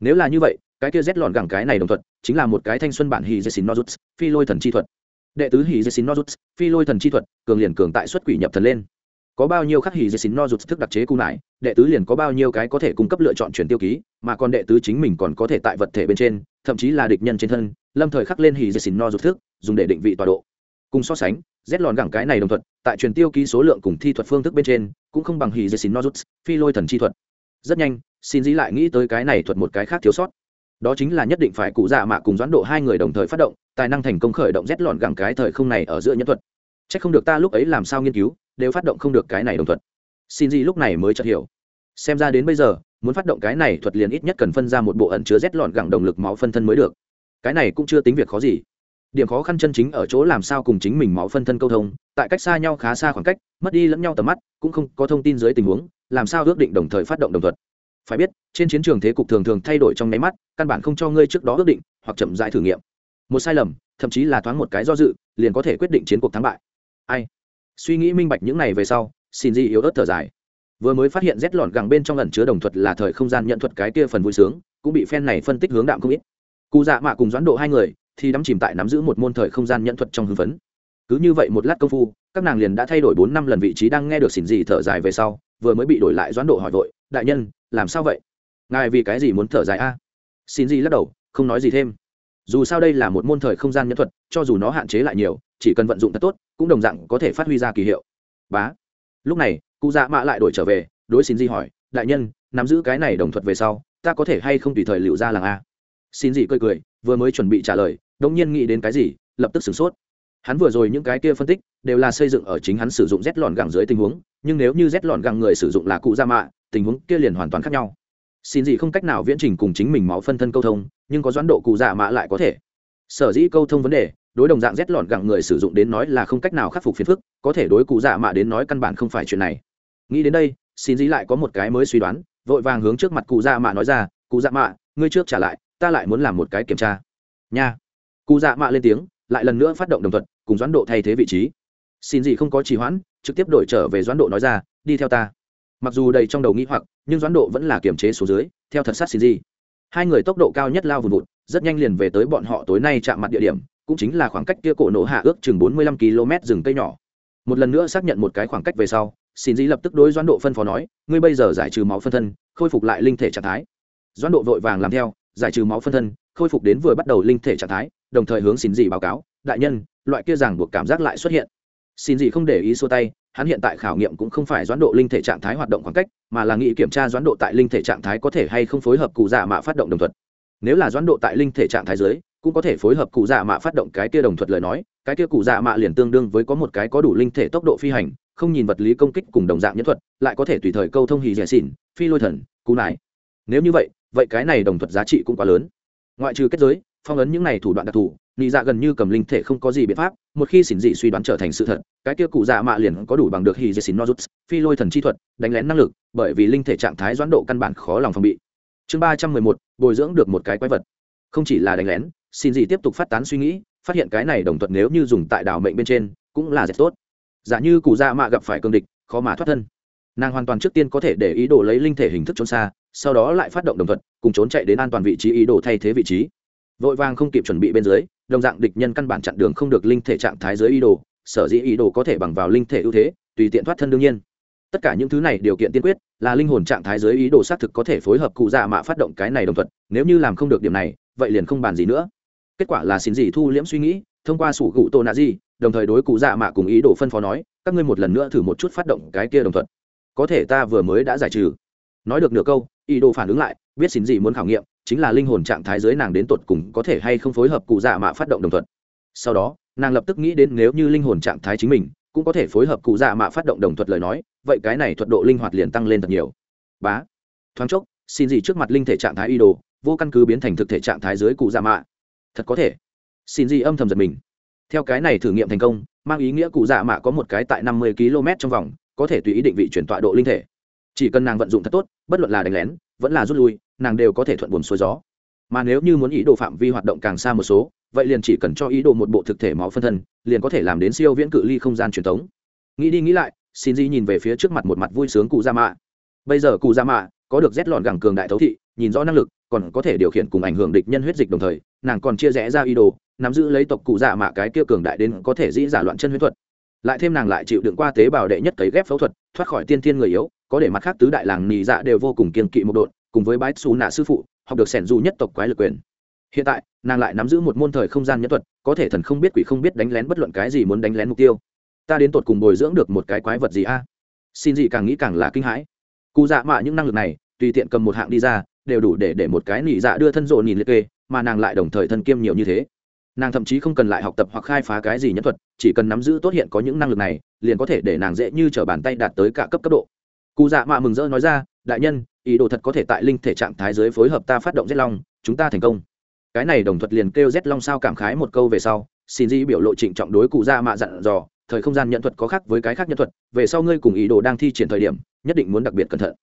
Nếu là như vậy, cái kia rét lòn gẳng cái này đồng thuật chính là một cái thanh xuân bản hì dì xin nozuts, phi lôi thần chi thuật. Đệ tứ hì dì xin nozuts, phi lôi thần chi thuật, cường liền cường tại xuất quỷ nhập thần lên có bao nhiêu khắc hì xín xin rụt thức đặc chế cung lại, đệ tứ liền có bao nhiêu cái có thể cung cấp lựa chọn chuyển tiêu ký, mà còn đệ tứ chính mình còn có thể tại vật thể bên trên, thậm chí là địch nhân trên thân, lâm thời khắc lên hì xín xin rụt thức, dùng để định vị tọa độ. Cùng so sánh rét lòn gẳng cái này đồng thuận, tại truyền tiêu ký số lượng cùng thi thuật phương thức bên trên, cũng không bằng hì xín xin rụt, phi lôi thần chi thuật. Rất nhanh, xin dĩ lại nghĩ tới cái này thuật một cái khác thiếu sót. Đó chính là nhất định phải cụ dạ mạ cùng doãn độ hai người đồng thời phát động, tài năng thành công khởi động rét lòn gẳng cái thời không này ở giữa nhân thuật. C h ắ c không được ta lúc ấy làm sao nghiên cứu đều phát động không được cái này đồng thuật xin gì lúc này mới chợt hiểu. Xem ra đến bây giờ, muốn phát động cái này thuật liền ít nhất cần phân ra một bộ ẩn chứa rét lọn gẳng động lực máu phân thân mới được. Cái này cũng chưa tính việc khó gì. Điểm khó khăn chân chính ở chỗ làm sao cùng chính mình máu phân thân câu thông, tại cách xa nhau khá xa khoảng cách, mất đi lẫn nhau tầm mắt, cũng không có thông tin dưới tình huống, làm sao ước định đồng thời phát động đồng thuật phải biết, trên chiến trường thế cục thường thường thay đổi trong nháy mắt, căn bản không cho ngươi trước đó ước định, hoặc chậm dại thử nghiệm. Một sai lầm, thậm chí là thoáng một cái do dự, liền có thể quyết định chiến cuộc thắng bại. Ai? Suy nghĩ minh bạch những này về sau, xin di yếu ớt thở dài. Vừa mới phát hiện rét lọn gẳng bên trong ẩn chứa đồng thuật là thời không gian nhận thuật cái kia phần vui sướng, cũng bị phen này phân tích hướng đạm không ít. Cụ dạ mạ cùng doãn độ hai người, thì đắm chìm tại nắm giữ một môn thời không gian nhận thuật trong hưng phấn. Cứ như vậy một lát công phu, các nàng liền đã thay đổi bốn năm lần vị trí đang nghe được xỉn gì thở dài về sau, vừa mới bị đổi lại doãn độ hỏi vội, đại nhân, làm sao vậy? Ngài vì cái gì muốn thở dài a? Xin gì lắc đầu, không nói gì thêm dù sao đây là một môn thời không gian nhân thuật, cho dù nó hạn chế lại nhiều, chỉ cần vận dụng thật tốt, cũng đồng dạng có thể phát huy ra kỳ hiệu. Bá. Lúc này, cụ dạ mạ lại đổi trở về, đối xin gì hỏi, đại nhân, nắm giữ cái này đồng thuật về sau, ta có thể hay không tùy thời liệu ra làng a? Xin gì cười cười, vừa mới chuẩn bị trả lời đông nhiên nghĩ đến cái gì, lập tức sửng sốt. Hắn vừa rồi những cái kia phân tích, đều là xây dựng ở chính hắn sử dụng rét lòn gẳng dưới tình huống, nhưng nếu như rét lòn gẳng người sử dụng là cụ gia mạ, tình huống kia liền hoàn toàn khác nhau xin gì không cách nào viễn trình cùng chính mình máu phân thân câu thông, nhưng có doãn độ cụ dạ mạ lại có thể. Sở dĩ câu thông vấn đề, đối đồng dạng rét lọn gặng người sử dụng đến nói là không cách nào khắc phục phiền phức, có thể đối cụ dạ mạ đến nói căn bản không phải chuyện này. Nghĩ đến đây, xin dĩ lại có một cái mới suy đoán, vội vàng hướng trước mặt cụ dạ mạ nói ra, cụ dạ mạ ngươi trước trả lại, ta lại muốn làm một cái kiểm tra. Nha. Cụ dạ mạ lên tiếng, lại lần nữa phát động đồng thuận cùng doãn độ thay thế vị trí. Xin gì không có trì hoãn, trực tiếp đổi trở về doãn độ nói ra, đi theo ta mặc dù đầy trong đầu nghĩ hoặc, nhưng doãn độ vẫn là kiềm chế số dưới, theo thật sát xin gì hai người tốc độ cao nhất lao vùn vụt, rất nhanh liền về tới bọn họ tối nay chạm mặt địa điểm, cũng chính là khoảng cách kia cổ nổ hạ ước chừng bốn mươi lăm km rừng cây nhỏ. Một lần nữa xác nhận một cái khoảng cách về sau xin dĩ lập tức đối doãn độ phân phó nói, ngươi bây giờ giải trừ máu phân thân, khôi phục lại linh thể trạng thái. Doãn độ vội vàng làm theo, giải trừ máu phân thân, khôi phục đến vừa bắt đầu linh thể trạng thái, đồng thời hướng xin dị báo cáo, đại nhân, loại kia ràng buộc cảm giác lại xuất hiện. Xin dị không để ý xua tay hắn hiện tại khảo nghiệm cũng không phải doãn độ linh thể trạng thái hoạt động khoảng cách, mà là nghị kiểm tra doãn độ tại linh thể trạng thái có thể hay không phối hợp cụ dạ mạ phát động đồng thuật. Nếu là doãn độ tại linh thể trạng thái dưới, cũng có thể phối hợp cụ dạ mạ phát động cái kia đồng thuật lời nói, cái kia cụ dạ mạ liền tương đương với có một cái có đủ linh thể tốc độ phi hành, không nhìn vật lý công kích cùng đồng dạng nhân thuật, lại có thể tùy thời câu thông hì rẻ xỉn, phi lôi thần, cú nải. Nếu như vậy vậy cái này đồng thuật giá trị cũng quá lớn. Ngoại trừ kết giới, phong ấn những này thủ đoạn đặc thù nị dạ gần như cầm linh thể không có gì biện pháp, một khi xỉn dị suy đoán trở thành sự thật, cái kia cụ dạ mạ liền có đủ bằng được hì dê xỉn nozuts, phi lôi thần chi thuật, đánh lén năng lực, bởi vì linh thể trạng thái doãn độ căn bản khó lòng phòng bị. Chương ba trăm mười một, bồi dưỡng được một cái quái vật. Không chỉ là đánh lén xin dị tiếp tục phát tán suy nghĩ, phát hiện cái này đồng thuận nếu như dùng tại đảo mệnh bên trên, cũng là rất tốt. Giả như cụ dạ mạ gặp phải cương địch, khó mà thoát thân. Nàng hoàn toàn trước tiên có thể để ý đồ lấy linh thể hình thức trốn xa, sau đó lại phát động đồng thuận, cùng trốn chạy đến an toàn vị trí ý đồ thay thế vị trí. Vội vàng không kịp chuẩn bị bên dưới đồng dạng địch nhân căn bản chặn đường không được linh thể trạng thái dưới ý đồ, sở dĩ ý đồ có thể bằng vào linh thể ưu thế, tùy tiện thoát thân đương nhiên. Tất cả những thứ này điều kiện tiên quyết, là linh hồn trạng thái dưới ý đồ xác thực có thể phối hợp cụ dạ mạ phát động cái này đồng thuận, nếu như làm không được điểm này, vậy liền không bàn gì nữa. Kết quả là xin gì thu liễm suy nghĩ, thông qua sủ cụ tô nạ di đồng thời đối cụ dạ mạ cùng ý đồ phân phó nói, các ngươi một lần nữa thử một chút phát động cái kia đồng thuận. Có thể ta vừa mới đã giải trừ nói được nửa câu, ý đồ phản ứng lại, biết xin gì muốn khảo nghiệm, chính là linh hồn trạng thái dưới nàng đến tột cùng có thể hay không phối hợp cụ dạ mạ phát động đồng thuận sau đó, nàng lập tức nghĩ đến nếu như linh hồn trạng thái chính mình, cũng có thể phối hợp cụ dạ mạ phát động đồng thuật lời nói, vậy cái này thuật độ linh hoạt liền tăng lên thật nhiều. Bá. Thoáng chốc, xin gì trước mặt linh thể trạng thái y đồ, vô căn cứ biến thành thực thể trạng thái dưới cụ dạ mạ. Thật có thể. Xin gì âm thầm giật mình. Theo cái này thử nghiệm thành công, mang ý nghĩa cụ dạ mạ có một cái tại năm mươi km trong vòng, có thể tùy ý định vị chuyển tọa độ linh thể chỉ cần nàng vận dụng thật tốt, bất luận là đánh lén, vẫn là rút lui, nàng đều có thể thuận buồn xuôi gió. Mà nếu như muốn ý đồ phạm vi hoạt động càng xa một số, vậy liền chỉ cần cho ý đồ một bộ thực thể máu phân thân, liền có thể làm đến siêu viễn cự ly không gian truyền thống. Nghĩ đi nghĩ lại, xin di nhìn về phía trước mặt một mặt vui sướng cụ gia mạ bây giờ cụ gia mạ có được rét lọn gẳng cường đại thấu thị, nhìn rõ năng lực, còn có thể điều khiển cùng ảnh hưởng địch nhân huyết dịch đồng thời, nàng còn chia rẽ ra ý đồ, nắm giữ lấy tộc cụ dạ mạ cái kia cường đại đến có thể dĩ giả loạn chân huyết thuật. Lại thêm nàng lại chịu đựng qua tế bào đệ nhất cấy ghép phẫu thuật, thoát khỏi tiên thiên người yếu có để mặt khác tứ đại làng nì dạ đều vô cùng kiên kỵ một đội, cùng với bái xù nạ sư phụ, học được sẻn dù nhất tộc quái lực quyền. Hiện tại, nàng lại nắm giữ một môn thời không gian nhẫn thuật, có thể thần không biết quỷ không biết đánh lén bất luận cái gì muốn đánh lén mục tiêu. Ta đến tột cùng bồi dưỡng được một cái quái vật gì a? Xin gì càng nghĩ càng là kinh hãi. Cụ dạ mạ những năng lực này, tùy tiện cầm một hạng đi ra, đều đủ để để một cái nỉ dạ đưa thân rộ nhìn liệt kê, mà nàng lại đồng thời thân kiêm nhiều như thế. Nàng thậm chí không cần lại học tập hoặc khai phá cái gì nhẫn thuật, chỉ cần nắm giữ tốt hiện có những năng lực này, liền có thể để nàng dễ như t r ở bàn tay đạt tới cả cấp cấp độ cụ dạ mạ mừng rỡ nói ra, đại nhân, ý đồ thật có thể tại linh thể trạng thái giới phối hợp ta phát động rét long, chúng ta thành công. Cái này đồng thuật liền kêu rét long sao cảm khái một câu về sau, xin di biểu lộ trịnh trọng đối cụ dạ mạ dặn dò, thời không gian nhận thuật có khác với cái khác nhân thuật, về sau ngươi cùng ý đồ đang thi triển thời điểm, nhất định muốn đặc biệt cẩn thận.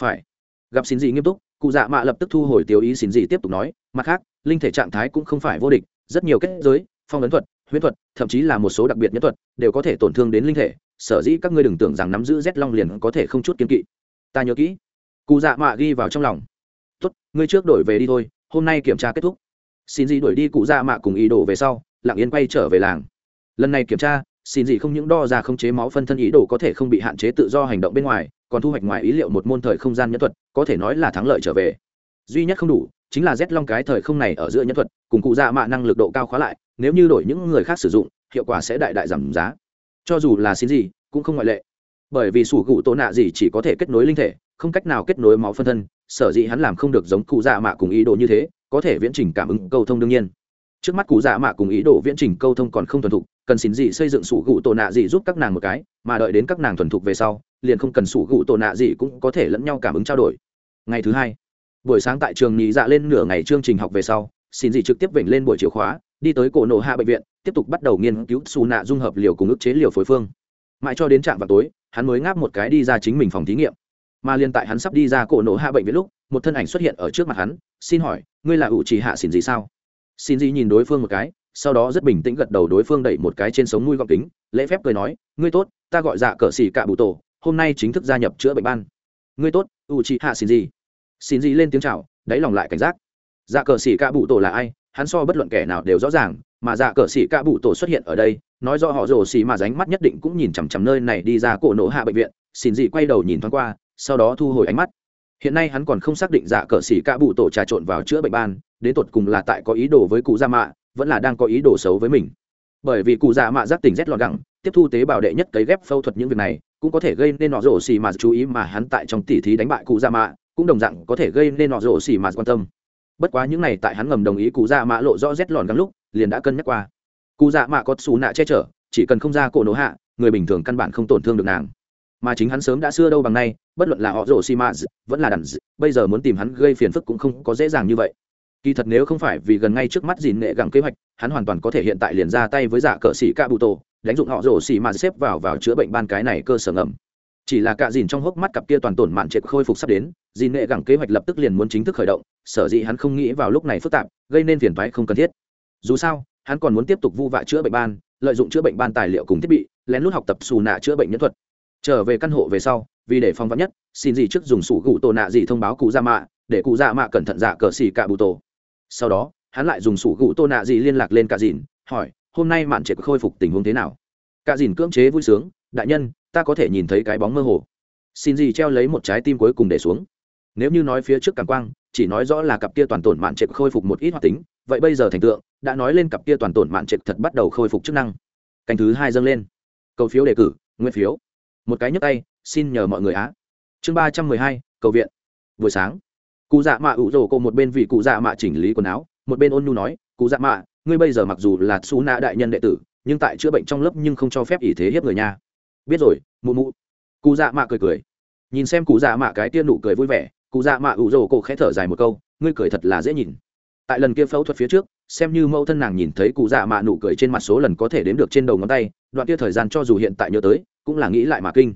Phải. Gặp xin di nghiêm túc, cụ dạ mạ lập tức thu hồi tiêu ý xin di tiếp tục nói, mặt khác, linh thể trạng thái cũng không phải vô địch, rất nhiều kết giới, phong ấn thuật, huyễn thuật, thậm chí là một số đặc biệt nhân thuật, đều có thể tổn thương đến linh thể sở dĩ các ngươi đừng tưởng rằng nắm giữ rét long liền có thể không chút kiên kỵ. Ta nhớ kỹ. Cụ dạ mạ ghi vào trong lòng. Tốt, ngươi trước đổi về đi thôi, hôm nay kiểm tra kết thúc. Xin gì đuổi đi cụ dạ mạ cùng ý đồ về sau, lặng yên quay trở về làng. Lần này kiểm tra, xin gì không những đo ra không chế máu phân thân ý đồ có thể không bị hạn chế tự do hành động bên ngoài, còn thu hoạch ngoài ý liệu một môn thời không gian nhân thuật, có thể nói là thắng lợi trở về. Duy nhất không đủ, chính là rét long cái thời không này ở giữa nhân thuật, cùng cụ dạ mạ năng lực độ cao khóa lại, nếu như đổi những người khác sử dụng, hiệu quả sẽ đại đại giảm giá cho dù là xin gì, cũng không ngoại lệ. Bởi vì sủ gụ tổ nạ gì chỉ có thể kết nối linh thể, không cách nào kết nối máu phân thân, sở dĩ hắn làm không được giống cụ dạ mạ cùng ý đồ như thế, có thể viễn trình cảm ứng câu thông đương nhiên. Trước mắt cụ dạ mạ cùng ý đồ viễn trình câu thông còn không thuần thục, cần xin gì xây dựng sủ gụ tổ nạ gì giúp các nàng một cái, mà đợi đến các nàng thuần thục về sau, liền không cần sủ gụ tổ nạ gì cũng có thể lẫn nhau cảm ứng trao đổi. Ngày thứ hai, buổi sáng tại trường nhị dạ lên nửa ngày chương trình học về sau, xin gì trực tiếp vểnh lên buổi chiều khóa đi tới cổ nộ hạ bệnh viện, tiếp tục bắt đầu nghiên cứu xù nạ dung hợp liều cùng ức chế liều phối phương. Mãi cho đến trạm vào tối, hắn mới ngáp một cái đi ra chính mình phòng thí nghiệm. Mà liên tại hắn sắp đi ra cổ nộ hạ bệnh viện lúc, một thân ảnh xuất hiện ở trước mặt hắn, xin hỏi, ngươi là ủ trì hạ xin gì sao? Xin gì nhìn đối phương một cái, sau đó rất bình tĩnh gật đầu đối phương đẩy một cái trên sống mũi gọng kính, lễ phép cười nói, ngươi tốt, ta gọi dạ cờ xì cạ bụ tổ, hôm nay chính thức gia nhập chữa bệnh ban. Ngươi tốt, ủ trì hạ xin gì? Xin gì lên tiếng chào, đáy lòng lại cảnh giác. Dạ cờ xì cạ bụ tổ là ai? Hắn so bất luận kẻ nào đều rõ ràng, mà dạ cờ xỉ cạ bụ tổ xuất hiện ở đây, nói do họ rồ xỉ mà ránh mắt nhất định cũng nhìn chằm chằm nơi này đi ra cổ nổ hạ bệnh viện, xin gì quay đầu nhìn thoáng qua, sau đó thu hồi ánh mắt. Hiện nay hắn còn không xác định dạ cờ xỉ cạ bụ tổ trà trộn vào chữa bệnh ban, đến tột cùng là tại có ý đồ với cụ gia mạ, vẫn là đang có ý đồ xấu với mình. Bởi vì cụ gia mạ giác tỉnh rét lọt gẳng, tiếp thu tế bào đệ nhất cấy ghép phẫu thuật những việc này, cũng có thể gây nên nọ rổ xì mà chú ý mà hắn tại trong tỉ thí đánh bại cụ gia mạ, cũng đồng dạng có thể gây nên nọ rổ xì mà quan tâm bất quá những này tại hắn ngầm đồng ý cụ Dạ mạ lộ rõ rét lòn gẳng lúc, liền đã cân nhắc qua. Cụ Dạ mạ có xù nạ che chở, chỉ cần không ra cổ nổ hạ, người bình thường căn bản không tổn thương được nàng. Mà chính hắn sớm đã xưa đâu bằng nay, bất luận là họ rổ xi mã vẫn là đàn bây giờ muốn tìm hắn gây phiền phức cũng không có dễ dàng như vậy. Kỳ thật nếu không phải vì gần ngay trước mắt dìn nghệ gẳng kế hoạch, hắn hoàn toàn có thể hiện tại liền ra tay với giả cờ sĩ ca bụ tổ đánh dụng họ rổ xì mã xếp vào vào chữa bệnh ban cái này cơ sở ngầm chỉ là cả dìn trong hốc mắt cặp kia toàn tổn mạn triệt khôi phục sắp đến dìn nghệ gẳng kế hoạch lập tức liền muốn chính thức khởi động, sở dĩ hắn không nghĩ vào lúc này phức tạp, gây nên phiền thoái không cần thiết. Dù sao, hắn còn muốn tiếp tục vu vạ chữa bệnh ban, lợi dụng chữa bệnh ban tài liệu cùng thiết bị, lén lút học tập xù nạ chữa bệnh nhân thuật. Trở về căn hộ về sau, vì để phong vắn nhất, xin gì trước dùng sủ gụ tổ nạ gì thông báo cụ gia mạ, để cụ gia mạ cẩn thận dạ cờ xì cả bụ tổ. Sau đó, hắn lại dùng sủ gụ tô nạ gì liên lạc lên cả dìn, hỏi, hôm nay mạn trệ khôi phục tình huống thế nào? Cả dìn cưỡng chế vui sướng, đại nhân ta có thể nhìn thấy cái bóng mơ hồ. Xin gì treo lấy một trái tim cuối cùng để xuống. Nếu như nói phía trước càng quang, chỉ nói rõ là cặp kia toàn tổn mạn trệ khôi phục một ít hoạt tính, vậy bây giờ thành tượng, đã nói lên cặp kia toàn tổn mạn trệ thật bắt đầu khôi phục chức năng. Canh thứ hai dâng lên. Cầu phiếu đề cử, nguyên phiếu. Một cái nhấp tay, xin nhờ mọi người á. Chương ba trăm mười hai, cầu viện. Buổi sáng, cụ dạ mạ ủ rồ cô một bên vị cụ dạ mạ chỉnh lý quần áo, một bên ôn nhu nói, cụ dạ mạ, ngươi bây giờ mặc dù là xú nạ đại nhân đệ tử, nhưng tại chữa bệnh trong lớp nhưng không cho phép ý thế hiếp người nha biết rồi, mụ mụ. Cụ dạ mạ cười cười. Nhìn xem cụ dạ mạ cái tia nụ cười vui vẻ, cụ dạ mạ ủ rồ cổ khẽ thở dài một câu, ngươi cười thật là dễ nhìn. Tại lần kia phẫu thuật phía trước, xem như mẫu thân nàng nhìn thấy cụ dạ mạ nụ cười trên mặt số lần có thể đếm được trên đầu ngón tay, đoạn kia thời gian cho dù hiện tại nhớ tới, cũng là nghĩ lại mà kinh.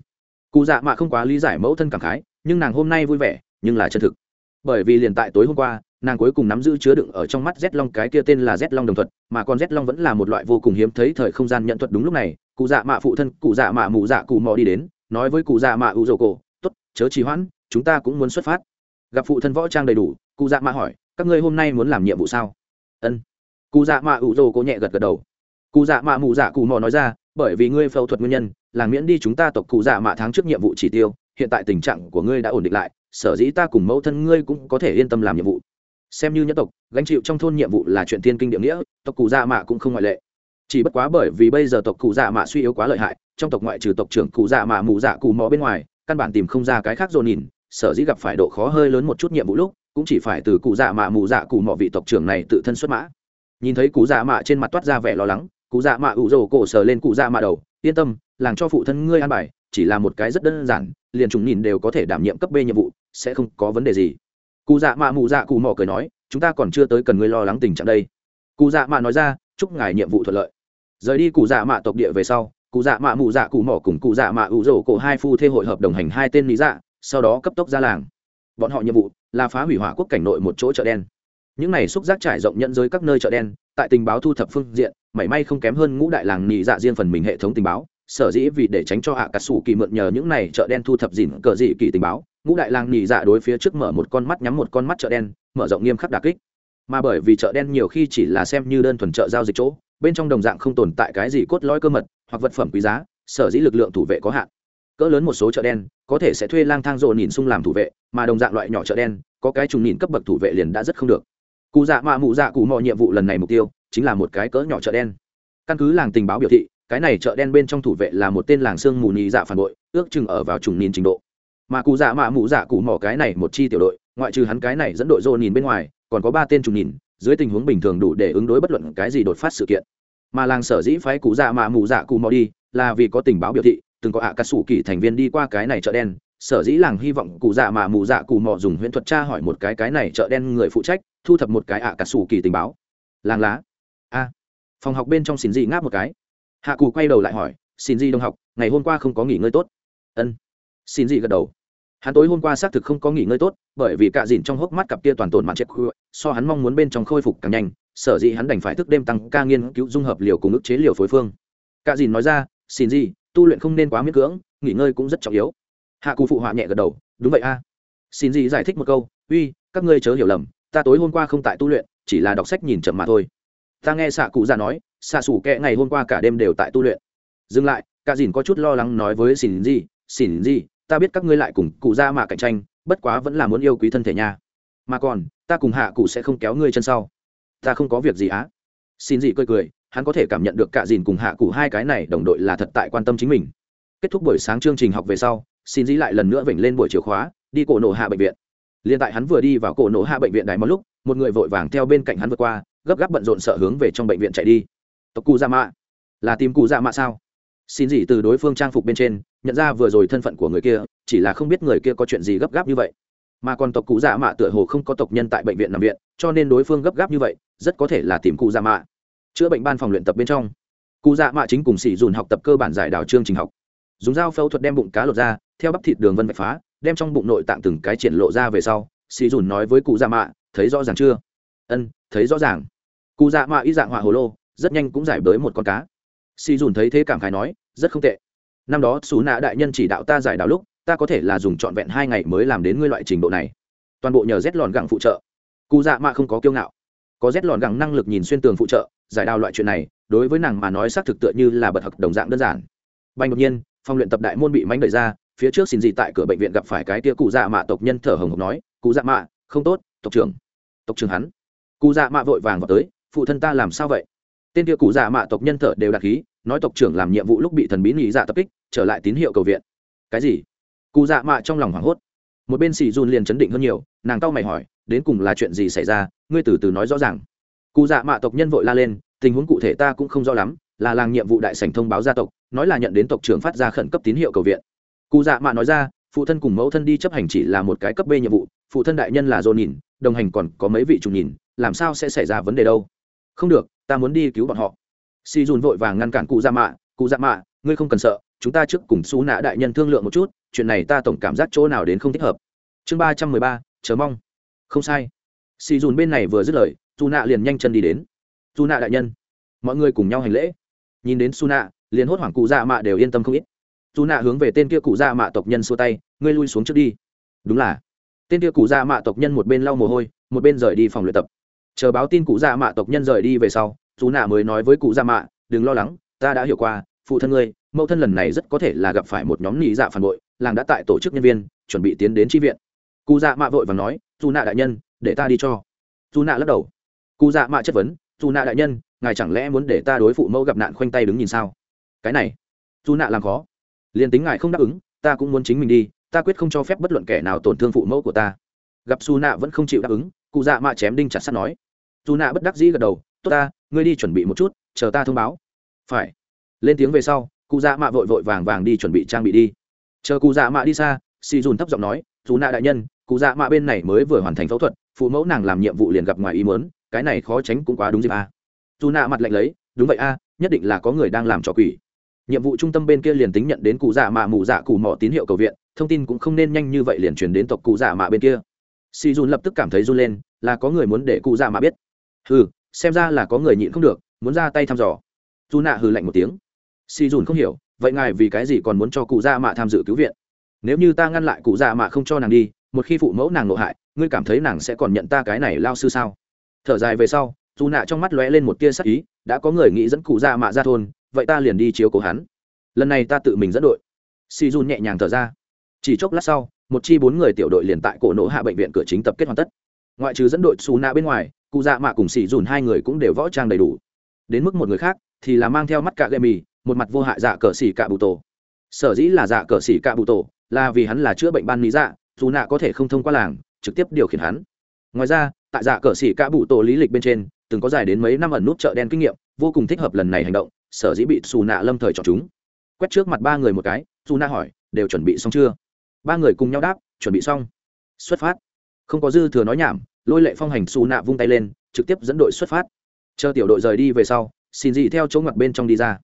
Cụ dạ mạ không quá lý giải mẫu thân cảm khái, nhưng nàng hôm nay vui vẻ, nhưng là chân thực. Bởi vì liền tại tối hôm qua, nàng cuối cùng nắm giữ chứa đựng ở trong mắt z long cái kia tên là z long đồng thuật, mà con z long vẫn là một loại vô cùng hiếm thấy thời không gian nhận thuật đúng lúc này cụ dạ mạ phụ thân, cụ dạ mạ mụ dạ cụ mò đi đến, nói với cụ dạ mạ u dầu cổ t ố t chớ trì hoãn, chúng ta cũng muốn xuất phát. Gặp phụ thân võ trang đầy đủ, cụ dạ mạ hỏi, các ngươi hôm nay muốn làm nhiệm vụ sao? Ân. Cụ dạ mạ u dầu cổ nhẹ gật gật đầu. Cụ dạ mạ mụ dạ cụ mò nói ra, bởi vì ngươi phẫu thuật nguyên nhân, làng miễn đi chúng ta tộc cụ dạ mạ tháng trước nhiệm vụ chỉ tiêu, hiện tại tình trạng của ngươi đã ổn định lại, sở dĩ ta cùng mẫu thân ngươi cũng có thể yên tâm làm nhiệm vụ. Xem như nhân tộc, gánh chịu trong thôn nhiệm vụ là chuyện thiên kinh địa nghĩa, tộc cụ dạ mạ cũng không ngoại lệ chỉ bất quá bởi vì bây giờ tộc cụ dạ mạ suy yếu quá lợi hại, trong tộc ngoại trừ tộc trưởng cụ dạ mạ mù dạ cụ mò bên ngoài, căn bản tìm không ra cái khác rồi nhìn, sở dĩ gặp phải độ khó hơi lớn một chút nhiệm vụ lúc, cũng chỉ phải từ cụ dạ mạ mù dạ cụ mò vị tộc trưởng này tự thân xuất mã. Nhìn thấy cụ dạ mạ trên mặt toát ra vẻ lo lắng, cụ dạ mạ ủ rồ cổ sờ lên cụ dạ mạ đầu, yên tâm, làng cho phụ thân ngươi an bài, chỉ là một cái rất đơn giản, liền chúng nhìn đều có thể đảm nhiệm cấp b nhiệm vụ, sẽ không có vấn đề gì. Cụ dạ mạ mù dạ cụ mò cười nói, chúng ta còn chưa tới cần ngươi lo lắng tình trạng đây. Cụ dạ mạ nói ra, chúc ngài nhiệm vụ thuận lợi rời đi cụ dạ mạ tộc địa về sau, cụ dạ mạ mù dạ cụ mỏ cùng cụ dạ mạ ủ rổ cổ hai phu thê hội hợp đồng hành hai tên lý dạ sau đó cấp tốc ra làng. Bọn họ nhiệm vụ là phá hủy hỏa quốc cảnh nội một chỗ chợ đen. Những này xúc giác trải rộng nhận giới các nơi chợ đen, tại tình báo thu thập phương diện, mảy may không kém hơn ngũ đại làng nhị dạ riêng phần mình hệ thống tình báo, sở dĩ vì để tránh cho hạ cà sủ kỳ mượn nhờ những này chợ đen thu thập dìn cờ dị kỳ tình báo, ngũ đại làng nhị dạ đối phía trước mở một con mắt nhắm một con mắt chợ đen, mở rộng nghiêm khắc đà kích. Mà bởi vì chợ đen nhiều khi chỉ là xem như đơn thuần chợ giao dịch chỗ bên trong đồng dạng không tồn tại cái gì cốt lõi cơ mật hoặc vật phẩm quý giá, sở dĩ lực lượng thủ vệ có hạn. Cỡ lớn một số chợ đen, có thể sẽ thuê lang thang rộ nhìn xung làm thủ vệ, mà đồng dạng loại nhỏ chợ đen, có cái trùng nhìn cấp bậc thủ vệ liền đã rất không được. Cụ dạ mạ mụ dạ cụ mọi nhiệm vụ lần này mục tiêu chính là một cái cỡ nhỏ chợ đen. Căn cứ làng tình báo biểu thị, cái này chợ đen bên trong thủ vệ là một tên làng xương mù nhị dạ phản bội, ước chừng ở vào trùng nhìn trình độ. Mà cụ dạ mạ mụ dạ cụ mỏ cái này một chi tiểu đội, ngoại trừ hắn cái này dẫn đội rô nhìn bên ngoài, còn có ba tên trùng nhìn dưới tình huống bình thường đủ để ứng đối bất luận cái gì đột phát sự kiện. Mà làng sở dĩ phái cụ dạ mạ mù dạ cụ mò đi là vì có tình báo biểu thị, từng có ạ cà sủ kỳ thành viên đi qua cái này chợ đen, sở dĩ làng hy vọng cụ dạ mạ mù dạ cụ mò dùng huyễn thuật tra hỏi một cái cái này chợ đen người phụ trách, thu thập một cái ạ cà sủ kỳ tình báo. Làng lá. A. Phòng học bên trong xin dị ngáp một cái. Hạ cụ quay đầu lại hỏi xin dị đồng học, ngày hôm qua không có nghỉ ngơi tốt? Ân. Xin dị gật đầu hắn tối hôm qua xác thực không có nghỉ ngơi tốt, bởi vì cạ dìn trong hốc mắt cặp kia toàn tồn mạng chết khuya, so hắn mong muốn bên trong khôi phục càng nhanh, sở dĩ hắn đành phải thức đêm tăng ca nghiên cứu dung hợp liều cùng ức chế liều phối phương. Cạ dìn nói ra, xin gì, tu luyện không nên quá miễn cưỡng, nghỉ ngơi cũng rất trọng yếu. Hạ cụ phụ họa nhẹ gật đầu, đúng vậy a. Xin gì giải thích một câu, uy, các ngươi chớ hiểu lầm, ta tối hôm qua không tại tu luyện, chỉ là đọc sách nhìn chậm mà thôi. Ta nghe xạ cụ già nói xạ xủ kẹ ngày hôm qua cả đêm đều tại tu luyện. Dừng lại, cả dìn có chút lo lắng nói với xin gì xin gì ta biết các ngươi lại cùng cụ ra mà cạnh tranh, bất quá vẫn là muốn yêu quý thân thể nha. Mà còn, ta cùng hạ cụ sẽ không kéo ngươi chân sau. Ta không có việc gì á. Xin dị cười cười, hắn có thể cảm nhận được cả dìn cùng hạ cụ hai cái này đồng đội là thật tại quan tâm chính mình. Kết thúc buổi sáng chương trình học về sau, xin dĩ lại lần nữa vểnh lên buổi chiều khóa, đi cổ nổ hạ bệnh viện. Liền tại hắn vừa đi vào cổ nổ hạ bệnh viện đài một lúc, một người vội vàng theo bên cạnh hắn vượt qua, gấp gáp bận rộn sợ hướng về trong bệnh viện chạy đi. Tộc cụ dạ mạ. Là tìm cụ dạ mạ sao? Xin gì từ đối phương trang phục bên trên, nhận ra vừa rồi thân phận của người kia, chỉ là không biết người kia có chuyện gì gấp gáp như vậy. Mà còn tộc cụ dạ mạ tựa hồ không có tộc nhân tại bệnh viện nằm viện, cho nên đối phương gấp gáp như vậy, rất có thể là tìm cụ dạ mạ. Chữa bệnh ban phòng luyện tập bên trong, cụ dạ mạ chính cùng xỉ dùn học tập cơ bản giải đảo chương trình học. Dùng dao phẫu thuật đem bụng cá lột ra, theo bắp thịt đường vân vạch phá, đem trong bụng nội tạng từng cái triển lộ ra về sau xỉ dùn nói với cụ dạ mạ, thấy rõ ràng chưa? Ân, thấy rõ ràng. Cụ dạ mạ y dạng họa hồ lô, rất nhanh cũng giải bới một con cá. Si dùn thấy thế cảm khái nói, rất không tệ. Năm đó xú nạ đại nhân chỉ đạo ta giải đạo lúc, ta có thể là dùng trọn vẹn hai ngày mới làm đến ngươi loại trình độ này. Toàn bộ nhờ rét lòn gẳng phụ trợ. Cụ dạ mạ không có kiêu ngạo. Có rét lòn gẳng năng lực nhìn xuyên tường phụ trợ, giải đào loại chuyện này, đối với nàng mà nói xác thực tựa như là bật học đồng dạng đơn giản. Bành đột nhiên, phòng luyện tập đại môn bị mánh đẩy ra, phía trước xin gì tại cửa bệnh viện gặp phải cái tia cụ dạ mạ tộc nhân thở hồng hộc nói cụ dạ mạ, không tốt, tộc trưởng. Tộc trưởng hắn. Cụ dạ mạ vội vàng vào tới, phụ thân ta làm sao vậy? Tên kia cụ dạ mạ tộc nhân thở đều đặc khí, nói tộc trưởng làm nhiệm vụ lúc bị thần bí nghĩ dạ tập kích, trở lại tín hiệu cầu viện. Cái gì? Cụ dạ mạ trong lòng hoảng hốt. Một bên xì dùn liền chấn định hơn nhiều, nàng cau mày hỏi, đến cùng là chuyện gì xảy ra, ngươi từ từ nói rõ ràng. Cụ dạ mạ tộc nhân vội la lên, tình huống cụ thể ta cũng không rõ lắm, là làng nhiệm vụ đại sảnh thông báo gia tộc, nói là nhận đến tộc trưởng phát ra khẩn cấp tín hiệu cầu viện. Cụ dạ mạ nói ra, phụ thân cùng mẫu thân đi chấp hành chỉ là một cái cấp b nhiệm vụ, phụ thân đại nhân là dồn nhìn đồng hành còn có mấy vị trùng nhìn làm sao sẽ xảy ra vấn đề đâu? Không được ta muốn đi cứu bọn họ. Si dùn vội vàng ngăn cản cụ dạ mạ, cụ dạ mạ, ngươi không cần sợ, chúng ta trước cùng xú nạ đại nhân thương lượng một chút, chuyện này ta tổng cảm giác chỗ nào đến không thích hợp. Chương ba trăm mười ba, chờ mong. Không sai. Si dùn bên này vừa dứt lời dù nạ liền nhanh chân đi đến. Dù nạ đại nhân, mọi người cùng nhau hành lễ. Nhìn đến su nạ, liền hốt hoảng cụ dạ mạ đều yên tâm không ít. Dù nạ hướng về tên kia cụ dạ mạ tộc nhân xua tay, ngươi lui xuống trước đi. Đúng là. Tên kia cụ dạ mạ tộc nhân một bên lau mồ hôi, một bên rời đi phòng luyện tập chờ báo tin cụ dạ mạ tộc nhân rời đi về sau, dù nạ mới nói với cụ dạ mạ, đừng lo lắng, ta đã hiểu qua, phụ thân ngươi, mẫu thân lần này rất có thể là gặp phải một nhóm nị dạ phản bội, làng đã tại tổ chức nhân viên, chuẩn bị tiến đến tri viện. Cụ dạ mạ vội và nói, dù nạ đại nhân, để ta đi cho. Dù nạ lắc đầu. Cụ dạ mạ chất vấn, dù nạ đại nhân, ngài chẳng lẽ muốn để ta đối phụ mẫu gặp nạn khoanh tay đứng nhìn sao? Cái này, dù nạ làm khó. Liền tính ngài không đáp ứng, ta cũng muốn chính mình đi, ta quyết không cho phép bất luận kẻ nào tổn thương phụ mẫu của ta. Gặp su nạ vẫn không chịu đáp ứng, cụ dạ mạ chém đinh chặt sắt nói dù nạ bất đắc dĩ gật đầu, tốt ta, ngươi đi chuẩn bị một chút, chờ ta thông báo. Phải. Lên tiếng về sau, cụ dạ mạ vội vội vàng vàng đi chuẩn bị trang bị đi. Chờ cụ dạ mạ đi xa, xì dùn thấp giọng nói, dù nạ đại nhân, cụ dạ mạ bên này mới vừa hoàn thành phẫu thuật, phụ mẫu nàng làm nhiệm vụ liền gặp ngoài ý mớn cái này khó tránh cũng quá đúng dịp a. Dù nạ mặt lạnh lấy, đúng vậy a, nhất định là có người đang làm trò quỷ. Nhiệm vụ trung tâm bên kia liền tính nhận đến cụ dạ mạ mù dạ cụ mỏ tín hiệu cầu viện, thông tin cũng không nên nhanh như vậy liền truyền đến tộc cụ dạ mạ bên kia. Si dùn lập tức cảm thấy run lên, là có người muốn để cụ dạ mạ biết hừ, xem ra là có người nhịn không được, muốn ra tay thăm dò. Dù nạ hừ lạnh một tiếng. Si dùn không hiểu, vậy ngài vì cái gì còn muốn cho cụ gia mạ tham dự cứu viện? Nếu như ta ngăn lại cụ gia mạ không cho nàng đi, một khi phụ mẫu nàng nộ hại, ngươi cảm thấy nàng sẽ còn nhận ta cái này lao sư sao? Thở dài về sau dù nạ trong mắt lóe lên một tia sắc ý, đã có người nghĩ dẫn cụ gia mạ ra thôn, vậy ta liền đi chiếu cố hắn. Lần này ta tự mình dẫn đội. Si dùn nhẹ nhàng thở ra. Chỉ chốc lát sau, một chi bốn người tiểu đội liền tại cổ nổ hạ bệnh viện cửa chính tập kết hoàn tất. Ngoại trừ dẫn đội xù nạ bên ngoài cụ dạ mạ cùng xì dùn hai người cũng đều võ trang đầy đủ. Đến mức một người khác, thì là mang theo mắt cạ gậy mì, một mặt vô hại dạ cờ xỉ cạ bụ tổ. Sở dĩ là dạ cờ xỉ cạ bụ tổ, là vì hắn là chữa bệnh ban lý dạ dù nạ có thể không thông qua làng, trực tiếp điều khiển hắn. Ngoài ra, tại dạ cờ xỉ cạ bụ tổ lý lịch bên trên, từng có dài đến mấy năm ẩn nút chợ đen kinh nghiệm, vô cùng thích hợp lần này hành động, sở dĩ bị xù nạ lâm thời chọn chúng. Quét trước mặt ba người một cái dù nạ hỏi, đều chuẩn bị xong chưa? Ba người cùng nhau đáp, chuẩn bị xong. Xuất phát. Không có dư thừa nói nhảm lôi lệ phong hành xù nạ vung tay lên, trực tiếp dẫn đội xuất phát. Chờ tiểu đội rời đi về sau, xin dị theo chỗ ngoặt bên trong đi ra.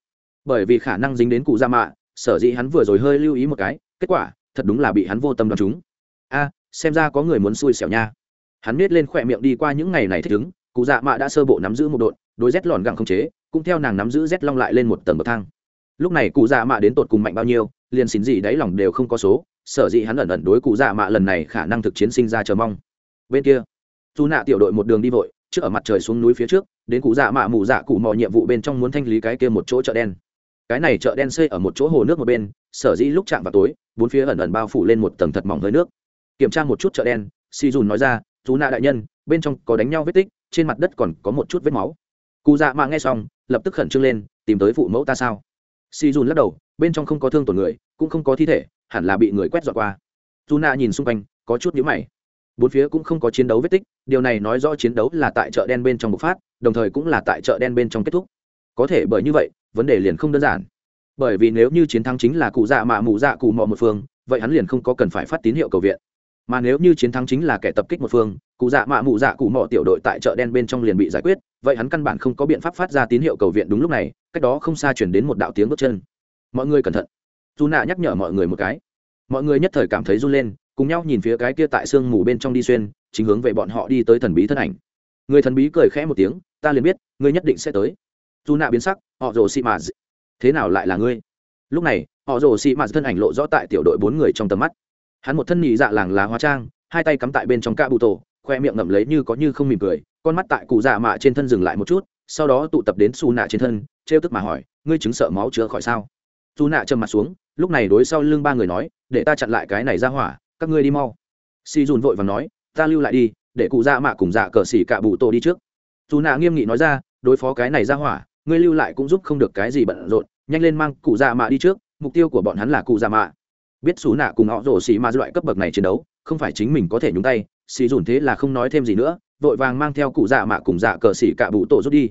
Bởi vì khả năng dính đến cụ gia mạ, sở dĩ hắn vừa rồi hơi lưu ý một cái, kết quả, thật đúng là bị hắn vô tâm đoán chúng. A, xem ra có người muốn xui xẻo nha. Hắn biết lên khỏe miệng đi qua những ngày này thích ứng, cụ dạ mạ đã sơ bộ nắm giữ một đội, đối rét lòn gặng không chế, cũng theo nàng nắm giữ rét long lại lên một tầng bậc thang. Lúc này cụ dạ mạ đến tột cùng mạnh bao nhiêu, liền xin gì đáy lòng đều không có số, sở dĩ hắn ẩn ẩn đối cụ dạ mạ lần này khả năng thực chiến sinh ra chờ mong. Bên kia dù nạ tiểu đội một đường đi vội, trước ở mặt trời xuống núi phía trước, đến cụ dạ mạ mù dạ cụ mò nhiệm vụ bên trong muốn thanh lý cái kia một chỗ chợ đen. Cái này chợ đen xây ở một chỗ hồ nước một bên, sở dĩ lúc chạm vào tối, bốn phía ẩn ẩn bao phủ lên một tầng thật mỏng hơi nước. Kiểm tra một chút chợ đen si dùn nói ra dù nạ đại nhân, bên trong có đánh nhau vết tích, trên mặt đất còn có một chút vết máu. Cụ dạ mạ nghe xong, lập tức khẩn trương lên, tìm tới phụ mẫu ta sao? Si dùn lắc đầu, bên trong không có thương tổn người, cũng không có thi thể, hẳn là bị người quét dọn qua. Dù nạ nhìn xung quanh, có chút nhữ mày bốn phía cũng không có chiến đấu vết tích, điều này nói rõ chiến đấu là tại chợ đen bên trong bộc phát, đồng thời cũng là tại chợ đen bên trong kết thúc. Có thể bởi như vậy, vấn đề liền không đơn giản. Bởi vì nếu như chiến thắng chính là cụ dạ mạ mù dạ cụ mò một phương, vậy hắn liền không có cần phải phát tín hiệu cầu viện. Mà nếu như chiến thắng chính là kẻ tập kích một phương, cụ dạ mạ mù dạ cụ mò tiểu đội tại chợ đen bên trong liền bị giải quyết, vậy hắn căn bản không có biện pháp phát ra tín hiệu cầu viện đúng lúc này, cách đó không xa chuyển đến một đạo tiếng bước chân. Mọi người cẩn thận. Dù nạ nhắc nhở mọi người một cái. Mọi người nhất thời cảm thấy run lên cùng nhau nhìn phía cái kia tại sương mù bên trong đi xuyên, chính hướng về bọn họ đi tới thần bí thân ảnh. Người thần bí cười khẽ một tiếng, ta liền biết, ngươi nhất định sẽ tới. Dù nạ biến sắc, họ rồ xị mạt thế nào lại là ngươi? Lúc này, họ rồ xị mạt thân ảnh lộ rõ tại tiểu đội bốn người trong tầm mắt. Hắn một thân nhị dạ làng lá hóa trang, hai tay cắm tại bên trong ca bụ tổ, khoe miệng ngậm lấy như có như không mỉm cười, con mắt tại cụ dạ mạ trên thân dừng lại một chút, sau đó tụ tập đến xù nạ trên thân, trêu tức mà hỏi, ngươi chứng sợ máu chữa khỏi sao? Dù nạ trầm mặt xuống, lúc này đối sau lưng ba người nói, để ta chặn lại cái này ra hỏa các ngươi đi mau. Si dùn vội và nói, ta lưu lại đi, để cụ dạ mạ cùng dạ cờ xỉ cả bụ tổ đi trước. Dù nạ nghiêm nghị nói ra, đối phó cái này ra hỏa, ngươi lưu lại cũng giúp không được cái gì bận rộn, nhanh lên mang cụ dạ mạ đi trước, mục tiêu của bọn hắn là cụ dạ mạ. Biết xú nạ cùng họ rổ xỉ mà loại cấp bậc này chiến đấu, không phải chính mình có thể nhúng tay, xì dùn thế là không nói thêm gì nữa, vội vàng mang theo cụ dạ mạ cùng dạ cờ xỉ cả bụ tổ rút đi.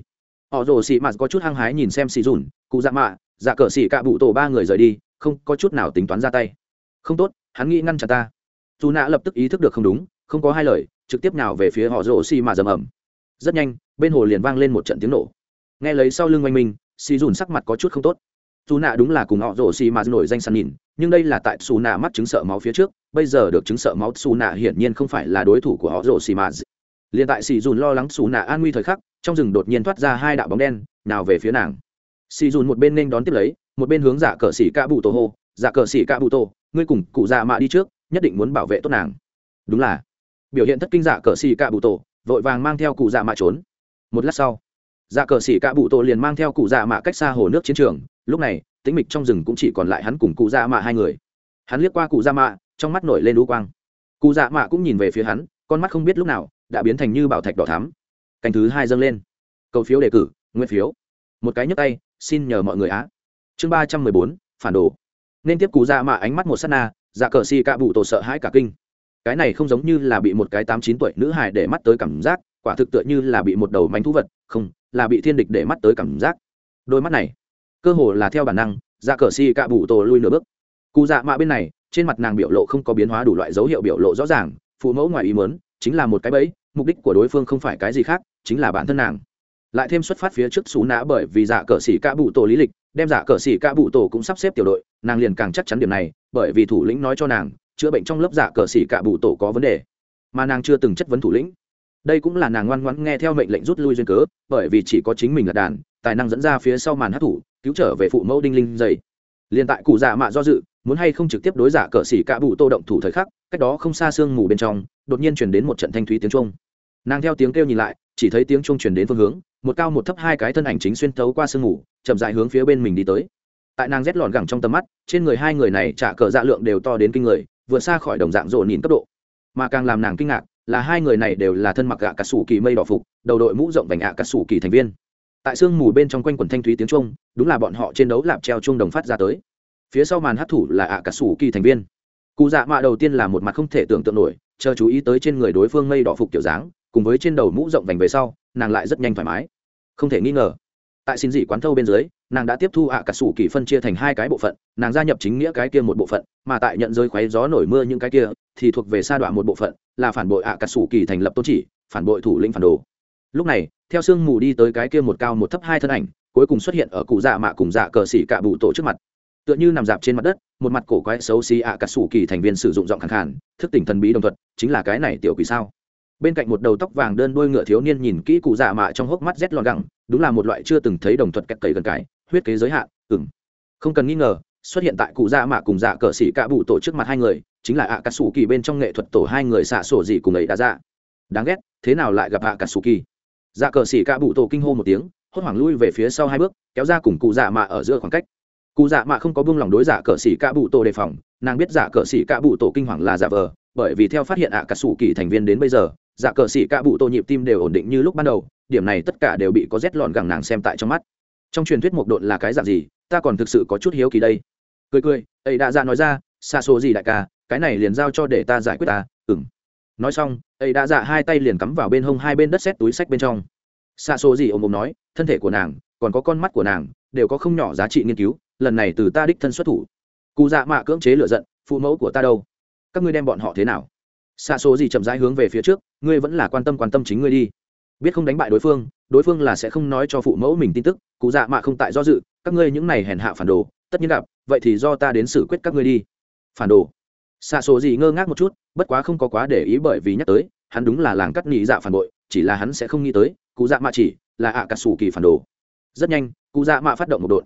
Họ rổ xỉ ma có chút hăng hái nhìn xem xì dùn, cụ dạ mạ dạ cờ xỉ cả bụ tổ ba người rời đi, không có chút nào tính toán ra tay. Không tốt hắn nghĩ ngăn chặn ta. Dù nạ lập tức ý thức được không đúng, không có hai lời, trực tiếp nào về phía họ rổ xì mà dầm ẩm rất nhanh, bên hồ liền vang lên một trận tiếng nổ. Nghe lấy sau lưng oanh minh, xì dùn sắc mặt có chút không tốt. Dù nạ đúng là cùng họ rổ xì mà nổi danh săn nhìn, nhưng đây là tại xù nạ mắt chứng sợ máu phía trước, bây giờ được chứng sợ máu, xù nạ hiển nhiên không phải là đối thủ của họ rổ xì mà. Liền tại xì dùn lo lắng xù nạ an nguy thời khắc, trong rừng đột nhiên thoát ra hai đạo bóng đen, nào về phía nàng. Xì dùn một bên nên đón tiếp lấy, một bên hướng giả cờ xỉ ca bụ tổ hô, giả cờ xỉ ca bụ tổ ngươi cùng cụ già mạ đi trước, nhất định muốn bảo vệ tốt nàng. Đúng là. Biểu hiện thất kinh giả cờ xỉ cạ bụ tổ, vội vàng mang theo cụ già mạ trốn. Một lát sau dạ cờ xỉ cạ bụ tổ liền mang theo cụ già mạ cách xa hồ nước chiến trường. Lúc này, tĩnh mịch trong rừng cũng chỉ còn lại hắn cùng cụ già mạ hai người. Hắn liếc qua cụ già mạ, trong mắt nổi lên lũ quang. Cụ dạ mạ cũng nhìn về phía hắn, con mắt không biết lúc nào đã biến thành như bảo thạch đỏ thắm. Canh thứ hai dâng lên. Cầu phiếu đề cử nguyên phiếu. Một cái nhấp tay, xin nhờ mọi người á. Chương ba trăm mười bốn, phản đồ nên tiếp cú dạ mạ ánh mắt một s á t na dạ cờ si cạ bụ tổ sợ hãi cả kinh. Cái này không giống như là bị một cái tám chín tuổi nữ hài để mắt tới cảm giác, quả thực tựa như là bị một đầu mánh thú vật, không, là bị thiên địch để mắt tới cảm giác. Đôi mắt này, cơ hồ là theo bản năng dạ cờ si cạ bụ tổ lui nửa bước. Cụ dạ mạ bên này, trên mặt nàng biểu lộ không có biến hóa đủ loại dấu hiệu biểu lộ rõ ràng, phụ mẫu ngoài ý mớn chính là một cái bẫy, mục đích của đối phương không phải cái gì khác, chính là bản thân nàng lại thêm xuất phát phía trước xú nã bởi vì giả cờ xỉ ca bụ tổ lý lịch, đem giả cờ xỉ ca bụ tổ cũng sắp xếp tiểu đội, nàng liền càng chắc chắn điểm này, bởi vì thủ lĩnh nói cho nàng, chữa bệnh trong lớp giả cờ xỉ ca bụ tổ có vấn đề. Mà nàng chưa từng chất vấn thủ lĩnh. Đây cũng là nàng ngoan ngoãn nghe theo mệnh lệnh rút lui duyên cớ, bởi vì chỉ có chính mình là đàn, tài năng dẫn ra phía sau màn hát thủ, cứu trở về phụ mẫu đinh linh dày. Liền tại cụ giả mạ do dự, muốn hay không trực tiếp đối giả cờ xỉ ca bụ tô động thủ thời khắc, cách đó không xa sương mù bên trong, đột nhiên chuyển đến một trận thanh thúy tiếng trung nàng theo tiếng kêu nhìn lại chỉ thấy tiếng trung truyền đến phương hướng, một cao một thấp hai cái thân ảnh chính xuyên thấu qua sương mù, chậm dại hướng phía bên mình đi tới. Tại nàng rét lọn gẳng trong tầm mắt, trên người hai người này trả cờ dạ lượng đều to đến kinh người vượt xa khỏi đồng dạng rộ nhìn cấp độ. Mà càng làm nàng kinh ngạc, là hai người này đều là thân mặc gạ cà sủ kỳ mây đỏ phục, đầu đội mũ rộng vành ạ cà sủ kỳ thành viên. Tại sương mù bên trong quanh quần thanh thúy tiếng trung đúng là bọn họ trên đấu lạp treo trung đồng phát ra tới. Phía sau màn hát thủ là ạ cà sủ kỳ thành viên. Cụ dạ mạ đầu tiên là một mặt không thể tưởng tượng nổi, chờ chú ý tới trên người đối phương mây đỏ phục kiểu dáng cùng với trên đầu mũ rộng vành về sau, nàng lại rất nhanh thoải mái. Không thể nghi ngờ, tại xin dị quán thâu bên dưới, nàng đã tiếp thu ạ cả sủ kỳ phân chia thành hai cái bộ phận, nàng gia nhập chính nghĩa cái kia một bộ phận, mà tại nhận rơi khoáy gió nổi mưa những cái kia, thì thuộc về sa đoạn một bộ phận, là phản bội ạ cả sủ kỳ thành lập tôn chỉ, phản bội thủ lĩnh phản đồ. Lúc này, theo sương mù đi tới cái kia một cao một thấp hai thân ảnh, cuối cùng xuất hiện ở cụ dạ mạ cùng dạ cờ xỉ cạ bụ tổ trước mặt. Tựa như nằm dạp trên mặt đất, một mặt cổ quái xấu xí ạ à sủ kỳ thành viên sử dụng giọng khẳng khản thức tỉnh thần bí đồng thuật, chính là cái này tiểu quỷ sao? Bên cạnh một đầu tóc vàng đơn đuôi ngựa thiếu niên nhìn kỹ cụ dạ mạ trong hốc mắt rét lọt gẳng, đúng là một loại chưa từng thấy đồng thuật kẹt cầy gần cái huyết kế giới hạn ừng không cần nghi ngờ, xuất hiện tại cụ dạ mạ cùng dạ cờ xỉ cạ bụ tổ trước mặt hai người, chính là ạ cà sủ kỳ bên trong nghệ thuật tổ hai người xạ sổ gì cùng ấy đã dạ đáng ghét, thế nào lại gặp ạ cà sủ kỳ dạ cờ xỉ cạ bụ tổ kinh hô một tiếng, hốt hoảng lui về phía sau hai bước, kéo ra cùng cụ dạ mạ ở giữa khoảng cách. Cụ dạ mạ không có buông lòng đối giả cờ xỉ cạ bụ tổ đề phòng, nàng biết giả cờ xỉ cạ bụ tổ kinh hoàng là giả vờ, bởi vì theo phát hiện ạ cà sủ kỳ thành viên đến bây giờ dạ cờ xỉ cả bụ tô nhịp tim đều ổn định như lúc ban đầu, điểm này tất cả đều bị có rét lọn gẳng nàng xem tại trong mắt. Trong truyền thuyết mộc độn là cái dạng gì, ta còn thực sự có chút hiếu kỳ đây. Cười cười, ấy đã ra nói ra, xa số gì đại ca, cái này liền giao cho để ta giải quyết ta. Ừng nói xong, ấy đã dạ hai tay liền cắm vào bên hông hai bên đất xét túi sách bên trong. Xa số gì ôm ôm nói, thân thể của nàng, còn có con mắt của nàng, đều có không nhỏ giá trị nghiên cứu, lần này từ ta đích thân xuất thủ. Cụ dạ mạ cưỡng chế lựa giận, phụ mẫu của ta đâu? Các ngươi đem bọn họ thế nào? Xa số gì chậm rãi hướng về phía trước, ngươi vẫn là quan tâm quan tâm chính ngươi đi. Biết không đánh bại đối phương đối phương là sẽ không nói cho phụ mẫu mình tin tức, cụ dạ mạ không tại do dự, các ngươi những này hèn hạ phản đồ, tất nhiên gặp, vậy thì do ta đến xử quyết các ngươi đi. Phản đồ. Xa số gì ngơ ngác một chút, bất quá không có quá để ý bởi vì nhắc tới, hắn đúng là làng cắt nhị dạ phản bội, chỉ là hắn sẽ không nghĩ tới, cụ dạ mạ chỉ là ạ à cà sủ kỳ phản đồ. Rất nhanh, cụ dạ mạ phát động một đội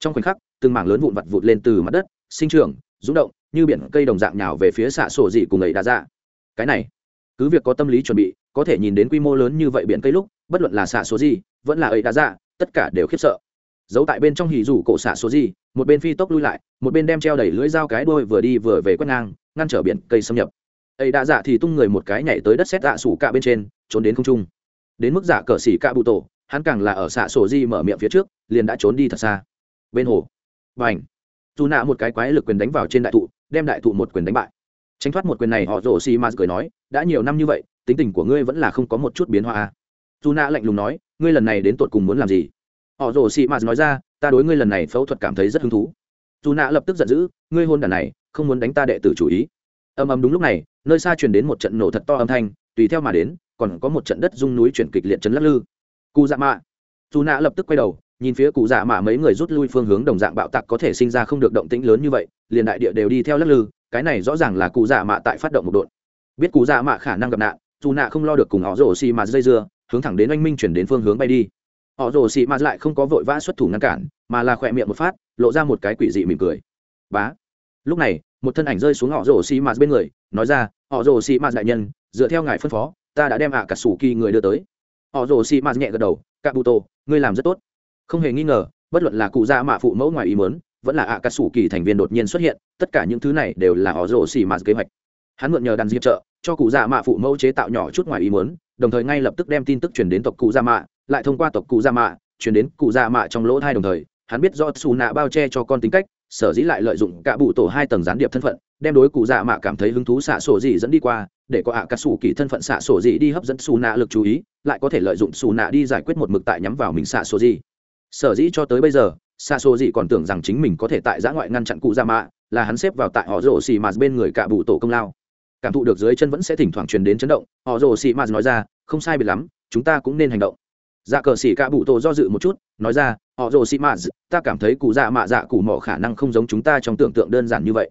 trong khoảnh khắc, từng mảng lớn vụn vặt vụt lên từ mặt đất, sinh trưởng rúng động, như biển cây đồng dạng nhào về phía xạ sổ dị cùng ấy đã ra cái này. Cứ việc có tâm lý chuẩn bị, có thể nhìn đến quy mô lớn như vậy biển cây lúc, bất luận là xạ số gì, vẫn là ấy đã ra tất cả đều khiếp sợ. Giấu tại bên trong hỉ rủ cổ xạ số gì, một bên phi tốc lui lại, một bên đem treo đẩy lưỡi dao cái đôi vừa đi vừa về quét ngang, ngăn trở biển cây xâm nhập. Ấy đã dạ thì tung người một cái nhảy tới đất xét dạ sủ cạ bên trên, trốn đến không trung. Đến mức giả cờ xỉ cạ bụ tổ, hắn càng là ở xạ sổ di mở miệng phía trước, liền đã trốn đi thật xa. Bên hồ. Và ảnh dù nạ một cái quái lực quyền đánh vào trên đại thụ, đem đại thụ một quyền đánh bại tránh thoát một quyền này, họ rổ xì ma cười nói, đã nhiều năm như vậy, tính tình của ngươi vẫn là không có một chút biến hóa à? dù nạ lạnh lùng nói, ngươi lần này đến tột cùng muốn làm gì? Họ rổ xì ma nói ra, ta đối ngươi lần này phẫu thuật cảm thấy rất hứng thú. Dù nạ lập tức giận dữ, ngươi hôn đàn này, không muốn đánh ta đệ tử chủ ý. Âm âm đúng lúc này, nơi xa truyền đến một trận nổ thật to âm thanh, tùy theo mà đến, còn có một trận đất rung núi chuyển kịch liệt chấn lắc lư. Cụ dạ mạ. Dù nạ lập tức quay đầu, nhìn phía cụ dạ mạ mấy người rút lui phương hướng đồng dạng bạo tạc có thể sinh ra không được động tĩnh lớn như vậy, liền đại địa đều đi theo lắc lư cái này rõ ràng là cụ dạ mạ tại phát động một đội. Biết cụ dạ mạ khả năng gặp nạn, dù nạ không lo được cùng họ rổ xì mà dây dưa, hướng thẳng đến oanh minh chuyển đến phương hướng bay đi. Họ rổ xì mà lại không có vội vã xuất thủ ngăn cản, mà là khỏe miệng một phát, lộ ra một cái quỷ dị mỉm cười. Bá. Lúc này, một thân ảnh rơi xuống họ rồ xì mạt bên người, nói ra, họ rồ xì mạt đại nhân, dựa theo ngài phân phó, ta đã đem ạ cả sủ kỳ người đưa tới. Họ rồ xì mạt nhẹ gật đầu, cạ bụ tổ, ngươi làm rất tốt. Không hề nghi ngờ, bất luận là cụ già mạ phụ mẫu ngoài ý mớn vẫn là ạ cà sủ kỳ thành viên đột nhiên xuất hiện, tất cả những thứ này đều là họ rồ xì mạt kế hoạch. Hắn mượn nhờ đàn diệp trợ, cho cụ già mạ phụ mẫu chế tạo nhỏ chút ngoài ý muốn, đồng thời ngay lập tức đem tin tức truyền đến tộc cụ già mạ lại thông qua tộc cụ già mạ truyền đến cụ già mạ trong lỗ thai đồng thời, hắn biết do xù nạ bao che cho con tính cách, sở dĩ lại lợi dụng cả bụ tổ hai tầng gián điệp thân phận, đem đối cụ dạ mạ cảm thấy hứng thú xạ sổ gì dẫn đi qua, để có ạ à sủ kỳ thân phận xạ sổ gì đi hấp dẫn xù nạ lực chú ý, lại có thể lợi dụng xù nạ đi giải quyết một mực tại nhắm vào mình xạ sổ gì. Sở dĩ cho tới bây giờ xa xô gì còn tưởng rằng chính mình có thể tại giã ngoại ngăn chặn cụ ra mạ, là hắn xếp vào tại họ rổ xì mạt bên người cả bụ tổ công lao. Cảm thụ được dưới chân vẫn sẽ thỉnh thoảng truyền đến chấn động, họ rổ xì mạt nói ra, không sai biệt lắm, chúng ta cũng nên hành động. Dạ cờ xỉ cả bụ tổ do dự một chút, nói ra, họ rồ xì mạ ta cảm thấy cụ dạ mạ dạ cụ mỏ khả năng không giống chúng ta trong tưởng tượng đơn giản như vậy.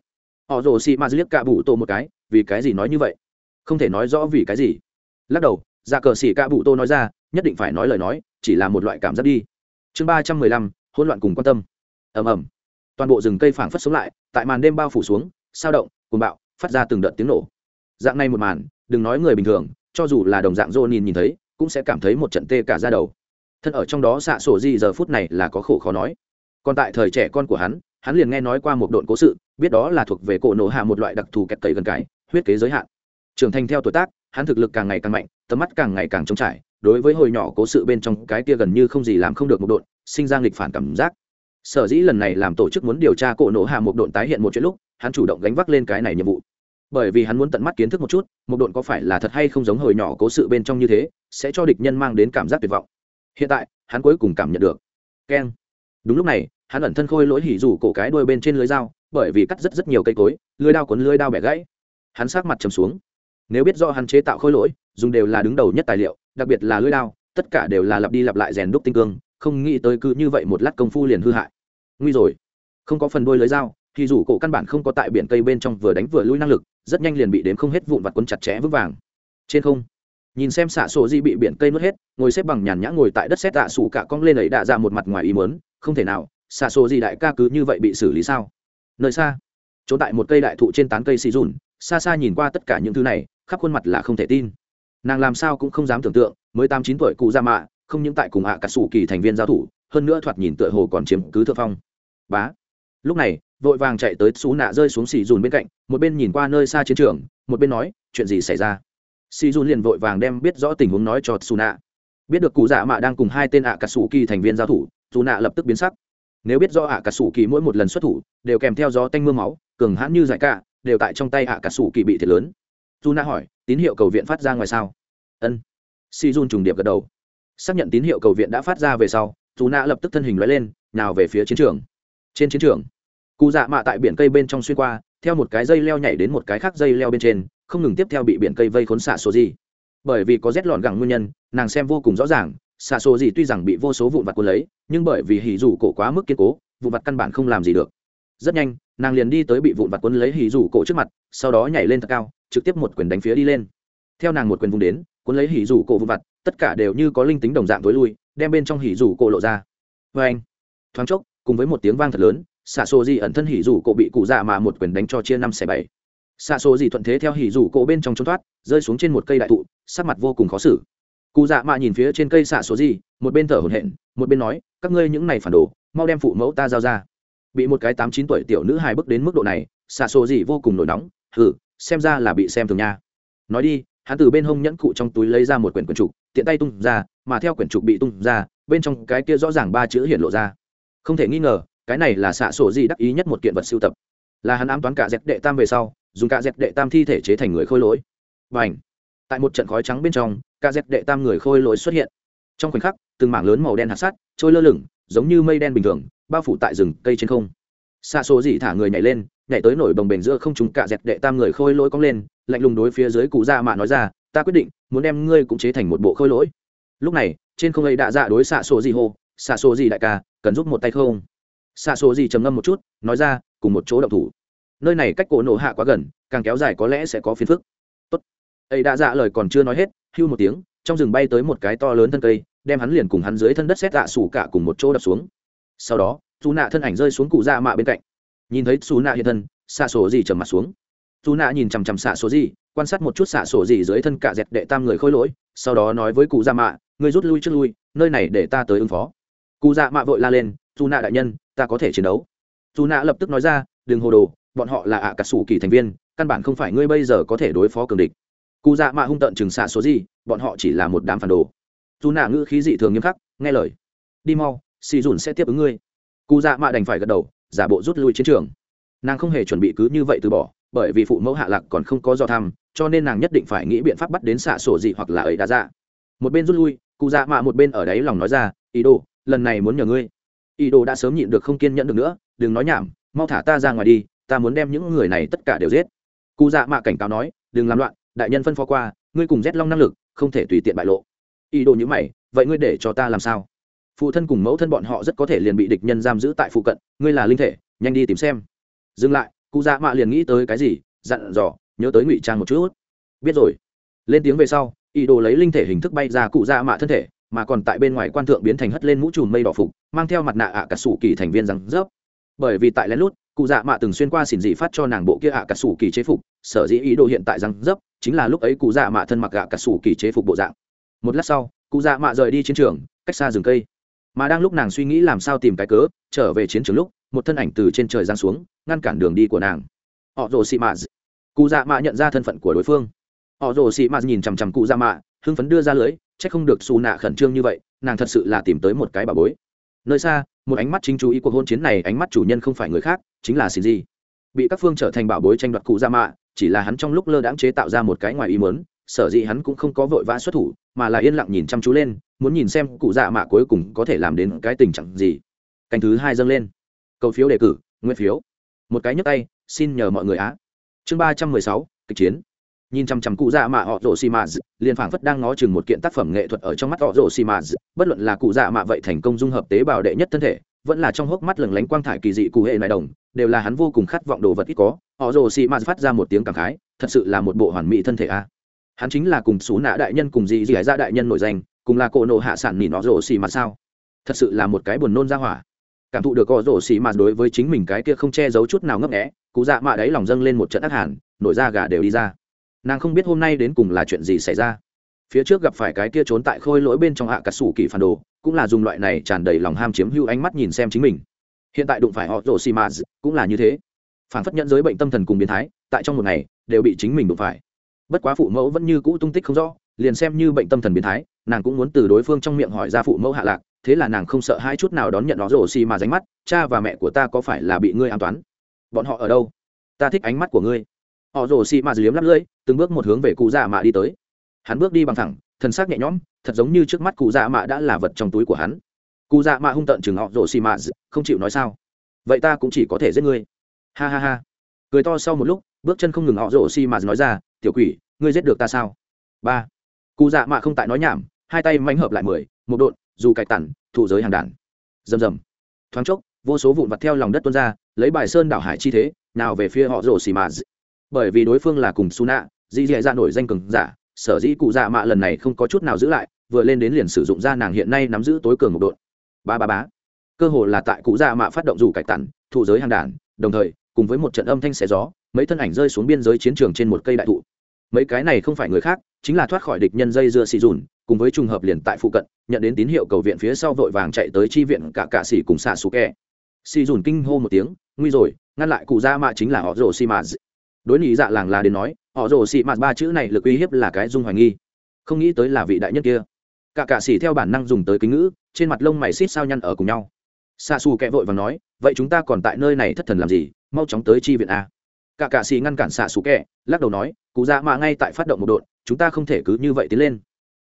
Họ rồ xì mạ liếc cả bụ tổ một cái, vì cái gì nói như vậy? Không thể nói rõ vì cái gì. Lắc đầu dạ cờ xỉ cả bụ tổ nói ra, nhất định phải nói lời nói, chỉ là một loại cảm giác đi. Chương ba trăm mười lăm hỗn loạn cùng quan tâm. Ầm ầm. Toàn bộ rừng cây phảng phất sống lại, tại màn đêm bao phủ xuống, sao động, cuồng bạo, phát ra từng đợt tiếng nổ. Dạng này một màn, đừng nói người bình thường, cho dù là đồng dạng dô nhìn thấy, cũng sẽ cảm thấy một trận tê cả da đầu. Thân ở trong đó xạ sổ gì giờ phút này là có khổ khó nói. Còn tại thời trẻ con của hắn hắn liền nghe nói qua một độn cố sự, biết đó là thuộc về cổ nổ hạ một loại đặc thù kẹt cậy gần cái, huyết kế giới hạn. Trưởng thành theo tuổi tác, hắn thực lực càng ngày càng mạnh, tầm mắt càng ngày càng trống trải đối với hồi nhỏ cố sự bên trong cái kia gần như không gì làm không được một độn, sinh ra nghịch phản cảm giác. Sở dĩ lần này làm tổ chức muốn điều tra cổ nổ hạ một độn tái hiện một chuyện lúc, hắn chủ động gánh vác lên cái này nhiệm vụ. Bởi vì hắn muốn tận mắt kiến thức một chút, một độn có phải là thật hay không giống hồi nhỏ cố sự bên trong như thế, sẽ cho địch nhân mang đến cảm giác tuyệt vọng. Hiện tại, hắn cuối cùng cảm nhận được. Keng. Đúng lúc này, hắn ẩn thân khôi lỗi hỉ rủ cổ cái đuôi bên trên lưới dao, bởi vì cắt rất rất nhiều cây cối, lưới đao cuốn lưới đao bẻ gãy. Hắn sát mặt trầm xuống. Nếu biết do hắn chế tạo khôi lỗi, dùng đều là đứng đầu nhất tài liệu đặc biệt là lưỡi đao, tất cả đều là lặp đi lặp lại rèn đúc tinh cương, không nghĩ tới cứ như vậy một lát công phu liền hư hại. Nguy rồi. Không có phần đuôi lưới dao, thì dù cổ căn bản không có tại biển cây bên trong vừa đánh vừa lui năng lực, rất nhanh liền bị đếm không hết vụn vặt quấn chặt chẽ vững vàng. Trên không, nhìn xem xạ sổ di bị biển cây nuốt hết, ngồi xếp bằng nhàn nhã ngồi tại đất xét tạ sủ cả cong lên ấy đạ ra một mặt ngoài ý mớn không thể nào, xạ sổ di đại ca cứ như vậy bị xử lý sao? Nơi xa, trốn tại một cây đại thụ trên tán cây xì dùn, xa xa nhìn qua tất cả những thứ này, khắp khuôn mặt là không thể tin nàng làm sao cũng không dám tưởng tượng, mới tám chín tuổi cụ ra mạ, không những tại cùng hạ cả sủ kỳ thành viên giao thủ, hơn nữa thoạt nhìn tựa hồ còn chiếm cứ thượng phong. Bá. Lúc này, vội vàng chạy tới xú nạ rơi xuống xì dùn bên cạnh, một bên nhìn qua nơi xa chiến trường, một bên nói, chuyện gì xảy ra? Xì dùn liền vội vàng đem biết rõ tình huống nói cho xù nạ. Biết được cụ dạ mạ đang cùng hai tên ạ cà sủ kỳ thành viên giao thủ xù nạ lập tức biến sắc. Nếu biết do ạ cà sủ kỳ mỗi một lần xuất thủ, đều kèm theo gió tanh m ư a máu, cường hãn như dại cả, đều tại trong tay ạ cà sủ kỳ bị thiệt lớn dù na hỏi, tín hiệu cầu viện phát ra ngoài sao? Ân. Si dun trùng điệp gật đầu. Xác nhận tín hiệu cầu viện đã phát ra về sau dù na lập tức thân hình loại lên, nào về phía chiến trường. Trên chiến trường cụ dạ mạ tại biển cây bên trong xuyên qua, theo một cái dây leo nhảy đến một cái khác dây leo bên trên, không ngừng tiếp theo bị biển cây vây khốn xạ số gì. Bởi vì có rét lọn gẳng nguyên nhân, nàng xem vô cùng rõ ràng, xạ số gì tuy rằng bị vô số vụn vặt cuốn lấy, nhưng bởi vì hỉ rủ cổ quá mức kiên cố, vụn vặt căn bản không làm gì được. Rất nhanh, nàng liền đi tới bị vụn vặt cuốn lấy hỉ rủ cổ trước mặt, sau đó nhảy lên thật cao trực tiếp một quyền đánh phía đi lên. Theo nàng một quyền vùng đến, cuốn lấy hỉ rủ cổ vụ vặt, tất cả đều như có linh tính đồng dạng tối lui, đem bên trong hỉ rủ cổ lộ ra. Vê anh, thoáng chốc, cùng với một tiếng vang thật lớn xạ xô di ẩn thân hỉ rủ cổ bị cụ dạ mà một quyền đánh cho chia năm xẻ bảy. Xạ xô di thuận thế theo hỉ rủ cổ bên trong trốn thoát, rơi xuống trên một cây đại thụ, sắc mặt vô cùng khó xử. Cụ dạ mạ nhìn phía trên cây xạ số gì một bên thở hổn hển, một bên nói, các ngươi những này phản đồ, mau đem phụ mẫu ta giao ra. Bị một cái tám chín tuổi tiểu nữ hài bước đến mức độ này xạ số gì vô cùng nổi nóng, hừ xem ra là bị xem thường nha. Nói đi, hắn từ bên hông nhẫn cụ trong túi lấy ra một quyển quyển trục, tiện tay tung ra, mà theo quyển trục bị tung ra, bên trong cái kia rõ ràng ba chữ hiện lộ ra. Không thể nghi ngờ, cái này là xạ sổ gì đắc ý nhất một kiện vật sưu tập. Là hắn ám toán cả dẹp đệ tam về sau, dùng cả dẹp đệ tam thi thể chế thành người khôi lỗi. Và ảnh tại một trận khói trắng bên trong, cả dẹp đệ tam người khôi lỗi xuất hiện. Trong khoảnh khắc, từng mảng lớn màu đen hạt sắt, trôi lơ lửng, giống như mây đen bình thường, bao phủ tại rừng cây trên không. Xa sổ dị thả người nhảy lên nhảy tới nổi bồng bềnh giữa không chúng cả dẹt đệ tam người khôi lỗi cong lên, lạnh lùng đối phía dưới cụ dạ mạ nói ra, ta quyết định, muốn đem ngươi cũng chế thành một bộ khôi lỗi. Lúc này, trên không ấy đã dạ đối xạ sổ gì hô, xạ sổ gì đại ca, cần giúp một tay không? Xạ sổ gì trầm ngâm một chút, nói ra, cùng một chỗ động thủ. Nơi này cách cổ nổ hạ quá gần, càng kéo dài có lẽ sẽ có phiền phức. Tốt. Ấy đã dạ lời còn chưa nói hết, hưu một tiếng, trong rừng bay tới một cái to lớn thân cây, đem hắn liền cùng hắn dưới thân đất xét dạ sủ cả cùng một chỗ đập xuống. Sau đó, dù nạ thân ảnh rơi xuống cụ dạ mạ bên cạnh nhìn thấy xù nạ hiện thân, xạ sổ gì trầm mặt xuống. Xù nạ nhìn chằm chằm xạ sổ gì, quan sát một chút xạ sổ gì dưới thân cả dẹt đệ tam người khôi lỗi, sau đó nói với cụ dạ mạ người rút lui trước lui, nơi này để ta tới ứng phó. Cụ dạ mạ vội la lên dù nạ đại nhân, ta có thể chiến đấu. Dù nạ lập tức nói ra, đừng hồ đồ, bọn họ là ạ à cà sủ kỳ thành viên, căn bản không phải ngươi bây giờ có thể đối phó cường địch. Cụ dạ mạ hung tợn chừng xạ số gì, bọn họ chỉ là một đám phản đồ. Dù nạ ngữ khí dị thường nghiêm khắc, nghe lời. Đi mau, xì dùn sẽ tiếp ứng ngươi. Cụ dạ mạ đành phải gật đầu giả bộ rút lui chiến trường. Nàng không hề chuẩn bị cứ như vậy từ bỏ, bởi vì phụ mẫu hạ lạc còn không có do tham, cho nên nàng nhất định phải nghĩ biện pháp bắt đến xạ sổ gì hoặc là ấy đã ra. Một bên rút lui, cụ dạ mạ một bên ở đấy lòng nói ra, ý đồ, lần này muốn nhờ ngươi. Ý đồ đã sớm nhịn được không kiên nhẫn được nữa, đừng nói nhảm, mau thả ta ra ngoài đi, ta muốn đem những người này tất cả đều giết. Cụ dạ mạ cảnh cáo nói, đừng làm loạn, đại nhân phân phó qua, ngươi cùng rét long năng lực, không thể tùy tiện bại lộ. Ý đồ như mày, vậy ngươi để cho ta làm sao? Phụ thân cùng mẫu thân bọn họ rất có thể liền bị địch nhân giam giữ tại phụ cận, ngươi là linh thể, nhanh đi tìm xem. Dừng lại, cụ dạ mạ liền nghĩ tới cái gì, dặn dò, nhớ tới ngụy trang một chút. Biết rồi. Lên tiếng về sau, ý đồ lấy linh thể hình thức bay ra cụ dạ mạ thân thể, mà còn tại bên ngoài quan thượng biến thành hất lên mũ trùm mây đỏ phục, mang theo mặt nạ ạ cả sủ kỳ thành viên rằng rớp. Bởi vì tại lén lút, cụ dạ mạ từng xuyên qua xỉn dị phát cho nàng bộ kia ạ cả sủ kỳ chế phục, sở dĩ ý đồ hiện tại rằng dấp chính là lúc ấy cụ dạ mạ thân mặc ạ cả sủ kỳ chế phục bộ dạng. Một lát sau, cụ dạ mạ rời đi chiến trường, cách xa rừng cây mà đang lúc nàng suy nghĩ làm sao tìm cái cớ, trở về chiến trường lúc, một thân ảnh từ trên trời giáng xuống, ngăn cản đường đi của nàng. Họ rồ xị mạ cụ dạ mạ nhận ra thân phận của đối phương. Họ rồ xị mạ nhìn chằm chằm cụ dạ mạ, hưng phấn đưa ra lưới c h ắ c không được xù nạ khẩn trương như vậy, nàng thật sự là tìm tới một cái bà bối. Nơi xa, một ánh mắt chính chú ý cuộc hôn chiến này, ánh mắt chủ nhân không phải người khác, chính là xin gì bị các phương trở thành bảo bối tranh đoạt cụ dạ mạ, chỉ là hắn trong lúc lơ đãng chế tạo ra một cái ngoài ý mớn sở dĩ hắn cũng không có vội vã xuất thủ, mà là yên lặng nhìn chăm chú lên, muốn nhìn xem cụ dạ mạ cuối cùng có thể làm đến cái tình trạng gì. Canh thứ hai dâng lên. Cầu phiếu đề cử, nguyên phiếu. Một cái nhấp tay, xin nhờ mọi người á. Chương ba trăm mười sáu, kịch chiến. Nhìn chằm chằm cụ dạ mạ họ rổ xì mạ liền phảng phất đang ngó chừng một kiện tác phẩm nghệ thuật ở trong mắt họ rổ xì mạ bất luận là cụ dạ mạ vậy thành công dung hợp tế bào đệ nhất thân thể, vẫn là trong hốc mắt lừng lánh quang thải kỳ dị cụ hệ này đồng, đều là hắn vô cùng khát vọng đồ vật ít có. Họ rồ xì mạ phát ra một tiếng cảm khái, thật sự là một bộ hoàn mỹ thân thể a hắn chính là cùng xú nạ đại nhân cùng dì dì ra dạ đại nhân nổi danh, cùng là cổ nộ hạ sản nỉ nó rổ xì mặt sao? Thật sự là một cái buồn nôn ra hỏa. Cảm thụ được có rổ xì mặt đối với chính mình cái kia không che giấu chút nào ngấp nghẽ cụ dạ mạ đấy lòng dâng lên một trận ác hàn, nổi da gà đều đi ra. Nàng không biết hôm nay đến cùng là chuyện gì xảy ra. Phía trước gặp phải cái kia trốn tại khôi lỗi bên trong hạ cà sủ kỳ phản đồ, cũng là dùng loại này tràn đầy lòng ham chiếm hưu ánh mắt nhìn xem chính mình. Hiện tại đụng phải họ rổ xì mạt cũng là như thế. Phản phất nhận giới bệnh tâm thần cùng biến thái, tại trong một ngày, đều bị chính mình đụng phải bất quá phụ mẫu vẫn như cũ tung tích không rõ liền xem như bệnh tâm thần biến thái nàng cũng muốn từ đối phương trong miệng hỏi ra phụ mẫu hạ lạc thế là nàng không sợ hai chút nào đón nhận nó rổ xì mà ránh mắt cha và mẹ của ta có phải là bị ngươi an toán? Bọn họ ở đâu? Ta thích ánh mắt của ngươi. Họ rổ xì mà liếm lắp lưỡi từng bước một hướng về cụ già mạ đi tới. Hắn bước đi bằng thẳng thân xác nhẹ nhõm thật giống như trước mắt cụ già mạ đã là vật trong túi của hắn. Cụ già mạ hung tợn chừng họ rổ xì mà, không chịu nói sao? Vậy ta cũng chỉ có thể giết ngươi. Ha ha ha. Cười to sau một lúc bước chân không ngừng họ rổ xì mà nói ra tiểu quỷ, ngươi giết được ta sao? Ba. Cụ dạ mạ không tại nói nhảm, hai tay mánh hợp lại mười, một độn, dù cạch tản, thụ giới hàng đàn. Rầm rầm. Thoáng chốc, vô số vụn vặt theo lòng đất tuôn ra, lấy bài sơn đảo hải chi thế, nào về phía họ rổ xì mạ bởi vì đối phương là cùng su nạ dì dì dạ nổi danh cường giả, sở dĩ cụ dạ mạ lần này không có chút nào giữ lại, vừa lên đến liền sử dụng ra nàng hiện nay nắm giữ tối cường một độn. Ba ba bá cơ hồ là tại cụ dạ mạ phát động dù cạch tản, thụ giới hàng đàn, đồng thời, cùng với một trận âm thanh xé gió mấy thân ảnh rơi xuống biên giới chiến trường trên một cây đại thụ. Mấy cái này không phải người khác, chính là thoát khỏi địch nhân dây dưa xì dùn, cùng với trùng hợp liền tại phụ cận, nhận đến tín hiệu cầu viện phía sau vội vàng chạy tới chi viện cả cạ xỉ cùng xạ xù kẹ. Xì dùn kinh hô một tiếng, nguy rồi, ngăn lại cụ ra mạ chính là họ rồ xì mạt đối nghĩ dạ làng là đến nói, họ rồ xì mạt ba chữ này lực uy hiếp là cái dung hoài nghi. Không nghĩ tới là vị đại nhân kia. Cả cạ xỉ theo bản năng dùng tới kính ngữ, trên mặt lông mày xít sao nhăn ở cùng nhau. Xạ xù kẹ vội vàng nói, vậy chúng ta còn tại nơi này thất thần làm gì? Mau chóng tới chi viện a cả cạ xì ngăn cản xạ xù kẹ, lắc đầu nói, cụ dạ mạ ngay tại phát động một đội chúng ta không thể cứ như vậy tiến lên.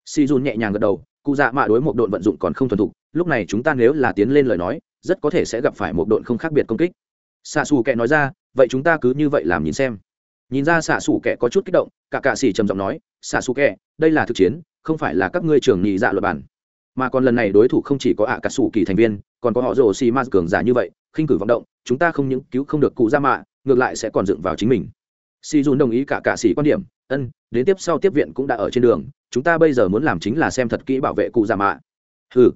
Xì dùn nhẹ nhàng gật đầu, cụ dạ mạ đối một đội vận dụng còn không thuần thục, lúc này chúng ta nếu là tiến lên lời nói, rất có thể sẽ gặp phải một đội không khác biệt công kích. Xạ xù kẹ nói ra, vậy chúng ta cứ như vậy làm nhìn xem. Nhìn ra xạ xù kẹ có chút kích động, cả cạ xì trầm giọng nói, xạ xù kẹ, đây là thực chiến, không phải là các ngươi trưởng nhị dạ luật bản. Mà còn lần này đối thủ không chỉ có ạ à cà xù kỳ thành viên, còn có họ rồ xì ma cường giả như vậy, khinh cử vọng động, chúng ta không những cứu không được cụ ra mạ ngược lại sẽ còn dựng vào chính mình. Si dùn đồng ý cả cạ sĩ quan điểm, ân, đến tiếp sau tiếp viện cũng đã ở trên đường, chúng ta bây giờ muốn làm chính là xem thật kỹ bảo vệ cụ già mạ. Hừ.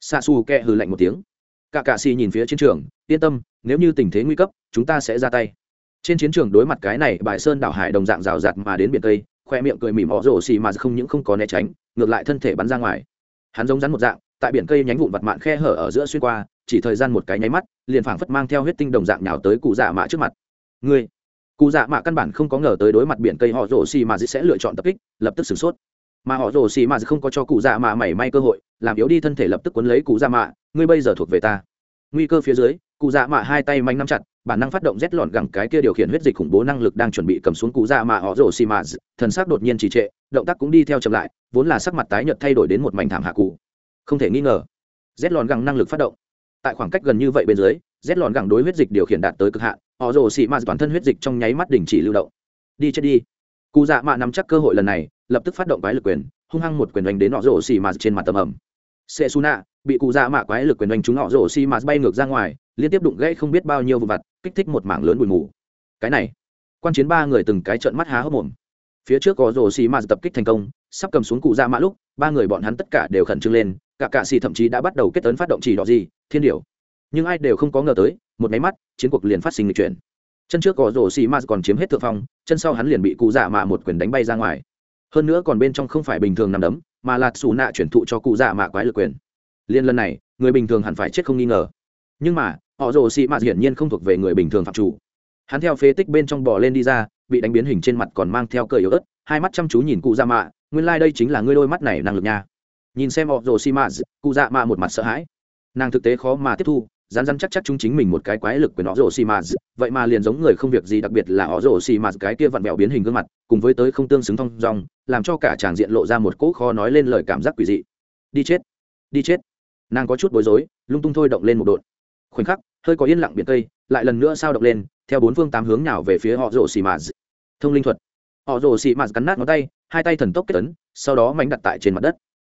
Xa xù kẹ hừ lạnh một tiếng. Cả cạ xì nhìn phía chiến trường, yên tâm, nếu như tình thế nguy cấp, chúng ta sẽ ra tay. Trên chiến trường đối mặt cái này, bài sơn đảo hải đồng dạng rào rạt mà đến biển tây, khoe miệng cười mỉm họ rổ xì mà không những không có né tránh, ngược lại thân thể bắn ra ngoài. Hắn giống rắn một dạng, tại biển cây nhánh vụn vặt mạn khe hở ở giữa xuyên qua, chỉ thời gian một cái nháy mắt, liền phảng phất mang theo huyết tinh đồng dạng nhào tới cụ dạ mạ trước mặt ngươi. Cụ dạ mạ căn bản không có ngờ tới đối mặt biển cây họ rổ xì mà sẽ lựa chọn tập kích, lập tức sửng sốt. Mà họ rổ xì mà không có cho cụ dạ mạ mảy may cơ hội, làm yếu đi thân thể lập tức quấn lấy cụ dạ mạ. Ngươi bây giờ thuộc về ta. Nguy cơ phía dưới, cụ dạ mạ hai tay manh nắm chặt, bản năng phát động rét lọn gẳng cái kia điều khiển huyết dịch khủng bố năng lực đang chuẩn bị cầm xuống cụ dạ mạ họ rổ xì mà thần sắc đột nhiên trì trệ, động tác cũng đi theo chậm lại, vốn là sắc mặt tái nhợt thay đổi đến một mảnh thảm hạ cụ. Không thể nghi ngờ, rét lọn gẳng năng lực phát động. Tại khoảng cách gần như vậy bên dưới, rét lọn gẳng đối huyết dịch điều khiển đạt tới cực hạn họ rổ xì mạt toàn thân huyết dịch trong nháy mắt đình chỉ lưu động. Đi chết đi. Cụ dạ mạ nắm chắc cơ hội lần này, lập tức phát động quái lực quyền, hung hăng một quyền đánh đến họ rổ xì mạt trên mặt tầm ẩm. Sệ su nạ bị cụ dạ mạ quái lực quyền đánh trúng, họ rổ xì mạt bay ngược ra ngoài, liên tiếp đụng gãy không biết bao nhiêu vụ vặt, kích thích một mảng lớn bụi mù. Cái này, quan chiến ba người từng cái trợn mắt há hốc mồm. Phía trước có rổ xì mạt tập kích thành công, sắp cầm xuống cụ dạ mạ lúc, ba người bọn hắn tất cả đều khẩn trương lên, cả cạ xì thậm chí đã bắt đầu kết tấn phát động chỉ đỏ gì, thiên điều nhưng ai đều không có ngờ tới một máy mắt, chiến cuộc liền phát sinh lịch chuyển. Chân trước có rổ xì mà còn chiếm hết thượng phong, chân sau hắn liền bị cụ dạ mạ một quyền đánh bay ra ngoài. Hơn nữa còn bên trong không phải bình thường nằm đấm, mà là xù nạ chuyển thụ cho cụ dạ mạ quái lực quyền. Liên lần này, người bình thường hẳn phải chết không nghi ngờ. Nhưng mà, họ rồ xị mạt hiển nhiên không thuộc về người bình thường phạm chủ. Hắn theo phế tích bên trong bò lên đi ra, bị đánh biến hình trên mặt còn mang theo cờ yếu ớt, hai mắt chăm chú nhìn cụ dạ mạ, nguyên lai、like、đây chính là ngươi đôi mắt này năng lực nha. Nhìn xem họ rồ xị mạt cụ dạ mạ một mặt sợ hãi. Nàng thực tế khó mà tiếp thu rán rán chắc chắc chúng chính mình một cái quái lực quyền họ rồ xì mạt vậy mà liền giống người không việc gì đặc biệt là họ rồ xì mạt cái kia vặn vẹo biến hình gương mặt, cùng với tới không tương xứng thong dong, làm cho cả chàng diện lộ ra một cỗ khó nói lên lời cảm giác quỷ dị. Đi chết đi chết. Nàng có chút bối rối, lung tung thôi động lên một đột khoảnh khắc, hơi có yên lặng biển tây lại lần nữa sao động lên, theo bốn phương tám hướng nào về phía họ rồ xì mạt thông linh thuật. Họ rồ xì mạt cắn nát ngón tay, hai tay thần tốc kết tấn sau đó mánh đặt tại trên mặt đất.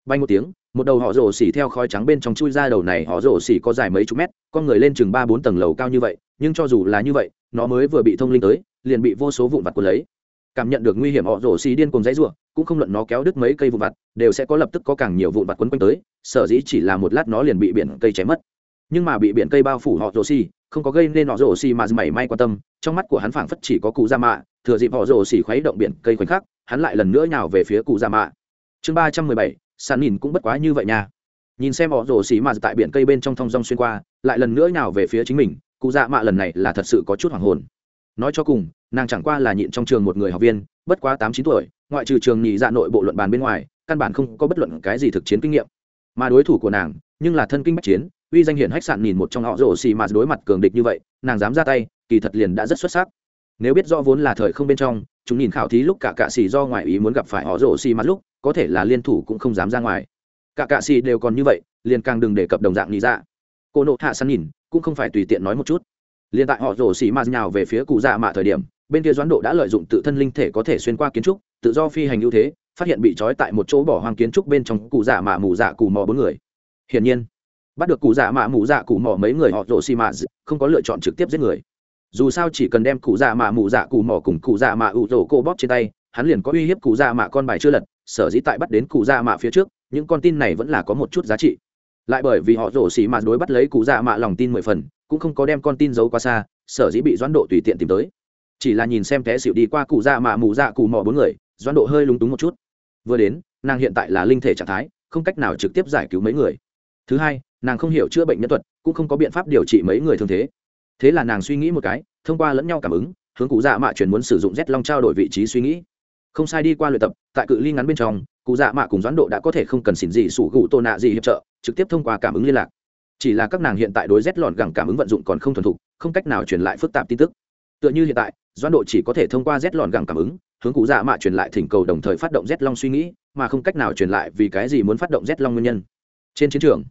Bay một tiếng, một đầu họ rồ xỉ theo khói trắng bên trong chui ra, đầu này họ rồ xỉ có dài mấy chục mét con người lên chừng ba bốn tầng lầu cao như vậy, nhưng cho dù là như vậy, nó mới vừa bị thông linh tới, liền bị vô số vụn vặt cuốn lấy. Cảm nhận được nguy hiểm, họ rổ xì điên cùng dãy ruộng cũng không luận nó kéo đứt mấy cây vụn vặt, đều sẽ có lập tức có càng nhiều vụn vặt quấn quanh tới, sở dĩ chỉ là một lát nó liền bị biển cây cháy mất. Nhưng mà bị biển cây bao phủ họ rổ xì, không có gây nên họ rổ xì mà mảy may quan tâm, trong mắt của hắn phảng phất chỉ có cụ da mạ, thừa dịp họ rổ xì khuấy động biển cây khoảnh khắc, hắn lại lần nữa nhào về phía cụ da mạ. Chương ba trăm mười bảy sàn nhìn cũng bất quá như vậy nha nhìn xem họ rồ xì mà tại biển cây bên trong thong rong xuyên qua, lại lần nữa nào về phía chính mình, cụ dạ mạ lần này là thật sự có chút hoảng hồn. Nói cho cùng, nàng chẳng qua là nhịn trong trường một người học viên, bất quá tám chín tuổi, ngoại trừ trường nhị dạ nội bộ luận bàn bên ngoài, căn bản không có bất luận cái gì thực chiến kinh nghiệm. Mà đối thủ của nàng, nhưng là thân kinh bách chiến, uy danh hiển hách sạn nhìn một trong họ rồ xì mà đối mặt cường địch như vậy, nàng dám ra tay, kỳ thật liền đã rất xuất sắc. Nếu biết rõ vốn là thời không bên trong, chúng nhìn khảo thí lúc cả cạ xì do ngoại ý muốn gặp phải họ rồ xì mà lúc, có thể là liên thủ cũng không dám ra ngoài cả cạ xì đều còn như vậy, liền càng đừng đề cập đồng dạng nghĩ ra. Cô nộ hạ săn nhìn, cũng không phải tùy tiện nói một chút. Liền tại họ rổ xì ma nhào về phía cụ dạ mạ thời điểm, bên kia doãn độ đã lợi dụng tự thân linh thể có thể xuyên qua kiến trúc, tự do phi hành ưu thế, phát hiện bị trói tại một chỗ bỏ hoang kiến trúc bên trong cụ dạ mạ mù dạ cụ mò bốn người. Hiển nhiên, bắt được cụ dạ mạ mù dạ cụ mò mấy người họ rổ xì ma không có lựa chọn trực tiếp giết người. Dù sao chỉ cần đem cụ dạ mạ mù dạ cụ mò cùng cụ dạ mạ ủ rổ cô bóp trên tay, hắn liền có uy hiếp cụ dạ mạ con bài chưa lật, sở dĩ tại bắt đến cụ dạ mạ phía trước những con tin này vẫn là có một chút giá trị. Lại bởi vì họ rổ xỉ mạt đối bắt lấy cụ dạ mạ lòng tin mười phần, cũng không có đem con tin giấu quá xa, sở dĩ bị doãn độ tùy tiện tìm tới. Chỉ là nhìn xem té xịu đi qua cụ dạ mạ mù dạ cụ mò bốn người, doãn độ hơi lúng túng một chút. Vừa đến, nàng hiện tại là linh thể trạng thái, không cách nào trực tiếp giải cứu mấy người. Thứ hai, nàng không hiểu chữa bệnh nhân thuật, cũng không có biện pháp điều trị mấy người thương thế. Thế là nàng suy nghĩ một cái, thông qua lẫn nhau cảm ứng, hướng cụ dạ mạ chuyển muốn sử dụng z long trao đổi vị trí suy nghĩ. Không sai đi qua luyện tập, tại cự ly ngắn bên trong cụ dạ mạ cùng doãn độ đã có thể không cần xỉn gì sủ gụ tô nạ gì hiệp trợ, trực tiếp thông qua cảm ứng liên lạc. Chỉ là các nàng hiện tại đối rét lọn gẳng cảm ứng vận dụng còn không thuần thục, không cách nào truyền lại phức tạp tin tức. Tựa như hiện tại, doãn độ chỉ có thể thông qua rét lọn gẳng cảm ứng, hướng cụ dạ mạ truyền lại thỉnh cầu đồng thời phát động rét long suy nghĩ, mà không cách nào truyền lại vì cái gì muốn phát động rét long nguyên nhân. Trên chiến trường,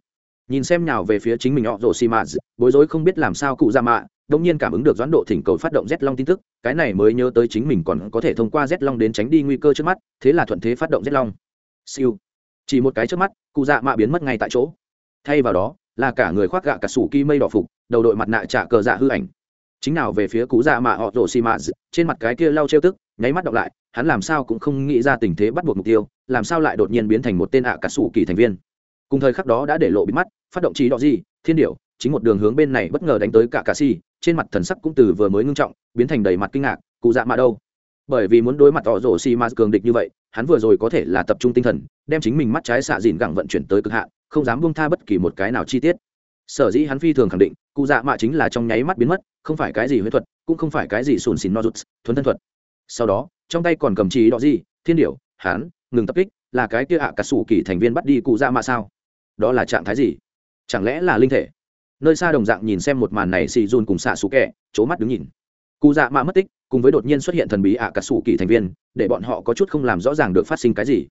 nhìn xem nào về phía chính mình họ rồ xì mạ bối rối không biết làm sao cụ dạ mạ đông nhiên cảm ứng được doãn độ thỉnh cầu phát động z long tin tức, cái này mới nhớ tới chính mình còn có thể thông qua z long đến tránh đi nguy cơ trước mắt, thế là thuận thế phát động z long siêu. Chỉ một cái trước mắt, cụ dạ mạ biến mất ngay tại chỗ. Thay vào đó, là cả người khoác gạ cả sủ ki mây đỏ phục, đầu đội mặt nạ trả cờ dạ hư ảnh. Chính nào về phía cụ dạ mạ họ rổ xì mạ trên mặt cái kia lau trêu tức, nháy mắt đọc lại, hắn làm sao cũng không nghĩ ra tình thế bắt buộc mục tiêu, làm sao lại đột nhiên biến thành một tên ạ cả sủ kỳ thành viên. Cùng thời khắc đó đã để lộ bị mắt, phát động trí đỏ gì, thiên điệu chính một đường hướng bên này bất ngờ đánh tới cả cà si, trên mặt thần sắc cũng từ vừa mới ngưng trọng, biến thành đầy mặt kinh ngạc, cụ dạ mạ đâu? Bởi vì muốn đối mặt họ rổ xi mạ cường địch như vậy hắn vừa rồi có thể là tập trung tinh thần, đem chính mình mắt trái xạ dìn gẳng vận chuyển tới cực hạn, không dám buông tha bất kỳ một cái nào chi tiết. Sở dĩ hắn phi thường khẳng định, cụ dạ mạ chính là trong nháy mắt biến mất, không phải cái gì huyết thuật, cũng không phải cái gì sùn xìn no rụt thuấn thân thuật. Sau đó, trong tay còn cầm trí đỏ gì, thiên điệu hắn ngừng tập kích, là cái kia ạ à sủ kỳ thành viên bắt đi cụ dạ mạ sao? Đó là trạng thái gì? Chẳng lẽ là linh thể? Nơi xa đồng dạng nhìn xem một màn này, xì dùn cùng xạ xú kẹ c mắt đứng nhìn cụ dạ mạ mất tích, cùng với đột nhiên xuất hiện thần bí ạ à cả sủ kỳ thành viên, để bọn họ có chút không làm rõ ràng được phát sinh cái gì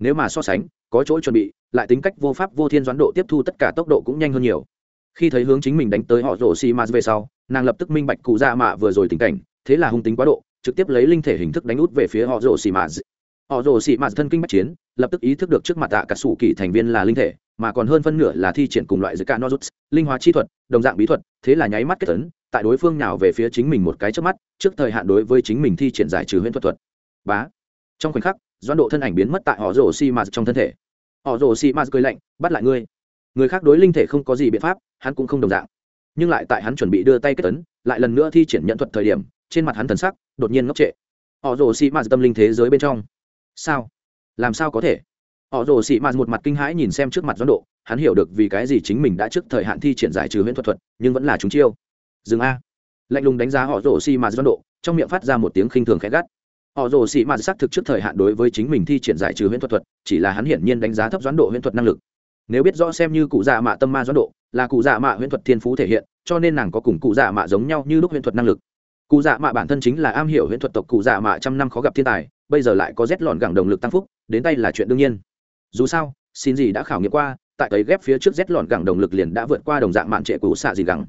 nếu mà so sánh, có chỗ chuẩn bị, lại tính cách vô pháp vô thiên doán độ tiếp thu tất cả tốc độ cũng nhanh hơn nhiều khi thấy hướng chính mình đánh tới họ rổ xi ma về sau, nàng lập tức minh bạch cụ dạ mạ vừa rồi tình cảnh, thế là hung tính quá độ, trực tiếp lấy linh thể hình thức đánh út về phía họ rổ xi mã. họ rồ xị mạt thân kinh bách chiến, lập tức ý thức được trước mặt tạ cả sủ kỳ thành viên là linh thể, mà còn hơn phân nửa là thi triển cùng loại giữa cả nozuts, linh hóa chi thuật, đồng dạng bí thuật, thế là nháy mắt kết tấn tại đối phương nào về phía chính mình một cái trước mắt, trước thời hạn đối với chính mình thi triển giải trừ huyễn thuật thuật. Bá. Trong khoảnh khắc, doãn độ thân ảnh biến mất tại họ rồ xi mạt trong thân thể. Họ rồ xi mạt cười lạnh, bắt lại ngươi. Người khác đối linh thể không có gì biện pháp, hắn cũng không đồng dạng. Nhưng lại tại hắn chuẩn bị đưa tay kết tấn lại lần nữa thi triển nhận thuật thời điểm, trên mặt hắn thần sắc đột nhiên ngốc trệ. Họ rồ Si mạt tâm linh thế giới bên trong. Sao? Làm sao có thể? Họ rồ xị mạt một mặt kinh hãi nhìn xem trước mặt doãn độ, hắn hiểu được vì cái gì chính mình đã trước thời hạn thi triển giải trừ huyễn thuật thuật, nhưng vẫn là chúng chiêu dừng a. Lạnh lùng đánh giá họ rồ xị mạt doãn độ, trong miệng phát ra một tiếng khinh thường khẽ gắt. Họ rồ xị mạt xác thực trước thời hạn đối với chính mình thi triển giải trừ huyễn thuật thuật, chỉ là hắn hiển nhiên đánh giá thấp doãn độ huyễn thuật năng lực. Nếu biết rõ xem như cụ già mạ tâm ma doãn độ, là cụ già mạ huyễn thuật thiên phú thể hiện, cho nên nàng có cùng cụ già mạ giống nhau như lúc huyễn thuật năng lực. Cụ dạ mạ bản thân chính là am hiểu huyễn thuật tộc cụ dạ mạ trăm năm khó gặp thiên tài, bây giờ lại có rét lọn gẳng động lực tăng phúc, đến tay là chuyện đương nhiên. Dù sao, xin gì đã khảo nghiệm qua, tại ấy ghép phía trước rét lọn gẳng động lực liền đã vượt qua đồng dạng mạn trệ cụ xạ gì gẳng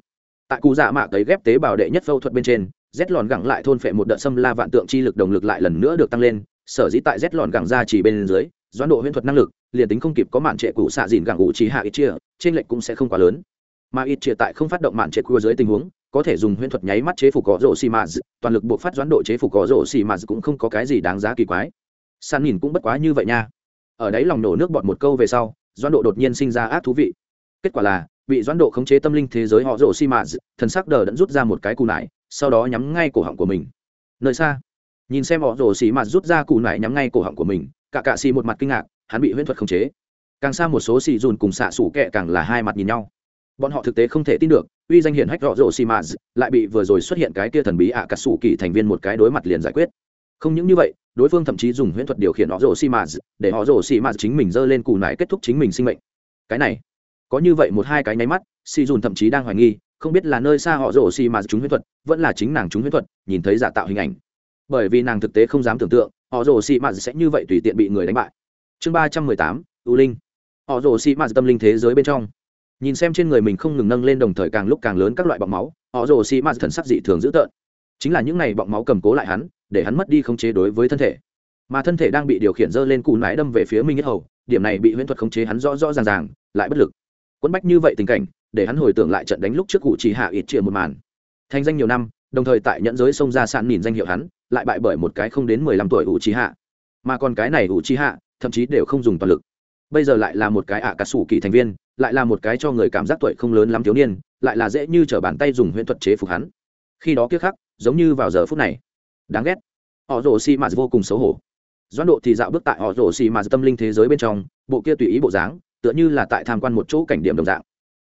tại cụ dạ mạ cấy ghép tế bào đệ nhất phẫu thuật bên trên rét lòn gẳng lại thôn phệ một đợt xâm la vạn tượng chi lực động lực lại lần nữa được tăng lên, sở dĩ tại rét lòn gẳng ra chỉ bên dưới, doãn độ huyễn thuật năng lực, liền tính không kịp có mạn trệ cụ xạ dìn gẳng ủ trí hạ ít chia trên lệnh cũng sẽ không quá lớn. Mà ít chia tại không phát động mạn trệ cua dưới tình huống, có thể dùng huyễn thuật nháy mắt chế phục có rổ xì mà toàn lực buộc phát doãn độ chế phục có rổ xì mà cũng không có cái gì đáng giá kỳ quái. San nhìn cũng bất quá như vậy nha. Ở đấy lòng nổ nước bọt một câu về sau, doãn độ đột nhiên sinh ra ác thú vị. Kết quả là bị doãn độ khống chế tâm linh thế giới họ rổ xi mạ, thần sắc đờ đẫn rút ra một cái cù nải sau đó nhắm ngay cổ họng của mình. Nơi xa nhìn xem họ rổ xi mạ rút ra cù nải nhắm ngay cổ họng của mình cả cạ xì một mặt kinh ngạc hắn bị huyễn thuật khống chế. Càng xa một số xì dùn cùng xạ sủ kẹ càng là hai mặt nhìn nhau. Bọn họ thực tế không thể tin được uy danh hiển hách rõ rộ xi mã lại bị vừa rồi xuất hiện cái kia thần bí ạ à cà sủ kỳ thành viên một cái đối mặt liền giải quyết. Không những như vậy đối phương thậm chí dùng huyễn thuật điều khiển họ rộ xi mã để họ rộ xi mã chính mình dơ lên cù nải kết thúc chính mình sinh mệnh. Cái này có như vậy một hai cái nháy mắt si dùn thậm chí đang hoài nghi, không biết là nơi xa họ rổ xì mà chúng huyễn thuật, vẫn là chính nàng chúng huyễn thuật, nhìn thấy giả tạo hình ảnh. Bởi vì nàng thực tế không dám tưởng tượng, họ rổ xì mà sẽ như vậy tùy tiện bị người đánh bại. Chương ba trăm mười tám ưu linh. Họ rổ xì mà tâm linh thế giới bên trong. Nhìn xem trên người mình không ngừng nâng lên đồng thời càng lúc càng lớn các loại bọng máu, họ rồ xì mà thần sắc dị thường dữ tợn. Chính là những này bọng máu cầm cố lại hắn, để hắn mất đi khống chế đối với thân thể. Mà thân thể đang bị điều khiển dơ lên cù nái đâm về phía minh nhất hầu, điểm này bị huyễn thuật khống chế hắn rõ rõ ràng ràng, lại bất lực quấn bách như vậy tình cảnh, để hắn hồi tưởng lại trận đánh lúc trước cụ chỉ hạ ít chia một màn. Thành danh nhiều năm, đồng thời tại nhẫn giới sông ra sạn nhìn danh hiệu hắn, lại bại bởi một cái không đến mười lăm tuổi ủ trí hạ. Mà còn cái này ủ trí hạ, thậm chí đều không dùng toàn lực. Bây giờ lại là một cái ạ à cà sủ kỳ thành viên, lại là một cái cho người cảm giác tuổi không lớn lắm thiếu niên, lại là dễ như t r ở bàn tay dùng huyễn thuật chế phục hắn. Khi đó kiếp khắc, giống như vào giờ phút này. Đáng ghét. Họ rồ xì mạt vô cùng xấu hổ. Doãn độ thì dạo bước tại họ rồ xì mạt tâm linh thế giới bên trong, bộ kia tùy ý bộ dáng tựa như là tại tham quan một chỗ cảnh điểm đồng dạng.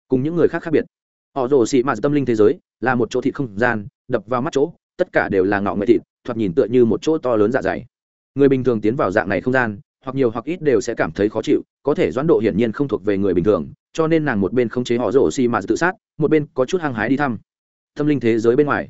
Cùng những người khác khác biệt, họ rồ xì mạt tâm linh thế giới là một chỗ thịt không gian, đập vào mắt chỗ, tất cả đều là ngọ nghệ thịt, thoạt nhìn tựa như một chỗ to lớn dạ dày. Người bình thường tiến vào dạng này không gian, hoặc nhiều hoặc ít đều sẽ cảm thấy khó chịu, có thể doãn độ hiển nhiên không thuộc về người bình thường, cho nên nàng một bên không chế họ rồ xì mạt tự sát, một bên có chút hăng hái đi thăm. Tâm linh thế giới bên ngoài,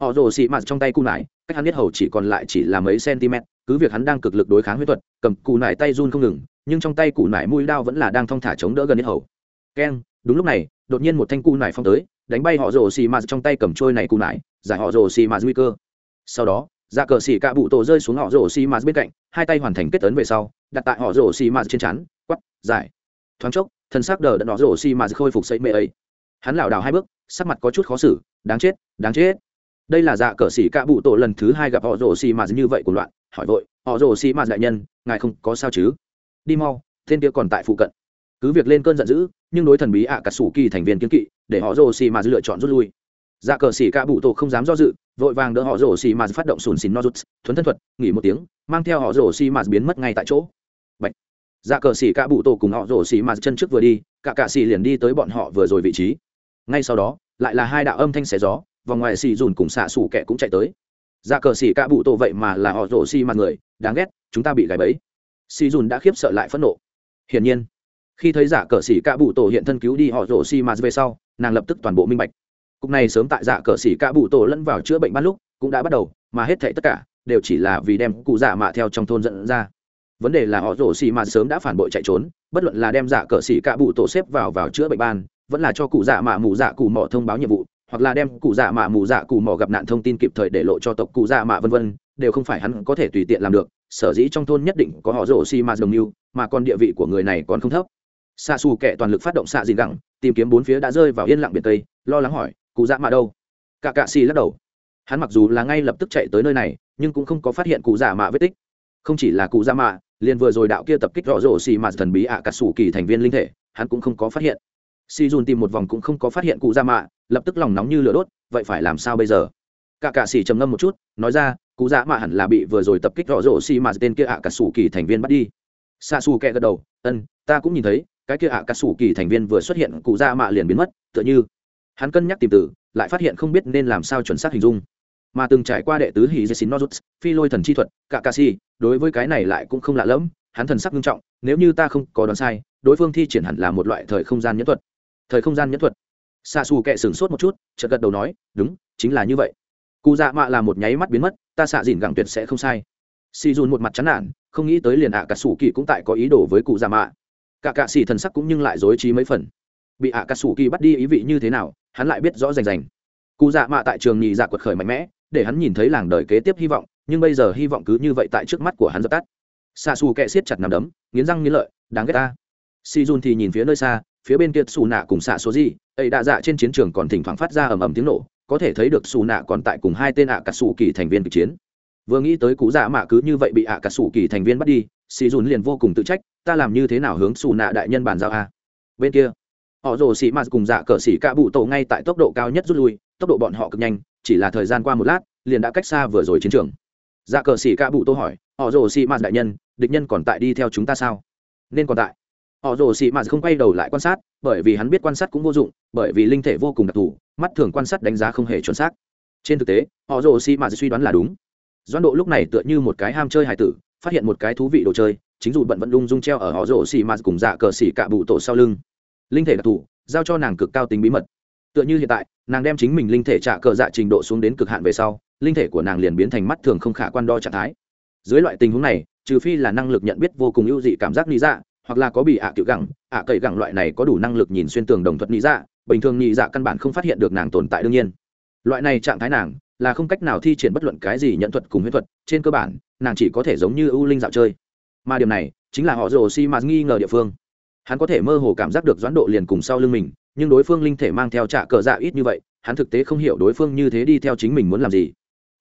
họ rồ xì mạt trong tay cung nải, cách hắn biết hầu chỉ còn lại chỉ là mấy cm cứ việc hắn đang cực lực đối kháng huyết thuật, cầm cù nải tay run không ngừng nhưng trong tay cụ nải mũi đao vẫn là đang thong thả chống đỡ gần hết hầu. Keng, đúng lúc này, đột nhiên một thanh cụ nải phong tới, đánh bay họ rổ xì mạt trong tay cầm trôi này cụ nải, giải họ rổ xì mạt nguy cơ. Sau đó dạ cờ xì cạ bụ tổ rơi xuống họ rổ xì mạt bên cạnh, hai tay hoàn thành kết tấn về sau, đặt tại họ rổ xì mạt trên chắn quắp giải. Thoáng chốc, thân xác đờ đã họ rổ xì mạt khôi phục xây mê ấy. Hắn lảo đảo hai bước, sắc mặt có chút khó xử, đáng chết đáng chết. Đây là dạ cờ xì cạ bụ tổ lần thứ hai gặp họ rổ xì mạt như vậy của loạn, hỏi vội, họ rổ xì mạt đại nhân, ngài không có sao chứ? Đi mau, tên kia còn tại phụ cận. Cứ việc lên cơn giận dữ, nhưng đối thần bí ạ à cà sủ kỳ thành viên kiến kỵ, để họ rồ xì mà lựa chọn rút lui. Dạ cờ xì cả bụ tổ không dám do dự, vội vàng đỡ họ rồ xì mà phát động sùn xìn no rút, thuấn thân thuật, nghỉ một tiếng, mang theo họ rồ xì mà biến mất ngay tại chỗ. Bạch. dạ cờ xì cả bụ tổ cùng họ rồ xì mà chân trước vừa đi, cả cà xì liền đi tới bọn họ vừa rồi vị trí. Ngay sau đó, lại là hai đạo âm thanh xé gió và ngoài xì dùn cùng xạ xù kẻ cũng chạy tới. Dạ cờ xì cả bụ tổ vậy mà là họ rồ xì mà người, đáng ghét, chúng ta bị gài bẫy. Si dùn đã khiếp sợ lại phẫn nộ. Hiển nhiên, khi thấy giả cờ xỉ cả bụ tổ hiện thân cứu đi họ rồ xì ma về sau, nàng lập tức toàn bộ minh bạch. Cục này sớm tại giả cờ xỉ cả bụ tổ lẫn vào chữa bệnh ban lúc cũng đã bắt đầu, mà hết thảy tất cả đều chỉ là vì đem cụ giả mạ theo trong thôn dẫn ra. Vấn đề là họ rổ xì ma sớm đã phản bội chạy trốn, bất luận là đem giả cờ xỉ cả bụ tổ xếp vào vào chữa bệnh ban, vẫn là cho cụ dạ mạ mù dạ cụ mỏ thông báo nhiệm vụ, hoặc là đem cụ dạ mạ mù dạ cụ mỏ gặp nạn thông tin kịp thời để lộ cho tộc cụ dạ mạ vân vân đều không phải hắn có thể tùy tiện làm được, sở dĩ trong thôn nhất định có họ rổ xi mà đồng như, mà còn địa vị của người này còn không thấp. Xa xù kệ toàn lực phát động xạ dìn gẳng, tìm kiếm bốn phía đã rơi vào yên lặng biển tây, lo lắng hỏi, cụ dạ mạ đâu? Cả cạ xì lắc đầu. Hắn mặc dù là ngay lập tức chạy tới nơi này, nhưng cũng không có phát hiện cụ dạ mạ vết tích. Không chỉ là cụ dạ mạ, liền vừa rồi đạo kia tập kích rõ rổ xì mà thần bí ạ à cà sủ kỳ thành viên linh thể, hắn cũng không có phát hiện. Si dùn tìm một vòng cũng không có phát hiện cụ dạ mạ, lập tức lòng nóng như lửa đốt, vậy phải làm sao bây giờ? Cả cạ xì trầm ngâm một chút, nói ra cụ dạ mạ hẳn là bị vừa rồi tập kích rõ rổ xì mà tên kia ạ à cà sủ kỳ thành viên bắt đi. Xa xù kẹ gật đầu ân ta cũng nhìn thấy, cái kia ạ à cà sủ kỳ thành viên vừa xuất hiện cụ dạ mạ liền biến mất, tựa như hắn cân nhắc tìm từ, lại phát hiện không biết nên làm sao chuẩn xác hình dung. Mà từng trải qua đệ tứ hì dê xin nozuts phi lôi thần chi thuật cả ca si, đối với cái này lại cũng không lạ lẫm, hắn thần sắc nghiêm trọng, nếu như ta không có đoán sai, đối phương thi triển hẳn là một loại thời không gian nhẫn thuật. Thời không gian nhẫn thuật. Xa xù kệ sửng sốt một chút, chợt gật đầu nói, đúng, chính là như vậy. Cụ dạ mạ là một nháy mắt biến mất ta xạ dìn gẳng tuyệt sẽ không sai. Si dùn một mặt chán nản, không nghĩ tới liền ạ cà sủ kỳ cũng tại có ý đồ với cụ già mạ. Cả cạ xì thần sắc cũng nhưng lại dối trí mấy phần. Bị ạ cà sủ kỳ bắt đi ý vị như thế nào, hắn lại biết rõ rành rành. Cụ dạ mạ tại trường nhị dạ quật khởi mạnh mẽ, để hắn nhìn thấy làng đời kế tiếp hy vọng, nhưng bây giờ hy vọng cứ như vậy tại trước mắt của hắn dập tắt. Xa xù kẹ siết chặt nằm đấm, nghiến răng nghiến lợi, đáng ghét ta. Si jun thì nhìn phía nơi xa, phía bên kia xù nạ cùng xạ số gì, ấy đạ dạ trên chiến trường còn thỉnh thoảng phát ra ầm ầm tiếng nổ có thể thấy được xù nạ còn tại cùng hai tên ạ cà sủ kỳ thành viên kịch chiến. Vừa nghĩ tới cú dạ mạ cứ như vậy bị ạ cà sủ kỳ thành viên bắt đi si dùn liền vô cùng tự trách, ta làm như thế nào hướng xù nạ đại nhân bàn giao a? Bên kia, họ rồ xì mạt cùng dạ cờ xì cạ bụ tổ ngay tại tốc độ cao nhất rút lui, tốc độ bọn họ cực nhanh, chỉ là thời gian qua một lát, liền đã cách xa vừa rồi chiến trường. Dạ cờ xì cạ bụ tổ hỏi, họ rồ xì mạt đại nhân, địch nhân còn tại đi theo chúng ta sao? Nên còn tại. Họ rồ xì mạt không quay đầu lại quan sát, bởi vì hắn biết quan sát cũng vô dụng, bởi vì linh thể vô cùng đặc thù mắt thường quan sát đánh giá không hề chuẩn xác. Trên thực tế, họ rồ xì mạt suy đoán là đúng. Doãn độ lúc này tựa như một cái ham chơi hài tử, phát hiện một cái thú vị đồ chơi, chính dù bận vận lung dung treo ở họ rồ xì mạt cùng dạ cờ xỉ cạ bụ tổ sau lưng. Linh thể đặc thù, giao cho nàng cực cao tính bí mật. Tựa như hiện tại, nàng đem chính mình linh thể trả cờ dạ trình độ xuống đến cực hạn về sau, linh thể của nàng liền biến thành mắt thường không khả quan đo trạng thái. Dưới loại tình huống này, trừ phi là năng lực nhận biết vô cùng ưu dị cảm giác lý dạ hoặc là có bị ạ à cựu gẳng, ạ à cậy gẳng loại này có đủ năng lực nhìn xuyên tường đồng thuật lý dạ bình thường nhị dạ căn bản không phát hiện được nàng tồn tại đương nhiên. Loại này trạng thái nàng là không cách nào thi triển bất luận cái gì nhận thuật cùng huyết thuật, trên cơ bản, nàng chỉ có thể giống như ưu linh dạo chơi. Mà điểm này chính là họ rồ si mà nghi ngờ địa phương. Hắn có thể mơ hồ cảm giác được doãn độ liền cùng sau lưng mình, nhưng đối phương linh thể mang theo trạ cờ dạ ít như vậy, hắn thực tế không hiểu đối phương như thế đi theo chính mình muốn làm gì.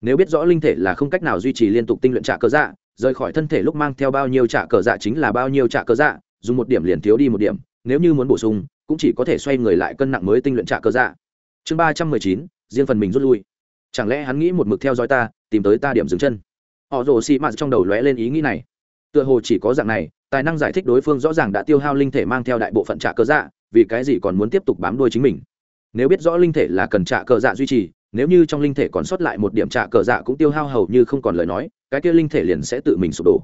Nếu biết rõ linh thể là không cách nào duy trì liên tục tinh luyện trạ cờ dạ rời khỏi thân thể lúc mang theo bao nhiêu trạ cờ dạ chính là bao nhiêu trạ cờ dạ dùng một điểm liền thiếu đi một điểm, nếu như muốn bổ sung cũng chỉ có thể xoay người lại cân nặng mới tinh luyện trả cơ dạ. Chương ba trăm mười chín, riêng phần mình rút lui. Chẳng lẽ hắn nghĩ một mực theo dõi ta, tìm tới ta điểm dừng chân? Họ rồ xị mạt trong đầu lóe lên ý nghĩ này. Tựa hồ chỉ có dạng này, tài năng giải thích đối phương rõ ràng đã tiêu hao linh thể mang theo đại bộ phận trả cơ dạ vì cái gì còn muốn tiếp tục bám đuôi chính mình? Nếu biết rõ linh thể là cần trả cờ dạ duy trì, nếu như trong linh thể còn sót lại một điểm trả cờ dạ cũng tiêu hao hầu như không còn lời nói, cái kia linh thể liền sẽ tự mình sụp đổ.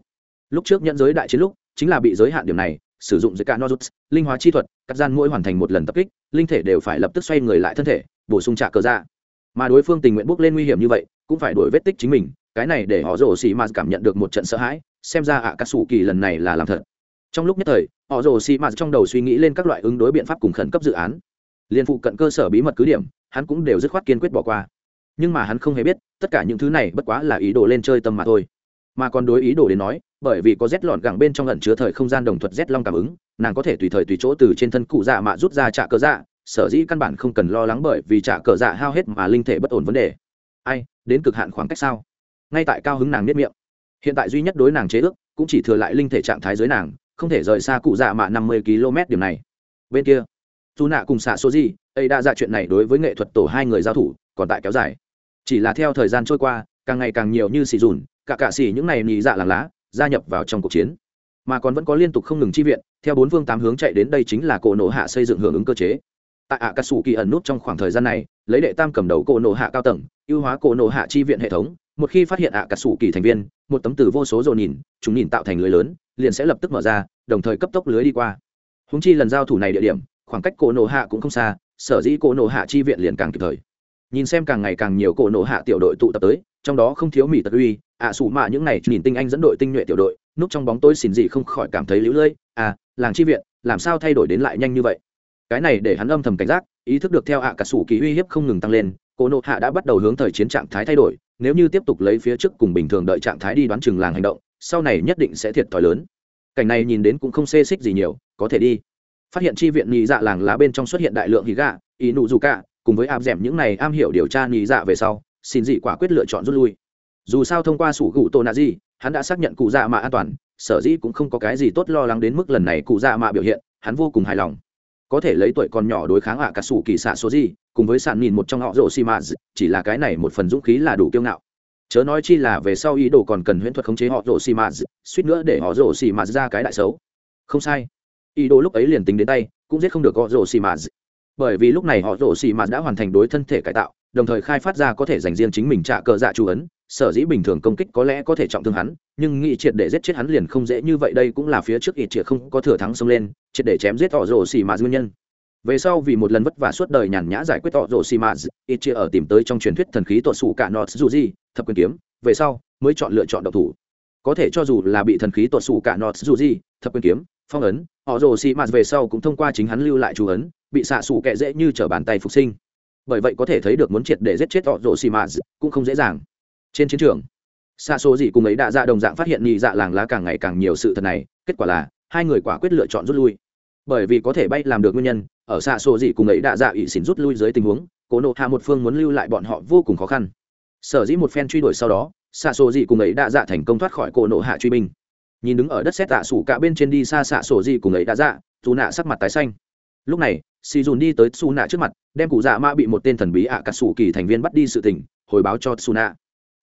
Lúc trước nhận giới đại chiến lúc, chính là bị giới hạn điểm này sử dụng dưới cả nozuts linh hóa chi thuật, cắt gian mỗi hoàn thành một lần tập kích, linh thể đều phải lập tức xoay người lại thân thể, bổ sung trả cờ ra. mà đối phương tình nguyện bước lên nguy hiểm như vậy, cũng phải đổi vết tích chính mình, cái này để họ rổ xì mà cảm nhận được một trận sợ hãi, xem ra ạ cà sủ kỳ lần này là làm thật. Trong lúc nhất thời, họ rồ xì mạt trong đầu suy nghĩ lên các loại ứng đối biện pháp cùng khẩn cấp dự án. Liên phụ cận cơ sở bí mật cứ điểm, hắn cũng đều dứt khoát kiên quyết bỏ qua. Nhưng mà hắn không hề biết, tất cả những thứ này bất quá là ý đồ lên chơi tâm mà thôi mà còn đối ý đồ đến nói, bởi vì có rét lọt gẳng bên trong ẩn chứa thời không gian đồng thuật rét long cảm ứng, nàng có thể tùy thời tùy chỗ từ trên thân cụ dạ mạ rút ra trả cờ dạ sở dĩ căn bản không cần lo lắng bởi vì trả cờ dạ hao hết mà linh thể bất ổn vấn đề. Ai, đến cực hạn khoảng cách sao? Ngay tại cao hứng nàng nếp miệng. Hiện tại duy nhất đối nàng chế ước, cũng chỉ thừa lại linh thể trạng thái dưới nàng, không thể rời xa cụ dạ mạ năm mươi km điểm này. Bên kia, dù nạ cùng xạ số gì, ấy đã ra chuyện này đối với nghệ thuật tổ hai người giao thủ, còn tại kéo dài. Chỉ là theo thời gian trôi qua, càng ngày càng nhiều như xì dùn cả cả xỉ những này nhì dạ làng lá gia nhập vào trong cuộc chiến. Mà còn vẫn có liên tục không ngừng chi viện, theo bốn phương tám hướng chạy đến đây chính là cổ nổ hạ xây dựng hưởng ứng cơ chế. Tại ạ cà sủ kỳ ẩn nút trong khoảng thời gian này, lấy đệ tam cầm đầu cổ nổ hạ cao tầng, ưu hóa cổ nổ hạ chi viện hệ thống, một khi phát hiện ạ cà sủ kỳ thành viên, một tấm từ vô số dồn nhìn, chúng nhìn tạo thành lưới lớn, liền sẽ lập tức mở ra, đồng thời cấp tốc lưới đi qua. Húng chi lần giao thủ này địa điểm, khoảng cách cổ nổ hạ cũng không xa, sở dĩ cổ nổ hạ chi viện liền càng kịp thời nhìn xem càng ngày càng nhiều cổ nộ hạ tiểu đội tụ tập tới trong đó không thiếu mỹ tật uy ạ à, mạ những này nhìn tinh anh dẫn đội tinh nhuệ tiểu đội núp trong bóng tối xỉn gì không khỏi cảm thấy lũ lưỡi à làng chi viện làm sao thay đổi đến lại nhanh như vậy? Cái này để hắn âm thầm cảnh giác ý thức được theo ạ cả sủ kỳ uy hiếp không ngừng tăng lên cổ nộ hạ đã bắt đầu hướng thời chiến trạng thái thay đổi nếu như tiếp tục lấy phía trước cùng bình thường đợi trạng thái đi đoán chừng làng hành động sau này nhất định sẽ thiệt thòi lớn. Cảnh này nhìn đến cũng không xê xích gì nhiều có thể đi. Phát hiện chi viện nhị dạ làng lá bên trong xuất hiện đại lượng hí gạ ý nụ dù cả cùng với áp d những này am hiểu điều tra nhị dạ về sau, xin dị quả quyết lựa chọn rút lui. Dù sao thông qua sủ gụ tổ nạ di hắn đã xác nhận cụ dạ mạ an toàn, sở dĩ cũng không có cái gì tốt lo lắng đến mức lần này cụ dạ mạ biểu hiện, hắn vô cùng hài lòng. Có thể lấy tuổi còn nhỏ đối kháng ạ cả sủ kỳ xạ số gì cùng với sàn nhìn một trong họ rổ xi chỉ là cái này một phần dũng khí là đủ kiêu ngạo. Chớ nói chi là về sau ý đồ còn cần huyễn thuật khống chế họ rổ xi suýt nữa để họ rổ xi ra cái đại xấu. Không sai. Ý đồ lúc ấy liền tính đến tay, cũng giết không được họ rổ xi bởi vì lúc này họ rổ xì mạt đã hoàn thành đối thân thể cải tạo, đồng thời khai phát ra có thể dành riêng chính mình trả cờ dạ chủ ấn. Sở dĩ bình thường công kích có lẽ có thể trọng thương hắn, nhưng nghị triệt để giết chết hắn liền không dễ như vậy, đây cũng là phía trước ít triệt không có thừa thắng xông lên, triệt để chém giết họ rổ xì mạt nguyên nhân. Về sau vì một lần vất vả suốt đời nhàn nhã giải quyết họ rổ xì mạt ít triệt ở tìm tới trong truyền thuyết thần khí tuột sụ cả nọt dù gì, thập quyền kiếm, về sau mới chọn lựa chọn độc thủ. Có thể cho dù là bị thần khí tuột sụ cả nọt dù gì, thập quyền kiếm phong ấn, họ rồ xì mạt về sau cũng thông qua chính hắn lưu lại chú ấn, bị xạ xù kệ dễ như trở bàn tay phục sinh. Bởi vậy có thể thấy được muốn triệt để giết chết họ rồ xì mạt cũng không dễ dàng. Trên chiến trường xa số gì cùng ấy đã ra đồng dạng phát hiện nhị dạ làng lá càng ngày càng nhiều sự thật này, kết quả là hai người quả quyết lựa chọn rút lui. Bởi vì có thể bay làm được nguyên nhân, ở xa số gì cùng ấy đã dạ ỵ xỉn rút lui dưới tình huống, cố nộ hạ một phương muốn lưu lại bọn họ vô cùng khó khăn. Sở dĩ một phen truy đuổi sau đó xa số gì cùng ấy đã dạ thành công thoát khỏi cổ nộ hạ truy binh nhìn đứng ở đất xét tạ sủ cả bên trên đi xa xạ sổ gì cùng ấy đã dạ dù nạ sắc mặt tái xanh. Lúc này si dùn đi tới su nạ trước mặt, đem cụ dạ mạ bị một tên thần bí ạ à cà sủ kỳ thành viên bắt đi sự tình, hồi báo cho su nạ.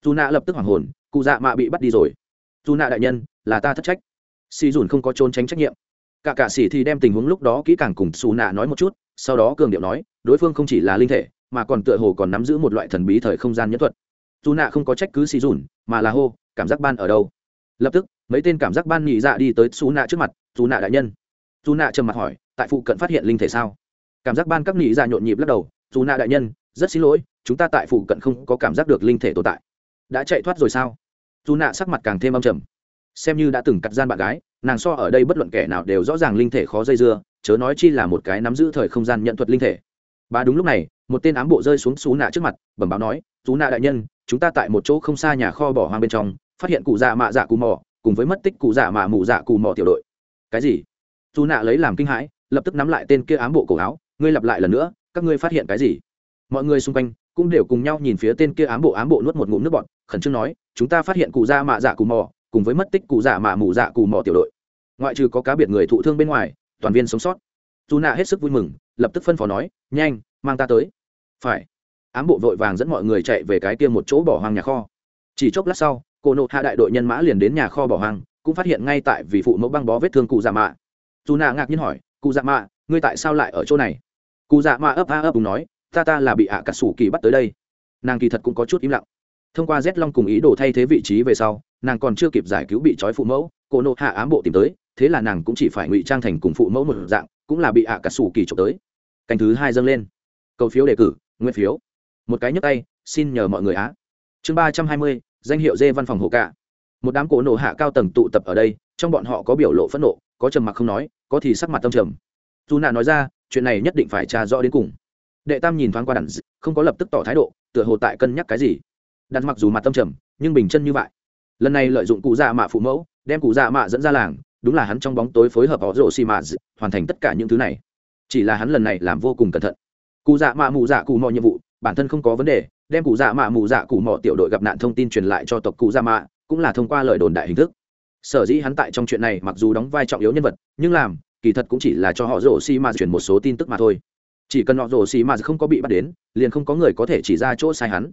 Dù nạ lập tức hoảng hồn, cụ dạ mạ bị bắt đi rồi. Dù nạ đại nhân, là ta thất trách. Xì dùn không có trốn tránh trách nhiệm. Cả cả sĩ thì đem tình huống lúc đó kỹ càng cùng xù nạ nói một chút, sau đó cường điệu nói, đối phương không chỉ là linh thể, mà còn tựa hồ còn nắm giữ một loại thần bí thời không gian nhẫn thuật. Dù nạ không có trách cứ xì dùn, mà là hô, cảm giác ban ở đâu? Lập tức mấy tên cảm giác ban nhị dạ đi tới xú nạ trước mặt dù nạ đại nhân. Dù nạ trầm mặt hỏi, tại phụ cận phát hiện linh thể sao? Cảm giác ban các nhị dạ nhộn nhịp lắc đầu dù nạ đại nhân, rất xin lỗi, chúng ta tại phụ cận không có cảm giác được linh thể tồn tại. Đã chạy thoát rồi sao? Dù nạ sắc mặt càng thêm âm trầm. Xem như đã từng cắt gian bạn gái, nàng so ở đây bất luận kẻ nào đều rõ ràng linh thể khó dây dưa, chớ nói chi là một cái nắm giữ thời không gian nhận thuật linh thể. Bà đúng lúc này, một tên ám bộ rơi xuống xú nạ trước mặt, bẩm báo nói, xú nạ đại nhân, chúng ta tại một chỗ không xa nhà kho bỏ hoang bên trong, phát hiện cụ già mạ dạ cù mò cùng với mất tích cụ dạ mạ mù dạ cù mò tiểu đội. Cái gì? Xú nạ lấy làm kinh hãi, lập tức nắm lại tên kia ám bộ cổ áo, ngươi lặp lại lần nữa, các ngươi phát hiện cái gì? Mọi người xung quanh cũng đều cùng nhau nhìn phía tên kia ám bộ ám bộ nuốt một ngụm nước bọt, khẩn trương nói, chúng ta phát hiện cụ dạ mạ dạ cù mò, cùng với mất tích cụ dạ mạ mù dạ cù mò tiểu đội. Ngoại trừ có cá biệt người thụ thương bên ngoài, toàn viên sống sót. Dù nạ hết sức vui mừng, lập tức phân phó nói, nhanh, mang ta tới. Phải. Ám bộ vội vàng dẫn mọi người chạy về cái kia một chỗ bỏ hoang nhà kho. Chỉ chốc lát sau cô nộ hạ đại đội nhân mã liền đến nhà kho bỏ hoang, cũng phát hiện ngay tại vì phụ mẫu băng bó vết thương cụ dạ mạ. Dù nạ ngạc nhiên hỏi, cụ dạ mạ, ngươi tại sao lại ở chỗ này? Cụ dạ mạ ấp a ấp cùng nói, ta ta là bị ạ cả sủ kỳ bắt tới đây. Nàng kỳ thật cũng có chút im lặng. Thông qua z long cùng ý đồ thay thế vị trí về sau, nàng còn chưa kịp giải cứu bị trói phụ mẫu, cô nộ hạ ám bộ tìm tới, thế là nàng cũng chỉ phải ngụy trang thành cùng phụ mẫu một dạng, cũng là bị ạ cả sủ kỳ trộm tới. Canh thứ hai dâng lên. Cầu phiếu đề cử nguyên phiếu. Một cái nhấp tay, xin nhờ mọi người á. Chương ba trăm hai mươi danh hiệu dê văn phòng hộ cả một đám cổ nổ hạ cao tầng tụ tập ở đây, trong bọn họ có biểu lộ phẫn nộ, có trầm mặc không nói, có thì sắc mặt tâm trầm. Dù nạ nói ra, chuyện này nhất định phải tra rõ đến cùng. Đệ tam nhìn thoáng qua đàn không có lập tức tỏ thái độ, tựa hồ tại cân nhắc cái gì. Đàn mặc dù mặt tâm trầm, nhưng bình chân như vậy. Lần này lợi dụng cụ dạ mạ phụ mẫu, đem cụ dạ mạ dẫn ra làng, đúng là hắn trong bóng tối phối hợp họ rộ xì mạ hoàn thành tất cả những thứ này. Chỉ là hắn lần này làm vô cùng cẩn thận. Cụ dạ mạ mù dạ cụ mọi nhiệm vụ, bản thân không có vấn đề đem cụ dạ mạ mù dạ cụ mọ tiểu đội gặp nạn thông tin truyền lại cho tộc cụ dạ mạ, cũng là thông qua lời đồn đại hình thức. Sở dĩ hắn tại trong chuyện này mặc dù đóng vai trọng yếu nhân vật, nhưng làm, kỳ thật cũng chỉ là cho họ rổ xi mà chuyển một số tin tức mà thôi. Chỉ cần họ rổ xì mà không có bị bắt đến, liền không có người có thể chỉ ra chỗ sai hắn.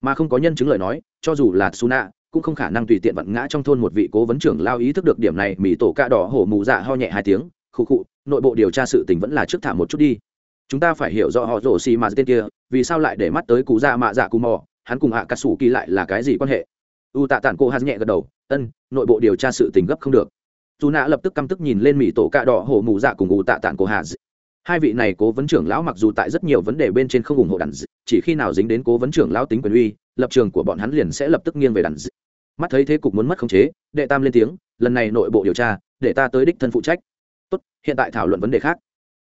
Mà không có nhân chứng lời nói, cho dù là suna cũng không khả năng tùy tiện vặn ngã trong thôn một vị cố vấn trưởng lao ý thức được điểm này mỹ tổ cạ đỏ hổ mù dạ ho nhẹ hai tiếng, khụ khụ, nội bộ điều tra sự tình vẫn là trước thả một chút đi chúng ta phải hiểu rõ họ rổ xì mà tên kia vì sao lại để mắt tới cụ già mạ dạ cù mò hắn cùng hạ cà sủ kỳ lại là cái gì quan hệ? U tạ tản cô hát nhẹ gật đầu ân nội bộ điều tra sự tình gấp không được. Dù nạ lập tức căm tức nhìn lên mỹ tổ cạ đỏ hổ mù dạ cùng u tạ tản cô hà hai vị này cố vấn trưởng lão mặc dù tại rất nhiều vấn đề bên trên không ủng hộ đàn dị, chỉ khi nào dính đến cố vấn trưởng lão tính quyền uy lập trường của bọn hắn liền sẽ lập tức nghiêng về đàn dị. mắt thấy thế cục muốn mất khống chế đệ tam lên tiếng lần này nội bộ điều tra để ta tới đích thân phụ trách. Tốt hiện tại thảo luận vấn đề khác.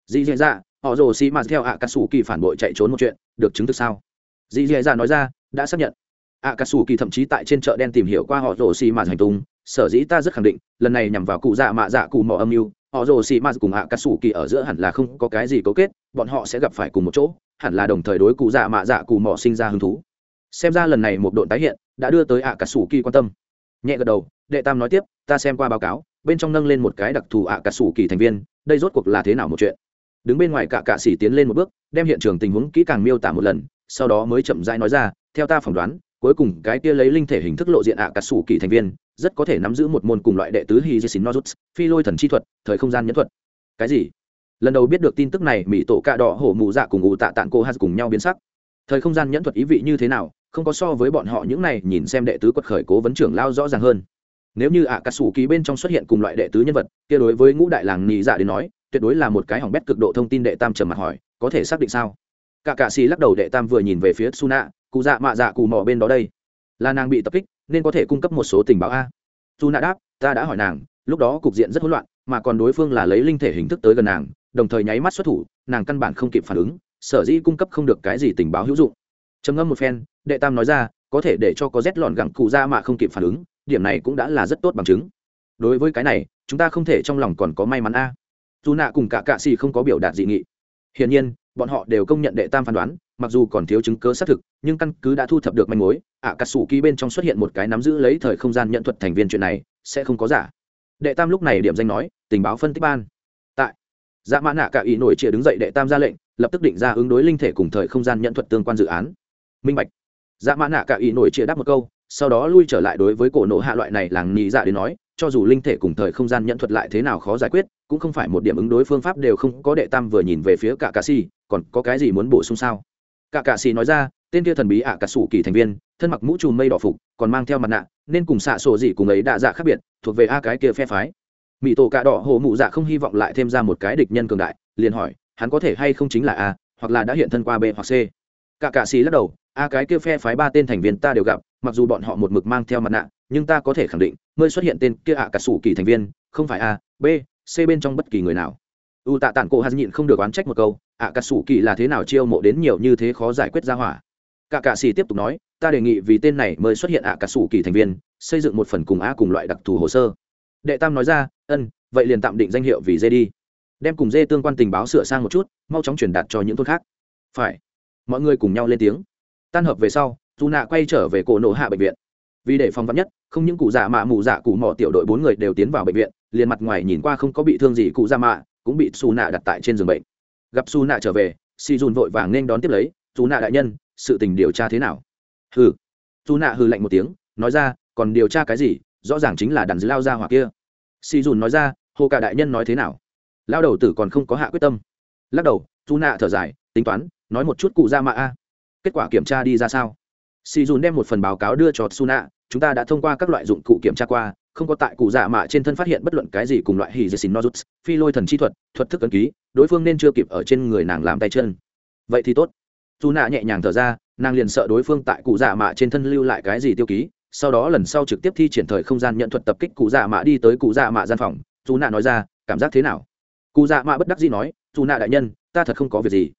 Dì dì dạ họ rồ xì mà theo ạ cà sủ kỳ phản bội chạy trốn một chuyện, được chứng thực sao? Dì dì dạ nói ra, đã xác nhận. Ạ cà sủ kỳ thậm chí tại trên chợ đen tìm hiểu qua họ rồ xì mà hành tung. Sở dĩ ta rất khẳng định, lần này nhằm vào cụ dạ mạ dạ cụ mò âm mưu, họ rồ xì mạt cùng ạ cà sủ kỳ ở giữa hẳn là không có cái gì cấu kết, bọn họ sẽ gặp phải cùng một chỗ, hẳn là đồng thời đối cụ dạ mạ dạ cụ mò sinh ra hứng thú. Xem ra lần này một đội tái hiện, đã đưa tới ạ cà sủ kỳ quan tâm. Nhẹ gật đầu, đệ tam nói tiếp, ta xem qua báo cáo, bên trong nâng lên một cái đặc thù ạ cà sủ kỳ thành viên, đây rốt cuộc là thế nào một chuyện? Đứng bên ngoài cả cạ sĩ tiến lên một bước, đem hiện trường tình huống kỹ càng miêu tả một lần, sau đó mới chậm rãi nói ra, theo ta phỏng đoán, cuối cùng cái kia lấy linh thể hình thức lộ diện ạ cà sủ kỳ thành viên, rất có thể nắm giữ một môn cùng loại đệ tứ hy jessin nozuts phi lôi thần chi thuật, thời không gian nhẫn thuật. Cái gì? Lần đầu biết được tin tức này, mỹ tổ cạ đỏ hổ mù dạ cùng ủ tạ tạng cô hát cùng nhau biến sắc. Thời không gian nhẫn thuật ý vị như thế nào, không có so với bọn họ những này, nhìn xem đệ tứ quật khởi cố vấn trưởng lao rõ ràng hơn. Nếu như ạ cà sủ kỳ bên trong xuất hiện cùng loại đệ tứ nhân vật, kia đối với ngũ đại làng nhị dạ đến nói tuyệt đối là một cái hỏng bét cực độ thông tin đệ tam trầm mặt hỏi, có thể xác định sao? Cả cạ xì lắc đầu đệ tam vừa nhìn về phía suna, cụ dạ mạ dạ cụ mò bên đó đây. Là nàng bị tập kích, nên có thể cung cấp một số tình báo a. Su nạ đáp, ta đã hỏi nàng, lúc đó cục diện rất hỗn loạn, mà còn đối phương là lấy linh thể hình thức tới gần nàng, đồng thời nháy mắt xuất thủ, nàng căn bản không kịp phản ứng, sở dĩ cung cấp không được cái gì tình báo hữu dụng. Trầm ngâm một phen, đệ tam nói ra, có thể để cho có rét lọn gẳng cụ dạ ra mà không kịp phản ứng, điểm này cũng đã là rất tốt bằng chứng. Đối với cái này, chúng ta không thể trong lòng còn có may mắn a dù nạ cùng cả cạ xì không có biểu đạt dị nghị. Hiển nhiên, bọn họ đều công nhận đệ tam phán đoán, mặc dù còn thiếu chứng cơ xác thực, nhưng căn cứ đã thu thập được manh mối, ạ cà sủ ký bên trong xuất hiện một cái nắm giữ lấy thời không gian nhận thuật thành viên chuyện này, sẽ không có giả. Đệ tam lúc này điểm danh nói, tình báo phân tích ban. Tại dạ mã nạ cả ý nổi chia đứng dậy đệ tam ra lệnh, lập tức định ra ứng đối linh thể cùng thời không gian nhận thuật tương quan dự án. Minh bạch. Dạ mã nạ cả ý nổi chia đáp một câu, sau đó lui trở lại đối với cổ nộ hạ loại này làng nhị dạ đến nói, cho dù linh thể cùng thời không gian nhận thuật lại thế nào khó giải quyết cũng không phải một điểm ứng đối phương pháp đều không có đệ tam vừa nhìn về phía cả cà xì còn có cái gì muốn bổ sung sao? Cả cà xì nói ra, tên kia thần bí ạ à cà sủ kỳ thành viên, thân mặc mũ trùm mây đỏ phục, còn mang theo mặt nạ, nên cùng xạ sổ gì cùng ấy đa dạ khác biệt, thuộc về a cái kia phe phái. Mỹ tổ cạ đỏ hồ mụ dạ không hy vọng lại thêm ra một cái địch nhân cường đại, liền hỏi, hắn có thể hay không chính là a, hoặc là đã hiện thân qua b hoặc c? Cả cạ xì lắc đầu, a cái kia phe phái ba tên thành viên ta đều gặp, mặc dù bọn họ một mực mang theo mặt nạ, nhưng ta có thể khẳng định, mới xuất hiện tên kia ạ à cà sủ kỳ thành viên, không phải a, b c bên trong bất kỳ người nào. U tạ tản cổ hạt nhịn không được oán trách một câu, ạ cà sủ kỳ là thế nào chiêu mộ đến nhiều như thế khó giải quyết ra hỏa? Cả cà xì tiếp tục nói, ta đề nghị vì tên này mới xuất hiện ạ cà sủ kỳ thành viên, xây dựng một phần cùng a cùng loại đặc thù hồ sơ. Đệ tam nói ra, ân, vậy liền tạm định danh hiệu vì dê đi. Đem cùng dê tương quan tình báo sửa sang một chút, mau chóng truyền đạt cho những thôn khác. Phải. Mọi người cùng nhau lên tiếng. Tan hợp về sau dù nạ quay trở về cổ nổ hạ bệnh viện. Vì để phòng vắn nhất, không những cụ dạ mạ mù dạ cụ mỏ tiểu đội bốn người đều tiến vào bệnh viện liền mặt ngoài nhìn qua không có bị thương gì cụ già mạ, cũng bị xù nạ đặt tại trên giường bệnh. Gặp xù nạ trở về si dùn vội vàng nên đón tiếp lấy xù nạ đại nhân, sự tình điều tra thế nào? Hừ. Xù nạ hừ lạnh một tiếng, nói ra, còn điều tra cái gì? Rõ ràng chính là đàn dưới lao ra hoặc kia. Si dùn nói ra, hồ cả đại nhân nói thế nào? Lao đầu tử còn không có hạ quyết tâm. Lắc đầu xù nạ thở dài, tính toán, nói một chút cụ ra mạ a. Kết quả kiểm tra đi ra sao? Si dùn đem một phần báo cáo đưa cho suna chúng ta đã thông qua các loại dụng cụ kiểm tra qua không có tại cụ dạ mạ trên thân phát hiện bất luận cái gì cùng loại hỉ dê xin nozuts, phi lôi thần chi thuật thuật thức ấn ký, đối phương nên chưa kịp ở trên người nàng làm tay chân. Vậy thì tốt. Dù nạ nhẹ nhàng thở ra, nàng liền sợ đối phương tại cụ dạ mạ trên thân lưu lại cái gì tiêu ký, sau đó lần sau trực tiếp thi triển thời không gian nhận thuật tập kích cụ dạ mạ đi tới cụ dạ mạ gian phòng. Dù nạ nói ra, cảm giác thế nào? Cụ dạ mạ bất đắc dĩ nói, dù nạ đại nhân, ta thật không có việc gì.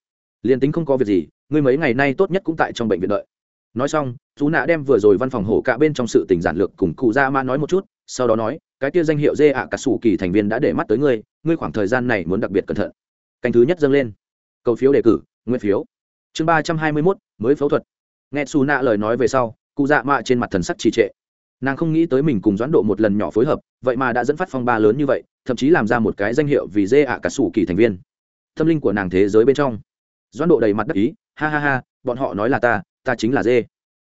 Liền tính không có việc gì, ngươi mấy ngày nay tốt nhất cũng tại trong bệnh viện đợi. Nói xong chú nạ đem vừa rồi văn phòng hổ cả bên trong sự tình giản lược cùng cụ dạ mạ nói một chút sau đó nói, cái kia danh hiệu dê ạ à cả sủ kỳ thành viên đã để mắt tới ngươi ngươi khoảng thời gian này muốn đặc biệt cẩn thận. Canh thứ nhất dâng lên. Cầu phiếu đề cử nguyên phiếu. Chương ba trăm hai mươi mốt, mới phẫu thuật. Nghe xù nạ lời nói về sau, cụ dạ mạ trên mặt thần sắc trì trệ. Nàng không nghĩ tới mình cùng doãn độ một lần nhỏ phối hợp, vậy mà đã dẫn phát phong ba lớn như vậy, thậm chí làm ra một cái danh hiệu vì dê ạ à cả sủ kỳ thành viên. Tâm linh của nàng thế giới bên trong. Doãn độ đầy mặt đắc ý, ha ha ha, bọn họ nói là ta ta chính là dê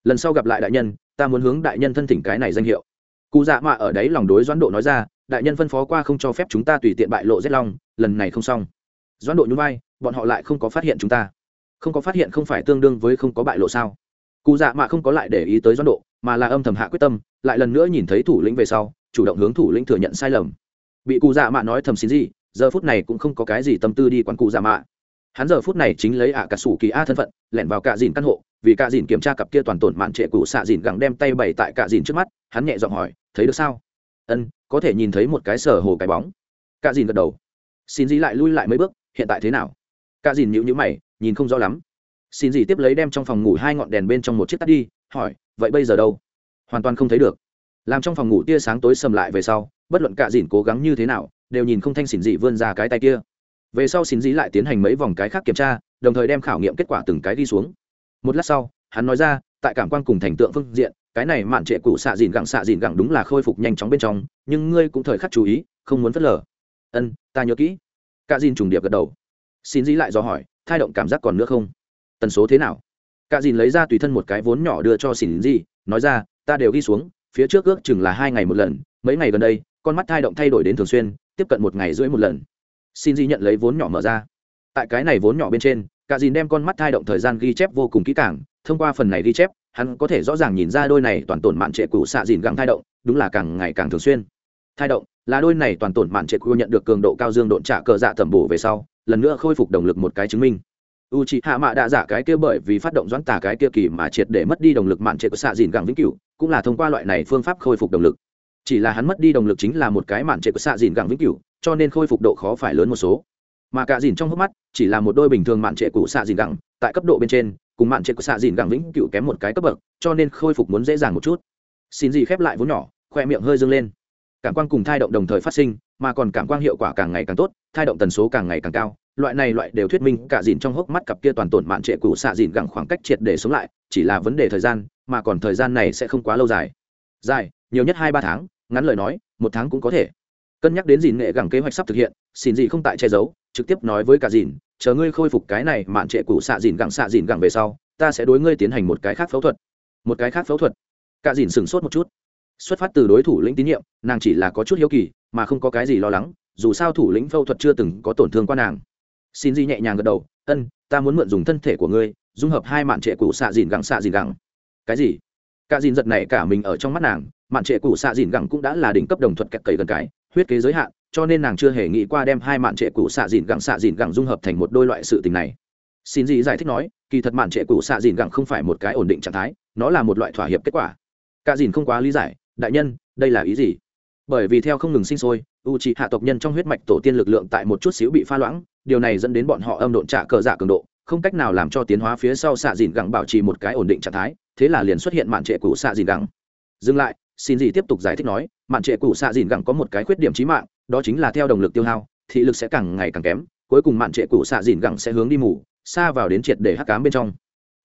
lần sau gặp lại đại nhân, ta muốn hướng đại nhân thân thỉnh cái này danh hiệu cụ dạ mạ ở đấy lòng đối doãn độ nói ra, đại nhân phân phó qua không cho phép chúng ta tùy tiện bại lộ rét long, lần này không xong. Doãn độ nhún vai, bọn họ lại không có phát hiện chúng ta. Không có phát hiện không phải tương đương với không có bại lộ sao? Cụ dạ mạ không có lại để ý tới doãn độ, mà là âm thầm hạ quyết tâm, lại lần nữa nhìn thấy thủ lĩnh về sau, chủ động hướng thủ lĩnh thừa nhận sai lầm. Bị cụ dạ mạ nói thầm xin gì, giờ phút này cũng không có cái gì tâm tư đi quán cụ dạ mạ. Hắn giờ phút này chính lấy ạ cả sủ kỳ a thân phận, lẻn vào cả dìn căn hộ, vì cả dìn kiểm tra cặp kia toàn tổn mạn trệ cụ xạ dìn gẳng đem tay bày tại cả dìn trước mắt, hắn nhẹ giọng hỏi thấy được sao? Ân, có thể nhìn thấy một cái sở hồ cái bóng. Cả dìn gật đầu. Xin dĩ lại lui lại mấy bước, hiện tại thế nào? Cả dìn nhịu nhữ mày, nhìn không rõ lắm. Xin dĩ tiếp lấy đem trong phòng ngủ hai ngọn đèn bên trong một chiếc tắt đi, hỏi, vậy bây giờ đâu? Hoàn toàn không thấy được. Làm trong phòng ngủ tia sáng tối sầm lại về sau, bất luận cả dìn cố gắng như thế nào, đều nhìn không thanh xỉn dì vươn ra cái tay kia. Về sau xin dĩ lại tiến hành mấy vòng cái khác kiểm tra, đồng thời đem khảo nghiệm kết quả từng cái đi xuống. Một lát sau, hắn nói ra tại cảm quan cùng thành tượng phương diện, cái này mạn trệ cụ xạ dìn gẳng xạ dìn gẳng đúng là khôi phục nhanh chóng bên trong, nhưng ngươi cũng thời khắc chú ý, không muốn phớt lờ. Ân, ta nhớ kỹ. Cả dìn trùng điệp gật đầu. Xin dĩ lại do hỏi thai động cảm giác còn nữa không? Tần số thế nào? Cả dìn lấy ra tùy thân một cái vốn nhỏ đưa cho xin dĩ, nói ra, ta đều ghi xuống, phía trước ước chừng là hai ngày một lần, mấy ngày gần đây, con mắt thai động thay đổi đến thường xuyên, tiếp cận một ngày rưỡi một lần. Xin di nhận lấy vốn nhỏ mở ra. Tại cái này vốn nhỏ bên trên, cả dìn đem con mắt thai động thời gian ghi chép vô cùng kỹ càng thông qua phần này ghi chép, hắn có thể rõ ràng nhìn ra đôi này toàn tổn mạn trệ cũ xạ dìn găng thai động, đúng là càng ngày càng thường xuyên. Thai động là đôi này toàn tổn mạn trệ cũ nhận được cường độ cao dương độn trả cờ dạ tẩm bổ về sau, lần nữa khôi phục động lực một cái chứng minh. U c h ị hạ mạ đã giả cái kia bởi vì phát động doãn tả cái kia kỳ mà triệt để mất đi động lực mạn trệ của xạ dìn găng vĩnh cửu, cũng là thông qua loại này phương pháp khôi phục động lực. Chỉ là hắn mất đi động lực chính là một cái mạn trệ của xạ dìn găng vĩnh cửu, cho nên khôi phục độ khó phải lớn một số. Mà cả dìn trong hốc mắt chỉ là một đôi bình thường mạn trệ của xạ dìn găng tại cấp độ bên trên cùng mạn trệ của xạ dìn gẳng vĩnh cựu kém một cái cấp bậc, cho nên khôi phục muốn dễ dàng một chút. Xin gì khép lại vốn nhỏ, khoe miệng hơi dâng lên. Cảm quang cùng thai động đồng thời phát sinh, mà còn cảm quang hiệu quả càng ngày càng tốt, thai động tần số càng ngày càng cao. Loại này loại đều thuyết minh cả dìn trong hốc mắt cặp kia toàn tổn mạn trệ cũ xạ dìn gẳng khoảng cách triệt để sống lại, chỉ là vấn đề thời gian, mà còn thời gian này sẽ không quá lâu dài. Dài, nhiều nhất hai ba tháng, ngắn lời nói, một tháng cũng có thể. Cân nhắc đến dìn nghệ gẳng kế hoạch sắp thực hiện, xin gì không tại che giấu, trực tiếp nói với cả dìn chờ ngươi khôi phục cái này mạn trệ cũ xạ dìn gẳng xạ dìn gẳng về sau, ta sẽ đối ngươi tiến hành một cái khác phẫu thuật. Một cái khác phẫu thuật. Cả dìn sửng sốt một chút. Xuất phát từ đối thủ lĩnh tín nhiệm, nàng chỉ là có chút hiếu kỳ, mà không có cái gì lo lắng, dù sao thủ lĩnh phẫu thuật chưa từng có tổn thương qua nàng. Xin di nhẹ nhàng gật đầu, ân, ta muốn mượn dùng thân thể của ngươi, dung hợp hai mạn trệ cũ xạ dìn gẳng xạ dìn gẳng. Cái gì? Cả dìn giật này cả mình ở trong mắt nàng, mạn trệ cũ xạ dìn gẳng cũng đã là đỉnh cấp đồng thuật kẹt cầy gần cái, huyết kế giới hạn cho nên nàng chưa hề nghĩ qua đem hai mạn trệ cũ xạ dìn gẳng xạ dìn gẳng dung hợp thành một đôi loại sự tình này. Xin gì giải thích nói, kỳ thật mạn trệ cũ xạ dìn gẳng không phải một cái ổn định trạng thái, nó là một loại thỏa hiệp kết quả. Cả dìn không quá lý giải, đại nhân, đây là ý gì? Bởi vì theo không ngừng sinh sôi u trị hạ tộc nhân trong huyết mạch tổ tiên lực lượng tại một chút xíu bị pha loãng, điều này dẫn đến bọn họ âm độn trả cờ giả cường độ, không cách nào làm cho tiến hóa phía sau xạ dìn gẳng bảo trì một cái ổn định trạng thái, thế là liền xuất hiện mạn trệ cũ xạ dìn gẳng. Dừng lại, xin gì tiếp tục giải thích nói mạn trệ cũ xạ dìn gẳng có một cái khuyết điểm trí mạng, đó chính là theo động lực tiêu hao, thị lực sẽ càng ngày càng kém, cuối cùng mạn trệ cũ xạ dìn gẳng sẽ hướng đi mù, xa vào đến triệt để hắc cám bên trong.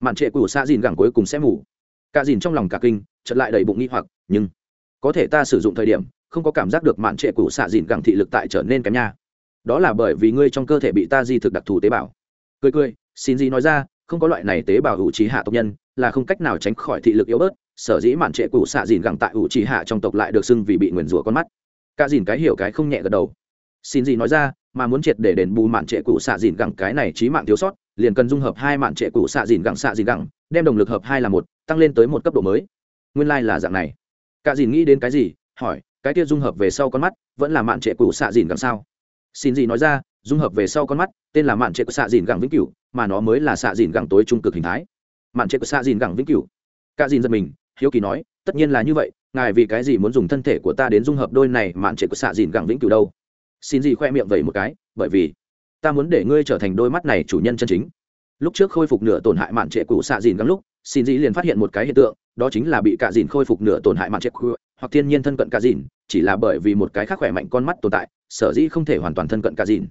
Mạn trệ cũ xạ dìn gẳng cuối cùng sẽ mù. Cả dìn trong lòng cả kinh chật lại đầy bụng nghi hoặc, nhưng có thể ta sử dụng thời điểm, không có cảm giác được mạn trệ cũ xạ dìn gẳng thị lực tại trở nên kém nha. Đó là bởi vì ngươi trong cơ thể bị ta di thực đặc thù tế bào. Cười cười, xin gì nói ra, không có loại này tế bào hữu trí hạ tộc nhân, là không cách nào tránh khỏi thị lực yếu bớt sở dĩ mạn trệ cụ xạ dìn gẳng tại ủ trì hạ trong tộc lại được xưng vì bị nguyền rủa con mắt. Cả dìn cái hiểu cái không nhẹ gật đầu. Xin gì nói ra, mà muốn triệt để đền bù mạn trệ cụ xạ dìn gẳng cái này trí mạng thiếu sót, liền cần dung hợp hai mạn trệ cụ xạ dìn gẳng xạ dìn gẳng, đem đồng lực hợp hai là một, tăng lên tới một cấp độ mới. Nguyên lai、like、là dạng này. Cả dìn nghĩ đến cái gì, hỏi, cái kia dung hợp về sau con mắt, vẫn là mạn trệ cụ xạ dìn gẳng sao? Xin gì nói ra, dung hợp về sau con mắt, tên là mạn trệ cụ xạ dìn gẳng vĩnh cửu, mà nó mới là xạ dìn gẳng tối trung cực hình thái. Mạn trệ cụ xạ dìn gẳng vĩnh cửu. Cả dìn giật mình hiếu kỳ nói, tất nhiên là như vậy, ngài vì cái gì muốn dùng thân thể của ta đến dung hợp đôi này mạn trệ của xạ dìn gẳng vĩnh cửu đâu? Xin gì khoe miệng vậy một cái, bởi vì ta muốn để ngươi trở thành đôi mắt này chủ nhân chân chính. Lúc trước khôi phục nửa tổn hại mạn trệ của xạ dìn gắng lúc, xin dĩ liền phát hiện một cái hiện tượng, đó chính là bị cả dìn khôi phục nửa tổn hại mạn trệ cụ hoặc thiên nhiên thân cận cả dìn, chỉ là bởi vì một cái khác khỏe mạnh con mắt tồn tại, sở dĩ không thể hoàn toàn thân cận cả dìn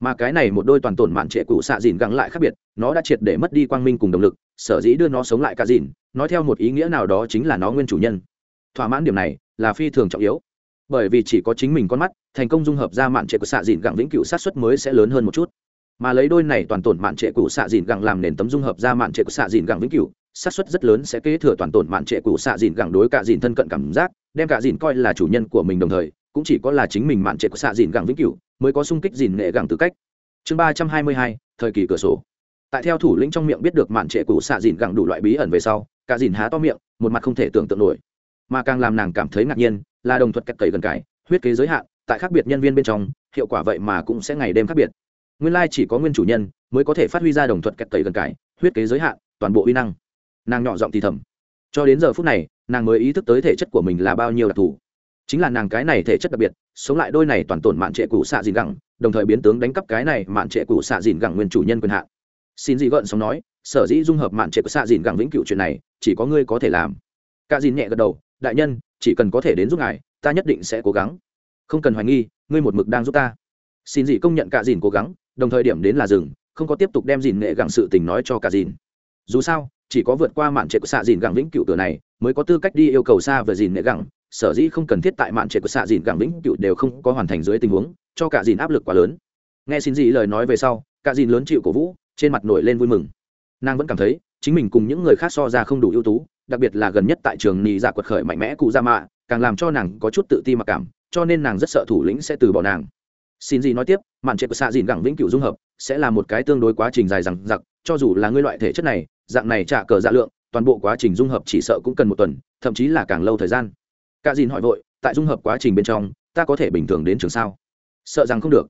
mà cái này một đôi toàn tổn mạn trệ cụ xạ dìn gắng lại khác biệt, nó đã triệt để mất đi quang minh cùng động lực, sở dĩ đưa nó sống lại cả dìn, nói theo một ý nghĩa nào đó chính là nó nguyên chủ nhân. Thỏa mãn điểm này là phi thường trọng yếu, bởi vì chỉ có chính mình con mắt, thành công dung hợp ra mạn trệ của xạ dìn gặng vĩnh cửu sát xuất mới sẽ lớn hơn một chút. Mà lấy đôi này toàn tổn mạn trệ cụ xạ dìn gặng làm nền tấm dung hợp ra mạn trệ của xạ dìn gặng vĩnh cửu, sát suất rất lớn sẽ kế thừa toàn tổn mạn trệ cụ xạ dìn gặng đối cả dìn thân cận cảm giác, đem cả dìn coi là chủ nhân của mình đồng thời, cũng chỉ có là chính mình mạn trệ của xạ dìn gẳng vĩnh cửu mới có sung kích dìn nghệ gẳng tư cách. Chương ba trăm hai mươi hai, thời kỳ cửa sổ. Tại theo thủ lĩnh trong miệng biết được mạn trệ cũ xạ dìn gẳng đủ loại bí ẩn về sau, cả dìn há to miệng, một mặt không thể tưởng tượng nổi. Mà càng làm nàng cảm thấy ngạc nhiên, là đồng thuật cách cậy gần cái huyết kế giới hạn, tại khác biệt nhân viên bên trong, hiệu quả vậy mà cũng sẽ ngày đêm khác biệt. Nguyên lai chỉ có nguyên chủ nhân mới có thể phát huy ra đồng thuật cách cậy gần cái huyết kế giới hạn, toàn bộ uy năng. Nàng nhỏ giọng thì thầm. Cho đến giờ phút này, nàng mới ý thức tới thể chất của mình là bao nhiêu đặc thù. Chính là nàng cái này thể chất đặc biệt sống lại đôi này toàn tổn mạn trệ cũ xạ dìn gẳng, đồng thời biến tướng đánh cắp cái này mạn trệ cũ xạ dìn gẳng nguyên chủ nhân quyền hạn. Xin dị gợn sống nói, sở dĩ dung hợp mạn trệ cũ xạ dìn gẳng vĩnh cựu chuyện này, chỉ có ngươi có thể làm. Cả dìn nhẹ gật đầu, đại nhân, chỉ cần có thể đến giúp ngài, ta nhất định sẽ cố gắng. Không cần hoài nghi, ngươi một mực đang giúp ta. Xin dị công nhận cả dìn cố gắng, đồng thời điểm đến là rừng không có tiếp tục đem dìn nghệ gẳng sự tình nói cho cả dìn. Dù sao, chỉ có vượt qua mạn trệ của xạ dìn gẳng vĩnh cựu cửa này, mới có tư cách đi yêu cầu xa về dìn nghệ gẳng sở dĩ không cần thiết tại mạn trệ của xạ dìn gẳng vĩnh cựu đều không có hoàn thành dưới tình huống cho cả dìn áp lực quá lớn. Nghe xin dị lời nói về sau cả dìn lớn chịu cổ vũ trên mặt nổi lên vui mừng. Nàng vẫn cảm thấy chính mình cùng những người khác so ra không đủ ưu tú đặc biệt là gần nhất tại trường nị giả quật khởi mạnh mẽ cụ ra mạ càng làm cho nàng có chút tự ti mặc cảm cho nên nàng rất sợ thủ lĩnh sẽ từ bỏ nàng. Xin gì nói tiếp màn trệ của xạ dìn gẳng vĩnh cửu dung hợp sẽ là một cái tương đối quá trình dài rằng giặc, cho dù là ngươi loại thể chất này dạng này trả cờ dạ lượng toàn bộ quá trình dung hợp chỉ sợ cũng cần một tuần thậm chí là càng lâu thời gian cả dìn hỏi vội, tại dung hợp quá trình bên trong, ta có thể bình thường đến trường sao? Sợ rằng không được.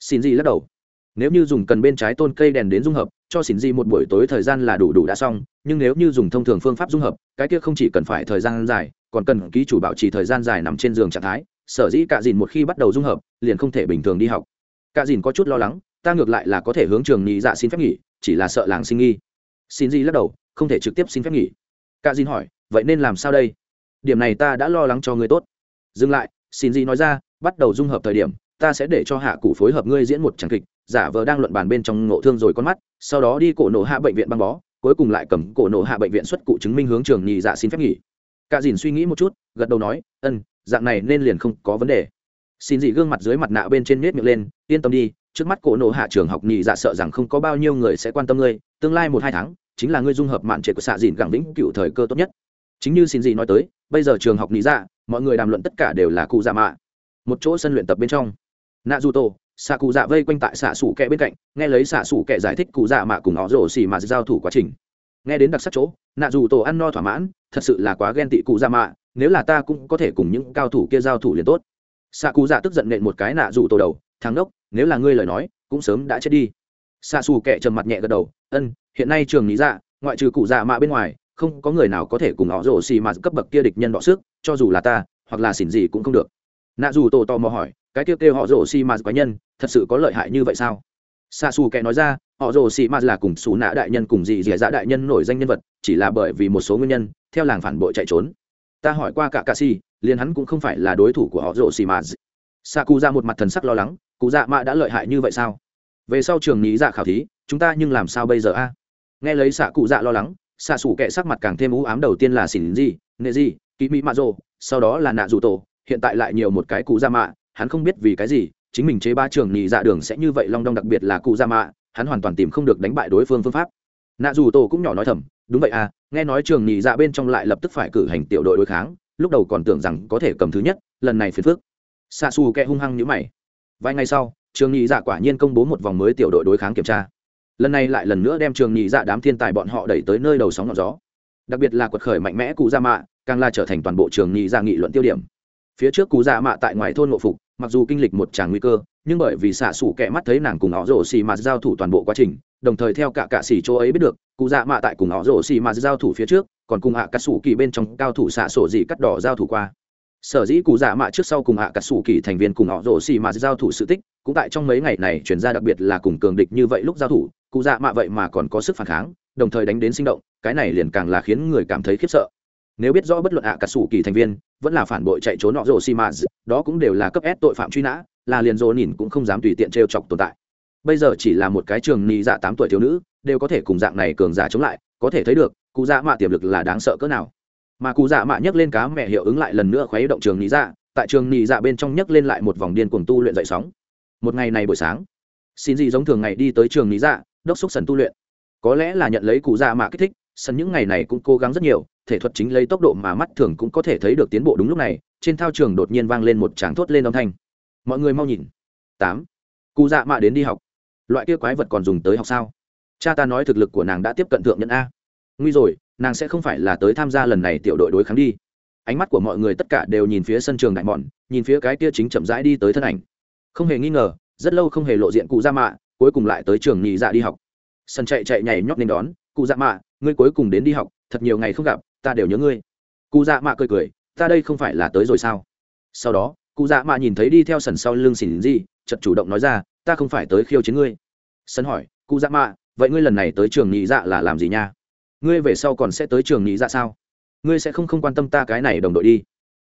Xin gì lắc đầu. Nếu như dùng cần bên trái tôn cây đèn đến dung hợp, cho xin gì một buổi tối thời gian là đủ đủ đã xong, nhưng nếu như dùng thông thường phương pháp dung hợp, cái kia không chỉ cần phải thời gian dài, còn cần ký chủ bảo trì thời gian dài nằm trên giường trạng thái, sở dĩ cả dìn một khi bắt đầu dung hợp, liền không thể bình thường đi học. Cả dìn có chút lo lắng, ta ngược lại là có thể hướng trường nghỉ dạ xin phép nghỉ, chỉ là sợ làng sinh nghi. Xin gì lắc đầu, không thể trực tiếp xin phép nghỉ. Cả dìn hỏi, vậy nên làm sao đây? Điểm này ta đã lo lắng cho ngươi tốt. Dừng lại, xin gì nói ra, bắt đầu dung hợp thời điểm, ta sẽ để cho hạ cụ phối hợp ngươi diễn một tràng kịch, giả vờ đang luận bàn bên trong ngộ thương rồi con mắt, sau đó đi cổ nổ hạ bệnh viện băng bó, cuối cùng lại cầm cổ nổ hạ bệnh viện xuất cụ chứng minh hướng trường nhị dạ xin phép nghỉ. Cả dìn suy nghĩ một chút, gật đầu nói ân dạng này nên liền không có vấn đề. Xin dị gương mặt dưới mặt nạ bên trên nết miệng lên, yên tâm đi, trước mắt cổ nổ hạ trường học nhị dạ sợ rằng không có bao nhiêu người sẽ quan tâm ngươi, tương lai một hai tháng, chính là ngươi dung hợp mạn trệ của xạ dìn gẳng lĩnh cựu thời cơ tốt nhất chính như xin gì nói tới, bây giờ trường học nhị dạ mọi người đàm luận tất cả đều là cụ dạ mạ. Một chỗ sân luyện tập bên trong nạ Dù tô xạ cụ dạ vây quanh tại xạ sủ kẹ bên cạnh, nghe lấy xạ sủ kẹ giải thích cụ dạ mạ cùng họ rổ xì mà giao thủ quá trình. Nghe đến đặc sắc chỗ nạ dù tổ ăn no thỏa mãn, thật sự là quá ghen tị cụ dạ mạ, nếu là ta cũng có thể cùng những cao thủ kia giao thủ liền tốt. Xạ cụ dạ tức giận nện một cái nạ dù tổ đầu, thằng đốc nếu là ngươi lời nói, cũng sớm đã chết đi. Xạ xù kệ trầm mặt nhẹ gật đầu, ân, hiện nay trường lý dạ ngoại trừ cụ dạ mạ bên ngoài không có người nào có thể cùng họ rổ xì mà cấp bậc kia địch nhân đọ sức, cho dù là ta, hoặc là xỉn gì cũng không được. Nạ dù tổ tò mò hỏi, cái kia kêu họ rổ xì mà quái nhân, thật sự có lợi hại như vậy sao? Xa xù kệ nói ra, họ rồ xì ma là cùng xù nạ đại nhân cùng dì dì dạ đại nhân nổi danh nhân vật, chỉ là bởi vì một số nguyên nhân, theo làng phản bội chạy trốn. Ta hỏi qua cả ca si liền hắn cũng không phải là đối thủ của họ rồ xì ma Sa cụ ra dạ một mặt thần sắc lo lắng, cụ dạ mạ đã lợi hại như vậy sao? Về sau trường nghĩ dạ khảo thí, chúng ta nhưng làm sao bây giờ a? Nghe lấy xạ cụ dạ lo lắng xạ xủ kệ sắc mặt càng thêm u ám đầu tiên là xỉn gì nệ gì kỳ mỹ mạ rồ, sau đó là nạ dù tổ, hiện tại lại nhiều một cái cụ da mạ, hắn không biết vì cái gì, chính mình chế ba trường nhị dạ đường sẽ như vậy long đong đặc biệt là cụ da mạ, hắn hoàn toàn tìm không được đánh bại đối phương phương pháp. Nạ dù tổ cũng nhỏ nói thầm, đúng vậy à nghe nói trường nhị dạ bên trong lại lập tức phải cử hành tiểu đội đối kháng, lúc đầu còn tưởng rằng có thể cầm thứ nhất, lần này phiền phước xạ xù kẹ hung hăng như mày. Vài ngày sau, trường nhị dạ quả nhiên công bố một vòng mới tiểu đội đối kháng kiểm tra lần này lại lần nữa đem trường nhị dạ đám thiên tài bọn họ đẩy tới nơi đầu sóng ngọn gió. Đặc biệt là quật khởi mạnh mẽ cụ gia dạ mạ, càng là trở thành toàn bộ trường nhị dạ nghị luận tiêu điểm. Phía trước cụ gia dạ mạ tại ngoài thôn ngộ phục, mặc dù kinh lịch một tràng nguy cơ, nhưng bởi vì xạ xủ kẹ mắt thấy nàng cùng họ rổ xì mà giao thủ toàn bộ quá trình, đồng thời theo cả cạ xỉ chỗ ấy biết được cụ dạ mạ tại cùng họ rổ xì mà giao thủ phía trước, còn cùng hạ cà sủ kỳ bên trong cao thủ xạ sổ dị cắt đỏ giao thủ qua. Sở dĩ cụ dạ mạ trước sau cùng hạ cà sủ kỳ thành viên cùng họ rổ xì mà giao thủ sự tích, cũng tại trong mấy ngày này chuyển ra đặc biệt là cùng cường địch như vậy lúc giao thủ cụ dạ mạ vậy mà còn có sức phản kháng, đồng thời đánh đến sinh động, cái này liền càng là khiến người cảm thấy khiếp sợ. Nếu biết rõ bất luận hạ cà sủ kỳ thành viên, vẫn là phản bội chạy trốn họ rồ xi mà đó cũng đều là cấp ép tội phạm truy nã, là liền rồ nhìn cũng không dám tùy tiện t chọc tồn tại. Bây giờ chỉ là một cái trường nhị dạ tám tuổi thiếu nữ, đều có thể cùng dạng này cường giả chống lại, có thể thấy được, cụ dạ mạ tiềm lực là đáng sợ cỡ nào. Mà cụ dạ mạ nhấc lên cá mẹ hiệu ứng lại lần nữa khuấy động trường nhị dạ tại trường nhị dạ bên trong nhấc lên lại một vòng điên cuồng tu luyện dậy sóng. Một ngày này buổi sáng, xin gì giống thường ngày đi tới trường lý dạ đốc xúc sần tu luyện. Có lẽ là nhận lấy cụ già mạ kích thích sân những ngày này cũng cố gắng rất nhiều, thể thuật chính lấy tốc độ mà mắt thường cũng có thể thấy được tiến bộ đúng lúc này, trên thao trường đột nhiên vang lên một tràng thốt lên âm thanh. Mọi người mau nhìn. Tám. Cụ dạ mạ đến đi học. Loại kia quái vật còn dùng tới học sao? Cha ta nói thực lực của nàng đã tiếp cận thượng nhận a. Nguy rồi, nàng sẽ không phải là tới tham gia lần này tiểu đội đối kháng đi. Ánh mắt của mọi người tất cả đều nhìn phía sân trường đại mòn, nhìn phía cái kia chính chậm rãi đi tới thân ảnh. Không hề nghi ngờ, rất lâu không hề lộ diện cụ dạ mạ cuối cùng lại tới trường nhị dạ đi học. Sân chạy chạy nhảy nhót lên đón, cụ dạ mạ, ngươi cuối cùng đến đi học, thật nhiều ngày không gặp, ta đều nhớ ngươi. Cụ dạ mạ cười cười, ta đây không phải là tới rồi sao? Sau đó, cụ dạ mạ nhìn thấy đi theo sần sau lưng xỉn gì chật chủ động nói ra, ta không phải tới khiêu chiến ngươi. Sân hỏi, cụ dạ mạ, vậy ngươi lần này tới trường nhị dạ là làm gì nha? Ngươi về sau còn sẽ tới trường nhị dạ sao? Ngươi sẽ không không quan tâm ta cái này đồng đội đi.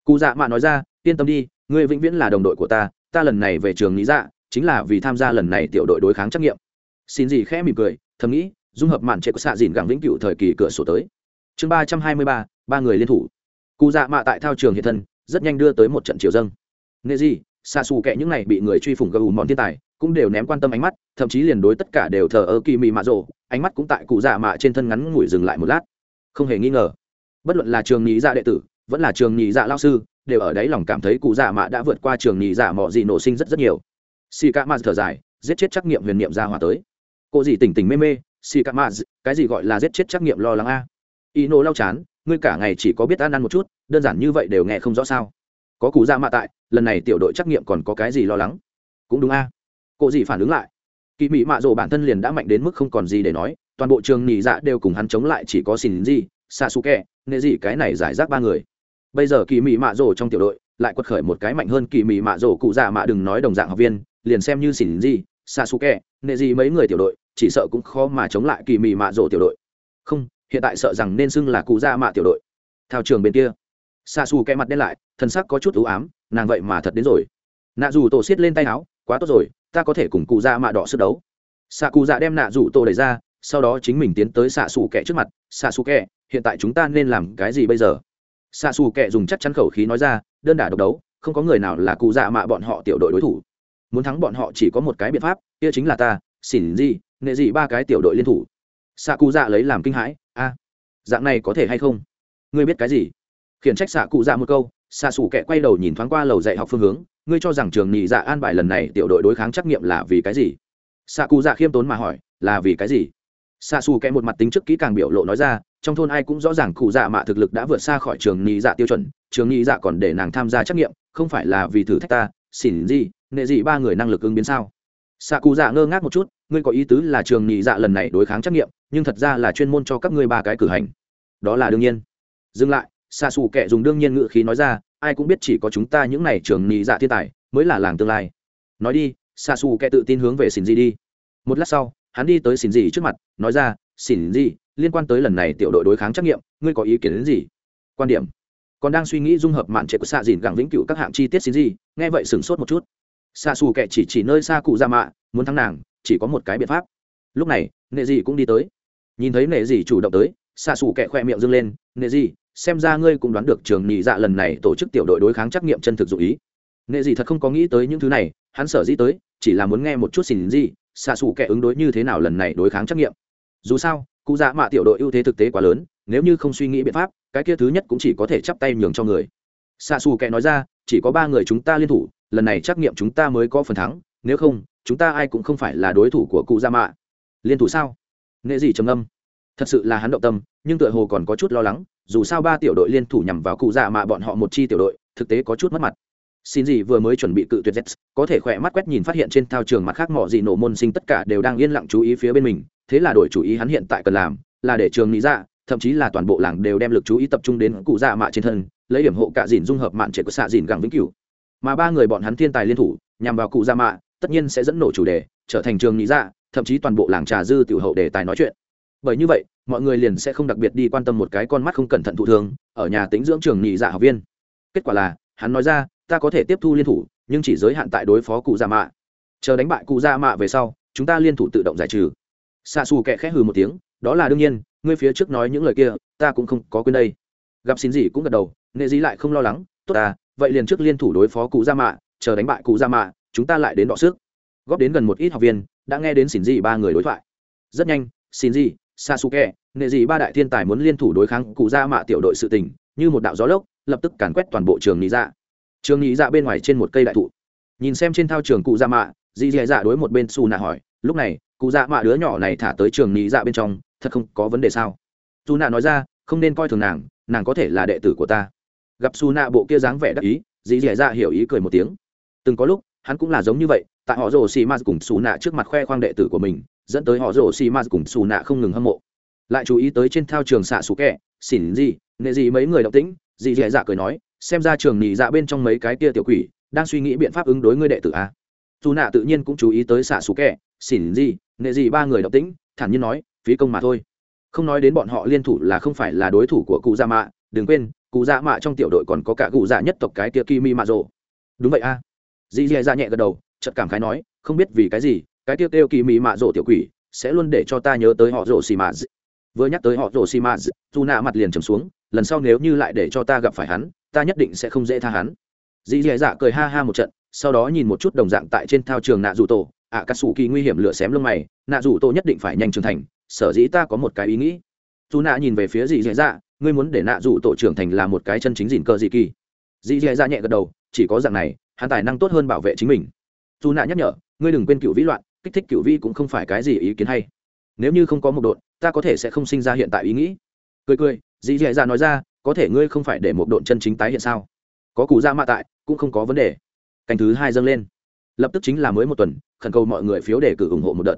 Cụ dạ mạ nói ra, yên tâm đi, ngươi vĩnh viễn là đồng đội của ta ta lần này về trường nhị dạ chính là vì tham gia lần này tiểu đội đối kháng trắc nghiệm. Xin gì khẽ mỉm cười, thầm nghĩ, dung hợp mạn trệ của xạ dìn gẳng vĩnh cựu thời kỳ cửa sổ tới. Chương ba trăm hai mươi ba ba người liên thủ. Cụ dạ mạ tại thao trường hiện thân, rất nhanh đưa tới một trận chiều dâng. Nghệ gì xa xù kệ những này bị người truy phủng gờ ủ mòn thiên tài, cũng đều ném quan tâm ánh mắt, thậm chí liền đối tất cả đều thờ ơ kỳ mị mạ rộ ánh mắt cũng tại cụ dạ mạ trên thân ngắn ngủi dừng lại một lát. Không hề nghi ngờ, bất luận là trường nhị dạ đệ tử, vẫn là trường nhị dạ lao sư, đều ở đấy lòng cảm thấy cụ dạ mạ đã vượt qua trường nhị dạ mọi gì nổ sinh rất rất nhiều xì ca mạ thở dài, giết chết trắc nghiệm huyền niệm ra hòa tới. Cô gì tỉnh tỉnh mê mê xì ca mạ cái gì gọi là giết chết trắc nghiệm lo lắng a? Y nô lau chán, ngươi cả ngày chỉ có biết ăn ăn một chút, đơn giản như vậy đều nghe không rõ sao. Có cụ ra dạ mạ tại, lần này tiểu đội trắc nghiệm còn có cái gì lo lắng? Cũng đúng a. Cô gì phản ứng lại? Kỳ mỹ mạ rồ bản thân liền đã mạnh đến mức không còn gì để nói, toàn bộ trường nỉ dạ đều cùng hắn chống lại chỉ có xin gì xa xù kẹ nệ gì cái này giải rác ba người. Bây giờ kỳ mỹ mạ rồ trong tiểu đội lại quật khởi một cái mạnh hơn kỳ mị mạ rổ cụ dạ mạ đừng nói đồng dạng học viên, liền xem như xỉn gì xa su kẹ nệ gì mấy người tiểu đội, chỉ sợ cũng khó mà chống lại kỳ mị mạ rổ tiểu đội. Không, hiện tại sợ rằng nên xưng là cụ dạ mạ tiểu đội. Theo trường bên kia xa su kẹ mặt đen lại thân sắc có chút ưu ám, nàng vậy mà thật đến rồi. Nạ dù tổ xiết lên tay áo, quá tốt rồi, ta có thể cùng cụ dạ mạ đỏ sức đấu. Xạ cụ dạ đem nạ dù tổ đẩy ra, sau đó chính mình tiến tới xạ xù kẹ trước mặt. Xạ xù kẹ hiện tại chúng ta nên làm cái gì bây giờ? Xạ xù kệ dùng chắc chắn khẩu khí nói ra, đơn đả độc đấu, không có người nào là cụ dạ mạ bọn họ tiểu đội đối thủ. Muốn thắng bọn họ chỉ có một cái biện pháp, kia chính là ta xỉn gì nệ gì ba cái tiểu đội liên thủ. Xạ cụ dạ lấy làm kinh hãi, a, dạng này có thể hay không? Ngươi biết cái gì? Khiển trách xạ cụ dạ một câu, xạ xù kệ quay đầu nhìn thoáng qua lầu dạy học phương hướng, ngươi cho rằng trường nhị dạ an bài lần này tiểu đội đối kháng trắc nghiệm là vì cái gì? Xạ cụ dạ khiêm tốn mà hỏi, là vì cái gì? Xa xù kẽ một mặt tính trước kỹ càng biểu lộ nói ra, trong thôn ai cũng rõ ràng cụ dạ mạ thực lực đã vượt xa khỏi trường nhị dạ tiêu chuẩn, trường nhị dạ còn để nàng tham gia trắc nghiệm, không phải là vì thử thách ta, xỉn gì, nệ gì ba người năng lực ứng biến sao? Xạ cụ dạ ngơ ngác một chút, ngươi có ý tứ là trường nhị dạ lần này đối kháng trắc nghiệm, nhưng thật ra là chuyên môn cho các ngươi ba cái cử hành. Đó là đương nhiên. Dừng lại xạ xù kệ dùng đương nhiên ngự khí nói ra, ai cũng biết chỉ có chúng ta những n à y trường nhị dạ thiên tài, mới là làng tương lai. Nói đi xạ xù kệ tự tin hướng về xỉn gì đi. Một lát sau hắn đi tới xin gì trước mặt, nói ra, xin gì, liên quan tới lần này tiểu đội đối kháng trắc nghiệm ngươi có ý kiến đến gì? Quan điểm. Còn đang suy nghĩ dung hợp mạn trệ của xạ dìn gẳng vĩnh cửu các hạng chi tiết xin gì, nghe vậy sửng sốt một chút. Xạ xù kệ chỉ chỉ nơi xa cụ ra mạ, muốn thắng nàng, chỉ có một cái biện pháp. Lúc này, nệ dị cũng đi tới. Nhìn thấy nệ dị chủ động tới xạ xù kệ khoe miệng dâng lên, nệ dị xem ra ngươi cũng đoán được trường nhị dạ lần này tổ chức tiểu đội đối kháng trắc nghiệm chân thực dụ ý. Nệ Dị thật không có nghĩ tới những thứ này, hắn sở dĩ tới, chỉ là muốn nghe một chút xin gì xạ xù kẻ ứng đối như thế nào lần này đối kháng trắc nghiệm? Dù sao, cụ dạ mạ tiểu đội ưu thế thực tế quá lớn, nếu như không suy nghĩ biện pháp, cái kia thứ nhất cũng chỉ có thể chắp tay nhường cho người. Xạ xù kẻ nói ra, chỉ có ba người chúng ta liên thủ, lần này trắc nghiệm chúng ta mới có phần thắng, nếu không, chúng ta ai cũng không phải là đối thủ của cụ dạ mạ. Liên thủ sao? Nghệ gì trầm âm thật sự là hắn động tâm, nhưng tựa hồ còn có chút lo lắng, dù sao ba tiểu đội liên thủ nhằm vào cụ dạ mạ bọn họ một chi tiểu đội, thực tế có chút mất mặt xin gì vừa mới chuẩn bị cự tuyệt z có thể khỏe mắt quét nhìn phát hiện trên thao trường mặt khác mỏ gì nổ môn sinh tất cả đều đang yên lặng chú ý phía bên mình, thế là đổi chủ ý hắn hiện tại cần làm là để trường nghĩ ra dạ, thậm chí là toàn bộ làng đều đem lực chú ý tập trung đến cụ dạ mạ trên thân, lấy điểm hộ cả dìn dung hợp mạn trệ của xạ dìn gẳng vĩnh cửu. Mà ba người bọn hắn thiên tài liên thủ, nhằm vào cụ dạ mạ, tất nhiên sẽ dẫn nổ chủ đề, trở thành trường nghĩ ra dạ, thậm chí toàn bộ làng trà dư tiểu hậu đề tài nói chuyện. Bởi như vậy, mọi người liền sẽ không đặc biệt đi quan tâm một cái con mắt không cẩn thận thụ thường ở nhà tính dưỡng trường nhị dạ học viên. Kết quả là, hắn nói ra ta có thể tiếp thu liên thủ, nhưng chỉ giới hạn tại đối phó cụ già mạ. Chờ đánh bại cụ già mạ về sau, chúng ta liên thủ tự động giải trừ. Xa xù kẹ khẽ hừ một tiếng, đó là đương nhiên, ngươi phía trước nói những lời kia, ta cũng không có quên đây. Gặp xin gì cũng gật đầu, nệ dí lại không lo lắng, tốt ta, vậy liền trước liên thủ đối phó cụ gia mạ, chờ đánh bại cụ gia mạ, chúng ta lại đến đọ sức. Góp đến gần một ít học viên, đã nghe đến xin gì ba người đối thoại. Rất nhanh, xin gì sasuke nệ dí ba đại thiên tài muốn liên thủ đối kháng cụ gia mạ tiểu đội sự tình, như một đạo gió lốc, lập tức càn quét toàn bộ trường lý ra. Dạ trường nghĩ dạ bên ngoài trên một cây đại thụ. Nhìn xem trên thao trường cụ Dạ mạ dì dì dạ đối một bên xù nạ hỏi, lúc này, cụ dạ mạ đứa nhỏ này thả tới trường nghĩ dạ bên trong, thật không có vấn đề sao? Dù nạ nói ra, không nên coi thường nàng nàng có thể là đệ tử của ta. Gặp Xù nạ bộ kia dáng vẻ đắc ý dì dì dạ hiểu ý cười một tiếng. Từng có lúc, hắn cũng là giống như vậy, tại họ rồ xì ma cùng xù nạ trước mặt khoe khoang đệ tử của mình, dẫn tới họ rồ xì ma cùng xù nạ không ngừng hâm mộ. Lại chú ý tới trên thao trường xạ xù kẹ xỉn gì nệ gì mấy người động tĩnh dì dì dạ cười nói xem ra trường nhị dạ bên trong mấy cái kia tiểu quỷ đang suy nghĩ biện pháp ứng đối ngươi đệ tử a. Dù nạ tự nhiên cũng chú ý tới xạ xù kẹ, xỉn gì, nệ gì ba người động tĩnh thản nhiên nói, phí công mà thôi. Không nói đến bọn họ liên thủ là không phải là đối thủ của cụ dạ mạ, đừng quên, cụ dạ mạ trong tiểu đội còn có cả cụ dạ nhất tộc cái kia kimi mạ rộ. Đúng vậy a. Dì dì dạ nhẹ gật đầu chật cảm khái nói, không biết vì cái gì, cái kia tiêu kỳ mỹ mạ rộ tiểu quỷ sẽ luôn để cho ta nhớ tới họ rộ xì mạ vừa nhắc tới họ rồ xì mạ dù nạ mặt liền trầm xuống, lần sau nếu như lại để cho ta gặp phải hắn, ta nhất định sẽ không dễ tha hắn. Dì dì dạ cười ha ha một trận, sau đó nhìn một chút đồng dạng tại trên thao trường nạ dù tổ ạ cà sủ kỳ nguy hiểm lửa xém lông mày nạ dù tổ nhất định phải nhanh trưởng thành, sở dĩ ta có một cái ý nghĩ. Dù nạ nhìn về phía dì dì dạ ngươi muốn để nạ dù tổ trưởng thành là một cái chân chính dìn cơ dị kỳ. Dì dì dạ nhẹ gật đầu, chỉ có dạng này, hắn tài năng tốt hơn bảo vệ chính mình. Dù nạ nhắc nhở, ngươi đừng quên cựu vĩ loạn, kích thích cựu vĩ cũng không phải cái gì ý kiến hay. Nếu như không có một đội ta có thể sẽ không sinh ra hiện tại ý nghĩ. Cười cười, dì dì dạ nói ra, có thể ngươi không phải để một độn chân chính tái hiện sao? Có cụ ra dạ mạ tại, cũng không có vấn đề. Canh thứ hai dâng lên. Lập tức chính là mới một tuần, khẩn cầu mọi người phiếu để cử ủng hộ một đợt.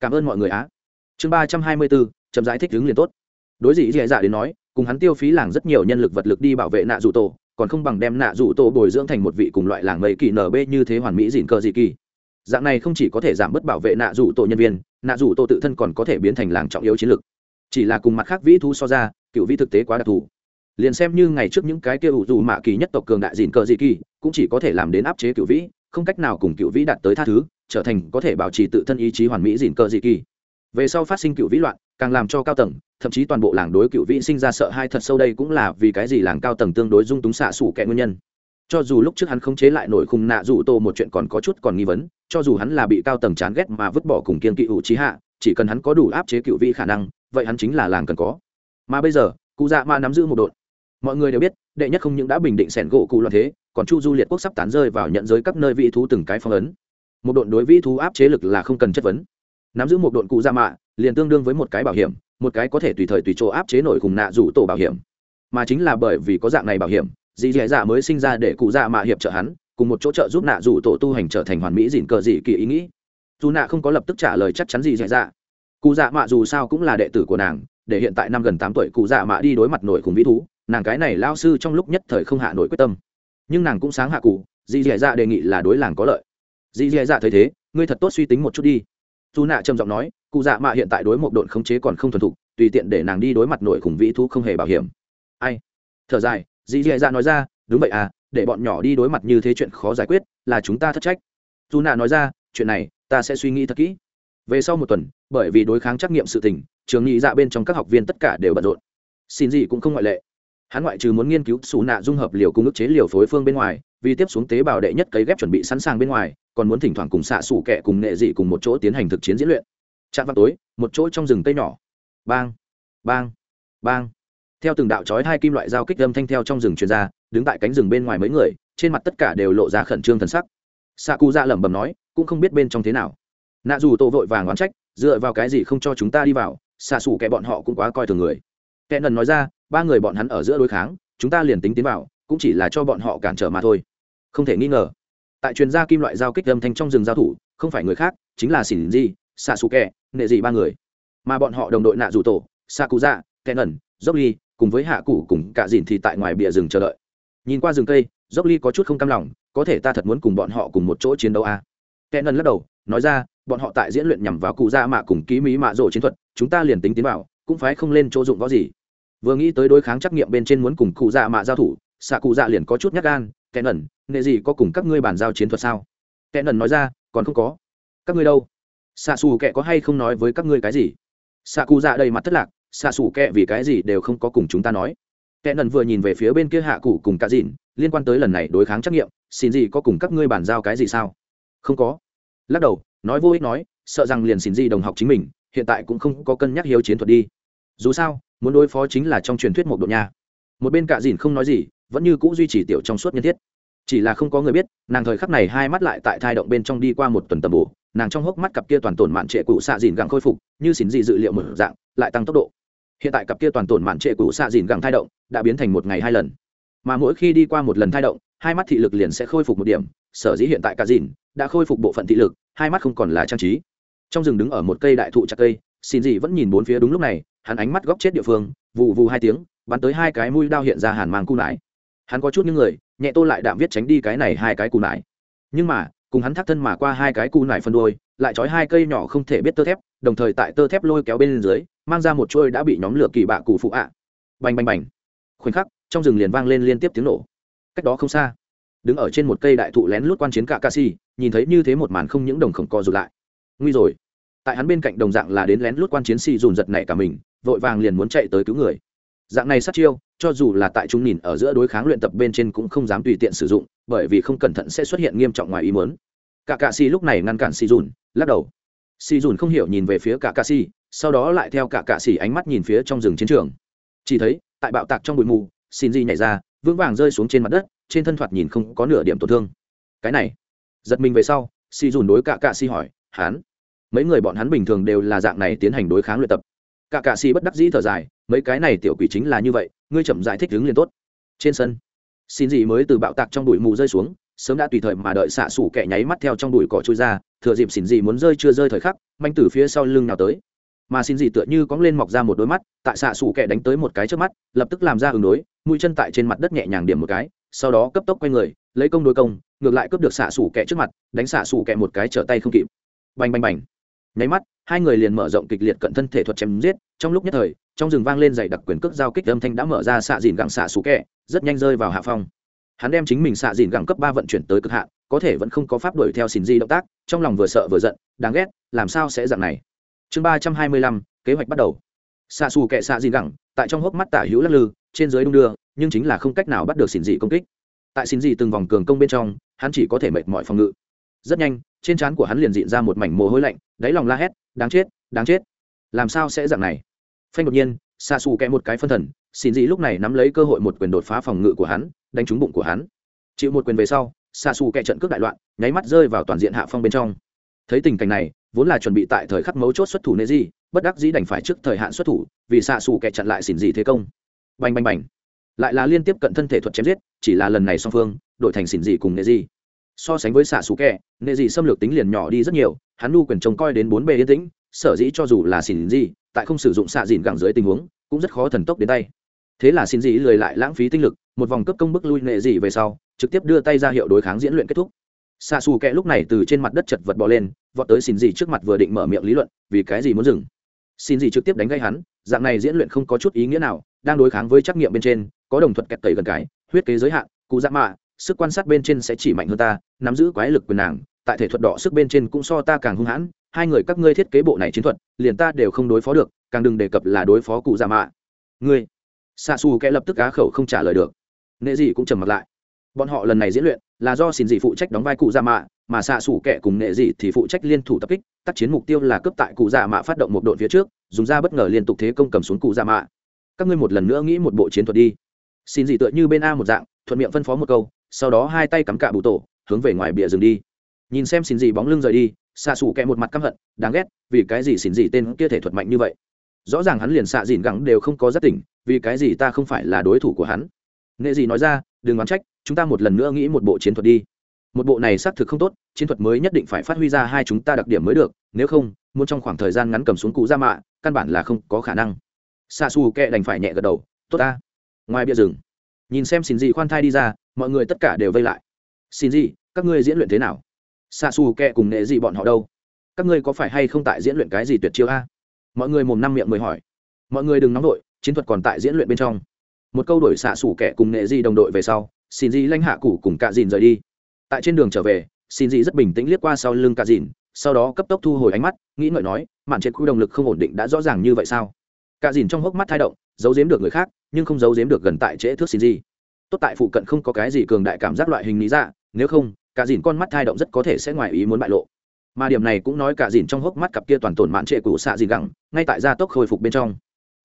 Cảm ơn mọi người á. Chương ba trăm hai mươi bốn, chậm giải thích đứng liền tốt. Đối dị dì dạ đến nói, cùng hắn tiêu phí làng rất nhiều nhân lực vật lực đi bảo vệ nạ dù tổ, còn không bằng đem nạ dù tổ bồi dưỡng thành một vị cùng loại làng mây kỳ nb như thế hoàn mỹ dịn cờ dị kỳ dạng này không chỉ có thể giảm bớt bảo vệ nạ rủ tổ nhân viên, nạ rủ tổ tự thân còn có thể biến thành làng trọng yếu chiến lược. Chỉ là cùng mặt khác vĩ thu so ra, cựu vĩ thực tế quá đặc thù. Liền xem như ngày trước những cái kia ủ dù mạ kỳ nhất tộc cường đại dìn cờ dị kỳ, cũng chỉ có thể làm đến áp chế cựu vĩ, không cách nào cùng cựu vĩ đạt tới tha thứ, trở thành có thể bảo trì tự thân ý chí hoàn mỹ dìn cờ dị kỳ. Về sau phát sinh cựu vĩ loạn, càng làm cho cao tầng, thậm chí toàn bộ làng đối cựu vĩ sinh ra sợ hai thật sâu đây cũng là vì cái gì làng cao tầng tương đối dung túng xạ xủ kẻ nguyên nhân cho dù lúc trước hắn không chế lại nổi khung nạ dù tô một chuyện còn có chút còn nghi vấn, cho dù hắn là bị cao tầng chán ghét mà vứt bỏ cùng kiên kỵ ủ trí hạ, chỉ cần hắn có đủ áp chế cựu vị khả năng, vậy hắn chính là làng cần có. Mà bây giờ, cụ dạ ma nắm giữ một đội. Mọi người đều biết, đệ nhất không những đã bình định sẻn gỗ cụ loạn thế, còn chu du liệt quốc sắp tán rơi vào nhận giới các nơi vị thú từng cái phong ấn. Một đội đối vĩ thú áp chế lực là không cần chất vấn. Nắm giữ một đội cụ dạ mạ liền tương đương với một cái bảo hiểm, một cái có thể tùy thời tùy chỗ áp chế nổi cùng nạ rủ tổ bảo hiểm. Mà chính là bởi vì có dạng này bảo hiểm dì dì dạ mới sinh ra để cụ dạ mạ hiệp trợ hắn, cùng một chỗ trợ giúp nạ rủ tổ tu hành trở thành hoàn mỹ dịn cờ dị kỳ ý nghĩ. Dù nạ không có lập tức trả lời chắc chắn Dì dì dạ. Cụ dạ mạ dù sao cũng là đệ tử của nàng, để hiện tại năm gần tám tuổi cụ dạ mạ đi đối mặt nổi cùng vĩ thú, nàng cái này lao sư trong lúc nhất thời không hạ nổi quyết tâm. Nhưng nàng cũng sáng hạ cụ, dì dì dạ đề nghị là đối làng có lợi. Dì dì dạ thấy thế, ngươi thật tốt suy tính một chút đi. Dù nạ trầm giọng nói, cụ dạ mạ hiện tại đối một đội khống chế còn không thuần thục, tùy tiện để nàng đi đối mặt nổi khủng vĩ thú không hề bảo hiểm. Ai? Thở dài dì dì dạ nói ra, đúng vậy à để bọn nhỏ đi đối mặt như thế chuyện khó giải quyết là chúng ta thất trách. Dù nạ nói ra, chuyện này, ta sẽ suy nghĩ thật kỹ. Về sau một tuần, bởi vì đối kháng trắc nghiệm sự tình, trường nghị dạ bên trong các học viên tất cả đều bận rộn. Xin gì cũng không ngoại lệ. Hắn ngoại trừ muốn nghiên cứu xù nạ dung hợp liều cung ức chế liều phối phương bên ngoài, vì tiếp xuống tế bào đệ nhất cấy ghép chuẩn bị sẵn sàng bên ngoài, còn muốn thỉnh thoảng cùng xạ xủ kẹ cùng nệ dị cùng một chỗ tiến hành thực chiến diễn luyện. Trạm vào tối, một chỗ trong rừng tây nhỏ. Bang bang bang theo từng đạo chói hai kim loại dao kích âm thanh theo trong rừng truyền ra, đứng tại cánh rừng bên ngoài mấy người, trên mặt tất cả đều lộ ra khẩn trương thần sắc. Xạ cụ ra lẩm bẩm nói, cũng không biết bên trong thế nào. Nạ dù tô vội vàng oán trách, dựa vào cái gì không cho chúng ta đi vào xạ xù kẻ bọn họ cũng quá coi thường người. Kẻ nần nói ra, ba người bọn hắn ở giữa đối kháng, chúng ta liền tính tiến vào, cũng chỉ là cho bọn họ cản trở mà thôi. Không thể nghi ngờ. Tại chuyên gia kim loại giao kích âm thanh trong rừng giao thủ, không phải người khác, chính là xỉn di xạ xù kẻ nệ dị ba người. Mà bọn họ đồng đội nạ dù tổ xạ cụ dạ kẻ nần dốc ly cùng với hạ cụ cùng cả dìn thì tại ngoài bìa rừng chờ đợi. Nhìn qua rừng cây, dốc ly có chút không cam lòng, có thể ta thật muốn cùng bọn họ cùng một chỗ chiến đấu à. kẻ nần lắc đầu, nói ra, bọn họ tại diễn luyện nhằm vào cụ gia mạ cùng ký mỹ mạ rổ chiến thuật, chúng ta liền tính tiến vào, cũng phải không lên chỗ dụng có gì. Vừa nghĩ tới đối kháng trắc nghiệm bên trên muốn cùng cụ dạ mạ giao thủ, xạ cụ dạ liền có chút nhắc gan kẻ nần nệ gì có cùng các ngươi bàn giao chiến thuật sao? Kẻ nần nói ra, còn không có. Các ngươi đâu? Xạ xù kệ có hay không nói với các ngươi cái gì? Xạ cụ dạ đầy mặt thất lạc xạ xù kệ vì cái gì đều không có cùng chúng ta nói. Kẹ nần vừa nhìn về phía bên kia hạ cụ cùng cả dìn liên quan tới lần này đối kháng trắc nghiệm, xin gì có cùng các ngươi bàn giao cái gì sao? Không có. Lắc đầu, nói vô ích nói, sợ rằng liền xin gì đồng học chính mình, hiện tại cũng không có cân nhắc hiếu chiến thuật đi. Dù sao, muốn đối phó chính là trong truyền thuyết một độ nha. Một bên cạ dìn không nói gì, vẫn như c ũ duy trì tiểu trong suốt nhân thiết. Chỉ là không có người biết, nàng thời khắc này hai mắt lại tại thai động bên trong đi qua một tuần tầm bổ, nàng trong hốc mắt cặp kia toàn tổn mạn trệ cụ xạ dìn gặng khôi phục, như xỉn dị dự liệu một dạng, lại tăng tốc độ hiện tại cặp kia toàn tổn mạn trệ cũ xạ dìn gặng thai động đã biến thành một ngày hai lần. Mà mỗi khi đi qua một lần thai động, hai mắt thị lực liền sẽ khôi phục một điểm, sở dĩ hiện tại cả dìn đã khôi phục bộ phận thị lực, hai mắt không còn là trang trí. Trong rừng đứng ở một cây đại thụ chặt cây, xin dị vẫn nhìn bốn phía đúng lúc này, hắn ánh mắt góc chết địa phương vụ vù hai tiếng, bắn tới hai cái mũi đao hiện ra hàn mang cung nải. Hắn có chút những người, nhẹ tô lại đạm viết tránh đi cái này hai cái cù nải. Nhưng mà cùng hắn thắt thân mà qua hai cái cù nải phân đôi, lại trói hai cây nhỏ không thể biết tơ thép, đồng thời tại tơ thép lôi kéo bên dưới, mang ra một trôi đã bị nhóm lửa kỳ bạ cụ phụ ạ. Bành bành bành. Khoảnh khắc, trong rừng liền vang lên liên tiếp tiếng nổ. Cách đó không xa, đứng ở trên một cây đại thụ lén lút quan chiến cả ca si nhìn thấy như thế một màn không những đồng khổng co rụt lại. Nguy rồi. Tại hắn bên cạnh đồng dạng là đến lén lút quan chiến si dùn giật này cả mình, vội vàng liền muốn chạy tới cứu người. Dạng này sát chiêu, cho dù là tại chúng nhìn ở giữa đối kháng luyện tập bên trên cũng không dám tùy tiện sử dụng bởi vì không cẩn thận sẽ xuất hiện nghiêm trọng ngoài ý muốn. Cả cạ si lúc này ngăn cản si dùn lắc đầu. Si dùn không hiểu nhìn về phía cả cạ si, sau đó lại theo cả cạ si ánh mắt nhìn phía trong rừng chiến trường. Chỉ thấy, tại bạo tạc trong bụi mù xin di nhảy ra, vững vàng rơi xuống trên mặt đất, trên thân thoạt nhìn không có nửa điểm tổn thương. Cái này, giật mình về sau, si dùn đối cả cạ si hỏi hắn mấy người bọn hắn bình thường đều là dạng này tiến hành đối kháng luyện tập? Cả cạ si bất đắc dĩ thở dài, mấy cái này tiểu quỷ chính là như vậy, ngươi chậm giải thích đứng liền tốt. Trên sân xin gì mới từ bạo tạc trong bụi mù rơi xuống, sớm đã tùy thời mà đợi xạ xủ kẻ nháy mắt theo trong bụi cỏ trôi ra, thừa dịp xin gì muốn rơi chưa rơi thời khắc, manh từ phía sau lưng nào tới. Mà xin gì tựa như cóng lên mọc ra một đôi mắt, tại xạ xủ kẻ đánh tới một cái trước mắt, lập tức làm ra ứng đối, mũi chân tại trên mặt đất nhẹ nhàng điểm một cái, sau đó cấp tốc quay người, lấy công đối công, ngược lại cướp được xạ xủ kẻ trước mặt, đánh xạ xủ kẻ một cái trở tay không kịp. Bành bành bành. Nháy mắt, hai người liền mở rộng kịch liệt cận thân thể thuật chém giết, trong lúc nhất thời trong rừng vang lên dày đặc quyền cước giao kích, âm thanh đã mở ra xạ dìn gặng xạ xù kẹ, rất nhanh rơi vào hạ phong. Hắn đem chính mình xạ dìn gặng cấp ba vận chuyển tới cực hạn, có thể vẫn không có pháp đuổi theo xin di động tác, trong lòng vừa sợ vừa giận, đáng ghét, làm sao sẽ dạng này? Chương ba trăm hai mươi lăm, kế hoạch bắt đầu. Xạ xù kẹ xạ dìn gặng tại trong hốc mắt tả hữu lắc lư, trên dưới đung đưa, nhưng chính là không cách nào bắt được xin dị công kích. Tại xin dị từng vòng cường công bên trong, hắn chỉ có thể mệt mỏi phòng ngự. Rất nhanh, trên trán của hắn liền dịn ra một mảnh mồ hôi lạnh, đáy lòng la hét, đáng chết đáng chết, làm sao sẽ dạng này? Phanh đột nhiên xa xù kẹ một cái phân thần, xin dị lúc này nắm lấy cơ hội một quyền đột phá phòng ngự của hắn, đánh trúng bụng của hắn. Chịu một quyền về sau xa xù kẹ trận cướp đại loạn, nháy mắt rơi vào toàn diện hạ phong bên trong. Thấy tình cảnh này, vốn là chuẩn bị tại thời khắc mấu chốt xuất thủ nê di bất đắc dĩ đành phải trước thời hạn xuất thủ, vì xa xù kẹ chặn lại xỉn dị thế công. Bành bành bành. Lại là liên tiếp cận thân thể thuật chém giết, chỉ là lần này song phương, đổi thành xỉn dị cùng nê di so sánh với xạ xù kẹ nê dị xâm lược tính liền nhỏ đi rất nhiều, hắn nu quyền trông coi đến bốn bề yên tĩnh, sở dĩ cho dù là xỉn dị tại không sử dụng xạ dìn gẳng dưới tình huống, cũng rất khó thần tốc đến tay. Thế là xin dị lười lại lãng phí tinh lực, một vòng cấp công bức lui nệ dị về sau, trực tiếp đưa tay ra hiệu đối kháng diễn luyện kết thúc. Xạ xù kẹ lúc này từ trên mặt đất chật vật bò lên, vọt tới xin dị trước mặt vừa định mở miệng lý luận, vì cái gì muốn dừng? Xin dị trực tiếp đánh gây hắn, dạng này diễn luyện không có chút ý nghĩa nào, đang đối kháng với trắc nghiệm bên trên, có đồng thuật kẹt tẩy gần cái, huyết kế giới hạn, cụ dạ mạ, sức quan sát bên trên sẽ chỉ mạnh hơn ta, nắm giữ quái lực quyền nàng, tại thể thuật đỏ sức bên trên cũng so ta càng hung hãn hai người các ngươi thiết kế bộ này chiến thuật, liền ta đều không đối phó được, càng đừng đề cập là đối phó cụ già mạ. Ngươi xa xù kẽ lập tức cá khẩu không trả lời được. Nệ dị cũng trầm mặt lại. Bọn họ lần này diễn luyện là do xin dị phụ trách đóng vai cụ già mạ, mà xạ xù kẻ cùng nệ dị thì phụ trách liên thủ tập kích, tác chiến mục tiêu là cướp tại cụ già mạ phát động một đội phía trước, dùng ra bất ngờ liên tục thế công cầm xuống cụ già mạ. Các ngươi một lần nữa nghĩ một bộ chiến thuật đi. Xin dị tựa như bên a một dạng, thuận miệng phân phó một câu, sau đó hai tay cắm cả bụ tổ, hướng về ngoài bìa rừng đi. Nhìn xem xin dị bóng lưng rời đi xạ xù kẹ một mặt căm hận, đáng ghét, vì cái gì xỉn gì tên kia thể thuật mạnh như vậy? Rõ ràng hắn liền xạ dìn gẳng đều không có giác tỉnh, vì cái gì ta không phải là đối thủ của hắn? Nghệ gì nói ra, đừng đoán trách, chúng ta một lần nữa nghĩ một bộ chiến thuật đi. Một bộ này xác thực không tốt, chiến thuật mới nhất định phải phát huy ra hai chúng ta đặc điểm mới được, nếu không, muốn trong khoảng thời gian ngắn cầm xuống cụ ra mạ, căn bản là không có khả năng. Xa xù kẹ đành phải nhẹ gật đầu, tốt ta. Ngoài bia rừng, nhìn xem xin gì khoan thai đi ra, mọi người tất cả đều vây lại. Xin gì, các ngươi diễn luyện thế nào? Xa xù kẹ cùng nghệ gì bọn họ đâu? Các ngươi có phải hay không tại diễn luyện cái gì tuyệt chiêu a? Mọi người mồm năm miệng mười hỏi. Mọi người đừng nóng đội chiến thuật còn tại diễn luyện bên trong. Một câu đổi xạ xủ kẻ cùng nghệ di đồng đội về sau, xin di lanh hạ cụ cùng cạ dìn rời đi. Tại trên đường trở về, xin di rất bình tĩnh liếc qua sau lưng cạ dìn, sau đó cấp tốc thu hồi ánh mắt, nghĩ ngợi nói, mạn trên khu động lực không ổn định đã rõ ràng như vậy sao? Cạ dìn trong hốc mắt thai động, giấu giếm được người khác, nhưng không giấu giếm được gần tại trễ thước xin di. Tốt tại phụ cận không có cái gì cường đại cảm giác loại hình lý dạ nếu không Cả dìn con mắt thai động rất có thể sẽ ngoài ý muốn bại lộ. Mà điểm này cũng nói cả dìn trong hốc mắt cặp kia toàn tổn mạn trệ cũ xạ dìn gẳng, ngay tại gia tốc khôi phục bên trong.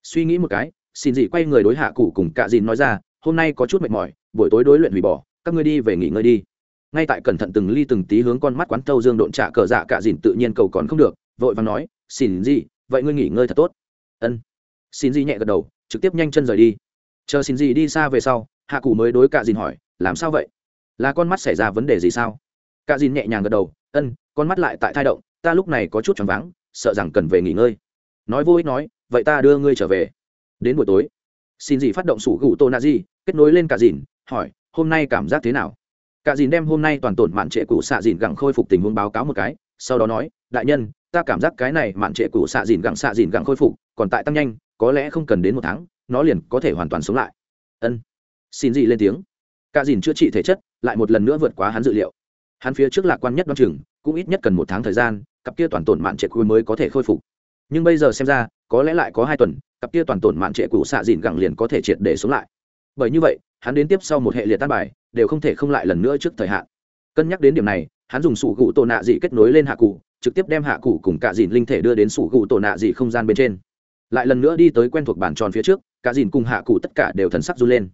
Suy nghĩ một cái, xin dị quay người đối hạ cụ cùng cả dìn nói ra, hôm nay có chút mệt mỏi, buổi tối đối luyện hủy bỏ, các ngươi đi về nghỉ ngơi đi. Ngay tại cẩn thận từng ly từng tí hướng con mắt quán tâu dương độn trả cờ dạ cả dìn tự nhiên cầu còn không được, vội và nói, xin dị vậy ngươi nghỉ ngơi thật tốt. Ân. Xin dị nhẹ gật đầu, trực tiếp nhanh chân rời đi. Chờ xin dị đi xa về sau, hạ cụ mới đối cả dìn hỏi, làm sao vậy? Là con mắt xảy ra vấn đề gì sao? Cả dìn nhẹ nhàng gật đầu, ân, con mắt lại tại thai động, ta lúc này có chút choáng váng, sợ rằng cần về nghỉ ngơi. Nói vô ích nói, vậy ta đưa ngươi trở về. Đến buổi tối, xin gì phát động sủ gù tô Na di, kết nối lên cả dìn, hỏi, hôm nay cảm giác thế nào? Cả dìn đem hôm nay toàn tổn mạn trệ cũ xạ dìn gặng khôi phục tình huống báo cáo một cái, sau đó nói, đại nhân, ta cảm giác cái này mạn trệ cũ xạ dìn gặng xạ dìn gặng khôi phục, còn tại tăng nhanh, có lẽ không cần đến một tháng, nó liền có thể hoàn toàn sống lại. Ân. Xin gì lên tiếng cả dìn chữa trị thể chất, lại một lần nữa vượt quá hắn dự liệu. Hắn phía trước lạc quan nhất đoan chừng, cũng ít nhất cần một tháng thời gian, cặp kia toàn tổn mạn trệ cuối mới có thể khôi phục. Nhưng bây giờ xem ra, có lẽ lại có hai tuần, cặp kia toàn tổn mạn trệ cũ xạ dìn gẳng liền có thể triệt để sống lại. Bởi như vậy, hắn đến tiếp sau một hệ liệt tan bài, đều không thể không lại lần nữa trước thời hạn. Cân nhắc đến điểm này, hắn dùng sủ cụ tổ nạ dị kết nối lên hạ cụ, trực tiếp đem hạ cụ cùng cả dìn linh thể đưa đến sủ cụ tổ nạ dị không gian bên trên. Lại lần nữa đi tới quen thuộc bản tròn phía trước, cả dìn cùng hạ cụ tất cả đều thần sắc run lên.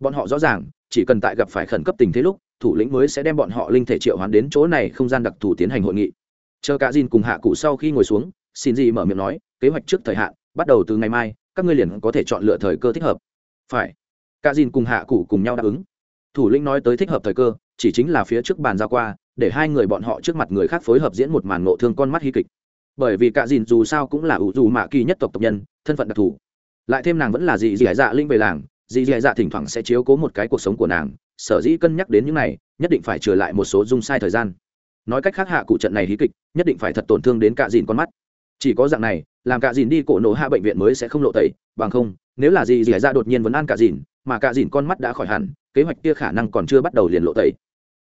Bọn họ rõ ràng chỉ cần tại gặp phải khẩn cấp tình thế lúc, thủ lĩnh mới sẽ đem bọn họ linh thể triệu hoán đến chỗ này không gian đặc thù tiến hành hội nghị. Chờ cả dìn cùng hạ cụ sau khi ngồi xuống, xin gì mở miệng nói, kế hoạch trước thời hạn, bắt đầu từ ngày mai, các ngươi liền có thể chọn lựa thời cơ thích hợp. Phải. Cả dìn cùng hạ cụ cùng nhau đáp ứng. Thủ lĩnh nói tới thích hợp thời cơ, chỉ chính là phía trước bàn giao qua, để hai người bọn họ trước mặt người khác phối hợp diễn một màn ngộ thương con mắt hy kịch. Bởi vì cả dìn dù sao cũng là ủ dù mạ kỳ nhất tộc tộc nhân, thân phận đặc thù. Lại thêm nàng vẫn là dị dị dạ linh về làng Dì dị dạ thỉnh thoảng sẽ chiếu cố một cái cuộc sống của nàng, sở dĩ cân nhắc đến những này, nhất định phải trừ lại một số dung sai thời gian. Nói cách khác hạ cụ trận này hí kịch, nhất định phải thật tổn thương đến cả dìn con mắt. Chỉ có dạng này, làm cả dìn đi cổ nổ hạ bệnh viện mới sẽ không lộ tẩy, bằng không, nếu là Dì dì Dạ đột nhiên vấn an cả dìn, mà cả dìn con mắt đã khỏi hẳn, kế hoạch kia khả năng còn chưa bắt đầu liền lộ tẩy.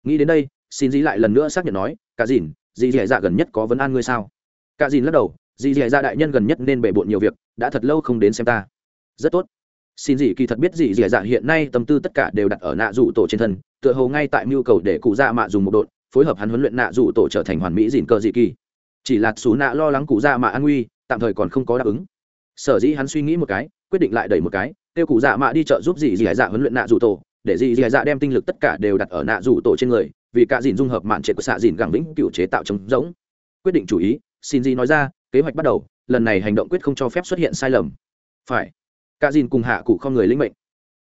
Nghĩ đến đây, xin dì lại lần nữa xác nhận nói cả dìn, dì dì dạ gần nhất có vấn an ngươi sao? Cả dìn lắc đầu, dì dì dạ đại nhân gần nhất nên bề bộn nhiều việc, đã thật lâu không đến xem ta. Rất tốt xin dị kỳ thật biết dị dị à, dạ hiện nay tâm tư tất cả đều đặt ở nạ dụ tổ trên thân, tựa hồ ngay tại mưu cầu để cụ dạ mạ dùng một đột phối hợp hắn huấn luyện nạ dụ tổ trở thành hoàn mỹ dịn cơ dị kỳ. Chỉ là xù nạ lo lắng cụ dạ mạ an nguy, tạm thời còn không có đáp ứng. Sở dĩ hắn suy nghĩ một cái, quyết định lại đẩy một cái, kêu cụ dạ mạ đi chợ giúp dị dị à, dạ huấn luyện nạ dụ tổ, để dị dị à, dạ đem tinh lực tất cả đều đặt ở nạ dụ tổ trên người, vì cả dịn dung hợp mạn trệ của xạ dịn gẳng vĩnh cựu chế tạo trống rỗng. Quyết định chủ ý, xin dị nói ra, kế hoạch bắt đầu, lần này hành động quyết không cho phép xuất hiện sai lầm. Phải cả dìn cùng hạ cụ không người linh mệnh.